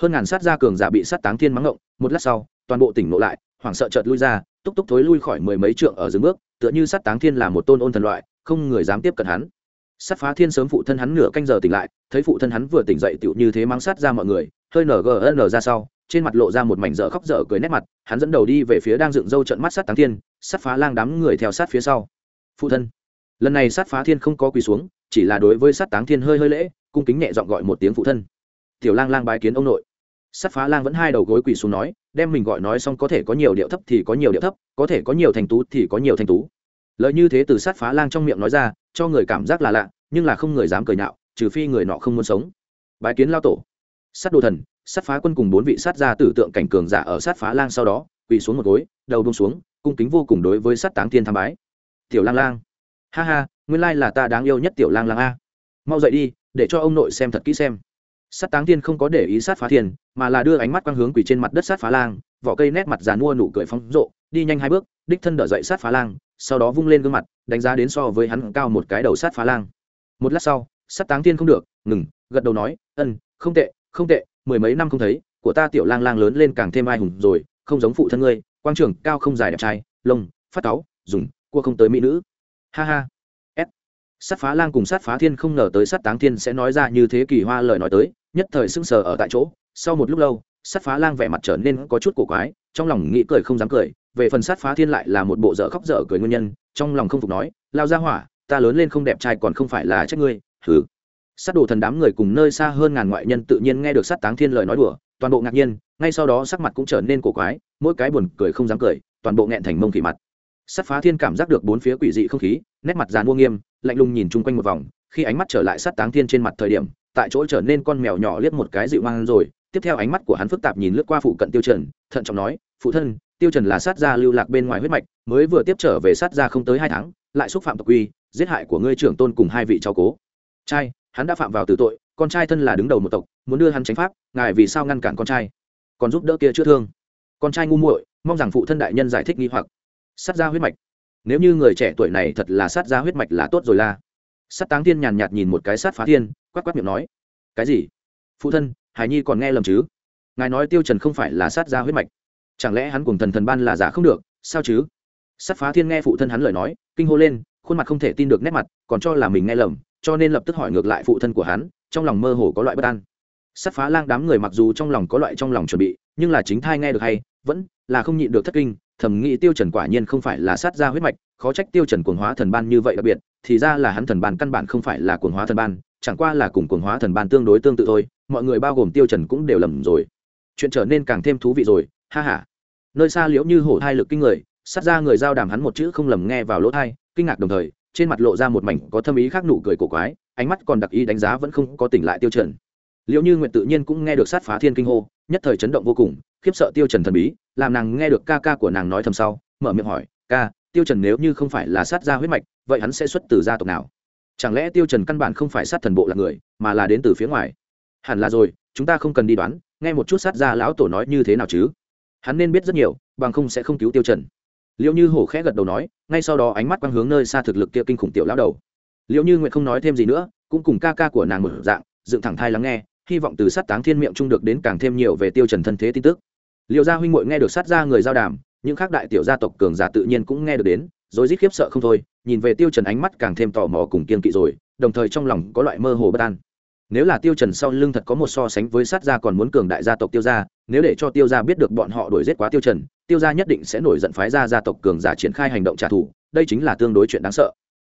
Hơn ngàn sát gia cường giả bị sát táng thiên mắng ngộng, một lát sau, toàn bộ tỉnh nộ lại, hoảng sợ chợt lui ra, túc túc thối lui khỏi mười mấy trượng ở dừng bước, tựa như sát táng thiên là một tôn ôn thần loại, không người dám tiếp cận hắn. Sát phá thiên sớm phụ thân hắn nửa canh giờ tỉnh lại, thấy phụ thân hắn vừa tỉnh dậy tựu như thế mang sát ra mọi người, hơi nở gn ra sau, trên mặt lộ ra một mảnh dở khóc dở cười nét mặt, hắn dẫn đầu đi về phía đang dựng râu trận mắt sát táng thiên, sát phá lang đám người theo sát phía sau. Phụ thân. Lần này sát phá thiên không có quỳ xuống, chỉ là đối với sát táng thiên hơi hơi lễ, cung kính nhẹ dọn gọi một tiếng phụ thân tiểu lang lang bái kiến ông nội. Sát phá lang vẫn hai đầu gối quỳ xuống nói, đem mình gọi nói xong có thể có nhiều điệu thấp thì có nhiều điệu thấp, có thể có nhiều thành tú thì có nhiều thành tú. Lợi như thế từ sát phá lang trong miệng nói ra, cho người cảm giác là lạ, nhưng là không người dám cười nhạo trừ phi người nọ không muốn sống. Bái kiến lao tổ. Sát đồ thần, sát phá quân cùng bốn vị sát gia tử tượng cảnh cường giả ở sát phá lang sau đó, quỳ xuống một gối, đầu bông xuống, cung kính vô cùng đối với sát táng thiên tham bái. Tiểu lang lang. Ha ha, nguyên lai là ta đáng yêu nhất tiểu lang lang a. Mau dậy đi, để cho ông nội xem thật kỹ xem sát táng thiên không có để ý sát phá thiên, mà là đưa ánh mắt quang hướng quỳ trên mặt đất sát phá lang, vỏ cây nét mặt dàn mua nụ cười phóng rộ, đi nhanh hai bước, đích thân đỡ dậy sát phá lang, sau đó vung lên gương mặt, đánh giá đến so với hắn cao một cái đầu sát phá lang. Một lát sau sát táng thiên không được, ngừng, gật đầu nói ân không tệ không tệ, mười mấy năm không thấy, của ta tiểu lang lang lớn lên càng thêm ai hùng rồi, không giống phụ thân ngươi, quang trường cao không dài đẹp trai, lông, phát cáu, dùng, cua không tới mỹ nữ. Ha ha sát phá lang cùng sát phá thiên không ngờ tới sát táng thiên sẽ nói ra như thế kỳ hoa lời nói tới, nhất thời sững sờ ở tại chỗ, sau một lúc lâu, sát phá lang vẻ mặt trở nên có chút cổ quái, trong lòng nghĩ cười không dám cười, về phần sát phá thiên lại là một bộ dở khóc dở cười nguyên nhân, trong lòng không phục nói, lao ra hỏa, ta lớn lên không đẹp trai còn không phải là trách ngươi. Thứ sát đồ thần đám người cùng nơi xa hơn ngàn ngoại nhân tự nhiên nghe được sát táng thiên lời nói đùa, toàn bộ ngạc nhiên, ngay sau đó sắc mặt cũng trở nên cổ quái, mỗi cái buồn cười không dám cười, toàn bộ nghẹn thành mông khỉ mặt. Sát phá thiên cảm giác được bốn phía quỷ dị không khí, nét mặt dàn mua nghiêm lạnh lùng nhìn chung quanh một vòng, khi ánh mắt trở lại sát táng thiên trên mặt thời điểm, tại chỗ trở nên con mèo nhỏ liếc một cái dịu ngoan rồi. Tiếp theo ánh mắt của hắn phức tạp nhìn lướt qua phụ cận tiêu trần, thận trọng nói, phụ thân, tiêu trần là sát gia lưu lạc bên ngoài huyết mạch, mới vừa tiếp trở về sát gia không tới hai tháng, lại xúc phạm tộc quy, giết hại của ngươi trưởng tôn cùng hai vị cháu cố. Trai, hắn đã phạm vào tử tội, con trai thân là đứng đầu một tộc, muốn đưa hắn tránh pháp, ngài vì sao ngăn cản con trai? Còn giúp đỡ kia chữa thương. Con trai ngu muội, mong rằng phụ thân đại nhân giải thích nghi hoặc. Sát gia huyết mạch nếu như người trẻ tuổi này thật là sát gia huyết mạch là tốt rồi la. Sát táng thiên nhàn nhạt nhìn một cái sát phá thiên quát quát miệng nói, cái gì? Phụ thân, hải nhi còn nghe lầm chứ? Ngài nói tiêu trần không phải là sát gia huyết mạch. Chẳng lẽ hắn cùng thần thần ban là giả không được, sao chứ? Sát phá thiên nghe phụ thân hắn lời nói, kinh hô lên, khuôn mặt không thể tin được nét mặt, còn cho là mình nghe lầm, cho nên lập tức hỏi ngược lại phụ thân của hắn, trong lòng mơ hồ có loại bất an. Sát phá lang đám người mặc dù trong lòng có loại trong lòng chuẩn bị, nhưng là chính thai nghe được hay, vẫn là không nhịn được thất kinh thầm nghĩ tiêu trần quả nhiên không phải là sát gia huyết mạch khó trách tiêu trần cuồng hóa thần ban như vậy đặc biệt thì ra là hắn thần ban căn bản không phải là cuồng hóa thần ban chẳng qua là cùng cuồng hóa thần ban tương đối tương tự thôi mọi người bao gồm tiêu trần cũng đều lầm rồi. Chuyện trở nên càng thêm thú vị rồi ha ha. Nơi xa liễu như hổ thai lực kinh người sát ra người giao đàm hắn một chữ không lầm nghe vào lỗ tai, kinh ngạc đồng thời trên mặt lộ ra một mảnh có thâm ý khác nụ cười cổ quái ánh mắt còn đặc ý đánh giá vẫn không có tỉnh lại tiêu trần. Liễu như nguyện tự nhiên cũng nghe được sát phá thiên kinh hô nhất thời chấn động vô cùng khiếp sợ tiêu trần thần bí làm nàng nghe được ca ca của nàng nói thầm sau, mở miệng hỏi, ca, tiêu trần nếu như không phải là sát gia huyết mạch, vậy hắn sẽ xuất từ gia tộc nào? Chẳng lẽ tiêu trần căn bản không phải sát thần bộ là người, mà là đến từ phía ngoài? Hẳn là rồi, chúng ta không cần đi đoán, nghe một chút sát gia lão tổ nói như thế nào chứ? Hắn nên biết rất nhiều, bằng không sẽ không cứu tiêu trần. Liệu như hổ khẽ gật đầu nói, ngay sau đó ánh mắt quang hướng nơi xa thực lực kia kinh khủng tiểu lão đầu. Liệu như nguyện không nói thêm gì nữa, cũng cùng ca ca của nàng một dạng, dựng thẳng thai lắng nghe, hy vọng từ sát táng thiên miệng trung được đến càng thêm nhiều về tiêu trần thân thế tin tức liệu gia huynh muội nghe được sát gia người giao đàm, những khác đại tiểu gia tộc cường giả tự nhiên cũng nghe được đến rồi rít khiếp sợ không thôi, nhìn về tiêu trần ánh mắt càng thêm tò mò cùng kiên kỵ rồi, đồng thời trong lòng có loại mơ hồ bất an. Nếu là tiêu trần sau lưng thật có một so sánh với sát gia còn muốn cường đại gia tộc tiêu gia, nếu để cho tiêu gia biết được bọn họ đuổi giết quá tiêu trần, tiêu gia nhất định sẽ nổi giận phái ra gia tộc cường giả triển khai hành động trả thù, đây chính là tương đối chuyện đáng sợ.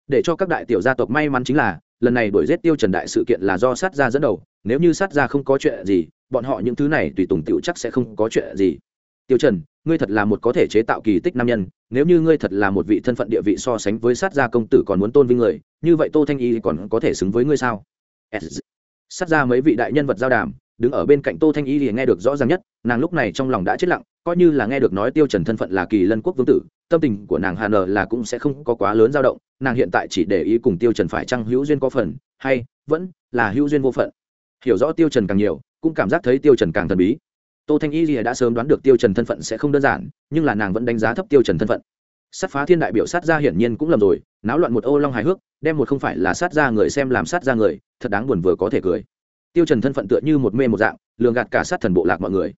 Để cho các đại tiểu gia tộc may mắn chính là, lần này đuổi giết tiêu trần đại sự kiện là do sát gia dẫn đầu, nếu như sát gia không có chuyện gì bọn họ những thứ này tùy tùng tiểu chắc sẽ không có chuyện gì. Tiêu trần, ngươi thật là một có thể chế tạo kỳ tích nam nhân, nếu như ngươi thật là một vị thân phận địa vị so sánh với sát gia công tử còn muốn tôn vinh người, như vậy tô thanh y còn có thể xứng với ngươi sao? Sát gia mấy vị đại nhân vật giao đàm, đứng ở bên cạnh tô thanh y thì nghe được rõ ràng nhất, nàng lúc này trong lòng đã chết lặng, coi như là nghe được nói tiêu trần thân phận là kỳ lân quốc vương tử, tâm tình của nàng hà nờ là cũng sẽ không có quá lớn dao động, nàng hiện tại chỉ để ý cùng tiêu trần phải chăng hữu duyên có phần, hay vẫn là hữu duyên vô phận. Hiểu rõ tiêu trần càng nhiều cũng cảm giác thấy tiêu trần càng thần bí. Tô thanh y thì đã sớm đoán được tiêu trần thân phận sẽ không đơn giản, nhưng là nàng vẫn đánh giá thấp tiêu trần thân phận. Sát phá thiên đại biểu sát gia hiển nhiên cũng lầm rồi, náo loạn một ô long hài hước, đem một không phải là sát gia người xem làm sát gia người, thật đáng buồn vừa có thể cười. Tiêu trần thân phận tựa như một mê một dạng, lường gạt cả sát thần bộ lạc mọi người.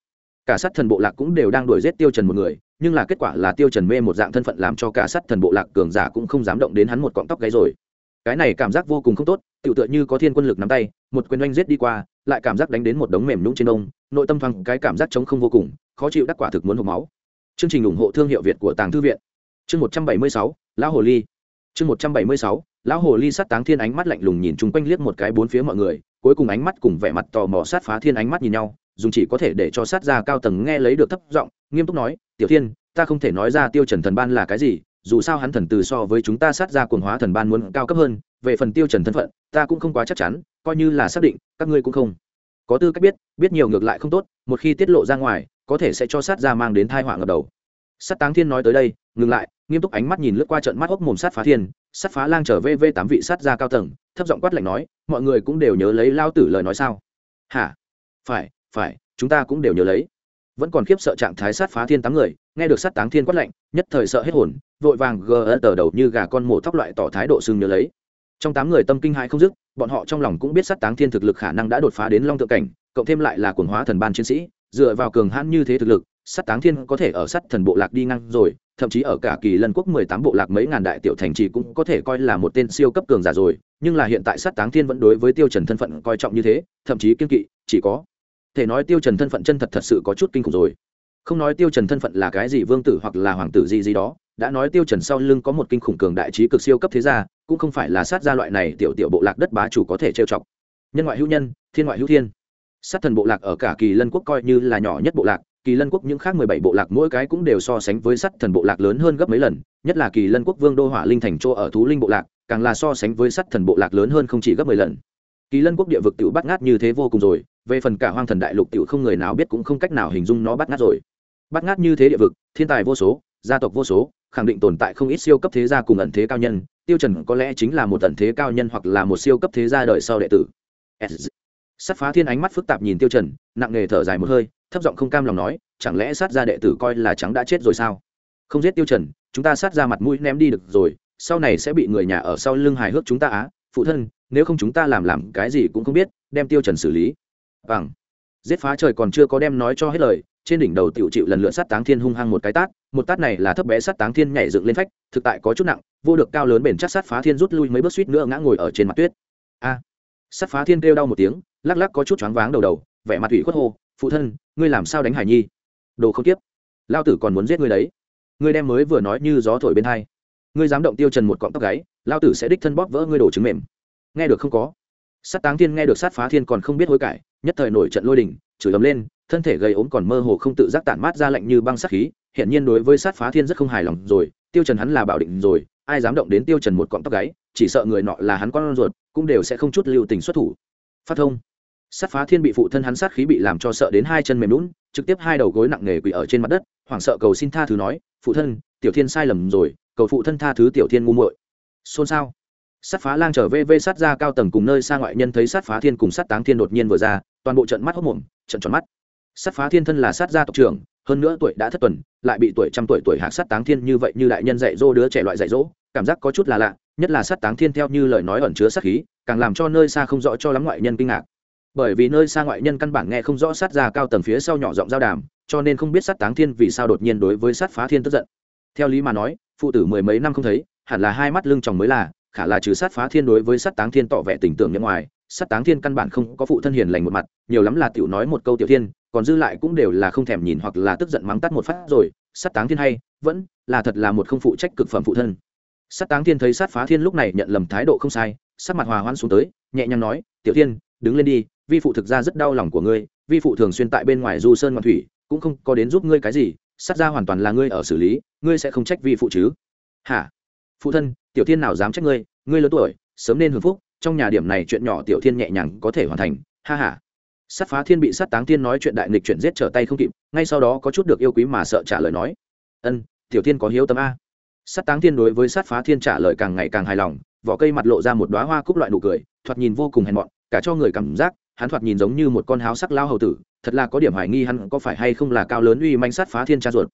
Cả sát thần bộ lạc cũng đều đang đuổi giết tiêu trần một người, nhưng là kết quả là tiêu trần mê một dạng thân phận làm cho cả sát thần bộ lạc cường giả cũng không dám động đến hắn một cọng tóc gáy rồi cái này cảm giác vô cùng không tốt tựu tựa như có thiên quân lực nắm tay, một quyền oanh giết đi qua, lại cảm giác đánh đến một đống mềm nhũng trên đông nội tâm thoáng cái cảm giác chống không vô cùng, khó chịu đắc quả thực muốn hộp máu. Chương trình ủng hộ thương hiệu việt của tàng thư viện. Chương một trăm bảy mươi sáu, lão hồ ly. Chương một trăm bảy mươi sáu, lão hồ ly sát táng thiên ánh mắt lạnh lùng nhìn chung quanh liếc một cái bốn phía mọi người, cuối cùng ánh mắt cùng vẻ mặt tò mò sát phá thiên ánh mắt nhìn nhau, dùng chỉ có thể để cho sát ra cao tầng nghe lấy được thấp giọng, nghiêm túc nói, tiểu thiên, ta không thể nói ra tiêu trần thần ban là cái gì dù sao hắn thần từ so với chúng ta sát ra cuồng hóa thần ban muốn cao cấp hơn, về phần tiêu trần thân phận, ta cũng không quá chắc chắn, coi như là xác định, các ngươi cũng không. Có tư cách biết biết nhiều ngược lại không tốt, một khi tiết lộ ra ngoài, có thể sẽ cho sát ra mang đến tai họa ngập đầu. Sát táng thiên nói tới đây, ngừng lại, nghiêm túc ánh mắt nhìn lướt qua trận mắt hốc mồm sát phá thiên, sát phá lang trở về v tám vị sát ra cao tầng, thấp giọng quát lạnh nói, mọi người cũng đều nhớ lấy lao tử lời nói sao? Hả? Phải phải, chúng ta cũng đều nhớ lấy vẫn còn khiếp sợ trạng thái sát phá thiên tám người, nghe được sát táng thiên quát lạnh, nhất thời sợ hết hồn, vội vàng gờ tờ đầu như gà con mổ thóc loại tỏ thái độ sưng nhớ lấy. Trong tám người tâm kinh hãi không dứt, bọn họ trong lòng cũng biết sát táng thiên thực lực khả năng đã đột phá đến long tự cảnh, cộng thêm lại là quần hóa thần ban chiến sĩ, dựa vào cường hãn như thế thực lực, sát táng thiên có thể ở sát thần bộ lạc đi ngang rồi, thậm chí ở cả kỳ lân quốc mười tám bộ lạc mấy ngàn đại tiểu thành trì cũng có thể coi là một tên siêu cấp cường giả rồi, nhưng là hiện tại sát táng thiên vẫn đối với tiêu trần thân phận coi trọng như thế, thậm chí kiên kỵ, chỉ có thể nói tiêu trần thân phận chân thật thật sự có chút kinh khủng rồi. Không nói tiêu trần thân phận là cái gì vương tử hoặc là hoàng tử gì gì đó, đã nói tiêu trần sau lưng có một kinh khủng cường đại trí cực siêu cấp thế gia, cũng không phải là sát gia loại này tiểu tiểu bộ lạc đất bá chủ có thể trêu chọc. Nhân ngoại hữu nhân, thiên ngoại hữu thiên. Sát thần bộ lạc ở cả kỳ lân quốc coi như là nhỏ nhất bộ lạc, kỳ lân quốc những khác mười bảy bộ lạc mỗi cái cũng đều so sánh với sát thần bộ lạc lớn hơn gấp mấy lần, nhất là kỳ lân quốc vương đô hỏa linh thành chỗ ở thú linh bộ lạc, càng là so sánh với sát thần bộ lạc lớn hơn không chỉ gấp mười lần. Kỳ lân quốc địa vực tiểu bắt ngát như thế vô cùng rồi về phần cả hoang thần đại lục tiểu không người nào biết cũng không cách nào hình dung nó bắt ngát rồi. Bắt ngát như thế địa vực, thiên tài vô số, gia tộc vô số, khẳng định tồn tại không ít siêu cấp thế gia cùng ẩn thế cao nhân, tiêu trần có lẽ chính là một ẩn thế cao nhân hoặc là một siêu cấp thế gia đời sau đệ tử. Sát phá thiên ánh mắt phức tạp nhìn tiêu trần nặng nề thở dài một hơi, thấp giọng không cam lòng nói, chẳng lẽ sát gia đệ tử coi là trắng đã chết rồi sao? Không giết tiêu trần chúng ta sát ra mặt mũi ném đi được rồi, sau này sẽ bị người nhà ở sau lưng hài hước chúng ta á, phụ thân, nếu không chúng ta làm làm cái gì cũng không biết, đem tiêu trần xử lý bằng giết phá trời còn chưa có đem nói cho hết lời, trên đỉnh đầu tiểu chịu lần lượt sát táng thiên hung hăng một cái tát, một tát này là thấp bé sát táng thiên nhảy dựng lên phách, thực tại có chút nặng, vô được cao lớn bền chắc sát phá thiên rút lui mấy bước suýt nữa ngã ngồi ở trên mặt tuyết. A. Sát phá thiên kêu đau một tiếng, lắc lắc có chút choáng váng đầu đầu, vẻ mặt ủy khuất hô, phụ thân, ngươi làm sao đánh hải nhi? Đồ không tiếp lao tử còn muốn giết ngươi đấy. Ngươi đem mới vừa nói như gió thổi bên hai. Ngươi dám động tiêu trần một cọng tóc gáy, lao tử sẽ đích thân bóp vỡ ngươi đồ trứng mềm. Nghe được không có. Sát táng thiên nghe được sát phá thiên còn không biết hối cải nhất thời nổi trận lôi đình, chửi ấm lên, thân thể gầy ốm còn mơ hồ không tự giác tản mát ra lạnh như băng sát khí hiện nhiên đối với sát phá thiên rất không hài lòng rồi, tiêu trần hắn là bảo định rồi, ai dám động đến tiêu trần một cọng tóc gáy, chỉ sợ người nọ là hắn con ruột, cũng đều sẽ không chút lưu tình xuất thủ. Phát thông. Sát phá thiên bị phụ thân hắn sát khí bị làm cho sợ đến hai chân mềm lún trực tiếp hai đầu gối nặng nề quỳ ở trên mặt đất, hoảng sợ cầu xin tha thứ nói, phụ thân, tiểu thiên sai lầm rồi, cầu phụ thân tha thứ tiểu thiên ngu muội. Xôn xao. Sát phá lang trở về vê sát ra cao tầng cùng nơi xa ngoại nhân thấy sát phá thiên cùng sát táng thiên đột nhiên vừa ra toàn bộ trận mắt hốc mồm, trận tròn mắt. Sát phá thiên thân là sát gia tộc trưởng, hơn nữa tuổi đã thất tuần, lại bị tuổi trăm tuổi tuổi hạc sát táng thiên như vậy như đại nhân dạy dỗ đứa trẻ loại dạy dỗ, cảm giác có chút là lạ, nhất là sát táng thiên theo như lời nói ẩn chứa sát khí, càng làm cho nơi xa không rõ cho lắm ngoại nhân kinh ngạc. Bởi vì nơi xa ngoại nhân căn bản nghe không rõ sát ra cao tầng phía sau nhỏ giọng giao đàm, cho nên không biết sát táng thiên vì sao đột nhiên đối với sát phá thiên tức giận. Theo lý mà nói, phụ tử mười mấy năm không thấy, hẳn là hai mắt lưng chồng mới là, khả là trừ sát phá thiên đối với sát táng thiên tỏ vẻ tình tưởng nhân ngoài sát táng thiên căn bản không có phụ thân hiền lành một mặt, nhiều lắm là tiểu nói một câu tiểu thiên, còn dư lại cũng đều là không thèm nhìn hoặc là tức giận mắng tắt một phát rồi. Sát táng thiên hay, vẫn là thật là một không phụ trách cực phẩm phụ thân. Sát táng thiên thấy sát phá thiên lúc này nhận lầm thái độ không sai sát mặt hòa hoãn xuống tới, nhẹ nhàng nói, tiểu thiên, đứng lên đi, vi phụ thực ra rất đau lòng của ngươi, vi phụ thường xuyên tại bên ngoài du sơn ngoan thủy, cũng không có đến giúp ngươi cái gì, sát ra hoàn toàn là ngươi ở xử lý, ngươi sẽ không trách vi phụ chứ? Hả? Phụ thân, tiểu thiên nào dám trách ngươi? Ngươi lớn tuổi, sớm nên hưởng phúc trong nhà điểm này chuyện nhỏ tiểu thiên nhẹ nhàng có thể hoàn thành, ha ha. Sát phá thiên bị sát táng thiên nói chuyện đại nghịch chuyện giết trở tay không kịp, ngay sau đó có chút được yêu quý mà sợ trả lời nói. Ân, tiểu thiên có hiếu tâm a. Sát táng thiên đối với sát phá thiên trả lời càng ngày càng hài lòng, vỏ cây mặt lộ ra một đoá hoa cúc loại nụ cười, thoạt nhìn vô cùng hèn mọn, cả cho người cảm giác, hắn thoạt nhìn giống như một con háo sắc lao hầu tử, thật là có điểm hoài nghi hắn có phải hay không là cao lớn uy manh sát phá thiên cha ruột.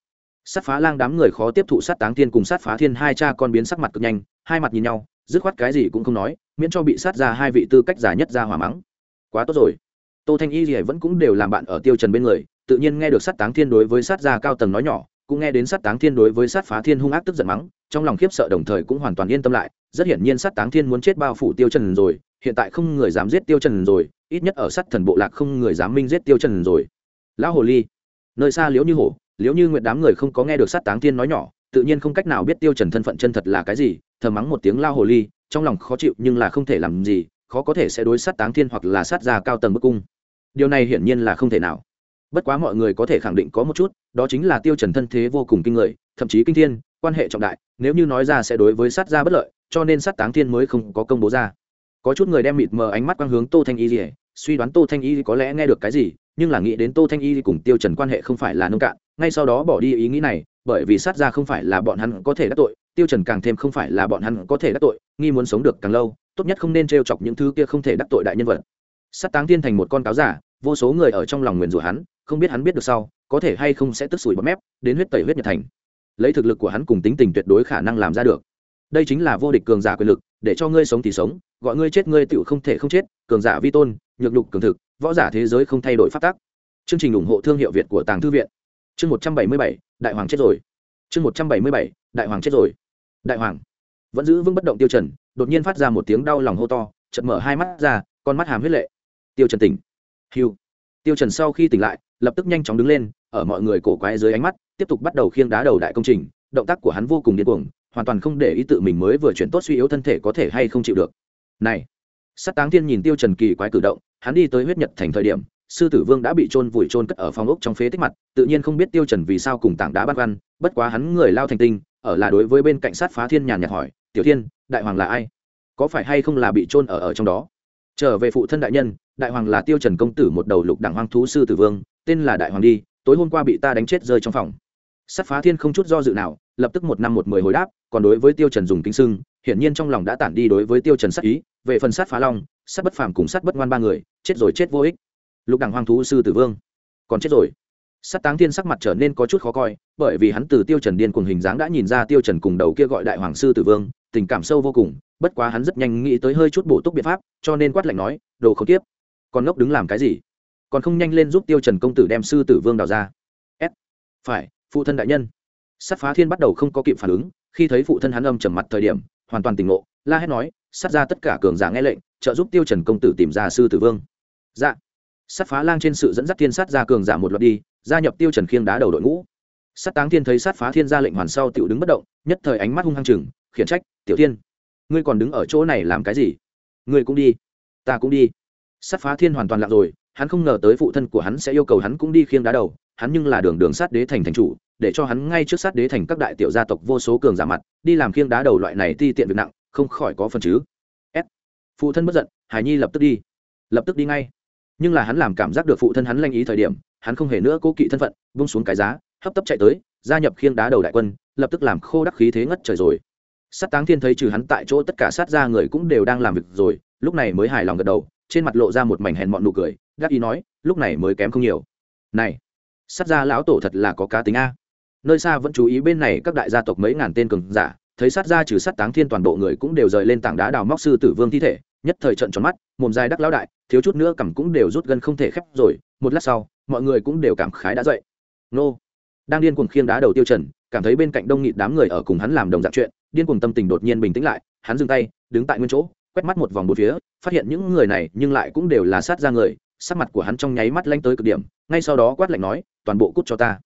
Sát phá lang đám người khó tiếp thụ sát táng thiên cùng sát phá thiên hai cha con biến sắc mặt cực nhanh, hai mặt nhìn nhau dứt khoát cái gì cũng không nói, miễn cho bị sát ra hai vị tư cách giả nhất ra hỏa mắng. Quá tốt rồi. Tô thanh y gì vẫn cũng đều làm bạn ở tiêu trần bên người, tự nhiên nghe được sát táng thiên đối với sát gia cao tầng nói nhỏ, cũng nghe đến sát táng thiên đối với sát phá thiên hung ác tức giận mắng, trong lòng khiếp sợ đồng thời cũng hoàn toàn yên tâm lại, rất hiển nhiên sát táng thiên muốn chết bao phủ tiêu trần rồi, hiện tại không người dám giết tiêu trần rồi, ít nhất ở sát thần bộ lạc không người dám minh giết tiêu trần rồi. Lão hồ ly, nơi xa liễu như hổ, liễu như nguyệt đám người không có nghe được sát táng thiên nói nhỏ, tự nhiên không cách nào biết tiêu trần thân phận chân thật là cái gì thầm mắng một tiếng lao hồ ly, trong lòng khó chịu nhưng là không thể làm gì, khó có thể sẽ đối sát táng thiên hoặc là sát ra cao tầng bức cung. Điều này hiển nhiên là không thể nào. Bất quá mọi người có thể khẳng định có một chút, đó chính là tiêu trần thân thế vô cùng kinh người, thậm chí kinh thiên, quan hệ trọng đại, nếu như nói ra sẽ đối với sát gia bất lợi, cho nên sát táng thiên mới không có công bố ra. Có chút người đem mịt mờ ánh mắt quang hướng tô thanh y rỉa suy đoán tô thanh y có lẽ nghe được cái gì, nhưng là nghĩ đến tô thanh y cùng tiêu trần quan hệ không phải là nông cạn, ngay sau đó bỏ đi ý nghĩ này, bởi vì sát gia không phải là bọn hắn có thể đắc tội tiêu trần càng thêm không phải là bọn hắn có thể đắc tội, nghi muốn sống được càng lâu, tốt nhất không nên trêu chọc những thứ kia không thể đắc tội đại nhân vật. Sát táng thiên thành một con cáo giả, vô số người ở trong lòng nguyền rủa hắn, không biết hắn biết được sau, có thể hay không sẽ tức sủi bọt mép, đến huyết tẩy huyết nhật thành. Lấy thực lực của hắn cùng tính tình tuyệt đối khả năng làm ra được. Đây chính là vô địch cường giả quyền lực, để cho ngươi sống thì sống, gọi ngươi chết ngươi tựu không thể không chết, cường giả vi tôn, nhược lục cường thực, võ giả thế giới không thay đổi phát tác chương trình ủng hộ thương hiệu việt của tàng thư viện. Chương một trăm bảy mươi bảy, đại hoàng chết rồi. Chương một trăm bảy mươi bảy, đại hoàng chết rồi đại hoàng. Vẫn giữ vững bất động tiêu trần, đột nhiên phát ra một tiếng đau lòng hô to, chợt mở hai mắt ra, con mắt hàm huyết lệ. Tiêu trần tỉnh. Hiu tiêu trần sau khi tỉnh lại, lập tức nhanh chóng đứng lên, ở mọi người cổ quái dưới ánh mắt, tiếp tục bắt đầu khiêng đá đầu đại công trình, động tác của hắn vô cùng điên cuồng, hoàn toàn không để ý tự mình mới vừa chuyển tốt suy yếu thân thể có thể hay không chịu được. Này. Sát táng thiên nhìn tiêu trần kỳ quái cử động, hắn đi tới huyết nhật thành thời điểm, sư tử vương đã bị trôn vùi trôn cất ở phòng ốc trong phế tích mặt, tự nhiên không biết tiêu trần vì sao cùng tảng đá bắt văn bất quá hắn người lao thành tinh ở là đối với bên cạnh sát phá thiên nhàn nhạt hỏi, tiểu thiên, đại hoàng là ai? Có phải hay không là bị trôn ở ở trong đó? Trở về phụ thân đại nhân, đại hoàng là tiêu trần công tử một đầu lục đẳng hoang thú sư tử vương, tên là đại hoàng đi, tối hôm qua bị ta đánh chết rơi trong phòng. Sát phá thiên không chút do dự nào, lập tức một năm một mười hồi đáp, còn đối với tiêu trần dùng kính sưng, hiển nhiên trong lòng đã tản đi đối với tiêu trần sát ý, về phần sát phá long, sát bất phàm cùng sát bất ngoan ba người, chết rồi chết vô ích. Lục đẳng hoang thú sư tử vương, còn chết rồi sát táng thiên sắc mặt trở nên có chút khó coi bởi vì hắn từ tiêu trần điên cuồng hình dáng đã nhìn ra tiêu trần cùng đầu kia gọi đại hoàng sư tử vương tình cảm sâu vô cùng bất quá hắn rất nhanh nghĩ tới hơi chút bổ túc biện pháp cho nên quát lạnh nói đồ khốn kiếp, còn ngốc đứng làm cái gì? Còn không nhanh lên giúp tiêu trần công tử đem sư tử vương đào ra. S phải phụ thân đại nhân. Sát phá thiên bắt đầu không có kịp phản ứng khi thấy phụ thân hắn âm trầm mặt thời điểm hoàn toàn tỉnh ngộ la hét nói sát ra tất cả cường giả nghe lệnh trợ giúp tiêu trần công tử tìm ra sư tử vương. Dạ sát phá lang trên sự dẫn dắt thiên sát ra cường giả một loạt đi, gia nhập tiêu trần khiêng đá đầu đội ngũ. Sát táng thiên thấy sát phá thiên ra lệnh hoàn sau tiểu đứng bất động, nhất thời ánh mắt hung hăng chừng khiển trách, tiểu thiên, ngươi còn đứng ở chỗ này làm cái gì? Ngươi cũng đi, ta cũng đi. Sát phá thiên hoàn toàn lặng rồi, hắn không ngờ tới phụ thân của hắn sẽ yêu cầu hắn cũng đi khiêng đá đầu, hắn nhưng là đường đường sát đế thành thành chủ, để cho hắn ngay trước sát đế thành các đại tiểu gia tộc vô số cường giả mặt, đi làm khiêng đá đầu loại này ti tiện việc nặng, không khỏi có phần chứ. S. Phụ thân bất giận, hải nhi lập tức đi. Lập tức đi ngay nhưng là hắn làm cảm giác được phụ thân hắn lanh ý thời điểm, hắn không hề nữa cố kỵ thân phận bung xuống cái giá, hấp tấp chạy tới, gia nhập khiêng đá đầu đại quân, lập tức làm khô đắc khí thế ngất trời rồi. Sát táng thiên thấy trừ hắn tại chỗ tất cả sát ra người cũng đều đang làm việc rồi, lúc này mới hài lòng gật đầu, trên mặt lộ ra một mảnh hèn mọn nụ cười, gác ý nói, lúc này mới kém không nhiều. Này, sát ra lão tổ thật là có cá tính a. Nơi xa vẫn chú ý bên này các đại gia tộc mấy ngàn tên cường giả, thấy sát ra trừ sát táng thiên toàn bộ người cũng đều rời lên tảng đá đào móc sư tử vương thi thể nhất thời trận tròn mắt, mồm dài đắc lão đại, thiếu chút nữa cằm cũng đều rút gân không thể khép rồi, một lát sau, mọi người cũng đều cảm khái đã dậy. Nô. Đang điên cuồng khiêng đá đầu tiêu trần, cảm thấy bên cạnh đông nghịt đám người ở cùng hắn làm đồng dạng chuyện, điên cuồng tâm tình đột nhiên bình tĩnh lại, hắn dừng tay, đứng tại nguyên chỗ, quét mắt một vòng bốn phía, phát hiện những người này nhưng lại cũng đều là sát ra người, sắc mặt của hắn trong nháy mắt lanh tới cực điểm, ngay sau đó quát lạnh nói, toàn bộ cút cho ta.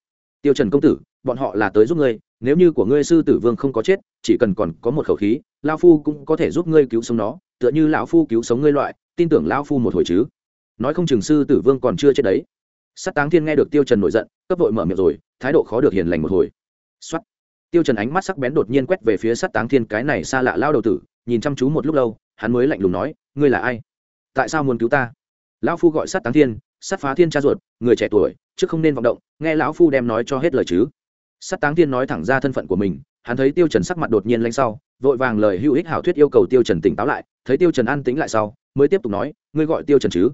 Tiêu trần công tử, bọn họ là tới giúp ngươi, nếu như của ngươi sư tử vương không có chết, chỉ cần còn có một khẩu khí lao phu cũng có thể giúp ngươi cứu sống nó, tựa như lão phu cứu sống ngươi loại, tin tưởng lão phu một hồi chứ. Nói không chừng sư tử vương còn chưa chết đấy. Sắt táng thiên nghe được tiêu trần nổi giận, cấp vội mở miệng rồi, thái độ khó được hiền lành một hồi. Xuất tiêu trần ánh mắt sắc bén đột nhiên quét về phía sắt táng thiên, cái này xa lạ lao đầu tử, nhìn chăm chú một lúc lâu, hắn mới lạnh lùng nói, ngươi là ai? Tại sao muốn cứu ta? Lão phu gọi sắt táng thiên, sắt phá thiên cha ruột, người trẻ tuổi trước không nên vọng động, nghe lão phu đem nói cho hết lời chứ. Sắt táng thiên nói thẳng ra thân phận của mình, hắn thấy tiêu trần sắc mặt đột nhiên lanh sau vội vàng lời hữu ích hảo thuyết yêu cầu tiêu trần tỉnh táo lại, thấy tiêu trần an tĩnh lại sau, mới tiếp tục nói, ngươi gọi tiêu trần chứ?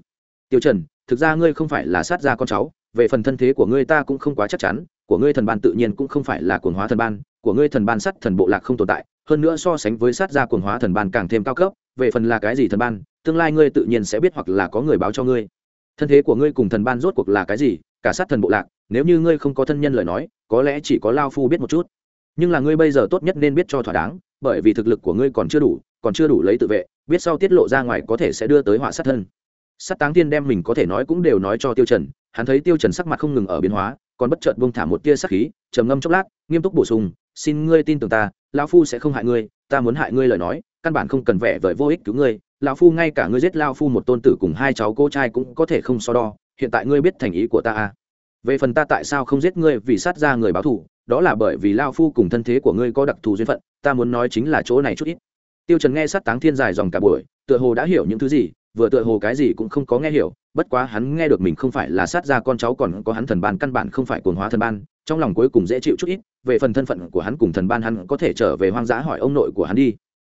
Tiêu trần, thực ra ngươi không phải là sát gia con cháu, về phần thân thế của ngươi ta cũng không quá chắc chắn, của ngươi thần ban tự nhiên cũng không phải là cuồng hóa thần ban, của ngươi thần ban sắt thần bộ lạc không tồn tại, hơn nữa so sánh với sát gia cuồng hóa thần ban càng thêm cao cấp, về phần là cái gì thần ban, tương lai ngươi tự nhiên sẽ biết hoặc là có người báo cho ngươi. Thân thế của ngươi cùng thần ban rốt cuộc là cái gì, cả sát thần bộ lạc, nếu như ngươi không có thân nhân lời nói, có lẽ chỉ có lao phu biết một chút. Nhưng là ngươi bây giờ tốt nhất nên biết cho thỏa đáng bởi vì thực lực của ngươi còn chưa đủ, còn chưa đủ lấy tự vệ, biết sau tiết lộ ra ngoài có thể sẽ đưa tới họa sát thân. Sát táng tiên đem mình có thể nói cũng đều nói cho tiêu trần, hắn thấy tiêu trần sắc mặt không ngừng ở biến hóa, còn bất chợt buông thả một tia sắc khí, trầm ngâm chốc lát, nghiêm túc bổ sung, xin ngươi tin tưởng ta, lão phu sẽ không hại ngươi, ta muốn hại ngươi lời nói, căn bản không cần vẻ vời vô ích cứu ngươi, lão phu ngay cả ngươi giết lão phu một tôn tử cùng hai cháu cô trai cũng có thể không so đo, hiện tại ngươi biết thành ý của ta à. Về phần ta tại sao không giết ngươi vì sát ra người báo thù đó là bởi vì lao phu cùng thân thế của ngươi có đặc thù duyên phận, ta muốn nói chính là chỗ này chút ít. Tiêu trần nghe sát táng thiên dài dòng cả buổi, tựa hồ đã hiểu những thứ gì, vừa tựa hồ cái gì cũng không có nghe hiểu, bất quá hắn nghe được mình không phải là sát ra con cháu còn có hắn thần ban căn bản không phải cuồng hóa thần ban, trong lòng cuối cùng dễ chịu chút ít, về phần thân phận của hắn cùng thần ban hắn có thể trở về hoang dã hỏi ông nội của hắn đi.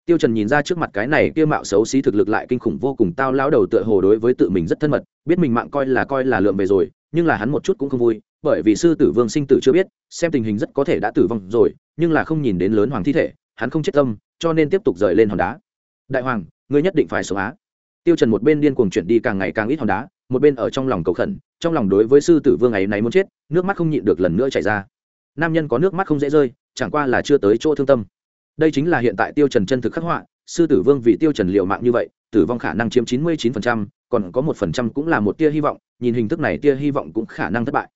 Tiêu trần nhìn ra trước mặt cái này kia mạo xấu xí thực lực lại kinh khủng vô cùng, tao lão đầu tựa hồ đối với tự mình rất thân mật, biết mình mạng coi là coi là lượm về rồi, nhưng là hắn một chút cũng không vui bởi vì sư tử vương sinh tử chưa biết xem tình hình rất có thể đã tử vong rồi nhưng là không nhìn đến lớn hoàng thi thể hắn không chết tâm cho nên tiếp tục rời lên hòn đá. Đại hoàng ngươi nhất định phải sống á. Tiêu trần một bên điên cuồng chuyển đi càng ngày càng ít hòn đá một bên ở trong lòng cầu khẩn trong lòng đối với sư tử vương ấy này muốn chết nước mắt không nhịn được lần nữa chảy ra. Nam nhân có nước mắt không dễ rơi chẳng qua là chưa tới chỗ thương tâm. Đây chính là hiện tại tiêu trần chân thực khắc họa sư tử vương vì tiêu trần liều mạng như vậy tử vong khả năng chiếm chín mươi 99%, còn có một phần trăm cũng là một tia hy vọng nhìn hình thức này tia hy vọng cũng khả năng thất bại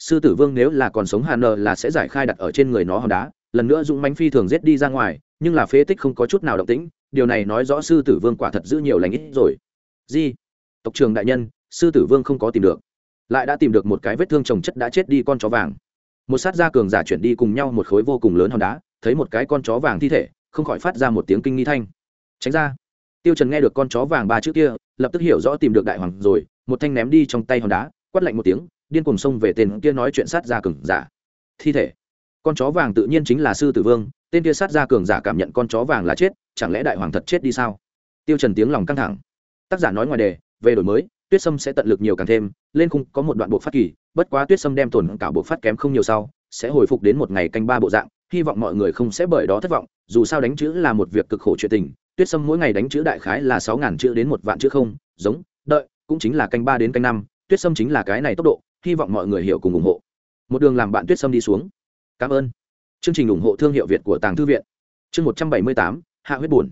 sư tử vương nếu là còn sống hà nờ là sẽ giải khai đặt ở trên người nó hòn đá, lần nữa dũng Mánh phi thường giết đi ra ngoài, nhưng là phế tích không có chút nào động tĩnh, điều này nói rõ sư tử vương quả thật giữ nhiều lành ít rồi. Di, tộc trường đại nhân, sư tử vương không có tìm được. Lại đã tìm được một cái vết thương trồng chất đã chết đi con chó vàng. Một sát gia cường giả chuyển đi cùng nhau một khối vô cùng lớn hòn đá, thấy một cái con chó vàng thi thể, không khỏi phát ra một tiếng kinh nghi thanh. Tránh ra. Tiêu trần nghe được con chó vàng ba chữ kia, lập tức hiểu rõ tìm được đại hoàng rồi, một thanh ném đi trong tay hòn đá, quát lạnh một tiếng điên cuồng xông về tên kia nói chuyện sát gia cường giả. Thi thể. Con chó vàng tự nhiên chính là sư tử vương, tên kia sát gia cường giả cảm nhận con chó vàng là chết, chẳng lẽ đại hoàng thật chết đi sao? Tiêu trần tiếng lòng căng thẳng. Tác giả nói ngoài đề, về đổi mới, tuyết sâm sẽ tận lực nhiều càng thêm, lên khung có một đoạn bộ phát kỳ, bất quá tuyết sâm đem tổn cả bộ phát kém không nhiều sau, sẽ hồi phục đến một ngày canh ba bộ dạng, hy vọng mọi người không sẽ bởi đó thất vọng, dù sao đánh chữ là một việc cực khổ chuyện tình, tuyết sâm mỗi ngày đánh chữ đại khái là sáu ngàn chữ đến một vạn chữ không, giống, đợi, cũng chính là canh ba đến canh năm, tuyết sâm chính là cái này tốc độ hy vọng mọi người hiểu cùng ủng hộ. Một đường làm bạn tuyết sâm đi xuống. Cảm ơn. Chương trình ủng hộ thương hiệu việt của tàng thư viện. Chương một trăm bảy mươi tám, hạ huyết bùn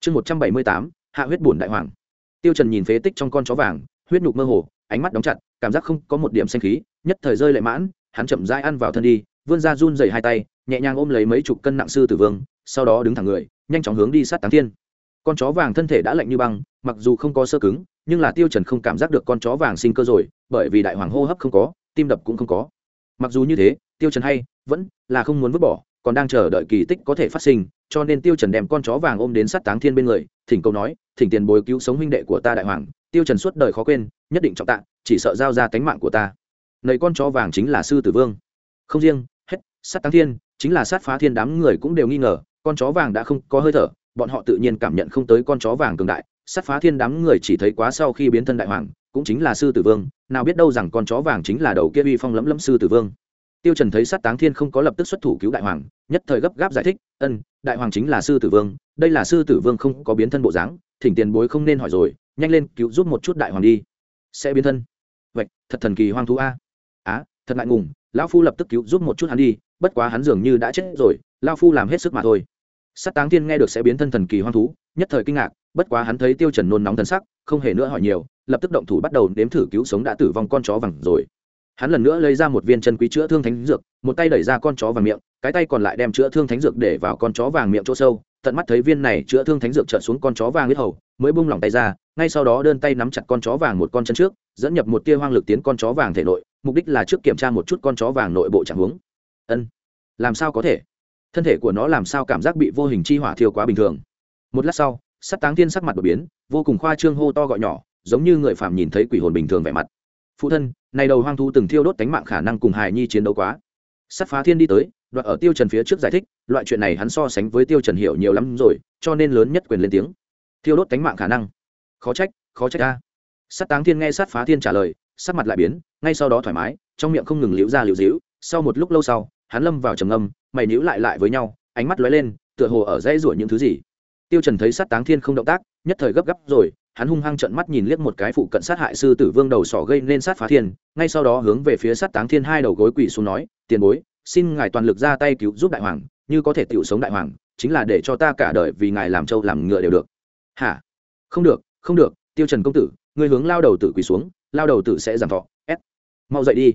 chương một trăm bảy mươi tám, hạ huyết bùn đại hoàng. Tiêu trần nhìn phế tích trong con chó vàng, huyết nhục mơ hồ, ánh mắt đóng chặt, cảm giác không có một điểm xanh khí, nhất thời rơi lệ mãn, hắn chậm rãi ăn vào thân đi, vươn ra run rẩy hai tay, nhẹ nhàng ôm lấy mấy chục cân nặng sư tử vương, sau đó đứng thẳng người, nhanh chóng hướng đi sát táng thiên. Con chó vàng thân thể đã lạnh như băng, mặc dù không có sơ cứng nhưng là tiêu trần không cảm giác được con chó vàng sinh cơ rồi, bởi vì đại hoàng hô hấp không có, tim đập cũng không có. Mặc dù như thế, tiêu trần hay, vẫn là không muốn vứt bỏ, còn đang chờ đợi kỳ tích có thể phát sinh, cho nên tiêu trần đem con chó vàng ôm đến sát táng thiên bên người, thỉnh cầu nói, thỉnh tiền bồi cứu sống huynh đệ của ta đại hoàng, tiêu trần suốt đời khó quên, nhất định trọng tạ, chỉ sợ giao ra tánh mạng của ta. Nầy con chó vàng chính là sư tử vương. Không riêng, hết, sát táng thiên, chính là sát phá thiên đám người cũng đều nghi ngờ, con chó vàng đã không có hơi thở, bọn họ tự nhiên cảm nhận không tới con chó vàng cường đại sát phá thiên đám người chỉ thấy quá sau khi biến thân đại hoàng, cũng chính là sư tử vương, nào biết đâu rằng con chó vàng chính là đầu kia uy phong lẫm lẫm sư tử vương. Tiêu trần thấy sát táng thiên không có lập tức xuất thủ cứu đại hoàng, nhất thời gấp gáp giải thích ân đại hoàng chính là sư tử vương, đây là sư tử vương không có biến thân bộ dáng, thỉnh tiền bối không nên hỏi rồi, nhanh lên cứu giúp một chút đại hoàng đi. Sẽ biến thân. Vậy thật thần kỳ hoang thú a. Á, thật ngại ngùng, lão phu lập tức cứu giúp một chút hắn đi, bất quá hắn dường như đã chết rồi, lão phu làm hết sức mà thôi. Sát táng thiên nghe được sẽ biến thân thần kỳ hoang thú nhất thời kinh ngạc, bất quá hắn thấy tiêu trần nôn nóng thân sắc, không hề nữa hỏi nhiều, lập tức động thủ bắt đầu nếm thử cứu sống đã tử vong con chó vàng rồi. Hắn lần nữa lấy ra một viên chân quý chữa thương thánh dược, một tay đẩy ra con chó vàng miệng, cái tay còn lại đem chữa thương thánh dược để vào con chó vàng miệng chỗ sâu, tận mắt thấy viên này chữa thương thánh dược trợn xuống con chó vàng huyết hầu, mới bung lỏng tay ra, ngay sau đó đơn tay nắm chặt con chó vàng một con chân trước, dẫn nhập một tia hoang lực tiến con chó vàng thể nội, mục đích là trước kiểm tra một chút con chó vàng nội bộ trạng huống. Ân, làm sao có thể? Thân thể của nó làm sao cảm giác bị vô hình chi hỏa thiêu quá bình thường? Một lát sau, sắt táng tiên sắc mặt đột biến, vô cùng khoa trương hô to gọi nhỏ, giống như người phạm nhìn thấy quỷ hồn bình thường vẻ mặt. Phụ thân, này đầu hoang thú từng thiêu đốt tánh mạng khả năng cùng hài nhi chiến đấu quá. Sắt phá thiên đi tới đoạn ở tiêu trần phía trước giải thích, loại chuyện này hắn so sánh với tiêu trần hiểu nhiều lắm rồi, cho nên lớn nhất quyền lên tiếng. Thiêu đốt tánh mạng khả năng. Khó trách khó trách a. Sắt táng thiên nghe sát phá thiên trả lời, sắc mặt lại biến, ngay sau đó thoải mái, trong miệng không ngừng liễu ra liễu dĩu, sau một lúc lâu sau, hắn lâm vào trầm âm mày níu lại lại với nhau, ánh mắt lóe lên, tựa hồ ở dây rủa những thứ gì tiêu trần thấy sát táng thiên không động tác, nhất thời gấp gáp rồi, hắn hung hăng trợn mắt nhìn liếc một cái phụ cận sát hại sư tử vương đầu sỏ gây nên sát phá thiên, ngay sau đó hướng về phía sát táng thiên hai đầu gối quỳ xuống nói, tiền bối, xin ngài toàn lực ra tay cứu giúp đại hoàng, như có thể tiểu sống đại hoàng, chính là để cho ta cả đời vì ngài làm trâu làm ngựa đều được. Hả? Không được không được, tiêu trần công tử, ngươi hướng lao đầu tử quỳ xuống, lao đầu tử sẽ giảm thọ s mau dậy đi.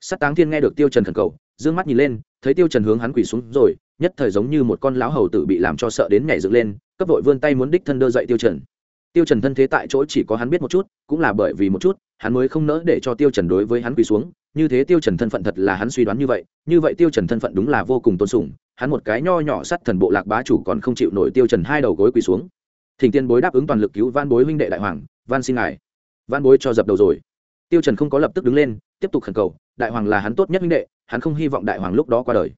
Sát táng thiên nghe được tiêu trần khẩn cầu, dương mắt nhìn lên thấy tiêu trần hướng hắn quỳ xuống rồi, nhất thời giống như một con lão hầu tử bị làm cho sợ đến nhảy dựng lên, cấp vội vươn tay muốn đích thân đưa dậy tiêu trần. Tiêu trần thân thế tại chỗ chỉ có hắn biết một chút, cũng là bởi vì một chút, hắn mới không nỡ để cho tiêu trần đối với hắn quỳ xuống, như thế tiêu trần thân phận thật là hắn suy đoán như vậy như vậy tiêu trần thân phận đúng là vô cùng tôn sùng, hắn một cái nho nhỏ sắt thần bộ lạc bá chủ còn không chịu nổi tiêu trần hai đầu gối quỳ xuống. Thỉnh tiên bối đáp ứng toàn lực cứu van bối huynh đệ đại hoàng van xin ngài. Van bối cho dập đầu rồi tiêu trần không có lập tức đứng lên tiếp tục khẩn cầu đại hoàng là hắn tốt nhất huynh đệ hắn không hy vọng đại hoàng lúc đó qua đời.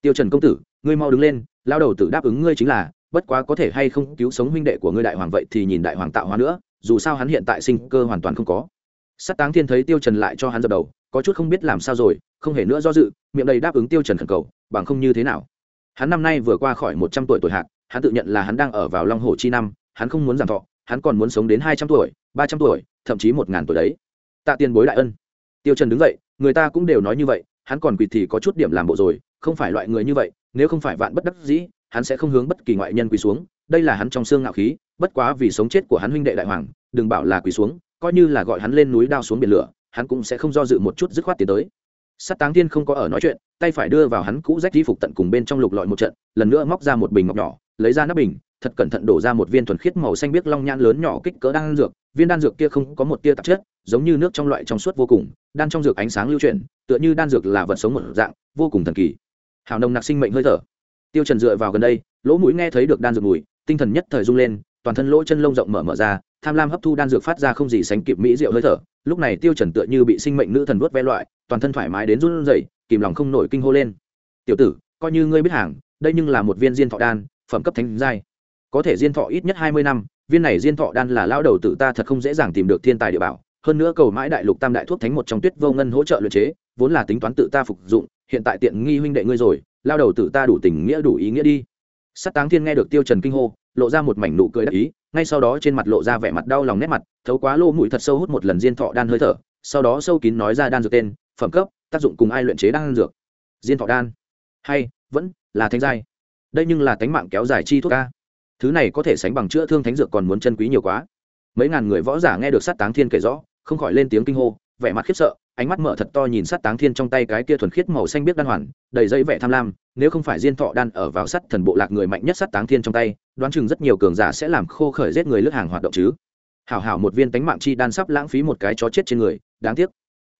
Tiêu trần công tử ngươi mau đứng lên lao đầu tử đáp ứng ngươi chính là bất quá có thể hay không cứu sống huynh đệ của ngươi đại hoàng vậy thì nhìn đại hoàng tạo hóa nữa dù sao hắn hiện tại sinh cơ hoàn toàn không có. Sát táng thiên thấy tiêu trần lại cho hắn dập đầu có chút không biết làm sao rồi không hề nữa do dự miệng đầy đáp ứng tiêu trần khẩn cầu bằng không như thế nào? Hắn năm nay vừa qua khỏi một trăm tuổi tuổi hạn, hắn tự nhận là hắn đang ở vào long hồ chi năm hắn không muốn giảm thọ hắn còn muốn sống đến hai trăm tuổi ba trăm tuổi thậm chí một ngàn tuổi đấy tạ tiền bối đại ân. Tiêu trần đứng dậy, người ta cũng đều nói như vậy, hắn còn quỳ thì có chút điểm làm bộ rồi, không phải loại người như vậy, nếu không phải vạn bất đắc dĩ, hắn sẽ không hướng bất kỳ ngoại nhân quỳ xuống, đây là hắn trong xương ngạo khí, bất quá vì sống chết của hắn huynh đệ đại hoàng, đừng bảo là quỳ xuống, coi như là gọi hắn lên núi đao xuống biển lửa, hắn cũng sẽ không do dự một chút dứt khoát tiến tới. Sát táng thiên không có ở nói chuyện, tay phải đưa vào hắn cũ rách di phục tận cùng bên trong lục lọi một trận, lần nữa móc ra một bình ngọc nhỏ, lấy ra nắp bình thật cẩn thận đổ ra một viên thuần khiết màu xanh biếc long nhãn lớn nhỏ kích cỡ đan dược, viên đan dược kia không có một tia tạp chất, giống như nước trong loại trong suốt vô cùng, đan trong dược ánh sáng lưu chuyển, tựa như đan dược là vật sống một dạng, vô cùng thần kỳ. Hào nồng nặc sinh mệnh hơi thở. Tiêu trần dựa vào gần đây, lỗ mũi nghe thấy được đan dược mùi, tinh thần nhất thời rung lên, toàn thân lỗ chân lông rộng mở mở ra, tham lam hấp thu đan dược phát ra không gì sánh kịp mỹ diệu hơi thở, lúc này tiêu trần tựa như bị sinh mệnh nữ thần vuốt ve loại, toàn thân thoải mái đến run rẩy, kìm lòng không nổi kinh hô lên. Tiểu tử, coi như ngươi biết hàng, đây nhưng là một viên diên thọ đan, phẩm cấp thánh giai có thể diên thọ ít nhất hai mươi năm, viên này diên thọ đan là lão đầu tử ta thật không dễ dàng tìm được thiên tài địa bảo. Hơn nữa cầu mãi đại lục tam đại thuốc thánh một trong tuyết vô ngân hỗ trợ luyện chế, vốn là tính toán tự ta phục dụng, hiện tại tiện nghi huynh đệ ngươi rồi lao đầu tử ta đủ tình nghĩa đủ ý nghĩa đi. Sắt táng thiên nghe được tiêu trần kinh hô, lộ ra một mảnh nụ cười đắc ý, ngay sau đó trên mặt lộ ra vẻ mặt đau lòng nét mặt, thấu quá lô mũi thật sâu hút một lần diên thọ đan hơi thở, sau đó sâu kín nói ra đan dược tên, phẩm cấp, tác dụng cùng ai luyện chế đan dược. Diên thọ đan. Hay, vẫn là thánh giai. Đây nhưng là tánh mạng kéo dài chi thuốc ca thứ này có thể sánh bằng chữa thương thánh dược còn muốn chân quý nhiều quá. Mấy ngàn người võ giả nghe được sát táng thiên kể rõ, không khỏi lên tiếng kinh hô, vẻ mặt khiếp sợ, ánh mắt mở thật to nhìn sát táng thiên trong tay cái kia thuần khiết màu xanh biết đan hoàn, đầy dây vẻ tham lam, nếu không phải diên thọ đan ở vào sắt thần bộ lạc người mạnh nhất sát táng thiên trong tay, đoán chừng rất nhiều cường giả sẽ làm khô khởi giết người lướt hàng hoạt động chứ. Hảo hảo một viên tánh mạng chi đan sắp lãng phí một cái chó chết trên người, đáng tiếc.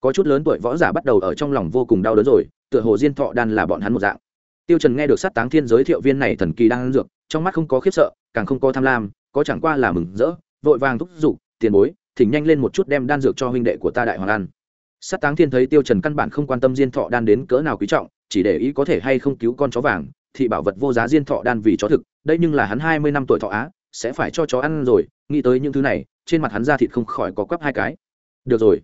Có chút lớn tuổi võ giả bắt đầu ở trong lòng vô cùng đau đớn rồi, tựa hồ diên thọ đan là bọn hắn một dạng tiêu trần nghe được sát táng thiên giới thiệu viên này thần kỳ đang dược, trong mắt không có khiếp sợ, càng không có tham lam, có chẳng qua là mừng rỡ, vội vàng thúc giục, tiền bối, thỉnh nhanh lên một chút đem đan dược cho huynh đệ của ta đại hoàng ăn. Sát táng thiên thấy tiêu trần căn bản không quan tâm diên thọ đan đến cỡ nào quý trọng, chỉ để ý có thể hay không cứu con chó vàng thì bảo vật vô giá diên thọ đan vì chó thực, đây nhưng là hắn hai mươi năm tuổi thọ á, sẽ phải cho chó ăn rồi, nghĩ tới những thứ này, trên mặt hắn ra thịt không khỏi có quắp hai cái. Được rồi.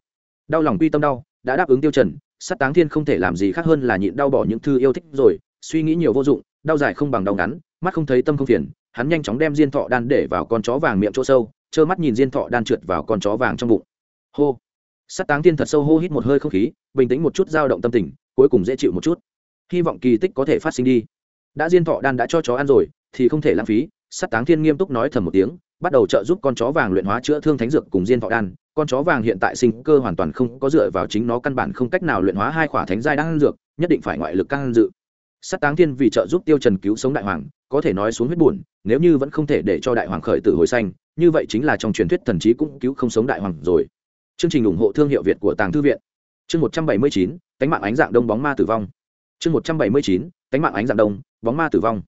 Đau lòng quy tâm đau, đã đáp ứng tiêu trần, sát táng thiên không thể làm gì khác hơn là nhịn đau bỏ những thứ yêu thích rồi suy nghĩ nhiều vô dụng, đau dài không bằng đau ngắn, mắt không thấy tâm không phiền, hắn nhanh chóng đem diên thọ đan để vào con chó vàng miệng chỗ sâu, trơ mắt nhìn diên thọ đan trượt vào con chó vàng trong bụng. Hô. Sát táng thiên thật sâu hô hít một hơi không khí, bình tĩnh một chút dao động tâm tình, cuối cùng dễ chịu một chút. Hy vọng kỳ tích có thể phát sinh đi. Đã diên thọ đan đã cho chó ăn rồi, thì không thể lãng phí, sắt táng thiên nghiêm túc nói thầm một tiếng, bắt đầu trợ giúp con chó vàng luyện hóa chữa thương thánh dược cùng diên thọ đan. Con chó vàng hiện tại sinh cơ hoàn toàn không có dựa vào chính nó căn bản không cách nào luyện hóa hai khỏa thánh giai đan dược, nhất định phải ngoại lực can dự. Sát táng thiên vì trợ giúp tiêu trần cứu sống đại hoàng, có thể nói xuống huyết buồn, nếu như vẫn không thể để cho đại hoàng khởi tử hồi xanh như vậy chính là trong truyền thuyết thần trí cũng cứu không sống đại hoàng rồi. Chương trình ủng hộ thương hiệu việt của tàng thư viện. Chương một trăm bảy mươi chín cánh mạng ánh dạng đông bóng ma tử vong. Chương một trăm bảy mươi chín cánh mạng ánh dạng đông bóng ma tử vong.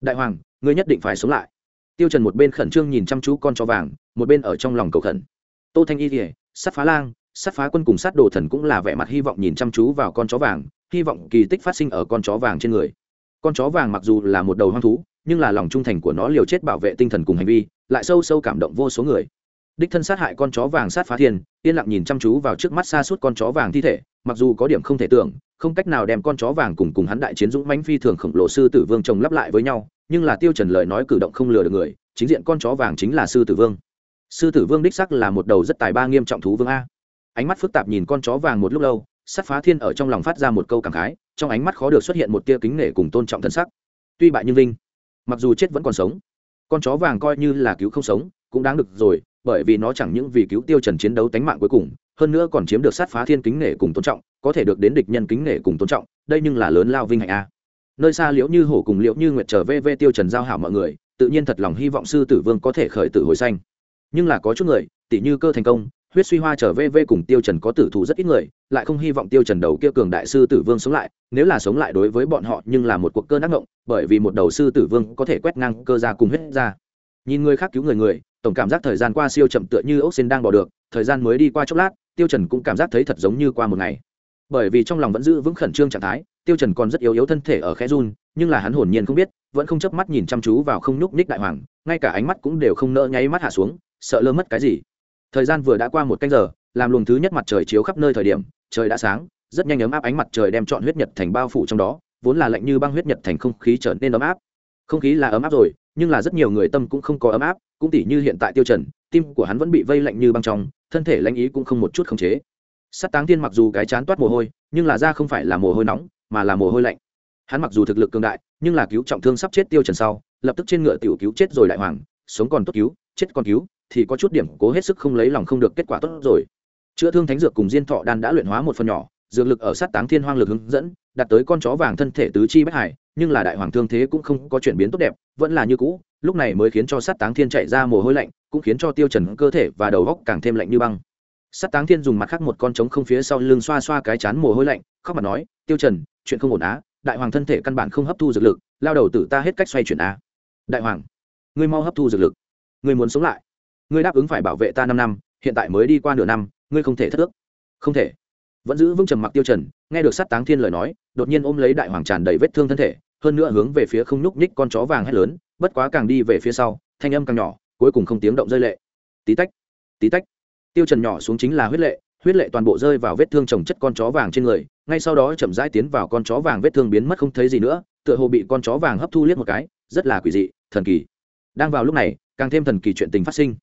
Đại hoàng, ngươi nhất định phải sống lại. Tiêu trần một bên khẩn trương nhìn chăm chú con chó vàng, một bên ở trong lòng cầu khẩn. Tô thanh y kỉa sát phá lang, sát phá quân cùng sát đồ thần cũng là vẻ mặt hy vọng nhìn chăm chú vào con chó vàng hy vọng kỳ tích phát sinh ở con chó vàng trên người. Con chó vàng mặc dù là một đầu hoang thú, nhưng là lòng trung thành của nó liều chết bảo vệ tinh thần cùng hành vi, lại sâu sâu cảm động vô số người. Đích thân sát hại con chó vàng sát phá thiên, yên lặng nhìn chăm chú vào trước mắt xa suốt con chó vàng thi thể, mặc dù có điểm không thể tưởng, không cách nào đem con chó vàng cùng cùng hắn đại chiến dũng mãnh phi thường khổng lồ sư tử vương chồng lắp lại với nhau, nhưng là tiêu trần lời nói cử động không lừa được người, chính diện con chó vàng chính là sư tử vương. Sư tử vương đích sắc là một đầu rất tài ba nghiêm trọng thú vương a. Ánh mắt phức tạp nhìn con chó vàng một lúc lâu sát phá thiên ở trong lòng phát ra một câu cảm khái, trong ánh mắt khó được xuất hiện một tia kính nể cùng tôn trọng thân sắc. Tuy bại nhưng vinh, mặc dù chết vẫn còn sống. Con chó vàng coi như là cứu không sống, cũng đáng được rồi, bởi vì nó chẳng những vì cứu tiêu trần chiến đấu tánh mạng cuối cùng, hơn nữa còn chiếm được sát phá thiên kính nể cùng tôn trọng, có thể được đến địch nhân kính nể cùng tôn trọng, đây nhưng là lớn lao vinh hạnh a. Nơi xa liễu như hổ cùng liễu như nguyệt trở về về tiêu trần giao hảo mọi người, tự nhiên thật lòng hy vọng sư tử vương có thể khởi tử hồi xanh nhưng là có chút người tỷ như cơ thành công huyết suy hoa trở về vê cùng tiêu trần có tử thủ rất ít người, lại không hy vọng tiêu trần đầu kia cường đại sư tử vương sống lại, nếu là sống lại đối với bọn họ nhưng là một cuộc cơn ác ngộng bởi vì một đầu sư tử vương có thể quét ngang cơ ra cùng huyết ra nhìn người khác cứu người người, tổng cảm giác thời gian qua siêu chậm tựa như ốc xin đang bỏ được, thời gian mới đi qua chốc lát, tiêu trần cũng cảm giác thấy thật giống như qua một ngày. Bởi vì trong lòng vẫn giữ vững khẩn trương trạng thái, tiêu trần còn rất yếu yếu thân thể ở khẽ run, nhưng là hắn hồn nhiên không biết, vẫn không chớp mắt nhìn chăm chú vào không nhúc nhích đại hoàng, ngay cả ánh mắt cũng đều không nỡ nháy mắt hạ xuống, sợ lơ mất cái gì thời gian vừa đã qua một canh giờ, làm luồng thứ nhất mặt trời chiếu khắp nơi thời điểm, trời đã sáng, rất nhanh ấm áp ánh mặt trời đem trọn huyết nhật thành bao phủ trong đó, vốn là lạnh như băng huyết nhật thành không khí trở nên ấm áp. Không khí là ấm áp rồi, nhưng là rất nhiều người tâm cũng không có ấm áp, cũng tỉ như hiện tại tiêu trần, tim của hắn vẫn bị vây lạnh như băng trong, thân thể lãnh ý cũng không một chút khống chế. Sát táng tiên mặc dù cái chán toát mồ hôi, nhưng là da không phải là mồ hôi nóng, mà là mồ hôi lạnh. Hắn mặc dù thực lực cường đại, nhưng là cứu trọng thương sắp chết tiêu trần sau, lập tức trên ngựa tiểu cứu chết rồi đại hoàng, sống còn tốt cứu, chết còn cứu thì có chút điểm cố hết sức không lấy lòng không được kết quả tốt rồi. Chữa thương thánh dược cùng diên thọ đan đã luyện hóa một phần nhỏ, dược lực ở sát táng thiên hoang lực hướng dẫn, đạt tới con chó vàng thân thể tứ chi bách hải, nhưng là đại hoàng thương thế cũng không có chuyển biến tốt đẹp, vẫn là như cũ, lúc này mới khiến cho sát táng thiên chạy ra mồ hôi lạnh, cũng khiến cho tiêu trần cơ thể và đầu góc càng thêm lạnh như băng. Sát táng thiên dùng mặt khác một con trống không phía sau lưng xoa xoa cái chán mồ hôi lạnh, khóc mà nói, tiêu trần, chuyện không ổn á, đại hoàng thân thể căn bản không hấp thu dược lực, lao đầu tử ta hết cách xoay chuyển á. Đại hoàng, ngươi mau hấp thu dược lực, ngươi muốn sống lại ngươi đáp ứng phải bảo vệ ta năm năm, hiện tại mới đi qua nửa năm, ngươi không thể thất ước. Không thể. Vẫn giữ vững trầm mặc tiêu trần, nghe được sát táng thiên lời nói, đột nhiên ôm lấy đại hoàng tràn đầy vết thương thân thể, hơn nữa hướng về phía không nhúc nhích con chó vàng hét lớn, bất quá càng đi về phía sau, thanh âm càng nhỏ, cuối cùng không tiếng động rơi lệ. Tí tách tí tách. Tiêu trần nhỏ xuống chính là huyết lệ huyết lệ toàn bộ rơi vào vết thương trồng chất con chó vàng trên người, ngay sau đó chậm rãi tiến vào con chó vàng vết thương biến mất không thấy gì nữa, tựa hồ bị con chó vàng hấp thu liếc một cái, rất là quỷ dị, thần kỳ. Đang vào lúc này, càng thêm thần kỳ chuyện tình phát sinh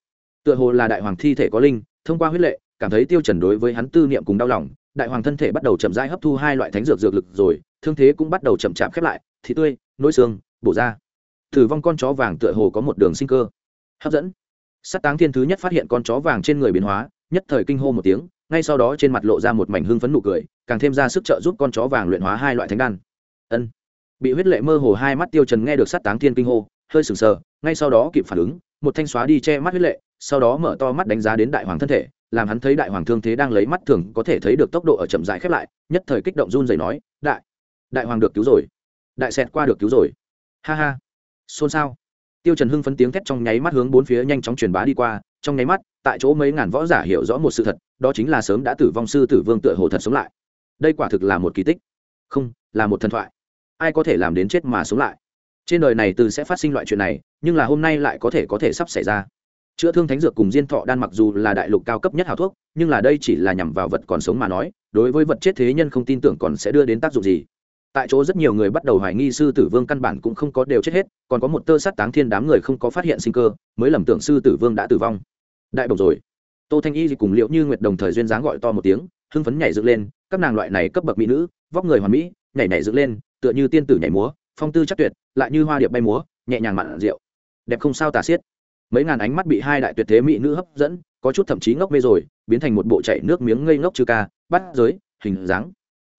tựa hồ là đại hoàng thi thể có linh, thông qua huyết lệ, cảm thấy tiêu trần đối với hắn tư niệm cùng đau lòng, đại hoàng thân thể bắt đầu chậm rãi hấp thu hai loại thánh dược dược lực rồi, thương thế cũng bắt đầu chậm chạp khép lại thì tươi, nỗi xương, bổ ra thử vong con chó vàng tựa hồ có một đường sinh cơ. Hấp dẫn. Sát táng thiên thứ nhất phát hiện con chó vàng trên người biến hóa, nhất thời kinh hô một tiếng, ngay sau đó trên mặt lộ ra một mảnh hưng phấn nụ cười, càng thêm ra sức trợ giúp con chó vàng luyện hóa hai loại thánh đan. Ân. Bị huyết lệ mơ hồ hai mắt tiêu trần nghe được sát táng thiên kinh hô, hơi sừng sờ, ngay sau đó kịp phản ứng, một thanh xóa đi che mắt huyết lệ sau đó mở to mắt đánh giá đến đại hoàng thân thể, làm hắn thấy đại hoàng thương thế đang lấy mắt thường có thể thấy được tốc độ ở chậm rãi khép lại, nhất thời kích động run rẩy nói, đại đại hoàng được cứu rồi. Đại xẹt qua được cứu rồi. Ha ha. Xôn xao. Tiêu trần hưng phấn tiếng thét trong nháy mắt hướng bốn phía nhanh chóng truyền bá đi qua, trong nháy mắt, tại chỗ mấy ngàn võ giả hiểu rõ một sự thật, đó chính là sớm đã tử vong sư tử vương tựa hồ thật sống lại. Đây quả thực là một kỳ tích. Không, là một thần thoại. Ai có thể làm đến chết mà sống lại? Trên đời này từ sẽ phát sinh loại chuyện này, nhưng là hôm nay lại có thể có thể sắp xảy ra chữa thương thánh dược cùng diên thọ đan mặc dù là đại lục cao cấp nhất hào thuốc, nhưng là đây chỉ là nhằm vào vật còn sống mà nói, đối với vật chết thế nhân không tin tưởng còn sẽ đưa đến tác dụng gì. Tại chỗ rất nhiều người bắt đầu hoài nghi sư tử vương căn bản cũng không có đều chết hết, còn có một tơ sắt táng thiên đám người không có phát hiện sinh cơ, mới lầm tưởng sư tử vương đã tử vong. Đại bộc rồi. Tô thanh y cùng liệu như nguyệt đồng thời duyên dáng gọi to một tiếng, hưng phấn nhảy dựng lên, các nàng loại này cấp bậc mỹ nữ, vóc người hoàn mỹ, nhảy nhảy dựng lên, tựa như tiên tử nhảy múa, phong tư chắc tuyệt, lại như hoa điệp bay múa, nhẹ nhàng mặn rượu. Đẹp không sao tả xiết mấy ngàn ánh mắt bị hai đại tuyệt thế mỹ nữ hấp dẫn, có chút thậm chí ngốc mê rồi, biến thành một bộ chạy nước miếng ngây ngốc chư ca, bắt giới, hình dáng.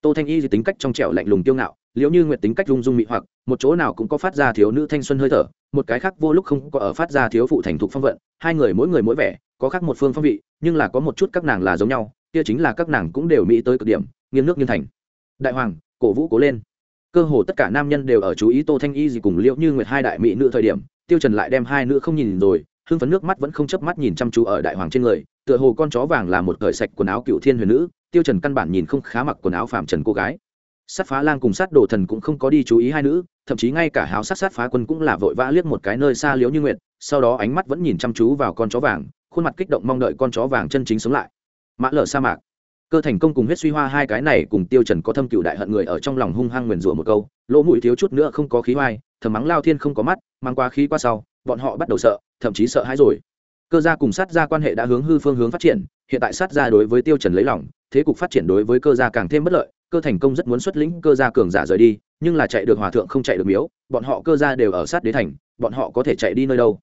Tô thanh y thì tính cách trong trẻo lạnh lùng tiêu ngạo, liễu như nguyện tính cách rung rung mị hoặc, một chỗ nào cũng có phát ra thiếu nữ thanh xuân hơi thở, một cái khác vô lúc không có ở phát ra thiếu phụ thành thục phong vận, hai người mỗi người mỗi vẻ, có khác một phương phong vị, nhưng là có một chút các nàng là giống nhau, kia chính là các nàng cũng đều mỹ tới cực điểm, nghiêng nước nghiêng thành. Đại hoàng, cổ vũ cố lên. Cơ hồ tất cả nam nhân đều ở chú ý tô thanh y gì cùng liễu như nguyệt hai đại mỹ nữ thời điểm tiêu trần lại đem hai nữ không nhìn rồi, hưng phấn nước mắt vẫn không chớp mắt nhìn chăm chú ở đại hoàng trên người, tựa hồ con chó vàng là một cởi sạch quần áo cựu thiên huyền nữ, tiêu trần căn bản nhìn không khá mặc quần áo phàm trần cô gái. Sát phá lang cùng sát đồ thần cũng không có đi chú ý hai nữ, thậm chí ngay cả háo sát sát phá quân cũng là vội vã liếc một cái nơi xa liếu như nguyệt, sau đó ánh mắt vẫn nhìn chăm chú vào con chó vàng, khuôn mặt kích động mong đợi con chó vàng chân chính sống lại. Mã lở sa mạc cơ thành công cùng huyết suy hoa hai cái này cùng tiêu trần có thâm cựu đại hận người ở trong lòng hung hăng nguyền rủa một câu, lỗ mũi thiếu chút nữa không có khí hoai, thầm mắng lao thiên không có mắt, mang qua khí qua sau, bọn họ bắt đầu sợ, thậm chí sợ hãi rồi. Cơ gia cùng sát gia quan hệ đã hướng hư phương hướng phát triển, hiện tại sát gia đối với tiêu trần lấy lòng, thế cục phát triển đối với cơ gia càng thêm bất lợi, cơ thành công rất muốn xuất lĩnh cơ gia cường giả rời đi, nhưng là chạy được hòa thượng không chạy được miếu, bọn họ cơ gia đều ở sát đế thành, bọn họ có thể chạy đi nơi đâu?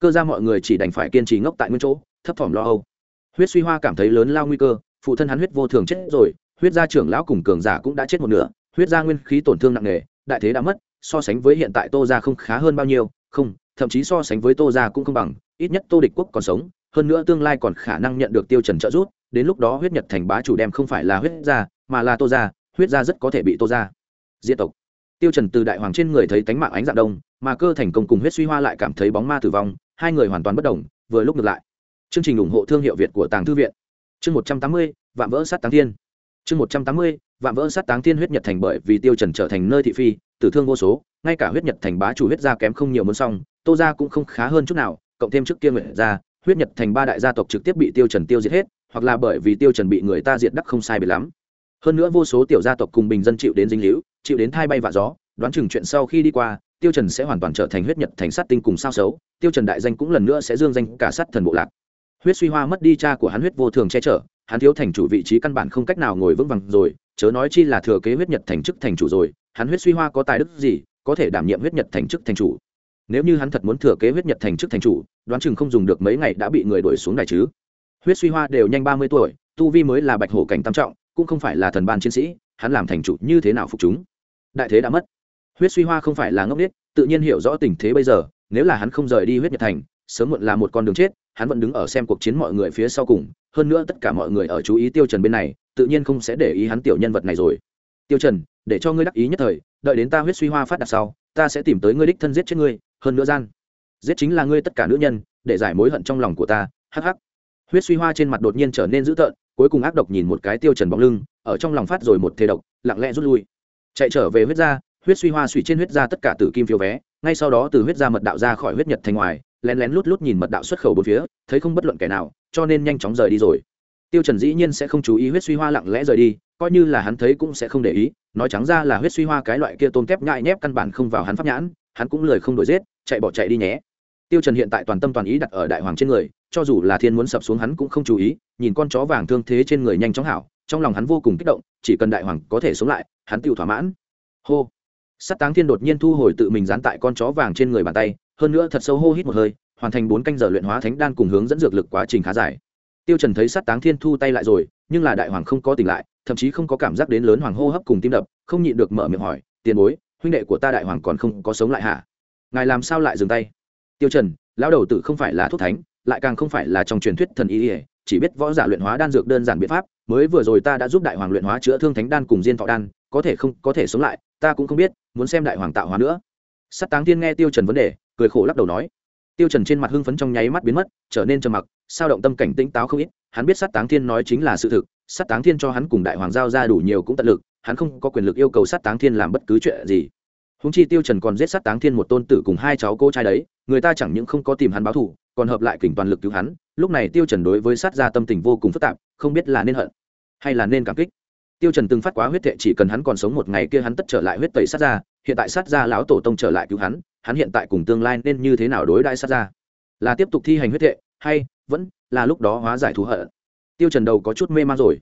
Cơ gia mọi người chỉ đành phải kiên trì ngốc tại nguyên chỗ, thấp thỏm lo âu. Huyết suy hoa cảm thấy lớn lao nguy cơ phụ thân hắn huyết vô thường chết rồi, huyết gia trưởng lão cùng cường giả cũng đã chết một nửa, huyết gia nguyên khí tổn thương nặng nề, đại thế đã mất, so sánh với hiện tại tô gia không khá hơn bao nhiêu, không, thậm chí so sánh với tô gia cũng không bằng, ít nhất tô địch quốc còn sống, hơn nữa tương lai còn khả năng nhận được tiêu trần trợ giúp, đến lúc đó huyết nhật thành bá chủ đem không phải là huyết gia, mà là tô gia, huyết gia rất có thể bị tô gia diệt tộc. Tiêu trần từ đại hoàng trên người thấy tánh mạng ánh dạng đông, mà cơ thành công cùng huyết suy hoa lại cảm thấy bóng ma tử vong, hai người hoàn toàn bất đồng, vừa lúc ngược lại. Chương trình ủng hộ thương hiệu việt của tàng thư viện chương một trăm tám mươi, vạm vỡ sát táng thiên. Chương một trăm tám mươi, vạm vỡ sát táng thiên huyết nhật thành bởi vì tiêu trần trở thành nơi thị phi, tử thương vô số, ngay cả huyết nhật thành bá chủ huyết gia kém không nhiều muốn xong, tô gia cũng không khá hơn chút nào, cộng thêm trước kia nguyện gia, huyết nhật thành ba đại gia tộc trực tiếp bị tiêu trần tiêu diệt hết, hoặc là bởi vì tiêu trần bị người ta diệt đắc không sai biệt lắm. Hơn nữa vô số tiểu gia tộc cùng bình dân chịu đến dinh liễu chịu đến thai bay vạ gió, đoán chừng chuyện sau khi đi qua, tiêu trần sẽ hoàn toàn trở thành huyết nhật thành sát tinh cùng sao xấu, tiêu trần đại danh cũng lần nữa sẽ dương danh cả sát thần bộ lạc huyết suy hoa mất đi cha của hắn huyết vô thường che chở, hắn thiếu thành chủ vị trí căn bản không cách nào ngồi vững vàng rồi, chớ nói chi là thừa kế huyết nhật thành chức thành chủ rồi, hắn huyết suy hoa có tài đức gì, có thể đảm nhiệm huyết nhật thành chức thành chủ. Nếu như hắn thật muốn thừa kế huyết nhật thành chức thành chủ, đoán chừng không dùng được mấy ngày đã bị người đuổi xuống đài chứ. Huyết suy hoa đều nhanh ba mươi tuổi, tu vi mới là bạch hổ cảnh tam trọng, cũng không phải là thần ban chiến sĩ, hắn làm thành chủ như thế nào phục chúng? Đại thế đã mất. Huyết suy hoa không phải là ngốc nghếch, tự nhiên hiểu rõ tình thế bây giờ, nếu là hắn không rời đi huyết nhật thành, sớm muộn là một con đường chết hắn vẫn đứng ở xem cuộc chiến mọi người phía sau cùng, hơn nữa tất cả mọi người ở chú ý tiêu trần bên này, tự nhiên không sẽ để ý hắn tiểu nhân vật này rồi. Tiêu trần, để cho ngươi đắc ý nhất thời, đợi đến ta huyết suy hoa phát đạt sau, ta sẽ tìm tới ngươi đích thân giết chết ngươi, hơn nữa gian, giết chính là ngươi tất cả nữ nhân, để giải mối hận trong lòng của ta, hắc hắc. Huyết suy hoa trên mặt đột nhiên trở nên dữ tợn, cuối cùng ác độc nhìn một cái tiêu trần bóng lưng, ở trong lòng phát rồi một thế độc, lặng lẽ rút lui. Chạy trở về huyết gia, huyết suy hoa suy trên huyết gia tất cả tử kim phiếu vé, ngay sau đó từ huyết gia mật đạo ra khỏi huyết nhật thành ngoài lén lén lút lút nhìn mật đạo xuất khẩu bốn phía, thấy không bất luận kẻ nào, cho nên nhanh chóng rời đi rồi. Tiêu trần dĩ nhiên sẽ không chú ý huyết suy hoa lặng lẽ rời đi, coi như là hắn thấy cũng sẽ không để ý, nói trắng ra là huyết suy hoa cái loại kia tôn kép nhại nhép căn bản không vào hắn pháp nhãn, hắn cũng lười không đổi giết, chạy bỏ chạy đi nhé. Tiêu trần hiện tại toàn tâm toàn ý đặt ở đại hoàng trên người, cho dù là thiên muốn sập xuống hắn cũng không chú ý, nhìn con chó vàng thương thế trên người nhanh chóng hảo, trong lòng hắn vô cùng kích động, chỉ cần đại hoàng có thể sống lại, hắn tiêu thỏa mãn. Hô. Sát táng thiên đột nhiên thu hồi tự mình dán tại con chó vàng trên người bàn tay hơn nữa thật sâu hô hít một hơi, hoàn thành bốn canh giờ luyện hóa thánh đan cùng hướng dẫn dược lực quá trình khá dài. Tiêu trần thấy sát táng thiên thu tay lại rồi, nhưng là đại hoàng không có tỉnh lại, thậm chí không có cảm giác đến lớn hoàng hô hấp cùng tim đập, không nhịn được mở miệng hỏi, tiền bối, huynh đệ của ta đại hoàng còn không có sống lại hả? Ngài làm sao lại dừng tay? Tiêu trần, lão đầu tử không phải là thuốc thánh, lại càng không phải là trong truyền thuyết thần y, chỉ biết võ giả luyện hóa đan dược đơn giản biện pháp, mới vừa rồi ta đã giúp đại hoàng luyện hóa chữa thương thánh đan cùng diên thọ đan, có thể không, có thể sống lại, ta cũng không biết, muốn xem đại hoàng tạo hóa nữa. Sắt táng thiên nghe tiêu trần vấn đề cười khổ lắc đầu nói. Tiêu trần trên mặt hưng phấn trong nháy mắt biến mất, trở nên trầm mặc, sao động tâm cảnh tĩnh táo không ít, hắn biết sát táng thiên nói chính là sự thực, sát táng thiên cho hắn cùng đại hoàng giao ra đủ nhiều cũng tận lực, hắn không có quyền lực yêu cầu sát táng thiên làm bất cứ chuyện gì. Húng chi tiêu trần còn giết sát táng thiên một tôn tử cùng hai cháu cô trai đấy, người ta chẳng những không có tìm hắn báo thù, còn hợp lại kỉnh toàn lực cứu hắn, lúc này tiêu trần đối với sát gia tâm tình vô cùng phức tạp, không biết là nên hận hay là nên cảm kích tiêu trần từng phát quá huyết thệ, chỉ cần hắn còn sống một ngày kia hắn tất trở lại huyết tẩy sát gia hiện tại sát gia lão tổ tông trở lại cứu hắn hắn hiện tại cùng tương lai nên như thế nào đối đãi sát gia là tiếp tục thi hành huyết thệ, hay vẫn là lúc đó hóa giải thù hận? Tiêu trần đầu có chút mê man rồi.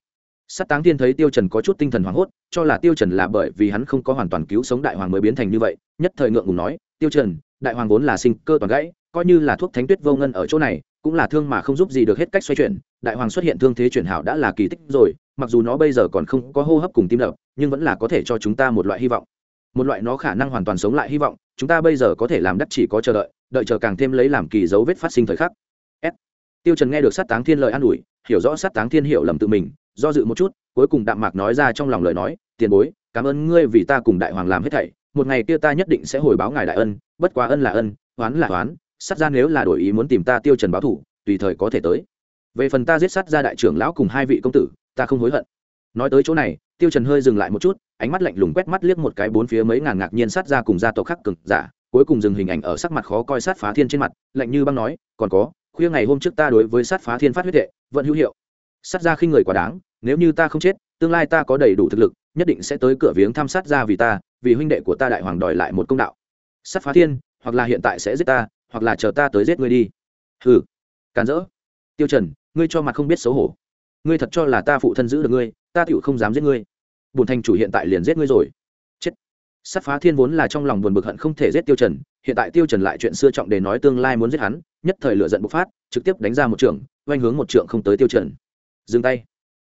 Sát táng thiên thấy tiêu trần có chút tinh thần hoảng hốt, cho là tiêu trần là bởi vì hắn không có hoàn toàn cứu sống đại hoàng mới biến thành như vậy, nhất thời ngượng ngùng nói, tiêu trần, đại hoàng vốn là sinh cơ toàn gãy, coi như là thuốc thánh tuyết vô ngân ở chỗ này, cũng là thương mà không giúp gì được hết cách xoay chuyển. Đại hoàng xuất hiện thương thế chuyển hảo đã là kỳ tích rồi mặc dù nó bây giờ còn không có hô hấp cùng tim đập, nhưng vẫn là có thể cho chúng ta một loại hy vọng. Một loại nó khả năng hoàn toàn sống lại hy vọng, chúng ta bây giờ có thể làm đắc chỉ có chờ đợi đợi chờ càng thêm lấy làm kỳ dấu vết phát sinh thời khắc. S. Tiêu trần nghe được sát táng thiên lời an ủi, hiểu rõ sát táng thiên hiểu lầm tự mình, do dự một chút, cuối cùng đạm mạc nói ra trong lòng lời nói, tiền bối, cảm ơn ngươi vì ta cùng đại hoàng làm hết thảy, một ngày kia ta nhất định sẽ hồi báo ngài đại ân, bất quá ân là ân, oán là oán, sát ra nếu là đổi ý muốn tìm ta tiêu trần báo thủ tùy thời có thể tới về phần ta giết sát ra đại trưởng lão cùng hai vị công tử, ta không hối hận. Nói tới chỗ này, tiêu trần hơi dừng lại một chút, ánh mắt lạnh lùng quét mắt liếc một cái bốn phía mấy ngàn ngạc nhiên sát ra cùng gia tộc khắc cực giả, cuối cùng dừng hình ảnh ở sắc mặt khó coi sát phá thiên trên mặt, lạnh như băng nói, còn có, khuya ngày hôm trước ta đối với sát phá thiên phát huyết hệ, vẫn hữu hiệu. Sát ra khi người quá đáng, nếu như ta không chết, tương lai ta có đầy đủ thực lực, nhất định sẽ tới cửa viếng thăm sát ra vì ta, vì huynh đệ của ta đại hoàng đòi lại một công đạo. Sát phá thiên, hoặc là hiện tại sẽ giết ta, hoặc là chờ ta tới giết ngươi đi. Hừ, càn rỡ. Tiêu trần ngươi cho mặt không biết xấu hổ. Ngươi thật cho là ta phụ thân giữ được ngươi, ta tựu không dám giết ngươi. Bùn thành chủ hiện tại liền giết ngươi rồi. Chết. Sắt phá thiên vốn là trong lòng buồn bực hận không thể giết tiêu trần, hiện tại tiêu trần lại chuyện xưa trọng để nói tương lai muốn giết hắn, nhất thời lửa giận bộc phát, trực tiếp đánh ra một trường oanh hướng một trường không tới tiêu trần. Dừng tay.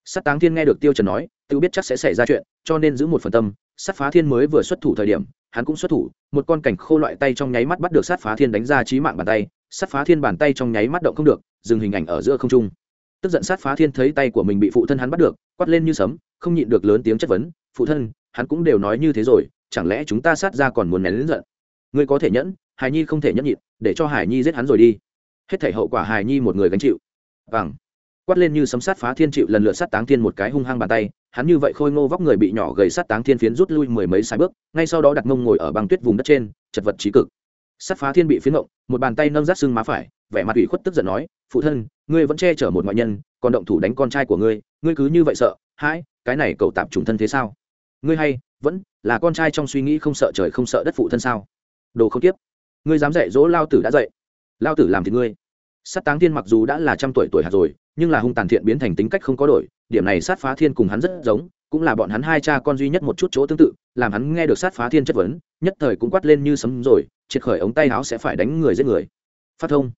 Sắt táng thiên nghe được tiêu trần nói, tự biết chắc sẽ xảy ra chuyện, cho nên giữ một phần tâm sát phá thiên mới vừa xuất thủ thời điểm, hắn cũng xuất thủ, một con cảnh khô loại tay trong nháy mắt bắt được sát phá thiên đánh ra chí mạng bàn tay, sát phá thiên bàn tay trong nháy mắt động không được, dừng hình ảnh ở giữa không trung. Tức giận sát phá thiên thấy tay của mình bị phụ thân hắn bắt được, quát lên như sấm, không nhịn được lớn tiếng chất vấn, phụ thân, hắn cũng đều nói như thế rồi, chẳng lẽ chúng ta sát ra còn muốn nén lớn giận? Ngươi có thể nhẫn, hải nhi không thể nhẫn nhịn, để cho hải nhi giết hắn rồi đi. Hết thể hậu quả hải nhi một người gánh chịu. Vâng. Quát lên như sấm sát phá thiên chịu lần lượt sát táng thiên một cái hung hăng bàn tay hắn như vậy khôi ngô vóc người bị nhỏ gầy sát táng thiên phiến rút lui mười mấy sai bước, ngay sau đó đặt mông ngồi ở băng tuyết vùng đất trên, chật vật trí cực. Sát phá thiên bị phiến ngộng, một bàn tay nâng rát xương má phải, vẻ mặt ủy khuất tức giận nói, phụ thân, ngươi vẫn che chở một ngoại nhân, còn động thủ đánh con trai của ngươi ngươi cứ như vậy sợ, hãi, cái này cậu tạp trùng thân thế sao? Ngươi hay, vẫn là con trai trong suy nghĩ không sợ trời không sợ đất phụ thân sao? Đồ không tiếp ngươi dám dạy dỗ lao tử đã dạy, lao tử làm thì ngươi. Sát táng thiên mặc dù đã là trăm tuổi tuổi hạt rồi nhưng là hung tàn thiện biến thành tính cách không có đổi, điểm này sát phá thiên cùng hắn rất giống, cũng là bọn hắn hai cha con duy nhất một chút chỗ tương tự, làm hắn nghe được sát phá thiên chất vấn, nhất thời cũng quát lên như sấm rồi, triệt khởi ống tay áo sẽ phải đánh người giết người. Phát thông.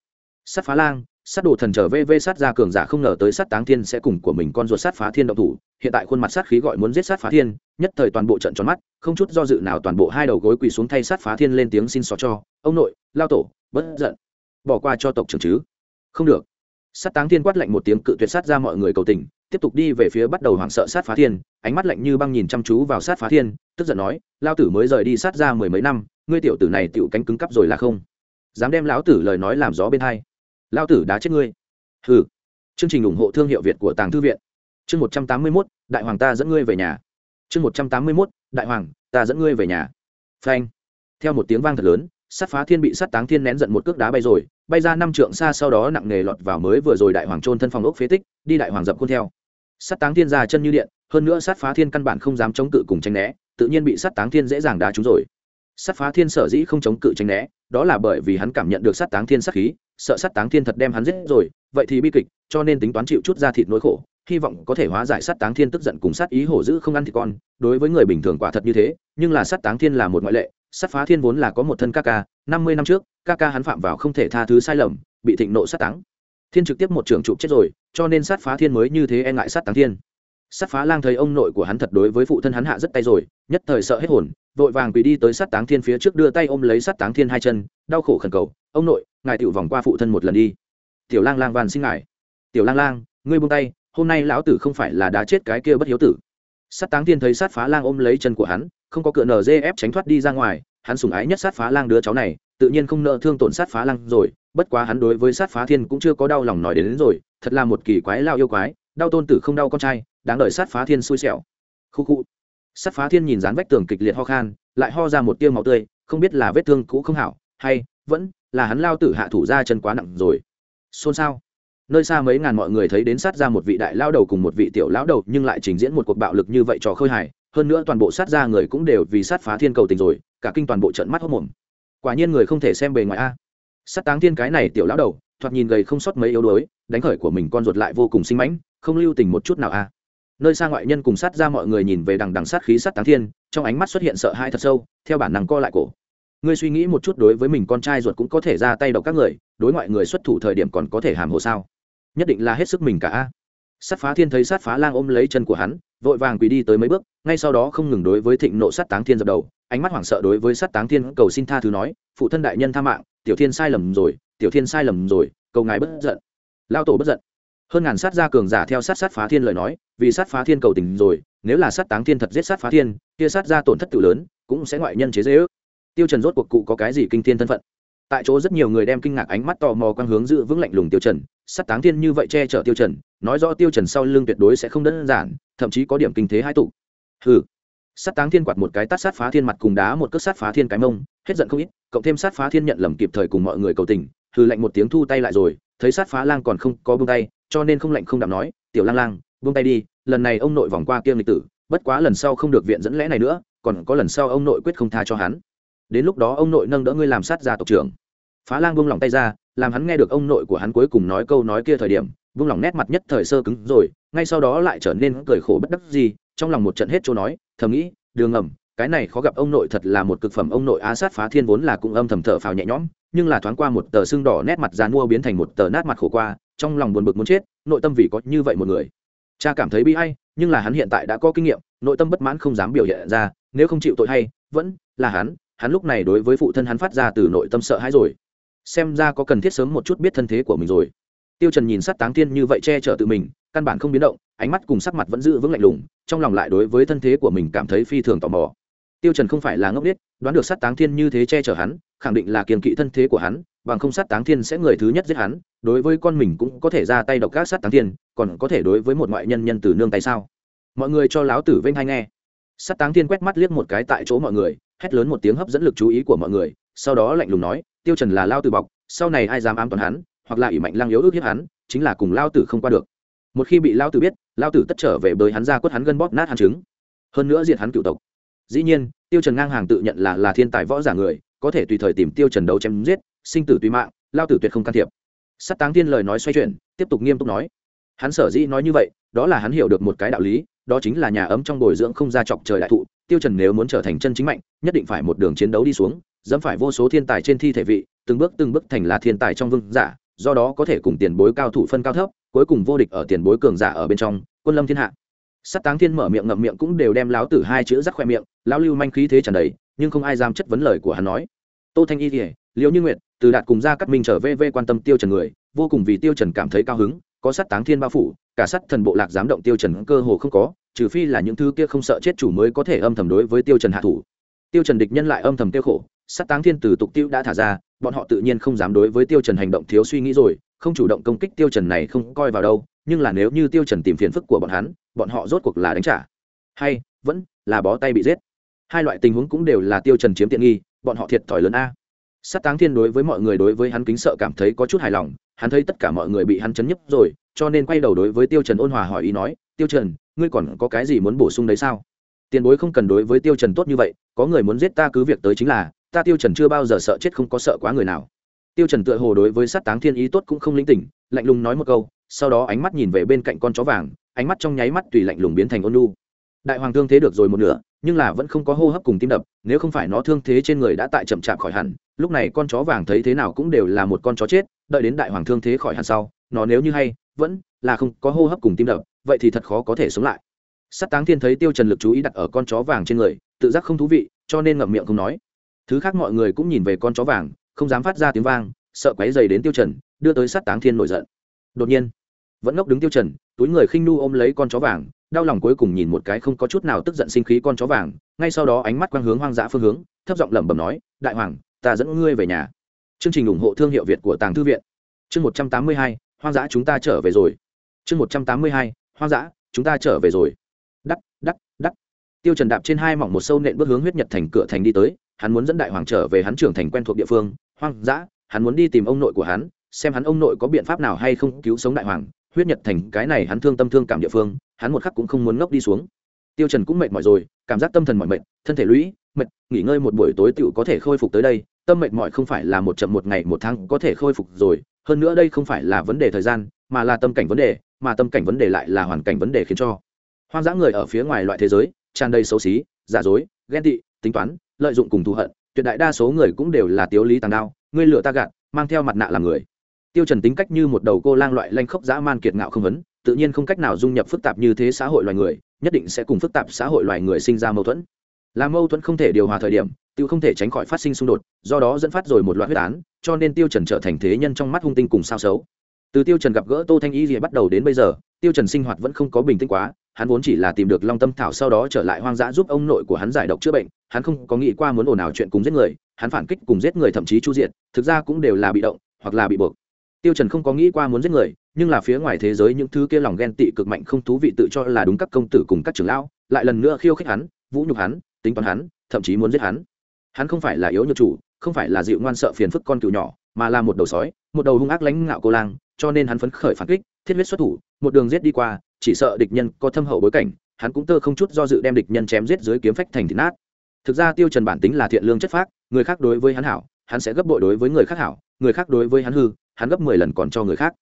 Sát phá lang, sát đồ thần trở vv sát ra cường giả không ngờ tới sát táng thiên sẽ cùng của mình con ruột sát phá thiên động thủ, hiện tại khuôn mặt sát khí gọi muốn giết sát phá thiên, nhất thời toàn bộ trận tròn mắt, không chút do dự nào toàn bộ hai đầu gối quỳ xuống thay sát phá thiên lên tiếng xin xỏ cho, ông nội, lao tổ, bất giận. Bỏ qua cho tộc trưởng chứ. Không được sát táng thiên quát lạnh một tiếng cự tuyệt sát ra mọi người cầu tình, tiếp tục đi về phía bắt đầu hoảng sợ sát phá thiên, ánh mắt lạnh như băng nhìn chăm chú vào sát phá thiên, tức giận nói lao tử mới rời đi sát ra mười mấy năm, ngươi tiểu tử này tiểu cánh cứng cắp rồi là không? Dám đem lão tử lời nói làm gió bên hai. Lao tử đá chết ngươi. Hừ. Chương trình ủng hộ thương hiệu việt của tàng thư viện. Chương một trăm tám mươi mốt, đại hoàng ta dẫn ngươi về nhà. Chương một trăm tám mươi mốt, đại hoàng, ta dẫn ngươi về nhà. Phanh. Theo một tiếng vang thật lớn, sát phá thiên bị sát táng thiên nén giận một cước đá bay rồi bay ra năm trượng xa sau đó nặng nề lọt vào mới vừa rồi đại hoàng trôn thân phòng ốc phế tích, đi đại hoàng dập khuôn theo. Sát táng thiên ra chân như điện, hơn nữa sát phá thiên căn bản không dám chống cự cùng tranh né, tự nhiên bị sát táng thiên dễ dàng đá trúng rồi. Sát phá thiên sở dĩ không chống cự tranh né, đó là bởi vì hắn cảm nhận được sát táng thiên sát khí, sợ sát táng thiên thật đem hắn giết rồi, vậy thì bi kịch, cho nên tính toán chịu chút ra thịt nỗi khổ, hy vọng có thể hóa giải sát táng thiên tức giận cùng sát ý hổ dữ không ăn thịt con. Đối với người bình thường quả thật như thế, nhưng là sát táng thiên là một ngoại lệ sát phá thiên vốn là có một thân ca ca, năm mươi năm trước ca ca hắn phạm vào không thể tha thứ sai lầm, bị thịnh nộ sát táng. Thiên trực tiếp một trường trụ chết rồi, cho nên sát phá thiên mới như thế e ngại sát táng thiên. Sát phá lang thấy ông nội của hắn thật đối với phụ thân hắn hạ rất tay rồi, nhất thời sợ hết hồn, vội vàng quỳ đi tới sát táng thiên phía trước đưa tay ôm lấy sát táng thiên hai chân, đau khổ khẩn cầu, ông nội, ngài tự vòng qua phụ thân một lần đi. Tiểu lang lang van xin ngài. Tiểu lang lang, ngươi buông tay, hôm nay lão tử không phải là đã chết cái kia bất hiếu tử. Sát táng thiên thấy sát phá lang ôm lấy chân của hắn, không có cựa nở dê ép tránh thoát đi ra ngoài hắn sùng ái nhất sát phá lang đứa cháu này tự nhiên không nợ thương tổn sát phá lang rồi bất quá hắn đối với sát phá thiên cũng chưa có đau lòng nói đến, đến rồi thật là một kỳ quái lao yêu quái đau tôn tử không đau con trai đáng đợi sát phá thiên xui xẻo. Khu khu. Sát phá thiên nhìn dán vách tường kịch liệt ho khan lại ho ra một tiêu máu tươi không biết là vết thương cũ không hảo hay vẫn là hắn lao tử hạ thủ ra chân quá nặng rồi. Xôn xao. Nơi xa mấy ngàn mọi người thấy đến sát ra một vị đại lao đầu cùng một vị tiểu lão đầu nhưng lại trình diễn một cuộc bạo lực như vậy trò khơi hài hơn nữa toàn bộ sát ra người cũng đều vì sát phá thiên cầu tình rồi cả kinh toàn bộ trận mắt hốc mồm. Quả nhiên người không thể xem bề ngoài a. Sát táng thiên cái này tiểu lão đầu, thoạt nhìn gầy không sót mấy yếu đuối, đánh khởi của mình con ruột lại vô cùng sinh mãnh, không lưu tình một chút nào a. Nơi xa ngoại nhân cùng sát ra mọi người nhìn về đằng đằng sát khí sát táng thiên, trong ánh mắt xuất hiện sợ hãi thật sâu, theo bản năng co lại cổ. Ngươi suy nghĩ một chút đối với mình con trai ruột cũng có thể ra tay độc các người, đối ngoại người xuất thủ thời điểm còn có thể hàm hồ sao? Nhất định là hết sức mình cả a. sát phá thiên thấy sát phá lang ôm lấy chân của hắn vội vàng quỳ đi tới mấy bước, ngay sau đó không ngừng đối với thịnh nộ sát táng thiên dập đầu, ánh mắt hoảng sợ đối với sát táng thiên cầu xin tha thứ nói, phụ thân đại nhân tha mạng, tiểu thiên sai lầm rồi, tiểu thiên sai lầm rồi, cầu ngài bất giận. Lao tổ bất giận. Hơn ngàn sát gia cường giả theo sát sát phá thiên lời nói, vì sát phá thiên cầu tình rồi, nếu là sát táng thiên thật giết sát phá thiên, kia sát gia tổn thất tự lớn, cũng sẽ ngoại nhân chế dễ ước tiêu trần rốt cuộc cụ có cái gì kinh thiên thân phận? Tại chỗ rất nhiều người đem kinh ngạc ánh mắt tò mò quang hướng giữ vững lạnh lùng tiêu trần sát táng thiên như vậy che chở tiêu trần, nói rõ tiêu trần sau lưng tuyệt đối sẽ không đơn giản, thậm chí có điểm kinh thế hai tụ. Hừ. Sát táng thiên quạt một cái tát sát phá thiên mặt cùng đá một cước sát phá thiên cái mông, hết giận không ít, cộng thêm sát phá thiên nhận lầm kịp thời cùng mọi người cầu tình, hừ lạnh một tiếng thu tay lại rồi, thấy sát phá lang còn không có buông tay, cho nên không lạnh không đạm nói, tiểu lang lang, buông tay đi, lần này ông nội vòng qua kiêng lịch tử, bất quá lần sau không được viện dẫn lẽ này nữa, còn có lần sau ông nội quyết không tha cho hắn. Đến lúc đó ông nội nâng đỡ ngươi làm sát gia tộc trưởng phá lang buông lỏng tay ra, làm hắn nghe được ông nội của hắn cuối cùng nói câu nói kia thời điểm, buông lỏng nét mặt nhất thời sơ cứng rồi, ngay sau đó lại trở nên cười khổ bất đắc gì trong lòng một trận hết chỗ nói, thầm nghĩ, đường ngầm, cái này khó gặp ông nội thật là một cực phẩm, ông nội á sát phá thiên vốn là cũng âm thầm thở phào nhẹ nhõm, nhưng là thoáng qua một tờ xương đỏ nét mặt dàn mua biến thành một tờ nát mặt khổ qua, trong lòng buồn bực muốn chết, nội tâm vì có như vậy một người. Cha cảm thấy bi hay nhưng là hắn hiện tại đã có kinh nghiệm, nội tâm bất mãn không dám biểu hiện ra, nếu không chịu tội hay, vẫn là hắn hắn lúc này đối với phụ thân hắn phát ra từ nội tâm sợ hãi rồi xem ra có cần thiết sớm một chút biết thân thế của mình rồi. Tiêu trần nhìn sát táng thiên như vậy che chở tự mình, căn bản không biến động, ánh mắt cùng sắc mặt vẫn giữ vững lạnh lùng, trong lòng lại đối với thân thế của mình cảm thấy phi thường tò mò. Tiêu trần không phải là ngốc nghếch, đoán được sát táng thiên như thế che chở hắn, khẳng định là kiềm kỵ thân thế của hắn, bằng không sát táng thiên sẽ người thứ nhất giết hắn, đối với con mình cũng có thể ra tay độc các sát táng thiên, còn có thể đối với một ngoại nhân nhân từ nương tay sao? Mọi người cho láo tử vinh hay nghe. Sát táng thiên quét mắt liếc một cái tại chỗ mọi người, hét lớn một tiếng hấp dẫn lực chú ý của mọi người, sau đó lạnh lùng nói tiêu trần là lao tử bọc, sau này ai dám ám toàn hắn, hoặc là ỷ mạnh lăng yếu ước hiếp hắn, chính là cùng lao tử không qua được. Một khi bị lao tử biết, lao tử tất trở về bới hắn ra quất hắn gân bóp nát hắn trứng. Hơn nữa diệt hắn cựu tộc. Dĩ nhiên, tiêu trần ngang hàng tự nhận là là thiên tài võ giả người, có thể tùy thời tìm tiêu trần đấu chém giết, sinh tử tùy mạng, lao tử tuyệt không can thiệp. Sát táng thiên lời nói xoay chuyển, tiếp tục nghiêm túc nói. Hắn sở dĩ nói như vậy, đó là hắn hiểu được một cái đạo lý, đó chính là nhà ấm trong bồi dưỡng không ra chọc trời đại thụ, tiêu trần nếu muốn trở thành chân chính mạnh, nhất định phải một đường chiến đấu đi xuống dẫm phải vô số thiên tài trên thi thể vị, từng bước từng bước thành là thiên tài trong vương giả, do đó có thể cùng tiền bối cao thủ phân cao thấp, cuối cùng vô địch ở tiền bối cường giả ở bên trong, quân lâm thiên hạ. Sắt táng thiên mở miệng ngậm miệng cũng đều đem láo tử hai chữ rắc khoe miệng, lão lưu manh khí thế tràn đầy, nhưng không ai dám chất vấn lời của hắn nói. Tô thanh y kỉa liễu như nguyệt, từ đạt cùng ra cắt minh trở về vê quan tâm tiêu trần người, vô cùng vì tiêu trần cảm thấy cao hứng, có sắt táng thiên bao phủ, cả sắt thần bộ lạc dám động tiêu trần cơ hồ không có, trừ phi là những thứ kia không sợ chết chủ mới có thể âm thầm đối với tiêu trần hạ thủ. Tiêu trần địch nhân lại âm thầm tiêu khổ Sát táng thiên từ tục tiêu đã thả ra, bọn họ tự nhiên không dám đối với tiêu trần hành động thiếu suy nghĩ rồi, không chủ động công kích tiêu trần này không coi vào đâu, nhưng là nếu như tiêu trần tìm phiền phức của bọn hắn, bọn họ rốt cuộc là đánh trả. Hay, vẫn là bó tay bị giết. Hai loại tình huống cũng đều là tiêu trần chiếm tiện nghi, bọn họ thiệt thòi lớn a. Sát táng thiên đối với mọi người đối với hắn kính sợ cảm thấy có chút hài lòng, hắn thấy tất cả mọi người bị hắn chấn nhấp rồi, cho nên quay đầu đối với tiêu trần ôn hòa hỏi ý nói, tiêu trần, ngươi còn có cái gì muốn bổ sung đấy sao? Tiền bối không cần đối với tiêu trần tốt như vậy, có người muốn giết ta cứ việc tới chính là ta tiêu trần chưa bao giờ sợ chết không có sợ quá người nào. Tiêu trần tựa hồ đối với sát táng thiên ý tốt cũng không linh tỉnh, lạnh lùng nói một câu, sau đó ánh mắt nhìn về bên cạnh con chó vàng, ánh mắt trong nháy mắt tùy lạnh lùng biến thành ôn nhu. Đại hoàng thương thế được rồi một nửa, nhưng là vẫn không có hô hấp cùng tim đập, nếu không phải nó thương thế trên người đã tại chậm chạp khỏi hẳn, lúc này con chó vàng thấy thế nào cũng đều là một con chó chết, đợi đến đại hoàng thương thế khỏi hẳn sau, nó nếu như hay, vẫn là không có hô hấp cùng tim đập, vậy thì thật khó có thể sống lại. Sát táng thiên thấy tiêu trần lực chú ý đặt ở con chó vàng trên người, tự giác không thú vị, cho nên ngậm miệng không nói thứ khác mọi người cũng nhìn về con chó vàng, không dám phát ra tiếng vang, sợ quấy dày đến tiêu trần, đưa tới sát táng thiên nổi giận. Đột nhiên, vẫn ngốc đứng tiêu trần, túi người khinh nu ôm lấy con chó vàng, đau lòng cuối cùng nhìn một cái không có chút nào tức giận sinh khí con chó vàng, ngay sau đó ánh mắt quang hướng hoang dã phương hướng, thấp giọng lẩm bẩm nói, đại hoàng, ta dẫn ngươi về nhà. Chương trình ủng hộ thương hiệu việt của tàng thư viện. Chương một trăm tám mươi hai, hoang dã chúng ta trở về rồi. Chương một trăm tám mươi hai, hoang dã chúng ta trở về rồi. Đắc đắc đắc. Tiêu trần đạp trên hai mỏng một sâu nện bước hướng huyết nhật thành cửa thành đi tới hắn muốn dẫn đại hoàng trở về hắn trưởng thành quen thuộc địa phương, hoang dã, hắn muốn đi tìm ông nội của hắn, xem hắn ông nội có biện pháp nào hay không cứu sống đại hoàng, huyết nhật thành cái này hắn thương tâm thương cảm địa phương, hắn một khắc cũng không muốn ngốc đi xuống. Tiêu trần cũng mệt mỏi rồi, cảm giác tâm thần mỏi mệt, thân thể lũy, mệt, nghỉ ngơi một buổi tối tựu có thể khôi phục tới đây, tâm mệt mỏi không phải là một chậm một ngày một tháng có thể khôi phục rồi, hơn nữa đây không phải là vấn đề thời gian, mà là tâm cảnh vấn đề, mà tâm cảnh vấn đề lại là hoàn cảnh vấn đề khiến cho. Hoang dã người ở phía ngoài loại thế giới, tràn đầy xấu xí, giả dối, ghen tị, tính toán lợi dụng cùng thù hận, tuyệt đại đa số người cũng đều là tiếu lý tàng đao, ngươi lựa ta gạt, mang theo mặt nạ làm người. Tiêu trần tính cách như một đầu cô lang loại lanh khốc dã man kiệt ngạo không vấn, tự nhiên không cách nào dung nhập phức tạp như thế xã hội loài người, nhất định sẽ cùng phức tạp xã hội loài người sinh ra mâu thuẫn. Là mâu thuẫn không thể điều hòa thời điểm, tiêu không thể tránh khỏi phát sinh xung đột, do đó dẫn phát rồi một loạt huyết án, cho nên tiêu trần trở thành thế nhân trong mắt hung tinh cùng sao xấu. Từ tiêu trần gặp gỡ tô thanh y gì bắt đầu đến bây giờ, tiêu trần sinh hoạt vẫn không có bình tĩnh quá hắn vốn chỉ là tìm được long tâm thảo sau đó trở lại hoang dã giúp ông nội của hắn giải độc chữa bệnh, hắn không có nghĩ qua muốn ồn ào chuyện cùng giết người, hắn phản kích cùng giết người thậm chí chu diện thực ra cũng đều là bị động, hoặc là bị buộc. Tiêu trần không có nghĩ qua muốn giết người, nhưng là phía ngoài thế giới những thứ kia lòng ghen tị cực mạnh không thú vị tự cho là đúng các công tử cùng các trưởng lão, lại lần nữa khiêu khích hắn, vũ nhục hắn, tính toán hắn, thậm chí muốn giết hắn. Hắn không phải là yếu nhược chủ, không phải là dịu ngoan sợ phiền phức con cừu nhỏ, mà là một đầu sói, một đầu hung ác lãnh ngạo cô lang cho nên hắn phấn khởi phản kích, thiết huyết xuất thủ, một đường giết đi qua, chỉ sợ địch nhân có thâm hậu bối cảnh, hắn cũng tơ không chút do dự đem địch nhân chém giết dưới kiếm phách thành thịt nát. Thực ra tiêu trần bản tính là thiện lương chất phác, người khác đối với hắn hảo, hắn sẽ gấp bội đối với người khác hảo, người khác đối với hắn hư, hắn gấp mười lần còn cho người khác.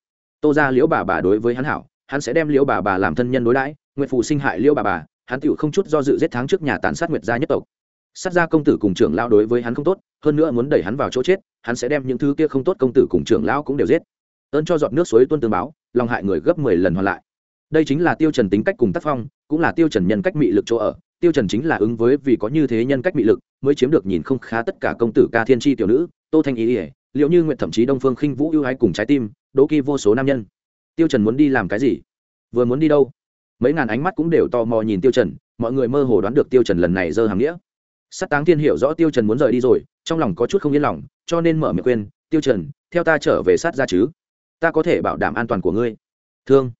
Tô ra liễu bà bà đối với hắn hảo, hắn sẽ đem liễu bà bà làm thân nhân đối đãi nguyệt phụ sinh hại liễu bà bà, hắn tựu không chút do dự giết tháng trước nhà tàn sát nguyệt gia nhất tộc. Sát gia công tử cùng trưởng lão đối với hắn không tốt, hơn nữa muốn đẩy hắn vào chỗ chết, hắn sẽ đem những thứ kia không tốt công tử cùng trưởng lão cũng đều giết ơn cho giọt nước suối tuôn tương báo, lòng hại người gấp mười lần hoàn lại. Đây chính là tiêu trần tính cách cùng tác phong, cũng là tiêu trần nhân cách mị lực chỗ ở. Tiêu trần chính là ứng với vì có như thế nhân cách mị lực, mới chiếm được nhìn không khá tất cả công tử ca thiên chi tiểu nữ, tô thanh ý ỉa liệu như nguyện thậm chí đông phương khinh vũ yêu ái cùng trái tim đỗ kỳ vô số nam nhân. Tiêu trần muốn đi làm cái gì? Vừa muốn đi đâu? Mấy ngàn ánh mắt cũng đều tò mò nhìn tiêu trần, mọi người mơ hồ đoán được tiêu trần lần này dơ hàng nghĩa. Sát táng thiên hiểu rõ tiêu trần muốn rời đi rồi, trong lòng có chút không yên lòng, cho nên mở miệng quên tiêu trần, theo ta trở về sát ra chứ ta có thể bảo đảm an toàn của ngươi. Thương.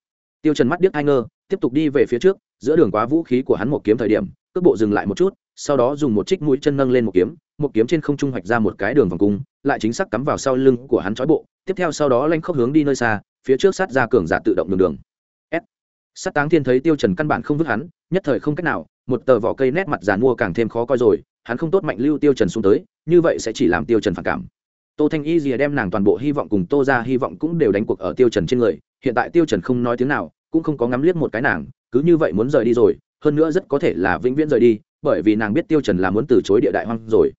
Tiêu trần mắt điếc ai ngơ, tiếp tục đi về phía trước, giữa đường quá vũ khí của hắn một kiếm thời điểm, cước bộ dừng lại một chút, sau đó dùng một trích mũi chân nâng lên một kiếm một kiếm trên không trung hoạch ra một cái đường vòng cung, lại chính xác cắm vào sau lưng của hắn trói bộ, tiếp theo sau đó lanh khốc hướng đi nơi xa, phía trước sát ra cường giả tự động đường đường. S. Sát táng thiên thấy tiêu trần căn bản không vứt hắn, nhất thời không cách nào, một tờ vỏ cây nét mặt giàn mua càng thêm khó coi rồi, hắn không tốt mạnh lưu tiêu trần xuống tới, như vậy sẽ chỉ làm tiêu trần phản cảm tô thanh y rìa đem nàng toàn bộ hy vọng cùng tô ra hy vọng cũng đều đánh cuộc ở tiêu trần trên người, hiện tại tiêu trần không nói tiếng nào, cũng không có ngắm liếc một cái nàng, cứ như vậy muốn rời đi rồi, hơn nữa rất có thể là vĩnh viễn rời đi, bởi vì nàng biết tiêu trần là muốn từ chối địa đại hoang rồi.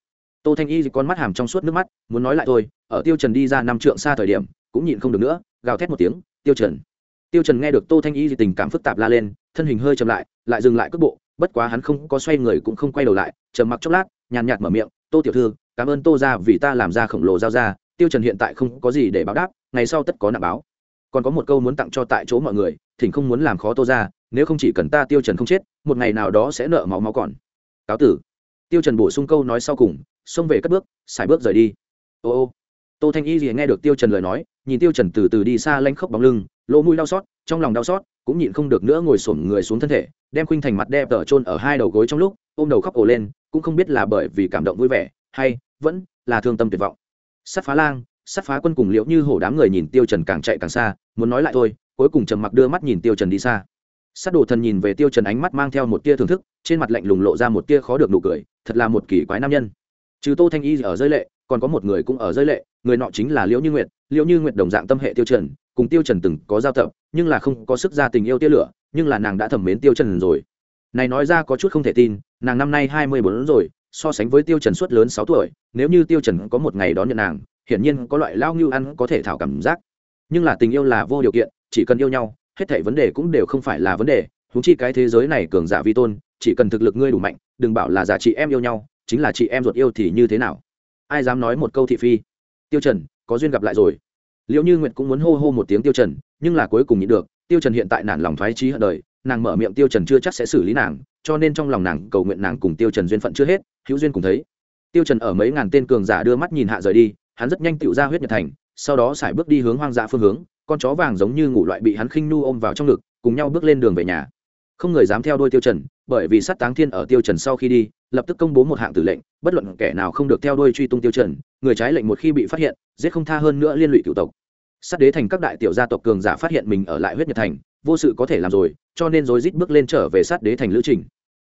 Tô thanh y con mắt hàm trong suốt nước mắt, muốn nói lại thôi, ở tiêu trần đi ra năm trượng xa thời điểm, cũng nhịn không được nữa, gào thét một tiếng, tiêu trần! Tiêu trần nghe được tô thanh y tình cảm phức tạp la lên, thân hình hơi chậm lại lại dừng lại cước bộ, bất quá hắn không có xoay người cũng không quay đầu lại, trầm mặc chốc lát, nhàn nhạt mở miệng, tô tiểu thư cảm ơn tô gia vì ta làm ra khổng lồ giao ra, tiêu trần hiện tại không có gì để báo đáp, ngày sau tất có nạp báo. Còn có một câu muốn tặng cho tại chỗ mọi người, thỉnh không muốn làm khó tô gia, nếu không chỉ cần ta tiêu trần không chết, một ngày nào đó sẽ nợ máu máu còn. Cáo tử. Tiêu trần bổ sung câu nói sau cùng, xông về cất bước, xài bước rời đi. Ô ô. Tô thanh y gì nghe được tiêu trần lời nói, nhìn tiêu trần từ từ đi xa lanh khốc bóng lưng, lỗ mũi đau xót, trong lòng đau xót, cũng nhịn không được nữa ngồi xổm người xuống thân thể, đem khuynh thành mặt đẹp tở chôn ở hai đầu gối trong lúc, ôm đầu khóc ồ lên, cũng không biết là bởi vì cảm động vui vẻ hay, vẫn là thương tâm tuyệt vọng. Sắt phá lang sắt phá quân cùng liễu như hổ đám người nhìn tiêu trần càng chạy càng xa, muốn nói lại thôi, cuối cùng trầm mặc đưa mắt nhìn tiêu trần đi xa. Sát đồ thần nhìn về tiêu trần ánh mắt mang theo một tia thưởng thức, trên mặt lạnh lùng lộ ra một tia khó được nụ cười, thật là một kỳ quái nam nhân. Trừ tô thanh y ở rơi lệ, còn có một người cũng ở rơi lệ, người nọ chính là liễu như nguyệt. Liễu như nguyệt đồng dạng tâm hệ tiêu trần, cùng tiêu trần từng có giao tập, nhưng là không có sức ra tình yêu tia lửa, nhưng là nàng đã thầm mến tiêu trần rồi. Này nói ra có chút không thể tin, nàng năm nay hai mươi bốn rồi so sánh với tiêu trần suất lớn sáu tuổi, nếu như tiêu trần có một ngày đón nhận nàng, hiển nhiên có loại lao ngưu ăn có thể thảo cảm giác. Nhưng là tình yêu là vô điều kiện, chỉ cần yêu nhau, hết thảy vấn đề cũng đều không phải là vấn đề. Huống chi cái thế giới này cường giả vi tôn, chỉ cần thực lực ngươi đủ mạnh, đừng bảo là giả chị em yêu nhau, chính là chị em ruột yêu thì như thế nào? Ai dám nói một câu thị phi? Tiêu trần, có duyên gặp lại rồi. Liệu như nguyệt cũng muốn hô hô một tiếng tiêu trần, nhưng là cuối cùng nhịn được, tiêu trần hiện tại nản lòng thoái trí hận đời nàng mở miệng tiêu trần chưa chắc sẽ xử lý nàng, cho nên trong lòng nàng cầu nguyện nàng cùng tiêu trần duyên phận chưa hết, hữu duyên cùng thấy. Tiêu trần ở mấy ngàn tên cường giả đưa mắt nhìn hạ rời đi, hắn rất nhanh tựu ra huyết nhật thành, sau đó xài bước đi hướng hoang dã phương hướng, con chó vàng giống như ngủ loại bị hắn khinh nu ôm vào trong ngực, cùng nhau bước lên đường về nhà. Không người dám theo đuôi tiêu trần, bởi vì sát táng thiên ở tiêu trần sau khi đi, lập tức công bố một hạng tử lệnh, bất luận kẻ nào không được theo đuôi truy tung tiêu trần, người trái lệnh một khi bị phát hiện, giết không tha hơn nữa liên lụy cựu tộc. Sát đế thành các đại tiểu gia tộc cường giả phát hiện mình ở lại huyết nhật thành vô sự có thể làm rồi, cho nên rồi rít bước lên trở về sát đế thành lữ trình.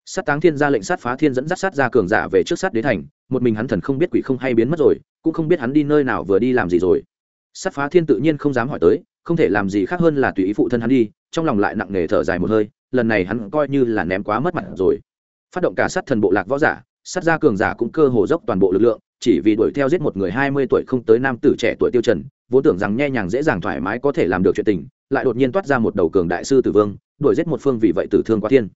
Sát táng thiên ra lệnh sát phá thiên dẫn dắt sát ra cường giả về trước sát đế thành, một mình hắn thần không biết quỷ không hay biến mất rồi, cũng không biết hắn đi nơi nào vừa đi làm gì rồi. Sát phá thiên tự nhiên không dám hỏi tới, không thể làm gì khác hơn là tùy ý phụ thân hắn đi, trong lòng lại nặng nề thở dài một hơi, lần này hắn coi như là ném quá mất mặt rồi. Phát động cả sát thần bộ lạc võ giả, sát gia cường giả cũng cơ hồ dốc toàn bộ lực lượng, chỉ vì đuổi theo giết một người hai mươi tuổi không tới nam tử trẻ tuổi tiêu trần, vốn tưởng rằng nhẹ nhàng dễ dàng thoải mái có thể làm được chuyện tình lại đột nhiên toát ra một đầu cường đại sư tử vương, đuổi giết một phương vì vậy tử thương quá thiên.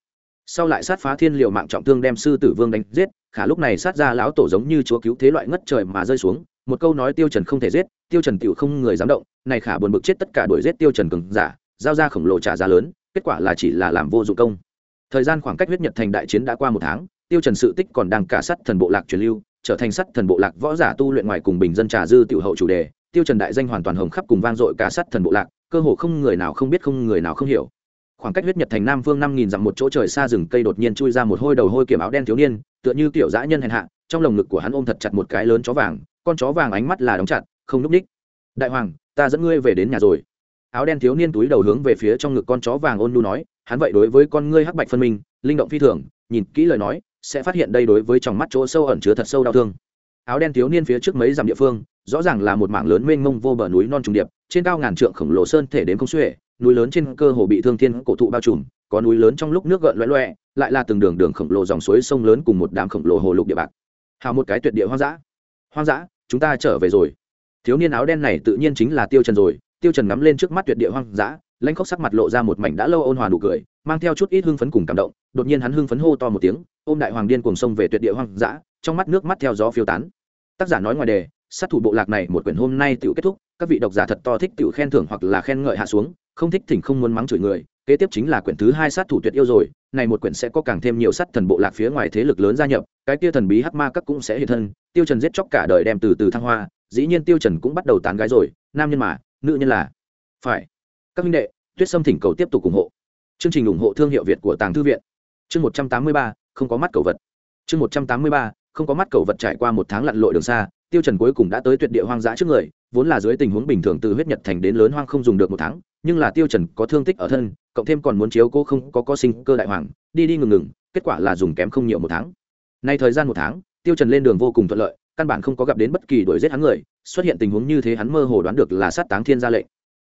Sau lại sát phá thiên liệu mạng trọng thương đem sư tử vương đánh giết, khả lúc này sát ra lão tổ giống như chúa cứu thế loại ngất trời mà rơi xuống, một câu nói tiêu trần không thể giết, tiêu trần tiểu không người dám động, này khả buồn bực chết tất cả đuổi giết tiêu trần cường giả, giao ra khổng lồ trả giá lớn, kết quả là chỉ là làm vô dụng công. Thời gian khoảng cách huyết nhật thành đại chiến đã qua một tháng, tiêu trần sự tích còn đang cả sắt thần bộ lạc truyền lưu, trở thành sắt thần bộ lạc võ giả tu luyện ngoài cùng bình dân trà dư tiểu hậu chủ đề, tiêu trần đại danh hoàn toàn hồng khắp cùng vang dội cả sắt thần bộ lạc cơ hồ không người nào không biết, không người nào không hiểu. Khoảng cách huyết nhật thành nam vương năm nghìn dặm một chỗ trời xa rừng cây đột nhiên chui ra một hôi đầu hôi kiểm áo đen thiếu niên, tựa như kiểu dã nhân hèn hạ, trong lồng ngực của hắn ôm thật chặt một cái lớn chó vàng, con chó vàng ánh mắt là đóng chặt, không núp ních. Đại hoàng, ta dẫn ngươi về đến nhà rồi. Áo đen thiếu niên túi đầu hướng về phía trong ngực con chó vàng ôn nu nói, hắn vậy đối với con ngươi hắc bạch phân minh, linh động phi thường, nhìn kỹ lời nói, sẽ phát hiện đây đối với trong mắt chỗ sâu ẩn chứa thật sâu đau thương. Áo đen thiếu niên phía trước mấy dặm địa phương, rõ ràng là một mảng lớn mênh mông vô bờ núi non trùng điệp trên cao ngàn trượng khổng lồ sơn thể đến không xuể, núi lớn trên cơ hồ bị thương thiên cổ thụ bao trùm, có núi lớn trong lúc nước gợn loẹ loẹ lại là từng đường đường khổng lồ dòng suối sông lớn cùng một đám khổng lồ hồ lục địa bạc. Hào một cái tuyệt địa hoang dã. Hoang dã, chúng ta trở về rồi. Thiếu niên áo đen này tự nhiên chính là tiêu trần rồi, tiêu trần ngắm lên trước mắt tuyệt địa hoang dã, lãnh khóc sắc mặt lộ ra một mảnh đã lâu ôn hòa nụ cười, mang theo chút ít hưng phấn cùng cảm động, đột nhiên hắn hưng phấn hô to một tiếng, ôm đại hoàng điên cuồng sông về tuyệt địa hoang dã, trong mắt nước mắt theo gió phiêu tán. Tác giả nói ngoài đề sát thủ bộ lạc này một quyển hôm nay tiểu kết thúc, các vị độc giả thật to thích tiểu khen thưởng hoặc là khen ngợi hạ xuống, không thích thỉnh không muốn mắng chửi người, kế tiếp chính là quyển thứ hai sát thủ tuyệt yêu rồi, này một quyển sẽ có càng thêm nhiều sát thần bộ lạc phía ngoài thế lực lớn gia nhập, cái kia thần bí hắc ma các cũng sẽ hiện thân, tiêu trần giết chóc cả đời đem từ từ thăng hoa, dĩ nhiên tiêu trần cũng bắt đầu tán gái rồi, nam nhân mà, nữ nhân là. Phải. Các minh đệ, tuyết sâm thỉnh cầu tiếp tục ủng hộ. Chương trình ủng hộ thương hiệu việt của tàng thư viện. Chương một trăm tám mươi ba, không có mắt cầu vật. Chương một trăm tám mươi ba, không có mắt cầu vật trải qua một tháng lặn lội đường xa tiêu trần cuối cùng đã tới tuyệt địa hoang dã trước người, vốn là dưới tình huống bình thường từ huyết nhật thành đến lớn hoang không dùng được một tháng, nhưng là tiêu trần có thương tích ở thân, cộng thêm còn muốn chiếu cô không có có sinh cơ đại hoàng, đi đi ngừng ngừng, kết quả là dùng kém không nhiều một tháng. Nay thời gian một tháng, tiêu trần lên đường vô cùng thuận lợi, căn bản không có gặp đến bất kỳ đuổi giết hắn người, xuất hiện tình huống như thế hắn mơ hồ đoán được là sát táng thiên gia lệnh.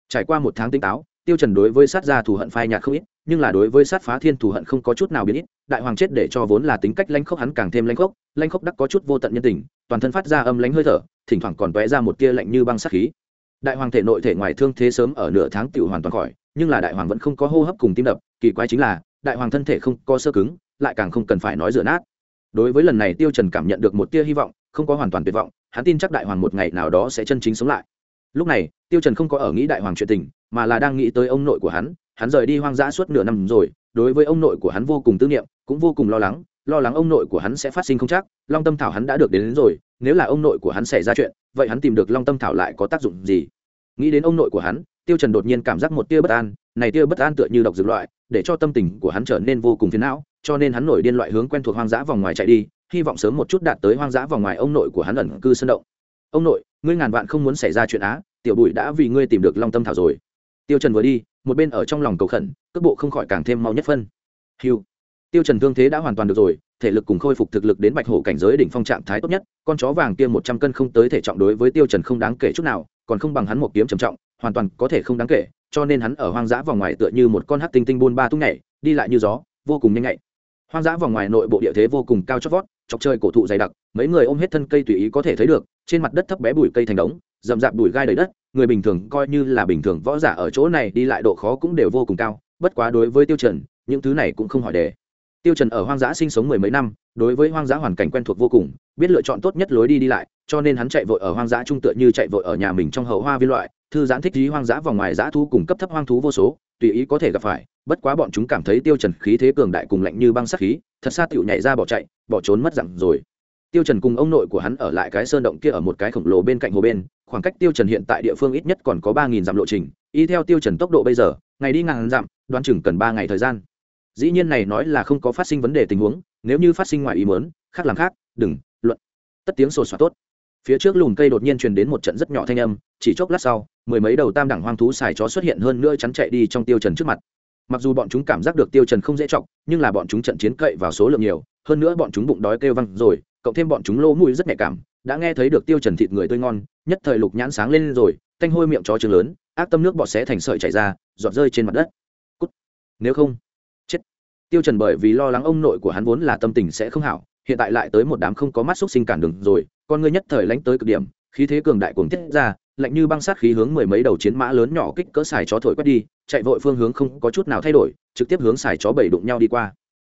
Trải qua một tháng tinh táo, tiêu trần đối với sát gia thù hận phai nhạt không ít, nhưng là đối với sát phá thiên thù hận không có chút nào biến ít đại hoàng chết để cho vốn là tính cách lanh khốc hắn càng thêm lanh khốc lanh khốc đắc có chút vô tận nhân tình, toàn thân phát ra âm lánh hơi thở, thỉnh thoảng còn tóe ra một tia lạnh như băng sát khí. Đại hoàng thể nội thể ngoài thương thế sớm ở nửa tháng tiểu hoàn toàn khỏi, nhưng là đại hoàng vẫn không có hô hấp cùng tim đập, kỳ quái chính là, đại hoàng thân thể không có sơ cứng, lại càng không cần phải nói rửa nát. Đối với lần này tiêu trần cảm nhận được một tia hy vọng, không có hoàn toàn tuyệt vọng, hắn tin chắc đại hoàng một ngày nào đó sẽ chân chính sống lại. Lúc này, tiêu trần không có ở nghĩ đại hoàng chuyện tình, mà là đang nghĩ tới ông nội của hắn hắn rời đi hoang dã suốt nửa năm rồi đối với ông nội của hắn vô cùng tư niệm cũng vô cùng lo lắng lo lắng ông nội của hắn sẽ phát sinh không chắc long tâm thảo hắn đã được đến, đến rồi nếu là ông nội của hắn xảy ra chuyện vậy hắn tìm được long tâm thảo lại có tác dụng gì? Nghĩ đến ông nội của hắn tiêu trần đột nhiên cảm giác một tia bất an này tia bất an tựa như độc dược loại để cho tâm tình của hắn trở nên vô cùng phiền não cho nên hắn nổi điên loại hướng quen thuộc hoang dã vòng ngoài chạy đi hy vọng sớm một chút đạt tới hoang dã vòng ngoài ông nội của hắn ẩn cư sân động. Ông nội ngươi ngàn vạn không muốn xảy ra chuyện á tiểu bụi đã vì ngươi tìm được long tâm thảo rồi tiêu trần vừa đi một bên ở trong lòng cầu khẩn cước bộ không khỏi càng thêm mau nhất phân. Hưu, tiêu trần thương thế đã hoàn toàn được rồi thể lực cùng khôi phục thực lực đến bạch hổ cảnh giới đỉnh phong trạng thái tốt nhất con chó vàng kia một trăm cân không tới thể trọng đối với tiêu trần không đáng kể chút nào còn không bằng hắn một kiếm trầm trọng hoàn toàn có thể không đáng kể cho nên hắn ở hoang dã vòng ngoài tựa như một con hắc tinh tinh buôn ba tung nhảy đi lại như gió vô cùng nhanh nhạy. Hoang dã vòng ngoài nội bộ địa thế vô cùng cao chót vót chọc chơi cổ thụ dày đặc mấy người ôm hết thân cây tùy ý có thể thấy được trên mặt đất thấp bé bụi cây thành đống rậm rạp bụi gai đầy đất người bình thường coi như là bình thường võ giả ở chỗ này đi lại độ khó cũng đều vô cùng cao, bất quá đối với tiêu trần, những thứ này cũng không hỏi đề. Tiêu trần ở hoang dã sinh sống mười mấy năm, đối với hoang dã hoàn cảnh quen thuộc vô cùng, biết lựa chọn tốt nhất lối đi đi lại, cho nên hắn chạy vội ở hoang dã trung tựa như chạy vội ở nhà mình trong hậu hoa viên loại, thư giãn thích trí hoang dã vòng ngoài dã thu cùng cấp thấp hoang thú vô số, tùy ý có thể gặp phải, bất quá bọn chúng cảm thấy tiêu trần khí thế cường đại cùng lạnh như băng sát khí, thật xa tiểu nhảy ra bỏ chạy, bỏ trốn mất dặn rồi tiêu trần cùng ông nội của hắn ở lại cái sơn động kia ở một cái khổng lồ bên cạnh hồ bên, khoảng cách tiêu trần hiện tại địa phương ít nhất còn có ba nghìn dặm lộ trình. Y theo tiêu trần tốc độ bây giờ, ngày đi ngàn dặm, đoán chừng cần ba ngày thời gian. Dĩ nhiên này nói là không có phát sinh vấn đề tình huống, nếu như phát sinh ngoài ý muốn, khác làm khác, đừng, luận. Tất tiếng sột soạt tốt. Phía trước lùm cây đột nhiên truyền đến một trận rất nhỏ thanh âm, chỉ chốc lát sau, mười mấy đầu tam đẳng hoang thú xài chó xuất hiện hơn nữa chắn chạy đi trong tiêu trần trước mặt. Mặc dù bọn chúng cảm giác được tiêu trần không dễ trọng nhưng là bọn chúng trận chiến cậy vào số lượng nhiều, hơn nữa bọn chúng bụng đói kêu văng rồi cộng thêm bọn chúng lỗ mũi rất nhạy cảm, đã nghe thấy được tiêu trần thịt người tươi ngon, nhất thời lục nhãn sáng lên rồi, thanh hôi miệng chó trường lớn, ác tâm nước bọt xé thành sợi chảy ra, giọt rơi trên mặt đất. Cút. nếu không, chết. Tiêu trần bởi vì lo lắng ông nội của hắn vốn là tâm tình sẽ không hảo, hiện tại lại tới một đám không có mắt xúc sinh cản đường rồi, con ngươi nhất thời lánh tới cực điểm, khí thế cường đại cuồng tiết ra, lạnh như băng sát khí hướng mười mấy đầu chiến mã lớn nhỏ kích cỡ xài chó thổi quét đi, chạy vội phương hướng không có chút nào thay đổi, trực tiếp hướng xài chó bảy đụng nhau đi qua.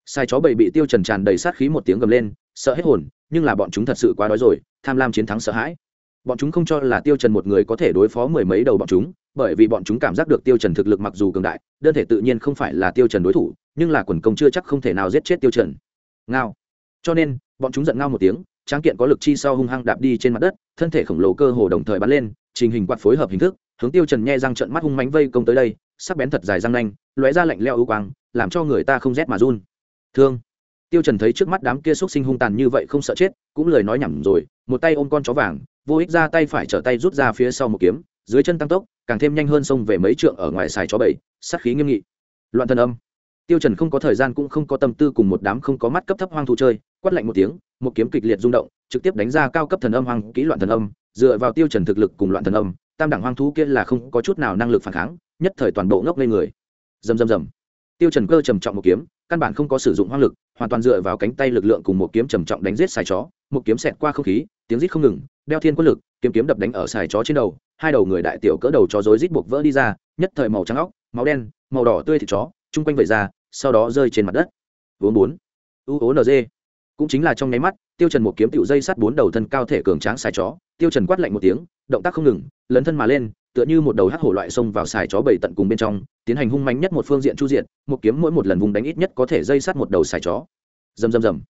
Xài chó bầy bị tiêu trần tràn đầy sát khí một tiếng gầm lên, sợ hết hồn nhưng là bọn chúng thật sự quá đói rồi, tham lam chiến thắng sợ hãi. Bọn chúng không cho là tiêu trần một người có thể đối phó mười mấy đầu bọn chúng, bởi vì bọn chúng cảm giác được tiêu trần thực lực mặc dù cường đại, đơn thể tự nhiên không phải là tiêu trần đối thủ, nhưng là quần công chưa chắc không thể nào giết chết tiêu trần. Ngao. Cho nên, bọn chúng giận ngao một tiếng, tráng kiện có lực chi sau hung hăng đạp đi trên mặt đất, thân thể khổng lồ cơ hồ đồng thời bắn lên, trình hình quạt phối hợp hình thức, hướng tiêu trần nhe răng trợn mắt hung mãnh vây công tới đây, sắc bén thật dài răng nanh, lóe ra lạnh lẽo ưu quang, làm cho người ta không rét mà run. Thương tiêu trần thấy trước mắt đám kia xuất sinh hung tàn như vậy không sợ chết, cũng lời nói nhảm rồi, một tay ôm con chó vàng, vô ích ra tay phải trở tay rút ra phía sau một kiếm, dưới chân tăng tốc, càng thêm nhanh hơn xông về mấy trượng ở ngoài xài chó bảy sát khí nghiêm nghị. Loạn thần âm. Tiêu trần không có thời gian cũng không có tâm tư cùng một đám không có mắt cấp thấp hoang thú chơi, quát lạnh một tiếng, một kiếm kịch liệt rung động, trực tiếp đánh ra cao cấp thần âm hoang kỹ loạn thần âm, dựa vào tiêu trần thực lực cùng loạn thần âm, tam đẳng hoang thú kia là không có chút nào năng lực phản kháng, nhất thời toàn bộ ngốc lên người. Rầm rầm rầm. Tiêu trần cơ trầm trọng một kiếm căn bản không có sử dụng hoang lực, hoàn toàn dựa vào cánh tay lực lượng cùng một kiếm trầm trọng đánh giết xài chó, một kiếm xẹt qua không khí, tiếng rít không ngừng, đeo thiên quân lực, kiếm kiếm đập đánh ở xài chó trên đầu, hai đầu người đại tiểu cỡ đầu chó rối rít buộc vỡ đi ra, nhất thời màu trắng óc, máu đen, màu đỏ tươi thịt chó, chung quanh vẩy ra, sau đó rơi trên mặt đất. Vốn bốn. U ố nd cũng chính là trong nháy mắt, tiêu trần một kiếm tiểu dây sắt bốn đầu thân cao thể cường tráng xài chó, tiêu trần quát lạnh một tiếng, động tác không ngừng, lấn thân mà lên tựa như một đầu hắc hổ loại xông vào xài chó bảy tận cùng bên trong, tiến hành hung mạnh nhất một phương diện chu diện một kiếm mỗi một lần vùng đánh ít nhất có thể dây sắt một đầu xài chó. Rầm rầm rầm.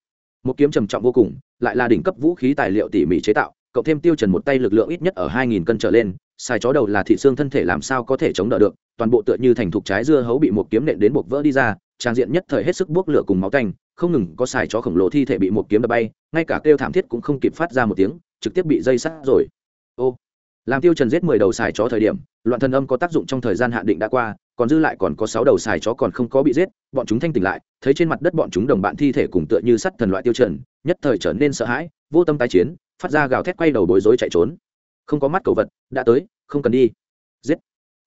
Một kiếm trầm trọng vô cùng, lại là đỉnh cấp vũ khí tài liệu tỉ mỉ chế tạo, cộng thêm tiêu trần một tay lực lượng ít nhất ở hai nghìn cân trở lên, xài chó đầu là thị xương thân thể làm sao có thể chống đỡ được, toàn bộ tựa như thành thục trái dưa hấu bị một kiếm nện đến buộc vỡ đi ra, trang diện nhất thời hết sức buốc lửa cùng máu tanh, không ngừng có xài chó khổng lồ thi thể bị một kiếm đập bay, ngay cả kêu thảm thiết cũng không kịp phát ra một tiếng, trực tiếp bị dây sắt rồi. Ô làm tiêu trần giết mười đầu xài chó thời điểm, loạn thần âm có tác dụng trong thời gian hạn định đã qua, còn dư lại còn có sáu đầu xài chó còn không có bị giết, bọn chúng thanh tỉnh lại, thấy trên mặt đất bọn chúng đồng bạn thi thể cùng tựa như sắt thần loại tiêu trần, nhất thời trở nên sợ hãi, vô tâm tái chiến, phát ra gào thét quay đầu bối rối chạy trốn. Không có mắt cầu vật, đã tới, không cần đi. Giết.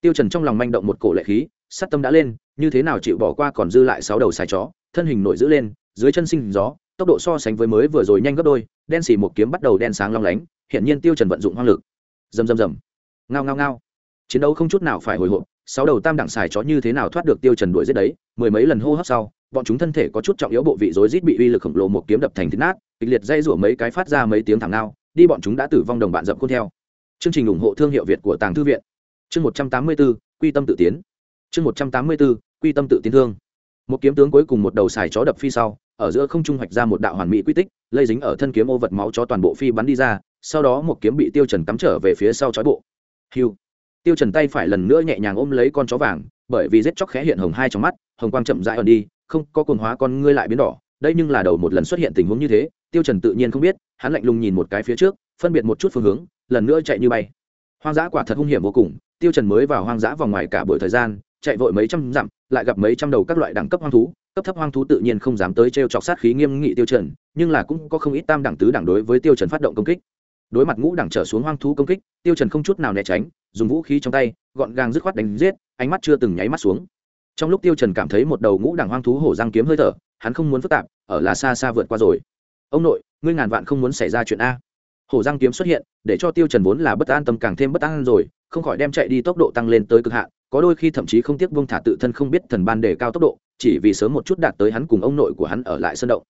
Tiêu trần trong lòng manh động một cổ lệ khí sát tâm đã lên, như thế nào chịu bỏ qua còn dư lại sáu đầu xài chó, thân hình nổi giữ lên, dưới chân sinh gió, tốc độ so sánh với mới vừa rồi nhanh gấp đôi, đen xì một kiếm bắt đầu đen sáng long lánh hiện nhiên tiêu trần vận dụng hoang lực rầm rầm rầm. Ngao ngao ngao. Chiến đấu không chút nào phải hồi hộp sáu đầu tam đẳng xài chó như thế nào thoát được tiêu trần đuổi giết đấy mười mấy lần hô hấp sau bọn chúng thân thể có chút trọng yếu bộ vị rối rít bị uy lực khổng lồ một kiếm đập thành thít nát kịch liệt dây rủa mấy cái phát ra mấy tiếng thẳng nao đi bọn chúng đã tử vong đồng bạn dập khuôn theo. Chương trình ủng hộ thương hiệu việt của tàng thư viện. Chương một trăm tám mươi 184, quy tâm tự tiến. Chương một trăm tám mươi 184, quy tâm tự tiến thương. Một kiếm tướng cuối cùng một đầu xài chó đập phi sau ở giữa không trung hoạch ra một đạo hoàn mỹ quy tích lây dính ở thân kiếm ô vật máu cho toàn bộ phi bắn đi ra sau đó một kiếm bị tiêu trần cắm trở về phía sau chói bộ. Hiu. Tiêu trần tay phải lần nữa nhẹ nhàng ôm lấy con chó vàng, bởi vì giết chóc khẽ hiện hồng hai trong mắt, hồng quang chậm rãi ẩn đi, không có cồn hóa con ngươi lại biến đỏ. Đây nhưng là đầu một lần xuất hiện tình huống như thế, tiêu trần tự nhiên không biết, hắn lạnh lùng nhìn một cái phía trước, phân biệt một chút phương hướng, lần nữa chạy như bay. Hoang dã quả thật hung hiểm vô cùng, tiêu trần mới vào hoang dã vòng ngoài cả buổi thời gian, chạy vội mấy trăm dặm, lại gặp mấy trăm đầu các loại đẳng cấp hoang thú, cấp thấp hoang thú tự nhiên không dám tới trêu chọc sát khí nghiêm nghị tiêu trần, nhưng là cũng có không ít tam đẳng tứ đẳng đối với tiêu trần phát động công kích đối mặt ngũ đẳng trở xuống hoang thú công kích, tiêu trần không chút nào né tránh, dùng vũ khí trong tay, gọn gàng dứt khoát đánh giết, ánh mắt chưa từng nháy mắt xuống. Trong lúc tiêu trần cảm thấy một đầu ngũ đẳng hoang thú hổ răng kiếm hơi thở, hắn không muốn phức tạp, ở là xa xa vượt qua rồi. Ông nội, ngươi ngàn vạn không muốn xảy ra chuyện a. Hổ răng kiếm xuất hiện, để cho tiêu trần vốn là bất an tâm càng thêm bất an rồi, không khỏi đem chạy đi tốc độ tăng lên tới cực hạn, có đôi khi thậm chí không tiếc buông thả tự thân không biết thần ban để cao tốc độ, chỉ vì sớm một chút đạt tới hắn cùng ông nội của hắn ở lại sân động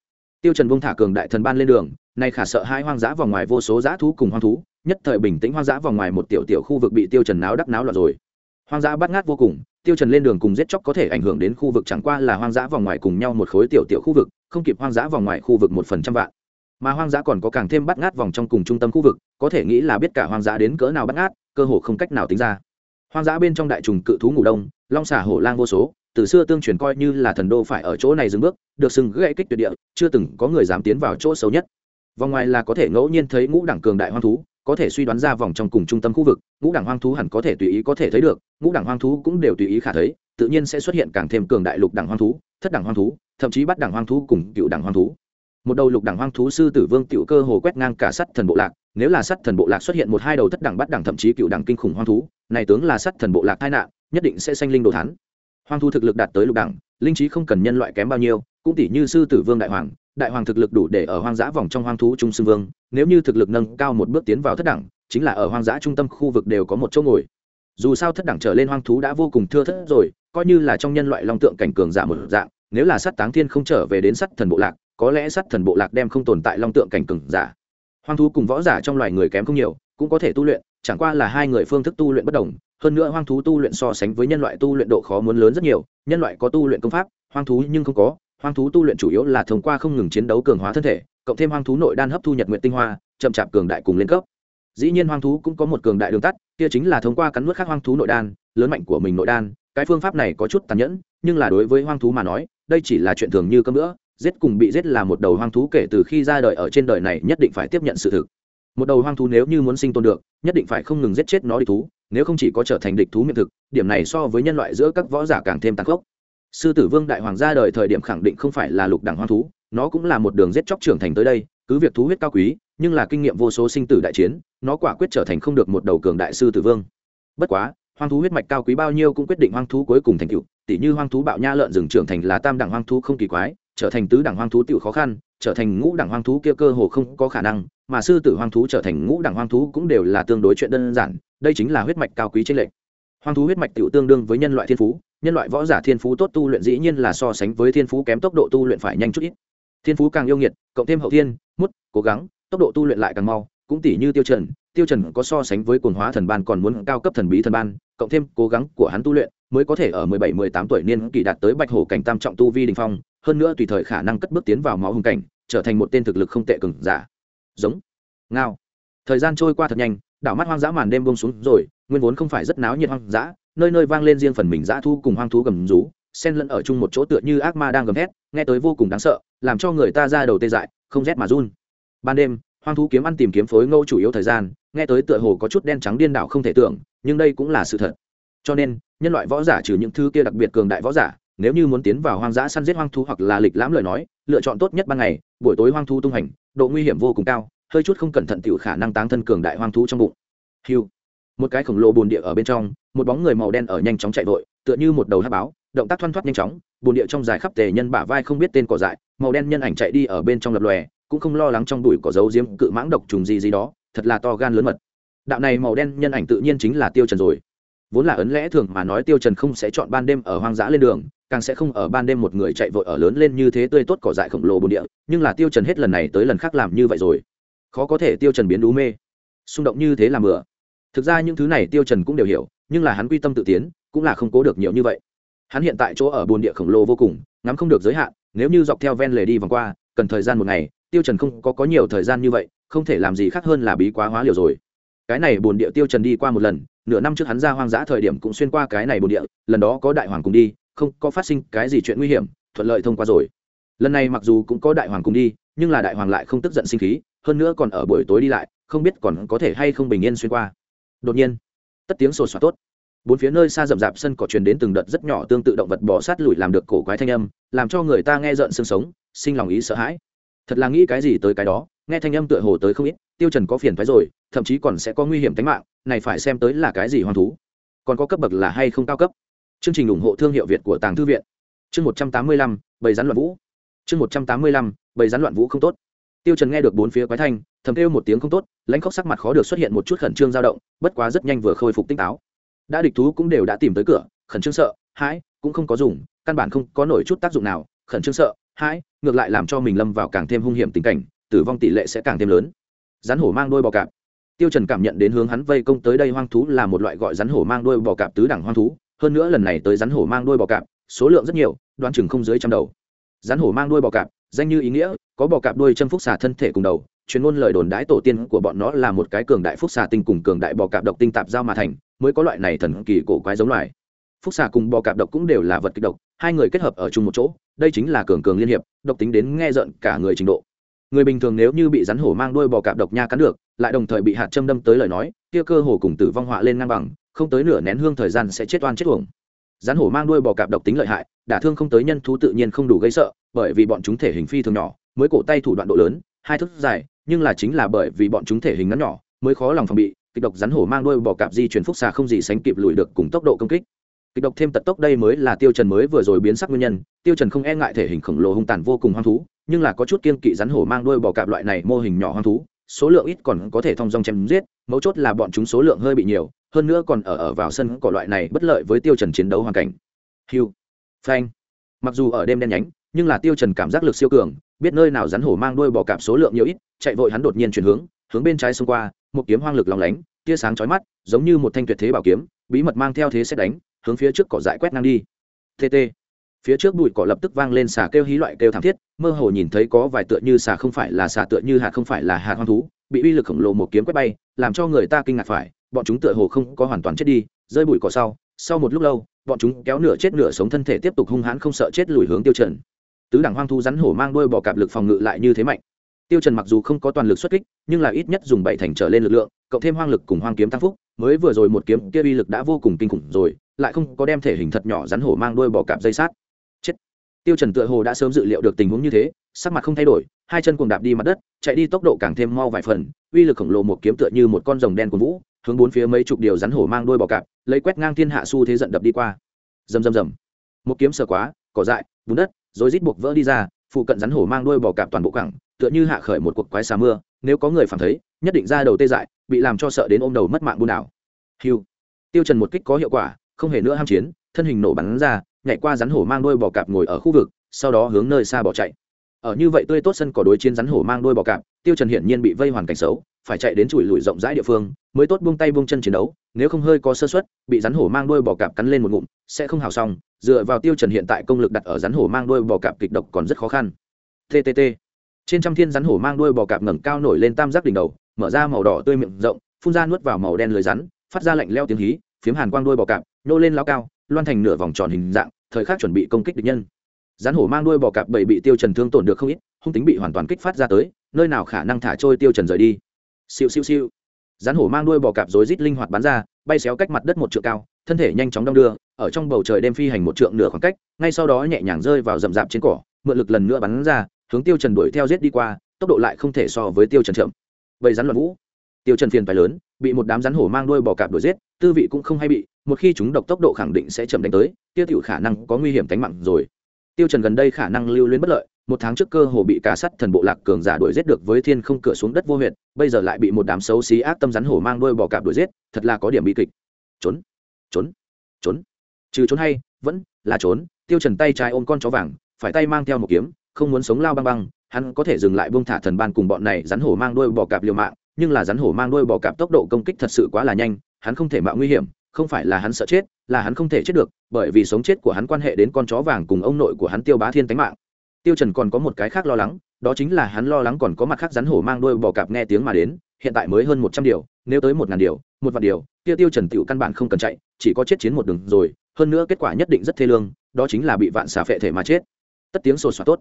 tiêu trần buông thả cường đại thần ban lên đường, nay khả sợ hai hoang dã vòng ngoài vô số dã thú cùng hoang thú, nhất thời bình tĩnh hoang dã vòng ngoài một tiểu tiểu khu vực bị tiêu trần náo đắc náo loạn rồi. Hoang dã bắt ngát vô cùng, tiêu trần lên đường cùng giết chóc có thể ảnh hưởng đến khu vực chẳng qua là hoang dã vòng ngoài cùng nhau một khối tiểu tiểu khu vực, không kịp hoang dã vòng ngoài khu vực một phần trăm vạn. Mà hoang dã còn có càng thêm bắt ngát vòng trong cùng trung tâm khu vực, có thể nghĩ là biết cả hoang dã đến cỡ nào bắt ngát, cơ hồ không cách nào tính ra. Hoang dã bên trong đại trùng cự thú ngủ đông, long xà hổ lang vô số từ xưa tương truyền coi như là thần đô phải ở chỗ này dừng bước, được sừng gãy kích tuyệt địa, chưa từng có người dám tiến vào chỗ xấu nhất. Vòng ngoài là có thể ngẫu nhiên thấy ngũ đẳng cường đại hoang thú, có thể suy đoán ra vòng trong cùng trung tâm khu vực, ngũ đẳng hoang thú hẳn có thể tùy ý có thể thấy được, ngũ đẳng hoang thú cũng đều tùy ý khả thấy, tự nhiên sẽ xuất hiện càng thêm cường đại lục đẳng hoang thú, thất đẳng hoang thú, thậm chí bắt đẳng hoang thú cùng cựu đẳng hoang thú. Một đầu lục đẳng hoang thú sư tử vương tiểu cơ hồ quét ngang cả sắt thần bộ lạc, nếu là sắt thần bộ lạc xuất hiện một hai đầu thất đẳng bắt đẳng thậm chí cựu đẳng kinh khủng hoang thú, này tướng là sắt thần bộ lạc tai nạn, nhất định sẽ sanh linh đồ thán hoang thú thực lực đạt tới lục đẳng, linh trí không cần nhân loại kém bao nhiêu, cũng tỷ như sư tử vương đại hoàng đại hoàng thực lực đủ để ở hoang dã vòng trong hoang thú trung xưng vương, nếu như thực lực nâng cao một bước tiến vào thất đẳng, chính là ở hoang dã trung tâm khu vực đều có một chỗ ngồi. Dù sao thất đẳng trở lên hoang thú đã vô cùng thưa thất rồi, coi như là trong nhân loại long tượng cảnh cường giả một dạng, nếu là sắt táng thiên không trở về đến sắt thần bộ lạc, có lẽ sắt thần bộ lạc đem không tồn tại long tượng cảnh cường giả. Hoang thú cùng võ giả trong loài người kém không nhiều, cũng có thể tu luyện chẳng qua là hai người phương thức tu luyện bất đồng, hơn nữa hoang thú tu luyện so sánh với nhân loại tu luyện độ khó muốn lớn rất nhiều, nhân loại có tu luyện công pháp, hoang thú nhưng không có, hoang thú tu luyện chủ yếu là thông qua không ngừng chiến đấu cường hóa thân thể, cộng thêm hoang thú nội đan hấp thu nhật nguyện tinh hoa, chậm chạp cường đại cùng lên cấp. Dĩ nhiên hoang thú cũng có một cường đại đường tắt, kia chính là thông qua cắn nuốt khác hoang thú nội đan, lớn mạnh của mình nội đan, cái phương pháp này có chút tàn nhẫn, nhưng là đối với hoang thú mà nói, đây chỉ là chuyện thường như cơm nữa giết cùng bị giết là một đầu hoang thú kể từ khi ra đời ở trên đời này nhất định phải tiếp nhận sự thực một đầu hoang thú nếu như muốn sinh tồn được, nhất định phải không ngừng giết chết nó địch thú, nếu không chỉ có trở thành địch thú miệng thực, điểm này so với nhân loại giữa các võ giả càng thêm tăng khốc. Sư tử vương đại hoàng ra đời thời điểm khẳng định không phải là lục đẳng hoang thú, nó cũng là một đường giết chóc trưởng thành tới đây, cứ việc thú huyết cao quý, nhưng là kinh nghiệm vô số sinh tử đại chiến, nó quả quyết trở thành không được một đầu cường đại sư tử vương. Bất quá, hoang thú huyết mạch cao quý bao nhiêu cũng quyết định hoang thú cuối cùng thành cựu tỷ như hoang thú bạo nha lợn rừng trưởng thành là tam đẳng hoang thú không kỳ quái, trở thành tứ đẳng hoang thú tiểu khó khăn trở thành ngũ đẳng hoang thú kia cơ hồ không có khả năng, mà sư tử hoang thú trở thành ngũ đẳng hoang thú cũng đều là tương đối chuyện đơn giản, đây chính là huyết mạch cao quý trên lệnh hoang thú huyết mạch tiểu tương đương với nhân loại thiên phú, nhân loại võ giả thiên phú tốt tu luyện dĩ nhiên là so sánh với thiên phú kém tốc độ tu luyện phải nhanh chút ít. Thiên phú càng yêu nghiệt, cộng thêm hậu thiên, mút, cố gắng, tốc độ tu luyện lại càng mau, cũng tỷ như tiêu trần tiêu trần có so sánh với cuồng hóa thần ban còn muốn cao cấp thần bí thần ban, cộng thêm cố gắng của hắn tu luyện mới có thể ở 17-18 tuổi niên kỳ đạt tới bạch hổ cảnh tam trọng tu vi đỉnh phong, hơn nữa tùy thời khả năng cất bước tiến vào máu hùng cảnh trở thành một tên thực lực không tệ cường giả. Giống. Ngao. Thời gian trôi qua thật nhanh, đảo mắt hoang dã màn đêm buông xuống rồi, nguyên vốn không phải rất náo nhiệt hoang dã, nơi nơi vang lên riêng phần mình dã thu cùng hoang thú gầm rú, xen lẫn ở chung một chỗ tựa như ác ma đang gầm hét, nghe tới vô cùng đáng sợ, làm cho người ta ra đầu tê dại, không rét mà run. Ban đêm, hoang thú kiếm ăn tìm kiếm phối ngẫu chủ yếu thời gian, nghe tới tựa hồ có chút đen trắng điên đảo không thể tưởng, nhưng đây cũng là sự thật. Cho nên, nhân loại võ giả trừ những thứ kia đặc biệt cường đại võ giả nếu như muốn tiến vào hoang dã săn giết hoang thú hoặc là lịch lãm lời nói, lựa chọn tốt nhất ban ngày, buổi tối hoang thú tung hành, độ nguy hiểm vô cùng cao, hơi chút không cẩn thận tiểu khả năng táng thân cường đại hoang thú trong bụng. Hiu một cái khổng lồ bồn địa ở bên trong, một bóng người màu đen ở nhanh chóng chạy vội, tựa như một đầu hát báo, động tác thoăn thoắt nhanh chóng, bồn địa trong dài khắp tề nhân bả vai không biết tên cỏ dại, màu đen nhân ảnh chạy đi ở bên trong lập lòe, cũng không lo lắng trong đùi có dấu diếm cự mãng độc trùng gì gì đó, thật là to gan lớn mật. Đạo này màu đen nhân ảnh tự nhiên chính là tiêu trần rồi. Vốn là ấn lẽ thường mà nói tiêu trần không sẽ chọn ban đêm ở hoang dã lên đường càng sẽ không ở ban đêm một người chạy vội ở lớn lên như thế tươi tốt cỏ dại khổng lồ bồn địa, nhưng là tiêu trần hết lần này tới lần khác làm như vậy rồi. Khó có thể tiêu trần biến đú mê. Xung động như thế là bừa thực ra những thứ này tiêu trần cũng đều hiểu, nhưng là hắn quy tâm tự tiến, cũng là không cố được nhiều như vậy. Hắn hiện tại chỗ ở bồn địa khổng lồ vô cùng, ngắm không được giới hạn, nếu như dọc theo ven lề đi vòng qua, cần thời gian một ngày, tiêu trần không có có nhiều thời gian như vậy, không thể làm gì khác hơn là bí quá hóa liều rồi. Cái này bồn địa tiêu trần đi qua một lần, nửa năm trước hắn ra hoang dã thời điểm cũng xuyên qua cái này bồn địa, lần đó có đại hoàng cùng đi không có phát sinh cái gì chuyện nguy hiểm, thuận lợi thông qua rồi. Lần này mặc dù cũng có đại hoàng cùng đi, nhưng là đại hoàng lại không tức giận sinh khí, hơn nữa còn ở buổi tối đi lại, không biết còn có thể hay không bình yên xuyên qua. Đột nhiên, tất tiếng sột soạt tốt. Bốn phía nơi xa rậm rạp sân cỏ truyền đến từng đợt rất nhỏ tương tự động vật bỏ sát lùi làm được cổ quái thanh âm, làm cho người ta nghe rợn xương sống, sinh lòng ý sợ hãi. Thật là nghĩ cái gì tới cái đó, nghe thanh âm tựa hồ tới không ít, tiêu trần có phiền phái rồi, thậm chí còn sẽ có nguy hiểm tính mạng, này phải xem tới là cái gì hoang thú. Còn có cấp bậc là hay không cao cấp? Chương trình ủng hộ thương hiệu việt của tàng thư viện. Chương một trăm tám mươi lăm, bầy rắn loạn vũ. Chương một trăm tám mươi lăm, bầy rắn loạn vũ không tốt. Tiêu trần nghe được bốn phía quái thanh, thầm kêu một tiếng không tốt, lãnh khóc sắc mặt khó được xuất hiện một chút khẩn trương dao động, bất quá rất nhanh vừa khôi phục tinh táo. Đã địch thú cũng đều đã tìm tới cửa, khẩn trương sợ, hãi, cũng không có dùng, căn bản không có nổi chút tác dụng nào, khẩn trương sợ, hãi, ngược lại làm cho mình lâm vào càng thêm hung hiểm tình cảnh, tử vong tỷ lệ sẽ càng thêm lớn. Rắn hổ mang đôi bò cạp. Tiêu trần cảm nhận đến hướng hắn vây công tới đây hoang thú là một loại gọi rắn hổ mang đôi bò cạp tứ đẳng hoang thú hơn nữa lần này tới rắn hổ mang đuôi bò cạp, số lượng rất nhiều, đoán chừng không dưới trăm đầu. Rắn hổ mang đuôi bò cạp, danh như ý nghĩa, có bò cạp đuôi châm phúc xà thân thể cùng đầu, chuyên ngôn lời đồn đái tổ tiên của bọn nó là một cái cường đại phúc xà tinh cùng cường đại bò cạp độc tinh tạp giao mà thành, mới có loại này thần kỳ cổ quái giống loài. Phúc xà cùng bò cạp độc cũng đều là vật kịch độc, hai người kết hợp ở chung một chỗ, đây chính là cường cường liên hiệp, độc tính đến nghe giận cả người trình độ. Người bình thường nếu như bị rắn hổ mang đuôi bò cạp độc nha cắn được, lại đồng thời bị hạt châm đâm tới lời nói, kia cơ hồ cùng tử vong họa lên ngang bằng không tới nửa nén hương thời gian sẽ chết oan chết uổng. Rắn hổ mang đuôi bò cạp độc tính lợi hại, đả thương không tới nhân thú tự nhiên không đủ gây sợ, bởi vì bọn chúng thể hình phi thường nhỏ, mới cổ tay thủ đoạn độ lớn, hai thước dài, nhưng là chính là bởi vì bọn chúng thể hình ngắn nhỏ, mới khó lòng phòng bị, kịch độc rắn hổ mang đuôi bò cạp di chuyển phúc xà không gì sánh kịp lùi được cùng tốc độ công kích. Kịch độc thêm tật tốc đây mới là tiêu trần mới vừa rồi biến sắc nguyên nhân, tiêu trần không e ngại thể hình khổng lồ hung tàn vô cùng hoang thú, nhưng là có chút kiên kỵ rắn hổ mang đuôi bò cạp loại này mô hình nhỏ hoang thú, số lượng ít còn có thể thông dong chém giết, mấu chốt là bọn chúng số lượng hơi bị nhiều hơn nữa còn ở ở vào sân cỏ loại này bất lợi với tiêu trần chiến đấu hoàn cảnh. Hiu phanh. Mặc dù ở đêm đen nhánh, nhưng là tiêu trần cảm giác lực siêu cường, biết nơi nào rắn hổ mang đuôi bò cạp số lượng nhiều ít, chạy vội hắn đột nhiên chuyển hướng hướng bên trái xông qua, một kiếm hoang lực long lánh, tia sáng chói mắt, giống như một thanh tuyệt thế bảo kiếm, bí mật mang theo thế xét đánh, hướng phía trước cỏ dại quét ngang đi. Tt phía trước bụi cỏ lập tức vang lên xà kêu hí loại kêu thảm thiết, mơ hồ nhìn thấy có vài tựa như xà không phải là xà tựa như hạt không phải là hạt hoang thú, bị uy lực khổng lồ một kiếm quét bay, làm cho người ta kinh ngạc phải bọn chúng tựa hồ không có hoàn toàn chết đi, rơi bụi cỏ sau sau một lúc lâu, bọn chúng kéo nửa chết nửa sống thân thể tiếp tục hung hãn không sợ chết lùi hướng tiêu trần. Tứ đẳng hoang thu rắn hổ mang đuôi bò cạp lực phòng ngự lại như thế mạnh. Tiêu trần mặc dù không có toàn lực xuất kích, nhưng là ít nhất dùng bảy thành trở lên lực lượng, cộng thêm hoang lực cùng hoang kiếm tăng phúc, mới vừa rồi một kiếm kia uy lực đã vô cùng kinh khủng rồi, lại không có đem thể hình thật nhỏ rắn hổ mang đuôi bò cạp dây sát. Chết. Tiêu trần tựa hồ đã sớm dự liệu được tình huống như thế, sắc mặt không thay đổi, hai chân cuồng đạp đi mặt đất, chạy đi tốc độ càng thêm mau vài phần, uy lực khổng lồ một kiếm tựa như một con rồng đen của vũ hướng bốn phía mấy chục điều rắn hổ mang đuôi bò cạp, lấy quét ngang thiên hạ su thế giận đập đi qua. Rầm rầm rầm. Một kiếm sờ quá, cỏ dại, bùn đất, rồi rít buộc vỡ đi ra, phụ cận rắn hổ mang đuôi bò cạp toàn bộ cẳng tựa như hạ khởi một cuộc quái xà mưa, nếu có người phản thấy, nhất định ra đầu tê dại, bị làm cho sợ đến ôm đầu mất mạng buôn đảo. Hiu tiêu trần một kích có hiệu quả, không hề nữa ham chiến, thân hình nổ bắn ra, nhảy qua rắn hổ mang đuôi bò cạp ngồi ở khu vực, sau đó hướng nơi xa bỏ chạy ở như vậy tươi tốt sân cỏ đối chiến rắn hổ mang đuôi bò cạp, tiêu trần hiển nhiên bị vây hoàn cảnh xấu, phải chạy đến chùi lùi rộng rãi địa phương, mới tốt buông tay buông chân chiến đấu, nếu không hơi có sơ suất, bị rắn hổ mang đuôi bò cạp cắn lên một ngụm, sẽ không hào xong dựa vào tiêu trần hiện tại công lực đặt ở rắn hổ mang đuôi bò cạp kịch độc còn rất khó khăn. Ttt trên trăm thiên rắn hổ mang đuôi bò cạp ngẩng cao nổi lên tam giác đỉnh đầu, mở ra màu đỏ tươi miệng rộng, phun ra nuốt vào màu đen lưới rắn, phát ra lạnh leo tiếng hí, phiếm hàn quang đuôi bò cạp nô lên lao cao, loan thành nửa vòng tròn hình dạng, thời khắc chuẩn bị công kích địch nhân rắn hổ mang đuôi bò cạp bầy bị tiêu trần thương tổn được không ít, hung tính bị hoàn toàn kích phát ra tới, nơi nào khả năng thả trôi tiêu trần rời đi. Siêu siêu siêu. Rắn hổ mang đuôi bò cạp rối rít linh hoạt bắn ra, bay xéo cách mặt đất một trượng cao, thân thể nhanh chóng đong đưa, ở trong bầu trời đêm phi hành một trượng nửa khoảng cách, ngay sau đó nhẹ nhàng rơi vào rậm rạp trên cỏ, mượn lực lần nữa bắn ra, hướng tiêu trần đuổi theo giết đi qua, tốc độ lại không thể so với tiêu trần chậm. Vậy rắn loạn vũ. Tiêu trần phiền phải lớn, bị một đám rắn hổ mang đuôi bò cạp đuổi giết, tư vị cũng không hay bị, một khi chúng độc tốc độ khẳng định sẽ chậm đánh tới, tiêu tiểu khả năng có nguy hiểm tính mạng rồi tiêu trần gần đây khả năng lưu luyến bất lợi một tháng trước cơ hồ bị cả sắt thần bộ lạc cường giả đuổi giết được với thiên không cửa xuống đất vô huyệt, bây giờ lại bị một đám xấu xí ác tâm rắn hổ mang đuôi bò cạp đuổi giết thật là có điểm bi kịch. Trốn trốn trốn. Trừ trốn hay vẫn là trốn. Tiêu trần tay trái ôm con chó vàng phải tay mang theo một kiếm không muốn sống lao băng băng hắn có thể dừng lại buông thả thần ban cùng bọn này rắn hổ mang đuôi bò cạp liều mạng nhưng là rắn hổ mang đuôi bò cạp tốc độ công kích thật sự quá là nhanh hắn không thể mạo nguy hiểm không phải là hắn sợ chết, là hắn không thể chết được, bởi vì sống chết của hắn quan hệ đến con chó vàng cùng ông nội của hắn tiêu bá thiên tánh mạng. Tiêu trần còn có một cái khác lo lắng, đó chính là hắn lo lắng còn có mặt khác rắn hổ mang đuôi bò cạp nghe tiếng mà đến, hiện tại mới hơn một trăm điều, nếu tới một ngàn điều, một vạn điều tiêu tiêu trần tiểu căn bản không cần chạy, chỉ có chết chiến một đường rồi, hơn nữa kết quả nhất định rất thê lương, đó chính là bị vạn xà phệ thể mà chết. Tất tiếng sột soạt tốt.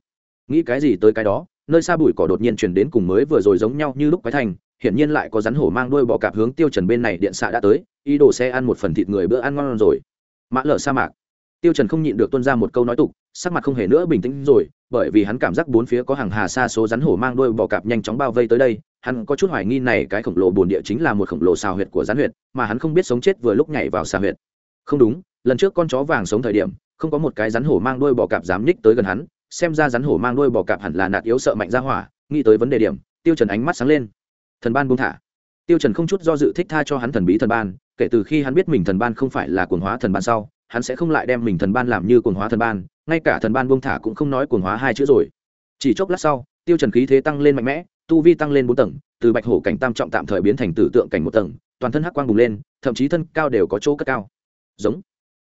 Nghĩ cái gì tới cái đó, nơi xa bụi cỏ đột nhiên truyền đến cùng mới vừa rồi giống nhau như lúc quái thành hiển nhiên lại có rắn hổ mang đuôi bò cạp hướng tiêu trần bên này điện xạ đã tới, ý đồ xe ăn một phần thịt người bữa ăn ngon rồi. Mã lở sa mạc. Tiêu trần không nhịn được tuôn ra một câu nói tục, sắc mặt không hề nữa bình tĩnh rồi, bởi vì hắn cảm giác bốn phía có hàng hà xa số rắn hổ mang đuôi bò cạp nhanh chóng bao vây tới đây, hắn có chút hoài nghi này cái khổng lồ buồn địa chính là một khổng lồ xào huyệt của rắn huyệt, mà hắn không biết sống chết vừa lúc nhảy vào xào huyệt. Không đúng, lần trước con chó vàng sống thời điểm, không có một cái rắn hổ mang đuôi bò cạp dám nhích tới gần hắn, xem ra rắn hổ mang đuôi bò cạp hẳn là nạt yếu sợ mạnh ra hỏa, nghĩ tới vấn đề điểm, tiêu trần ánh mắt sáng lên thần ban buông thả. Tiêu trần không chút do dự thích tha cho hắn thần bí thần ban, kể từ khi hắn biết mình thần ban không phải là cuồng hóa thần ban sau, hắn sẽ không lại đem mình thần ban làm như cuồng hóa thần ban, ngay cả thần ban buông thả cũng không nói cuồng hóa hai chữ rồi. Chỉ chốc lát sau, tiêu trần khí thế tăng lên mạnh mẽ, tu vi tăng lên bốn tầng, từ bạch hổ cảnh tam trọng tạm thời biến thành tử tượng cảnh một tầng, toàn thân hắc quang bùng lên, thậm chí thân cao đều có chỗ cất cao. Giống.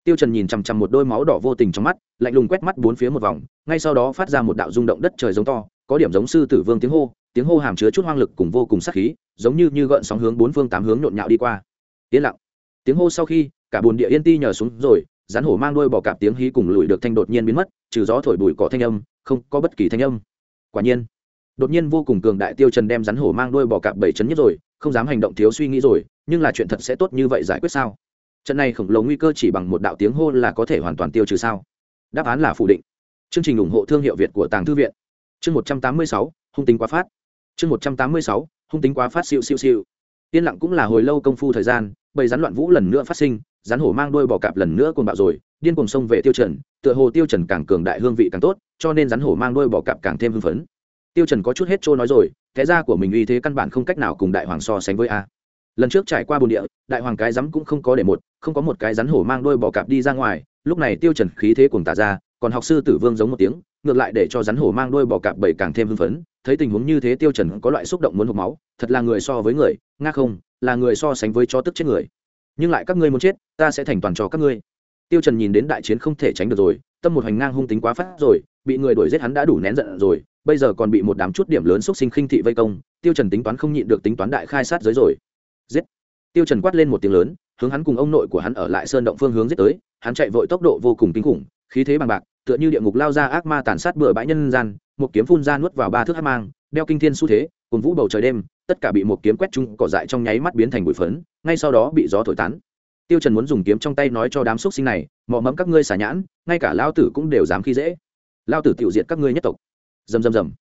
Tiêu trần nhìn chằm chằm một đôi máu đỏ vô tình trong mắt, lạnh lùng quét mắt bốn phía một vòng, ngay sau đó phát ra một đạo rung động đất trời giống to, có điểm giống sư tử vương tiếng hô tiếng hô hàm chứa chút hoang lực cùng vô cùng sát khí, giống như như gợn sóng hướng bốn phương tám hướng nhộn nhạo đi qua. Yên lặng. Tiếng hô sau khi, cả bồn địa yên ti nhờ xuống rồi, rắn hổ mang đuôi bò cạp tiếng hí cùng lùi được thanh đột nhiên biến mất, trừ gió thổi bụi cỏ thanh âm, không có bất kỳ thanh âm. Quả nhiên, đột nhiên vô cùng cường đại tiêu trần đem rắn hổ mang đuôi bò cạp bảy chấn nhất rồi, không dám hành động thiếu suy nghĩ rồi, nhưng là chuyện thật sẽ tốt như vậy giải quyết sao? Trận này khổng lồ nguy cơ chỉ bằng một đạo tiếng hô là có thể hoàn toàn tiêu trừ sao? Đáp án là phủ định. Chương trình ủng hộ thương hiệu việt của tàng thư viện. Chương một trăm tám mươi sáu, hung tính quá phát chương một trăm tám mươi sáu, hung tính quá phát siêu siêu siêu. Yên lặng cũng là hồi lâu công phu thời gian, bầy rắn loạn vũ lần nữa phát sinh, rắn hổ mang đuôi bò cạp lần nữa cồn bạo rồi, điên cùng xông về tiêu trần, tựa hồ tiêu trần càng cường đại hương vị càng tốt, cho nên rắn hổ mang đuôi bò cạp càng thêm hưng phấn. Tiêu trần có chút hết trôi nói rồi thế ra của mình uy thế căn bản không cách nào cùng đại hoàng so sánh với a. Lần trước trải qua bồn địa, đại hoàng cái rắm cũng không có để một, không có một cái rắn hổ mang đuôi bò cạp đi ra ngoài, lúc này tiêu trần khí thế cuồng tả ra, còn học sư tử vương giống một tiếng, ngược lại để cho rắn hổ mang đuôi bò cạp bảy càng thêm hưng phấn thấy tình huống như thế tiêu trần có loại xúc động muốn hộc máu, thật là người so với người, nga không, là người so sánh với cho tức chết người. Nhưng lại các ngươi muốn chết, ta sẽ thành toàn cho các ngươi. Tiêu trần nhìn đến đại chiến không thể tránh được rồi, tâm một hành ngang hung tính quá phát rồi, bị người đuổi giết hắn đã đủ nén giận rồi, bây giờ còn bị một đám chút điểm lớn xúc sinh khinh thị vây công, tiêu trần tính toán không nhịn được tính toán đại khai sát giới rồi. Giết! Tiêu trần quát lên một tiếng lớn, hướng hắn cùng ông nội của hắn ở lại sơn động phương hướng giết tới, hắn chạy vội tốc độ vô cùng kinh khủng, khí thế bằng bạc, tựa như địa ngục lao ra ác ma tàn sát bừa bãi nhân gian một kiếm phun ra nuốt vào ba thước hát mang, đeo kinh thiên xu thế, cùng vũ bầu trời đêm, tất cả bị một kiếm quét chung cỏ dại trong nháy mắt biến thành bụi phấn, ngay sau đó bị gió thổi tán. Tiêu trần muốn dùng kiếm trong tay nói cho đám xuất sinh này, mọ mẫm các ngươi xả nhãn, ngay cả lao tử cũng đều dám khi dễ. Lao tử tiểu diệt các ngươi nhất tộc. Rầm rầm rầm.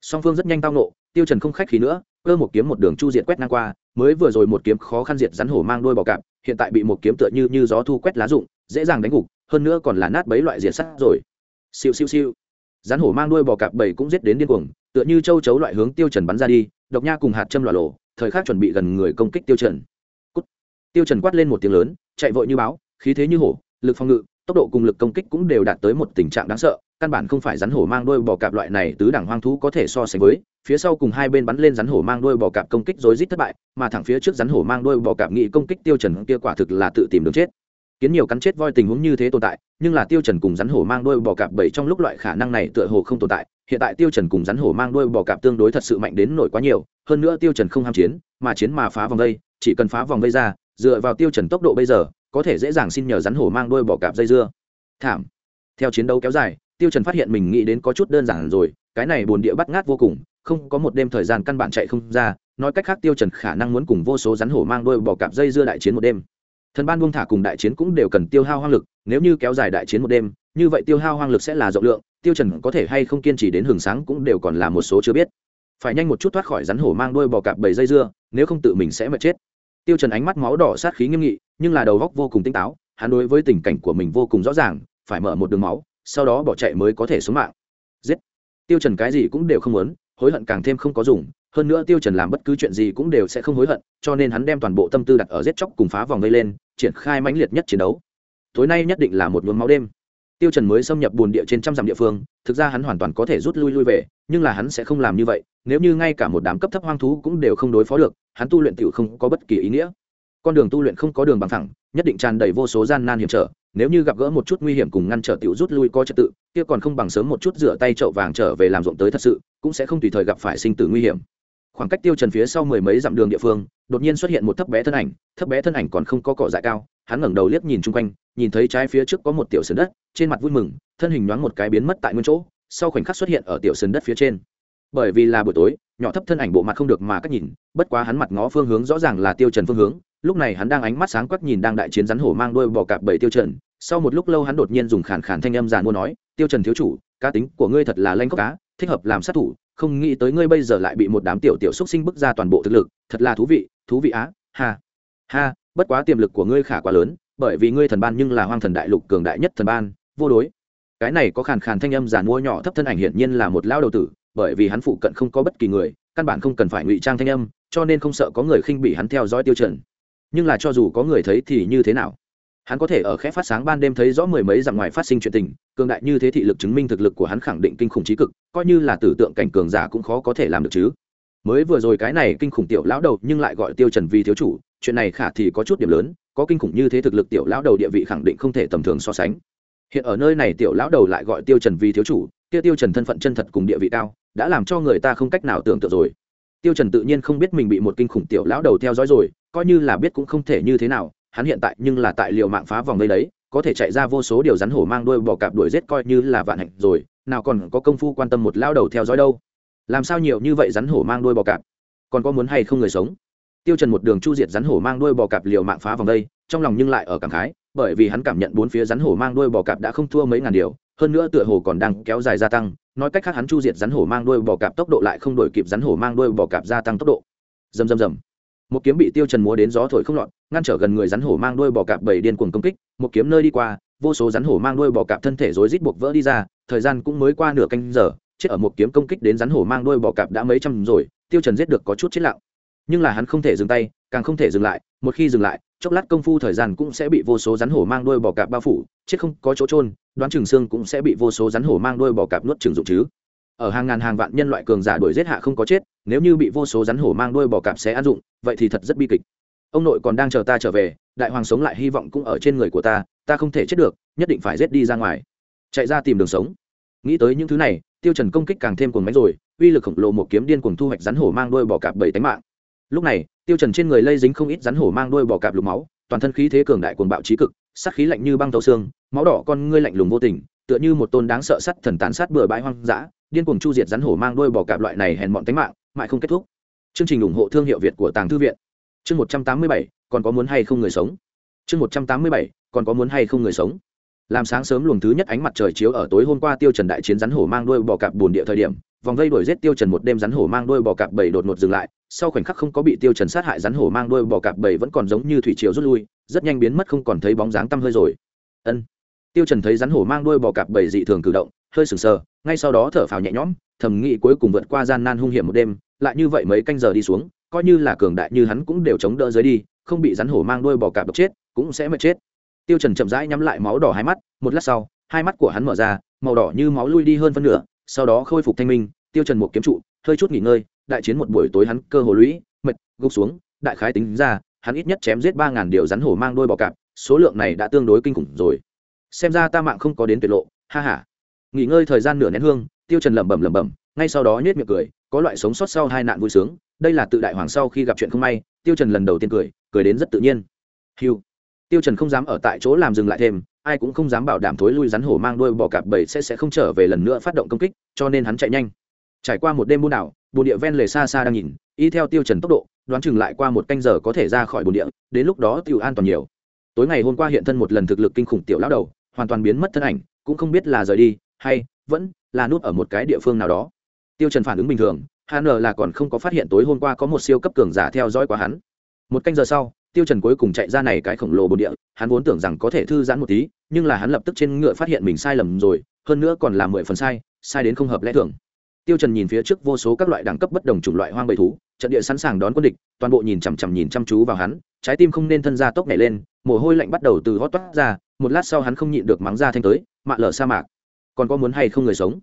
Song phương rất nhanh tao nộ tiêu trần không khách khí nữa, cơ một kiếm một đường chu diệt quét ngang qua, mới vừa rồi một kiếm khó khăn diệt rắn hổ mang đuôi bò cạp, hiện tại bị một kiếm tựa như như gió thu quét lá rụng, dễ dàng đánh gục, hơn nữa còn là nát bấy loại diệt sắt rồi. Siêu siêu siêu rắn hổ mang đuôi bò cạp bảy cũng giết đến điên cuồng, tựa như châu chấu loại hướng tiêu trần bắn ra đi, độc nha cùng hạt châm lòa lộ, thời khắc chuẩn bị gần người công kích tiêu trần Cút. tiêu trần quát lên một tiếng lớn, chạy vội như báo, khí thế như hổ, lực phòng ngự, tốc độ cùng lực công kích cũng đều đạt tới một tình trạng đáng sợ, căn bản không phải rắn hổ mang đuôi bò cạp loại này tứ đẳng hoang thú có thể so sánh với, phía sau cùng hai bên bắn lên rắn hổ mang đuôi bò cạp công kích rối rít thất bại, mà thẳng phía trước rắn hổ mang đuôi bò cạp nghị công kích tiêu trần kia quả thực là tự tìm đường chết kiến nhiều cắn chết voi tình huống như thế tồn tại nhưng là tiêu trần cùng rắn hổ mang đuôi bò cạp bảy trong lúc loại khả năng này tựa hồ không tồn tại hiện tại tiêu trần cùng rắn hổ mang đuôi bò cạp tương đối thật sự mạnh đến nổi quá nhiều hơn nữa tiêu trần không ham chiến mà chiến mà phá vòng dây, chỉ cần phá vòng vây ra dựa vào tiêu trần tốc độ bây giờ có thể dễ dàng xin nhờ rắn hổ mang đuôi bò cạp dây dưa. Thảm. Theo chiến đấu kéo dài tiêu trần phát hiện mình nghĩ đến có chút đơn giản rồi cái này buồn địa bắt ngát vô cùng không có một đêm thời gian căn bản chạy không ra nói cách khác tiêu trần khả năng muốn cùng vô số rắn hổ mang đuôi bò cạp dây dưa đại chiến một đêm thần ban buông thả cùng đại chiến cũng đều cần tiêu hao hoang lực, nếu như kéo dài đại chiến một đêm, như vậy tiêu hao hoang lực sẽ là rộng lượng, tiêu trần có thể hay không kiên trì đến hừng sáng cũng đều còn là một số chưa biết. Phải nhanh một chút thoát khỏi rắn hổ mang đuôi bò cạp bảy dây dưa, nếu không tự mình sẽ mệt chết. Tiêu trần ánh mắt máu đỏ sát khí nghiêm nghị, nhưng là đầu óc vô cùng tinh táo, hắn đối với tình cảnh của mình vô cùng rõ ràng, phải mở một đường máu, sau đó bỏ chạy mới có thể sống mạng. Giết! Tiêu trần cái gì cũng đều không muốn, hối hận càng thêm không có dùng, hơn nữa tiêu trần làm bất cứ chuyện gì cũng đều sẽ không hối hận, cho nên hắn đem toàn bộ tâm tư đặt ở giết chóc cùng phá vòng vây lên triển khai mãnh liệt nhất chiến đấu. Tối nay nhất định là một nhuốm máu đêm. Tiêu trần mới xâm nhập buồn địa trên trăm dặm địa phương, thực ra hắn hoàn toàn có thể rút lui lui về, nhưng là hắn sẽ không làm như vậy, nếu như ngay cả một đám cấp thấp hoang thú cũng đều không đối phó được, hắn tu luyện tiểu không có bất kỳ ý nghĩa. Con đường tu luyện không có đường bằng thẳng nhất định tràn đầy vô số gian nan hiểm trở, nếu như gặp gỡ một chút nguy hiểm cùng ngăn trở tiểu rút lui có trật tự, kia còn không bằng sớm một chút rửa tay chậu vàng trở về làm ruộng tới thật sự, cũng sẽ không tùy thời gặp phải sinh tử nguy hiểm khoảng cách tiêu trần phía sau mười mấy dặm đường địa phương, đột nhiên xuất hiện một thấp bé thân ảnh, thấp bé thân ảnh còn không có cỏ dại cao, hắn ngẩng đầu liếc nhìn chung quanh, nhìn thấy trái phía trước có một tiểu sườn đất, trên mặt vui mừng, thân hình nhoáng một cái biến mất tại nguyên chỗ, sau khoảnh khắc xuất hiện ở tiểu sườn đất phía trên. Bởi vì là buổi tối, nhỏ thấp thân ảnh bộ mặt không được mà cách nhìn, bất quá hắn mặt ngó phương hướng rõ ràng là tiêu trần phương hướng, lúc này hắn đang ánh mắt sáng quắc nhìn đang đại chiến rắn hổ mang đuôi bò cạp bảy tiêu trần, sau một lúc lâu hắn đột nhiên dùng khàn khàn thanh âm giàn mua nói, tiêu trần thiếu chủ, cá tính của ngươi thật là lanh cốc cá, thích hợp làm sát thủ không nghĩ tới ngươi bây giờ lại bị một đám tiểu tiểu xúc sinh bức ra toàn bộ thực lực, thật là thú vị thú vị á, ha. Ha, bất quá tiềm lực của ngươi khả quá lớn, bởi vì ngươi thần ban nhưng là hoang thần đại lục cường đại nhất thần ban, vô đối. Cái này có khàn khàn thanh âm giàn mua nhỏ thấp thân ảnh hiển nhiên là một lao đầu tử, bởi vì hắn phụ cận không có bất kỳ người, căn bản không cần phải ngụy trang thanh âm, cho nên không sợ có người khinh bị hắn theo dõi tiêu chuẩn. nhưng là cho dù có người thấy thì như thế nào? Hắn có thể ở khẽ phát sáng ban đêm thấy rõ mười mấy dặm ngoài phát sinh chuyện tình, cường đại như thế thị lực chứng minh thực lực của hắn khẳng định kinh khủng trí cực, coi như là tử tượng cảnh cường giả cũng khó có thể làm được chứ. Mới vừa rồi cái này kinh khủng tiểu lão đầu nhưng lại gọi tiêu trần vi thiếu chủ, chuyện này khả thì có chút điểm lớn, có kinh khủng như thế thực lực tiểu lão đầu địa vị khẳng định không thể tầm thường so sánh. Hiện ở nơi này tiểu lão đầu lại gọi tiêu trần vi thiếu chủ, kia tiêu trần thân phận chân thật cùng địa vị cao, đã làm cho người ta không cách nào tưởng tượng rồi. Tiêu trần tự nhiên không biết mình bị một kinh khủng tiểu lão đầu theo dõi rồi, coi như là biết cũng không thể như thế nào hắn hiện tại nhưng là tại liều mạng phá vòng đây đấy, có thể chạy ra vô số điều rắn hổ mang đuôi bò cạp đuổi giết coi như là vạn hạnh rồi, nào còn có công phu quan tâm một lao đầu theo dõi đâu. Làm sao nhiều như vậy rắn hổ mang đuôi bò cạp? Còn có muốn hay không người sống? Tiêu trần một đường chu diệt rắn hổ mang đuôi bò cạp liều mạng phá vòng đây, trong lòng nhưng lại ở cảm khái, bởi vì hắn cảm nhận bốn phía rắn hổ mang đuôi bò cạp đã không thua mấy ngàn điều, hơn nữa tựa hồ còn đang kéo dài gia tăng, nói cách khác hắn chu diệt rắn hổ mang đuôi bò cạp tốc độ lại không đổi kịp rắn hổ mang đuôi bò cạp gia tăng tốc độ. Rầm rầm rầm một kiếm bị tiêu trần múa đến gió thổi không lọt, ngăn trở gần người rắn hổ mang đuôi bò cạp bảy điên cuồng công kích, một kiếm nơi đi qua, vô số rắn hổ mang đuôi bò cạp thân thể rối rít buộc vỡ đi ra, thời gian cũng mới qua nửa canh giờ, chết ở một kiếm công kích đến rắn hổ mang đuôi bò cạp đã mấy trăm rồi, tiêu trần giết được có chút chết lặng. Nhưng là hắn không thể dừng tay, càng không thể dừng lại, một khi dừng lại, chốc lát công phu thời gian cũng sẽ bị vô số rắn hổ mang đuôi bò cạp bao phủ, chết không có chỗ trôn đoán chừng xương cũng sẽ bị vô số rắn hổ mang đuôi bò cạp nuốt chừng dụng chứ ở hàng ngàn hàng vạn nhân loại cường giả đuổi giết hạ không có chết, nếu như bị vô số rắn hổ mang đuôi bò cạp sẽ ăn dụng, vậy thì thật rất bi kịch. Ông nội còn đang chờ ta trở về, đại hoàng sống lại hy vọng cũng ở trên người của ta ta không thể chết được, nhất định phải giết đi ra ngoài. Chạy ra tìm đường sống. Nghĩ tới những thứ này, tiêu trần công kích càng thêm cuồng mãnh rồi, uy lực khổng lồ một kiếm điên cuồng thu hoạch rắn hổ mang đuôi bò cạp bảy tánh mạng. Lúc này, tiêu trần trên người lây dính không ít rắn hổ mang đuôi bò cạp lục máu, toàn thân khí thế cường đại cuồng bạo trí cực, sát khí lạnh như băng tấu xương, máu đỏ con ngươi lạnh lùng vô tình, tựa như một tôn đáng sợ sắt thần tán sát bừa bãi hoang dã điên cuồng chu diệt rắn hổ mang đuôi bò cạp loại này hèn mọn tính mạng, mãi không kết thúc. Chương trình ủng hộ thương hiệu việt của tàng thư viện. Chương một trăm tám mươi bảy, còn có muốn hay không người sống? Chương một trăm tám mươi bảy, còn có muốn hay không người sống? Làm sáng sớm luồng thứ nhất ánh mặt trời chiếu ở tối hôm qua tiêu trần đại chiến rắn hổ mang đuôi bò cạp bùn địa thời điểm, vòng vây đuổi giết tiêu trần một đêm rắn hổ mang đuôi bò cạp bảy đột ngột dừng lại, sau khoảnh khắc không có bị tiêu trần sát hại rắn hổ mang đuôi bò cạp bảy vẫn còn giống như thủy triều rút lui, rất nhanh biến mất không còn thấy bóng dáng tăm hơi rồi. Ân. Tiêu trần thấy rắn hổ mang đuôi bò cạp bảy dị thường cử động hơi sừng sờ, ngay sau đó thở phào nhẹ nhõm, thầm nghĩ cuối cùng vượt qua gian nan hung hiểm một đêm, lại như vậy mấy canh giờ đi xuống, coi như là cường đại như hắn cũng đều chống đỡ dưới đi, không bị rắn hổ mang đuôi bò cạp độc chết, cũng sẽ mệt chết. Tiêu trần chậm rãi nhắm lại máu đỏ hai mắt, một lát sau, hai mắt của hắn mở ra, màu đỏ như máu lui đi hơn phân nửa, sau đó khôi phục thanh minh, tiêu trần một kiếm trụ, hơi chút nghỉ ngơi, đại chiến một buổi tối hắn cơ hồ lũy, mệt, gục xuống, đại khái tính ra, hắn ít nhất chém giết ba ngàn điều rắn hổ mang đuôi bò cạp, số lượng này đã tương đối kinh khủng rồi. Xem ra ta mạng không có đến tuyệt lộ, ha ha nghỉ ngơi thời gian nửa nén hương, tiêu trần lẩm bẩm lẩm bẩm, ngay sau đó nhếch miệng cười, có loại sống sót sau hai nạn vui sướng, đây là tự đại hoàng sau khi gặp chuyện không may, tiêu trần lần đầu tiên cười cười đến rất tự nhiên. Hiu tiêu trần không dám ở tại chỗ làm dừng lại thêm, ai cũng không dám bảo đảm thối lui rắn hổ mang đuôi bò cạp bảy sẽ sẽ không trở về lần nữa phát động công kích, cho nên hắn chạy nhanh. Trải qua một đêm buôn đảo bồn địa ven lề xa xa đang nhìn, y theo tiêu trần tốc độ, đoán chừng lại qua một canh giờ có thể ra khỏi bồn địa, đến lúc đó tiêu an toàn nhiều. Tối ngày hôm qua hiện thân một lần thực lực kinh khủng tiểu lão đầu, hoàn toàn biến mất thân ảnh, cũng không biết là rời đi hay vẫn là nút ở một cái địa phương nào đó. Tiêu trần phản ứng bình thường hắn là còn không có phát hiện tối hôm qua có một siêu cấp cường giả theo dõi qua hắn. Một canh giờ sau, tiêu trần cuối cùng chạy ra này cái khổng lồ bồn địa, hắn vốn tưởng rằng có thể thư giãn một tí, nhưng là hắn lập tức trên ngựa phát hiện mình sai lầm rồi, hơn nữa còn là mười phần sai sai đến không hợp lẽ thường. Tiêu trần nhìn phía trước vô số các loại đẳng cấp bất đồng chủng loại hoang bầy thú, trận địa sẵn sàng đón quân địch, toàn bộ nhìn chằm chằm nhìn chăm chú vào hắn, trái tim không nên thân ra tốc nhảy lên, mồ hôi lạnh bắt đầu từ hót toát ra, một lát sau hắn không nhịn được mắng ra thanh tới, mạ lở sa mạc còn có muốn hay không người sống.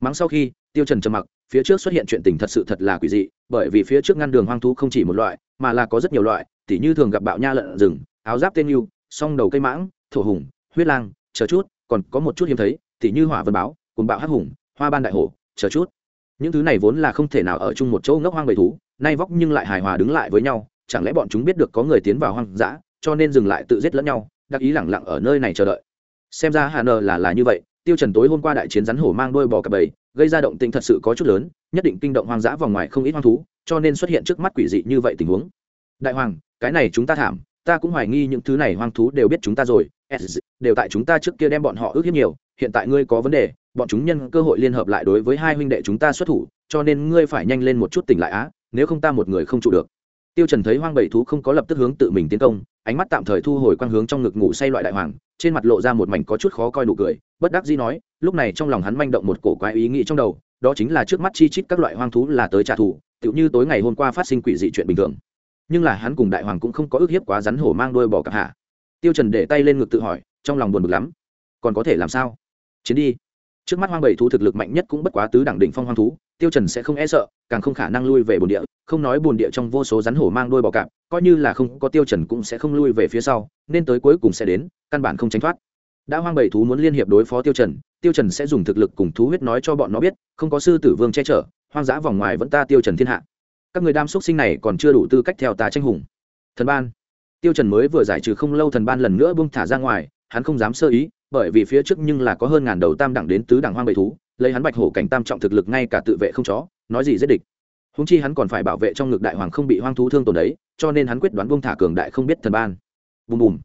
Mắng sau khi, tiêu trần trầm mặc, phía trước xuất hiện chuyện tình thật sự thật là quỷ dị, bởi vì phía trước ngăn đường hoang thú không chỉ một loại, mà là có rất nhiều loại, tỉ như thường gặp bạo nha lợn rừng, áo giáp tên yêu, song đầu cây mãng, thổ hùng, huyết lang, chờ chút, còn có một chút hiếm thấy, tỉ như hỏa vân báo cùng bạo hắc hùng, hoa ban đại hổ, chờ chút. Những thứ này vốn là không thể nào ở chung một chỗ ngốc hoang bầy thú, nay vóc nhưng lại hài hòa đứng lại với nhau, chẳng lẽ bọn chúng biết được có người tiến vào hoang dã, cho nên dừng lại tự giết lẫn nhau đặc ý lẳng lặng ở nơi này chờ đợi. Xem ra hà nờ là là như vậy tiêu trần tối hôm qua đại chiến rắn hổ mang đôi bò cặp bầy, gây ra động tĩnh thật sự có chút lớn, nhất định kinh động hoang dã vòng ngoài không ít hoang thú, cho nên xuất hiện trước mắt quỷ dị như vậy tình huống. Đại hoàng, cái này chúng ta thảm, ta cũng hoài nghi những thứ này hoang thú đều biết chúng ta rồi. Đều tại chúng ta trước kia đem bọn họ ước hiếp nhiều, hiện tại ngươi có vấn đề, bọn chúng nhân cơ hội liên hợp lại đối với hai huynh đệ chúng ta xuất thủ, cho nên ngươi phải nhanh lên một chút tỉnh lại á, nếu không ta một người không trụ được. Tiêu trần thấy hoang bảy thú không có lập tức hướng tự mình tiến công, ánh mắt tạm thời thu hồi quang hướng trong ngực ngủ say loại đại hoàng, trên mặt lộ ra một mảnh có chút khó coi nụ cười bất đắc dĩ nói, lúc này trong lòng hắn manh động một cổ quái ý nghĩ trong đầu, đó chính là trước mắt chi chít các loại hoang thú là tới trả thù, tựu như tối ngày hôm qua phát sinh quỷ dị chuyện bình thường. Nhưng là hắn cùng đại hoàng cũng không có ước hiếp quá rắn hổ mang đuôi bò cặp hạ. Tiêu trần để tay lên ngực tự hỏi, trong lòng buồn bực lắm. Còn có thể làm sao? Chiến đi. Trước mắt hoang bảy thú thực lực mạnh nhất cũng bất quá tứ đẳng đỉnh phong hoang thú, tiêu trần sẽ không e sợ, càng không khả năng lui về bồn địa, không nói bồn địa trong vô số rắn hổ mang đuôi bò cạp coi như là không có tiêu trần cũng sẽ không lui về phía sau, nên tới cuối cùng sẽ đến, căn bản không tránh thoát đã hoang bảy thú muốn liên hiệp đối phó tiêu trần tiêu trần sẽ dùng thực lực cùng thú huyết nói cho bọn nó biết, không có sư tử vương che chở, hoang dã vòng ngoài vẫn ta tiêu trần thiên hạ. Các người đam xuất sinh này còn chưa đủ tư cách theo ta tranh hùng. Thần ban. Tiêu trần mới vừa giải trừ không lâu thần ban lần nữa buông thả ra ngoài, hắn không dám sơ ý, bởi vì phía trước nhưng là có hơn ngàn đầu tam đẳng đến tứ đẳng hoang bảy thú, lấy hắn bạch hổ cảnh tam trọng thực lực ngay cả tự vệ không chó, nói gì giết địch. Húng chi hắn còn phải bảo vệ trong ngực đại hoàng không bị hoang thú thương tổn đấy, cho nên hắn quyết đoán buông thả cường đại không biết thần ban. Bùm bùm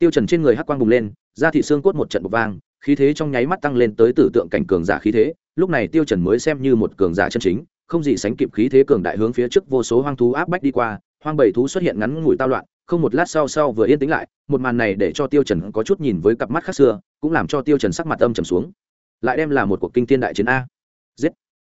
tiêu trần trên người hắc quang bùng lên, da thị xương cốt một trận bộc vang, khí thế trong nháy mắt tăng lên tới tử tượng cảnh cường giả khí thế, lúc này tiêu trần mới xem như một cường giả chân chính, không gì sánh kịp khí thế cường đại hướng phía trước vô số hoang thú áp bách đi qua, hoang bầy thú xuất hiện ngắn ngủi tao loạn, không một lát sau sau vừa yên tĩnh lại, một màn này để cho tiêu trần có chút nhìn với cặp mắt khác xưa, cũng làm cho tiêu trần sắc mặt âm trầm xuống. Lại đem là một cuộc kinh thiên đại chiến a. Giết.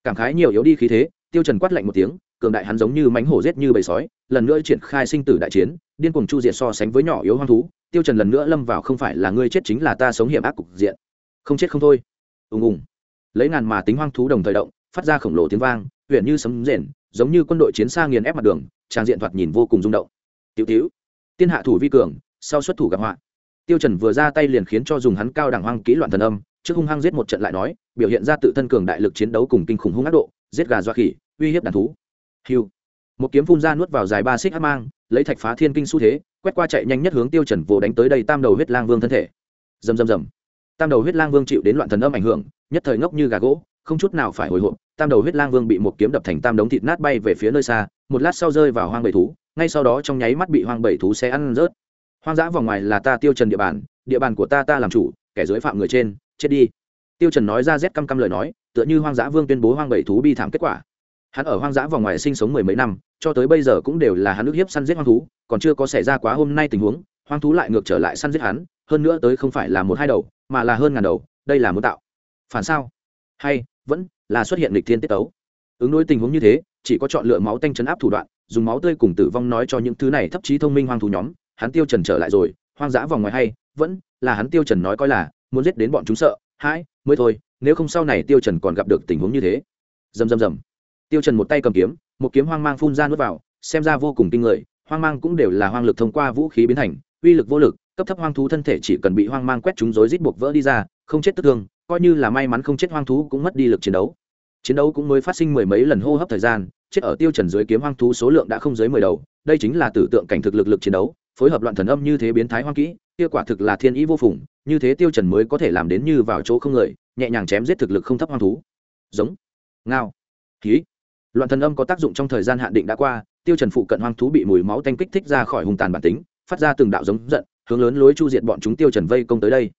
Cảm khái nhiều yếu đi khí thế, tiêu trần quát lạnh một tiếng cường đại hắn giống như mánh hổ giết như bầy sói, lần nữa triển khai sinh tử đại chiến, điên cuồng chu diệt so sánh với nhỏ yếu hoang thú, tiêu trần lần nữa lâm vào không phải là ngươi chết chính là ta sống hiểm ác cục diện. Không chết không thôi. Ùng ùng. Lấy ngàn mà tính hoang thú đồng thời động, phát ra khổng lồ tiếng vang huyện như sấm rền, giống như quân đội chiến xa nghiền ép mặt đường, trang diện thoạt nhìn vô cùng rung động. Tiểu tiểu, tiên hạ thủ vi cường, sau xuất thủ gặp họa. Tiêu trần vừa ra tay liền khiến cho dùng hắn cao đẳng hoang kỹ loạn thần âm, trước hung hăng giết một trận lại nói, biểu hiện ra tự thân cường đại lực chiến đấu cùng kinh khủng hung ác độ, giết gà doa khỉ, uy hiếp đàn thú hiu một kiếm phun ra nuốt vào dài ba xích hắc mang, lấy thạch phá thiên kinh xu thế, quét qua chạy nhanh nhất hướng tiêu trần vồ đánh tới đây tam đầu huyết lang vương thân thể. Rầm rầm rầm. Tam đầu huyết lang vương chịu đến loạn thần âm ảnh hưởng, nhất thời ngốc như gà gỗ, không chút nào phải hồi hộp, tam đầu huyết lang vương bị một kiếm đập thành tam đống thịt nát bay về phía nơi xa, một lát sau rơi vào hoang bầy thú, ngay sau đó trong nháy mắt bị hoang bầy thú xé ăn rớt. Hoang dã vòng ngoài là ta tiêu trần địa bàn địa bàn của ta ta làm chủ, kẻ dưới phạm người trên, chết đi. Tiêu trần nói ra rét căm căm lời nói, tựa như hoang dã vương tuyên bố hoang bầy thú bi thảm kết quả hắn ở hoang dã vòng ngoài sinh sống mười mấy năm, cho tới bây giờ cũng đều là hắn ức hiếp săn giết hoang thú, còn chưa có xảy ra quá hôm nay tình huống, hoang thú lại ngược trở lại săn giết hắn, hơn nữa tới không phải là một hai đầu, mà là hơn ngàn đầu, đây là muốn tạo. Phản sao? Hay, vẫn là xuất hiện lịch thiên tiết tấu. Ứng đối tình huống như thế, chỉ có chọn lựa máu tanh chấn áp thủ đoạn, dùng máu tươi cùng tử vong nói cho những thứ này thấp chí thông minh hoang thú nhóm, hắn tiêu trần trở lại rồi, hoang dã vòng ngoài hay, vẫn là hắn tiêu trần nói coi là, muốn giết đến bọn chúng sợ, hãi, mới thôi, nếu không sau này tiêu trần còn gặp được tình huống như thế. Dầm dầm dầm tiêu trần một tay cầm kiếm, một kiếm hoang mang phun ra nuốt vào, xem ra vô cùng kinh người, hoang mang cũng đều là hoang lực thông qua vũ khí biến thành, uy lực vô lực, cấp thấp hoang thú thân thể chỉ cần bị hoang mang quét chúng rối rít buộc vỡ đi ra, không chết tức thương, coi như là may mắn không chết hoang thú cũng mất đi lực chiến đấu. Chiến đấu cũng mới phát sinh mười mấy lần hô hấp thời gian, chết ở tiêu trần dưới kiếm hoang thú số lượng đã không dưới mười đầu, đây chính là tử tượng cảnh thực lực lực chiến đấu, phối hợp loạn thần âm như thế biến thái hoang kỹ, kia quả thực là thiên ý vô phùng, như thế tiêu trần mới có thể làm đến như vào chỗ không người, nhẹ nhàng chém giết thực lực không thấp hoang thú. Giống. Ngao. Khí loạn thần âm có tác dụng trong thời gian hạn định đã qua, tiêu trần phụ cận hoang thú bị mùi máu tanh kích thích ra khỏi hung tàn bản tính, phát ra từng đạo giống giận, hướng lớn lối chu diệt bọn chúng tiêu trần vây công tới đây.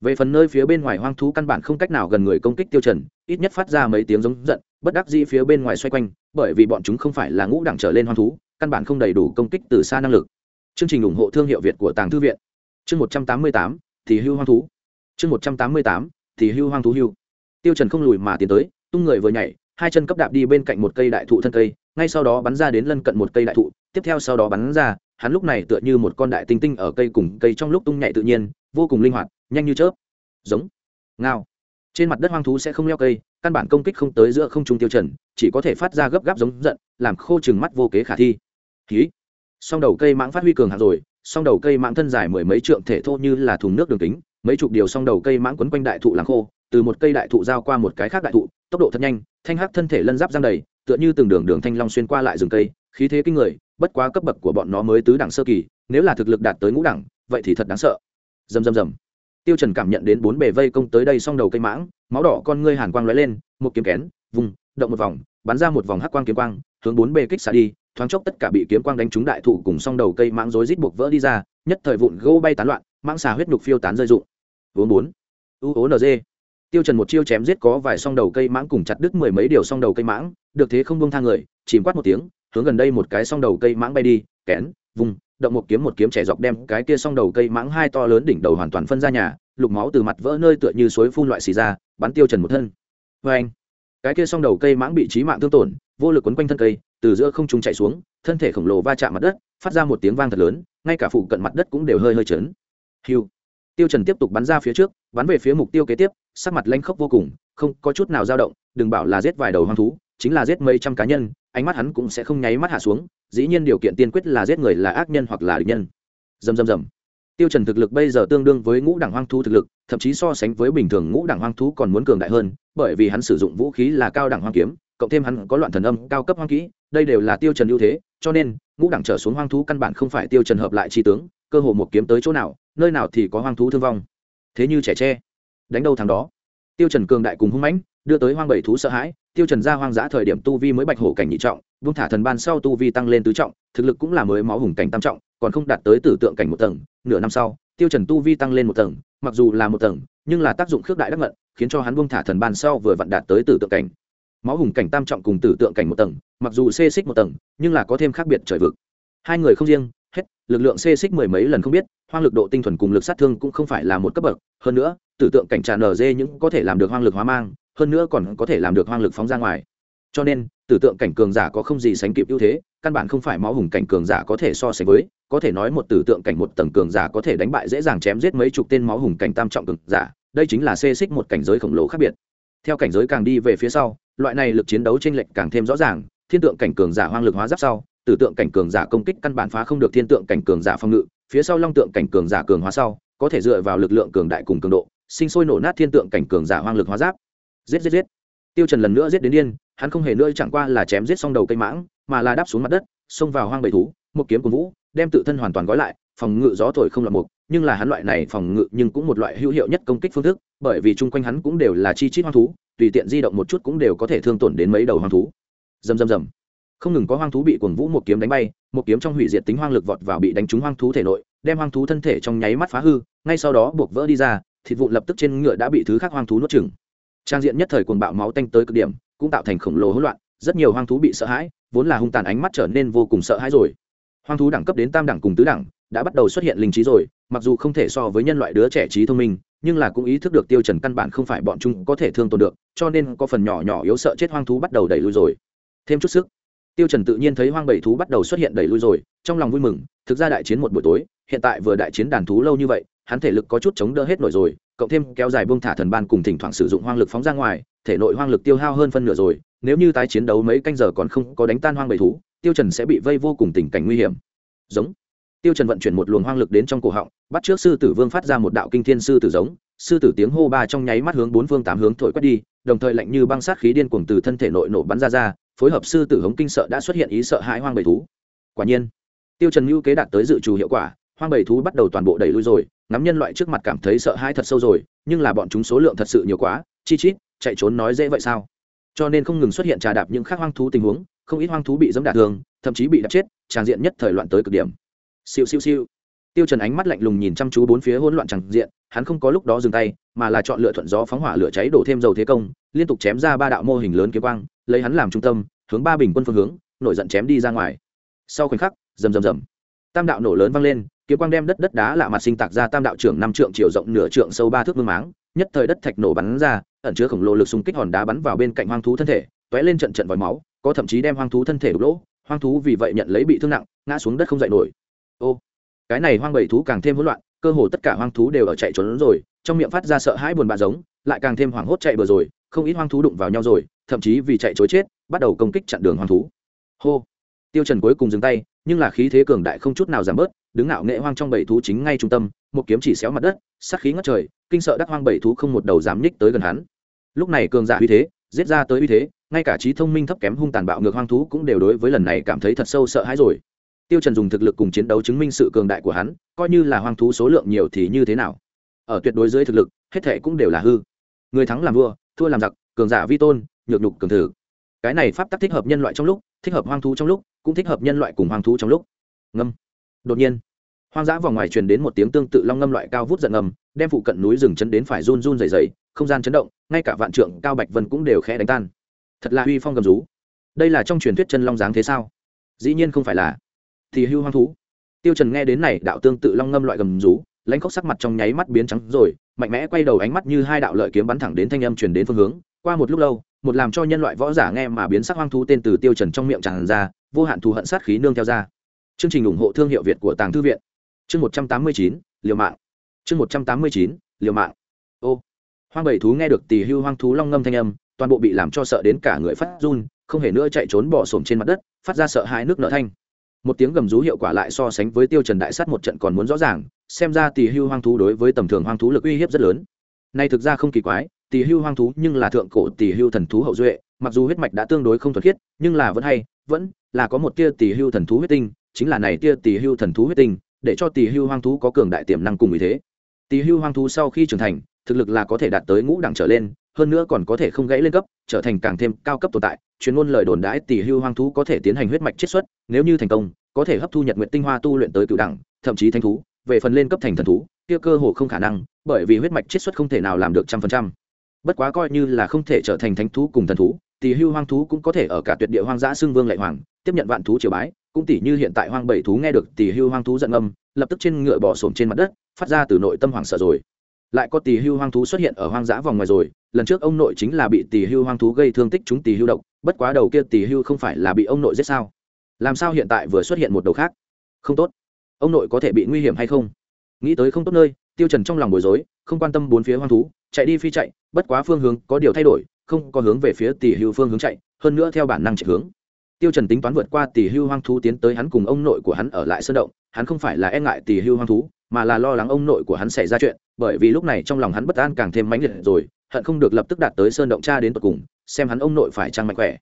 Về phần nơi phía bên ngoài hoang thú căn bản không cách nào gần người công kích tiêu trần, ít nhất phát ra mấy tiếng giống giận, bất đắc dĩ phía bên ngoài xoay quanh, bởi vì bọn chúng không phải là ngũ đẳng trở lên hoang thú, căn bản không đầy đủ công kích từ xa năng lực. Chương trình ủng hộ thương hiệu việt của tàng thư viện. Chương một trăm tám mươi tám, thì hưu hoang thú. Chương một trăm tám mươi tám, thì hưu hoang thú hưu. Tiêu trần không lùi mà tiến tới, tung người vừa nhảy hai chân cấp đạp đi bên cạnh một cây đại thụ thân cây, ngay sau đó bắn ra đến lân cận một cây đại thụ, tiếp theo sau đó bắn ra, hắn lúc này tựa như một con đại tinh tinh ở cây cùng cây trong lúc tung nhảy tự nhiên, vô cùng linh hoạt, nhanh như chớp. Giống. Ngao. Trên mặt đất hoang thú sẽ không leo cây, căn bản công kích không tới giữa không trung tiêu trần, chỉ có thể phát ra gấp gáp giống giận, làm khô chừng mắt vô kế khả thi. Khí song đầu cây mãng phát huy cường hạt rồi, song đầu cây mãng thân dài mười mấy trượng thể thô như là thùng nước đường kính, mấy chục điều song đầu cây mãng quấn quanh đại thụ làm khô từ một cây đại thụ giao qua một cái khác đại thụ, tốc độ thật nhanh, thanh hắc thân thể lân giáp giang đầy, tựa như từng đường đường thanh long xuyên qua lại rừng cây, khí thế kinh người, bất quá cấp bậc của bọn nó mới tứ đẳng sơ kỳ, nếu là thực lực đạt tới ngũ đẳng, vậy thì thật đáng sợ. Rầm rầm rầm. Tiêu trần cảm nhận đến bốn bề vây công tới đây song đầu cây mãng, máu đỏ con ngươi hàn quang lóe lên, một kiếm kén, vùng, động một vòng, bắn ra một vòng hắc quang kiếm quang, hướng bốn bề kích xả đi, thoáng chốc tất cả bị kiếm quang đánh trúng đại thụ cùng song đầu cây mãng rối rít buộc vỡ đi ra, nhất thời vụn gỗ bay tán loạn, mãng xà huyết nhục phiêu tán rơi rụng. Vốn bốn. U ố g tiêu trần một chiêu chém giết có vài song đầu cây mãng cùng chặt đứt mười mấy điều song đầu cây mãng, được thế không buông thang người, chìm quát một tiếng, hướng gần đây một cái song đầu cây mãng bay đi, kén vùng động một kiếm một kiếm trẻ dọc đem cái kia song đầu cây mãng hai to lớn đỉnh đầu hoàn toàn phân ra nhà, lục máu từ mặt vỡ nơi tựa như suối phun loại xì ra, bắn tiêu trần một thân. Với anh cái kia song đầu cây mãng bị chí mạng thương tổn, vô lực quấn quanh thân cây, từ giữa không trung chạy xuống, thân thể khổng lồ va chạm mặt đất, phát ra một tiếng vang thật lớn, ngay cả phụ cận mặt đất cũng đều hơi hơi chấn hiu tiêu trần tiếp tục bắn ra phía trước, bắn về phía mục tiêu kế tiếp sắc mặt lanh khốc vô cùng, không có chút nào dao động, đừng bảo là giết vài đầu hoang thú, chính là giết mấy trăm cá nhân, ánh mắt hắn cũng sẽ không nháy mắt hạ xuống, dĩ nhiên điều kiện tiên quyết là giết người là ác nhân hoặc là địch nhân. Dầm dầm dầm tiêu trần thực lực bây giờ tương đương với ngũ đẳng hoang thú thực lực, thậm chí so sánh với bình thường ngũ đẳng hoang thú còn muốn cường đại hơn, bởi vì hắn sử dụng vũ khí là cao đẳng hoang kiếm, cộng thêm hắn có loạn thần âm, cao cấp hoang kỹ, đây đều là tiêu trần ưu thế, cho nên, ngũ đẳng trở xuống hoang thú căn bản không phải tiêu trần hợp lại chi tướng, cơ hồ một kiếm tới chỗ nào, nơi nào thì có hoang thú thương vong. Thế như trẻ tre đánh đâu thằng đó. Tiêu trần cường đại cùng hung mãnh, đưa tới hoang bảy thú sợ hãi, tiêu trần ra hoang dã thời điểm tu vi mới bạch hổ cảnh nhị trọng, vung thả thần ban sau tu vi tăng lên tứ trọng, thực lực cũng là mới máu hùng cảnh tam trọng, còn không đạt tới tử tượng cảnh một tầng, nửa năm sau, tiêu trần tu vi tăng lên một tầng, mặc dù là một tầng, nhưng là tác dụng khước đại đắc ngận, khiến cho hắn vung thả thần ban sau vừa vặn đạt tới tử tượng cảnh. Máu hùng cảnh tam trọng cùng tử tượng cảnh một tầng, mặc dù xê xích một tầng, nhưng là có thêm khác biệt trời vực. Hai người không riêng, hết, lực lượng xê xích mười mấy lần không biết, hoang lực độ tinh thuần cùng lực sát thương cũng không phải là một cấp bậc, hơn nữa tử tượng cảnh tràn nở dê những có thể làm được hoang lực hóa mang, hơn nữa còn có thể làm được hoang lực phóng ra ngoài. Cho nên, tử tượng cảnh cường giả có không gì sánh kịp ưu thế, căn bản không phải máu hùng cảnh cường giả có thể so sánh với, có thể nói một tử tượng cảnh một tầng cường giả có thể đánh bại dễ dàng chém giết mấy chục tên máu hùng cảnh tam trọng cường giả, đây chính là xê xích một cảnh giới khổng lồ khác biệt. Theo cảnh giới càng đi về phía sau, loại này lực chiến đấu t r ê n lệch càng thêm rõ ràng, thiên tượng cảnh cường giả hoang lực hóa giáp sau, tử tượng cảnh cường giả công kích căn bản phá không được thiên tượng cảnh cường giả phòng ngự, phía sau long tượng cảnh cường giả cường hóa sau, có thể dựa vào lực lượng cường đại cùng cường độ sinh sôi nổ nát thiên tượng cảnh cường giả hoang lực hóa giáp. Giết giết giết. Tiêu trần lần nữa giết đến điên, hắn không hề nữa chẳng qua là chém giết xong đầu cây mãng, mà là đáp xuống mặt đất, xông vào hoang bầy thú, một kiếm của vũ, đem tự thân hoàn toàn gói lại, phòng ngự gió thổi không là mục, nhưng là hắn loại này phòng ngự nhưng cũng một loại hữu hiệu nhất công kích phương thức, bởi vì chung quanh hắn cũng đều là chi chít hoang thú, tùy tiện di động một chút cũng đều có thể thương tổn đến mấy đầu hoang thú. Dầm dầm dầm không ngừng có hoang thú bị cuồng vũ một kiếm đánh bay, một kiếm trong hủy diệt tính hoang lực vọt vào bị đánh trúng hoang thú thể nội, đem hoang thú thân thể trong nháy mắt phá hư, ngay sau đó buộc vỡ đi ra thịt vụn lập tức trên ngựa đã bị thứ khác hoang thú nuốt chừng trang diện nhất thời cuồng bạo máu tanh tới cực điểm, cũng tạo thành khổng lồ hỗn loạn, rất nhiều hoang thú bị sợ hãi, vốn là hung tàn ánh mắt trở nên vô cùng sợ hãi rồi. Hoang thú đẳng cấp đến tam đẳng cùng tứ đẳng, đã bắt đầu xuất hiện linh trí rồi, mặc dù không thể so với nhân loại đứa trẻ trí thông minh, nhưng là cũng ý thức được tiêu trần căn bản không phải bọn chúng có thể thương tổn được, cho nên có phần nhỏ nhỏ yếu sợ chết hoang thú bắt đầu đẩy lui rồi. Thêm chút sức, tiêu trần tự nhiên thấy hoang bảy thú bắt đầu xuất hiện đẩy lui rồi, trong lòng vui mừng, thực ra đại chiến một buổi tối, hiện tại vừa đại chiến đàn thú lâu như vậy hắn thể lực có chút chống đỡ hết nổi rồi, cộng thêm kéo dài buông thả thần ban cùng thỉnh thoảng sử dụng hoang lực phóng ra ngoài, thể nội hoang lực tiêu hao hơn phân nửa rồi, nếu như tái chiến đấu mấy canh giờ còn không có đánh tan hoang bảy thú, tiêu trần sẽ bị vây vô cùng tình cảnh nguy hiểm. Giống. Tiêu trần vận chuyển một luồng hoang lực đến trong cổ họng, bắt trước sư tử vương phát ra một đạo kinh thiên sư tử giống, sư tử tiếng hô ba trong nháy mắt hướng bốn phương tám hướng thổi quét đi, đồng thời lạnh như băng sát khí điên cuồng từ thân thể nội nổ bắn ra ra, phối hợp sư tử hống kinh sợ đã xuất hiện ý sợ hãi hoang bầy thú. Quả nhiên, tiêu trần lưu kế đạt tới dự trù hiệu quả hoang bầy thú bắt đầu toàn bộ đẩy lui rồi, ngắm nhân loại trước mặt cảm thấy sợ hãi thật sâu rồi, nhưng là bọn chúng số lượng thật sự nhiều quá, chi chít, chạy trốn nói dễ vậy sao? Cho nên không ngừng xuất hiện trà đạp những khác hoang thú tình huống, không ít hoang thú bị dẫm đạp thường thậm chí bị đạp chết, tràng diện nhất thời loạn tới cực điểm. Siêu siêu siêu. Tiêu trần ánh mắt lạnh lùng nhìn chăm chú bốn phía hỗn loạn tràng diện, hắn không có lúc đó dừng tay, mà là chọn lựa thuận gió phóng hỏa lửa cháy đổ thêm dầu thế công, liên tục chém ra ba đạo mô hình lớn kiếm quang, lấy hắn làm trung tâm, hướng ba bình quân phương hướng, nổi giận chém đi ra ngoài. Sau khoảnh khắc, rầm rầm rầm tam đạo nổ lớn vang lên, kiếm quang đem đất đất đá lạ mặt sinh tạc ra tam đạo trưởng năm trượng chiều rộng nửa trượng sâu ba thước mương máng, nhất thời đất thạch nổ bắn ra, ẩn chứa khổng lồ lực xung kích hòn đá bắn vào bên cạnh hoang thú thân thể, tóe lên trận trận vòi máu, có thậm chí đem hoang thú thân thể đục lỗ. Hoang thú vì vậy nhận lấy bị thương nặng, ngã xuống đất không dậy nổi. Ô, cái này hoang bầy thú càng thêm hỗn loạn, cơ hồ tất cả hoang thú đều ở chạy trốn rồi, trong miệng phát ra sợ hãi buồn bã giống, lại càng thêm hoảng hốt chạy bừa rồi, không ít hoang thú đụng vào nhau rồi, thậm chí vì chạy chối chết, bắt đầu công kích chặn đường hoang thú. Hô, tiêu trần cuối cùng dừng tay nhưng là khí thế cường đại không chút nào giảm bớt, đứng ngạo nghệ hoang trong bầy thú chính ngay trung tâm, một kiếm chỉ xéo mặt đất, sát khí ngất trời, kinh sợ đắc hoang bầy thú không một đầu dám nhích tới gần hắn. Lúc này cường giả uy thế, giết ra tới uy thế, ngay cả trí thông minh thấp kém hung tàn bạo ngược hoang thú cũng đều đối với lần này cảm thấy thật sâu sợ hãi rồi. Tiêu trần dùng thực lực cùng chiến đấu chứng minh sự cường đại của hắn, coi như là hoang thú số lượng nhiều thì như thế nào? Ở tuyệt đối dưới thực lực, hết thảy cũng đều là hư. Người thắng làm vua, thua làm giặc, cường giả vi tôn, nhược nhục cường thử. Cái này pháp tắc thích hợp nhân loại trong lúc, thích hợp hoang thú trong lúc cũng thích hợp nhân loại cùng hoang thú trong lúc. Ngâm. Đột nhiên, hoang dã vòng ngoài truyền đến một tiếng tương tự long ngâm loại cao vút giận ngầm, đem phụ cận núi rừng chấn đến phải run run rẩy rẩy, không gian chấn động, ngay cả vạn trượng cao bạch vân cũng đều khẽ đánh tan. Thật là uy phong gầm rú. Đây là trong truyền thuyết chân long dáng thế sao? Dĩ nhiên không phải là. Thì hưu hoang thú. Tiêu trần nghe đến này, đạo tương tự long ngâm loại gầm rú, lãnh khốc sắc mặt trong nháy mắt biến trắng rồi, mạnh mẽ quay đầu ánh mắt như hai đạo lợi kiếm bắn thẳng đến thanh âm truyền đến phương hướng. Qua một lúc lâu một làm cho nhân loại võ giả nghe mà biến sắc hoang thú tên từ tiêu trần trong miệng tràn ra, vô hạn thù hận sát khí nương theo ra. Chương trình ủng hộ thương hiệu việt của tàng thư viện. Chương một trăm tám mươi chín, liều mạng. Chương một trăm tám mươi chín, liều mạng. Ô. Hoang bảy thú nghe được tỳ hưu hoang thú long ngâm thanh âm, toàn bộ bị làm cho sợ đến cả người phát run, không hề nữa chạy trốn bỏ xổm trên mặt đất, phát ra sợ hãi nước nở thanh. Một tiếng gầm rú hiệu quả lại so sánh với tiêu trần đại sát một trận còn muốn rõ ràng, xem ra tỳ hưu hoang thú đối với tầm thường hoang thú lực uy hiếp rất lớn. Nay thực ra không kỳ quái tỳ hưu hoang thú nhưng là thượng cổ tỳ hưu thần thú hậu duệ, mặc dù huyết mạch đã tương đối không thuần khiết, nhưng là vẫn hay, vẫn là có một tia tỳ hưu thần thú huyết tinh, chính là này tia tỳ hưu thần thú huyết tinh, để cho tỳ hưu hoang thú có cường đại tiềm năng cùng ý thế. Tỳ hưu hoang thú sau khi trưởng thành, thực lực là có thể đạt tới ngũ đẳng trở lên, hơn nữa còn có thể không gãy lên cấp, trở thành càng thêm cao cấp tồn tại, chuyên môn lời đồn đãi tỳ hưu hoang thú có thể tiến hành huyết mạch chiết xuất, nếu như thành công, có thể hấp thu nhật nguyện tinh hoa tu luyện tới cựu đẳng, thậm chí thanh thú, về phần lên cấp thành thần thú, kia cơ hồ không khả năng, bởi vì huyết mạch chiết xuất không thể nào làm được trăm phần trăm bất quá coi như là không thể trở thành thánh thú cùng thần thú, thì hưu hoang thú cũng có thể ở cả tuyệt địa hoang dã xương vương lệ hoàng, tiếp nhận vạn thú triều bái. Cũng tỉ như hiện tại hoang bảy thú nghe được tỉ hưu hoang thú giận âm, lập tức trên ngựa bỏ sổm trên mặt đất, phát ra từ nội tâm hoảng sợ rồi. Lại có tỉ hưu hoang thú xuất hiện ở hoang dã vòng ngoài rồi, lần trước ông nội chính là bị tỉ hưu hoang thú gây thương tích chúng tỉ hưu độc, bất quá đầu kia tỉ hưu không phải là bị ông nội giết sao? Làm sao hiện tại vừa xuất hiện một đầu khác? Không tốt. Ông nội có thể bị nguy hiểm hay không? Nghĩ tới không tốt nơi tiêu trần trong lòng bối rối, không quan tâm bốn phía hoang thú, chạy đi phi chạy, bất quá phương hướng có điều thay đổi, không có hướng về phía tỷ hưu phương hướng chạy, hơn nữa theo bản năng chạy hướng. Tiêu trần tính toán vượt qua tỷ hưu hoang thú tiến tới hắn cùng ông nội của hắn ở lại sơn động, hắn không phải là e ngại tỷ hưu hoang thú, mà là lo lắng ông nội của hắn xảy ra chuyện, bởi vì lúc này trong lòng hắn bất an càng thêm mãnh liệt rồi, hận không được lập tức đạt tới sơn động cha đến tận cùng, xem hắn ông nội phải trang mạnh khỏe.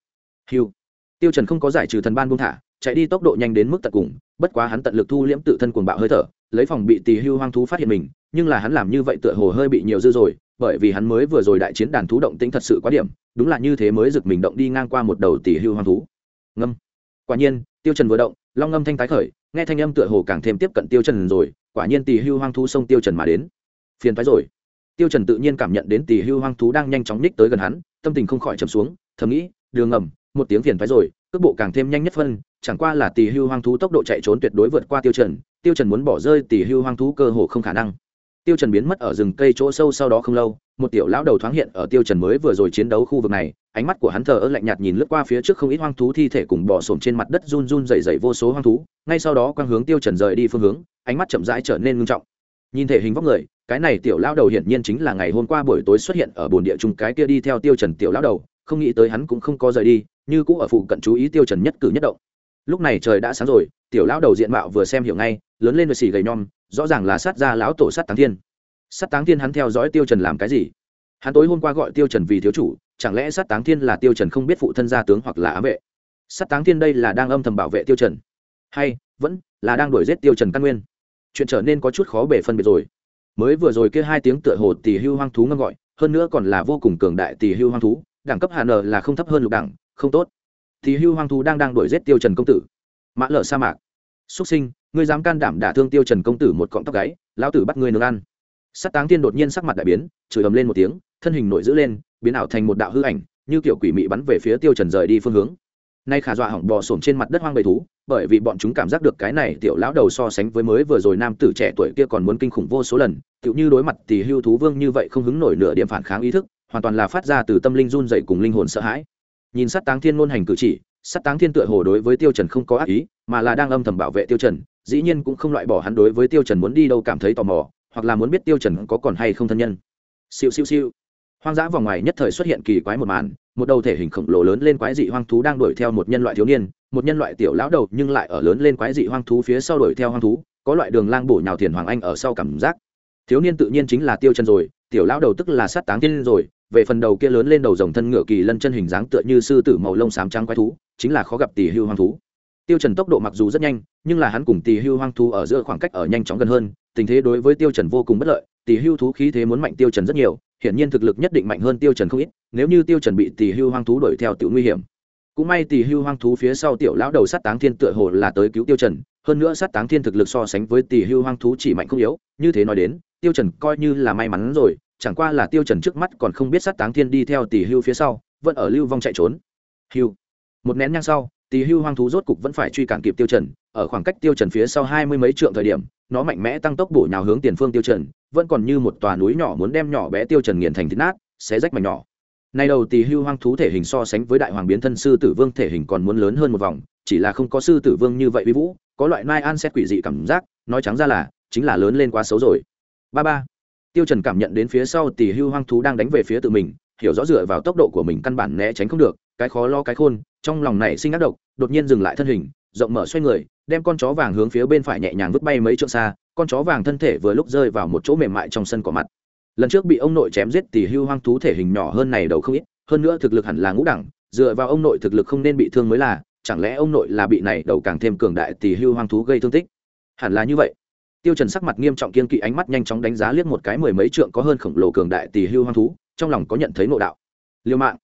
Hưu. Tiêu trần không có giải trừ thần ban buông thả, chạy đi tốc độ nhanh đến mức tận cùng, bất quá hắn tận lực thu liễm tự thân cuồng bạo hơi thở lấy phòng bị tỳ hưu hoang thú phát hiện mình, nhưng là hắn làm như vậy tựa hồ hơi bị nhiều dư rồi, bởi vì hắn mới vừa rồi đại chiến đàn thú động tĩnh thật sự quá điểm, đúng là như thế mới giật mình động đi ngang qua một đầu tỳ hưu hoang thú. Ngâm. Quả nhiên, tiêu trần vừa động, long ngâm thanh tái khởi, nghe thanh âm tựa hồ càng thêm tiếp cận tiêu trần rồi, quả nhiên tỳ hưu hoang thú xông tiêu trần mà đến. Phiền toái rồi. Tiêu trần tự nhiên cảm nhận đến tỳ hưu hoang thú đang nhanh chóng ních tới gần hắn, tâm tình không khỏi trầm xuống, thầm nghĩ, đường ngầm, một tiếng phiền toái rồi, cước bộ càng thêm nhanh nhất phân, chẳng qua là tỳ hưu hoang thú tốc độ chạy trốn tuyệt đối vượt qua tiêu trần tiêu trần muốn bỏ rơi tỷ hưu hoang thú cơ hồ không khả năng. Tiêu trần biến mất ở rừng cây chỗ sâu sau đó không lâu, một tiểu lão đầu thoáng hiện ở tiêu trần mới vừa rồi chiến đấu khu vực này, ánh mắt của hắn thờ ơ lạnh nhạt nhìn lướt qua phía trước không ít hoang thú thi thể cùng bò sồn trên mặt đất run run rẩy rẩy vô số hoang thú, ngay sau đó quang hướng tiêu trần rời đi phương hướng, ánh mắt chậm rãi trở nên nghiêm trọng. Nhìn thể hình vóc người, cái này tiểu lão đầu hiển nhiên chính là ngày hôm qua buổi tối xuất hiện ở bồn địa trung cái kia đi theo tiêu trần tiểu lão đầu, không nghĩ tới hắn cũng không có rời đi, như cũ ở phụ cận chú ý tiêu trần nhất cử nhất động lúc này trời đã sáng rồi, tiểu lão đầu diện mạo vừa xem hiểu ngay, lớn lên với xì gầy nhom, rõ ràng là sát gia lão tổ sát táng thiên. Sát táng thiên hắn theo dõi tiêu trần làm cái gì? Hắn tối hôm qua gọi tiêu trần vì thiếu chủ, chẳng lẽ sát táng thiên là tiêu trần không biết phụ thân gia tướng hoặc là ám vệ? Sát táng thiên đây là đang âm thầm bảo vệ tiêu trần. Hay, vẫn là đang đuổi giết tiêu trần căn nguyên? Chuyện trở nên có chút khó bề phân biệt rồi. Mới vừa rồi kia hai tiếng tựa hồ tỷ hưu hoang thú ngâm gọi, hơn nữa còn là vô cùng cường đại tỷ hưu hoang thú, đẳng cấp hà n là không thấp hơn lục đẳng, không tốt thì hưu hoang thú đang đang đuổi giết tiêu trần công tử. Mã lở sa mạc. Xuất sinh, ngươi dám can đảm đả thương tiêu trần công tử một cọng tóc gáy, lão tử bắt ngươi nướng ăn. Sát táng tiên đột nhiên sắc mặt đại biến, chửi ầm lên một tiếng, thân hình nổi giữ lên, biến ảo thành một đạo hư ảnh, như kiểu quỷ mị bắn về phía tiêu trần rời đi phương hướng. Nay khả dọa hỏng bò sổm trên mặt đất hoang bầy thú, bởi vì bọn chúng cảm giác được cái này tiểu lão đầu so sánh với mới vừa rồi nam tử trẻ tuổi kia còn muốn kinh khủng vô số lần, tựu như đối mặt thì hưu thú vương như vậy không hứng nổi nửa điểm phản kháng ý thức, hoàn toàn là phát ra từ tâm linh run dậy cùng linh hồn sợ hãi nhìn sát táng thiên ngôn hành cử chỉ, sát táng thiên tựa hồ đối với tiêu trần không có ác ý, mà là đang âm thầm bảo vệ tiêu trần, dĩ nhiên cũng không loại bỏ hắn đối với tiêu trần muốn đi đâu cảm thấy tò mò, hoặc là muốn biết tiêu trần có còn hay không thân nhân. Siêu siêu siêu. Hoang dã vòng ngoài nhất thời xuất hiện kỳ quái một màn, một đầu thể hình khổng lồ lớn lên quái dị hoang thú đang đuổi theo một nhân loại thiếu niên, một nhân loại tiểu lão đầu nhưng lại ở lớn lên quái dị hoang thú phía sau đuổi theo hoang thú, có loại đường lang bổ nhào thiền hoàng anh ở sau cảm giác. Thiếu niên tự nhiên chính là tiêu trần rồi, tiểu lão đầu tức là sát táng tiên rồi về phần đầu kia lớn lên đầu rồng thân ngựa kỳ lân chân hình dáng tựa như sư tử màu lông xám trắng quái thú, chính là khó gặp tỷ hưu hoang thú. Tiêu trần tốc độ mặc dù rất nhanh, nhưng là hắn cùng tỷ hưu hoang thú ở giữa khoảng cách ở nhanh chóng gần hơn, tình thế đối với tiêu trần vô cùng bất lợi tỷ hưu thú khí thế muốn mạnh tiêu trần rất nhiều, hiển nhiên thực lực nhất định mạnh hơn tiêu trần không ít, nếu như tiêu trần bị tỷ hưu hoang thú đuổi theo tiểu nguy hiểm. Cũng may tỷ hưu hoang thú phía sau tiểu lão đầu sát táng thiên tựa hồ là tới cứu tiêu trần, hơn nữa sát táng thiên thực lực so sánh với tỷ hưu hoang thú chỉ mạnh không yếu, như thế nói đến, tiêu trần coi như là may mắn rồi chẳng qua là tiêu trần trước mắt còn không biết sát táng thiên đi theo tỷ hưu phía sau, vẫn ở lưu vong chạy trốn. Hưu. Một nén nhang sau tỷ hưu hoang thú rốt cục vẫn phải truy cản kịp tiêu trần, ở khoảng cách tiêu trần phía sau hai mươi mấy trượng thời điểm, nó mạnh mẽ tăng tốc bổ nhào hướng tiền phương tiêu trần, vẫn còn như một tòa núi nhỏ muốn đem nhỏ bé tiêu trần nghiền thành thít nát, xé rách mảnh nhỏ. Nay đầu tỷ hưu hoang thú thể hình so sánh với đại hoàng biến thân sư tử vương thể hình còn muốn lớn hơn một vòng, chỉ là không có sư tử vương như vậy uy vũ, có loại nai an xét quỷ dị cảm giác, nói trắng ra là, chính là lớn lên quá xấu rồi. Ba ba tiêu trần cảm nhận đến phía sau tỷ hưu hoang thú đang đánh về phía tự mình, hiểu rõ dựa vào tốc độ của mình căn bản né tránh không được, cái khó lo cái khôn, trong lòng này sinh ác độc, đột nhiên dừng lại thân hình, rộng mở xoay người, đem con chó vàng hướng phía bên phải nhẹ nhàng vứt bay mấy trượng xa, con chó vàng thân thể vừa lúc rơi vào một chỗ mềm mại trong sân cỏ mặt. Lần trước bị ông nội chém giết tỷ hưu hoang thú thể hình nhỏ hơn này đầu không ít, hơn nữa thực lực hẳn là ngũ đẳng, dựa vào ông nội thực lực không nên bị thương mới là, chẳng lẽ ông nội là bị này đầu càng thêm cường đại tỷ hưu hoang thú gây thương tích? Hẳn là như vậy tiêu trần sắc mặt nghiêm trọng kiên kỵ ánh mắt nhanh chóng đánh giá liếc một cái mười mấy trượng có hơn khổng lồ cường đại tỷ hưu hoang thú, trong lòng có nhận thấy nội đạo. Liêu mạng.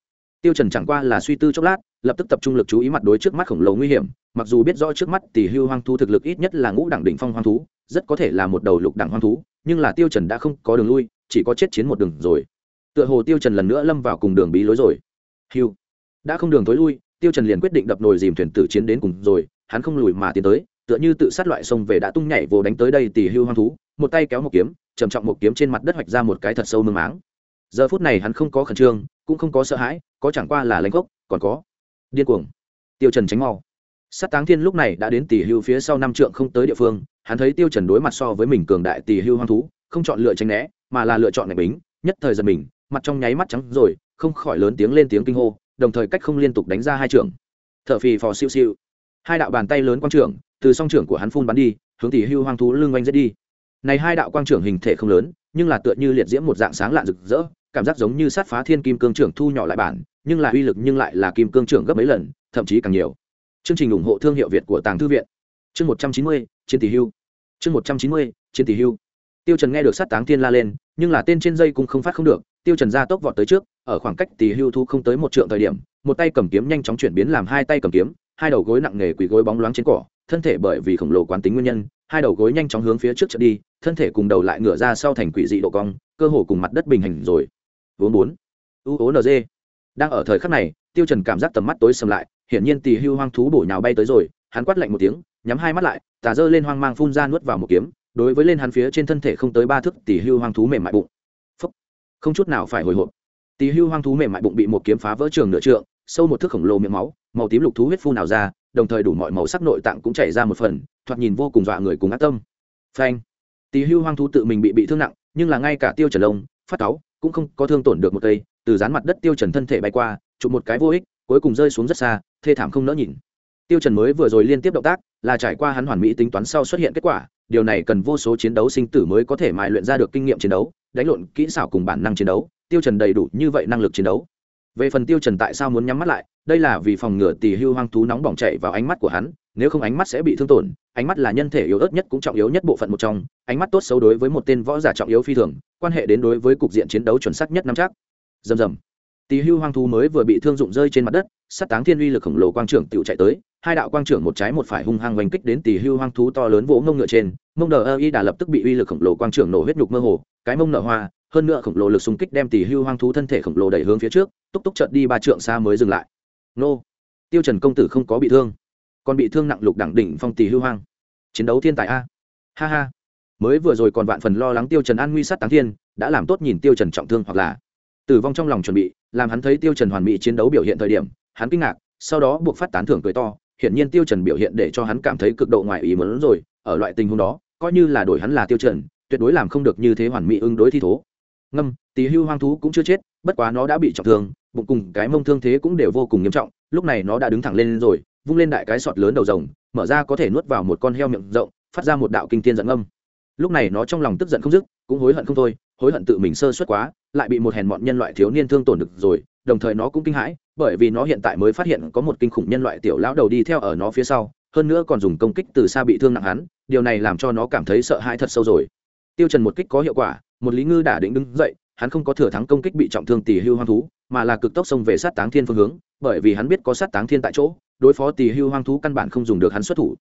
Tiêu trần chẳng qua là suy tư chốc lát, lập tức tập trung lực chú ý mặt đối trước mắt khổng lồ nguy hiểm, mặc dù biết rõ trước mắt tỷ hưu hoang thú thực lực ít nhất là ngũ đẳng đỉnh phong hoang thú, rất có thể là một đầu lục đẳng hoang thú, nhưng là tiêu trần đã không có đường lui, chỉ có chết chiến một đường rồi. Tựa hồ tiêu trần lần nữa lâm vào cùng đường bí lối rồi. Hưu. Đã không đường tối lui, tiêu trần liền quyết định đập nồi dìm thuyền tử chiến đến cùng rồi, hắn không lùi mà tiến tới tựa như tự sát loại sông về đã tung nhảy vồ đánh tới đây tỉ hưu hoang thú, một tay kéo một kiếm, trầm trọng một kiếm trên mặt đất hoạch ra một cái thật sâu mương máng. Giờ phút này hắn không có khẩn trương, cũng không có sợ hãi, có chẳng qua là lãnh gốc còn có điên cuồng. Tiêu trần tránh mau. Sát táng thiên lúc này đã đến tỷ hưu phía sau năm trượng không tới địa phương, hắn thấy tiêu trần đối mặt so với mình cường đại tỷ hưu hoang thú, không chọn lựa tránh né, mà là lựa chọn này bính, nhất thời giật mình, mặt trong nháy mắt trắng rồi, không khỏi lớn tiếng lên tiếng kinh hô, đồng thời cách không liên tục đánh ra hai trưởng thở phì phò siêu siêu. Hai đạo bàn tay lớn quang trưởng từ song trưởng của hắn phun bắn đi, hướng tỷ hưu hoang thú lưng oanh giết đi. Này hai đạo quang trưởng hình thể không lớn, nhưng là tựa như liệt diễm một dạng sáng lạn rực rỡ, cảm giác giống như sát phá thiên kim cương trưởng thu nhỏ lại bản, nhưng là uy lực nhưng lại là kim cương trưởng gấp mấy lần, thậm chí càng nhiều. Chương trình ủng hộ thương hiệu việt của tàng thư viện. Chương một trăm chín mươi, chiến tỷ hưu. Chương một trăm chín mươi, chiến tỷ hưu. Tiêu trần nghe được sát táng thiên la lên, nhưng là tên trên dây cũng không phát không được, tiêu trần ra tốc vọt tới trước, ở khoảng cách tỷ hưu thu không tới một trượng thời điểm, một tay cầm kiếm nhanh chóng chuyển biến làm hai tay cầm kiếm, hai đầu gối nặng nề quỳ gối bóng loáng trên cỏ thân thể bởi vì khổng lồ quán tính nguyên nhân, hai đầu gối nhanh chóng hướng phía trước trở đi, thân thể cùng đầu lại ngửa ra sau thành quỷ dị độ cong, cơ hồ cùng mặt đất bình hành rồi. Vốn bốn, u ố nd đang ở thời khắc này, tiêu trần cảm giác tầm mắt tối sầm lại, hiển nhiên tỷ hưu hoang thú bổ nhào bay tới rồi, hắn quát lạnh một tiếng, nhắm hai mắt lại, tà dơ lên hoang mang phun ra nuốt vào một kiếm, đối với lên hắn phía trên thân thể không tới ba thước tỷ hưu hoang thú mềm mại bụng. Phúc. không chút nào phải hồi hộp. Tỷ hưu hoang thú mềm mại bụng bị một kiếm phá vỡ trường nửa trượng, sâu một thước khổng lồ miệng máu, màu tím lục thú huyết phun nào ra đồng thời đủ mọi màu sắc nội tạng cũng chảy ra một phần, thoạt nhìn vô cùng dọa người cùng ác tâm. Phanh. Tỷ hưu hoang thú tự mình bị bị thương nặng, nhưng là ngay cả tiêu trần lông phát Táo cũng không có thương tổn được một cây, từ dán mặt đất tiêu trần thân thể bay qua, chụp một cái vô ích, cuối cùng rơi xuống rất xa, thê thảm không nỡ nhìn. Tiêu trần mới vừa rồi liên tiếp động tác, là trải qua hắn hoàn mỹ tính toán sau xuất hiện kết quả, điều này cần vô số chiến đấu sinh tử mới có thể mài luyện ra được kinh nghiệm chiến đấu, đánh lộn kỹ xảo cùng bản năng chiến đấu, tiêu trần đầy đủ như vậy năng lực chiến đấu về phần tiêu trần tại sao muốn nhắm mắt lại, đây là vì phòng ngừa tỷ hưu hoang thú nóng bỏng chạy vào ánh mắt của hắn, nếu không ánh mắt sẽ bị thương tổn, ánh mắt là nhân thể yếu ớt nhất cũng trọng yếu nhất bộ phận một trong, ánh mắt tốt xấu đối với một tên võ giả trọng yếu phi thường, quan hệ đến đối với cục diện chiến đấu chuẩn xác nhất năm chắc. Dầm dầm tỷ hưu hoang thú mới vừa bị thương dụng rơi trên mặt đất, sát táng thiên uy lực khổng lồ quang trưởng tiểu chạy tới, hai đạo quang trưởng một trái một phải hung hăng oanh kích đến tỷ hưu hoang thú to lớn vỗ mông ngựa trên mông đờ ơ y đà lập tức bị uy lực khổng lồ quang trưởng nổ huyết nhục mơ hồ, cái mông nở hoa hơn nữa khổng lồ lực xung kích đem tỷ hưu hoang thú thân thể khổng lồ đẩy hướng phía trước, túc túc trợt đi ba trượng xa mới dừng lại. Nô! Tiêu trần công tử không có bị thương, còn bị thương nặng lục đẳng đỉnh phong tỷ hưu hoang. Chiến đấu thiên tài a! Ha ha! Mới vừa rồi còn vạn phần lo lắng tiêu trần an nguy sát táng thiên, đã làm tốt nhìn tiêu trần trọng thương hoặc là tử vong trong lòng chuẩn bị, làm hắn thấy tiêu trần hoàn mỹ chiến đấu biểu hiện thời điểm, hắn kinh ngạc, sau đó buộc phát tán thưởng cười to, hiển nhiên tiêu trần biểu hiện để cho hắn cảm thấy cực độ ngoài ý muốn rồi, ở loại tình huống đó, coi như là đổi hắn là tiêu trần, tuyệt đối làm không được như thế hoàn mỹ ứng đối thi thố ngâm tỷ hưu hoang thú cũng chưa chết, bất quá nó đã bị trọng thương, bụng cùng cái mông thương thế cũng đều vô cùng nghiêm trọng, lúc này nó đã đứng thẳng lên rồi, vung lên đại cái sọt lớn đầu rồng, mở ra có thể nuốt vào một con heo miệng rộng, phát ra một đạo kinh thiên giận âm lúc này nó trong lòng tức giận không dứt, cũng hối hận không thôi, hối hận tự mình sơ suất quá, lại bị một hèn mọn nhân loại thiếu niên thương tổn được rồi, đồng thời nó cũng kinh hãi, bởi vì nó hiện tại mới phát hiện có một kinh khủng nhân loại tiểu lão đầu đi theo ở nó phía sau, hơn nữa còn dùng công kích từ xa bị thương nặng hắn, điều này làm cho nó cảm thấy sợ hãi thật sâu rồi. Tiêu trần một kích có hiệu quả một lý ngư đả định đứng dậy, hắn không có thừa thắng công kích bị trọng thương tỷ hưu hoang thú, mà là cực tốc xông về sát táng thiên phương hướng, bởi vì hắn biết có sát táng thiên tại chỗ, đối phó tỷ hưu hoang thú căn bản không dùng được hắn xuất thủ.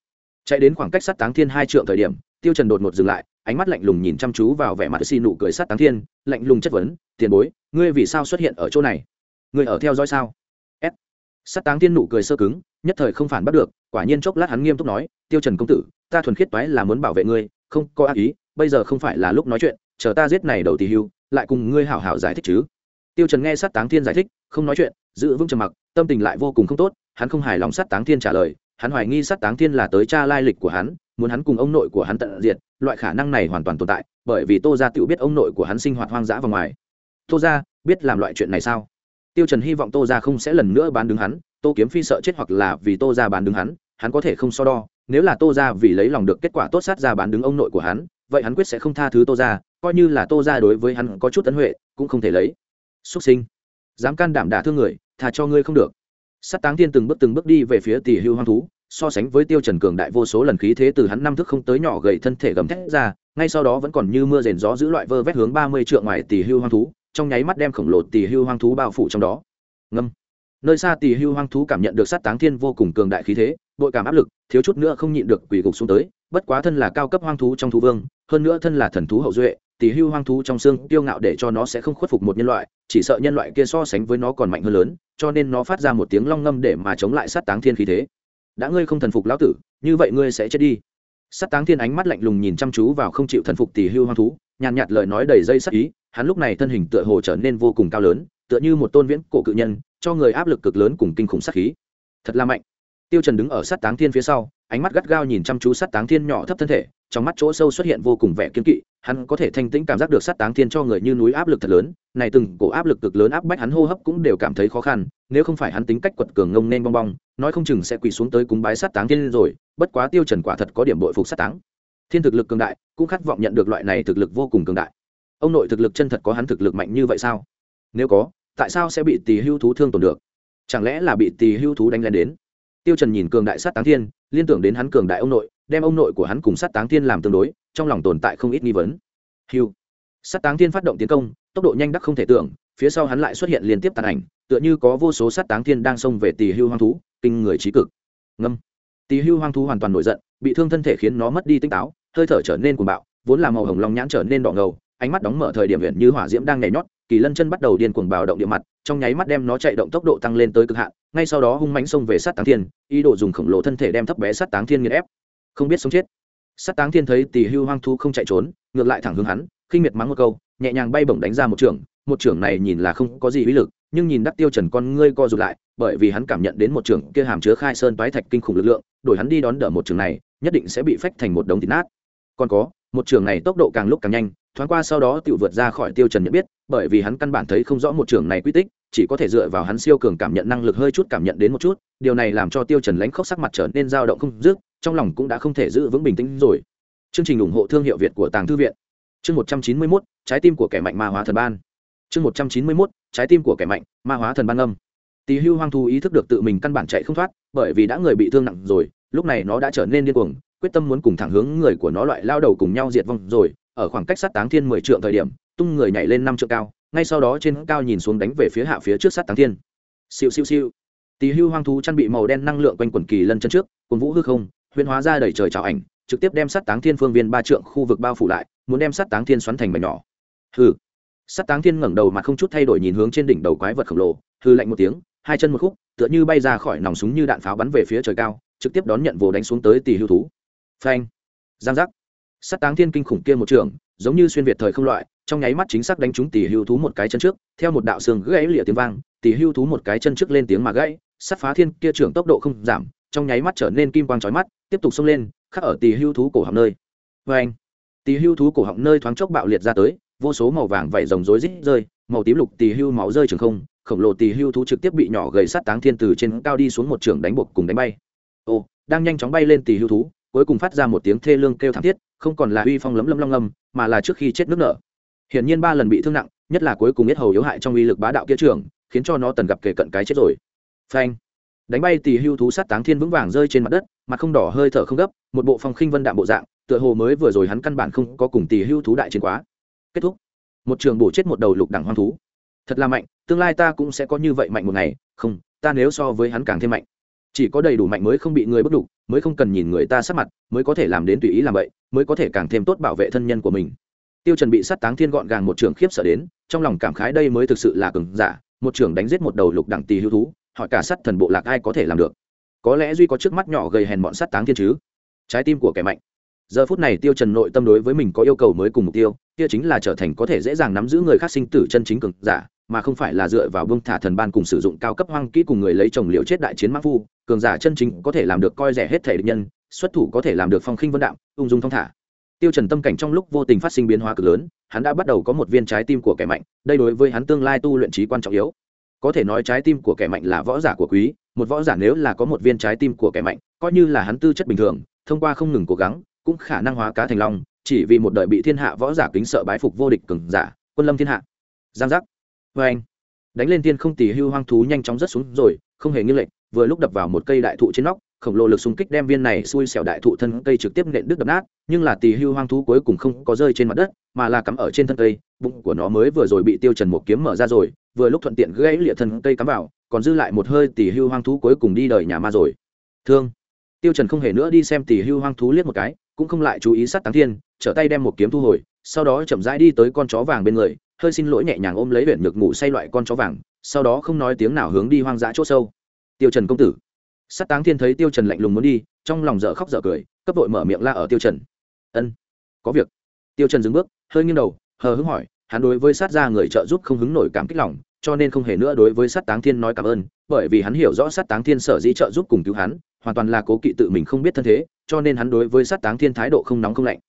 Chạy đến khoảng cách sát táng thiên hai trượng thời điểm, tiêu trần đột ngột dừng lại, ánh mắt lạnh lùng nhìn chăm chú vào vẻ mặt xì nụ cười sát táng thiên, lạnh lùng chất vấn, tiền bối, ngươi vì sao xuất hiện ở chỗ này? Ngươi ở theo dõi sao? S. Sát táng thiên nụ cười sơ cứng, nhất thời không phản bắt được, quả nhiên chốc lát hắn nghiêm túc nói, tiêu trần công tử, ta thuần khiết toái là muốn bảo vệ ngươi, không có ác ý, bây giờ không phải là lúc nói chuyện chờ ta giết này đầu tỷ hưu, lại cùng ngươi hảo hảo giải thích chứ. Tiêu trần nghe sát táng thiên giải thích, không nói chuyện, giữ vững trầm mặc, tâm tình lại vô cùng không tốt, hắn không hài lòng sát táng thiên trả lời, hắn hoài nghi sát táng thiên là tới cha lai lịch của hắn, muốn hắn cùng ông nội của hắn tận diệt, loại khả năng này hoàn toàn tồn tại, bởi vì tô gia tự biết ông nội của hắn sinh hoạt hoang dã và ngoài. Tô gia, biết làm loại chuyện này sao? Tiêu trần hy vọng tô gia không sẽ lần nữa bán đứng hắn, tô kiếm phi sợ chết hoặc là vì tô gia bán đứng hắn hắn có thể không so đo, nếu là tô gia vì lấy lòng được kết quả tốt sát ra bán đứng ông nội của hắn, vậy hắn quyết sẽ không tha thứ tô gia coi như là tô ra đối với hắn có chút ấn huệ, cũng không thể lấy. Xuất sinh. Dám can đảm đả thương người, thà cho ngươi không được. Sát táng thiên từng bước từng bước đi về phía tỷ hưu hoang thú, so sánh với tiêu trần cường đại vô số lần khí thế từ hắn năm thức không tới nhỏ gầy thân thể gầm thét ra, ngay sau đó vẫn còn như mưa rền gió giữ loại vơ vét hướng ba mươi trượng ngoài tỷ hưu hoang thú, trong nháy mắt đem khổng lồ tỷ hưu hoang thú bao phủ trong đó. Ngâm. Nơi xa tỷ hưu hoang thú cảm nhận được sát táng thiên vô cùng cường đại khí thế, bội cảm áp lực, thiếu chút nữa không nhịn được quỳ gục xuống tới, bất quá thân là cao cấp hoang thú trong thú vương, hơn nữa thân là thần thú hậu duệ tỷ hưu hoang thú trong xương tiêu ngạo để cho nó sẽ không khuất phục một nhân loại, chỉ sợ nhân loại kia so sánh với nó còn mạnh hơn lớn, cho nên nó phát ra một tiếng long ngâm để mà chống lại sát táng thiên khí thế. Đã ngươi không thần phục lão tử, như vậy ngươi sẽ chết đi. Sát táng thiên ánh mắt lạnh lùng nhìn chăm chú vào không chịu thần phục tỷ hưu hoang thú, nhàn nhạt lời nói đầy dây sắc ý, hắn lúc này thân hình tựa hồ trở nên vô cùng cao lớn, tựa như một tôn viễn cổ cự nhân, cho người áp lực cực lớn cùng kinh khủng sát khí. Thật là mạnh. Tiêu trần đứng ở sát táng thiên phía sau, ánh mắt gắt gao nhìn chăm chú sát táng thiên nhỏ thấp thân thể trong mắt chỗ sâu xuất hiện vô cùng vẻ kiên kỵ, hắn có thể thanh tĩnh cảm giác được sát táng thiên cho người như núi áp lực thật lớn, này từng cổ áp lực cực lớn áp bách hắn hô hấp cũng đều cảm thấy khó khăn, nếu không phải hắn tính cách quật cường ngông nên bong bong, nói không chừng sẽ quỳ xuống tới cúng bái sát táng thiên rồi, bất quá tiêu trần quả thật có điểm bội phục sát táng. Thiên thực lực cường đại, cũng khát vọng nhận được loại này thực lực vô cùng cường đại. Ông nội thực lực chân thật có hắn thực lực mạnh như vậy sao? Nếu có, tại sao sẽ bị tỳ hưu thú thương tổn được? Chẳng lẽ là bị tỳ hưu thú đánh lên đến? Tiêu trần nhìn cường đại sát táng thiên, liên tưởng đến hắn cường đại ông nội đem ông nội của hắn cùng sát táng thiên làm tương đối trong lòng tồn tại không ít nghi vấn. Hiu, sát táng thiên phát động tiến công tốc độ nhanh đắc không thể tưởng phía sau hắn lại xuất hiện liên tiếp tàn ảnh tựa như có vô số sát táng thiên đang xông về tỳ hưu hoang thú kinh người trí cực. Ngâm. Tỳ hưu hoang thú hoàn toàn nổi giận bị thương thân thể khiến nó mất đi tinh táo hơi thở trở nên cuồng bạo vốn là màu hồng long nhãn trở nên đỏ ngầu ánh mắt đóng mở thời điểm huyện như hỏa diễm đang nhảy nhót kỳ lân chân bắt đầu điên cuồng bạo động địa mặt trong nháy mắt đem nó chạy động tốc độ tăng lên tới cực hạn ngay sau đó hung mãnh xông về sát táng thiên ý đồ dùng khổng lồ thân thể đem thấp bé sát táng thiên nghiền ép không biết sống chết. Sát táng thiên thấy tỷ hưu hoang thu không chạy trốn, ngược lại thẳng hướng hắn, khinh miệt mắng một câu, nhẹ nhàng bay bổng đánh ra một trường. Một trường này nhìn là không có gì uy lực, nhưng nhìn đắc tiêu trần con ngươi co rụt lại, bởi vì hắn cảm nhận đến một trường kia hàm chứa khai sơn toái thạch kinh khủng lực lượng, đổi hắn đi đón đỡ một trường này, nhất định sẽ bị phách thành một đống thịt nát. Còn có, một trường này tốc độ càng lúc càng nhanh, thoáng qua sau đó tự vượt ra khỏi tiêu trần nhận biết, bởi vì hắn căn bản thấy không rõ một trường này quy tích, chỉ có thể dựa vào hắn siêu cường cảm nhận năng lực hơi chút cảm nhận đến một chút, điều này làm cho tiêu trần lãnh khốc sắc mặt trở nên dao động không dứt trong lòng cũng đã không thể giữ vững bình tĩnh rồi. Chương trình ủng hộ thương hiệu việt của tàng thư viện. Chương 191, trái tim của kẻ mạnh ma hóa thần ban. Chương 191, trái tim của kẻ mạnh ma hóa thần ban âm. Tỳ Hưu Hoang Thú ý thức được tự mình căn bản chạy không thoát, bởi vì đã người bị thương nặng rồi, lúc này nó đã trở nên điên cuồng, quyết tâm muốn cùng thẳng hướng người của nó loại lao đầu cùng nhau diệt vong rồi, ở khoảng cách sát táng thiên mười trượng thời điểm, tung người nhảy lên năm trượng cao, ngay sau đó trên cao nhìn xuống đánh về phía hạ phía trước sát táng thiên. Siêu siêu siêu. Tỳ Hưu Hoang Thú chăn bị màu đen năng lượng quanh quần kỳ lân chân trước, cuồng vũ hư không, huyễn hóa ra đầy trời trào ảnh, trực tiếp đem sát táng thiên phương viên ba trượng khu vực bao phủ lại, muốn đem sát táng thiên xoắn thành mảnh nhỏ. Hừ. Sát táng thiên ngẩng đầu mà không chút thay đổi nhìn hướng trên đỉnh đầu quái vật khổng lồ, hừ lạnh một tiếng, hai chân một khúc tựa như bay ra khỏi nòng súng như đạn pháo bắn về phía trời cao trực tiếp đón nhận vồ đánh xuống tới tỷ hưu thú phanh giang giác sát táng thiên kinh khủng kia một trường giống như xuyên việt thời không loại trong nháy mắt chính xác đánh trúng tỷ hưu thú một cái chân trước theo một đạo xương gãy lịa tiếng vang tỷ hưu thú một cái chân trước lên tiếng mà gãy sát phá thiên kia trưởng tốc độ không giảm trong nháy mắt trở nên kim quang chói mắt, tiếp tục xông lên, khắc ở tỷ hưu thú cổ họng nơi. Phanh tỷ hưu thú cổ họng nơi thoáng chốc bạo liệt ra tới, vô số màu vàng vảy rồng rối rít rơi, màu tím lục tỷ hưu máu rơi trường không, khổng lồ tì hưu thú trực tiếp bị nhỏ gầy sát táng thiên từ trên cao đi xuống một trường đánh buộc cùng đánh bay. Ô, đang nhanh chóng bay lên tì hưu thú, cuối cùng phát ra một tiếng thê lương kêu thảm thiết, không còn là uy phong lấm lâm long lâm mà là trước khi chết nước nở. Hiển nhiên ba lần bị thương nặng, nhất là cuối cùng biết hầu yếu hại trong uy lực bá đạo kia trường, khiến cho nó tần gặp kề cận cái chết rồi. Phanh đánh bay tỳ hưu thú sát táng thiên vững vàng rơi trên mặt đất, mặt không đỏ hơi thở không gấp, một bộ phong khinh vân đạm bộ dạng, tựa hồ mới vừa rồi hắn căn bản không có cùng tỳ hưu thú đại chiến quá. Kết thúc. Một trường bổ chết một đầu lục đẳng hoang thú. Thật là mạnh, tương lai ta cũng sẽ có như vậy mạnh một ngày, không, ta nếu so với hắn càng thêm mạnh. Chỉ có đầy đủ mạnh mới không bị người bất đục, mới không cần nhìn người ta sát mặt, mới có thể làm đến tùy ý làm vậy, mới có thể càng thêm tốt bảo vệ thân nhân của mình. Tiêu trần bị sát táng thiên gọn gàng một trường khiếp sợ đến, trong lòng cảm khái đây mới thực sự là cường giả, một trường đánh giết một đầu lục đẳng tỳ hưu thú hỏi cả sát thần bộ lạc ai có thể làm được. Có lẽ duy có trước mắt nhỏ gầy hèn bọn sát táng thiên chứ? Trái tim của kẻ mạnh. Giờ phút này tiêu trần nội tâm đối với mình có yêu cầu mới cùng mục tiêu, kia chính là trở thành có thể dễ dàng nắm giữ người khác sinh tử chân chính cường giả, mà không phải là dựa vào bông thả thần ban cùng sử dụng cao cấp hoang kỹ cùng người lấy chồng liều chết đại chiến mã phu, cường giả chân chính có thể làm được coi rẻ hết thể địch nhân, xuất thủ có thể làm được phong khinh vân đạo ung dung thong thả. Tiêu trần tâm cảnh trong lúc vô tình phát sinh biến hóa cực lớn, hắn đã bắt đầu có một viên trái tim của kẻ mạnh, đây đối với hắn tương lai tu luyện trí quan trọng yếu có thể nói trái tim của kẻ mạnh là võ giả của quý, một võ giả nếu là có một viên trái tim của kẻ mạnh, coi như là hắn tư chất bình thường, thông qua không ngừng cố gắng, cũng khả năng hóa cá thành long, chỉ vì một đời bị thiên hạ võ giả kính sợ bái phục vô địch cường giả, quân lâm thiên hạ. Giang giác. Vê anh. Đánh lên thiên không tỉ hưu hoang thú nhanh chóng rất xuống rồi, không hề nghiêng lệch, vừa lúc đập vào một cây đại thụ trên nóc khổng lồ lực xung kích đem viên này xui xẻo đại thụ thân cây trực tiếp nện đứt đập nát, nhưng là tỳ hưu hoang thú cuối cùng không có rơi trên mặt đất, mà là cắm ở trên thân cây, bụng của nó mới vừa rồi bị tiêu trần một kiếm mở ra rồi, vừa lúc thuận tiện gãy lịa thân cây cắm vào, còn dư lại một hơi tỳ hưu hoang thú cuối cùng đi đời nhà ma rồi. Thương. Tiêu trần không hề nữa đi xem tỳ hưu hoang thú liếc một cái, cũng không lại chú ý sát táng thiên, trở tay đem một kiếm thu hồi, sau đó chậm rãi đi tới con chó vàng bên người, hơi xin lỗi nhẹ nhàng ôm lấy huyện nhược ngủ say loại con chó vàng, sau đó không nói tiếng nào hướng đi hoang dã chỗ sâu. Tiêu trần công tử. Sát táng thiên thấy tiêu trần lạnh lùng muốn đi, trong lòng dở khóc dở cười, cấp vội mở miệng la ở tiêu trần. Ân, có việc. Tiêu trần dừng bước, hơi nghiêng đầu, hờ hững hỏi, hắn đối với sát gia người trợ giúp không hứng nổi cảm kích lòng, cho nên không hề nữa đối với sát táng thiên nói cảm ơn, bởi vì hắn hiểu rõ sát táng thiên sở dĩ trợ giúp cùng cứu hắn, hoàn toàn là cố kỵ tự mình không biết thân thế, cho nên hắn đối với sát táng thiên thái độ không nóng không lạnh.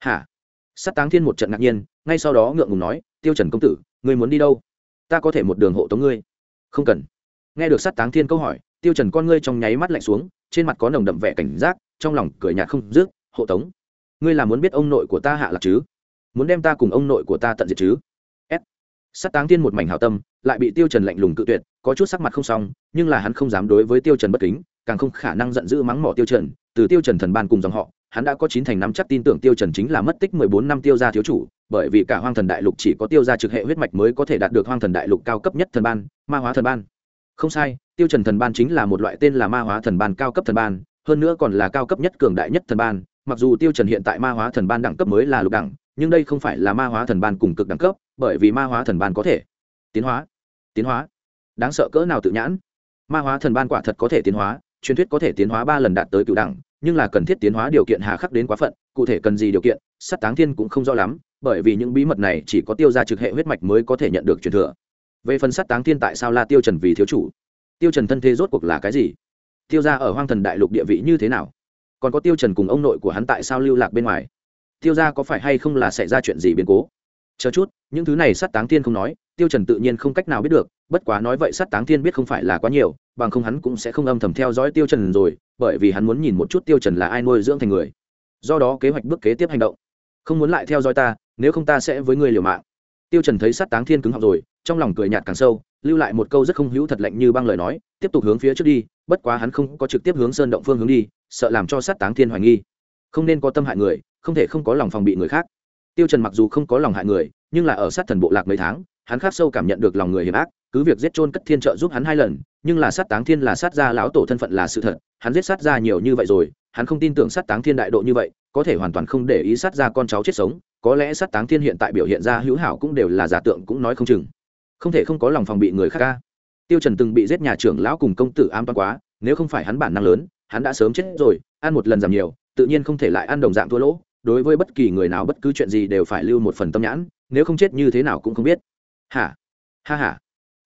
Hả? Sát táng thiên một trận ngạc nhiên, ngay sau đó ngượng ngùng nói, tiêu trần công tử, ngươi muốn đi đâu? Ta có thể một đường hộ tống ngươi. Không cần. Nghe được sát táng thiên câu hỏi tiêu trần con ngươi trong nháy mắt lạnh xuống, trên mặt có nồng đậm vẻ cảnh giác, trong lòng cười nhạt không dứt, hộ tống, ngươi là muốn biết ông nội của ta hạ lạc chứ? Muốn đem ta cùng ông nội của ta tận diệt chứ? S. Sát táng thiên một mảnh hảo tâm, lại bị tiêu trần lạnh lùng cự tuyệt, có chút sắc mặt không xong, nhưng là hắn không dám đối với tiêu trần bất kính, càng không khả năng giận dữ mắng mỏ tiêu trần. Từ tiêu trần thần ban cùng dòng họ, hắn đã có chín thành năm chắc tin tưởng tiêu trần chính là mất tích mười bốn năm tiêu gia thiếu chủ, bởi vì cả hoang thần đại lục chỉ có tiêu gia trực hệ huyết mạch mới có thể đạt được hoang thần đại lục cao cấp nhất thần ban, ma hóa thần ban. Không sai tiêu trần thần ban chính là một loại tên là ma hóa thần ban cao cấp thần ban, hơn nữa còn là cao cấp nhất cường đại nhất thần ban. Mặc dù tiêu trần hiện tại ma hóa thần ban đẳng cấp mới là lục đẳng, nhưng đây không phải là ma hóa thần ban cùng cực đẳng cấp, bởi vì ma hóa thần ban có thể tiến hóa tiến hóa. Đáng sợ cỡ nào tự nhãn? Ma hóa thần ban quả thật có thể tiến hóa, truyền thuyết có thể tiến hóa ba lần đạt tới cựu đẳng, nhưng là cần thiết tiến hóa điều kiện hà khắc đến quá phận, cụ thể cần gì điều kiện sắt táng thiên cũng không rõ lắm, bởi vì những bí mật này chỉ có tiêu gia trực hệ huyết mạch mới có thể nhận được truyền thừa. Về phần sắt táng thiên tại sao la tiêu trần vì thiếu chủ? Tiêu trần thân thế rốt cuộc là cái gì? Tiêu gia ở hoang thần đại lục địa vị như thế nào? Còn có tiêu trần cùng ông nội của hắn tại sao lưu lạc bên ngoài? Tiêu gia có phải hay không là xảy ra chuyện gì biến cố? Chờ chút, những thứ này sát táng thiên không nói, tiêu trần tự nhiên không cách nào biết được, bất quá nói vậy sát táng thiên biết không phải là quá nhiều, bằng không hắn cũng sẽ không âm thầm theo dõi tiêu trần rồi, bởi vì hắn muốn nhìn một chút tiêu trần là ai nuôi dưỡng thành người. Do đó kế hoạch bước kế tiếp hành động. Không muốn lại theo dõi ta, nếu không ta sẽ với ngươi liều mạng. Tiêu trần thấy sát táng thiên cứng họng rồi trong lòng cười nhạt càng sâu, lưu lại một câu rất không hữu thật lạnh như băng lời nói, tiếp tục hướng phía trước đi, bất quá hắn không có trực tiếp hướng sơn động phương hướng đi, sợ làm cho sát táng thiên hoài nghi. Không nên có tâm hại người, không thể không có lòng phòng bị người khác. Tiêu trần mặc dù không có lòng hại người, nhưng là ở sát thần bộ lạc mấy tháng, hắn khắc sâu cảm nhận được lòng người hiểm ác, cứ việc giết chôn cất thiên trợ giúp hắn hai lần, nhưng là sát táng thiên là sát gia lão tổ thân phận là sự thật, hắn giết sát gia nhiều như vậy rồi, hắn không tin tưởng sát táng thiên đại độ như vậy, có thể hoàn toàn không để ý sát gia con cháu chết sống, có lẽ sát táng thiên hiện tại biểu hiện ra hữu hảo cũng đều là giả tượng cũng nói không chừng không thể không có lòng phòng bị người khác ca. Tiêu trần từng bị giết nhà trưởng lão cùng công tử am toan quá, nếu không phải hắn bản năng lớn, hắn đã sớm chết rồi, ăn một lần giảm nhiều, tự nhiên không thể lại ăn đồng dạng thua lỗ. Đối với bất kỳ người nào bất cứ chuyện gì đều phải lưu một phần tâm nhãn, nếu không chết như thế nào cũng không biết. Hả? Ha hả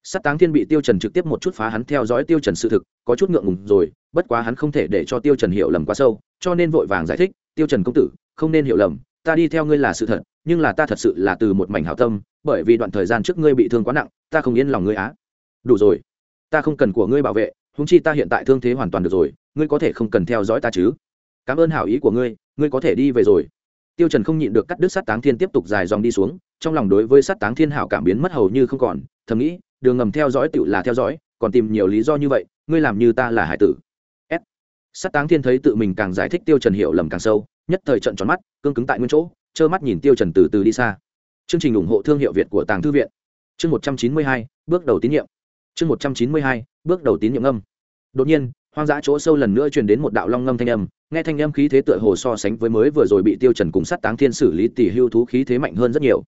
Sát táng thiên bị tiêu trần trực tiếp một chút phá hắn theo dõi tiêu trần sự thực, có chút ngượng ngùng rồi, bất quá hắn không thể để cho tiêu trần hiểu lầm quá sâu, cho nên vội vàng giải thích, tiêu trần công tử, không nên hiểu lầm ta đi theo ngươi là sự thật, nhưng là ta thật sự là từ một mảnh hảo tâm, bởi vì đoạn thời gian trước ngươi bị thương quá nặng, ta không yên lòng ngươi á. Đủ rồi. Ta không cần của ngươi bảo vệ húng chi ta hiện tại thương thế hoàn toàn được rồi, ngươi có thể không cần theo dõi ta chứ. Cảm ơn hảo ý của ngươi ngươi có thể đi về rồi. Tiêu trần không nhịn được cắt đứt sát táng thiên tiếp tục dài dòng đi xuống, trong lòng đối với sát táng thiên hảo cảm biến mất hầu như không còn, thầm nghĩ, đường ngầm theo dõi tựu là theo dõi, còn tìm nhiều lý do như vậy, ngươi làm như ta là hải tử. S. Sát táng thiên thấy tự mình càng giải thích tiêu trần hiểu lầm càng sâu nhất thời trận tròn mắt, cương cứng tại nguyên chỗ, trơ mắt nhìn tiêu trần từ từ đi xa. Chương trình ủng hộ thương hiệu việt của tàng thư viện. Chương một trăm chín mươi hai, bước đầu tín nhiệm. Chương một trăm chín mươi hai, bước đầu tín nhiệm âm. Đột nhiên, hoang dã chỗ sâu lần nữa truyền đến một đạo long ngâm thanh âm, nghe thanh âm khí thế tựa hồ so sánh với mới vừa rồi bị tiêu trần cùng sát táng thiên xử lý tỷ hưu thú khí thế mạnh hơn rất nhiều.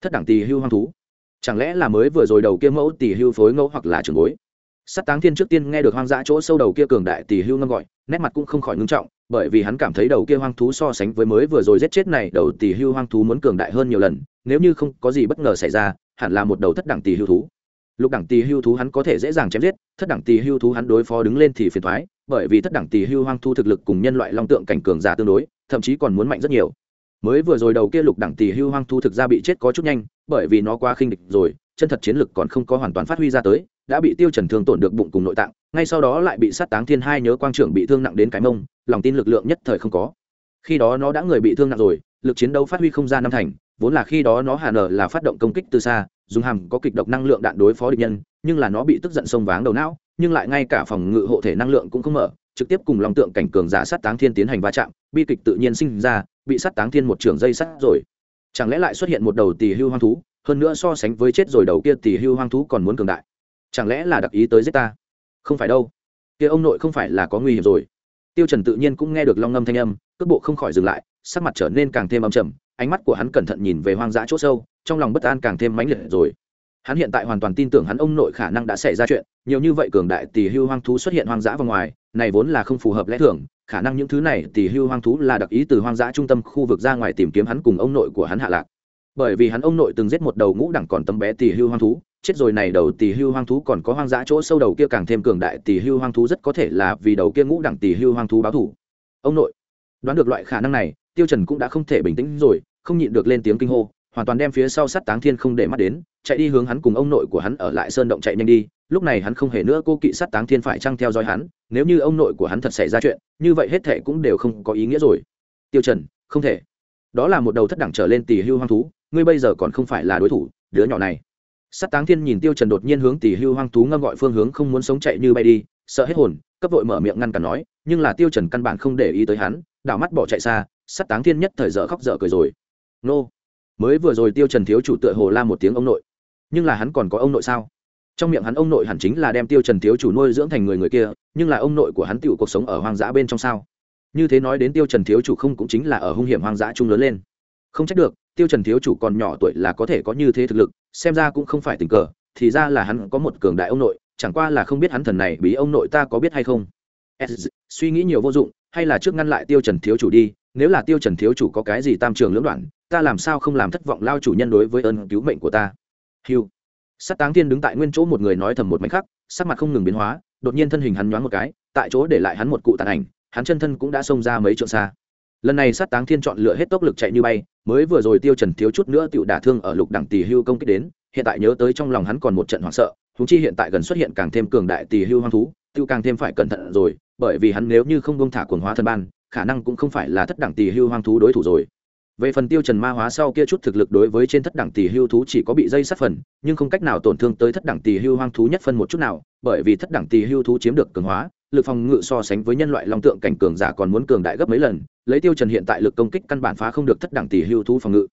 Thất đẳng tỷ hưu hoang thú. Chẳng lẽ là mới vừa rồi đầu kia mẫu tỷ hưu phối ngẫu hoặc là trường bối? Sát táng thiên trước tiên nghe được hoang dã chỗ sâu đầu kia cường đại tỷ hưu ngâm gọi, nét mặt cũng không khỏi ngưng trọng, bởi vì hắn cảm thấy đầu kia hoang thú so sánh với mới vừa rồi giết chết này đầu tỷ hưu hoang thú muốn cường đại hơn nhiều lần, nếu như không có gì bất ngờ xảy ra, hẳn là một đầu thất đẳng tỷ hưu thú. Lục đẳng tỷ hưu thú hắn có thể dễ dàng chém giết, thất đẳng tỷ hưu thú hắn đối phó đứng lên thì phiền thoái bởi vì thất đẳng tỷ hưu hoang thú thực lực cùng nhân loại long tượng cảnh cường giả tương đối, thậm chí còn muốn mạnh rất nhiều. Mới vừa rồi đầu kia lục đẳng tỷ hưu hoang thú thực ra bị chết có chút nhanh, bởi vì nó quá khinh địch rồi, chân thật chiến lực còn không có hoàn toàn phát huy ra tới đã bị tiêu trần thương tổn được bụng cùng nội tạng, ngay sau đó lại bị sát táng thiên hai nhớ quang trưởng bị thương nặng đến cái mông, lòng tin lực lượng nhất thời không có. Khi đó nó đã người bị thương nặng rồi, lực chiến đấu phát huy không ra năm thành, vốn là khi đó nó hà nở là phát động công kích từ xa, dùng hàm có kịch độc năng lượng đạn đối phó địch nhân, nhưng là nó bị tức giận sông váng đầu não, nhưng lại ngay cả phòng ngự hộ thể năng lượng cũng không mở, trực tiếp cùng lòng tượng cảnh cường giả sát táng thiên tiến hành va chạm, bi kịch tự nhiên sinh ra, bị sát táng thiên một trường dây sắt rồi. Chẳng lẽ lại xuất hiện một đầu tỷ hưu hoang thú, hơn nữa so sánh với chết rồi đầu kia tỷ hưu hoang thú còn muốn cường đại? Chẳng lẽ là đặc ý tới giết ta? Không phải đâu. Kia ông nội không phải là có nguy hiểm rồi. Tiêu trần tự nhiên cũng nghe được long ngâm thanh âm, cước bộ không khỏi dừng lại, sắc mặt trở nên càng thêm âm trầm, ánh mắt của hắn cẩn thận nhìn về hoang dã chỗ sâu, trong lòng bất an càng thêm mãnh liệt rồi. Hắn hiện tại hoàn toàn tin tưởng hắn ông nội khả năng đã xảy ra chuyện, nhiều như vậy cường đại tỷ hưu hoang thú xuất hiện hoang dã vào ngoài, này vốn là không phù hợp lẽ thường, khả năng những thứ này tỷ hưu hoang thú là đặc ý từ hoang dã trung tâm khu vực ra ngoài tìm kiếm hắn cùng ông nội của hắn hạ lạc. Bởi vì hắn ông nội từng giết một đầu ngũ đẳng còn tấm bé tỷ hưu hoang thú chết rồi này đầu tỷ hưu hoang thú còn có hoang dã chỗ sâu đầu kia càng thêm cường đại tỷ hưu hoang thú rất có thể là vì đầu kia ngũ đẳng tỷ hưu hoang thú báo thủ ông nội, đoán được loại khả năng này, tiêu trần cũng đã không thể bình tĩnh rồi, không nhịn được lên tiếng kinh hô, hoàn toàn đem phía sau sát táng thiên không để mắt đến, chạy đi hướng hắn cùng ông nội của hắn ở lại sơn động chạy nhanh đi, lúc này hắn không hề nữa cô kỵ sát táng thiên phải chăng theo dõi hắn, nếu như ông nội của hắn thật xảy ra chuyện, như vậy hết thề cũng đều không có ý nghĩa rồi. Tiêu trần, không thể. Đó là một đầu thất đẳng trở lên tỷ hưu hoang thú, ngươi bây giờ còn không phải là đối thủ, đứa nhỏ này sát táng thiên nhìn tiêu trần đột nhiên hướng tỷ hưu hoang thú ngâm gọi phương hướng không muốn sống chạy như bay đi, sợ hết hồn, cấp vội mở miệng ngăn cản nói, nhưng là tiêu trần căn bản không để ý tới hắn, đảo mắt bỏ chạy xa sát táng thiên nhất thời dở khóc dở cười rồi. Nô! Mới vừa rồi tiêu trần thiếu chủ tựa hồ la một tiếng ông nội. Nhưng là hắn còn có ông nội sao? Trong miệng hắn ông nội hẳn chính là đem tiêu trần thiếu chủ nuôi dưỡng thành người người kia, nhưng là ông nội của hắn tiểu cuộc sống ở hoang dã bên trong sao? Như thế nói đến tiêu trần thiếu chủ không cũng chính là ở hung hiểm hoang dã chung lớn lên. Không trách được, tiêu trần thiếu chủ còn nhỏ tuổi là có thể có như thế thực lực xem ra cũng không phải tình cờ, thì ra là hắn có một cường đại ông nội, chẳng qua là không biết hắn thần này bí ông nội ta có biết hay không. Suy nghĩ nhiều vô dụng, hay là trước ngăn lại tiêu trần thiếu chủ đi, nếu là tiêu trần thiếu chủ có cái gì tam trường lưỡng đoạn, ta làm sao không làm thất vọng lao chủ nhân đối với ơn cứu mệnh của ta? Hiu sát táng thiên đứng tại nguyên chỗ một người nói thầm một mảnh khắc, sắc mặt không ngừng biến hóa, đột nhiên thân hình hắn nhoáng một cái, tại chỗ để lại hắn một cụ tàn ảnh, hắn chân thân cũng đã xông ra mấy trượng xa. Lần này sát táng thiên chọn lựa hết tốc lực chạy như bay mới vừa rồi tiêu trần thiếu chút nữa tựu đả thương ở lục đẳng tỷ hưu công kích đến, hiện tại nhớ tới trong lòng hắn còn một trận hoảng sợ chúng chi hiện tại gần xuất hiện càng thêm cường đại tỷ hưu hoang thú tiêu càng thêm phải cẩn thận rồi, bởi vì hắn nếu như không buông thả cuồng hóa thân ban, khả năng cũng không phải là thất đẳng tỷ hưu hoang thú đối thủ rồi. Về phần tiêu trần ma hóa sau kia chút thực lực đối với trên thất đẳng tỷ hưu thú chỉ có bị dây sát phần, nhưng không cách nào tổn thương tới thất đẳng tỷ hưu hoang thú nhất phân một chút nào, bởi vì thất đẳng tỷ hưu thú chiếm được cường hóa lực phòng ngự so sánh với nhân loại long tượng cảnh cường giả còn muốn cường đại gấp mấy lần, lấy tiêu trần hiện tại lực công kích căn bản phá không được thất đẳng tỷ hưu thú phòng ngự.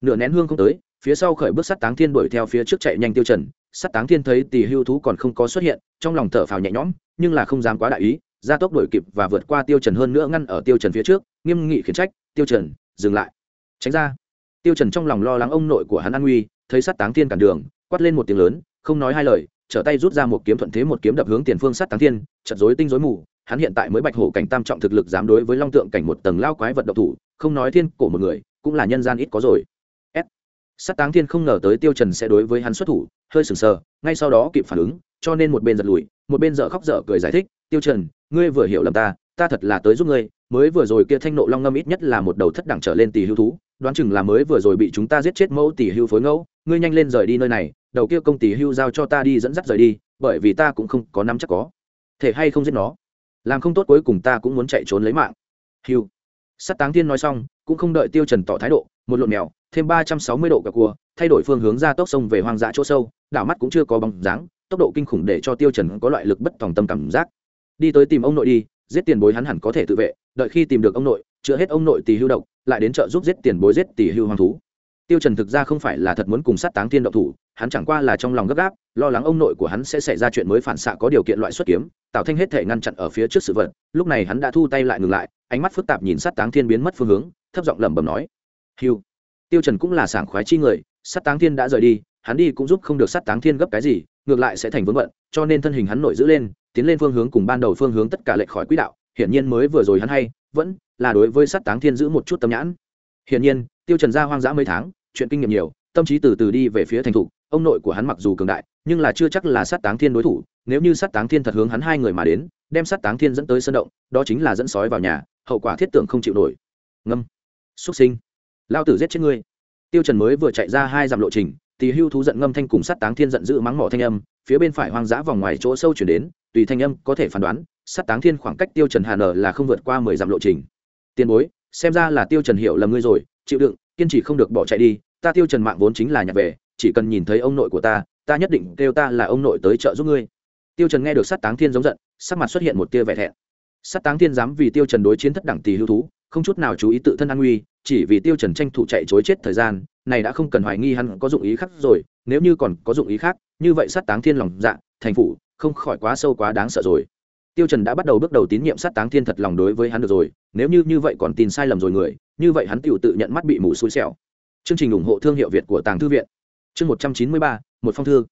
Nửa nén hương không tới, phía sau khởi bước sát táng thiên đuổi theo phía trước chạy nhanh tiêu trần, sát táng thiên thấy tỷ hưu thú còn không có xuất hiện, trong lòng thở phào nhẹ nhõm, nhưng là không dám quá đại ý gia tốc đuổi kịp và vượt qua tiêu trần hơn nữa ngăn ở tiêu trần phía trước, nghiêm nghị khiển trách, tiêu trần, dừng lại. Tránh ra. Tiêu trần trong lòng lo lắng ông nội của hắn an nguy, thấy sát táng thiên cản đường, quát lên một tiếng lớn, không nói hai lời trở tay rút ra một kiếm thuận thế một kiếm đập hướng tiền phương sát táng thiên, chật rối tinh rối mù, hắn hiện tại mới bạch hổ cảnh tam trọng thực lực dám đối với long tượng cảnh một tầng lao quái vật độc thủ, không nói thiên cổ một người, cũng là nhân gian ít có rồi. S. Sát táng thiên không ngờ tới tiêu trần sẽ đối với hắn xuất thủ, hơi sừng sờ, ngay sau đó kịp phản ứng, cho nên một bên giật lùi, một bên dở khóc dở cười giải thích, tiêu trần, ngươi vừa hiểu lầm ta ta thật là tới giúp ngươi, mới vừa rồi kia thanh nộ long ngâm ít nhất là một đầu thất đẳng trở lên tỷ hưu thú đoán chừng là mới vừa rồi bị chúng ta giết chết mẫu tỷ hưu phối ngẫu, ngươi nhanh lên rời đi nơi này, đầu kia công tỷ hưu giao cho ta đi dẫn dắt rời đi, bởi vì ta cũng không có nắm chắc có thể hay không giết nó. Làm không tốt cuối cùng ta cũng muốn chạy trốn lấy mạng. Hưu. Sắt táng thiên nói xong, cũng không đợi tiêu trần tỏ thái độ, một lộn mèo, thêm ba trăm sáu mươi độ cả cua, thay đổi phương hướng ra tốc sông về hoang dã chỗ sâu, đảo mắt cũng chưa có bóng dáng, tốc độ kinh khủng để cho tiêu trần có loại lực bất tòng tâm cảm giác. Đi tới tìm ông nội đi, giết tiền bối hắn hẳn có thể tự vệ, đợi khi tìm được ông nội chữa hết ông nội tỷ hưu độc, lại đến chợ giúp giết tiền bối giết tỷ hưu hoàng thú. Tiêu trần thực ra không phải là thật muốn cùng sát táng thiên động thủ, hắn chẳng qua là trong lòng gấp gáp, lo lắng ông nội của hắn sẽ xảy ra chuyện mới phản xạ có điều kiện loại xuất kiếm, tạo thanh hết thể ngăn chặn ở phía trước sự vật. Lúc này hắn đã thu tay lại ngừng lại, ánh mắt phức tạp nhìn sát táng thiên biến mất phương hướng, thấp giọng lẩm bẩm nói, hưu. Tiêu trần cũng là sảng khoái chi người, sát táng thiên đã rời đi, hắn đi cũng giúp không được sát táng thiên gấp cái gì, ngược lại sẽ thành vướng bận, cho nên thân hình hắn nội giữ lên, tiến lên phương hướng cùng ban đầu phương hướng tất cả lệch khỏi quỹ đạo, hiển nhiên mới vừa rồi hắn hay vẫn là đối với sát táng thiên giữ một chút tâm nhãn. Hiển nhiên, tiêu trần gia hoang dã mấy tháng, chuyện kinh nghiệm nhiều, tâm trí từ từ đi về phía thành thủ ông nội của hắn mặc dù cường đại, nhưng là chưa chắc là sát táng thiên đối thủ, nếu như sát táng thiên thật hướng hắn hai người mà đến, đem sát táng thiên dẫn tới sân động, đó chính là dẫn sói vào nhà, hậu quả thiết tưởng không chịu nổi. Ngâm. Xuất sinh. Lao tử giết chết ngươi. Tiêu trần mới vừa chạy ra hai dặm lộ trình tỳ hưu thú giận ngâm thanh cùng sát táng thiên giận dữ mắng mỏ thanh âm, phía bên phải hoang dã vòng ngoài chỗ sâu chuyển đến, tùy thanh âm có thể phán đoán, sát táng thiên khoảng cách tiêu trần hà nở là không vượt qua mười dặm lộ trình. Tiền bối, xem ra là tiêu trần hiểu lầm ngươi rồi, chịu đựng, kiên trì không được bỏ chạy đi, ta tiêu trần mạng vốn chính là nhặt về, chỉ cần nhìn thấy ông nội của ta ta nhất định kêu ta là ông nội tới trợ giúp ngươi. Tiêu trần nghe được sát táng thiên giống giận, sắc mặt xuất hiện một tia vẻ thẹn. Sát táng thiên dám vì tiêu trần đối chiến thất đẳng tỷ hưu thú, không chút nào chú ý tự thân an nguy, chỉ vì tiêu trần tranh thủ chạy chối chết thời gian này đã không cần hoài nghi hắn có dụng ý khác rồi nếu như còn có dụng ý khác như vậy sát táng thiên lòng dạ thành phủ không khỏi quá sâu quá đáng sợ rồi. Tiêu trần đã bắt đầu bước đầu tín nhiệm sát táng thiên thật lòng đối với hắn được rồi nếu như như vậy còn tin sai lầm rồi người như vậy hắn tiểu tự nhận mắt bị mù xui xẻo. Chương trình ủng hộ thương hiệu việt của tàng thư viện. Chương một trăm chín mươi ba một phong thư.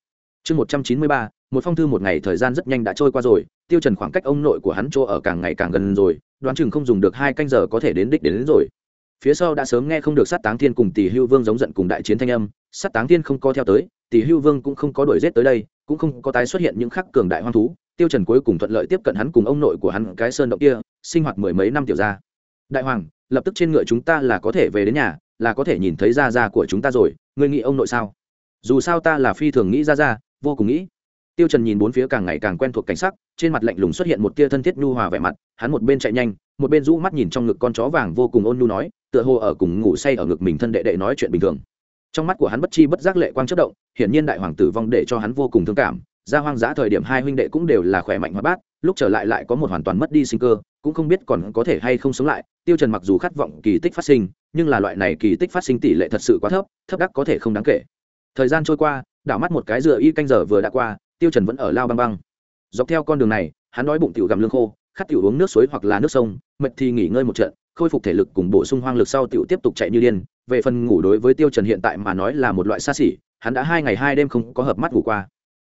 Chương một trăm chín mươi ba một phong thư một ngày thời gian rất nhanh đã trôi qua rồi tiêu trần khoảng cách ông nội của hắn chỗ ở càng ngày càng gần rồi đoán chừng không dùng được hai canh giờ có thể đến đích đến, đến rồi phía sau đã sớm nghe không được sát táng thiên cùng tỷ hưu vương giống giận cùng đại chiến thanh âm. Sát táng thiên không có theo tới tỷ hưu vương cũng không có đuổi giết tới đây, cũng không có tái xuất hiện những khắc cường đại hoang thú. Tiêu trần cuối cùng thuận lợi tiếp cận hắn cùng ông nội của hắn, cái sơn động kia, sinh hoạt mười mấy năm tiểu gia. Đại hoàng, lập tức trên ngựa chúng ta là có thể về đến nhà, là có thể nhìn thấy gia gia của chúng ta rồi. Ngươi nghĩ ông nội sao? Dù sao ta là phi thường nghĩ gia gia, vô cùng nghĩ. Tiêu trần nhìn bốn phía càng ngày càng quen thuộc cảnh sắc, trên mặt lạnh lùng xuất hiện một tia thân thiết nhu hòa vẻ mặt. Hắn một bên chạy nhanh, một bên rũ mắt nhìn trong ngực con chó vàng vô cùng ôn nhu nói tựa hồ ở cùng ngủ say ở ngực mình thân đệ đệ nói chuyện bình thường. Trong mắt của hắn bất chi bất giác lệ quang chất động, hiển nhiên đại hoàng tử vong để cho hắn vô cùng thương cảm. Ra hoang dã thời điểm hai huynh đệ cũng đều là khỏe mạnh hoa bát, lúc trở lại lại có một hoàn toàn mất đi sinh cơ, cũng không biết còn có thể hay không sống lại. Tiêu trần mặc dù khát vọng kỳ tích phát sinh, nhưng là loại này kỳ tích phát sinh tỷ lệ thật sự quá thấp thấp đắc có thể không đáng kể. Thời gian trôi qua, đảo mắt một cái dựa y canh giờ vừa đã qua, tiêu trần vẫn ở lao băng băng. Dọc theo con đường này, hắn đói bụng tiểu gặm lương khô, khát tiểu uống nước suối hoặc là nước sông, mệt thì nghỉ ngơi một trận khôi phục thể lực cùng bổ sung hoang lực sau tiểu tiếp tục chạy như điên. Về phần ngủ đối với tiêu trần hiện tại mà nói là một loại xa xỉ, hắn đã hai ngày hai đêm không có hợp mắt ngủ qua.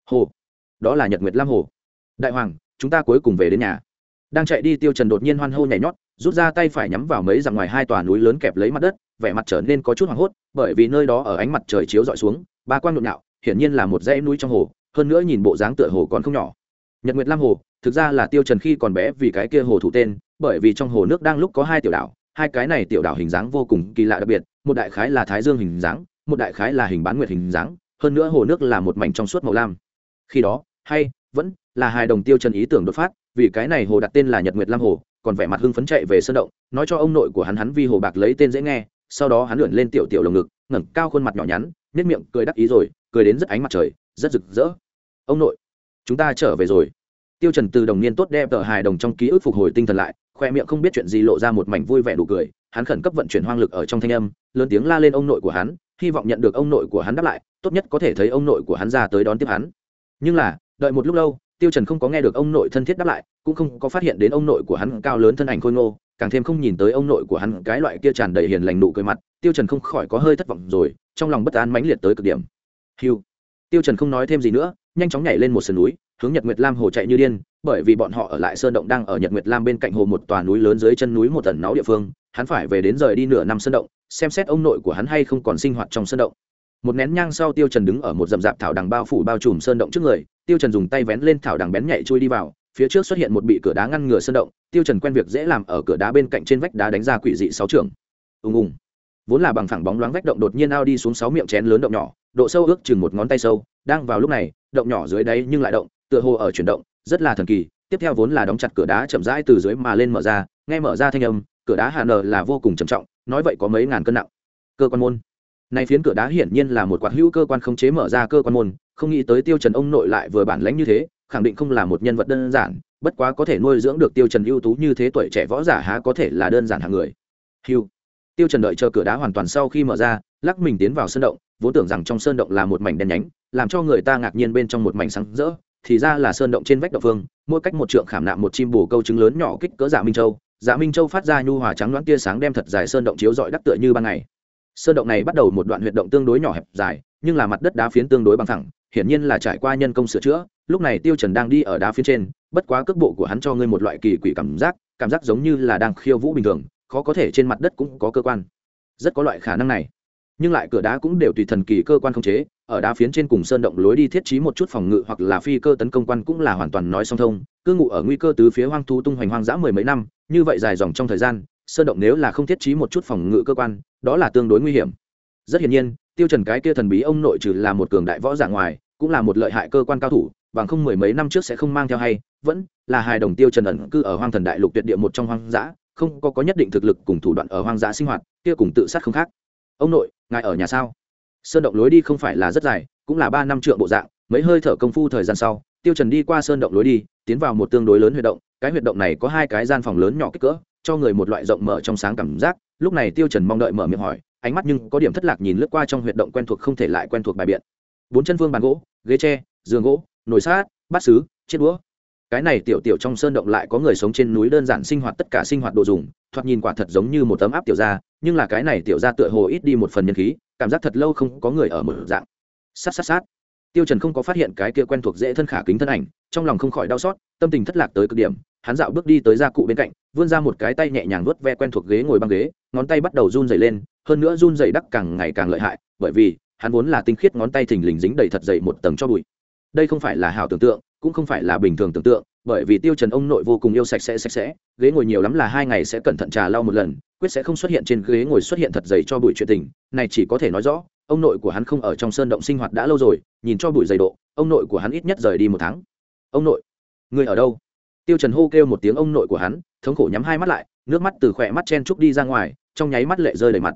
Hồ, đó là nhật nguyệt lam hồ. Đại hoàng, chúng ta cuối cùng về đến nhà. Đang chạy đi, tiêu trần đột nhiên hoan hô nhảy nhót, rút ra tay phải nhắm vào mấy dặm ngoài hai tòa núi lớn kẹp lấy mặt đất, vẻ mặt trở nên có chút hoảng hốt, bởi vì nơi đó ở ánh mặt trời chiếu dọi xuống, ba quang nhộn nhạo, hiển nhiên là một dãy núi trong hồ, hơn nữa nhìn bộ dáng tựa hồ còn không nhỏ. Nhật nguyệt lam hồ, thực ra là tiêu trần khi còn bé vì cái kia hồ thủ tên bởi vì trong hồ nước đang lúc có hai tiểu đảo, hai cái này tiểu đảo hình dáng vô cùng kỳ lạ đặc biệt, một đại khái là thái dương hình dáng, một đại khái là hình bán nguyệt hình dáng, hơn nữa hồ nước là một mảnh trong suốt màu lam. Khi đó, hay, vẫn là hai đồng tiêu trần ý tưởng đột phát, vì cái này hồ đặt tên là nhật nguyệt lam hồ, còn vẻ mặt hưng phấn chạy về sơn động, nói cho ông nội của hắn hắn vi hồ bạc lấy tên dễ nghe, sau đó hắn lượn lên tiểu tiểu lồng ngực, ngẩng cao khuôn mặt nhỏ nhắn nét miệng cười đắc ý rồi, cười đến rất ánh mặt trời, rất rực rỡ. Ông nội, chúng ta trở về rồi tiêu trần từ đồng niên tốt đẹp tờ hài đồng trong ký ức phục hồi tinh thần lại, khoe miệng không biết chuyện gì lộ ra một mảnh vui vẻ đủ cười. Hắn khẩn cấp vận chuyển hoang lực ở trong thanh âm, lớn tiếng la lên ông nội của hắn, hy vọng nhận được ông nội của hắn đáp lại, tốt nhất có thể thấy ông nội của hắn ra tới đón tiếp hắn. Nhưng là, đợi một lúc lâu, tiêu trần không có nghe được ông nội thân thiết đáp lại, cũng không có phát hiện đến ông nội của hắn cao lớn thân ảnh khôi ngô, càng thêm không nhìn tới ông nội của hắn cái loại kia tràn đầy hiền lành nụ cười mặt. Tiêu trần không khỏi có hơi thất vọng rồi, trong lòng bất an mãnh liệt tới cực điểm. Hưu. tiêu trần không nói thêm gì nữa nhanh chóng nhảy lên một sườn núi, hướng nhật nguyệt lam hồ chạy như điên, bởi vì bọn họ ở lại sơn động đang ở nhật nguyệt lam bên cạnh hồ một tòa núi lớn dưới chân núi một tần náu địa phương, hắn phải về đến rời đi nửa năm sơn động, xem xét ông nội của hắn hay không còn sinh hoạt trong sơn động. Một nén nhang sau tiêu trần đứng ở một dầm dạp thảo đằng bao phủ bao trùm sơn động trước người, tiêu trần dùng tay vén lên thảo đằng bén nhạy chui đi vào, phía trước xuất hiện một bị cửa đá ngăn ngừa sơn động, tiêu trần quen việc dễ làm ở cửa đá bên cạnh trên vách đá đánh ra quỷ dị sáu trường ung ung vốn là bằng phẳng bóng loáng vách động đột nhiên ao đi xuống sáu miệng chén lớn động nhỏ, độ sâu ước chừng một ngón tay sâu đang vào lúc này, động nhỏ dưới đáy nhưng lại động, tựa hồ ở chuyển động, rất là thần kỳ. Tiếp theo vốn là đóng chặt cửa đá chậm rãi từ dưới mà lên mở ra, nghe mở ra thanh âm, cửa đá hà nở là vô cùng trầm trọng, nói vậy có mấy ngàn cân nặng. Cơ quan môn. Này phiến cửa đá hiển nhiên là một quạt hữu cơ quan không chế mở ra cơ quan môn, không nghĩ tới tiêu trần ông nội lại vừa bản lãnh như thế, khẳng định không là một nhân vật đơn giản, bất quá có thể nuôi dưỡng được tiêu trần ưu tú như thế tuổi trẻ võ giả há có thể là đơn giản hạng người. Hưu. Tiêu trần đợi chờ cửa đá hoàn toàn sau khi mở ra, lắc mình tiến vào sân động vốn tưởng rằng trong sơn động là một mảnh đen nhánh, làm cho người ta ngạc nhiên bên trong một mảnh sáng rỡ, thì ra là sơn động trên vách động phương, mỗi cách một trượng khảm nạm một chim bồ câu trứng lớn nhỏ kích cỡ dạ minh châu dạ minh châu phát ra nhu hòa trắng đoán tia sáng đem thật dài sơn động chiếu rọi đắc tựa như ban ngày. Sơn động này bắt đầu một đoạn huyệt động tương đối nhỏ hẹp dài, nhưng là mặt đất đá phiến tương đối bằng thẳng hiển nhiên là trải qua nhân công sửa chữa, lúc này tiêu trần đang đi ở đá phiến trên, bất quá cước bộ của hắn cho ngươi một loại kỳ quỷ cảm giác cảm giác giống như là đang khiêu vũ bình thường, khó có thể trên mặt đất cũng có cơ quan. Rất có loại khả năng này nhưng lại cửa đá cũng đều tùy thần kỳ cơ quan không chế, ở đá phiến trên cùng sơn động lối đi thiết trí một chút phòng ngự hoặc là phi cơ tấn công quan cũng là hoàn toàn nói song thông, cư ngụ ở nguy cơ tứ phía hoang thu tung hoành hoang dã mười mấy năm, như vậy dài dòng trong thời gian, sơn động nếu là không thiết trí một chút phòng ngự cơ quan, đó là tương đối nguy hiểm. Rất hiển nhiên, tiêu trần cái kia thần bí ông nội trừ là một cường đại võ giả ngoài, cũng là một lợi hại cơ quan cao thủ, bằng không mười mấy năm trước sẽ không mang theo hay, vẫn là hài đồng tiêu trần ẩn cư ở hoang thần đại lục tuyệt địa một trong hoang dã, không có có nhất định thực lực cùng thủ đoạn ở hoang dã sinh hoạt, kia cùng tự sát không khác ông nội, ngài ở nhà sao? Sơn động lối đi không phải là rất dài, cũng là ba năm trượng bộ dạng, mấy hơi thở công phu thời gian sau, tiêu trần đi qua sơn động lối đi, tiến vào một tương đối lớn huyệt động, cái huyệt động này có hai cái gian phòng lớn nhỏ kích cỡ, cho người một loại rộng mở trong sáng cảm giác. Lúc này tiêu trần mong đợi mở miệng hỏi, ánh mắt nhưng có điểm thất lạc nhìn lướt qua trong huyệt động quen thuộc không thể lại quen thuộc bài biện. Bốn chân vương bàn gỗ, ghế tre, giường gỗ, nồi sát bát sứ, chiếc đũa. Cái này tiểu tiểu trong sơn động lại có người sống trên núi đơn giản sinh hoạt tất cả sinh hoạt đồ dùng, thoạt nhìn quả thật giống như một tấm áp tiểu gia nhưng là cái này tiểu gia tựa hồ ít đi một phần nhân khí, cảm giác thật lâu không có người ở một dạng. Sát sát sát. Tiêu trần không có phát hiện cái kia quen thuộc dễ thân khả kính thân ảnh, trong lòng không khỏi đau xót, tâm tình thất lạc tới cực điểm, hắn dạo bước đi tới gia cụ bên cạnh, vươn ra một cái tay nhẹ nhàng vuốt ve quen thuộc ghế ngồi băng ghế, ngón tay bắt đầu run dày lên, hơn nữa run dày đắc càng ngày càng lợi hại, bởi vì, hắn vốn là tinh khiết ngón tay thình lình dính đầy thật dày một tầng cho bụi. Đây không phải là hào tưởng tượng, cũng không phải là bình thường tưởng tượng, bởi vì tiêu trần ông nội vô cùng yêu sạch sẽ sạch sẽ, ghế ngồi nhiều lắm là hai ngày sẽ cẩn thận trà lau một lần quyết sẽ không xuất hiện trên ghế ngồi xuất hiện thật dày cho bụi chuyện tình. Này chỉ có thể nói rõ, ông nội của hắn không ở trong sơn động sinh hoạt đã lâu rồi, nhìn cho bụi dày độ, ông nội của hắn ít nhất rời đi một tháng. Ông nội, người ở đâu? Tiêu trần hô kêu một tiếng ông nội của hắn, thống khổ nhắm hai mắt lại, nước mắt từ khỏe mắt chen trúc đi ra ngoài, trong nháy mắt lệ rơi đầy mặt.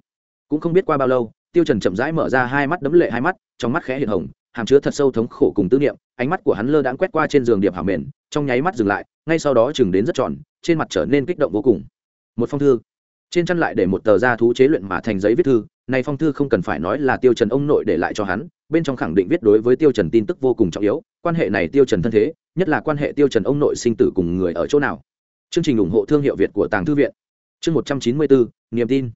Cũng không biết qua bao lâu, tiêu trần chậm rãi mở ra hai mắt đấm lệ hai mắt, trong mắt khẽ hiện hồng, hàm chứa thật sâu thống khổ cùng tư niệm, ánh mắt của hắn lơ đãng quét qua trên giường điệp hảo mền, trong nháy mắt dừng lại, ngay sau đó chừng đến rất tròn trên mặt trở nên kích động vô cùng. Một phong thư trên chân lại để một tờ da thú chế luyện mà thành giấy viết thư, này phong thư không cần phải nói là tiêu trần ông nội để lại cho hắn, bên trong khẳng định viết đối với tiêu trần tin tức vô cùng trọng yếu, quan hệ này tiêu trần thân thế, nhất là quan hệ tiêu trần ông nội sinh tử cùng người ở chỗ nào. Chương trình ủng hộ thương hiệu việt của tàng thư viện. Chương một trăm chín mươi bốn niềm tin.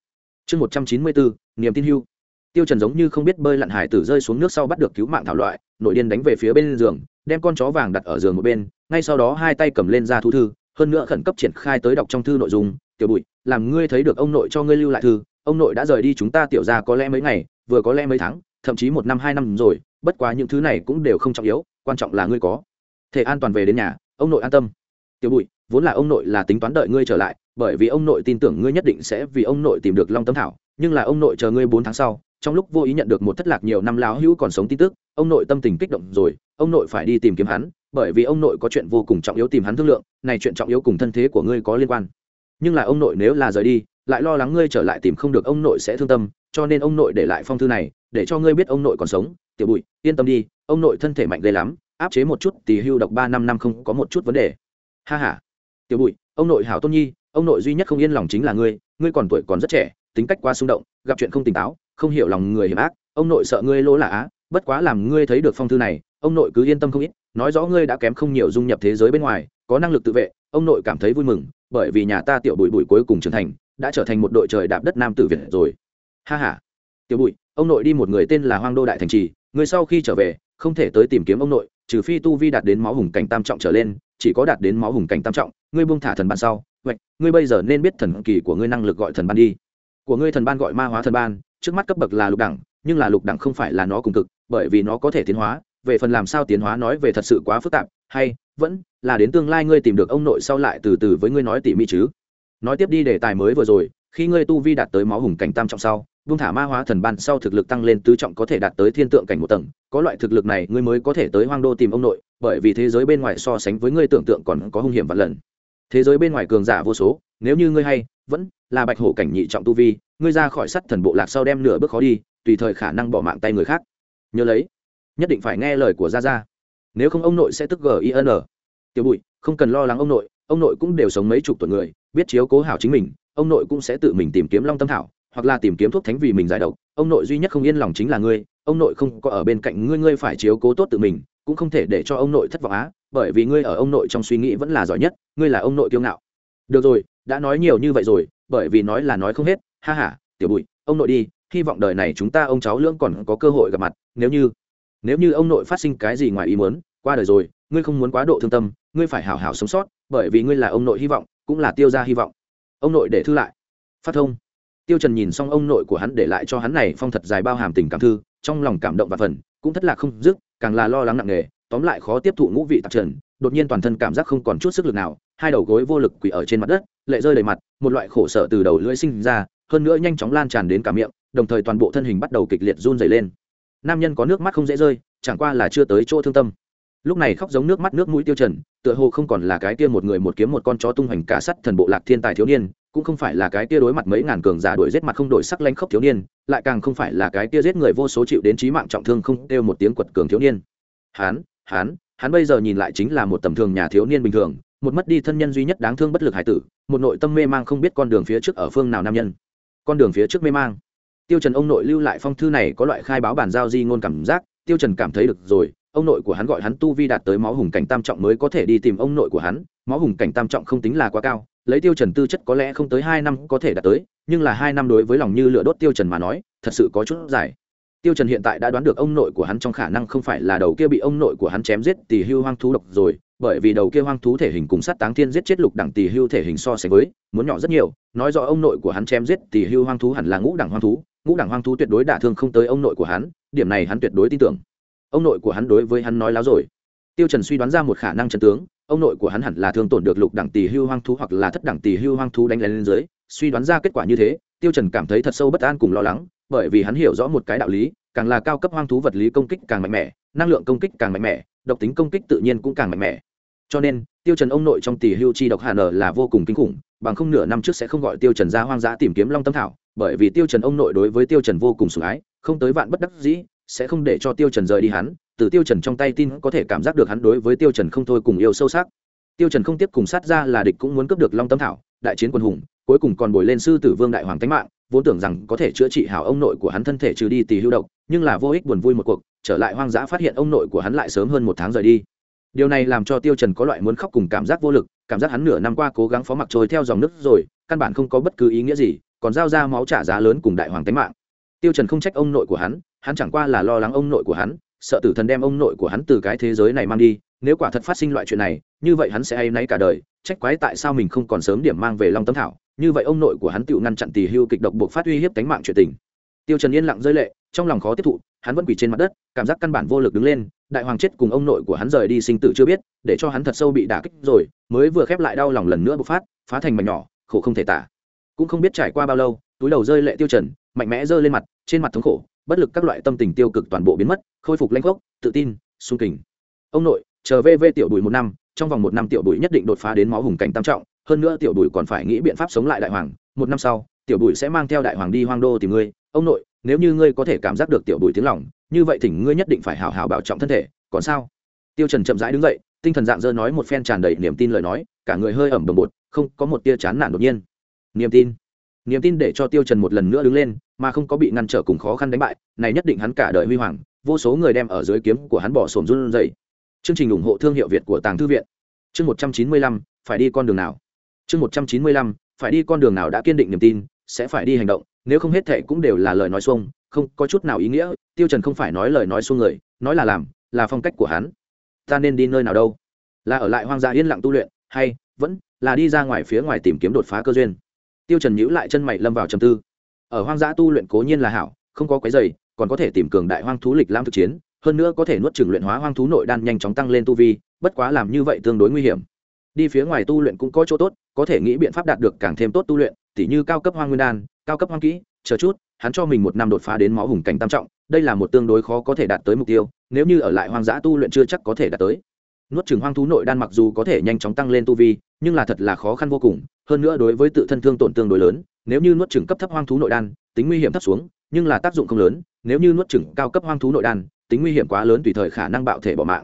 Chương một trăm chín mươi bốn niềm tin hưu. Tiêu trần giống như không biết bơi lặn hải tử rơi xuống nước sau bắt được cứu mạng thảo loại, nội điên đánh về phía bên giường, đem con chó vàng đặt ở giường một bên, ngay sau đó hai tay cầm lên ra thú thư, hơn nữa khẩn cấp triển khai tới đọc trong thư nội dung tiểu bụi làm ngươi thấy được ông nội cho ngươi lưu lại thư ông nội đã rời đi chúng ta tiểu ra có lẽ mấy ngày vừa có lẽ mấy tháng thậm chí một năm hai năm rồi bất quá những thứ này cũng đều không trọng yếu quan trọng là ngươi có thể an toàn về đến nhà ông nội an tâm tiểu bụi vốn là ông nội là tính toán đợi ngươi trở lại bởi vì ông nội tin tưởng ngươi nhất định sẽ vì ông nội tìm được long tâm thảo nhưng là ông nội chờ ngươi bốn tháng sau trong lúc vô ý nhận được một thất lạc nhiều năm láo hữu còn sống tin tức ông nội tâm tình kích động rồi ông nội phải đi tìm kiếm hắn bởi vì ông nội có chuyện vô cùng trọng yếu tìm hắn thương lượng này chuyện trọng yếu cùng thân thế của ngươi có liên quan nhưng là ông nội nếu là rời đi lại lo lắng ngươi trở lại tìm không được ông nội sẽ thương tâm cho nên ông nội để lại phong thư này để cho ngươi biết ông nội còn sống tiểu bụi yên tâm đi ông nội thân thể mạnh ghê lắm áp chế một chút thì hưu độc ba năm năm không có một chút vấn đề ha ha tiểu bụi ông nội hảo tôn nhi ông nội duy nhất không yên lòng chính là ngươi ngươi còn tuổi còn rất trẻ tính cách quá xung động gặp chuyện không tỉnh táo không hiểu lòng người hiểm ác ông nội sợ ngươi lỗ là á bất quá làm ngươi thấy được phong thư này ông nội cứ yên tâm không ít nói rõ ngươi đã kém không nhiều dung nhập thế giới bên ngoài có năng lực tự vệ ông nội cảm thấy vui mừng bởi vì nhà ta tiểu bụi bụi cuối cùng trưởng thành, đã trở thành một đội trời đạp đất nam tử việt rồi. Ha ha. Tiểu bụi, ông nội đi một người tên là hoang đô đại thành trì, người sau khi trở về, không thể tới tìm kiếm ông nội, trừ phi tu vi đạt đến máu hùng cảnh tam trọng trở lên, chỉ có đạt đến máu hùng cảnh tam trọng, ngươi buông thả thần ban sau. Vậy ngươi bây giờ nên biết thần kỳ của ngươi năng lực gọi thần ban đi. Của ngươi thần ban gọi ma hóa thần ban, trước mắt cấp bậc là lục đẳng, nhưng là lục đẳng không phải là nó cùng cực, bởi vì nó có thể tiến hóa, về phần làm sao tiến hóa nói về thật sự quá phức tạp, hay vẫn là đến tương lai ngươi tìm được ông nội sau lại từ từ với ngươi nói tỉ mỉ chứ. Nói tiếp đi, đề tài mới vừa rồi, khi ngươi tu vi đạt tới máu hùng cảnh tam trọng sau vung thả ma hóa thần ban sau thực lực tăng lên tứ trọng có thể đạt tới thiên tượng cảnh một tầng, có loại thực lực này ngươi mới có thể tới hoang đô tìm ông nội, bởi vì thế giới bên ngoài so sánh với ngươi tưởng tượng còn có hung hiểm vạn lần. Thế giới bên ngoài cường giả vô số, nếu như ngươi hay, vẫn là bạch hổ cảnh nhị trọng tu vi, ngươi ra khỏi sắt thần bộ lạc sau đem nửa bước khó đi, tùy thời khả năng bỏ mạng tay người khác. Nhớ lấy, nhất định phải nghe lời của gia gia. Nếu không ông nội sẽ tức gin tiểu bụi, không cần lo lắng ông nội ông nội cũng đều sống mấy chục tuổi người, biết chiếu cố hảo chính mình, ông nội cũng sẽ tự mình tìm kiếm long tâm thảo, hoặc là tìm kiếm thuốc thánh vì mình giải độc. Ông nội duy nhất không yên lòng chính là ngươi, ông nội không có ở bên cạnh ngươi ngươi phải chiếu cố tốt tự mình, cũng không thể để cho ông nội thất vọng á, bởi vì ngươi ở ông nội trong suy nghĩ vẫn là giỏi nhất, ngươi là ông nội kiêu ngạo. Được rồi, đã nói nhiều như vậy rồi, bởi vì nói là nói không hết. Ha ha, tiểu bụi, ông nội đi, hy vọng đời này chúng ta ông cháu lưỡng còn có cơ hội gặp mặt. Nếu như nếu như ông nội phát sinh cái gì ngoài ý muốn, qua đời rồi, ngươi không muốn quá độ thương tâm ngươi phải hảo hảo sống sót, bởi vì ngươi là ông nội hy vọng, cũng là tiêu ra hy vọng. Ông nội để thư lại. Phát thông. Tiêu trần nhìn xong ông nội của hắn để lại cho hắn này phong thật dài bao hàm tình cảm thư, trong lòng cảm động và phần, cũng thất lạc không dứt, càng là lo lắng nặng nề, tóm lại khó tiếp thụ ngũ vị tạp trần, đột nhiên toàn thân cảm giác không còn chút sức lực nào, hai đầu gối vô lực quỳ ở trên mặt đất, lệ rơi đầy mặt, một loại khổ sở từ đầu lưỡi sinh ra, hơn nữa nhanh chóng lan tràn đến cả miệng, đồng thời toàn bộ thân hình bắt đầu kịch liệt run rẩy lên. Nam nhân có nước mắt không dễ rơi, chẳng qua là chưa tới chỗ thương tâm lúc này khóc giống nước mắt nước mũi tiêu trần, tựa hồ không còn là cái kia một người một kiếm một con chó tung hoành cả sắt thần bộ lạc thiên tài thiếu niên, cũng không phải là cái kia đối mặt mấy ngàn cường giả đuổi giết mặt không đổi sắc lanh khốc thiếu niên, lại càng không phải là cái kia giết người vô số chịu đến chí mạng trọng thương không kêu một tiếng quật cường thiếu niên. Hắn hắn hắn bây giờ nhìn lại chính là một tầm thường nhà thiếu niên bình thường, một mất đi thân nhân duy nhất đáng thương bất lực hải tử, một nội tâm mê mang không biết con đường phía trước ở phương nào nam nhân. Con đường phía trước mê mang. Tiêu trần ông nội lưu lại phong thư này có loại khai báo bản giao di ngôn cảm giác, tiêu trần cảm thấy được rồi ông nội của hắn gọi hắn tu vi đạt tới máu hùng cảnh tam trọng mới có thể đi tìm ông nội của hắn. Máu hùng cảnh tam trọng không tính là quá cao, lấy tiêu trần tư chất có lẽ không tới hai năm có thể đạt tới, nhưng là hai năm đối với lòng như lửa đốt tiêu trần mà nói, thật sự có chút dài. Tiêu trần hiện tại đã đoán được ông nội của hắn trong khả năng không phải là đầu kia bị ông nội của hắn chém giết tỷ hưu hoang thú độc rồi, bởi vì đầu kia hoang thú thể hình cùng sát táng thiên giết chết lục đẳng tỷ hưu thể hình so sánh với, muốn nhỏ rất nhiều. Nói rõ ông nội của hắn chém giết tỷ hưu hoang thú hẳn là ngũ đẳng hoang thú, ngũ đẳng hoang thú tuyệt đối đả thương không tới ông nội của hắn, điểm này hắn tuyệt đối tin tưởng ông nội của hắn đối với hắn nói láo rồi. Tiêu trần suy đoán ra một khả năng chân tướng ông nội của hắn hẳn là thương tổn được lục đẳng tỷ hưu hoang thú hoặc là thất đẳng tỷ hưu hoang thú đánh lên, lên dưới. Suy đoán ra kết quả như thế tiêu trần cảm thấy thật sâu bất an cùng lo lắng bởi vì hắn hiểu rõ một cái đạo lý càng là cao cấp hoang thú vật lý công kích càng mạnh mẽ năng lượng công kích càng mạnh mẽ độc tính công kích tự nhiên cũng càng mạnh mẽ. Cho nên tiêu trần ông nội trong tỷ hưu chi độc hà nở là vô cùng kinh khủng bằng không nửa năm trước sẽ không gọi tiêu trần ra hoang dã tìm kiếm long tâm thảo bởi vì tiêu trần ông nội đối với tiêu trần vô cùng sủng ái không tới vạn bất đắc dĩ sẽ không để cho tiêu trần rời đi hắn, từ tiêu trần trong tay tin có thể cảm giác được hắn đối với tiêu trần không thôi cùng yêu sâu sắc. Tiêu trần không tiếp cùng sát ra là địch cũng muốn cướp được long tâm thảo, đại chiến quân hùng, cuối cùng còn bồi lên sư tử vương đại hoàng thánh mạng, vốn tưởng rằng có thể chữa trị hảo ông nội của hắn thân thể trừ đi tỷ hưu độc, nhưng là vô ích buồn vui một cuộc, trở lại hoang dã phát hiện ông nội của hắn lại sớm hơn một tháng rời đi. Điều này làm cho tiêu trần có loại muốn khóc cùng cảm giác vô lực, cảm giác hắn nửa năm qua cố gắng phó mặc trôi theo dòng nước rồi, căn bản không có bất cứ ý nghĩa gì, còn giao ra máu trả giá lớn cùng đại hoàng tánh mạng. Tiêu trần không trách ông nội của hắn hắn chẳng qua là lo lắng ông nội của hắn, sợ tử thần đem ông nội của hắn từ cái thế giới này mang đi, nếu quả thật phát sinh loại chuyện này, như vậy hắn sẽ hay náy cả đời, trách quái tại sao mình không còn sớm điểm mang về long tấm thảo, như vậy ông nội của hắn tự ngăn chặn tỷ hưu kịch độc buộc phát uy hiếp tánh mạng chuyện tình. Tiêu trần yên lặng rơi lệ, trong lòng khó tiếp thụ, hắn vẫn quỳ trên mặt đất, cảm giác căn bản vô lực đứng lên, đại hoàng chết cùng ông nội của hắn rời đi sinh tử chưa biết, để cho hắn thật sâu bị đả kích rồi, mới vừa khép lại đau lòng lần nữa bộc phát, phá thành mảnh nhỏ, khổ không thể tả. Cũng không biết trải qua bao lâu, túi đầu rơi lệ tiêu trần, mạnh mẽ rơi lên mặt, trên mặt thống khổ bất lực các loại tâm tình tiêu cực toàn bộ biến mất, khôi phục lanh gốc tự tin, sung kình. Ông nội, chờ vv tiểu bùi một năm, trong vòng một năm tiểu bùi nhất định đột phá đến máu hùng cảnh tam trọng, hơn nữa tiểu bùi còn phải nghĩ biện pháp sống lại đại hoàng, một năm sau, tiểu bùi sẽ mang theo đại hoàng đi hoang đô tìm ngươi. Ông nội, nếu như ngươi có thể cảm giác được tiểu bùi tiếng lòng, như vậy thỉnh ngươi nhất định phải hào hào bảo trọng thân thể, còn sao? Tiêu trần chậm rãi đứng dậy, tinh thần dạng dơ nói một phen tràn đầy niềm tin lời nói, cả người hơi ẩm bồng bột, không có một tia chán nản đột nhiên. Niềm tin. Niềm tin để cho tiêu trần một lần nữa đứng lên mà không có bị ngăn trở cùng khó khăn đánh bại, này nhất định hắn cả đời huy hoàng, vô số người đem ở dưới kiếm của hắn bỏ sồn run rẩy. Chương trình ủng hộ thương hiệu việt của tàng thư viện. Chương một trăm chín mươi lăm, phải đi con đường nào? Chương một trăm chín mươi lăm, phải đi con đường nào đã kiên định niềm tin, sẽ phải đi hành động, nếu không hết thệ cũng đều là lời nói xuông, không có chút nào ý nghĩa, tiêu trần không phải nói lời nói xuông người, nói là làm, là phong cách của hắn. Ta nên đi nơi nào đâu? Là ở lại hoang dã yên lặng tu luyện, hay vẫn là đi ra ngoài phía ngoài tìm kiếm đột phá cơ duyên? Tiêu trần nhíu lại chân mày lâm vào trầm tư ở hoang dã tu luyện cố nhiên là hảo, không có quái dày còn có thể tìm cường đại hoang thú lịch lam thực chiến, hơn nữa có thể nuốt trừng luyện hóa hoang thú nội đan nhanh chóng tăng lên tu vi, bất quá làm như vậy tương đối nguy hiểm. Đi phía ngoài tu luyện cũng có chỗ tốt, có thể nghĩ biện pháp đạt được càng thêm tốt tu luyện, tỉ như cao cấp hoang nguyên đan, cao cấp hoang kỹ, chờ chút, hắn cho mình một năm đột phá đến máu hùng cảnh tam trọng, đây là một tương đối khó có thể đạt tới mục tiêu, nếu như ở lại hoang dã tu luyện chưa chắc có thể đạt tới nuốt trừng hoang thú nội đan mặc dù có thể nhanh chóng tăng lên tu vi, nhưng là thật là khó khăn vô cùng, hơn nữa đối với tự thân thương tổn tương đối lớn, nếu như nuốt trừng cấp thấp hoang thú nội đan, tính nguy hiểm thấp xuống, nhưng là tác dụng không lớn, nếu như nuốt trừng cao cấp hoang thú nội đan, tính nguy hiểm quá lớn tùy thời khả năng bạo thể bỏ mạng.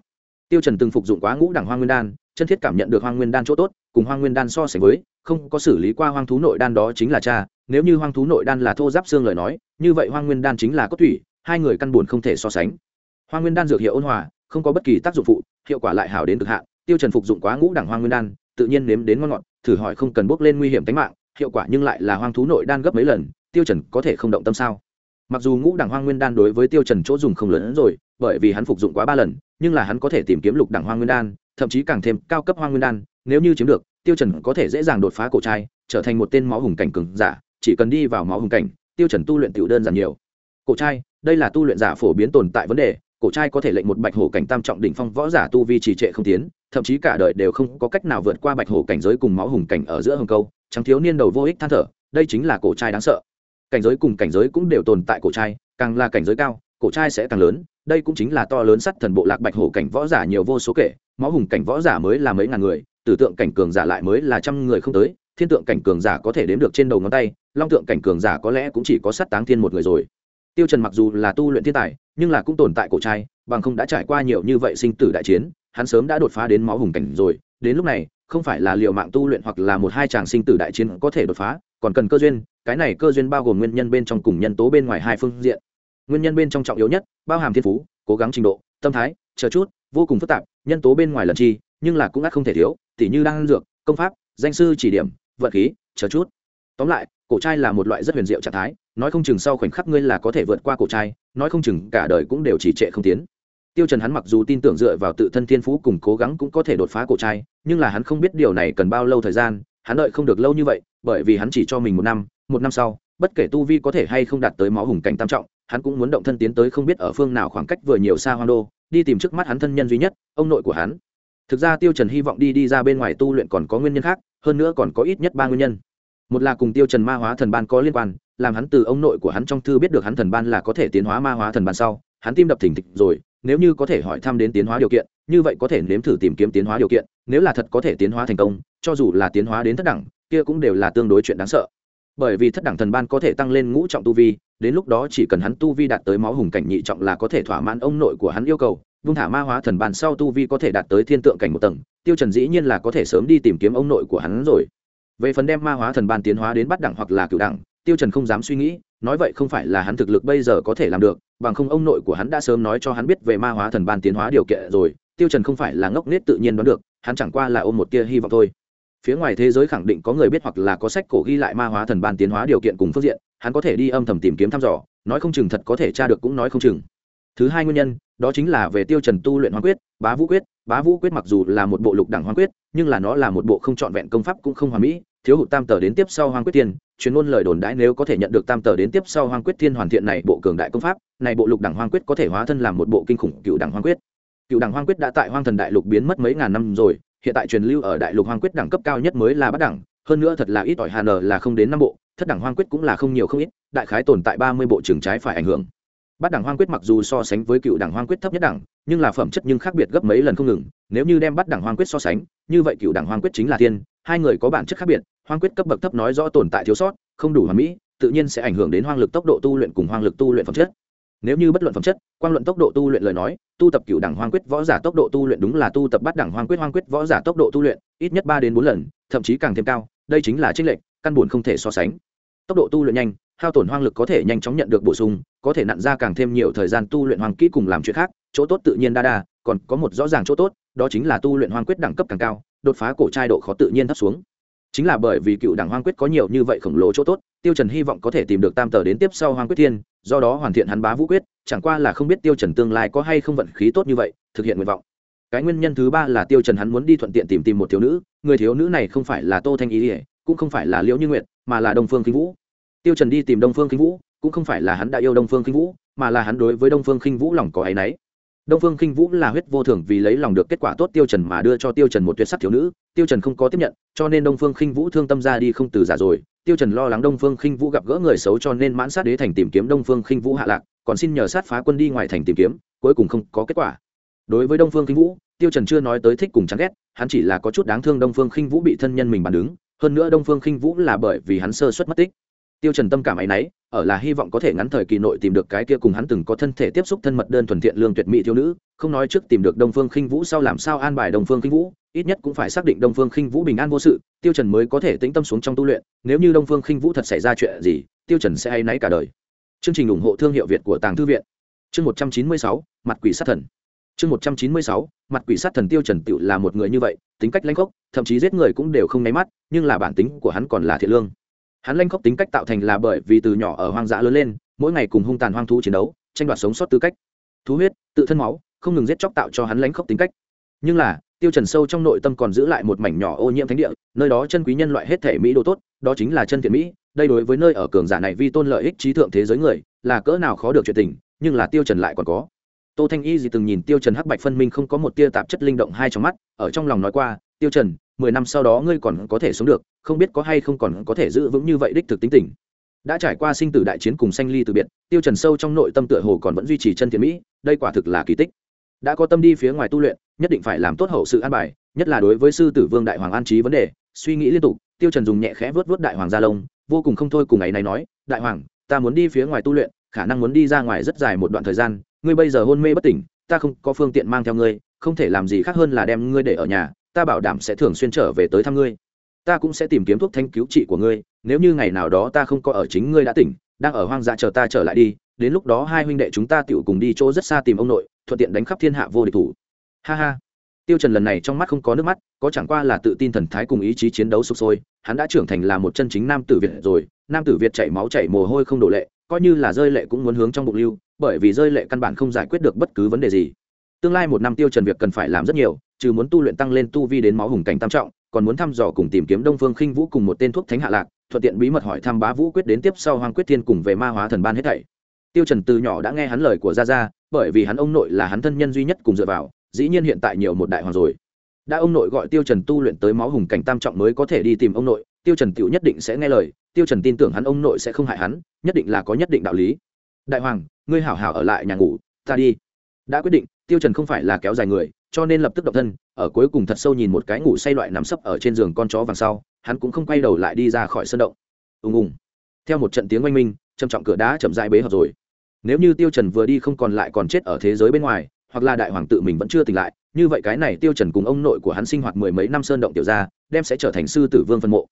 Tiêu trần từng phục dụng quá ngũ đẳng hoang nguyên đan, chân thiết cảm nhận được hoang nguyên đan chỗ tốt, cùng hoang nguyên đan so sánh với, không có xử lý qua hoang thú nội đan đó chính là cha, nếu như hoang thú nội đan là thô giáp xương lời nói, như vậy hoang nguyên đan chính là cốt thủy hai người căn buồn không thể so sánh. Hoang nguyên đan dược hiệu ôn hòa không có bất kỳ tác dụng phụ, hiệu quả lại hảo đến cực hạn. Tiêu trần phục dụng quá ngũ đẳng hoang nguyên đan, tự nhiên nếm đến ngon ngọt, thử hỏi không cần bước lên nguy hiểm tính mạng, hiệu quả nhưng lại là hoang thú nội đan gấp mấy lần, tiêu trần có thể không động tâm sao? Mặc dù ngũ đẳng hoang nguyên đan đối với tiêu trần chỗ dùng không lớn hơn rồi, bởi vì hắn phục dụng quá ba lần, nhưng là hắn có thể tìm kiếm lục đẳng hoang nguyên đan, thậm chí càng thêm cao cấp hoang nguyên đan, nếu như chiếm được, tiêu trần có thể dễ dàng đột phá cổ trai, trở thành một tên máu hùng cảnh cường giả, chỉ cần đi vào máu hùng cảnh, tiêu trần tu luyện tiểu đơn giản nhiều. Cổ trai, đây là tu luyện giả phổ biến tồn tại vấn đề cổ trai có thể lệnh một bạch hổ cảnh tam trọng đỉnh phong võ giả tu vi trì trệ không tiến, thậm chí cả đời đều không có cách nào vượt qua bạch hổ cảnh giới cùng máu hùng cảnh ở giữa hồng câu, trắng thiếu niên đầu vô ích than thở, đây chính là cổ trai đáng sợ. Cảnh giới cùng cảnh giới cũng đều tồn tại cổ trai, càng là cảnh giới cao, cổ trai sẽ càng lớn, đây cũng chính là to lớn sắt thần bộ lạc bạch hổ cảnh võ giả nhiều vô số kể, máu hùng cảnh võ giả mới là mấy ngàn người, tử tượng cảnh cường giả lại mới là trăm người không tới, thiên tượng cảnh cường giả có thể đếm được trên đầu ngón tay, long tượng cảnh cường giả có lẽ cũng chỉ có sắt táng thiên một người rồi tiêu trần mặc dù là tu luyện thiên tài, nhưng là cũng tồn tại cổ trai, bằng không đã trải qua nhiều như vậy sinh tử đại chiến, hắn sớm đã đột phá đến máu hùng cảnh rồi. Đến lúc này, không phải là liệu mạng tu luyện hoặc là một hai chàng sinh tử đại chiến có thể đột phá, còn cần cơ duyên, cái này cơ duyên bao gồm nguyên nhân bên trong cùng nhân tố bên ngoài hai phương diện. Nguyên nhân bên trong trọng yếu nhất, bao hàm thiên phú, cố gắng trình độ, tâm thái, chờ chút, vô cùng phức tạp, nhân tố bên ngoài lần chi, nhưng là cũng ắt không thể thiếu, tỉ như đang dược, công pháp, danh sư chỉ điểm vận khí, chờ chút. Tóm lại, cổ trai là một loại rất huyền diệu trạng thái nói không chừng sau khoảnh khắc ngươi là có thể vượt qua cổ trai, nói không chừng cả đời cũng đều chỉ trệ không tiến. Tiêu trần hắn mặc dù tin tưởng dựa vào tự thân thiên phú cùng cố gắng cũng có thể đột phá cổ trai, nhưng là hắn không biết điều này cần bao lâu thời gian, hắn đợi không được lâu như vậy, bởi vì hắn chỉ cho mình một năm một năm sau, bất kể tu vi có thể hay không đạt tới máu hùng cảnh tam trọng, hắn cũng muốn động thân tiến tới không biết ở phương nào khoảng cách vừa nhiều xa hoang đô, đi tìm trước mắt hắn thân nhân duy nhất, ông nội của hắn. Thực ra tiêu trần hy vọng đi đi ra bên ngoài tu luyện còn có nguyên nhân khác, hơn nữa còn có ít nhất ba nguyên nhân. Một là cùng tiêu trần ma hóa thần ban có liên quan làm hắn từ ông nội của hắn trong thư biết được hắn thần ban là có thể tiến hóa ma hóa thần ban sau, hắn tim đập thình thịch rồi, nếu như có thể hỏi thăm đến tiến hóa điều kiện, như vậy có thể nếm thử tìm kiếm tiến hóa điều kiện, nếu là thật có thể tiến hóa thành công, cho dù là tiến hóa đến thất đẳng, kia cũng đều là tương đối chuyện đáng sợ. Bởi vì thất đẳng thần ban có thể tăng lên ngũ trọng tu vi, đến lúc đó chỉ cần hắn tu vi đạt tới máu hùng cảnh nhị trọng là có thể thỏa mãn ông nội của hắn yêu cầu, vung thả ma hóa thần ban sau tu vi có thể đạt tới thiên tượng cảnh một tầng, tiêu trần dĩ nhiên là có thể sớm đi tìm kiếm ông nội của hắn rồi. Về phần đem ma hóa thần ban tiến hóa đến bắt đẳng hoặc là cửu đẳng tiêu trần không dám suy nghĩ, nói vậy không phải là hắn thực lực bây giờ có thể làm được, bằng không ông nội của hắn đã sớm nói cho hắn biết về ma hóa thần ban tiến hóa điều kiện rồi, tiêu trần không phải là ngốc nết tự nhiên đoán được, hắn chẳng qua là ôm một tia hy vọng thôi phía ngoài thế giới khẳng định có người biết hoặc là có sách cổ ghi lại ma hóa thần ban tiến hóa điều kiện cùng phương diện, hắn có thể đi âm thầm tìm kiếm thăm dò, nói không chừng thật có thể tra được cũng nói không chừng thứ hai nguyên nhân, đó chính là về tiêu trần tu luyện hoang quyết, bá vũ quyết, bá vũ quyết mặc dù là một bộ lục đẳng hoang quyết, nhưng là nó là một bộ không trọn vẹn công pháp cũng không hoàn mỹ, thiếu hụt tam tờ đến tiếp sau hoang quyết tiền chuyên môn lời đồn đãi nếu có thể nhận được tam tờ đến tiếp sau hoang quyết thiên hoàn thiện này bộ cường đại công pháp, này bộ lục đẳng hoang quyết có thể hóa thân làm một bộ kinh khủng cựu đẳng hoang quyết. Cựu đẳng hoang quyết đã tại hoang thần đại lục biến mất mấy ngàn năm rồi, hiện tại truyền lưu ở đại lục hoang quyết đẳng cấp cao nhất mới là bát đẳng, hơn nữa thật là ít ỏi hà n là không đến năm bộ, thất đẳng hoang quyết cũng là không nhiều không ít, đại khái tồn tại ba mươi bộ trường trái phải ảnh hưởng bát đẳng hoang quyết mặc dù so sánh với cựu đẳng hoang quyết thấp nhất đẳng, nhưng là phẩm chất nhưng khác biệt gấp mấy lần không ngừng. Nếu như đem bát đẳng hoang quyết so sánh, như vậy cựu đẳng hoang quyết chính là thiên, hai người có bản chất khác biệt, hoang quyết cấp bậc thấp nói rõ tồn tại thiếu sót, không đủ hoàn mỹ, tự nhiên sẽ ảnh hưởng đến hoang lực tốc độ tu luyện cùng hoang lực tu luyện phẩm chất. Nếu như bất luận phẩm chất quan luận tốc độ tu luyện lời nói, tu tập cựu đẳng hoang quyết võ giả tốc độ tu luyện đúng là tu tập Bát đẳng hoang quyết hoang quyết võ giả tốc độ tu luyện, ít nhất ba đến bốn lần, thậm chí càng thêm cao, đây chính là trích lệnh căn buồn không thể so sánh. Tốc độ tu luyện nhanh hao tổn hoang lực có thể nhanh chóng nhận được bổ sung, có thể nặn ra càng thêm nhiều thời gian tu luyện hoàng kỹ cùng làm chuyện khác, chỗ tốt tự nhiên đa đa, còn có một rõ ràng chỗ tốt, đó chính là tu luyện hoang quyết đẳng cấp càng cao, đột phá cổ trai độ khó tự nhiên thấp xuống. Chính là bởi vì cựu đẳng hoang quyết có nhiều như vậy khổng lồ chỗ tốt, tiêu trần hy vọng có thể tìm được tam tờ đến tiếp sau hoang quyết thiên, do đó hoàn thiện hắn bá vũ quyết, chẳng qua là không biết tiêu trần tương lai có hay không vận khí tốt như vậy, thực hiện nguyện vọng. Cái nguyên nhân thứ ba là tiêu trần hắn muốn đi thuận tiện tìm tìm một thiếu nữ, người thiếu nữ này không phải là tô thanh ý ỉa cũng không phải là liễu như nguyệt, mà là đông phương kinh vũ tiêu trần đi tìm đông phương kinh vũ cũng không phải là hắn đã yêu đông phương kinh vũ mà là hắn đối với đông phương kinh vũ lòng có ấy nấy đông phương kinh vũ là huyết vô thường vì lấy lòng được kết quả tốt tiêu trần mà đưa cho tiêu trần một tuyệt sắc thiếu nữ tiêu trần không có tiếp nhận cho nên đông phương kinh vũ thương tâm ra đi không từ giả rồi tiêu trần lo lắng đông phương kinh vũ gặp gỡ người xấu cho nên mãn sát đế thành tìm kiếm đông phương kinh vũ hạ lạc còn xin nhờ sát phá quân đi ngoài thành tìm kiếm cuối cùng không có kết quả đối với đông phương kinh vũ tiêu trần chưa nói tới thích cùng chán ghét hắn chỉ là có chút đáng thương đông phương kinh vũ bị thân nhân mình bàn đứng hơn nữa đông phương kinh vũ là bởi vì hắn sơ suất mất tích tiêu trần tâm cảm ấy nấy, ở là hy vọng có thể ngắn thời kỳ nội tìm được cái kia cùng hắn từng có thân thể tiếp xúc thân mật đơn thuần thiện lương tuyệt mỹ thiếu nữ, không nói trước tìm được đông phương khinh vũ sau làm sao an bài đông phương khinh vũ, ít nhất cũng phải xác định đông phương khinh vũ bình an vô sự, tiêu trần mới có thể tĩnh tâm xuống trong tu luyện, nếu như đông phương khinh vũ thật xảy ra chuyện gì, tiêu trần sẽ hay nấy cả đời. Chương trình ủng hộ thương hiệu việt của tàng thư viện. Chương một trăm chín mươi sáu, mặt quỷ sát thần. Chương một trăm chín mươi sáu, mặt quỷ sát thần tiêu trần tựu là một người như vậy, tính cách lãnh khốc, thậm chí giết người cũng đều không né mắt, nhưng là bản tính của hắn còn là thiện lương hắn lanh khóc tính cách tạo thành là bởi vì từ nhỏ ở hoang dã lớn lên, mỗi ngày cùng hung tàn hoang thú chiến đấu, tranh đoạt sống sót tư cách. Thú huyết, tự thân máu, không ngừng giết chóc tạo cho hắn lanh khóc tính cách. Nhưng là, tiêu trần sâu trong nội tâm còn giữ lại một mảnh nhỏ ô nhiễm thánh địa, nơi đó chân quý nhân loại hết thể mỹ đồ tốt, đó chính là chân thiện mỹ, đây đối với nơi ở cường giả này vi tôn lợi ích trí thượng thế giới người, là cỡ nào khó được chuyện tình, nhưng là tiêu trần lại còn có. Tô thanh y gì từng nhìn tiêu trần hắc bạch phân minh không có một tia tạp chất linh động hai trong mắt, ở trong lòng nói qua, tiêu trần mười năm sau đó ngươi còn có thể sống được, không biết có hay không còn có thể giữ vững như vậy đích thực tính tình. Đã trải qua sinh tử đại chiến cùng sanh ly từ biệt, tiêu trần sâu trong nội tâm tựa hồ còn vẫn duy trì chân thiện mỹ, đây quả thực là kỳ tích. Đã có tâm đi phía ngoài tu luyện, nhất định phải làm tốt hậu sự an bài, nhất là đối với sư tử vương đại hoàng an trí vấn đề, suy nghĩ liên tục, tiêu trần dùng nhẹ khẽ vớt vớt đại hoàng gia lông, vô cùng không thôi cùng ấy này nói, đại hoàng, ta muốn đi phía ngoài tu luyện, khả năng muốn đi ra ngoài rất dài một đoạn thời gian, ngươi bây giờ hôn mê bất tỉnh, ta không có phương tiện mang theo ngươi, không thể làm gì khác hơn là đem ngươi để ở nhà ta bảo đảm sẽ thường xuyên trở về tới thăm ngươi. Ta cũng sẽ tìm kiếm thuốc thanh cứu trị của ngươi, nếu như ngày nào đó ta không có ở chính ngươi đã tỉnh, đang ở hoang dã chờ ta trở lại đi, đến lúc đó hai huynh đệ chúng ta tựu cùng đi chỗ rất xa tìm ông nội, thuận tiện đánh khắp thiên hạ vô địch thủ. Ha ha. Tiêu trần lần này trong mắt không có nước mắt, có chẳng qua là tự tin thần thái cùng ý chí chiến đấu sục sôi, hắn đã trưởng thành là một chân chính nam tử việt rồi, nam tử việt chảy máu chảy mồ hôi không đổ lệ, coi như là rơi lệ cũng muốn hướng trong bụng lưu, bởi vì rơi lệ căn bản không giải quyết được bất cứ vấn đề gì tương lai một năm tiêu trần việc cần phải làm rất nhiều, trừ muốn tu luyện tăng lên tu vi đến máu hùng cảnh tam trọng, còn muốn thăm dò cùng tìm kiếm đông phương khinh vũ cùng một tên thuốc thánh hạ lạc, thuận tiện bí mật hỏi thăm bá vũ quyết đến tiếp sau hoàng quyết thiên cùng về ma hóa thần ban hết thảy. Tiêu trần từ nhỏ đã nghe hắn lời của gia gia, bởi vì hắn ông nội là hắn thân nhân duy nhất cùng dựa vào, dĩ nhiên hiện tại nhiều một đại hoàng rồi. Đã ông nội gọi tiêu trần tu luyện tới máu hùng cảnh tam trọng mới có thể đi tìm ông nội, tiêu trần tiểu nhất định sẽ nghe lời, tiêu trần tin tưởng hắn ông nội sẽ không hại hắn, nhất định là có nhất định đạo lý. Đại hoàng, ngươi hảo hảo ở lại nhà ngủ, ta đi. Đã quyết định tiêu trần không phải là kéo dài người, cho nên lập tức động thân, ở cuối cùng thật sâu nhìn một cái ngủ say loại nằm sấp ở trên giường con chó vàng sau, hắn cũng không quay đầu lại đi ra khỏi sân động. Ùng ùng. Theo một trận tiếng oanh minh, trầm trọng cửa đá chậm rãi bế hợp rồi. Nếu như tiêu trần vừa đi không còn lại còn chết ở thế giới bên ngoài, hoặc là đại hoàng tự mình vẫn chưa tỉnh lại, như vậy cái này tiêu trần cùng ông nội của hắn sinh hoạt mười mấy năm sơn động tiểu gia, đem sẽ trở thành sư tử vương phân mộ.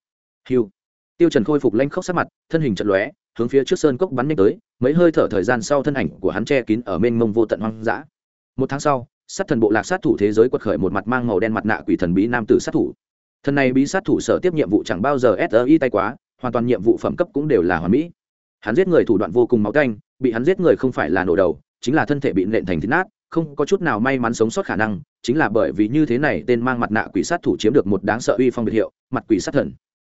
Hưu. tiêu trần khôi phục lanh khốc sát mặt, thân hình chợt lóe, hướng phía trước sơn cốc bắn nhanh tới, mấy hơi thở thời gian sau thân ảnh của hắn che kín ở mênh mông vô tận hoang dã một tháng sau, sát thần bộ lạc sát thủ thế giới quật khởi một mặt mang màu đen mặt nạ quỷ thần bí nam tử sát thủ. Thần này bí sát thủ sở tiếp nhiệm vụ chẳng bao giờ sri tay quá, hoàn toàn nhiệm vụ phẩm cấp cũng đều là hoàn mỹ. Hắn giết người thủ đoạn vô cùng máu canh, bị hắn giết người không phải là nổ đầu, chính là thân thể bị nện thành thịt nát, không có chút nào may mắn sống sót khả năng, chính là bởi vì như thế này tên mang mặt nạ quỷ sát thủ chiếm được một đáng sợ uy phong biệt hiệu, mặt quỷ sát thần.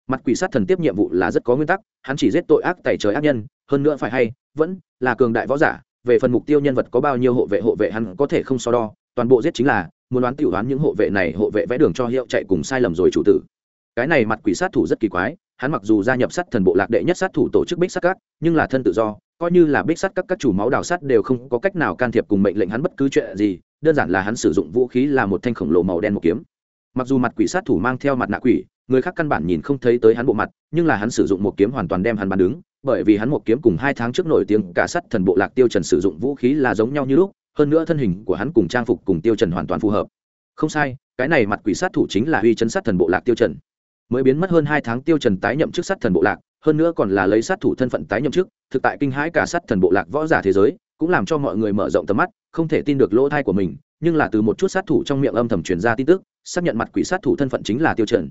Mặt quỷ sát thần tiếp nhiệm vụ là rất có nguyên tắc, hắn chỉ giết tội ác tẩy trời ác nhân, hơn nữa phải hay, vẫn là cường đại võ giả về phần mục tiêu nhân vật có bao nhiêu hộ vệ hộ vệ hắn có thể không so đo. Toàn bộ giết chính là, muốn đoán tiểu đoán những hộ vệ này, hộ vệ vẽ đường cho hiệu chạy cùng sai lầm rồi chủ tử. Cái này mặt quỷ sát thủ rất kỳ quái, hắn mặc dù gia nhập sát thần bộ lạc đệ nhất sát thủ tổ chức bích sát các, nhưng là thân tự do, coi như là bích sát các các chủ máu đào sát đều không có cách nào can thiệp cùng mệnh lệnh hắn bất cứ chuyện gì, đơn giản là hắn sử dụng vũ khí là một thanh khổng lồ màu đen một kiếm. Mặc dù mặt quỷ sát thủ mang theo mặt nạ quỷ, người khác căn bản nhìn không thấy tới hắn bộ mặt, nhưng là hắn sử dụng một kiếm hoàn toàn đem hắn bắn đứng bởi vì hắn một kiếm cùng hai tháng trước nổi tiếng cả sắt thần bộ lạc tiêu trần sử dụng vũ khí là giống nhau như lúc, hơn nữa thân hình của hắn cùng trang phục cùng tiêu trần hoàn toàn phù hợp. Không sai, cái này mặt quỷ sát thủ chính là uy chấn sát thần bộ lạc tiêu trần. Mới biến mất hơn hai tháng tiêu trần tái nhậm chức sát thần bộ lạc, hơn nữa còn là lấy sát thủ thân phận tái nhậm chức, thực tại kinh hãi cả sát thần bộ lạc võ giả thế giới, cũng làm cho mọi người mở rộng tầm mắt, không thể tin được lỗ thai của mình, nhưng là từ một chút sát thủ trong miệng âm thầm truyền ra tin tức, xác nhận mặt quỷ sát thủ thân phận chính là tiêu trần.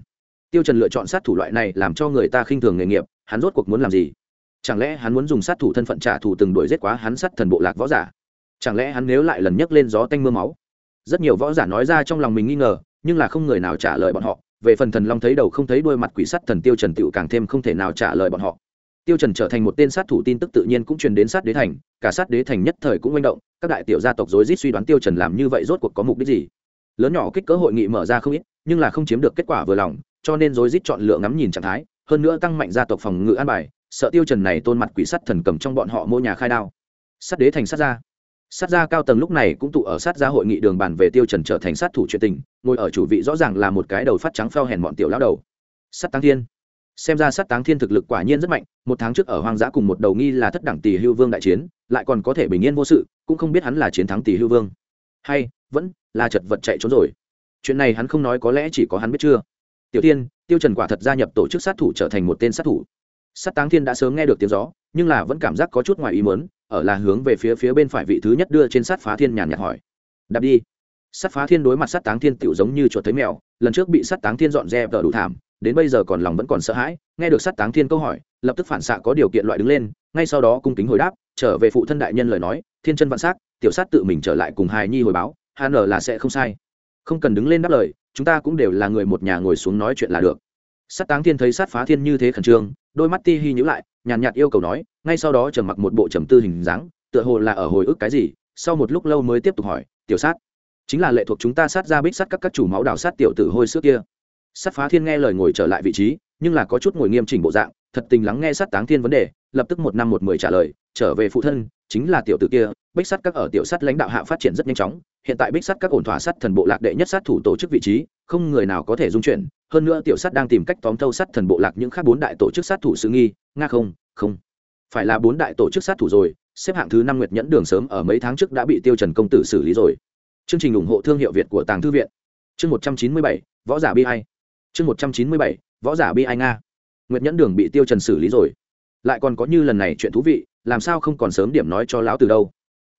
Tiêu trần lựa chọn sát thủ loại này làm cho người ta khinh thường nghề nghiệp, hắn rốt cuộc muốn làm gì? Chẳng lẽ hắn muốn dùng sát thủ thân phận trả thù từng đuổi giết quá hắn sát thần bộ lạc võ giả? Chẳng lẽ hắn nếu lại lần nhấc lên gió tanh mưa máu? Rất nhiều võ giả nói ra trong lòng mình nghi ngờ, nhưng là không người nào trả lời bọn họ. Về phần thần long thấy đầu không thấy đôi mặt quỷ sắt thần tiêu trần tựu càng thêm không thể nào trả lời bọn họ. Tiêu trần trở thành một tên sát thủ tin tức tự nhiên cũng truyền đến sát đế thành, cả sát đế thành nhất thời cũng manh động, các đại tiểu gia tộc rối rít suy đoán tiêu trần làm như vậy rốt cuộc có mục đích gì. Lớn nhỏ kích cỡ hội nghị mở ra không ít, nhưng là không chiếm được kết quả vừa lòng, cho nên rối rít chọn lựa ngắm nhìn trạng thái, hơn nữa tăng mạnh gia tộc phòng ngự an bài sợ tiêu trần này tôn mặt quỷ sắt thần cầm trong bọn họ mua nhà khai đao. Sát đế thành sát gia. Sát gia cao tầng lúc này cũng tụ ở sát gia hội nghị đường bàn về tiêu trần trở thành sát thủ chuyện tình, ngồi ở chủ vị rõ ràng là một cái đầu phát trắng phao hèn bọn tiểu lão đầu. Sát táng thiên. Xem ra sát táng thiên thực lực quả nhiên rất mạnh, một tháng trước ở hoang dã cùng một đầu nghi là thất đẳng tỷ hưu vương đại chiến, lại còn có thể bình yên vô sự, cũng không biết hắn là chiến thắng tỷ hưu vương. Hay, vẫn là chật vật chạy trốn rồi. Chuyện này hắn không nói có lẽ chỉ có hắn biết chưa. Tiểu tiên tiêu trần quả thật gia nhập tổ chức sát thủ trở thành một tên sát thủ sát táng thiên đã sớm nghe được tiếng gió, nhưng là vẫn cảm giác có chút ngoài ý muốn, ở là hướng về phía phía bên phải vị thứ nhất đưa trên sát phá thiên nhàn nhạt hỏi. Đạp đi. Sát phá thiên đối mặt sát táng thiên tiểu giống như chuột thấy mèo, lần trước bị sát táng thiên dọn dẹp tờ đủ thảm, đến bây giờ còn lòng vẫn còn sợ hãi, nghe được sát táng thiên câu hỏi, lập tức phản xạ có điều kiện loại đứng lên, ngay sau đó cung kính hồi đáp, trở về phụ thân đại nhân lời nói, thiên chân vạn sát tiểu sát tự mình trở lại cùng hài nhi hồi báo hà là sẽ không sai. Không cần đứng lên đáp lời, chúng ta cũng đều là người một nhà ngồi xuống nói chuyện là được sát táng thiên thấy sát phá thiên như thế khẩn trương, đôi mắt ti hi nhữ lại, nhàn nhạt yêu cầu nói, ngay sau đó trầm mặc một bộ trầm tư hình dáng, tựa hồ là ở hồi ức cái gì, sau một lúc lâu mới tiếp tục hỏi, tiểu sát, chính là lệ thuộc chúng ta sát ra bích sát các các chủ máu đào sát tiểu tử hôi xước kia. Sát phá thiên nghe lời ngồi trở lại vị trí nhưng là có chút ngồi nghiêm chỉnh bộ dạng, thật tình lắng nghe sát táng thiên vấn đề, lập tức một năm một mười trả lời, trở về phụ thân, chính là tiểu tử kia, bích sát các ở tiểu sát lãnh đạo hạ phát triển rất nhanh chóng, hiện tại bích sát các ổn thỏa sát thần bộ lạc đệ nhất sát thủ tổ chức vị trí, không người nào có thể dung chuyển, hơn nữa tiểu sát đang tìm cách tóm thâu sát thần bộ lạc những khác bốn đại tổ chức sát thủ sự nghi, nga không không. Phải là bốn đại tổ chức sát thủ rồi, xếp hạng thứ năm nguyệt nhẫn đường sớm ở mấy tháng trước đã bị tiêu trần công tử xử lý rồi. Chương trình ủng hộ thương hiệu việt của tàng thư viện. Chương một trăm chín mươi bảy, võ giả bi ai. Chương một trăm chín mươi bảy võ giả bi ai nga. Nguyệt nhẫn đường bị tiêu trần xử lý rồi. Lại còn có như lần này chuyện thú vị, làm sao không còn sớm điểm nói cho lão từ đâu.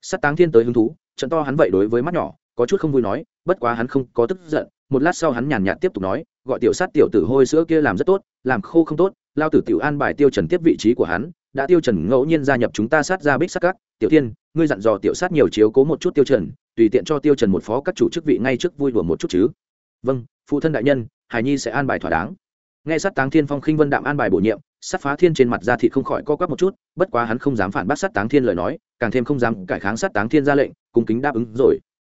Sát táng thiên tới hứng thú, trận to hắn vậy đối với mắt nhỏ, có chút không vui nói, bất quá hắn không có tức giận, một lát sau hắn nhàn nhạt tiếp tục nói, gọi tiểu sát tiểu tử hôi sữa kia làm rất tốt, làm khô không tốt lao tử tiểu an bài tiêu trần tiếp vị trí của hắn, đã tiêu trần ngẫu nhiên gia nhập chúng ta sát ra bích sát các. Tiểu tiên ngươi dặn dò tiểu sát nhiều chiếu cố một chút tiêu trần, tùy tiện cho tiêu trần một phó các chủ chức vị ngay trước vui đùa một chút chứ. Vâng phụ thân đại nhân, hải nhi sẽ an bài thỏa đáng nghe sát táng thiên phong khinh vân đạm an bài bổ nhiệm, sát phá thiên trên mặt ra thịt không khỏi co quắp một chút, bất quá hắn không dám phản bác sát táng thiên lời nói, càng thêm không dám cải kháng sát táng thiên ra lệnh, cung kính đáp ứng rồi.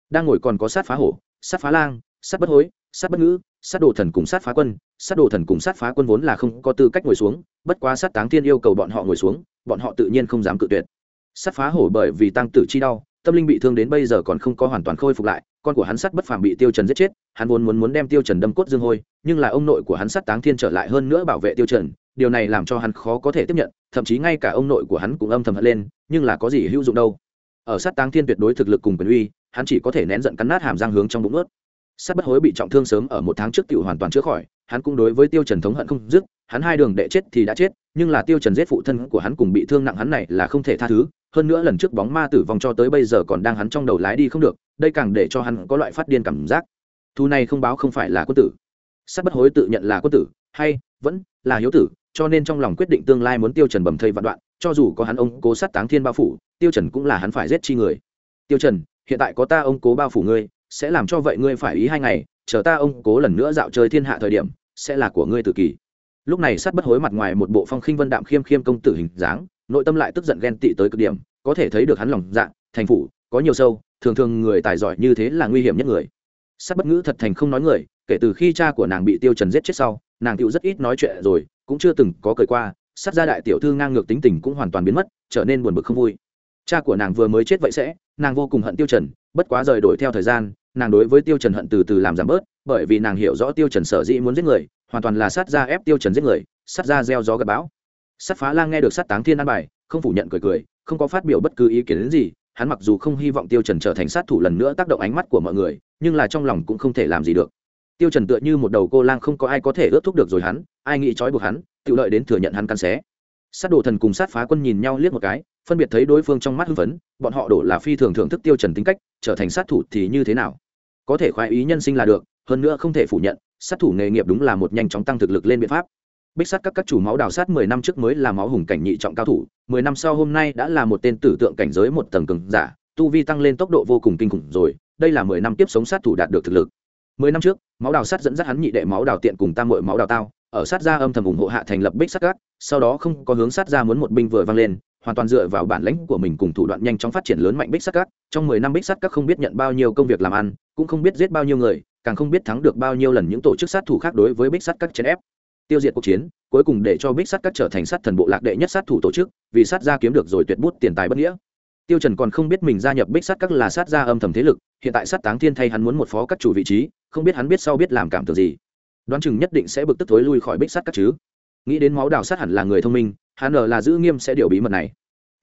Đang ngồi còn có sát phá hổ, sát phá lang, sát bất hối, sát bất ngữ, sát đồ thần cùng sát phá quân, sát đồ thần cùng sát phá quân vốn là không có tư cách ngồi xuống, bất quá sát táng thiên yêu cầu bọn họ ngồi xuống, bọn họ tự nhiên không dám cự tuyệt. Sát phá hổ bởi vì tăng tử chi đau tâm linh bị thương đến bây giờ còn không có hoàn toàn khôi phục lại, con của hắn sát bất phàm bị tiêu trần giết chết, hắn vốn muốn muốn đem tiêu trần đâm cốt dương hôi, nhưng là ông nội của hắn sát táng thiên trở lại hơn nữa bảo vệ tiêu trần, điều này làm cho hắn khó có thể tiếp nhận, thậm chí ngay cả ông nội của hắn cũng âm thầm hận lên, nhưng là có gì hữu dụng đâu. Ở sát táng thiên tuyệt đối thực lực cùng quyền uy, hắn chỉ có thể nén giận cắn nát hàm răng hướng trong bụng ướt sát bất hối bị trọng thương sớm ở một tháng trước tiểu hoàn toàn chữa khỏi, hắn cũng đối với tiêu trần thống hận không dứt, hắn hai đường đệ chết thì đã chết, nhưng là tiêu trần giết phụ thân của hắn cùng bị thương nặng hắn này là không thể tha thứ, hơn nữa lần trước bóng ma tử vong cho tới bây giờ còn đang hắn trong đầu lái đi không được, đây càng để cho hắn có loại phát điên cảm giác. Thu này không báo không phải là quân tử. Sát bất hối tự nhận là quân tử, hay, vẫn là hiếu tử, cho nên trong lòng quyết định tương lai muốn tiêu trần bầm thây vạn đoạn, cho dù có hắn ông cố sát táng thiên bao phủ, tiêu trần cũng là hắn phải giết chi người. Tiêu trần, hiện tại có ta ông cố bao phủ ngươi sẽ làm cho vậy ngươi phải ý hai ngày, chờ ta ông cố lần nữa dạo chơi thiên hạ thời điểm, sẽ là của ngươi tự kỷ. lúc này sát bất hối mặt ngoài một bộ phong khinh vân đạm khiêm khiêm công tử hình dáng, nội tâm lại tức giận ghen tị tới cực điểm, có thể thấy được hắn lòng dạ thành phủ, có nhiều sâu, thường thường người tài giỏi như thế là nguy hiểm nhất người sát bất ngữ thật thành không nói người, kể từ khi cha của nàng bị tiêu trần giết chết sau, nàng tựu rất ít nói chuyện rồi, cũng chưa từng có cười qua, sát gia đại tiểu thư ngang ngược tính tình cũng hoàn toàn biến mất, trở nên buồn bực không vui cha của nàng vừa mới chết vậy sẽ, nàng vô cùng hận tiêu trần, bất quá rời đổi theo thời gian nàng đối với tiêu trần hận từ từ làm giảm bớt, bởi vì nàng hiểu rõ tiêu trần sở dĩ muốn giết người, hoàn toàn là sát gia ép tiêu trần giết người, sát gia gieo gió gặt bão. Sát phá lang nghe được sát táng thiên an bài, không phủ nhận cười cười, không có phát biểu bất cứ ý kiến gì, hắn mặc dù không hy vọng tiêu trần trở thành sát thủ lần nữa tác động ánh mắt của mọi người, nhưng là trong lòng cũng không thể làm gì được. Tiêu trần tựa như một đầu cô lang không có ai có thể ước thúc được rồi hắn, ai nghĩ trói buộc hắn, tự lợi đến thừa nhận hắn căn xé. Sát đồ thần cùng sát phá quân nhìn nhau liếc một cái, phân biệt thấy đối phương trong mắt hưng phấn, bọn họ đổ là phi thường thưởng thức tiêu trần tính cách trở thành sát thủ thì như thế nào? Có thể khoái ý nhân sinh là được, hơn nữa không thể phủ nhận, sát thủ nghề nghiệp đúng là một nhanh chóng tăng thực lực lên biện pháp. Bích sát các các chủ máu đào sát mười năm trước mới là máu hùng cảnh nhị trọng cao thủ, mười năm sau hôm nay đã là một tên tử tượng cảnh giới một tầng cường giả, tu vi tăng lên tốc độ vô cùng kinh khủng rồi, đây là mười năm tiếp sống sát thủ đạt được thực lực. Mười năm trước, máu đào sát dẫn dắt hắn nhị đệ máu đào tiện cùng tam mội máu đào tao, ở sát gia âm thầm ủng hộ hạ thành lập bích sát các, sau đó không có hướng sát gia muốn một binh vừa vang lên hoàn toàn dựa vào bản lãnh của mình cùng thủ đoạn nhanh chóng phát triển lớn mạnh bích Sắt các. Trong mười năm bích Sắt các không biết nhận bao nhiêu công việc làm ăn, cũng không biết giết bao nhiêu người, càng không biết thắng được bao nhiêu lần những tổ chức sát thủ khác đối với bích Sắt các chèn ép. Tiêu diệt cuộc chiến, cuối cùng để cho bích Sắt các trở thành sát thần bộ lạc đệ nhất sát thủ tổ chức, vì sát gia kiếm được rồi tuyệt bút tiền tài bất nghĩa. Tiêu trần còn không biết mình gia nhập bích Sắt các là sát gia âm thầm thế lực, hiện tại sát táng thiên thay hắn muốn một phó các chủ vị trí, không biết hắn biết sau biết làm cảm tưởng gì. Đoán chừng nhất định sẽ bực tức thối lui khỏi bích Sắt các chứ. Nghĩ đến máu đào sát hẳn là người thông minh hắn ngờ là giữ nghiêm sẽ điều bí mật này.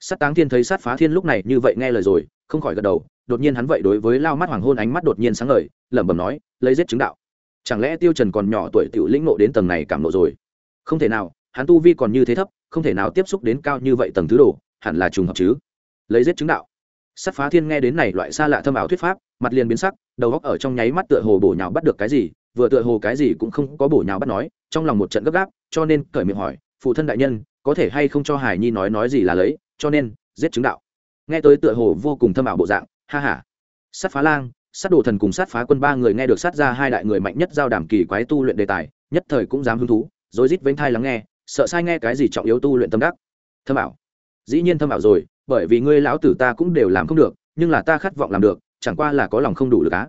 Sát táng thiên thấy sát phá thiên lúc này như vậy nghe lời rồi, không khỏi gật đầu, đột nhiên hắn vậy đối với lao mắt hoàng hôn ánh mắt đột nhiên sáng ngời, lẩm bẩm nói, lấy giết chứng đạo. Chẳng lẽ tiêu trần còn nhỏ tuổi tiểu lĩnh nộ đến tầng này cảm nộ rồi? Không thể nào, hắn tu vi còn như thế thấp, không thể nào tiếp xúc đến cao như vậy tầng thứ đồ, hẳn là trùng hợp chứ? Lấy giết chứng đạo. Sát phá thiên nghe đến này loại xa lạ thâm ảo thuyết pháp, mặt liền biến sắc, đầu góc ở trong nháy mắt tựa hồ bổ nhào bắt được cái gì, vừa tựa hồ cái gì cũng không có bổ nhào bắt nói, trong lòng một trận gấp gáp, cho nên cởi miệng hỏi, phụ thân đại nhân có thể hay không cho hải nhi nói nói gì là lấy, cho nên, giết chứng đạo. Nghe tới tựa hồ vô cùng thâm ảo bộ dạng, ha ha. Sát phá lang, sát đồ thần cùng sát phá quân ba người nghe được sát ra hai đại người mạnh nhất giao đảm kỳ quái tu luyện đề tài, nhất thời cũng dám hứng thú, rồi rít vánh thai lắng nghe, sợ sai nghe cái gì trọng yếu tu luyện tâm đắc. Thâm ảo. Dĩ nhiên thâm ảo rồi, bởi vì ngươi lão tử ta cũng đều làm không được, nhưng là ta khát vọng làm được, chẳng qua là có lòng không đủ được á.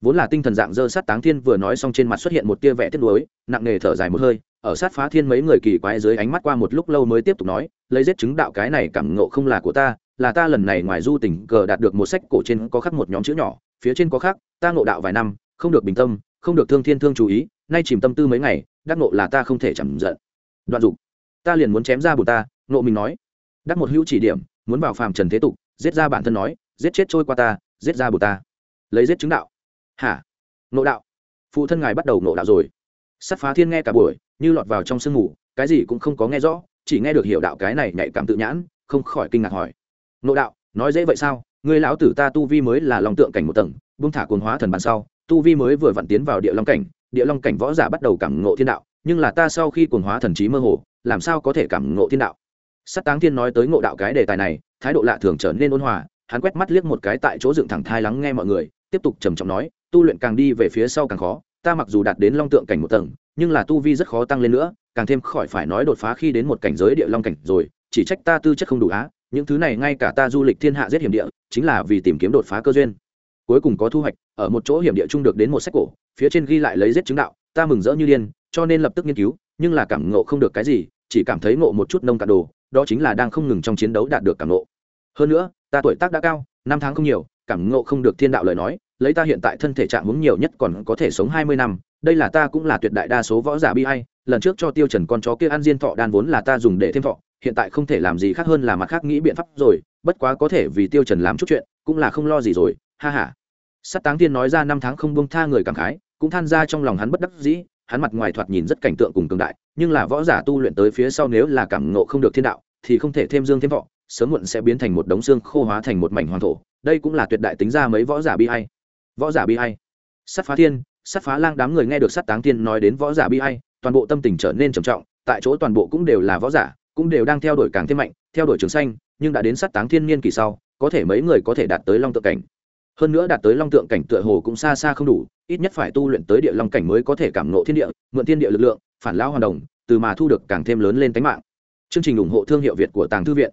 Vốn là tinh thần dạng dơ sát táng thiên vừa nói xong trên mặt xuất hiện một tia vẽ tiếc nuối, nặng nề thở dài một hơi ở sát phá thiên mấy người kỳ quái dưới ánh mắt qua một lúc lâu mới tiếp tục nói, lấy giết chứng đạo cái này cảm ngộ không là của ta, là ta lần này ngoài du tình cờ đạt được một sách cổ trên có khắc một nhóm chữ nhỏ, phía trên có khắc, ta ngộ đạo vài năm, không được bình tâm, không được thương thiên thương chú ý, nay chìm tâm tư mấy ngày, đắc ngộ là ta không thể chẳng giận. Đoạn dục. Ta liền muốn chém ra bùn ta, ngộ mình nói. Đắc một hữu chỉ điểm, muốn vào phàm trần thế tục, giết ra bản thân nói, giết chết trôi qua ta, giết ra bùn ta. Lấy giết chứng đạo. Hả? Ngộ đạo. Phụ thân ngài bắt đầu ngộ đạo rồi. Sắt phá thiên nghe cả buổi như lọt vào trong sương mù, cái gì cũng không có nghe rõ, chỉ nghe được hiểu đạo cái này nhạy cảm tự nhãn, không khỏi kinh ngạc hỏi. Ngộ đạo, nói dễ vậy sao? Người lão tử ta tu vi mới là lòng tượng cảnh một tầng, buông thả cuồng hóa thần bàn sau, tu vi mới vừa vặn tiến vào địa long cảnh, địa long cảnh võ giả bắt đầu cảm ngộ thiên đạo, nhưng là ta sau khi cuồng hóa thần trí mơ hồ, làm sao có thể cảm ngộ thiên đạo? Sắt táng thiên nói tới ngộ đạo cái đề tài này, thái độ lạ thường trở nên ôn hòa, hắn quét mắt liếc một cái tại chỗ dựng thẳng thai lắng nghe mọi người, tiếp tục trầm trọng nói, tu luyện càng đi về phía sau càng khó ta mặc dù đạt đến long tượng cảnh một tầng, nhưng là tu vi rất khó tăng lên nữa, càng thêm khỏi phải nói đột phá khi đến một cảnh giới địa long cảnh rồi, chỉ trách ta tư chất không đủ á, những thứ này ngay cả ta du lịch thiên hạ giết hiểm địa, chính là vì tìm kiếm đột phá cơ duyên. Cuối cùng có thu hoạch, ở một chỗ hiểm địa trung được đến một sách cổ, phía trên ghi lại lấy giết chứng đạo, ta mừng rỡ như điên, cho nên lập tức nghiên cứu, nhưng là cảm ngộ không được cái gì, chỉ cảm thấy ngộ một chút nông cạn đồ, đó chính là đang không ngừng trong chiến đấu đạt được cảm ngộ. Hơn nữa, ta tuổi tác đã cao, năm tháng không nhiều, cảm ngộ không được thiên đạo lời nói lấy ta hiện tại thân thể trạng hướng nhiều nhất còn có thể sống hai mươi năm, đây là ta cũng là tuyệt đại đa số võ giả bi hay lần trước cho tiêu trần con chó kia ăn diên thọ đan vốn là ta dùng để thêm thọ, hiện tại không thể làm gì khác hơn là mặt khác nghĩ biện pháp rồi, bất quá có thể vì tiêu trần làm chút chuyện, cũng là không lo gì rồi, ha ha. Sát táng tiên nói ra năm tháng không buông tha người cảm khái, cũng than ra trong lòng hắn bất đắc dĩ, hắn mặt ngoài thoạt nhìn rất cảnh tượng cùng cường đại, nhưng là võ giả tu luyện tới phía sau nếu là cảm ngộ không được thiên đạo, thì không thể thêm dương thêm thọ, sớm muộn sẽ biến thành một đống xương khô hóa thành một mảnh hoàng thổ, đây cũng là tuyệt đại tính ra mấy võ giả bi hay võ giả bi hay sát phá thiên sát phá lang đám người nghe được sát táng thiên nói đến võ giả bi hay toàn bộ tâm tình trở nên trầm trọng, tại chỗ toàn bộ cũng đều là võ giả, cũng đều đang theo đuổi càng thêm mạnh, theo đuổi trường xanh, nhưng đã đến sát táng thiên niên kỳ sau, có thể mấy người có thể đạt tới long tượng cảnh. Hơn nữa đạt tới long tượng cảnh tựa hồ cũng xa xa không đủ, ít nhất phải tu luyện tới địa long cảnh mới có thể cảm nộ thiên địa, mượn thiên địa lực lượng, phản lão hoàn đồng, từ mà thu được càng thêm lớn lên tánh mạng. Chương trình ủng hộ thương hiệu việt của tàng thư viện.